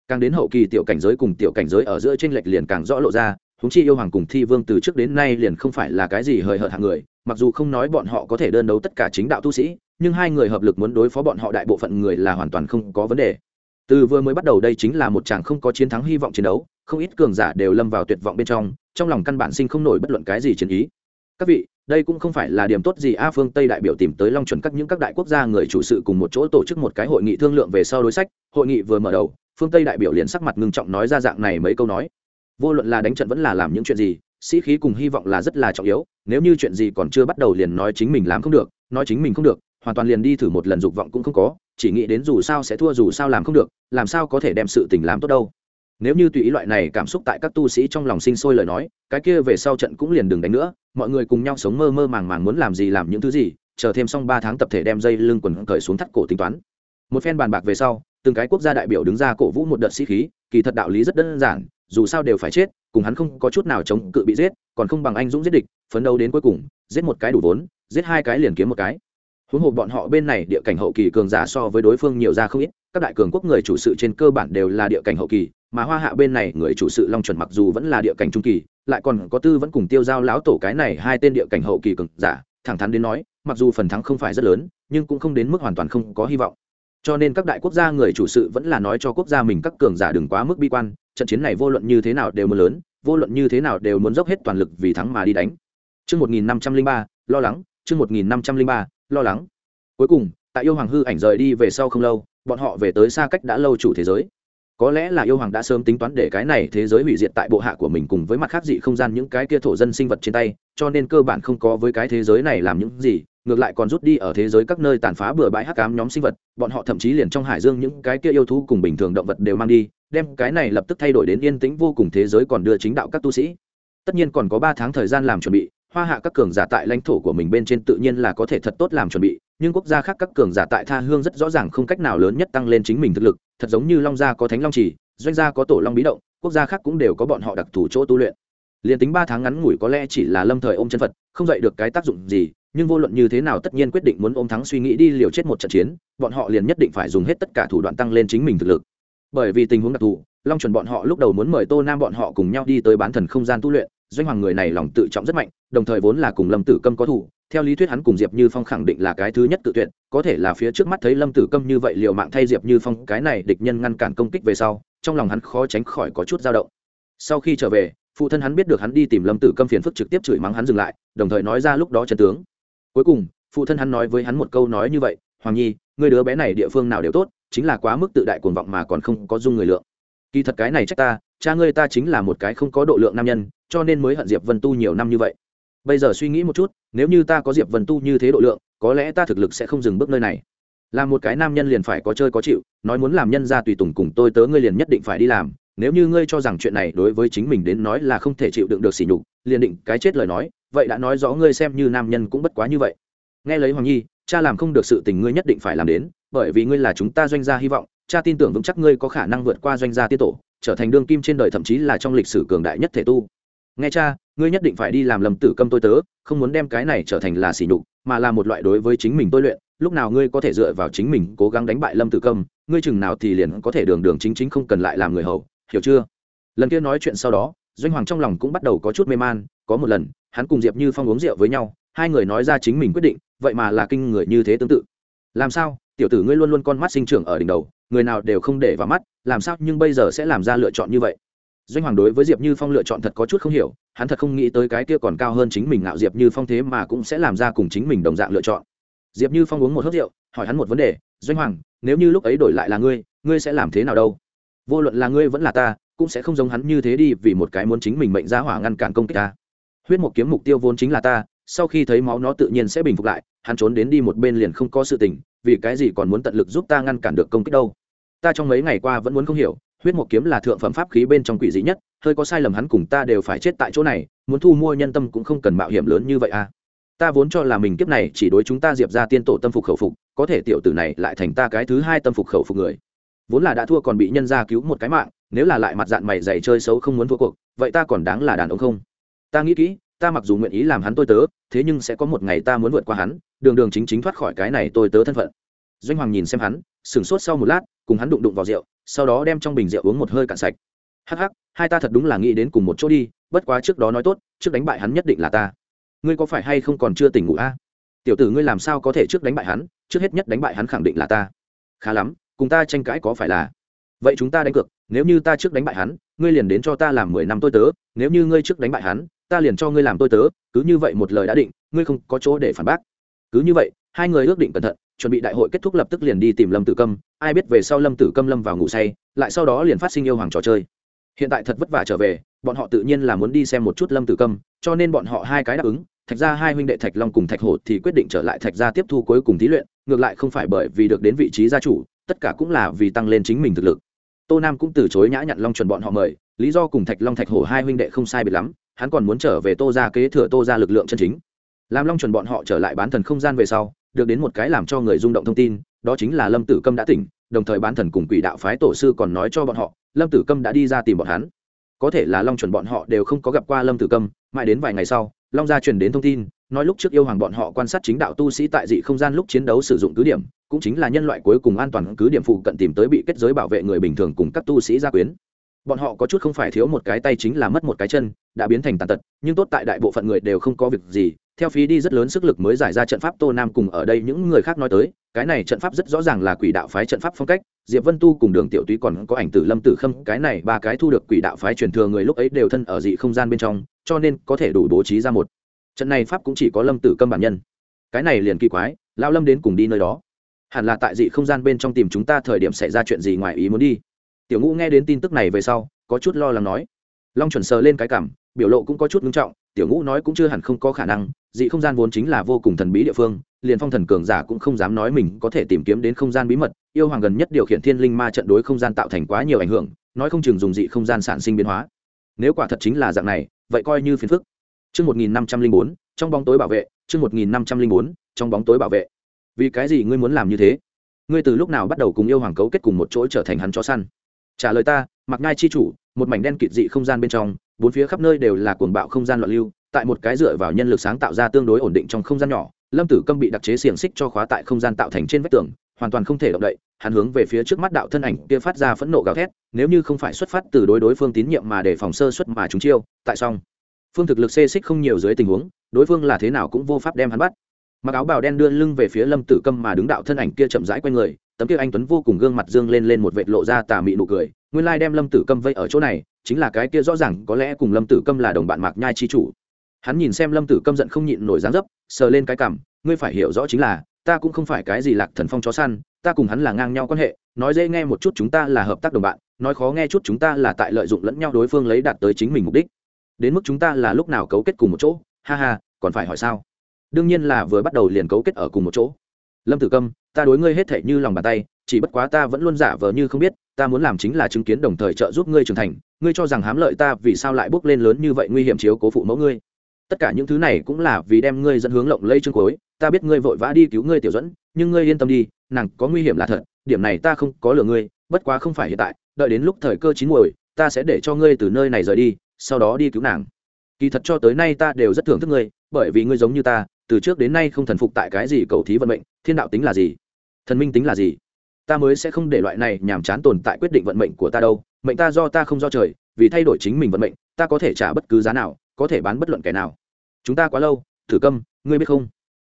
Càng đến hậu kỳ tiểu cảnh giới cùng tiểu cảnh giới ở giữa tranh lệch liền càng rõ lộ ra húng chi yêu hoàng cùng thi vương từ trước đến nay liền không phải là cái gì hời hợt hàng người, mặc dù không nói bọn họ có thể đơn đấu tất cả chính đạo tu sĩ, nhưng hai người hợp lực muốn đối phó bọn họ đại bộ phận người là hoàn toàn không có vấn đề. Từ vừa mới bắt đầu đây chính là một chàng không có chiến thắng hy vọng chiến đấu, không ít cường giả đều lâm vào tuyệt vọng bên trong trong lòng căn bản sinh không nổi bất luận cái gì chiến ý các vị, đây cũng không phải là điểm tốt gì a phương tây đại biểu tìm tới long chuẩn các những các đại quốc gia người chủ sự cùng một chỗ tổ chức một cái hội nghị thương lượng về sau đối sách. Hội nghị vừa mở đầu, phương tây đại biểu liền sắc mặt ngưng trọng nói ra dạng này mấy câu nói. Vô luận là đánh trận vẫn là làm những chuyện gì, sĩ khí cùng hy vọng là rất là trọng yếu. Nếu như chuyện gì còn chưa bắt đầu liền nói chính mình làm không được, nói chính mình không được, hoàn toàn liền đi thử một lần dục vọng cũng không có. Chỉ nghĩ đến dù sao sẽ thua, dù sao làm không được, làm sao có thể đem sự tình làm tốt đâu nếu như tùy ý loại này cảm xúc tại các tu sĩ trong lòng sinh sôi lời nói, cái kia về sau trận cũng liền đừng đánh nữa, mọi người cùng nhau sống mơ mơ màng màng muốn làm gì làm những thứ gì, chờ thêm xong ba tháng tập thể đem dây lưng quần cởi xuống thắt cổ tính toán. Một phen bàn bạc về sau, từng cái quốc gia đại biểu đứng ra cổ vũ một đợt sĩ khí, kỳ thật đạo lý rất đơn giản, dù sao đều phải chết, cùng hắn không có chút nào chống cự bị giết, còn không bằng anh dũng giết địch, phấn đấu đến cuối cùng, giết một cái đủ vốn, giết hai cái liền kiếm một cái. Huống hồ bọn họ bên này địa cảnh hậu kỳ cường giả so với đối phương nhiều ra không ít, các đại cường quốc người chủ sự trên cơ bản đều là địa cảnh hậu kỳ mà hoa hạ bên này người chủ sự long chuẩn mặc dù vẫn là địa cảnh trung kỳ lại còn có tư vẫn cùng tiêu giao lão tổ cái này hai tên địa cảnh hậu kỳ cường giả thẳng thắn đến nói mặc dù phần thắng không phải rất lớn nhưng cũng không đến mức hoàn toàn không có hy vọng cho nên các đại quốc gia người chủ sự vẫn là nói cho quốc gia mình các cường giả đừng quá mức bi quan trận chiến này vô luận như thế nào đều muốn lớn vô luận như thế nào đều muốn dốc hết toàn lực vì thắng mà đi đánh Trước 1503, lo lắng, trước 1503, lo lắng. Cuối cùng, tại yêu hoàng hư ảnh rời đi về sau không lâu, bọn họ về tới xa cách đã lâu chủ thế giới. Có lẽ là yêu hoàng đã sớm tính toán để cái này thế giới hủy diệt tại bộ hạ của mình cùng với mặt khác dị không gian những cái kia thổ dân sinh vật trên tay, cho nên cơ bản không có với cái thế giới này làm những gì, ngược lại còn rút đi ở thế giới các nơi tàn phá bừa bãi hắc ám nhóm sinh vật, bọn họ thậm chí liền trong hải dương những cái kia yêu thú cùng bình thường động vật đều mang đi, đem cái này lập tức thay đổi đến yên tĩnh vô cùng thế giới còn đưa chính đạo các tu sĩ. Tất nhiên còn có ba tháng thời gian làm chuẩn bị hoa hạ các cường giả tại lãnh thổ của mình bên trên tự nhiên là có thể thật tốt làm chuẩn bị, nhưng quốc gia khác các cường giả tại tha hương rất rõ ràng không cách nào lớn nhất tăng lên chính mình thực lực, thật giống như long gia có thánh long trì doanh gia có tổ long bí động, quốc gia khác cũng đều có bọn họ đặc thù chỗ tu luyện. Liền tính ba tháng ngắn ngủi có lẽ chỉ là lâm thời ôm chân phật, không dạy được cái tác dụng gì, nhưng vô luận như thế nào tất nhiên quyết định muốn ôm thắng suy nghĩ đi liều chết một trận chiến, bọn họ liền nhất định phải dùng hết tất cả thủ đoạn tăng lên chính mình thực lực. Bởi vì tình huống đặc thù, long chuẩn bọn họ lúc đầu muốn mời tô nam bọn họ cùng nhau đi tới bán thần không gian tu luyện doanh hoàng người này lòng tự trọng rất mạnh, đồng thời vốn là cùng lâm tử câm có thủ theo lý thuyết hắn cùng diệp như phong khẳng định là cái thứ nhất tự tuyệt, có thể là phía trước mắt thấy lâm tử câm như vậy liệu mạng thay diệp như phong, cái này địch nhân ngăn cản công kích về sau, trong lòng hắn khó tránh khỏi có chút dao động. Sau khi trở về, phụ thân hắn biết được hắn đi tìm lâm tử câm phiền phức trực tiếp chửi mắng hắn dừng lại, đồng thời nói ra lúc đó chân tướng. Cuối cùng, phụ thân hắn nói với hắn một câu nói như vậy, hoàng nhi người đứa bé này địa phương nào đều tốt, chính là quá mức tự đại cuồng vọng mà còn không có dung người lượng kỳ thật cái này trách ta, cha ngươi ta chính là một cái không có độ lượng nam nhân, cho nên mới hận diệp vân tu nhiều năm như vậy. Bây giờ suy nghĩ một chút, nếu như ta có diệp vân tu như thế độ lượng, có lẽ ta thực lực sẽ không dừng bước nơi này. Là một cái nam nhân liền phải có chơi có chịu, nói muốn làm nhân ra tùy tùng cùng tôi tớ ngươi liền nhất định phải đi làm. Nếu như ngươi cho rằng chuyện này đối với chính mình đến nói là không thể chịu đựng được sỉ nhục, liền định cái chết lời nói, vậy đã nói rõ ngươi xem như nam nhân cũng bất quá như vậy. Nghe lấy hoàng nhi, cha làm không được sự tình ngươi nhất định phải làm đến, bởi vì ngươi là chúng ta doanh gia hy vọng cha tin tưởng vững chắc ngươi có khả năng vượt qua doanh gia tiết tổ, trở thành đương kim trên đời thậm chí là trong lịch sử cường đại nhất thể tu. Nghe cha, ngươi nhất định phải đi làm lầm tử câm tôi tớ, không muốn đem cái này trở thành là sỉ nhục, mà là một loại đối với chính mình tôi luyện. Lúc nào ngươi có thể dựa vào chính mình cố gắng đánh bại lâm tử câm, ngươi chừng nào thì liền có thể đường đường chính chính không cần lại làm người hầu, hiểu chưa? Lần kia nói chuyện sau đó, doanh hoàng trong lòng cũng bắt đầu có chút mê man, có một lần, hắn cùng diệp như phong uống rượu với nhau, hai người nói ra chính mình quyết định, vậy mà là kinh người như thế tương tự. Làm sao? Tiểu tử ngươi luôn luôn con mắt sinh trưởng ở đỉnh đầu người nào đều không để vào mắt, làm sao nhưng bây giờ sẽ làm ra lựa chọn như vậy? Doanh hoàng đối với diệp như phong lựa chọn thật có chút không hiểu, hắn thật không nghĩ tới cái kia còn cao hơn chính mình ngạo diệp như phong thế mà cũng sẽ làm ra cùng chính mình đồng dạng lựa chọn. Diệp như phong uống một hớt rượu, hỏi hắn một vấn đề, doanh hoàng, nếu như lúc ấy đổi lại là ngươi ngươi sẽ làm thế nào đâu? Vô luận là ngươi vẫn là ta, cũng sẽ không giống hắn như thế đi vì một cái muốn chính mình mệnh giá hỏa ngăn cản công kích ta. Huyết một kiếm mục tiêu vốn chính là ta, sau khi thấy máu nó tự nhiên sẽ bình phục lại, hắn trốn đến đi một bên liền không có sự tình, vì cái gì còn muốn tận lực giúp ta ngăn cản được công kích đâu? Ta trong mấy ngày qua vẫn muốn không hiểu, huyết một kiếm là thượng phẩm pháp khí bên trong quỷ dị nhất, hơi có sai lầm hắn cùng ta đều phải chết tại chỗ này, muốn thu mua nhân tâm cũng không cần mạo hiểm lớn như vậy à. Ta vốn cho là mình kiếp này chỉ đối chúng ta diệp ra tiên tổ tâm phục khẩu phục, có thể tiểu tử này lại thành ta cái thứ hai tâm phục khẩu phục người. Vốn là đã thua còn bị nhân gia cứu một cái mạng, nếu là lại mặt dạng mày dày chơi xấu không muốn thua cuộc, vậy ta còn đáng là đàn ông không? Ta nghĩ kỹ, ta mặc dù nguyện ý làm hắn tôi tớ, thế nhưng sẽ có một ngày ta muốn vượt qua hắn, đường đường chính chính thoát khỏi cái này tôi tớ thân phận. Doanh hoàng nhìn xem hắn, sửng sốt sau một lát cùng hắn đụng đụng vào rượu, sau đó đem trong bình rượu uống một hơi cạn sạch. Hắc hắc, hai ta thật đúng là nghĩ đến cùng một chỗ đi, bất quá trước đó nói tốt, trước đánh bại hắn nhất định là ta. Ngươi có phải hay không còn chưa tỉnh ngủ a? Tiểu tử ngươi làm sao có thể trước đánh bại hắn, trước hết nhất đánh bại hắn khẳng định là ta. Khá lắm, cùng ta tranh cãi có phải là? Vậy chúng ta đánh cược, nếu như ta trước đánh bại hắn, ngươi liền đến cho ta làm mười năm tôi tớ, nếu như ngươi trước đánh bại hắn, ta liền cho ngươi làm tôi tớ, cứ như vậy một lời đã định, ngươi không có chỗ để phản bác. Cứ như vậy, hai người ước định cẩn thận, chuẩn bị đại hội kết thúc lập tức liền đi tìm lâm tử câm ai biết về sau lâm tử câm lâm vào ngủ say, lại sau đó liền phát sinh yêu hoàng trò chơi. Hiện tại thật vất vả trở về, bọn họ tự nhiên là muốn đi xem một chút lâm tử câm, cho nên bọn họ hai cái đáp ứng, thạch ra hai huynh đệ thạch long cùng thạch hổ thì quyết định trở lại thạch ra tiếp thu cuối cùng thí luyện, ngược lại không phải bởi vì được đến vị trí gia chủ, tất cả cũng là vì tăng lên chính mình thực lực. Tô nam cũng từ chối nhã nhặn long chuẩn bọn họ mời, lý do cùng thạch long thạch hổ hai huynh đệ không sai biệt lắm, hắn còn muốn trở về tô ra kế thừa tô ra lực lượng chân chính. Làm long chuẩn bọn họ trở lại bán thần không gian về sau, được đến một cái làm cho người rung động thông tin đó chính là lâm tử câm đã tỉnh, đồng thời bán thần cùng quỷ đạo phái tổ sư còn nói cho bọn họ, lâm tử câm đã đi ra tìm bọn hắn. Có thể là long chuẩn bọn họ đều không có gặp qua lâm tử câm, mãi đến vài ngày sau, long gia truyền đến thông tin, nói lúc trước yêu hoàng bọn họ quan sát chính đạo tu sĩ tại dị không gian lúc chiến đấu sử dụng cứ điểm, cũng chính là nhân loại cuối cùng an toàn cứ điểm phụ cận tìm tới bị kết giới bảo vệ người bình thường cùng các tu sĩ gia quyến bọn họ có chút không phải thiếu một cái tay chính là mất một cái chân, đã biến thành tàn tật, nhưng tốt tại đại bộ phận người đều không có việc gì. Theo phí đi rất lớn sức lực mới giải ra trận pháp tô nam cùng ở đây những người khác nói tới, cái này trận pháp rất rõ ràng là quỷ đạo phái trận pháp phong cách. Diệp vân tu cùng đường tiểu túy còn có ảnh tử lâm tử khâm, cái này ba cái thu được quỷ đạo phái truyền thừa người lúc ấy đều thân ở dị không gian bên trong, cho nên có thể đủ bố trí ra một. Trận này pháp cũng chỉ có lâm tử câm bản nhân. Cái này liền kỳ quái, lao lâm đến cùng đi nơi đó. Hẳn là tại dị không gian bên trong tìm chúng ta, thời điểm xảy ra chuyện gì ngoài ý muốn đi tiểu ngũ nghe đến tin tức này về sau có chút lo lắng nói long chuẩn sờ lên cái cảm biểu lộ cũng có chút ngưng trọng tiểu ngũ nói cũng chưa hẳn không có khả năng dị không gian vốn chính là vô cùng thần bí địa phương liền phong thần cường giả cũng không dám nói mình có thể tìm kiếm đến không gian bí mật yêu hoàng gần nhất điều khiển thiên linh ma trận đối không gian tạo thành quá nhiều ảnh hưởng nói không chừng dùng dị không gian sản sinh biến hóa nếu quả thật chính là dạng này vậy coi như phiền phức Chương 1504, trong bóng tối bảo vệ, chương 1504, trong bóng tối bảo vệ. Vì cái gì ngươi muốn làm như thế? Ngươi từ lúc nào bắt đầu cùng yêu hoàng cấu kết cùng một chỗ trở thành hắn chó săn? Trả lời ta, Mặc ngai chi chủ, một mảnh đen kịt dị không gian bên trong, bốn phía khắp nơi đều là cuồng bạo không gian loạn lưu, tại một cái dựa vào nhân lực sáng tạo ra tương đối ổn định trong không gian nhỏ, Lâm Tử Câm bị đặc chế xiềng xích cho khóa tại không gian tạo thành trên vách tường, hoàn toàn không thể động đậy, hắn hướng về phía trước mắt đạo thân ảnh kia phát ra phẫn nộ gào thét, nếu như không phải xuất phát từ đối đối phương tín nhiệm mà để phòng sơ suất mà chúng chiêu, tại xong. Phương thực lực xê xích không nhiều dưới tình huống đối phương là thế nào cũng vô pháp đem hắn bắt. Mặc áo bào đen đưa lưng về phía lâm tử câm mà đứng đạo thân ảnh kia chậm rãi q u a y người tấm kia anh tuấn vô cùng gương mặt dương lên lên một vệt lộ ra tà mị nụ cười, nguyên lai đem lâm tử câm vây ở chỗ này, chính là cái kia rõ ràng có lẽ cùng lâm tử câm là đồng bạn mạc nhai chi chủ. Hắn nhìn xem lâm tử câm giận không nhịn nổi dáng dấp, sờ lên cái cảm ngươi phải hiểu rõ chính là, ta cũng không phải cái gì lạc thần phong chó săn, ta cùng hắn là ngang nhau quan hệ, nói dễ nghe một chút chúng ta là hợp tác đồng bạn, nói khó nghe chút chúng ta là tại lợi dụng lẫn nhau đối phương lấy đạt tới chính mình mục đích. Đến mức chúng ta là lúc nào cấu kết cùng một chỗ, ha ha, còn phải hỏi sao? Đương nhiên là vừa bắt đầu liền cấu kết ở cùng một chỗ lâm tử câm, ta đối ngươi hết thể như lòng bàn tay, chỉ bất quá ta vẫn luôn giả vờ như không biết, ta muốn làm chính là chứng kiến đồng thời trợ giúp ngươi trưởng thành, ngươi cho rằng hám lợi ta vì sao lại bước lên lớn như vậy nguy hiểm chiếu cố phụ mẫu ngươi tất cả những thứ này cũng là vì đem ngươi dẫn hướng lộng lây chương cối. ta biết ngươi vội vã đi cứu ngươi tiểu dẫn nhưng ngươi yên tâm đi, nàng có nguy hiểm là thật, điểm này ta không có lừa ngươi, bất quá không phải hiện tại, đợi đến lúc thời cơ chín muồi, ta sẽ để cho ngươi từ nơi này rời đi, sau đó đi cứu nàng kỳ thật cho tới nay ta đều rất thưởng thức ngươi, bởi vì ngươi giống như ta, từ trước đến nay không thần phục tại cái gì cầu thí vận mệnh thiên đạo tính là gì? Thần minh tính là gì? Ta mới sẽ không để loại này nhàm chán tồn tại quyết định vận mệnh của ta đâu, mệnh ta do ta không do trời, vì thay đổi chính mình vận mệnh, ta có thể trả bất cứ giá nào, có thể bán bất luận kẻ nào. Chúng ta quá lâu, thử câm, ngươi biết không?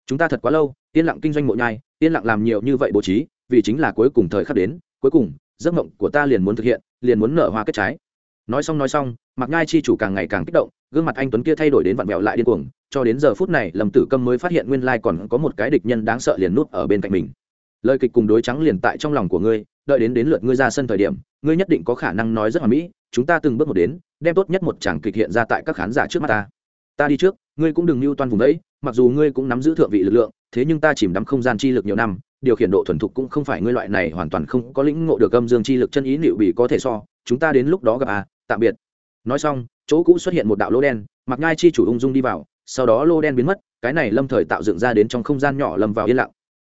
Chúng ta thật quá lâu, yên lặng kinh doanh mộ nhai, yên lặng làm nhiều như vậy bố trí, vì chính là cuối cùng thời khắc đến, cuối cùng, giấc mộng của ta liền muốn thực hiện, liền muốn nở hoa kết trái nói xong nói xong mặc nhai chi chủ càng ngày càng kích động, gương mặt anh tuấn kia thay đổi đến vặn vẹo lại điên cuồng, cho đến giờ phút này, lâm tử câm mới phát hiện nguyên lai còn có một cái địch nhân đáng sợ liền nút ở bên cạnh mình. Lời kịch cùng đối trắng liền tại trong lòng của ngươi, đợi đến đến lượt ngươi ra sân thời điểm, ngươi nhất định có khả năng nói rất hoàn mỹ, chúng ta từng bước một đến, đem tốt nhất một chàng kịch hiện ra tại các khán giả trước mắt ta. Ta đi trước, ngươi cũng đừng mưu toan vùng đấy mặc dù ngươi cũng nắm giữ thượng vị lực lượng, thế nhưng ta chìm đắm không gian chi lực nhiều năm, điều khiển độ thuần thục cũng không phải ngươi loại này hoàn toàn không có lĩnh ngộ được âm dương chi lực chân ý liệu bị có thể so, chúng ta đến lúc đó gặp à tạm biệt. Nói xong, chỗ cũ xuất hiện một đạo lô đen mặc ngai chi chủ ung dung đi vào, sau đó lô đen biến mất, cái này lâm thời tạo dựng ra đến trong không gian nhỏ lâm vào yên lặng.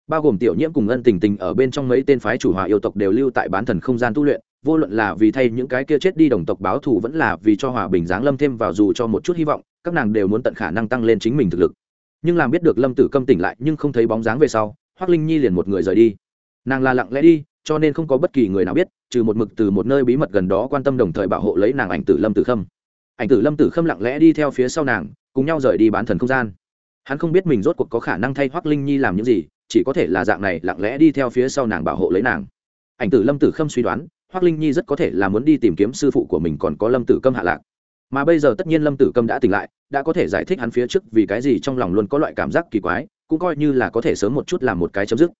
Bao gồm tiểu nhiễm cùng ân tình tình ở bên trong mấy tên phái chủ hòa yêu tộc đều lưu tại bán thần không gian tu luyện, vô luận là vì thay những cái kia chết đi đồng tộc báo thù vẫn là vì cho hòa bình giáng lâm thêm vào dù cho một chút hy vọng, các nàng đều muốn tận khả năng tăng lên chính mình thực lực. Nhưng làm biết được lâm tử câm tỉnh lại nhưng không thấy bóng dáng về sau hoác linh nhi liền một người rời đi. Nàng là lặng lẽ đi cho nên không có bất kỳ người nào biết, trừ một mực từ một nơi bí mật gần đó quan tâm đồng thời bảo hộ lấy nàng ảnh tử lâm tử khâm. Ảnh tử lâm tử khâm lặng lẽ đi theo phía sau nàng, cùng nhau rời đi bán thần không gian. Hắn không biết mình rốt cuộc có khả năng thay hoác linh nhi làm những gì, chỉ có thể là dạng này lặng lẽ đi theo phía sau nàng bảo hộ lấy nàng. Ảnh tử lâm tử khâm suy đoán hoác linh nhi rất có thể là muốn đi tìm kiếm sư phụ của mình còn có lâm tử câm hạ lạc. Mà bây giờ tất nhiên lâm tử câm đã tỉnh lại, đã có thể giải thích hắn phía trước vì cái gì trong lòng luôn có loại cảm giác kỳ quái, cũng coi như là có thể sớm một chút làm một cái chấm dứt.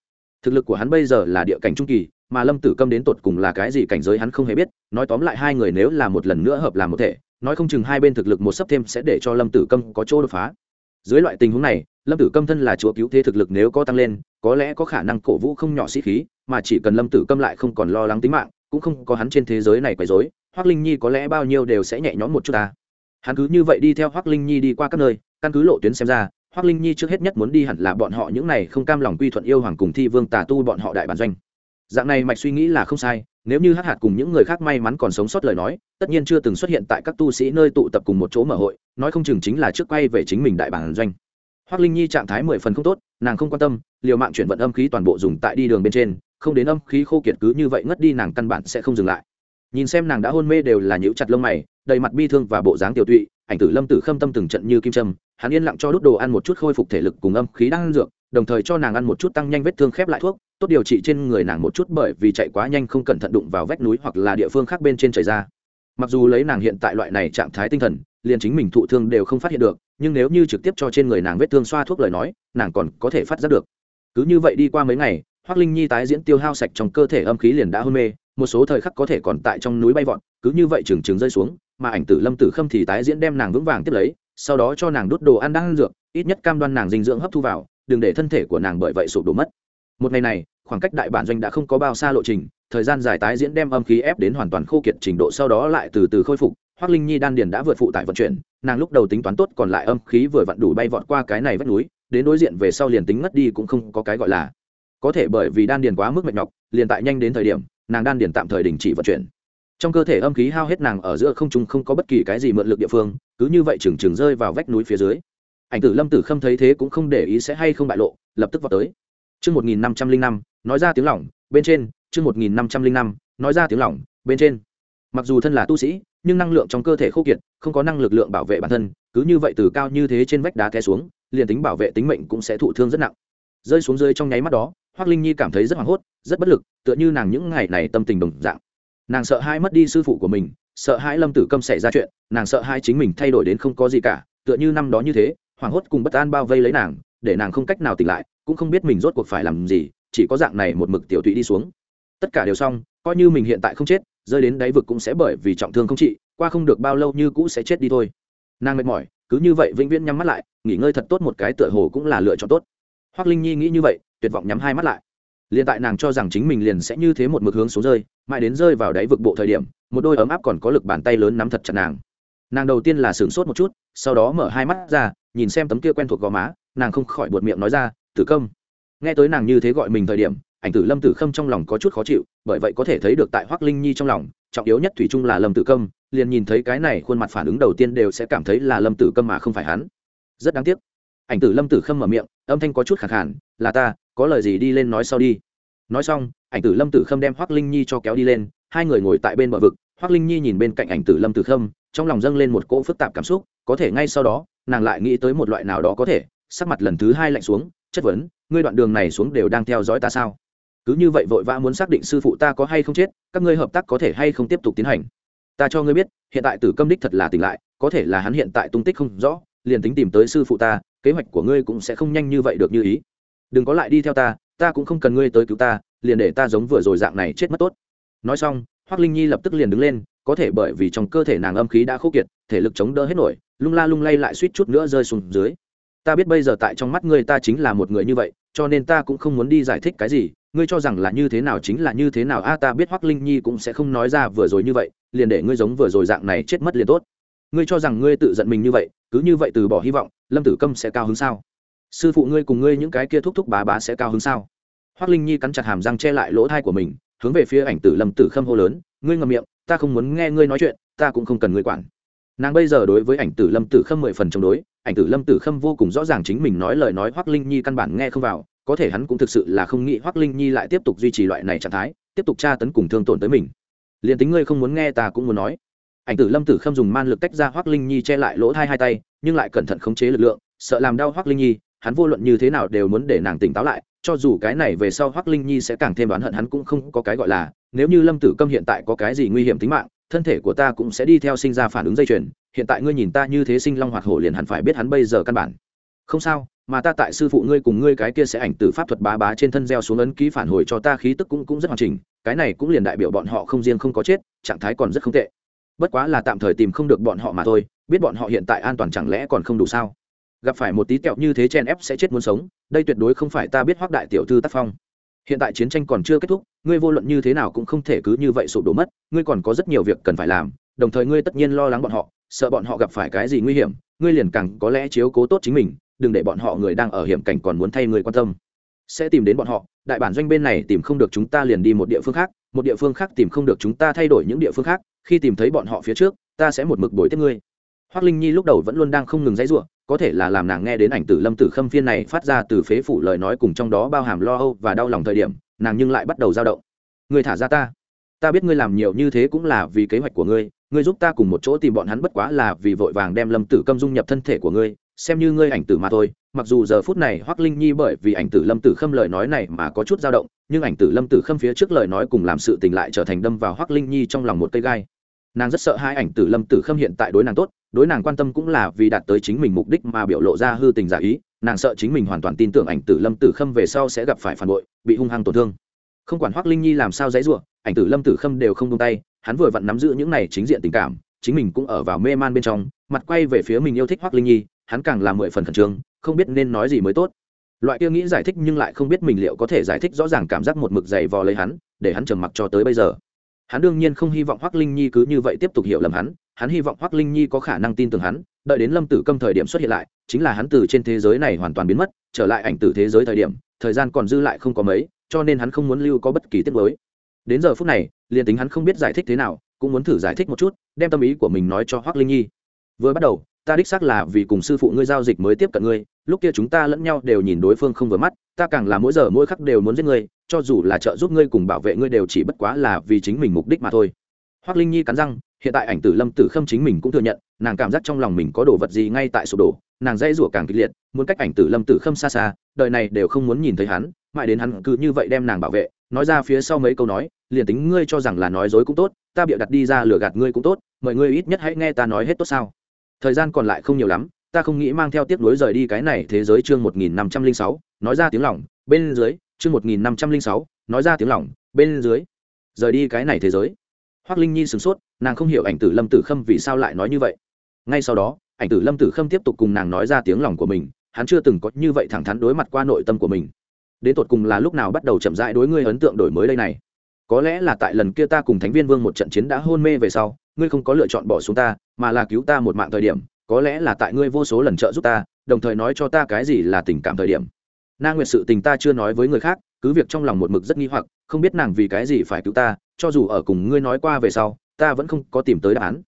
Thực lực của hắn bây giờ là địa cảnh trung kỳ mà lâm tử câm đến tột cùng là cái gì cảnh giới hắn không hề biết, nói tóm lại hai người nếu là một lần nữa hợp làm một thể, nói không chừng hai bên thực lực một sấp thêm sẽ để cho lâm tử câm có chỗ đột phá. Dưới loại tình huống này, lâm tử câm thân là chúa cứu thế thực lực nếu có tăng lên, có lẽ có khả năng cổ vũ không nhỏ sĩ khí, mà chỉ cần lâm tử câm lại không còn lo lắng tính mạng, cũng không có hắn trên thế giới này quấy dối hoác linh nhi có lẽ bao nhiêu đều sẽ nhẹ nhõm một chút ta. Hắn cứ như vậy đi theo hoác linh nhi đi qua các nơi, căn cứ lộ tuyến xem ra hoác linh nhi trước hết nhất muốn đi hẳn là bọn họ những này không cam lòng quy thuận yêu hoàng cùng thi vương tà tu bọn họ đại bản doanh dạng này mạch suy nghĩ là không sai, nếu như hắc hạt cùng những người khác may mắn còn sống sót lời nói, tất nhiên chưa từng xuất hiện tại các tu sĩ nơi tụ tập cùng một chỗ mở hội, nói không chừng chính là trước quay về chính mình đại bản doanh. Hoác linh nhi trạng thái mười phần không tốt, nàng không quan tâm, liều mạng chuyển vận âm khí toàn bộ dùng tại đi đường bên trên, không đến âm khí khô kiệt cứ như vậy ngất đi nàng căn bản sẽ không dừng lại. Nhìn xem nàng đã hôn mê đều là nhũ chặt lông mày, đầy mặt bi thương và bộ dáng tiểu tụy, ảnh tử lâm tử khâm tâm từng trận như kim trâm hắn yên lặng cho đút đồ ăn một chút khôi phục thể lực cùng âm khí đang ăn dược, đồng thời cho nàng ăn một chút tăng nhanh vết thương khép lại thuốc tốt điều trị trên người nàng một chút bởi vì chạy quá nhanh không cẩn thận đụng vào vách núi hoặc là địa phương khác bên trên chảy ra. Mặc dù lấy nàng hiện tại loại này trạng thái tinh thần, liền chính mình thụ thương đều không phát hiện được, nhưng nếu như trực tiếp cho trên người nàng vết thương xoa thuốc lời nói, nàng còn có thể phát giác được. Cứ như vậy đi qua mấy ngày hoác linh nhi tái diễn tiêu hao sạch trong cơ thể âm khí liền đã hôn mê, một số thời khắc có thể còn tại trong núi bay vọt, cứ như vậy trừng trừng rơi xuống, mà ảnh tử lâm tử khâm thì tái diễn đem nàng vững vàng tiếp lấy, sau đó cho nàng đốt đồ ăn đang dược, ít nhất cam đoan nàng dinh dưỡng hấp thu vào, đừng để thân thể của nàng bởi vậy sụp đổ mất một ngày này, khoảng cách đại bản doanh đã không có bao xa lộ trình, thời gian dài tái diễn đem âm khí ép đến hoàn toàn khô kiệt trình độ sau đó lại từ từ khôi phục hoác linh nhi đan điền đã vượt phụ tải vận chuyển, nàng lúc đầu tính toán tốt còn lại âm khí vừa vặn đủ bay vọt qua cái này vách núi, đến đối diện về sau liền tính ngất đi cũng không có cái gọi là. Có thể bởi vì đan điền quá mức mệt nhọc, liền tại nhanh đến thời điểm, nàng đan điền tạm thời đình chỉ vận chuyển. Trong cơ thể âm khí hao hết nàng ở giữa không trung không có bất kỳ cái gì mượn lực địa phương, cứ như vậy chừng chừng rơi vào vách núi phía dưới. Ảnh tử lâm tử khâm thấy thế cũng không để ý sẽ hay không bại lộ, lập tức vào tới. Chương 1505, nói ra tiếng lỏng, bên trên, chương 1505, nói ra tiếng lỏng, bên trên. Mặc dù thân là tu sĩ, nhưng năng lượng trong cơ thể khô kiệt, không có năng lực lượng bảo vệ bản thân, cứ như vậy từ cao như thế trên vách đá té xuống, liền tính bảo vệ tính mệnh cũng sẽ thụ thương rất nặng. Rơi xuống rơi trong nháy mắt đó, Hoắc Linh Nhi cảm thấy rất hoảng hốt, rất bất lực, tựa như nàng những ngày này tâm tình đồng dạng. Nàng sợ hãi mất đi sư phụ của mình, sợ hãi Lâm Tử Câm xảy ra chuyện, nàng sợ hãi chính mình thay đổi đến không có gì cả, tựa như năm đó như thế, hoảng hốt cùng bất an bao vây lấy nàng, để nàng không cách nào tỉnh lại, cũng không biết mình rốt cuộc phải làm gì, chỉ có dạng này một mực tiểu tụy đi xuống. Tất cả đều xong, coi như mình hiện tại không chết, rơi đến đáy vực cũng sẽ bởi vì trọng thương không trị, qua không được bao lâu như cũ sẽ chết đi thôi. Nàng mệt mỏi, cứ như vậy vĩnh viễn nhắm mắt lại, nghỉ ngơi thật tốt một cái tựa hồ cũng là lựa chọn tốt. Hoác linh nhi nghĩ như vậy, tuyệt vọng nhắm hai mắt lại. Liền tại nàng cho rằng chính mình liền sẽ như thế một mực hướng xuống rơi, mãi đến rơi vào đáy vực bộ thời điểm, một đôi ấm áp còn có lực bàn tay lớn nắm thật chặt nàng. Nàng đầu tiên là sửng sốt một chút, sau đó mở hai mắt ra, nhìn xem tấm kia quen thuộc gò má, nàng không khỏi buột miệng nói ra tử công nghe tới nàng như thế gọi mình thời điểm ảnh tử lâm tử khâm trong lòng có chút khó chịu bởi vậy có thể thấy được tại hoác linh nhi trong lòng trọng yếu nhất thủy chung là lâm tử khâm, liền nhìn thấy cái này khuôn mặt phản ứng đầu tiên đều sẽ cảm thấy là lâm tử câm mà không phải hắn. Rất đáng tiếc. Ảnh tử lâm tử khâm mở miệng âm thanh có chút khẳng hẳn là ta có lời gì đi lên nói sau đi. Nói xong ảnh tử lâm tử khâm đem hoác linh nhi cho kéo đi lên hai người ngồi tại bên bờ vực hoác linh nhi nhìn bên cạnh ảnh tử lâm tử khâm trong lòng dâng lên một cỗ phức tạp cảm xúc có thể ngay sau đó nàng lại nghĩ tới một loại nào đó có thể sắc mặt lần thứ hai lạnh xuống chất vấn, ngươi đoạn đường này xuống đều đang theo dõi ta sao? Cứ như vậy vội vã muốn xác định sư phụ ta có hay không chết, các ngươi hợp tác có thể hay không tiếp tục tiến hành? Ta cho ngươi biết, hiện tại tử câm đích thật là tỉnh lại, có thể là hắn hiện tại tung tích không rõ, liền tính tìm tới sư phụ ta, kế hoạch của ngươi cũng sẽ không nhanh như vậy được như ý. Đừng có lại đi theo ta ta cũng không cần ngươi tới cứu ta, liền để ta giống vừa rồi dạng này chết mất tốt. Nói xong hoác linh nhi lập tức liền đứng lên, có thể bởi vì trong cơ thể nàng âm khí đã khô kiệt, thể lực chống đỡ hết nổi, lung la lung lay lại suýt chút nữa rơi xuống dưới ta biết bây giờ tại trong mắt ngươi ta chính là một người như vậy, cho nên ta cũng không muốn đi giải thích cái gì. Ngươi cho rằng là như thế nào chính là như thế nào. A, ta biết hoắc linh nhi cũng sẽ không nói ra vừa rồi như vậy, liền để ngươi giống vừa rồi dạng này chết mất liền tốt. Ngươi cho rằng ngươi tự giận mình như vậy, cứ như vậy từ bỏ hy vọng, lâm tử câm sẽ cao hứng sao? Sư phụ ngươi cùng ngươi những cái kia thúc thúc bá bá sẽ cao hứng sao? Hoắc linh nhi cắn chặt hàm răng che lại lỗ thai của mình, hướng về phía ảnh tử lâm tử khâm hô lớn, ngươi ngậm miệng, ta không muốn nghe ngươi nói chuyện, ta cũng không cần ngươi quản nàng bây giờ đối với ảnh tử lâm tử khâm mười phần chống đối, ảnh tử lâm tử khâm vô cùng rõ ràng chính mình nói lời nói hoắc linh nhi căn bản nghe không vào, có thể hắn cũng thực sự là không nghĩ hoắc linh nhi lại tiếp tục duy trì loại này trạng thái, tiếp tục tra tấn cùng thương tổn tới mình. Liền tính ngươi không muốn nghe ta cũng muốn nói. Ảnh tử lâm tử khâm dùng man lực tách ra hoắc linh nhi che lại lỗ thai hai tay, nhưng lại cẩn thận khống chế lực lượng, sợ làm đau hoắc linh nhi, hắn vô luận như thế nào đều muốn để nàng tỉnh táo lại, cho dù cái này về sau hoắc linh nhi sẽ càng thêm đoán hận hắn cũng không có cái gọi là, nếu như lâm tử câm hiện tại có cái gì nguy hiểm tính mạng thân thể của ta cũng sẽ đi theo sinh ra phản ứng dây chuyền, hiện tại ngươi nhìn ta như thế sinh long hoạt hổ liền hẳn phải biết hắn bây giờ căn bản. Không sao, mà ta tại sư phụ ngươi cùng ngươi cái kia sẽ ảnh từ pháp thuật bá bá trên thân gieo xuống ấn ký phản hồi cho ta khí tức cũng cũng rất hoàn chỉnh, cái này cũng liền đại biểu bọn họ không riêng không có chết, trạng thái còn rất không tệ. Bất quá là tạm thời tìm không được bọn họ mà thôi, biết bọn họ hiện tại an toàn chẳng lẽ còn không đủ sao? Gặp phải một tí kẹo như thế chen ép sẽ chết muốn sống, đây tuyệt đối không phải ta biết hoác đại tiểu thư tác phong hiện tại chiến tranh còn chưa kết thúc, ngươi vô luận như thế nào cũng không thể cứ như vậy sụp đổ mất, ngươi còn có rất nhiều việc cần phải làm, đồng thời ngươi tất nhiên lo lắng bọn họ, sợ bọn họ gặp phải cái gì nguy hiểm, ngươi liền càng có lẽ chiếu cố tốt chính mình, đừng để bọn họ người đang ở hiểm cảnh còn muốn thay người quan tâm. Sẽ tìm đến bọn họ, đại bản doanh bên này tìm không được chúng ta liền đi một địa phương khác, một địa phương khác tìm không được chúng ta thay đổi những địa phương khác, khi tìm thấy bọn họ phía trước, ta sẽ một mực bồi tiếp ngươi. Hoắc linh nhi lúc đầu vẫn luôn đang không ngừng dãy r có thể là làm nàng nghe đến ảnh tử lâm tử khâm phiên này phát ra từ phế phủ lời nói cùng trong đó bao hàm lo âu và đau lòng thời điểm, nàng nhưng lại bắt đầu dao động. Người thả ra ta. Ta biết ngươi làm nhiều như thế cũng là vì kế hoạch của ngươi ngươi giúp ta cùng một chỗ tìm bọn hắn bất quá là vì vội vàng đem lâm tử câm dung nhập thân thể của ngươi, xem như ngươi ảnh tử mà thôi. Mặc dù giờ phút này Hoắc linh nhi bởi vì ảnh tử lâm tử khâm lời nói này mà có chút dao động, nhưng ảnh tử lâm tử khâm phía trước lời nói cùng làm sự tình lại trở thành đâm vào Hoắc linh nhi trong lòng một cây gai nàng rất sợ hai ảnh tử lâm tử khâm hiện tại đối nàng tốt, đối nàng quan tâm cũng là vì đạt tới chính mình mục đích mà biểu lộ ra hư tình giả ý, nàng sợ chính mình hoàn toàn tin tưởng ảnh tử lâm tử khâm về sau sẽ gặp phải phản bội, bị hung hăng tổn thương. Không quản hoác linh nhi làm sao dãy ruộng ảnh tử lâm tử khâm đều không tung tay, hắn vừa vặn nắm giữ những này chính diện tình cảm, chính mình cũng ở vào mê man bên trong, mặt quay về phía mình yêu thích hoác linh nhi, hắn càng làm mười phần khẩn trương, không biết nên nói gì mới tốt. Loại kia nghĩ giải thích nhưng lại không biết mình liệu có thể giải thích rõ ràng cảm giác một mực dày vò lấy hắn, để hắn trầm mặc cho tới bây giờ hắn đương nhiên không hy vọng Hoắc linh nhi cứ như vậy tiếp tục hiểu lầm hắn hắn hy vọng Hoắc linh nhi có khả năng tin tưởng hắn, đợi đến lâm tử câm thời điểm xuất hiện lại, chính là hắn từ trên thế giới này hoàn toàn biến mất, trở lại ảnh từ thế giới thời điểm, thời gian còn dư lại không có mấy, cho nên hắn không muốn lưu có bất kỳ tiết mới đến giờ phút này, liền tính hắn không biết giải thích thế nào, cũng muốn thử giải thích một chút, đem tâm ý của mình nói cho Hoắc linh nhi. Vừa bắt đầu ta đích xác là vì cùng sư phụ ngươi giao dịch mới tiếp cận ngươi, lúc kia chúng ta lẫn nhau đều nhìn đối phương không vừa mắt, ta càng là mỗi giờ mỗi khắc đều muốn giết ngươi, cho dù là trợ giúp ngươi cùng bảo vệ ngươi đều chỉ bất quá là vì chính mình mục đích mà thôi. Hoác linh nhi cắn răng, hiện tại ảnh tử lâm tử khâm chính mình cũng thừa nhận, nàng cảm giác trong lòng mình có đồ vật gì ngay tại sụp đổ, nàng dây rủa càng kịch liệt, muốn cách ảnh tử lâm tử khâm xa xa, đời này đều không muốn nhìn thấy hắn, mãi đến hắn cứ như vậy đem nàng bảo vệ, nói ra phía sau mấy câu nói, liền tính ngươi cho rằng là nói dối cũng tốt, ta bịa đặt đi ra lừa gạt ngươi cũng tốt mọi ngươi ít nhất hãy nghe ta nói hết tốt sao thời gian còn lại không nhiều lắm, ta không nghĩ mang theo tiếp nối rời đi cái này thế giới chương một nghìn năm trăm linh sáu, nói ra tiếng lỏng bên dưới, chương một nghìn năm trăm linh sáu, nói ra tiếng lỏng bên dưới. Rời đi cái này thế giới. Hoác linh nhi sửng sốt, nàng không hiểu ảnh tử lâm tử khâm vì sao lại nói như vậy. Ngay sau đó, ảnh tử lâm tử khâm tiếp tục cùng nàng nói ra tiếng lòng của mình, hắn chưa từng có như vậy thẳng thắn đối mặt qua nội tâm của mình. Đến tột cùng là lúc nào bắt đầu chậm rãi đối ngươi ấn tượng đổi mới đây này? Có lẽ là tại lần kia ta cùng thánh viên vương một trận chiến đã hôn mê về sau ngươi không có lựa chọn bỏ xuống ta, mà là cứu ta một mạng thời điểm, có lẽ là tại ngươi vô số lần trợ giúp ta, đồng thời nói cho ta cái gì là tình cảm thời điểm. Na nguyệt sự tình ta chưa nói với người khác, cứ việc trong lòng một mực rất nghi hoặc, không biết nàng vì cái gì phải cứu ta, cho dù ở cùng ngươi nói qua về sau, ta vẫn không có tìm tới đáp án.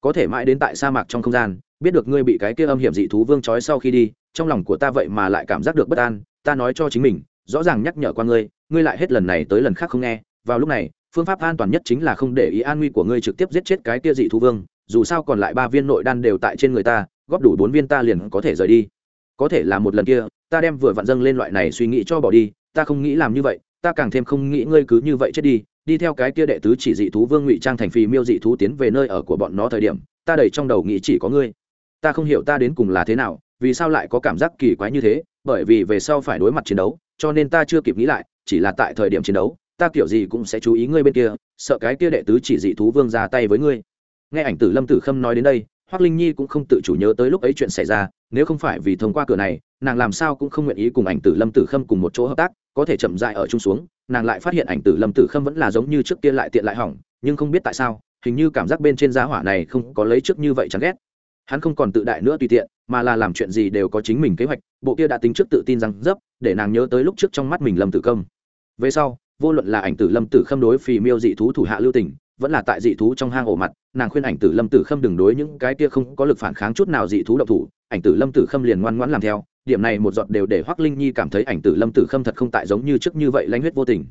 Có thể mãi đến tại sa mạc trong không gian, biết được ngươi bị cái kia âm hiểm dị thú vương trói sau khi đi, trong lòng của ta vậy mà lại cảm giác được bất an, ta nói cho chính mình, rõ ràng nhắc nhở qua ngươi ngươi lại hết lần này tới lần khác không nghe, vào lúc này phương pháp an toàn nhất chính là không để ý an nguy của ngươi trực tiếp giết chết cái kia dị thú vương, dù sao còn lại ba viên nội đan đều tại trên người ta, góp đủ bốn viên ta liền có thể rời đi. Có thể là một lần kia, ta đem vừa vặn dâng lên loại này suy nghĩ cho bỏ đi, ta không nghĩ làm như vậy, ta càng thêm không nghĩ ngươi cứ như vậy chết đi đi theo cái kia đệ tứ chỉ dị thú vương ngụy trang thành phi miêu dị thú tiến về nơi ở của bọn nó thời điểm, ta đầy trong đầu nghĩ chỉ có ngươi. Ta không hiểu ta đến cùng là thế nào, vì sao lại có cảm giác kỳ quái như thế, bởi vì về sau phải đối mặt chiến đấu, cho nên ta chưa kịp nghĩ lại, chỉ là tại thời điểm chiến đấu ta kiểu gì cũng sẽ chú ý ngươi bên kia, sợ cái kia đệ tứ chỉ dị thú vương ra tay với ngươi. Nghe ảnh tử lâm tử khâm nói đến đây hoác linh nhi cũng không tự chủ nhớ tới lúc ấy chuyện xảy ra, nếu không phải vì thông qua cửa này, nàng làm sao cũng không nguyện ý cùng ảnh tử lâm tử khâm cùng một chỗ hợp tác, có thể chậm dại ở chung xuống, nàng lại phát hiện ảnh tử lâm tử khâm vẫn là giống như trước kia lại tiện lại hỏng, nhưng không biết tại sao, hình như cảm giác bên trên giá hỏa này không có lấy trước như vậy chẳng ghét. Hắn không còn tự đại nữa tùy tiện, mà là làm chuyện gì đều có chính mình kế hoạch, bộ kia đã tính trước tự tin rằng dấp, để nàng nhớ tới lúc trước trong mắt mình lâm tử công về sau vô luận là ảnh tử lâm tử khâm đối phì miêu dị thú thủ hạ lưu tỉnh vẫn là tại dị thú trong hang ổ mặt, nàng khuyên ảnh tử lâm tử khâm đừng đối những cái kia không có lực phản kháng chút nào dị thú độc thủ, ảnh tử lâm tử khâm liền ngoan ngoãn làm theo, điểm này một giọt đều để hoắc linh nhi cảm thấy ảnh tử lâm tử khâm thật không tại giống như trước như vậy lanh huyết vô tình.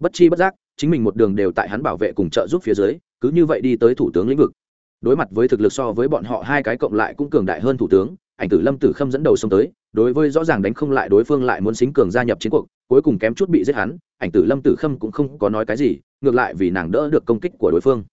Bất chi bất giác, chính mình một đường đều tại hắn bảo vệ cùng trợ giúp phía dưới, cứ như vậy đi tới thủ tướng lĩnh vực. Đối mặt với thực lực so với bọn họ hai cái cộng lại cũng cường đại hơn thủ tướng ảnh tử lâm tử khâm dẫn đầu xông tới, đối với rõ ràng đánh không lại đối phương lại muốn xính cường gia nhập chiến cuộc, cuối cùng kém chút bị giết hắn, ảnh tử lâm tử khâm cũng không có nói cái gì, ngược lại vì nàng đỡ được công kích của đối phương.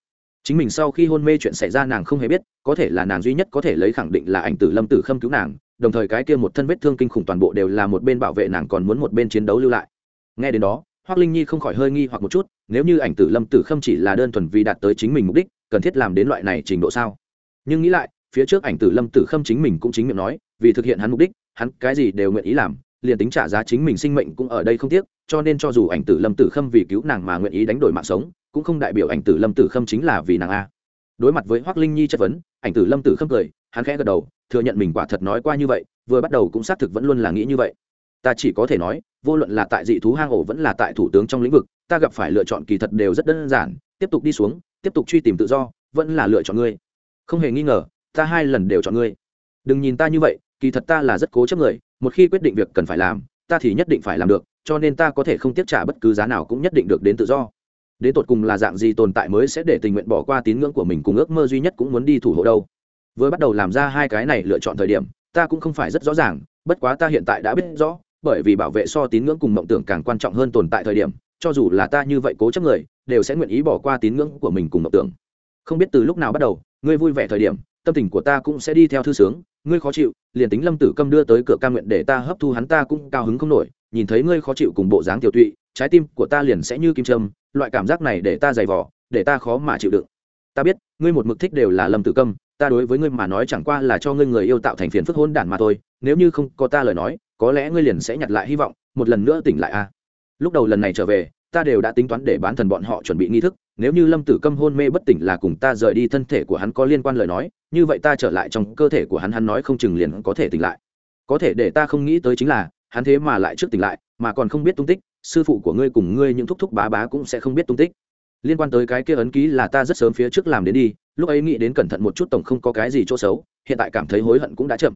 Chính mình sau khi hôn mê chuyện xảy ra nàng không hề biết, có thể là nàng duy nhất có thể lấy khẳng định là ảnh tử lâm tử khâm cứu nàng, đồng thời cái kia một thân vết thương kinh khủng toàn bộ đều là một bên bảo vệ nàng còn muốn một bên chiến đấu lưu lại. Nghe đến đó hoác linh nhi không khỏi hơi nghi hoặc một chút, nếu như ảnh tử lâm tử khâm chỉ là đơn thuần vì đạt tới chính mình mục đích, cần thiết làm đến loại này trình độ sao? Nhưng nghĩ lại phía trước ảnh tử lâm tử khâm chính mình cũng chính miệng nói, vì thực hiện hắn mục đích, hắn cái gì đều nguyện ý làm, liền tính trả giá chính mình sinh mệnh cũng ở đây không tiếc, cho nên cho dù ảnh tử lâm tử khâm vì cứu nàng mà nguyện ý đánh đổi mạng sống, cũng không đại biểu ảnh tử lâm tử khâm chính là vì nàng a. Đối mặt với hoác linh nhi chất vấn, ảnh tử lâm tử khâm cười, hắn khẽ gật đầu, thừa nhận mình quả thật nói qua như vậy, vừa bắt đầu cũng xác thực vẫn luôn là nghĩ như vậy. Ta chỉ có thể nói, vô luận là tại dị thú hang ổ vẫn là tại thủ tướng trong lĩnh vực, ta gặp phải lựa chọn kỳ thật đều rất đơn giản, tiếp tục đi xuống, tiếp tục truy tìm tự do, vẫn là lựa chọn ngươi. Không hề nghi ngờ ta hai lần đều chọn ngươi. Đừng nhìn ta như vậy, kỳ thật ta là rất cố chấp người, một khi quyết định việc cần phải làm, ta thì nhất định phải làm được, cho nên ta có thể không tiếp trả bất cứ giá nào cũng nhất định được đến tự do. Đến tột cùng là dạng gì tồn tại mới sẽ để tình nguyện bỏ qua tín ngưỡng của mình cùng ước mơ duy nhất cũng muốn đi thủ hộ đâu. Vừa bắt đầu làm ra hai cái này lựa chọn thời điểm, ta cũng không phải rất rõ ràng, bất quá ta hiện tại đã biết rõ, bởi vì bảo vệ so tín ngưỡng cùng mộng tưởng càng quan trọng hơn tồn tại thời điểm, cho dù là ta như vậy cố chấp người, đều sẽ nguyện ý bỏ qua tín ngưỡng của mình cùng mộng tưởng. Không biết từ lúc nào bắt đầu, ngươi vui vẻ thời điểm tâm tình của ta cũng sẽ đi theo thư sướng, ngươi khó chịu, liền tính lâm tử câm đưa tới cửa ca nguyện để ta hấp thu hắn ta cũng cao hứng không nổi, nhìn thấy ngươi khó chịu cùng bộ dáng tiểu tụy, trái tim của ta liền sẽ như kim trâm loại cảm giác này để ta dày vỏ để ta khó mà chịu đựng. Ta biết, ngươi một mực thích đều là lâm tử câm, ta đối với ngươi mà nói chẳng qua là cho ngươi người yêu tạo thành phiền phức hôn đản mà thôi, nếu như không có ta lời nói, có lẽ ngươi liền sẽ nhặt lại hy vọng, một lần nữa tỉnh lại a. Lúc đầu lần này trở về, ta đều đã tính toán để bán thần bọn họ chuẩn bị nghi thức, nếu như lâm tử câm hôn mê bất tỉnh là cùng ta rời đi thân thể của hắn có liên quan lời nói như vậy ta trở lại trong cơ thể của hắn hắn nói không chừng liền có thể tỉnh lại. Có thể để ta không nghĩ tới chính là, hắn thế mà lại trước tỉnh lại, mà còn không biết tung tích, sư phụ của ngươi cùng ngươi những thúc thúc bá bá cũng sẽ không biết tung tích. Liên quan tới cái kia ấn ký là ta rất sớm phía trước làm đến đi, lúc ấy nghĩ đến cẩn thận một chút tổng không có cái gì chỗ xấu, hiện tại cảm thấy hối hận cũng đã chậm.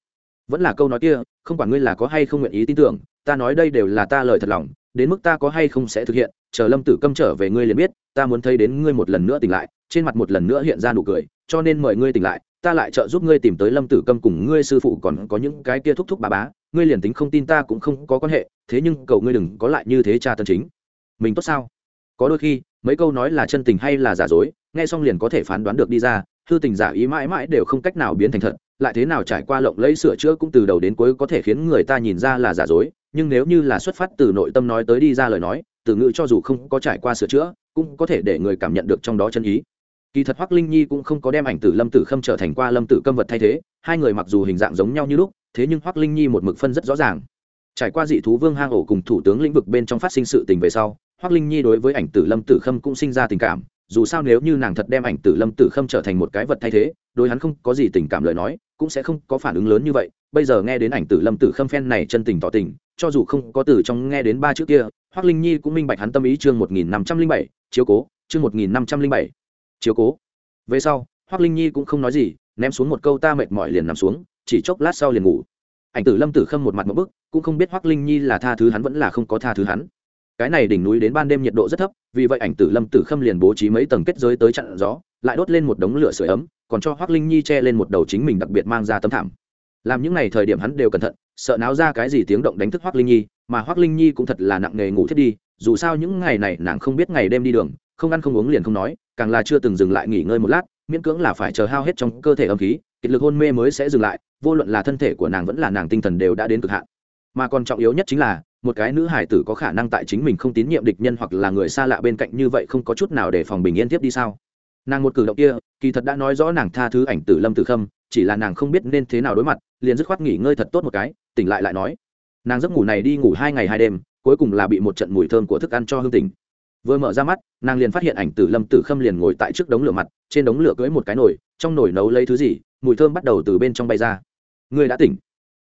Vẫn là câu nói kia, không quản ngươi là có hay không nguyện ý tin tưởng, ta nói đây đều là ta lời thật lòng, đến mức ta có hay không sẽ thực hiện, chờ lâm tử câm trở về ngươi liền biết, ta muốn thấy đến ngươi một lần nữa tỉnh lại, trên mặt một lần nữa hiện ra nụ cười, cho nên mời ngươi tỉnh lại ta lại trợ giúp ngươi tìm tới lâm tử câm cùng ngươi sư phụ còn có những cái kia thúc thúc bà bá, ngươi liền tính không tin ta cũng không có quan hệ, thế nhưng cầu ngươi đừng có lại như thế cha tân chính. Mình tốt sao? Có đôi khi, mấy câu nói là chân tình hay là giả dối, nghe xong liền có thể phán đoán được đi ra, hư tình giả ý mãi mãi đều không cách nào biến thành thật, lại thế nào trải qua lộng lẫy sửa chữa cũng từ đầu đến cuối có thể khiến người ta nhìn ra là giả dối, nhưng nếu như là xuất phát từ nội tâm nói tới đi ra lời nói, từ ngữ cho dù không có trải qua sửa chữa, cũng có thể để người cảm nhận được trong đó chân ý kỳ thật hoắc linh nhi cũng không có đem ảnh tử lâm tử khâm trở thành qua lâm tử câm vật thay thế, hai người mặc dù hình dạng giống nhau như lúc, thế nhưng hoắc linh nhi một mực phân rất rõ ràng. Trải qua dị thú vương hang ổ cùng thủ tướng lĩnh vực bên trong phát sinh sự tình về sau, hoắc linh nhi đối với ảnh tử lâm tử khâm cũng sinh ra tình cảm, dù sao nếu như nàng thật đem ảnh tử lâm tử khâm trở thành một cái vật thay thế, đối hắn không có gì tình cảm lời nói, cũng sẽ không có phản ứng lớn như vậy. Bây giờ nghe đến ảnh tử lâm tử khâm phen này chân tình tỏ tình, cho dù không có từ trong nghe đến ba chữ kia, hoắc linh nhi cũng minh bạch hắn tâm ý chương một nghìn năm trăm linh bảy, chiếu cố, chương một nghìn năm trăm linh bảy chiếu cố. Về sau hoác linh nhi cũng không nói gì, ném xuống một câu ta mệt mỏi liền nằm xuống, chỉ chốc lát sau liền ngủ. Ảnh tử lâm tử khâm một mặt một bức, cũng không biết hoác linh nhi là tha thứ hắn vẫn là không có tha thứ hắn. Cái này đỉnh núi đến ban đêm nhiệt độ rất thấp, vì vậy ảnh tử lâm tử khâm liền bố trí mấy tầng kết giới tới chặn gió, lại đốt lên một đống lửa sưởi ấm, còn cho hoác linh nhi che lên một đầu chính mình đặc biệt mang ra tấm thảm. Làm những n à y thời điểm hắn đều cẩn thận, sợ náo ra cái gì tiếng động đánh thức hoác linh nhi, mà hoác linh nhi cũng thật là nặng nghề ngủ thiết đi, dù sao những ngày này nàng không biết ngày đêm đi đường, không ăn không uống liền không nói càng là chưa từng dừng lại nghỉ ngơi một lát, miễn cưỡng là phải chờ hao hết trong cơ thể âm khí kiệt lực hôn mê mới sẽ dừng lại, vô luận là thân thể của nàng vẫn là nàng tinh thần đều đã đến cực hạn. Mà còn trọng yếu nhất chính là, một cái nữ hải tử có khả năng tại chính mình không tín nhiệm địch nhân hoặc là người xa lạ bên cạnh như vậy không có chút nào để phòng bình yên tiếp đi sao? Nàng một cử động kia, kỳ thật đã nói rõ nàng tha thứ ảnh tử lâm tử khâm, chỉ là nàng không biết nên thế nào đối mặt, liền dứt khoát nghỉ ngơi thật tốt một cái, tỉnh lại lại nói. Nàng giấc ngủ này đi ngủ hai ngày hai đêm, cuối cùng là bị một trận mùi thơm của thức ăn cho hương tỉnh vừa mở ra mắt, nàng liền phát hiện ảnh tử lâm tử khâm liền ngồi tại trước đống lửa mặt, trên đống lửa cưới một cái nồi, trong nồi nấu lấy thứ gì, mùi thơm bắt đầu từ bên trong bay ra. Ngươi đã tỉnh.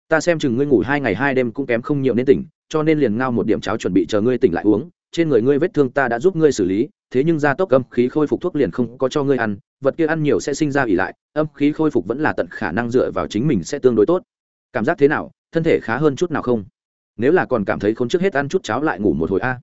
Ta xem chừng ngươi ngủ hai ngày hai đêm cũng kém không nhiều nên tỉnh, cho nên liền ngao một điểm cháo chuẩn bị chờ ngươi tỉnh lại uống. Trên người ngươi vết thương ta đã giúp ngươi xử lý, thế nhưng da tốc âm khí khôi phục thuốc liền không có cho ngươi ăn, vật kia ăn nhiều sẽ sinh ra ỉ lại, âm khí khôi phục vẫn là tận khả năng dựa vào chính mình sẽ tương đối tốt. Cảm giác thế nào? Thân thể khá hơn chút nào không? Nếu là còn cảm thấy khốn trước hết ăn chút cháo lại ngủ một hồi a. à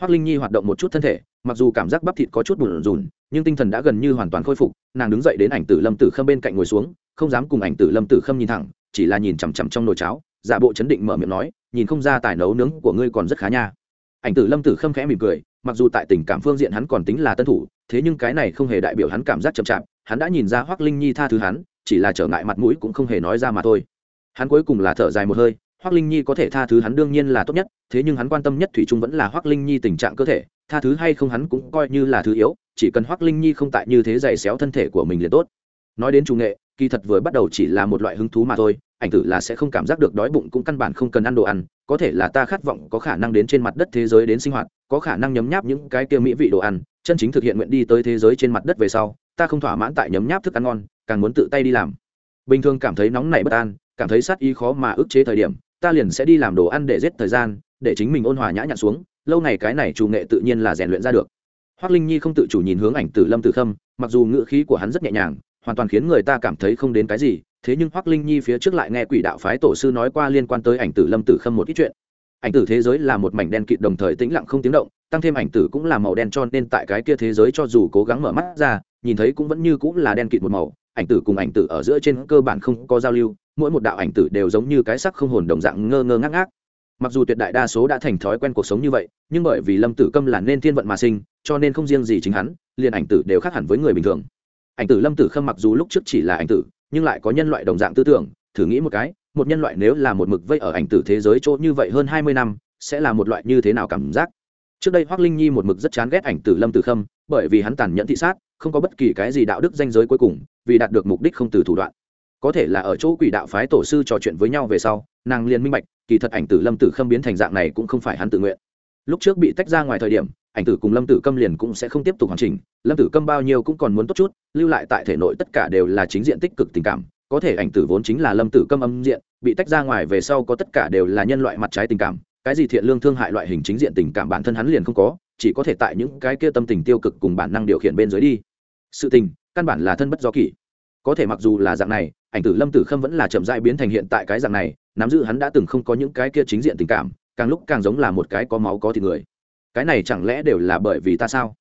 hoác linh nhi hoạt động một chút thân thể, mặc dù cảm giác bắp thịt có chút bùn rùn, nhưng tinh thần đã gần như hoàn toàn khôi phục, nàng đứng dậy đến ảnh tử lâm tử khâm bên cạnh ngồi xuống, không dám cùng ảnh tử lâm tử khâm nhìn thẳng, chỉ là nhìn chằm chằm trong nồi cháo, giả bộ chấn định mở miệng nói, nhìn không ra tài nấu nướng của ngươi còn rất khá nha. Ảnh tử lâm tử khâm khẽ mỉm cười, mặc dù tại tình cảm phương diện hắn còn tính là tân thủ, thế nhưng cái này không hề đại biểu hắn cảm giác chậm chạp, hắn đã nhìn ra hoác linh nhi tha thứ hắn, chỉ là trở ngại mặt mũi cũng không hề nói ra mà thôi. Hắn cuối cùng là thở dài một hơi Hoắc linh nhi có thể tha thứ hắn đương nhiên là tốt nhất, thế nhưng hắn quan tâm nhất thủy trung vẫn là Hoắc linh nhi tình trạng cơ thể, tha thứ hay không hắn cũng coi như là thứ yếu, chỉ cần Hoắc linh nhi không tại như thế dày xéo thân thể của mình liền tốt. Nói đến trung nghệ, kỳ thật vừa bắt đầu chỉ là một loại hứng thú mà thôi, ảnh tử là sẽ không cảm giác được đói bụng cũng căn bản không cần ăn đồ ăn, có thể là ta khát vọng có khả năng đến trên mặt đất thế giới đến sinh hoạt, có khả năng nhấm nháp những cái kia mỹ vị đồ ăn, chân chính thực hiện nguyện đi tới thế giới trên mặt đất về sau, ta không thỏa mãn tại nhấm nháp thức ăn ngon, càng muốn tự tay đi làm. Bình thường cảm thấy nóng nảy bất an, cảm thấy sát ý khó mà ức chế thời điểm ta liền sẽ đi làm đồ ăn để giết thời gian, để chính mình ôn hòa nhã nhặn xuống, lâu ngày cái này chủ nghệ tự nhiên là rèn luyện ra được. Hoác linh nhi không tự chủ nhìn hướng ảnh tử lâm tử khâm, mặc dù ngữ khí của hắn rất nhẹ nhàng, hoàn toàn khiến người ta cảm thấy không đến cái gì, thế nhưng hoác linh nhi phía trước lại nghe quỷ đạo phái tổ sư nói qua liên quan tới ảnh tử lâm tử khâm một ít chuyện. Ảnh tử thế giới là một mảnh đen kịt đồng thời tĩnh lặng không tiếng động, tăng thêm ảnh tử cũng là màu đen cho nên tại cái kia thế giới cho dù cố gắng mở mắt ra, nhìn thấy cũng vẫn như cũng là đen kịt một màu. Ảnh tử cùng ảnh tử ở giữa trên cơ bản không có giao lưu mỗi một đạo ảnh tử đều giống như cái sắc không hồn đồng dạng ngơ ngơ ngác ngác. Mặc dù tuyệt đại đa số đã thành thói quen cuộc sống như vậy, nhưng bởi vì lâm tử câm là nên thiên vận mà sinh, cho nên không riêng gì chính hắn, liền ảnh tử đều khác hẳn với người bình thường. Ảnh tử lâm tử khâm mặc dù lúc trước chỉ là ảnh tử, nhưng lại có nhân loại đồng dạng tư tưởng, thử nghĩ một cái, một nhân loại nếu là một mực vây ở ảnh tử thế giới chỗ như vậy hơn hai mươi năm, sẽ là một loại như thế nào cảm giác? Trước đây hoác linh nhi một mực rất chán ghét ảnh tử lâm tử khâm, bởi vì hắn tàn nhẫn thị sát, không có bất kỳ cái gì đạo đức danh giới cuối cùng, vì đạt được mục đích không từ thủ đoạn có thể là ở chỗ quỷ đạo phái tổ sư trò chuyện với nhau về sau, nàng liền minh bạch, kỳ thật ảnh tử lâm tử khâm biến thành dạng này cũng không phải hắn tự nguyện. Lúc trước bị tách ra ngoài thời điểm, ảnh tử cùng lâm tử câm liền cũng sẽ không tiếp tục hoàn chỉnh, lâm tử câm bao nhiêu cũng còn muốn tốt chút, lưu lại tại thể nội tất cả đều là chính diện tích cực tình cảm, có thể ảnh tử vốn chính là lâm tử câm âm diện, bị tách ra ngoài về sau có tất cả đều là nhân loại mặt trái tình cảm, cái gì thiện lương thương hại loại hình chính diện tình cảm bản thân hắn liền không có, chỉ có thể tại những cái kia tâm tình tiêu cực cùng bản năng điều khiển bên dưới đi. Sự tình, căn bản là thân bất do kỷ. Có thể mặc dù là dạng này ảnh tử lâm tử khâm vẫn là chậm dại biến thành hiện tại cái dạng này, nắm giữ hắn đã từng không có những cái kia chính diện tình cảm, càng lúc càng giống là một cái có máu có thịt người. Cái này chẳng lẽ đều là bởi vì ta sao?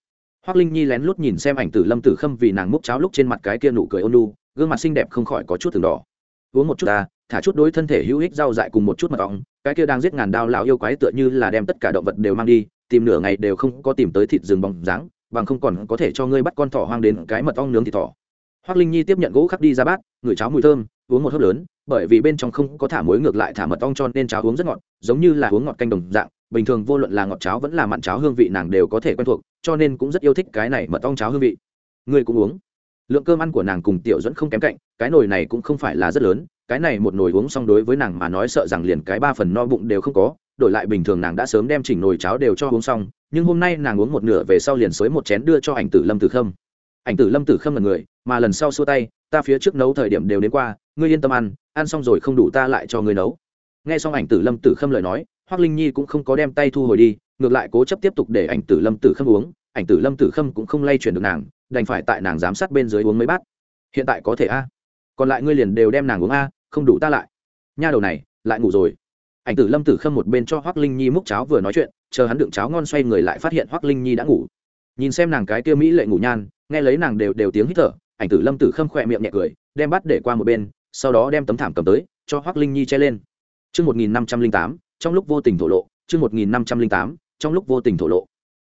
Hoác linh nhi lén lút nhìn xem ảnh tử lâm tử khâm vì nàng múc cháo lúc trên mặt cái kia nụ cười ôn lu gương mặt xinh đẹp không khỏi có chút từng đỏ. Uống một chút ta, thả chút đối thân thể hữu ích rau dại cùng một chút mật ong cái kia đang giết ngàn đao lão yêu quái tựa như là đem tất cả động vật đều mang đi, tìm nửa ngày đều không có tìm tới thịt rừng bóng dáng, bằng không còn có thể cho ngươi bắt con thỏ hoang đến cái mật ong nướng thịt thỏ. Hoác linh nhi tiếp nhận gỗ khắc đi ra bát ngửi cháo mùi thơm, uống một hớp lớn, bởi vì bên trong không có thả muối ngược lại thả mật ong cho nên cháo uống rất ngọt, giống như là uống ngọt canh đồng dạng, bình thường vô luận là ngọt cháo vẫn là mặn cháo hương vị nàng đều có thể quen thuộc, cho nên cũng rất yêu thích cái này mật ong cháo hương vị. Ngươi cũng uống. Lượng cơm ăn của nàng cùng tiểu dẫn không kém cạnh, cái nồi này cũng không phải là rất lớn, cái này một nồi uống xong đối với nàng mà nói sợ rằng liền cái ba phần no bụng đều không có, đổi lại bình thường nàng đã sớm đem chỉnh nồi cháo đều cho uống xong, nhưng hôm nay nàng uống một nửa về sau liền xới một chén đưa cho ảnh tử lâm tử khâm. Ảnh tử lâm tử khâm là người, mà lần sau xua tay ta phía trước nấu thời điểm đều đến qua, ngươi yên tâm ăn ăn xong rồi không đủ ta lại cho ngươi nấu. Nghe xong ảnh tử lâm tử khâm lời nói hoác linh nhi cũng không có đem tay thu hồi đi, ngược lại cố chấp tiếp tục để ảnh tử lâm tử khâm uống, ảnh tử lâm tử khâm cũng không lay chuyển được nàng, đành phải tại nàng giám sát bên dưới uống mấy bát. Hiện tại có thể a? Còn lại ngươi liền đều đem nàng uống a, không đủ ta lại. Nha đầu này, lại ngủ rồi. Ảnh tử lâm tử khâm một bên cho hoác linh nhi múc cháo vừa nói chuyện, chờ hắn đựng cháo ngon xoay người lại phát hiện hoác linh nhi đã ngủ. Nhìn xem nàng cái kia mỹ lệ ngủ nhan, nghe lấy nàng đều đều tiếng hít thở ảnh tử lâm tử khâm khỏe miệng nhẹ cười đem bắt để qua một bên sau đó đem tấm thảm cầm tới cho hoác linh nhi che lên Trương một nghìn năm trăm linh tám, trong lúc vô tình thổ lộ, Trương một nghìn năm trăm linh tám, trong lúc vô tình thổ lộ.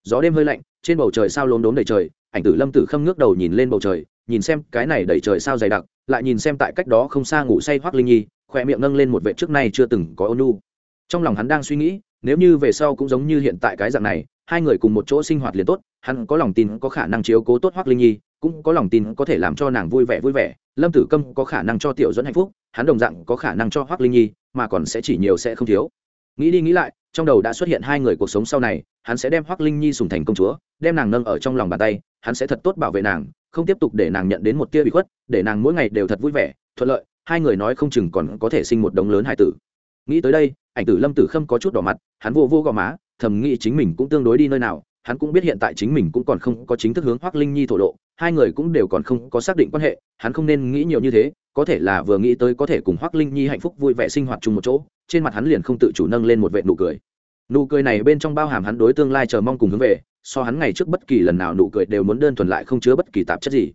Gió đêm hơi lạnh, trên bầu trời sao lốm đốm đầy trời, ảnh tử lâm tử khâm ngước đầu nhìn lên bầu trời, nhìn xem cái này đầy trời sao dày đặc, lại nhìn xem tại cách đó không xa ngủ say hoác linh nhi, khỏe miệng nâng lên một vệ trước nay chưa từng có ônu. Trong lòng hắn đang suy nghĩ, nếu như về sau cũng giống như hiện tại cái dạng này, hai người cùng một chỗ sinh hoạt liền tốt, hắn có lòng tin có khả năng chiếu cố tốt hoác linh nhi, cũng có lòng tin có thể làm cho nàng vui vẻ vui vẻ, lâm tử câm có khả năng cho tiểu dẫn hạnh phúc, hắn đồng dạng có khả năng cho hoác linh nhi, mà còn sẽ chỉ nhiều sẽ không thiếu. Nghĩ đi nghĩ lại, trong đầu đã xuất hiện hai người cuộc sống sau này, hắn sẽ đem hoác linh nhi sùng thành công chúa, đem nàng nâng ở trong lòng bàn tay, hắn sẽ thật tốt bảo vệ nàng, không tiếp tục để nàng nhận đến một tia bị khuất, để nàng mỗi ngày đều thật vui vẻ, thuận lợi, hai người nói không chừng còn có thể sinh một đống lớn hải tử. Nghĩ tới đây, ảnh tử lâm tử khâm có chút đỏ mặt, hắn vô vô gò má, thầm nghĩ chính mình cũng tương đối đi nơi nào, hắn cũng biết hiện tại chính mình cũng còn không có chính thức hướng hoác linh nhi thổ lộ hai người cũng đều còn không có xác định quan hệ, hắn không nên nghĩ nhiều như thế, có thể là vừa nghĩ tới có thể cùng hoác linh nhi hạnh phúc vui vẻ sinh hoạt chung một chỗ, trên mặt hắn liền không tự chủ nâng lên một vệ nụ cười. Nụ cười này bên trong bao hàm hắn đối tương lai chờ mong cùng hướng về, so hắn ngày trước bất kỳ lần nào nụ cười đều muốn đơn thuần lại không chứa bất kỳ tạp chất gì.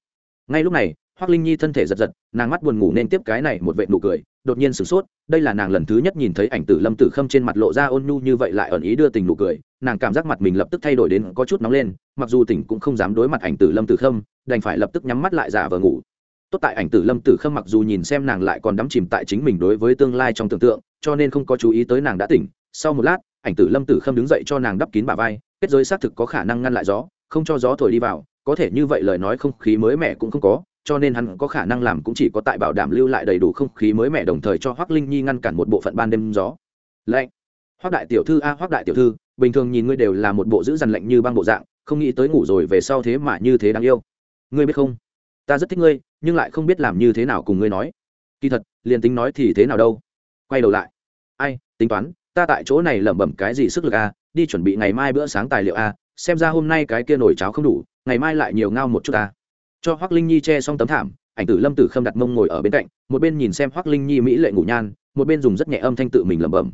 Ngay lúc này hoác linh nhi thân thể giật giật, nàng mắt buồn ngủ nên tiếp cái này một vệ nụ cười, đột nhiên sửng sốt, đây là nàng lần thứ nhất nhìn thấy ảnh tử lâm tử khâm trên mặt lộ ra ôn nhu như vậy lại ẩn ý đưa tình nụ cười, nàng cảm giác mặt mình lập tức thay đổi đến có chút nóng lên, mặc dù tỉnh cũng không dám đối mặt ảnh tử lâm tử khâm, đành phải lập tức nhắm mắt lại giả vờ ngủ. Tốt tại ảnh tử lâm tử khâm mặc dù nhìn xem nàng lại còn đắm chìm tại chính mình đối với tương lai trong tưởng tượng, cho nên không có chú ý tới nàng đã tỉnh, sau một lát, ảnh tử lâm tử khâm đứng dậy cho nàng đắp kín bà vai, kết giới xác thực có khả năng ngăn lại gió, không cho gió thổi đi vào, có thể như vậy lời nói không khí mới mẻ cũng không có cho nên hắn có khả năng làm cũng chỉ có tại bảo đảm lưu lại đầy đủ không khí mới mẻ đồng thời cho hoác linh nhi ngăn cản một bộ phận ban đêm gió. Lạnh. Hoác đại tiểu thư, a hoác đại tiểu thư, bình thường nhìn ngươi đều là một bộ giữ dằn lạnh như băng bộ dạng, không nghĩ tới ngủ rồi về sau thế mà như thế đáng yêu. Ngươi biết không? Ta rất thích ngươi, nhưng lại không biết làm như thế nào cùng ngươi nói. Kỳ thật, liền tính nói thì thế nào đâu. Quay đầu lại. Ai, tính toán, ta tại chỗ này lẩm bẩm cái gì sức lực a? Đi chuẩn bị ngày mai bữa sáng tài liệu a, xem ra hôm nay cái kia nổi cháo không đủ, ngày mai lại nhiều ngao một chút ta cho hoác linh nhi che xong tấm thảm, ảnh tử lâm tử khâm đặt mông ngồi ở bên cạnh, một bên nhìn xem hoác linh nhi mỹ lệ ngủ nhan, một bên dùng rất nhẹ âm thanh tự mình lẩm bẩm.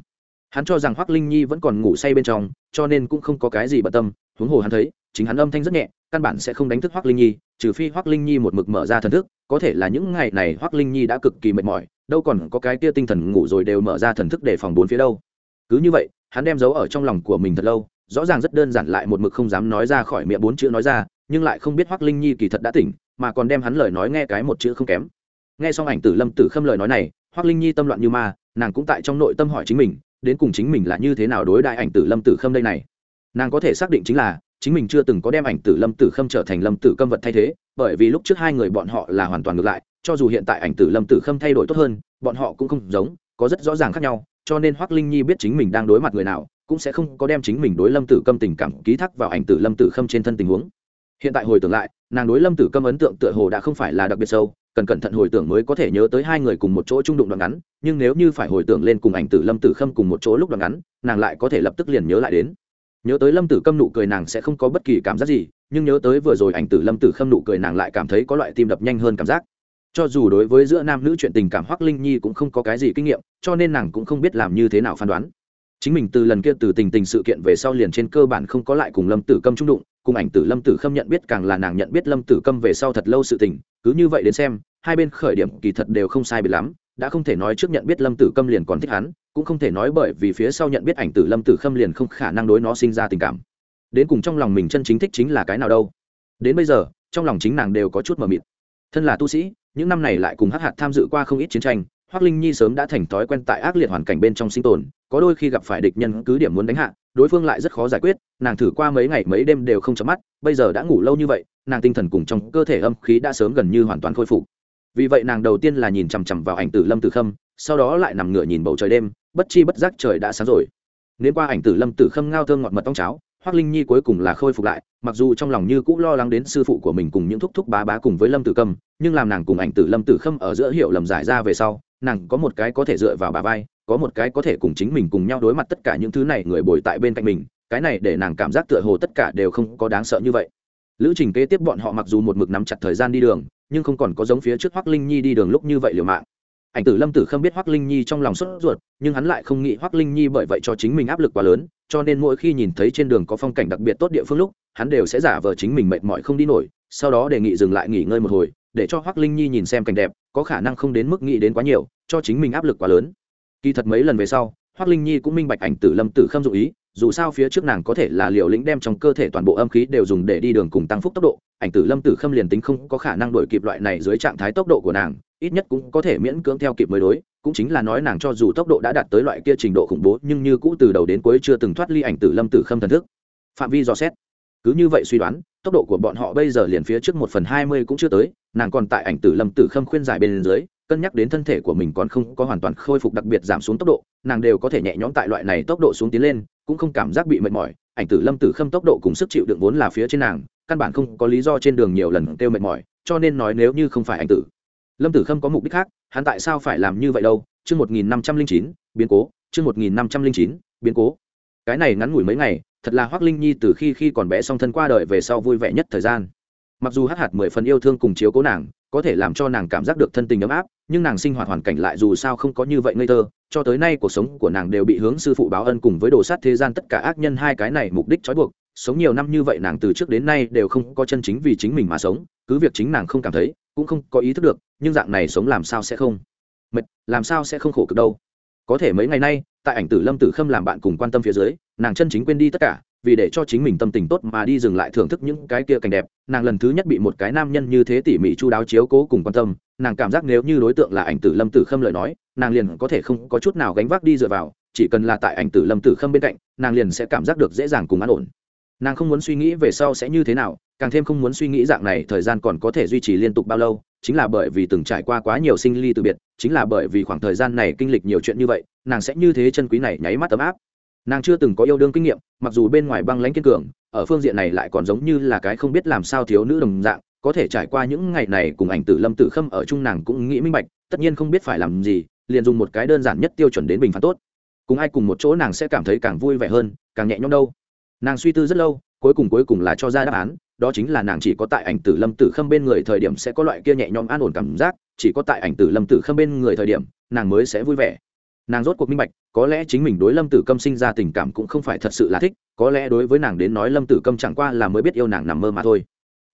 Hắn cho rằng hoác linh nhi vẫn còn ngủ say bên trong, cho nên cũng không có cái gì bận tâm, huống hồ hắn thấy, chính hắn âm thanh rất nhẹ, căn bản sẽ không đánh thức hoác linh nhi, trừ phi hoác linh nhi một mực mở ra thần thức, có thể là những ngày này hoác linh nhi đã cực kỳ mệt mỏi, đâu còn có cái tia tinh thần ngủ rồi đều mở ra thần thức để phòng bốn phía đâu. Cứ như vậy, hắn đem giấu ở trong lòng của mình thật lâu rõ ràng rất đơn giản lại một mực không dám nói ra khỏi miệng bốn chữ nói ra, nhưng lại không biết Hoắc linh nhi kỳ thật đã tỉnh, mà còn đem hắn lời nói nghe cái một chữ không kém. Nghe xong ảnh tử lâm tử khâm lời nói này, Hoắc linh nhi tâm loạn như ma, nàng cũng tại trong nội tâm hỏi chính mình, đến cùng chính mình là như thế nào đối đại ảnh tử lâm tử khâm đây này? Nàng có thể xác định chính là, chính mình chưa từng có đem ảnh tử lâm tử khâm trở thành lâm tử câm vật thay thế, bởi vì lúc trước hai người bọn họ là hoàn toàn ngược lại, cho dù hiện tại ảnh tử lâm tử khâm thay đổi tốt hơn, bọn họ cũng không giống, có rất rõ ràng khác nhau, cho nên Hoắc linh nhi biết chính mình đang đối mặt người nào cũng sẽ không có đem chính mình đối lâm tử câm tình cảm ký thác vào ảnh tử lâm tử khâm trên thân tình huống. Hiện tại hồi tưởng lại, nàng đối lâm tử câm ấn tượng tựa hồ đã không phải là đặc biệt sâu, cần cẩn thận hồi tưởng mới có thể nhớ tới hai người cùng một chỗ trung đụng đoạn ngắn, nhưng nếu như phải hồi tưởng lên cùng ảnh tử lâm tử khâm cùng một chỗ lúc đoạn ngắn, nàng lại có thể lập tức liền nhớ lại đến. Nhớ tới lâm tử câm nụ cười nàng sẽ không có bất kỳ cảm giác gì, nhưng nhớ tới vừa rồi ảnh tử lâm tử khâm nụ cười nàng lại cảm thấy có loại tim đập nhanh hơn cảm giác. Cho dù đối với giữa nam nữ chuyện tình cảm hoắc linh nhi cũng không có cái gì kinh nghiệm, cho nên nàng cũng không biết làm như thế nào phán đoán chính mình từ lần kia từ tình tình sự kiện về sau liền trên cơ bản không có lại cùng lâm tử câm trung đụng, cùng ảnh tử lâm tử khâm nhận biết càng là nàng nhận biết lâm tử câm về sau thật lâu sự tình, cứ như vậy đến xem, hai bên khởi điểm kỳ thật đều không sai biệt lắm, đã không thể nói trước nhận biết lâm tử câm liền còn thích hắn, cũng không thể nói bởi vì phía sau nhận biết ảnh tử lâm tử khâm liền không khả năng đối nó sinh ra tình cảm. Đến cùng trong lòng mình chân chính thích chính là cái nào đâu. Đến bây giờ, trong lòng chính nàng đều có chút mờ mịt. Thân là tu sĩ, những năm này lại cùng hắc hạt tham dự qua không ít chiến tranh Hoắc linh nhi sớm đã thành thói quen tại ác liệt hoàn cảnh bên trong sinh tồn, có đôi khi gặp phải địch nhân cứ điểm muốn đánh hạ, đối phương lại rất khó giải quyết, nàng thử qua mấy ngày mấy đêm đều không chấm mắt, bây giờ đã ngủ lâu như vậy, nàng tinh thần cùng trong cơ thể âm khí đã sớm gần như hoàn toàn khôi phục. Vì vậy nàng đầu tiên là nhìn chằm chằm vào ảnh tử lâm tử khâm, sau đó lại nằm ngửa nhìn bầu trời đêm, bất chi bất giác trời đã sáng rồi. Nếu qua ảnh tử lâm tử khâm ngao thơm ngọt mật tông cháo, Hoắc linh nhi cuối cùng là khôi phục lại, mặc dù trong lòng như cũng lo lắng đến sư phụ của mình cùng những thúc thúc bá bá cùng với lâm tử câm nhưng làm nàng cùng ảnh tử lâm tử khâm ở giữa hiểu lầm giải ra về sau nàng có một cái có thể dựa vào bà vai, có một cái có thể cùng chính mình cùng nhau đối mặt tất cả những thứ này người bồi tại bên cạnh mình, cái này để nàng cảm giác tựa hồ tất cả đều không có đáng sợ như vậy. Lữ trình kế tiếp bọn họ mặc dù một mực nắm chặt thời gian đi đường, nhưng không còn có giống phía trước hoác linh nhi đi đường lúc như vậy liều mạng. Ảnh tử lâm tử không biết hoác linh nhi trong lòng sốt ruột, nhưng hắn lại không nghĩ hoác linh nhi bởi vậy cho chính mình áp lực quá lớn, cho nên mỗi khi nhìn thấy trên đường có phong cảnh đặc biệt tốt địa phương lúc, hắn đều sẽ giả vờ chính mình mệt mỏi không đi nổi, sau đó đề nghị dừng lại nghỉ ngơi một hồi, để cho hoác linh nhi nhìn xem cảnh đẹp có khả năng không đến mức nghĩ đến quá nhiều, cho chính mình áp lực quá lớn. Kỳ thật mấy lần về sau hoác linh nhi cũng minh bạch ảnh tử lâm tử khâm dụ ý, dù sao phía trước nàng có thể là liều lĩnh đem trong cơ thể toàn bộ âm khí đều dùng để đi đường cùng tăng phúc tốc độ, ảnh tử lâm tử khâm liền tính không có khả năng đổi kịp loại này dưới trạng thái tốc độ của nàng, ít nhất cũng có thể miễn cưỡng theo kịp mới đối, cũng chính là nói nàng cho dù tốc độ đã đạt tới loại kia trình độ khủng bố, nhưng như cũ từ đầu đến cuối chưa từng thoát ly ảnh tử lâm tử khâm thần thức. Phạm vi dò xét cứ như vậy suy đoán, tốc độ của bọn họ bây giờ liền phía trước một phần hai mươi cũng chưa tới, nàng còn tại ảnh tử lâm tử khâm khuyên giải bên dưới, cân nhắc đến thân thể của mình còn không có hoàn toàn khôi phục đặc biệt giảm xuống tốc độ, nàng đều có thể nhẹ nhõm tại loại này tốc độ xuống tiến lên, cũng không cảm giác bị mệt mỏi. Ảnh tử lâm tử khâm tốc độ cùng sức chịu đựng vốn là phía trên nàng, căn bản không có lý do trên đường nhiều lần kêu mệt mỏi, cho nên nói nếu như không phải ảnh tử lâm tử khâm có mục đích khác, hắn tại sao phải làm như vậy đâu? Chương một nghìn năm trăm linh chín, biến cố. Chương một nghìn năm trăm linh chín, biến cố. Cái này ngắn ngủi mấy ngày thật là hoác linh nhi từ khi khi còn bé song thân qua đời về sau vui vẻ nhất thời gian. Mặc dù hát hạt mười phần yêu thương cùng chiếu cố nàng, có thể làm cho nàng cảm giác được thân tình ấm áp, nhưng nàng sinh hoạt hoàn cảnh lại dù sao không có như vậy ngây thơ, cho tới nay cuộc sống của nàng đều bị hướng sư phụ báo ân cùng với đồ sát thế gian tất cả ác nhân hai cái này mục đích trói buộc. Sống nhiều năm như vậy nàng từ trước đến nay đều không có chân chính vì chính mình mà sống, cứ việc chính nàng không cảm thấy, cũng không có ý thức được, nhưng dạng này sống làm sao sẽ không? Mệt, làm sao sẽ không khổ cực đâu? Có thể mấy ngày nay, tại ảnh tử lâm tử khâm làm bạn cùng quan tâm phía dưới nàng chân chính quên đi tất cả, vì để cho chính mình tâm tình tốt mà đi dừng lại thưởng thức những cái kia cảnh đẹp. Nàng lần thứ nhất bị một cái nam nhân như thế tỉ mỉ chu đáo chiếu cố cùng quan tâm, nàng cảm giác nếu như đối tượng là ảnh tử lâm tử khâm lời nói, nàng liền có thể không có chút nào gánh vác đi dựa vào, chỉ cần là tại ảnh tử lâm tử khâm bên cạnh, nàng liền sẽ cảm giác được dễ dàng cùng an ổn. Nàng không muốn suy nghĩ về sau sẽ như thế nào, càng thêm không muốn suy nghĩ dạng này thời gian còn có thể duy trì liên tục bao lâu, chính là bởi vì từng trải qua quá nhiều sinh ly từ biệt, chính là bởi vì khoảng thời gian này kinh lịch nhiều chuyện như vậy, nàng sẽ như thế chân quý này nháy mắt ấm áp nàng chưa từng có yêu đương kinh nghiệm, mặc dù bên ngoài băng lãnh kiên cường, ở phương diện này lại còn giống như là cái không biết làm sao thiếu nữ đồng dạng, có thể trải qua những ngày này cùng ảnh tử lâm tử khâm ở chung nàng cũng nghĩ minh bạch, tất nhiên không biết phải làm gì, liền dùng một cái đơn giản nhất tiêu chuẩn đến bình phán tốt. Cùng ai cùng một chỗ nàng sẽ cảm thấy càng vui vẻ hơn, càng nhẹ nhõm đâu. Nàng suy tư rất lâu, cuối cùng cuối cùng là cho ra đáp án, đó chính là nàng chỉ có tại ảnh tử lâm tử khâm bên người thời điểm sẽ có loại kia nhẹ nhõm an ổn cảm giác, chỉ có tại ảnh tử lâm tử khâm bên người thời điểm, nàng mới sẽ vui vẻ nàng rốt cuộc minh bạch, có lẽ chính mình đối lâm tử câm sinh ra tình cảm cũng không phải thật sự là thích, có lẽ đối với nàng đến nói lâm tử câm chẳng qua là mới biết yêu nàng nằm mơ mà thôi.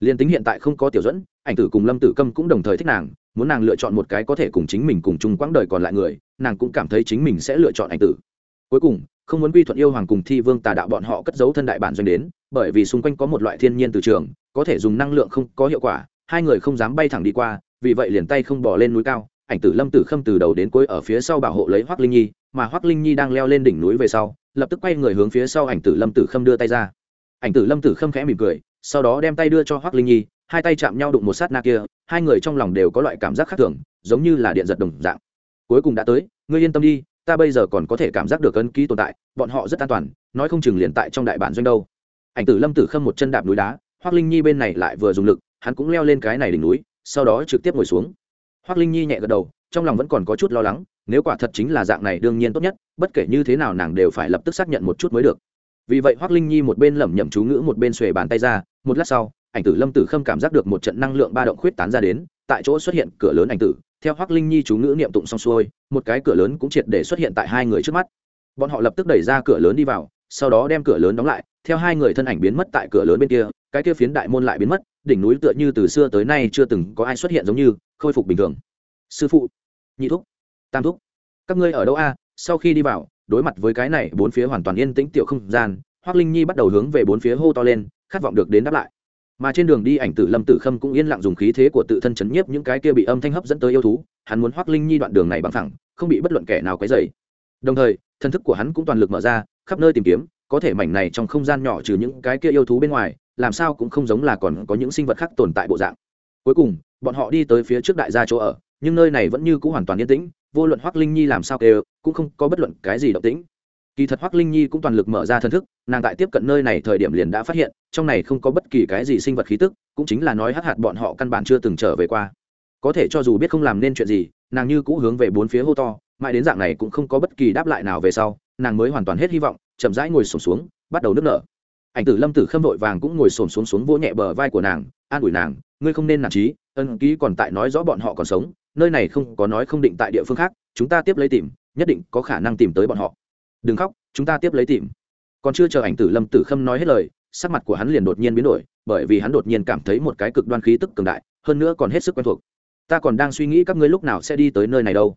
Liền tính hiện tại không có tiểu dẫn ảnh tử cùng lâm tử câm cũng đồng thời thích nàng, muốn nàng lựa chọn một cái có thể cùng chính mình cùng chung quãng đời còn lại người, nàng cũng cảm thấy chính mình sẽ lựa chọn ảnh tử. Cuối cùng, không muốn quy thuận yêu hoàng cùng thi vương tà đạo bọn họ cất giấu thân đại bản doanh đến, bởi vì xung quanh có một loại thiên nhiên từ trường, có thể dùng năng lượng không có hiệu quả, hai người không dám bay thẳng đi qua, vì vậy liền tay không bỏ lên núi cao ảnh tử lâm tử khâm từ đầu đến cuối ở phía sau bảo hộ lấy hoác linh nhi, mà hoác linh nhi đang leo lên đỉnh núi về sau, lập tức quay người hướng phía sau ảnh tử lâm tử khâm đưa tay ra. ảnh tử lâm tử khâm khẽ mỉm cười, sau đó đem tay đưa cho hoác linh nhi, hai tay chạm nhau đụng một sát na kia, hai người trong lòng đều có loại cảm giác khác thường, giống như là điện giật đồng dạng. cuối cùng đã tới, ngươi yên tâm đi, ta bây giờ còn có thể cảm giác được ấn ký tồn tại, bọn họ rất an toàn, nói không chừng liền tại trong đại bản doanh đâu. ảnh tử lâm tử khâm một chân đạp núi đá, hoác linh nhi bên này lại vừa dùng lực, hắn cũng leo lên cái này đỉnh núi, sau đó trực tiếp ngồi xuống hoác linh nhi nhẹ gật đầu, trong lòng vẫn còn có chút lo lắng, nếu quả thật chính là dạng này đương nhiên tốt nhất, bất kể như thế nào nàng đều phải lập tức xác nhận một chút mới được. Vì vậy hoác linh nhi một bên lẩm nhẩm chú ngữ một bên xuề bàn tay ra, một lát sau, ảnh tử lâm tử khâm cảm giác được một trận năng lượng ba động khuyết tán ra đến, tại chỗ xuất hiện cửa lớn ảnh tử, theo hoác linh nhi chú ngữ niệm tụng xong xuôi, một cái cửa lớn cũng triệt để xuất hiện tại hai người trước mắt. Bọn họ lập tức đẩy ra cửa lớn đi vào, sau đó đem cửa lớn đóng lại, theo hai người thân ảnh biến mất tại cửa lớn bên kia, cái kia phiến đại môn lại biến mất đỉnh núi tựa như từ xưa tới nay chưa từng có ai xuất hiện giống như, khôi phục bình thường. Sư phụ, nhị thúc, tam thúc, các ngươi ở đâu a? Sau khi đi vào, đối mặt với cái này, bốn phía hoàn toàn yên tĩnh tiểu không gian, hoác linh nhi bắt đầu hướng về bốn phía hô to lên, khát vọng được đến đáp lại. Mà trên đường đi, ảnh tử lâm tử khâm cũng yên lặng dùng khí thế của tự thân chấn nhiếp những cái kia bị âm thanh hấp dẫn tới yêu thú, hắn muốn hoác linh nhi đoạn đường này bằng thẳng không bị bất luận kẻ nào quấy dày đồng thời thân thức của hắn cũng toàn lực mở ra, khắp nơi tìm kiếm, có thể mảnh này trong không gian nhỏ trừ những cái kia yêu thú bên ngoài làm sao cũng không giống là còn có những sinh vật khác tồn tại bộ dạng. Cuối cùng, bọn họ đi tới phía trước đại gia chỗ ở, nhưng nơi này vẫn như c ũ hoàn toàn yên tĩnh, vô luận hoác linh nhi làm sao kêu, cũng không có bất luận cái gì động tĩnh. Kỳ thật hoác linh nhi cũng toàn lực mở ra thân thức, nàng tại tiếp cận nơi này thời điểm liền đã phát hiện, trong này không có bất kỳ cái gì sinh vật khí tức, cũng chính là nói hắc hạt bọn họ căn bản chưa từng trở về qua. Có thể cho dù biết không làm nên chuyện gì, nàng như cũ hướng về bốn phía hô to, mãi đến dạng này cũng không có bất kỳ đáp lại nào về sau, nàng mới hoàn toàn hết hy vọng, chậm rãi ngồi sổm xuống, bắt đầu nức nở ảnh tử lâm tử khâm vội vàng cũng ngồi sổm xuống xuống vỗ nhẹ bờ vai của nàng, an ủi nàng, ngươi không nên nản trí, ân ký còn tại nói rõ bọn họ còn sống, nơi này không có nói không định tại địa phương khác, chúng ta tiếp lấy tìm, nhất định có khả năng tìm tới bọn họ. Đừng khóc, chúng ta tiếp lấy tìm. Còn chưa chờ ảnh tử lâm tử khâm nói hết lời, sắc mặt của hắn liền đột nhiên biến đổi, bởi vì hắn đột nhiên cảm thấy một cái cực đoan khí tức cường đại, hơn nữa còn hết sức quen thuộc. Ta còn đang suy nghĩ các ngươi lúc nào sẽ đi tới nơi này đâu.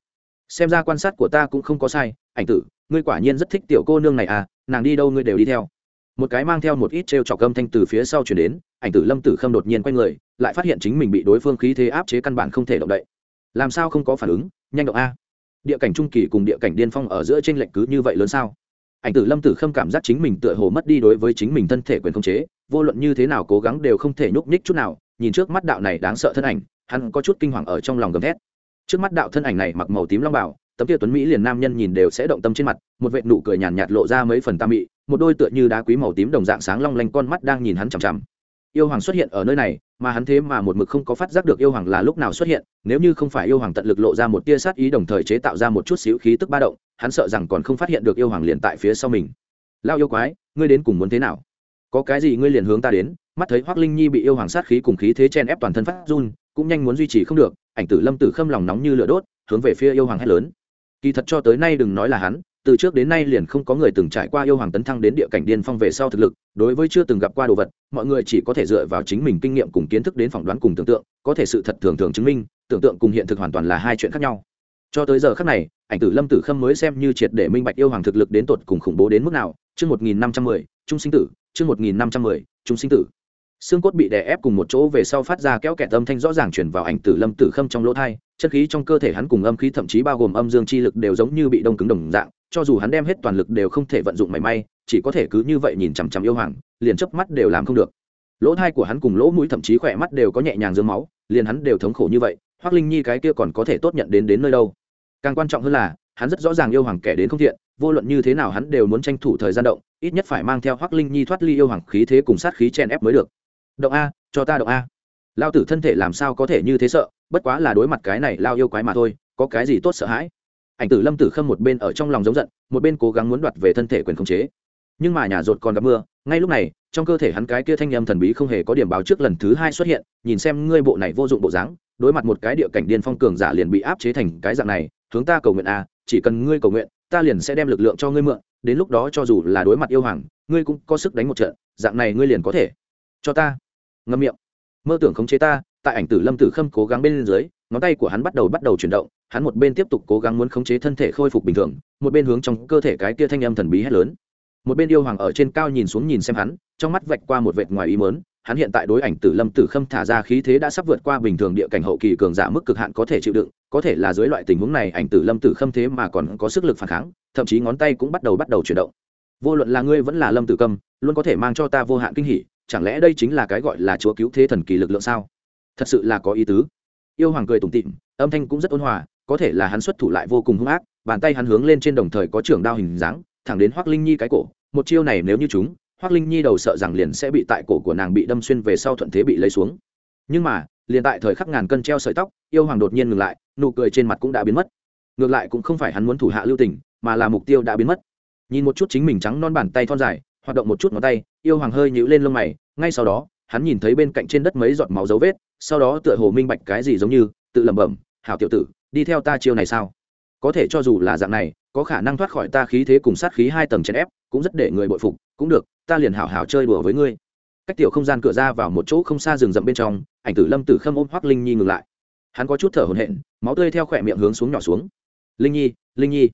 Xem ra quan sát của ta cũng không có sai, ảnh tử, ngươi quả nhiên rất thích tiểu cô nương này à nàng đi đâu ngươi đều đi theo một cái mang theo một ít t r e o trọc âm thanh từ phía sau chuyển đến, ảnh tử lâm tử khâm đột nhiên quay người, lại phát hiện chính mình bị đối phương khí thế áp chế căn bản không thể động đậy. Làm sao không có phản ứng? Nhanh động a. Địa cảnh trung kỳ cùng địa cảnh điên phong ở giữa t r ê n lệch cứ như vậy lớn sao? Ảnh tử lâm tử khâm cảm giác chính mình tựa hồ mất đi đối với chính mình thân thể quyền khống chế, vô luận như thế nào cố gắng đều không thể nhúc nhích chút nào, nhìn trước mắt đạo này đáng sợ thân ảnh, hắn có chút kinh hoàng ở trong lòng gầm thét. Trước mắt đạo thân ảnh này mặc màu tím long bảo tấm kia tuấn mỹ liền nam nhân nhìn đều sẽ động tâm trên mặt một vệt nụ cười nhàn nhạt, nhạt lộ ra mấy phần tam mị một đôi tựa như đá quý màu tím đồng dạng sáng long lanh con mắt đang nhìn hắn chằm chằm. Yêu hoàng xuất hiện ở nơi này mà hắn thế mà một mực không có phát giác được yêu hoàng là lúc nào xuất hiện nếu như không phải yêu hoàng tận lực lộ ra một tia sát ý đồng thời chế tạo ra một chút xíu khí tức ba động hắn sợ rằng còn không phát hiện được yêu hoàng liền tại phía sau mình. Lao yêu quái ngươi đến cùng muốn thế nào? Có cái gì ngươi liền hướng ta đến? Mắt thấy hoác linh nhi bị yêu hoàng sát khí cùng khí thế chen ép toàn thân phát run cũng nhanh muốn duy trì không được ảnh tử lâm tử khâm lòng nóng như lửa đốt hướng về phía yêu hoàng hét lớn kỳ thật cho tới nay đừng nói là hắn, từ trước đến nay liền không có người từng trải qua yêu hoàng tấn thăng đến địa cảnh điên phong về sau thực lực, đối với chưa từng gặp qua đồ vật, mọi người chỉ có thể dựa vào chính mình kinh nghiệm cùng kiến thức đến phỏng đoán cùng tưởng tượng, có thể sự thật thường thường chứng minh, tưởng tượng cùng hiện thực hoàn toàn là hai chuyện khác nhau. Cho tới giờ khác này, ảnh tử lâm tử khâm mới xem như triệt để minh bạch yêu hoàng thực lực đến tột cùng khủng bố đến mức nào, chương một nghìn năm trăm mười, trung sinh tử, chương một nghìn năm trăm mười, trung sinh tử. Xương cốt bị đè ép cùng một chỗ về sau phát ra kéo kẹt âm thanh rõ ràng chuyển vào ảnh tử lâm tử khâm trong lỗ thai chất khí trong cơ thể hắn cùng âm khí thậm chí bao gồm âm dương chi lực đều giống như bị đông cứng đồng dạng, cho dù hắn đem hết toàn lực đều không thể vận dụng mảy may, chỉ có thể cứ như vậy nhìn chằm chằm yêu hoàng, liền chớp mắt đều làm không được. Lỗ thai của hắn cùng lỗ mũi thậm chí khỏe mắt đều có nhẹ nhàng dương máu, liền hắn đều thống khổ như vậy hoác linh nhi cái kia còn có thể tốt nhận đến đến nơi đâu? Càng quan trọng hơn là, hắn rất rõ ràng yêu hoàng kẻ đến không thiện, vô luận như thế nào hắn đều muốn tranh thủ thời gian động, ít nhất phải mang theo hoác linh nhi thoát ly yêu hoàng khí thế cùng sát khí chen ép mới được. Động a, cho ta động a. Lao tử thân thể làm sao có thể như thế sợ? Bất quá là đối mặt cái này lao yêu quái mà thôi, có cái gì tốt sợ hãi? Ảnh tử lâm tử khâm một bên ở trong lòng giống giận, một bên cố gắng muốn đoạt về thân thể quyền khống chế. Nhưng mà nhà rột còn gặp mưa, ngay lúc này, trong cơ thể hắn cái kia thanh âm thần bí không hề có điểm báo trước lần thứ hai xuất hiện, nhìn xem ngươi bộ này vô dụng bộ dáng, đối mặt một cái địa cảnh điên phong cường giả liền bị áp chế thành cái dạng này, hướng ta cầu nguyện a chỉ cần ngươi cầu nguyện, ta liền sẽ đem lực lượng cho ngươi mượn, đến lúc đó cho dù là đối mặt yêu hoàng, ngươi cũng có sức đánh một trận, dạng này ngươi liền có thể cho ta. Ngâm miệng. Mơ tưởng khống chế ta tại ảnh tử lâm tử khâm cố gắng bên dưới, ngón tay của hắn bắt đầu bắt đầu chuyển động, hắn một bên tiếp tục cố gắng muốn khống chế thân thể khôi phục bình thường, một bên hướng trong cơ thể cái kia thanh âm thần bí hét lớn. Một bên yêu hoàng ở trên cao nhìn xuống nhìn xem hắn, trong mắt vạch qua một vệt ngoài ý mớn hắn hiện tại đối ảnh tử lâm tử khâm thả ra khí thế đã sắp vượt qua bình thường địa cảnh hậu kỳ cường giả mức cực hạn có thể chịu đựng, có thể là dưới loại tình huống này ảnh tử lâm tử khâm thế mà còn có sức lực phản kháng, thậm chí ngón tay cũng bắt đầu bắt đầu chuyển động. Vô luận là ngươi vẫn là lâm tử câm luôn có thể mang cho ta vô hạn kinh hỉ, chẳng lẽ đây chính là cái gọi là chúa cứu thế thần kỳ lực lượng sao? Thật sự là có ý tứ. Yêu hoàng cười tủm tịm âm thanh cũng rất ôn hòa, có thể là hắn xuất thủ lại vô cùng hung ác, bàn tay hắn hướng lên trên đồng thời có trưởng đao hình dáng, thẳng đến hoác linh nhi cái cổ, một chiêu này nếu như chúng hoác linh nhi đầu sợ rằng liền sẽ bị tại cổ của nàng bị đâm xuyên về sau thuận thế bị lấy xuống. Nhưng mà, liền tại thời khắc ngàn cân treo sợi tóc, yêu hoàng đột nhiên ngừng lại, nụ cười trên mặt cũng đã biến mất. Ngược lại cũng không phải hắn muốn thủ hạ lưu tình, mà là mục tiêu đã biến mất. Nhìn một chút chính mình trắng non bàn tay thon dài, hoạt động một chút ngón tay, yêu hoàng hơi nhíu lên lông mày, ngay sau đó, hắn nhìn thấy bên cạnh trên đất mấy giọt máu dấu vết sau đó tựa hồ minh bạch cái gì giống như, tự lẩm bẩm, hảo tiểu tử, đi theo ta chiêu này sao? Có thể cho dù là dạng này, có khả năng thoát khỏi ta khí thế cùng sát khí hai tầng chèn ép, cũng rất để người bội phục, cũng được, ta liền hảo hảo chơi đùa với ngươi. Cách tiểu không gian cửa ra vào một chỗ không xa rừng rậm bên trong, ảnh tử lâm tử khâm ôm hoác linh nhi ngừng lại. Hắn có chút thở hổn hển, máu tươi theo khỏe miệng hướng xuống nhỏ xuống. Linh nhi linh nhi,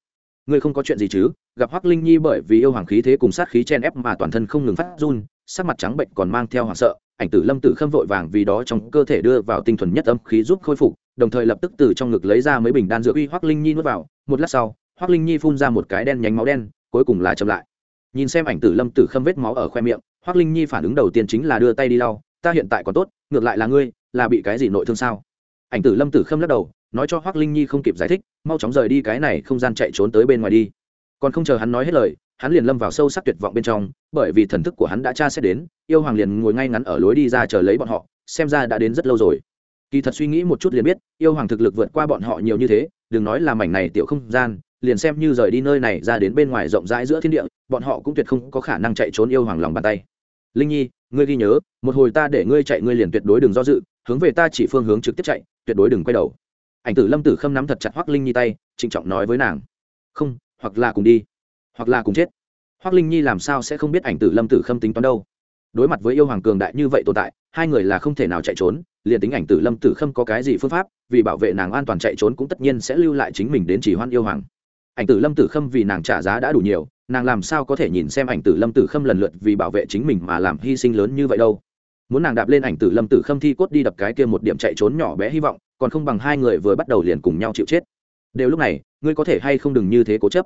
ngươi không có chuyện gì chứ? Gặp hoác linh nhi bởi vì yêu hoàng khí thế cùng sát khí chen ép mà toàn thân không ngừng phát run, sắc mặt trắng bệnh còn mang theo hoảng sợ ảnh tử lâm tử khâm vội vàng vì đó trong cơ thể đưa vào tinh thuần nhất âm khí giúp khôi phục, đồng thời lập tức từ trong ngực lấy ra mấy bình đan dược uy hoác linh nhi nuốt vào. Một lát sau hoác linh nhi phun ra một cái đen nhánh máu đen, cuối cùng là chậm lại. Nhìn xem ảnh tử lâm tử khâm vết máu ở khoe miệng hoác linh nhi phản ứng đầu tiên chính là đưa tay đi lau. Ta hiện tại còn tốt, ngược lại là ngươi, là bị cái gì nội thương sao? Ảnh tử lâm tử khâm lắc đầu, nói cho hoác linh nhi không kịp giải thích, mau chóng rời đi cái này không gian chạy trốn tới bên ngoài đi. Còn không chờ hắn nói hết lời hắn liền lâm vào sâu sắc tuyệt vọng bên trong, bởi vì thần thức của hắn đã tra xét đến, yêu hoàng liền ngồi ngay ngắn ở lối đi ra chờ lấy bọn họ, xem ra đã đến rất lâu rồi. Kỳ thật suy nghĩ một chút liền biết, yêu hoàng thực lực vượt qua bọn họ nhiều như thế, đừng nói là mảnh này tiểu không gian, liền xem như rời đi nơi này ra đến bên ngoài rộng rãi giữa thiên địa, bọn họ cũng tuyệt không có khả năng chạy trốn yêu hoàng lòng bàn tay. Linh nhi, ngươi ghi nhớ, một hồi ta để ngươi chạy ngươi liền tuyệt đối đừng do dự, hướng về ta chỉ phương hướng trực tiếp chạy, tuyệt đối đừng quay đầu. Ảnh tử lâm tử khâm nắm thật chặt hoắc linh nhi tay, trịnh trọng nói với nàng. Không, hoặc là cùng đi hoặc là cùng chết. Hoác linh nhi làm sao sẽ không biết ảnh tử lâm tử khâm tính toán đâu? Đối mặt với yêu hoàng cường đại như vậy tồn tại, hai người là không thể nào chạy trốn, liền tính ảnh tử lâm tử khâm có cái gì phương pháp, vì bảo vệ nàng an toàn chạy trốn cũng tất nhiên sẽ lưu lại chính mình đến chỉ hoan yêu hoàng. Ảnh tử lâm tử khâm vì nàng trả giá đã đủ nhiều, nàng làm sao có thể nhìn xem ảnh tử lâm tử khâm lần lượt vì bảo vệ chính mình mà làm hy sinh lớn như vậy đâu? Muốn nàng đạp lên ảnh tử lâm tử khâm thi cốt đi đập cái kia một điểm chạy trốn nhỏ bé hy vọng, còn không bằng hai người vừa bắt đầu liền cùng nhau chịu chết. Đều lúc này, ngươi có thể hay không đừng như thế cố chấp?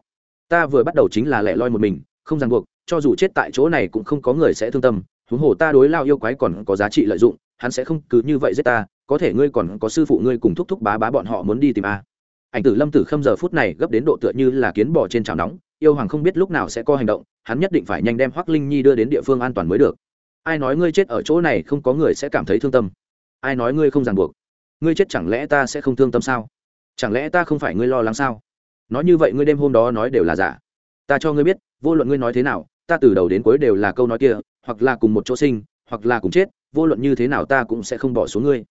Ta vừa bắt đầu chính là lẻ loi một mình, không ràng buộc, cho dù chết tại chỗ này cũng không có người sẽ thương tâm, huống hồ ta đối lao yêu quái còn có giá trị lợi dụng, hắn sẽ không cứ như vậy giết ta, có thể ngươi còn có sư phụ ngươi cùng thúc thúc bá bá bọn họ muốn đi tìm a. Ảnh tử lâm tử khâm giờ phút này gấp đến độ tựa như là kiến bỏ trên chảo nóng, yêu hoàng không biết lúc nào sẽ có hành động, hắn nhất định phải nhanh đem hoắc linh nhi đưa đến địa phương an toàn mới được. Ai nói ngươi chết ở chỗ này không có người sẽ cảm thấy thương tâm? Ai nói ngươi không ràng buộc? Ngươi chết chẳng lẽ ta sẽ không thương tâm sao? Chẳng lẽ ta không phải ngươi lo lắng sao? Nói như vậy ngươi đêm hôm đó nói đều là giả. Ta cho ngươi biết, vô luận ngươi nói thế nào, ta từ đầu đến cuối đều là câu nói kia, hoặc là cùng một chỗ sinh, hoặc là cùng chết, vô luận như thế nào ta cũng sẽ không bỏ xuống ngươi.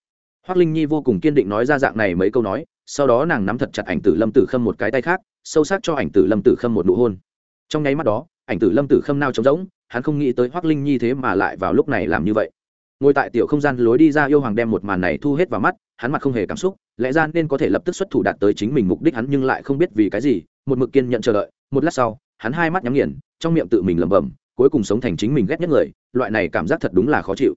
Hoác linh nhi vô cùng kiên định nói ra dạng này mấy câu nói, sau đó nàng nắm thật chặt ảnh tử lâm tử khâm một cái tay khác, sâu sắc cho ảnh tử lâm tử khâm một nụ hôn. Trong nháy mắt đó, ảnh tử lâm tử khâm nao trống rỗng, hắn không nghĩ tới hoác linh nhi thế mà lại vào lúc này làm như vậy ngồi tại tiểu không gian lối đi ra yêu hoàng đem một màn này thu hết vào mắt, hắn mặt không hề cảm xúc, lẽ ra nên có thể lập tức xuất thủ đạt tới chính mình mục đích hắn nhưng lại không biết vì cái gì, một mực kiên nhận chờ đợi, một lát sau, hắn hai mắt nhắm nghiền, trong miệng tự mình lẩm bẩm, cuối cùng sống thành chính mình ghét nhất người, loại này cảm giác thật đúng là khó chịu.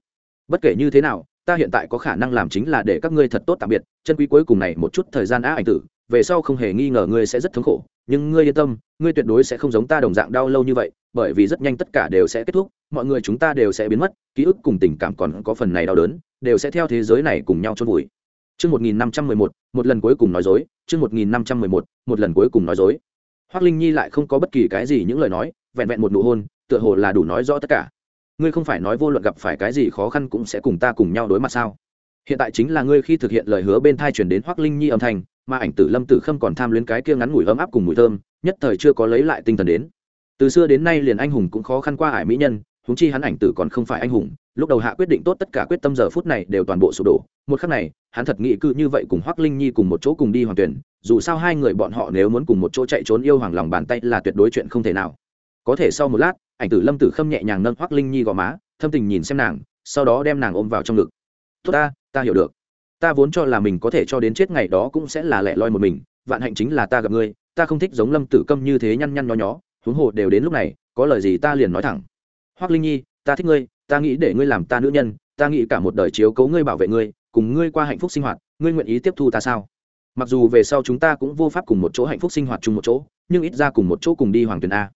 Bất kể như thế nào, ta hiện tại có khả năng làm chính là để các ngươi thật tốt tạm biệt, chân quý cuối cùng này một chút thời gian á ảnh tử, về sau không hề nghi ngờ ngươi sẽ rất thống khổ nhưng ngươi yên tâm ngươi tuyệt đối sẽ không giống ta đồng dạng đau lâu như vậy bởi vì rất nhanh tất cả đều sẽ kết thúc mọi người chúng ta đều sẽ biến mất ký ức cùng tình cảm còn có phần này đau đớn đều sẽ theo thế giới này cùng nhau chôn vùi Chương 1511, một lần cuối cùng nói dối, chương 1511, một lần cuối cùng nói dối. Hoắc Linh Nhi lại không có bất kỳ cái gì những lời nói, vẹn vẹn một nụ hôn, tựa hồ là đủ nói rõ tất cả. Ngươi không phải nói vô luận gặp phải cái gì khó khăn cũng sẽ cùng ta cùng nhau đối mặt sao? Hiện tại chính là ngươi khi thực hiện lời hứa bên thai truyền đến Hoắc Linh Nhi âm thanh, mà ảnh tử Lâm Tử Khâm còn tham luyến cái kia ngắn ngủi ấm áp cùng mùi thơm, nhất thời chưa có lấy lại tinh thần đến. Từ xưa đến nay liền anh hùng cũng khó khăn qua ải mỹ nhân, húng chi hắn ảnh tử còn không phải anh hùng, lúc đầu hạ quyết định tốt tất cả quyết tâm giờ phút này đều toàn bộ sụp đổ, một khắc này hắn thật nghĩ cư như vậy cùng hoác linh nhi cùng một chỗ cùng đi hoàng tuyển dù sao hai người bọn họ nếu muốn cùng một chỗ chạy trốn yêu hoàng lòng bàn tay là tuyệt đối chuyện không thể nào. Có thể sau một lát ảnh tử lâm tử khâm nhẹ nhàng nâng hoác linh nhi gò má thâm tình nhìn xem nàng sau đó đem nàng ôm vào trong ngực. Tốt ta ta hiểu được ta vốn cho là mình có thể cho đến chết ngày đó cũng sẽ là lẻ loi một mình, vạn hạnh chính là ta gặp ngươi, ta không thích giống lâm tử câm như thế nhăn nhăn nho nhó, huống hồ đều đến lúc này, có lời gì ta liền nói thẳng. Hoác linh nhi, ta thích ngươi, ta nghĩ để ngươi làm ta nữ nhân, ta nghĩ cả một đời chiếu cấu ngươi bảo vệ ngươi, cùng ngươi qua hạnh phúc sinh hoạt, ngươi nguyện ý tiếp thu ta sao? Mặc dù về sau chúng ta cũng vô pháp cùng một chỗ hạnh phúc sinh hoạt chung một chỗ, nhưng ít ra cùng một chỗ cùng đi hoàng tuyền a.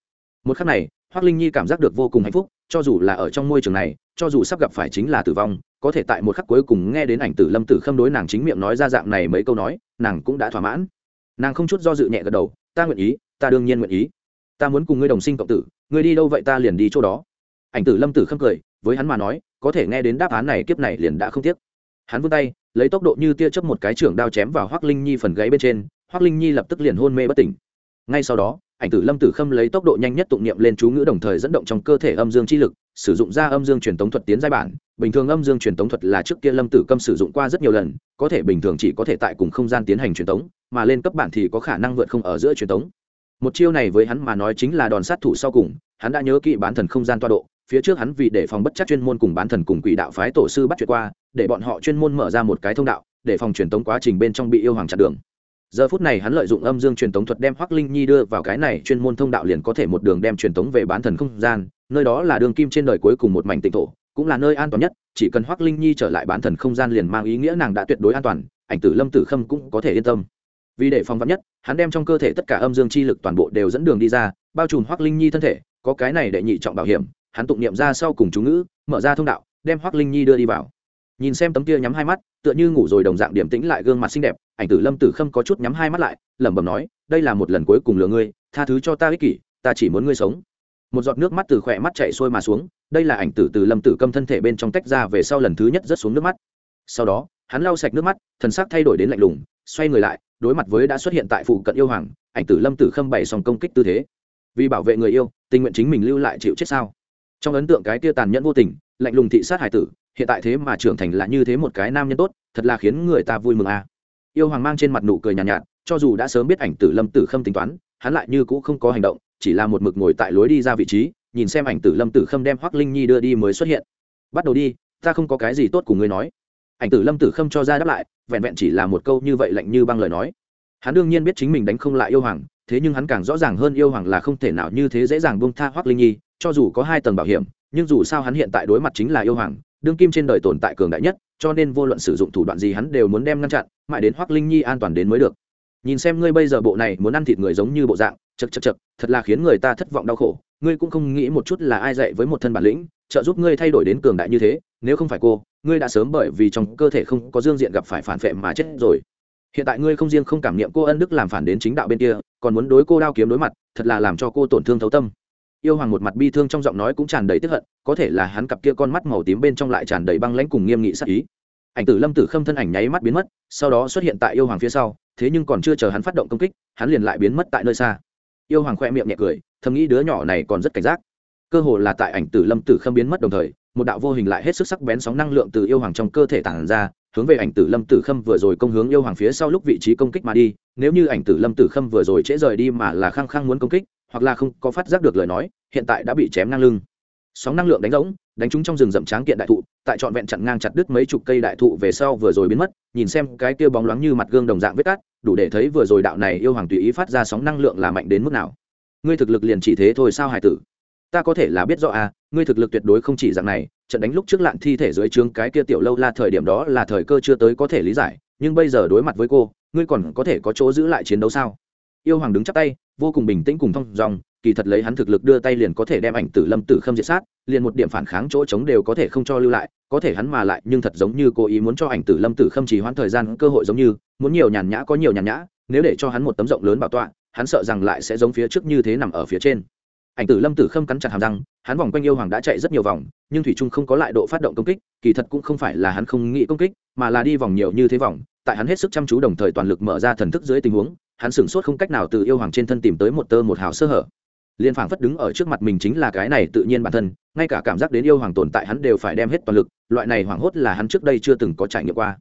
Một khắc này hoác linh nhi cảm giác được vô cùng hạnh phúc, cho dù là ở trong môi trường này, cho dù sắp gặp phải chính là tử vong, có thể tại một khắc cuối cùng nghe đến ảnh tử lâm tử khâm đối nàng chính miệng nói ra dạng này mấy câu nói, nàng cũng đã thỏa mãn. Nàng không chút do dự nhẹ gật đầu, ta nguyện ý, ta đương nhiên nguyện ý. Ta muốn cùng ngươi đồng sinh cộng tử, ngươi đi đâu vậy ta liền đi chỗ đó. Ảnh tử lâm tử khâm cười, với hắn mà nói, có thể nghe đến đáp án này kiếp này liền đã không tiếc. Hắn vươn tay, lấy tốc độ như tia chớp một cái trưởng đao chém vào hoác linh nhi phần gáy bên trên hoác linh nhi lập tức liền hôn mê bất tỉnh. Ngay sau đó ảnh tử lâm tử khâm lấy tốc độ nhanh nhất tụng niệm lên chú ngữ đồng thời dẫn động trong cơ thể âm dương chi lực, sử dụng ra âm dương truyền tống thuật tiến giai bản. Bình thường âm dương truyền tống thuật là trước kia lâm tử câm sử dụng qua rất nhiều lần, có thể bình thường chỉ có thể tại cùng không gian tiến hành truyền tống, mà lên cấp bản thì có khả năng vượt không ở giữa truyền tống. Một chiêu này với hắn mà nói chính là đòn sát thủ sau cùng, hắn đã nhớ kỹ bán thần không gian toa độ, phía trước hắn vì để phòng bất chắc chuyên môn cùng bán thần cùng quỷ đạo phái tổ sư bắt chuyện qua, để bọn họ chuyên môn mở ra một cái thông đạo, để phòng truyền tống quá trình bên trong bị yêu hoàng chặn đường giờ phút này hắn lợi dụng âm dương truyền tống thuật đem hoắc linh nhi đưa vào cái này chuyên môn thông đạo liền có thể một đường đem truyền tống về bán thần không gian, nơi đó là đường kim trên đời cuối cùng một mảnh tịnh thổ, cũng là nơi an toàn nhất, chỉ cần hoắc linh nhi trở lại bán thần không gian liền mang ý nghĩa nàng đã tuyệt đối an toàn, ảnh tử lâm tử khâm cũng có thể yên tâm. Vì để phòng vắn nhất, hắn đem trong cơ thể tất cả âm dương chi lực toàn bộ đều dẫn đường đi ra, bao trùm hoắc linh nhi thân thể, có cái này để nhị trọng bảo hiểm, hắn tụng niệm ra sau cùng chú ngữ, mở ra thông đạo, đem Hoắc linh nhi đưa đi vào nhìn xem tấm kia nhắm hai mắt, tựa như ngủ rồi đồng dạng điểm tĩnh lại gương mặt xinh đẹp, ảnh tử lâm tử khâm có chút nhắm hai mắt lại, lẩm bẩm nói, đây là một lần cuối cùng lừa ngươi, tha thứ cho ta ích kỷ, ta chỉ muốn ngươi sống. Một giọt nước mắt từ khỏe mắt chạy xuôi mà xuống, đây là ảnh tử từ lâm tử câm thân thể bên trong tách ra về sau lần thứ nhất rớt xuống nước mắt. Sau đó, hắn lau sạch nước mắt, thần sắc thay đổi đến lạnh lùng, xoay người lại, đối mặt với đã xuất hiện tại phụ cận yêu hoàng, ảnh tử lâm tử khâm bày xong công kích tư thế. Vì bảo vệ người yêu, tình nguyện chính mình lưu lại chịu chết sao? Trong ấn tượng cái tia tàn nhẫn vô tình, lạnh lùng thị sát hải tử hiện tại thế mà trưởng thành là như thế một cái nam nhân tốt thật là khiến người ta vui mừng à. yêu hoàng mang trên mặt nụ cười nhàn nhạt, nhạt cho dù đã sớm biết ảnh tử lâm tử khâm tính toán hắn lại như cũ không có hành động chỉ là một mực ngồi tại lối đi ra vị trí nhìn xem ảnh tử lâm tử khâm đem hoắc linh nhi đưa đi mới xuất hiện. Bắt đầu đi ta không có cái gì tốt của ngươi nói. Ảnh tử lâm tử khâm cho ra đáp lại vẹn vẹn chỉ là một câu như vậy lạnh như băng lời nói. Hắn đương nhiên biết chính mình đánh không lại yêu hoàng thế nhưng hắn càng rõ ràng hơn yêu hoàng là không thể nào như thế dễ dàng buông tha hoắc linh nhi cho dù có hai tầng bảo hiểm nhưng dù sao hắn hiện tại đối mặt chính là yêu hoàng đương kim trên đời tồn tại cường đại nhất, cho nên vô luận sử dụng thủ đoạn gì hắn đều muốn đem ngăn chặn, mãi đến hoắc linh nhi an toàn đến mới được. Nhìn xem ngươi bây giờ bộ này muốn ăn thịt người giống như bộ dạng chật chật chật thật là khiến người ta thất vọng đau khổ. Ngươi cũng không nghĩ một chút là ai dạy với một thân bản lĩnh, trợ giúp ngươi thay đổi đến cường đại như thế, nếu không phải cô, ngươi đã sớm bởi vì trong cơ thể không có dương diện gặp phải phản vệ mà chết rồi. Hiện tại ngươi không riêng không cảm nghiệm cô ân đức làm phản đến chính đạo bên kia, còn muốn đối cô đao kiếm đối mặt, thật là làm cho cô tổn thương thấu tâm yêu hoàng một mặt bi thương trong giọng nói cũng tràn đầy tức hận, có thể là hắn cặp kia con mắt màu tím bên trong lại tràn đầy băng lãnh cùng nghiêm nghị sắc ý. Ảnh tử lâm tử khâm thân ảnh nháy mắt biến mất, sau đó xuất hiện tại yêu hoàng phía sau, thế nhưng còn chưa chờ hắn phát động công kích, hắn liền lại biến mất tại nơi xa. Yêu hoàng khoe miệng nhẹ cười, thầm nghĩ đứa nhỏ này còn rất cảnh giác. Cơ hồ là tại ảnh tử lâm tử khâm biến mất đồng thời, một đạo vô hình lại hết sức sắc bén sóng năng lượng từ yêu hoàng trong cơ thể tản ra, hướng về ảnh tử lâm tử khâm vừa rồi công hướng yêu hoàng phía sau lúc vị trí công kích mà đi, nếu như ảnh tử lâm tử khâm vừa rồi trễ rời đi mà là khăng khăng muốn công kích hoặc là không có phát giác được lời nói, hiện tại đã bị chém ngang lưng. Sóng năng lượng đánh rỗng, đánh trúng trong rừng rậm tráng kiện đại thụ, tại trọn vẹn chặn ngang chặt đứt mấy chục cây đại thụ về sau vừa rồi biến mất, nhìn xem cái kia bóng loáng như mặt gương đồng dạng vết cát, đủ để thấy vừa rồi đạo này yêu hoàng tùy ý phát ra sóng năng lượng là mạnh đến mức nào. Ngươi thực lực liền chỉ thế thôi sao hải tử? Ta có thể là biết rõ à ngươi thực lực tuyệt đối không chỉ dạng này, trận đánh lúc trước lạn thi thể dưới trướng cái kia tiểu lâu la thời điểm đó là thời cơ chưa tới có thể lý giải, nhưng bây giờ đối mặt với cô, ngươi còn có thể có chỗ giữ lại chiến đấu sao? Yêu hoàng đứng chắp tay, vô cùng bình tĩnh cùng thong dong, kỳ thật lấy hắn thực lực đưa tay liền có thể đem ảnh tử lâm tử khâm diệt sát, liền một điểm phản kháng chỗ chống đều có thể không cho lưu lại, có thể hắn mà lại nhưng thật giống như cố ý muốn cho ảnh tử lâm tử khâm trì hoãn thời gian, cơ hội giống như, muốn nhiều nhàn nhã có nhiều nhàn nhã, nếu để cho hắn một tấm rộng lớn bảo tọa, hắn sợ rằng lại sẽ giống phía trước như thế nằm ở phía trên. Ảnh tử lâm tử khâm cắn chặt hàm răng, hắn vòng quanh yêu hoàng đã chạy rất nhiều vòng, nhưng thủy trung không có lại độ phát động công kích, kỳ thật cũng không phải là hắn không nghĩ công kích, mà là đi vòng nhiều như thế vòng, tại hắn hết sức chăm chú đồng thời toàn lực mở ra thần thức dưới tình huống hắn sửng sốt không cách nào từ yêu hoàng trên thân tìm tới một tơ một hào sơ hở. Liên phảng phất đứng ở trước mặt mình chính là cái này tự nhiên bản thân, ngay cả cảm giác đến yêu hoàng tồn tại hắn đều phải đem hết toàn lực, loại này hoảng hốt là hắn trước đây chưa từng có trải nghiệm qua.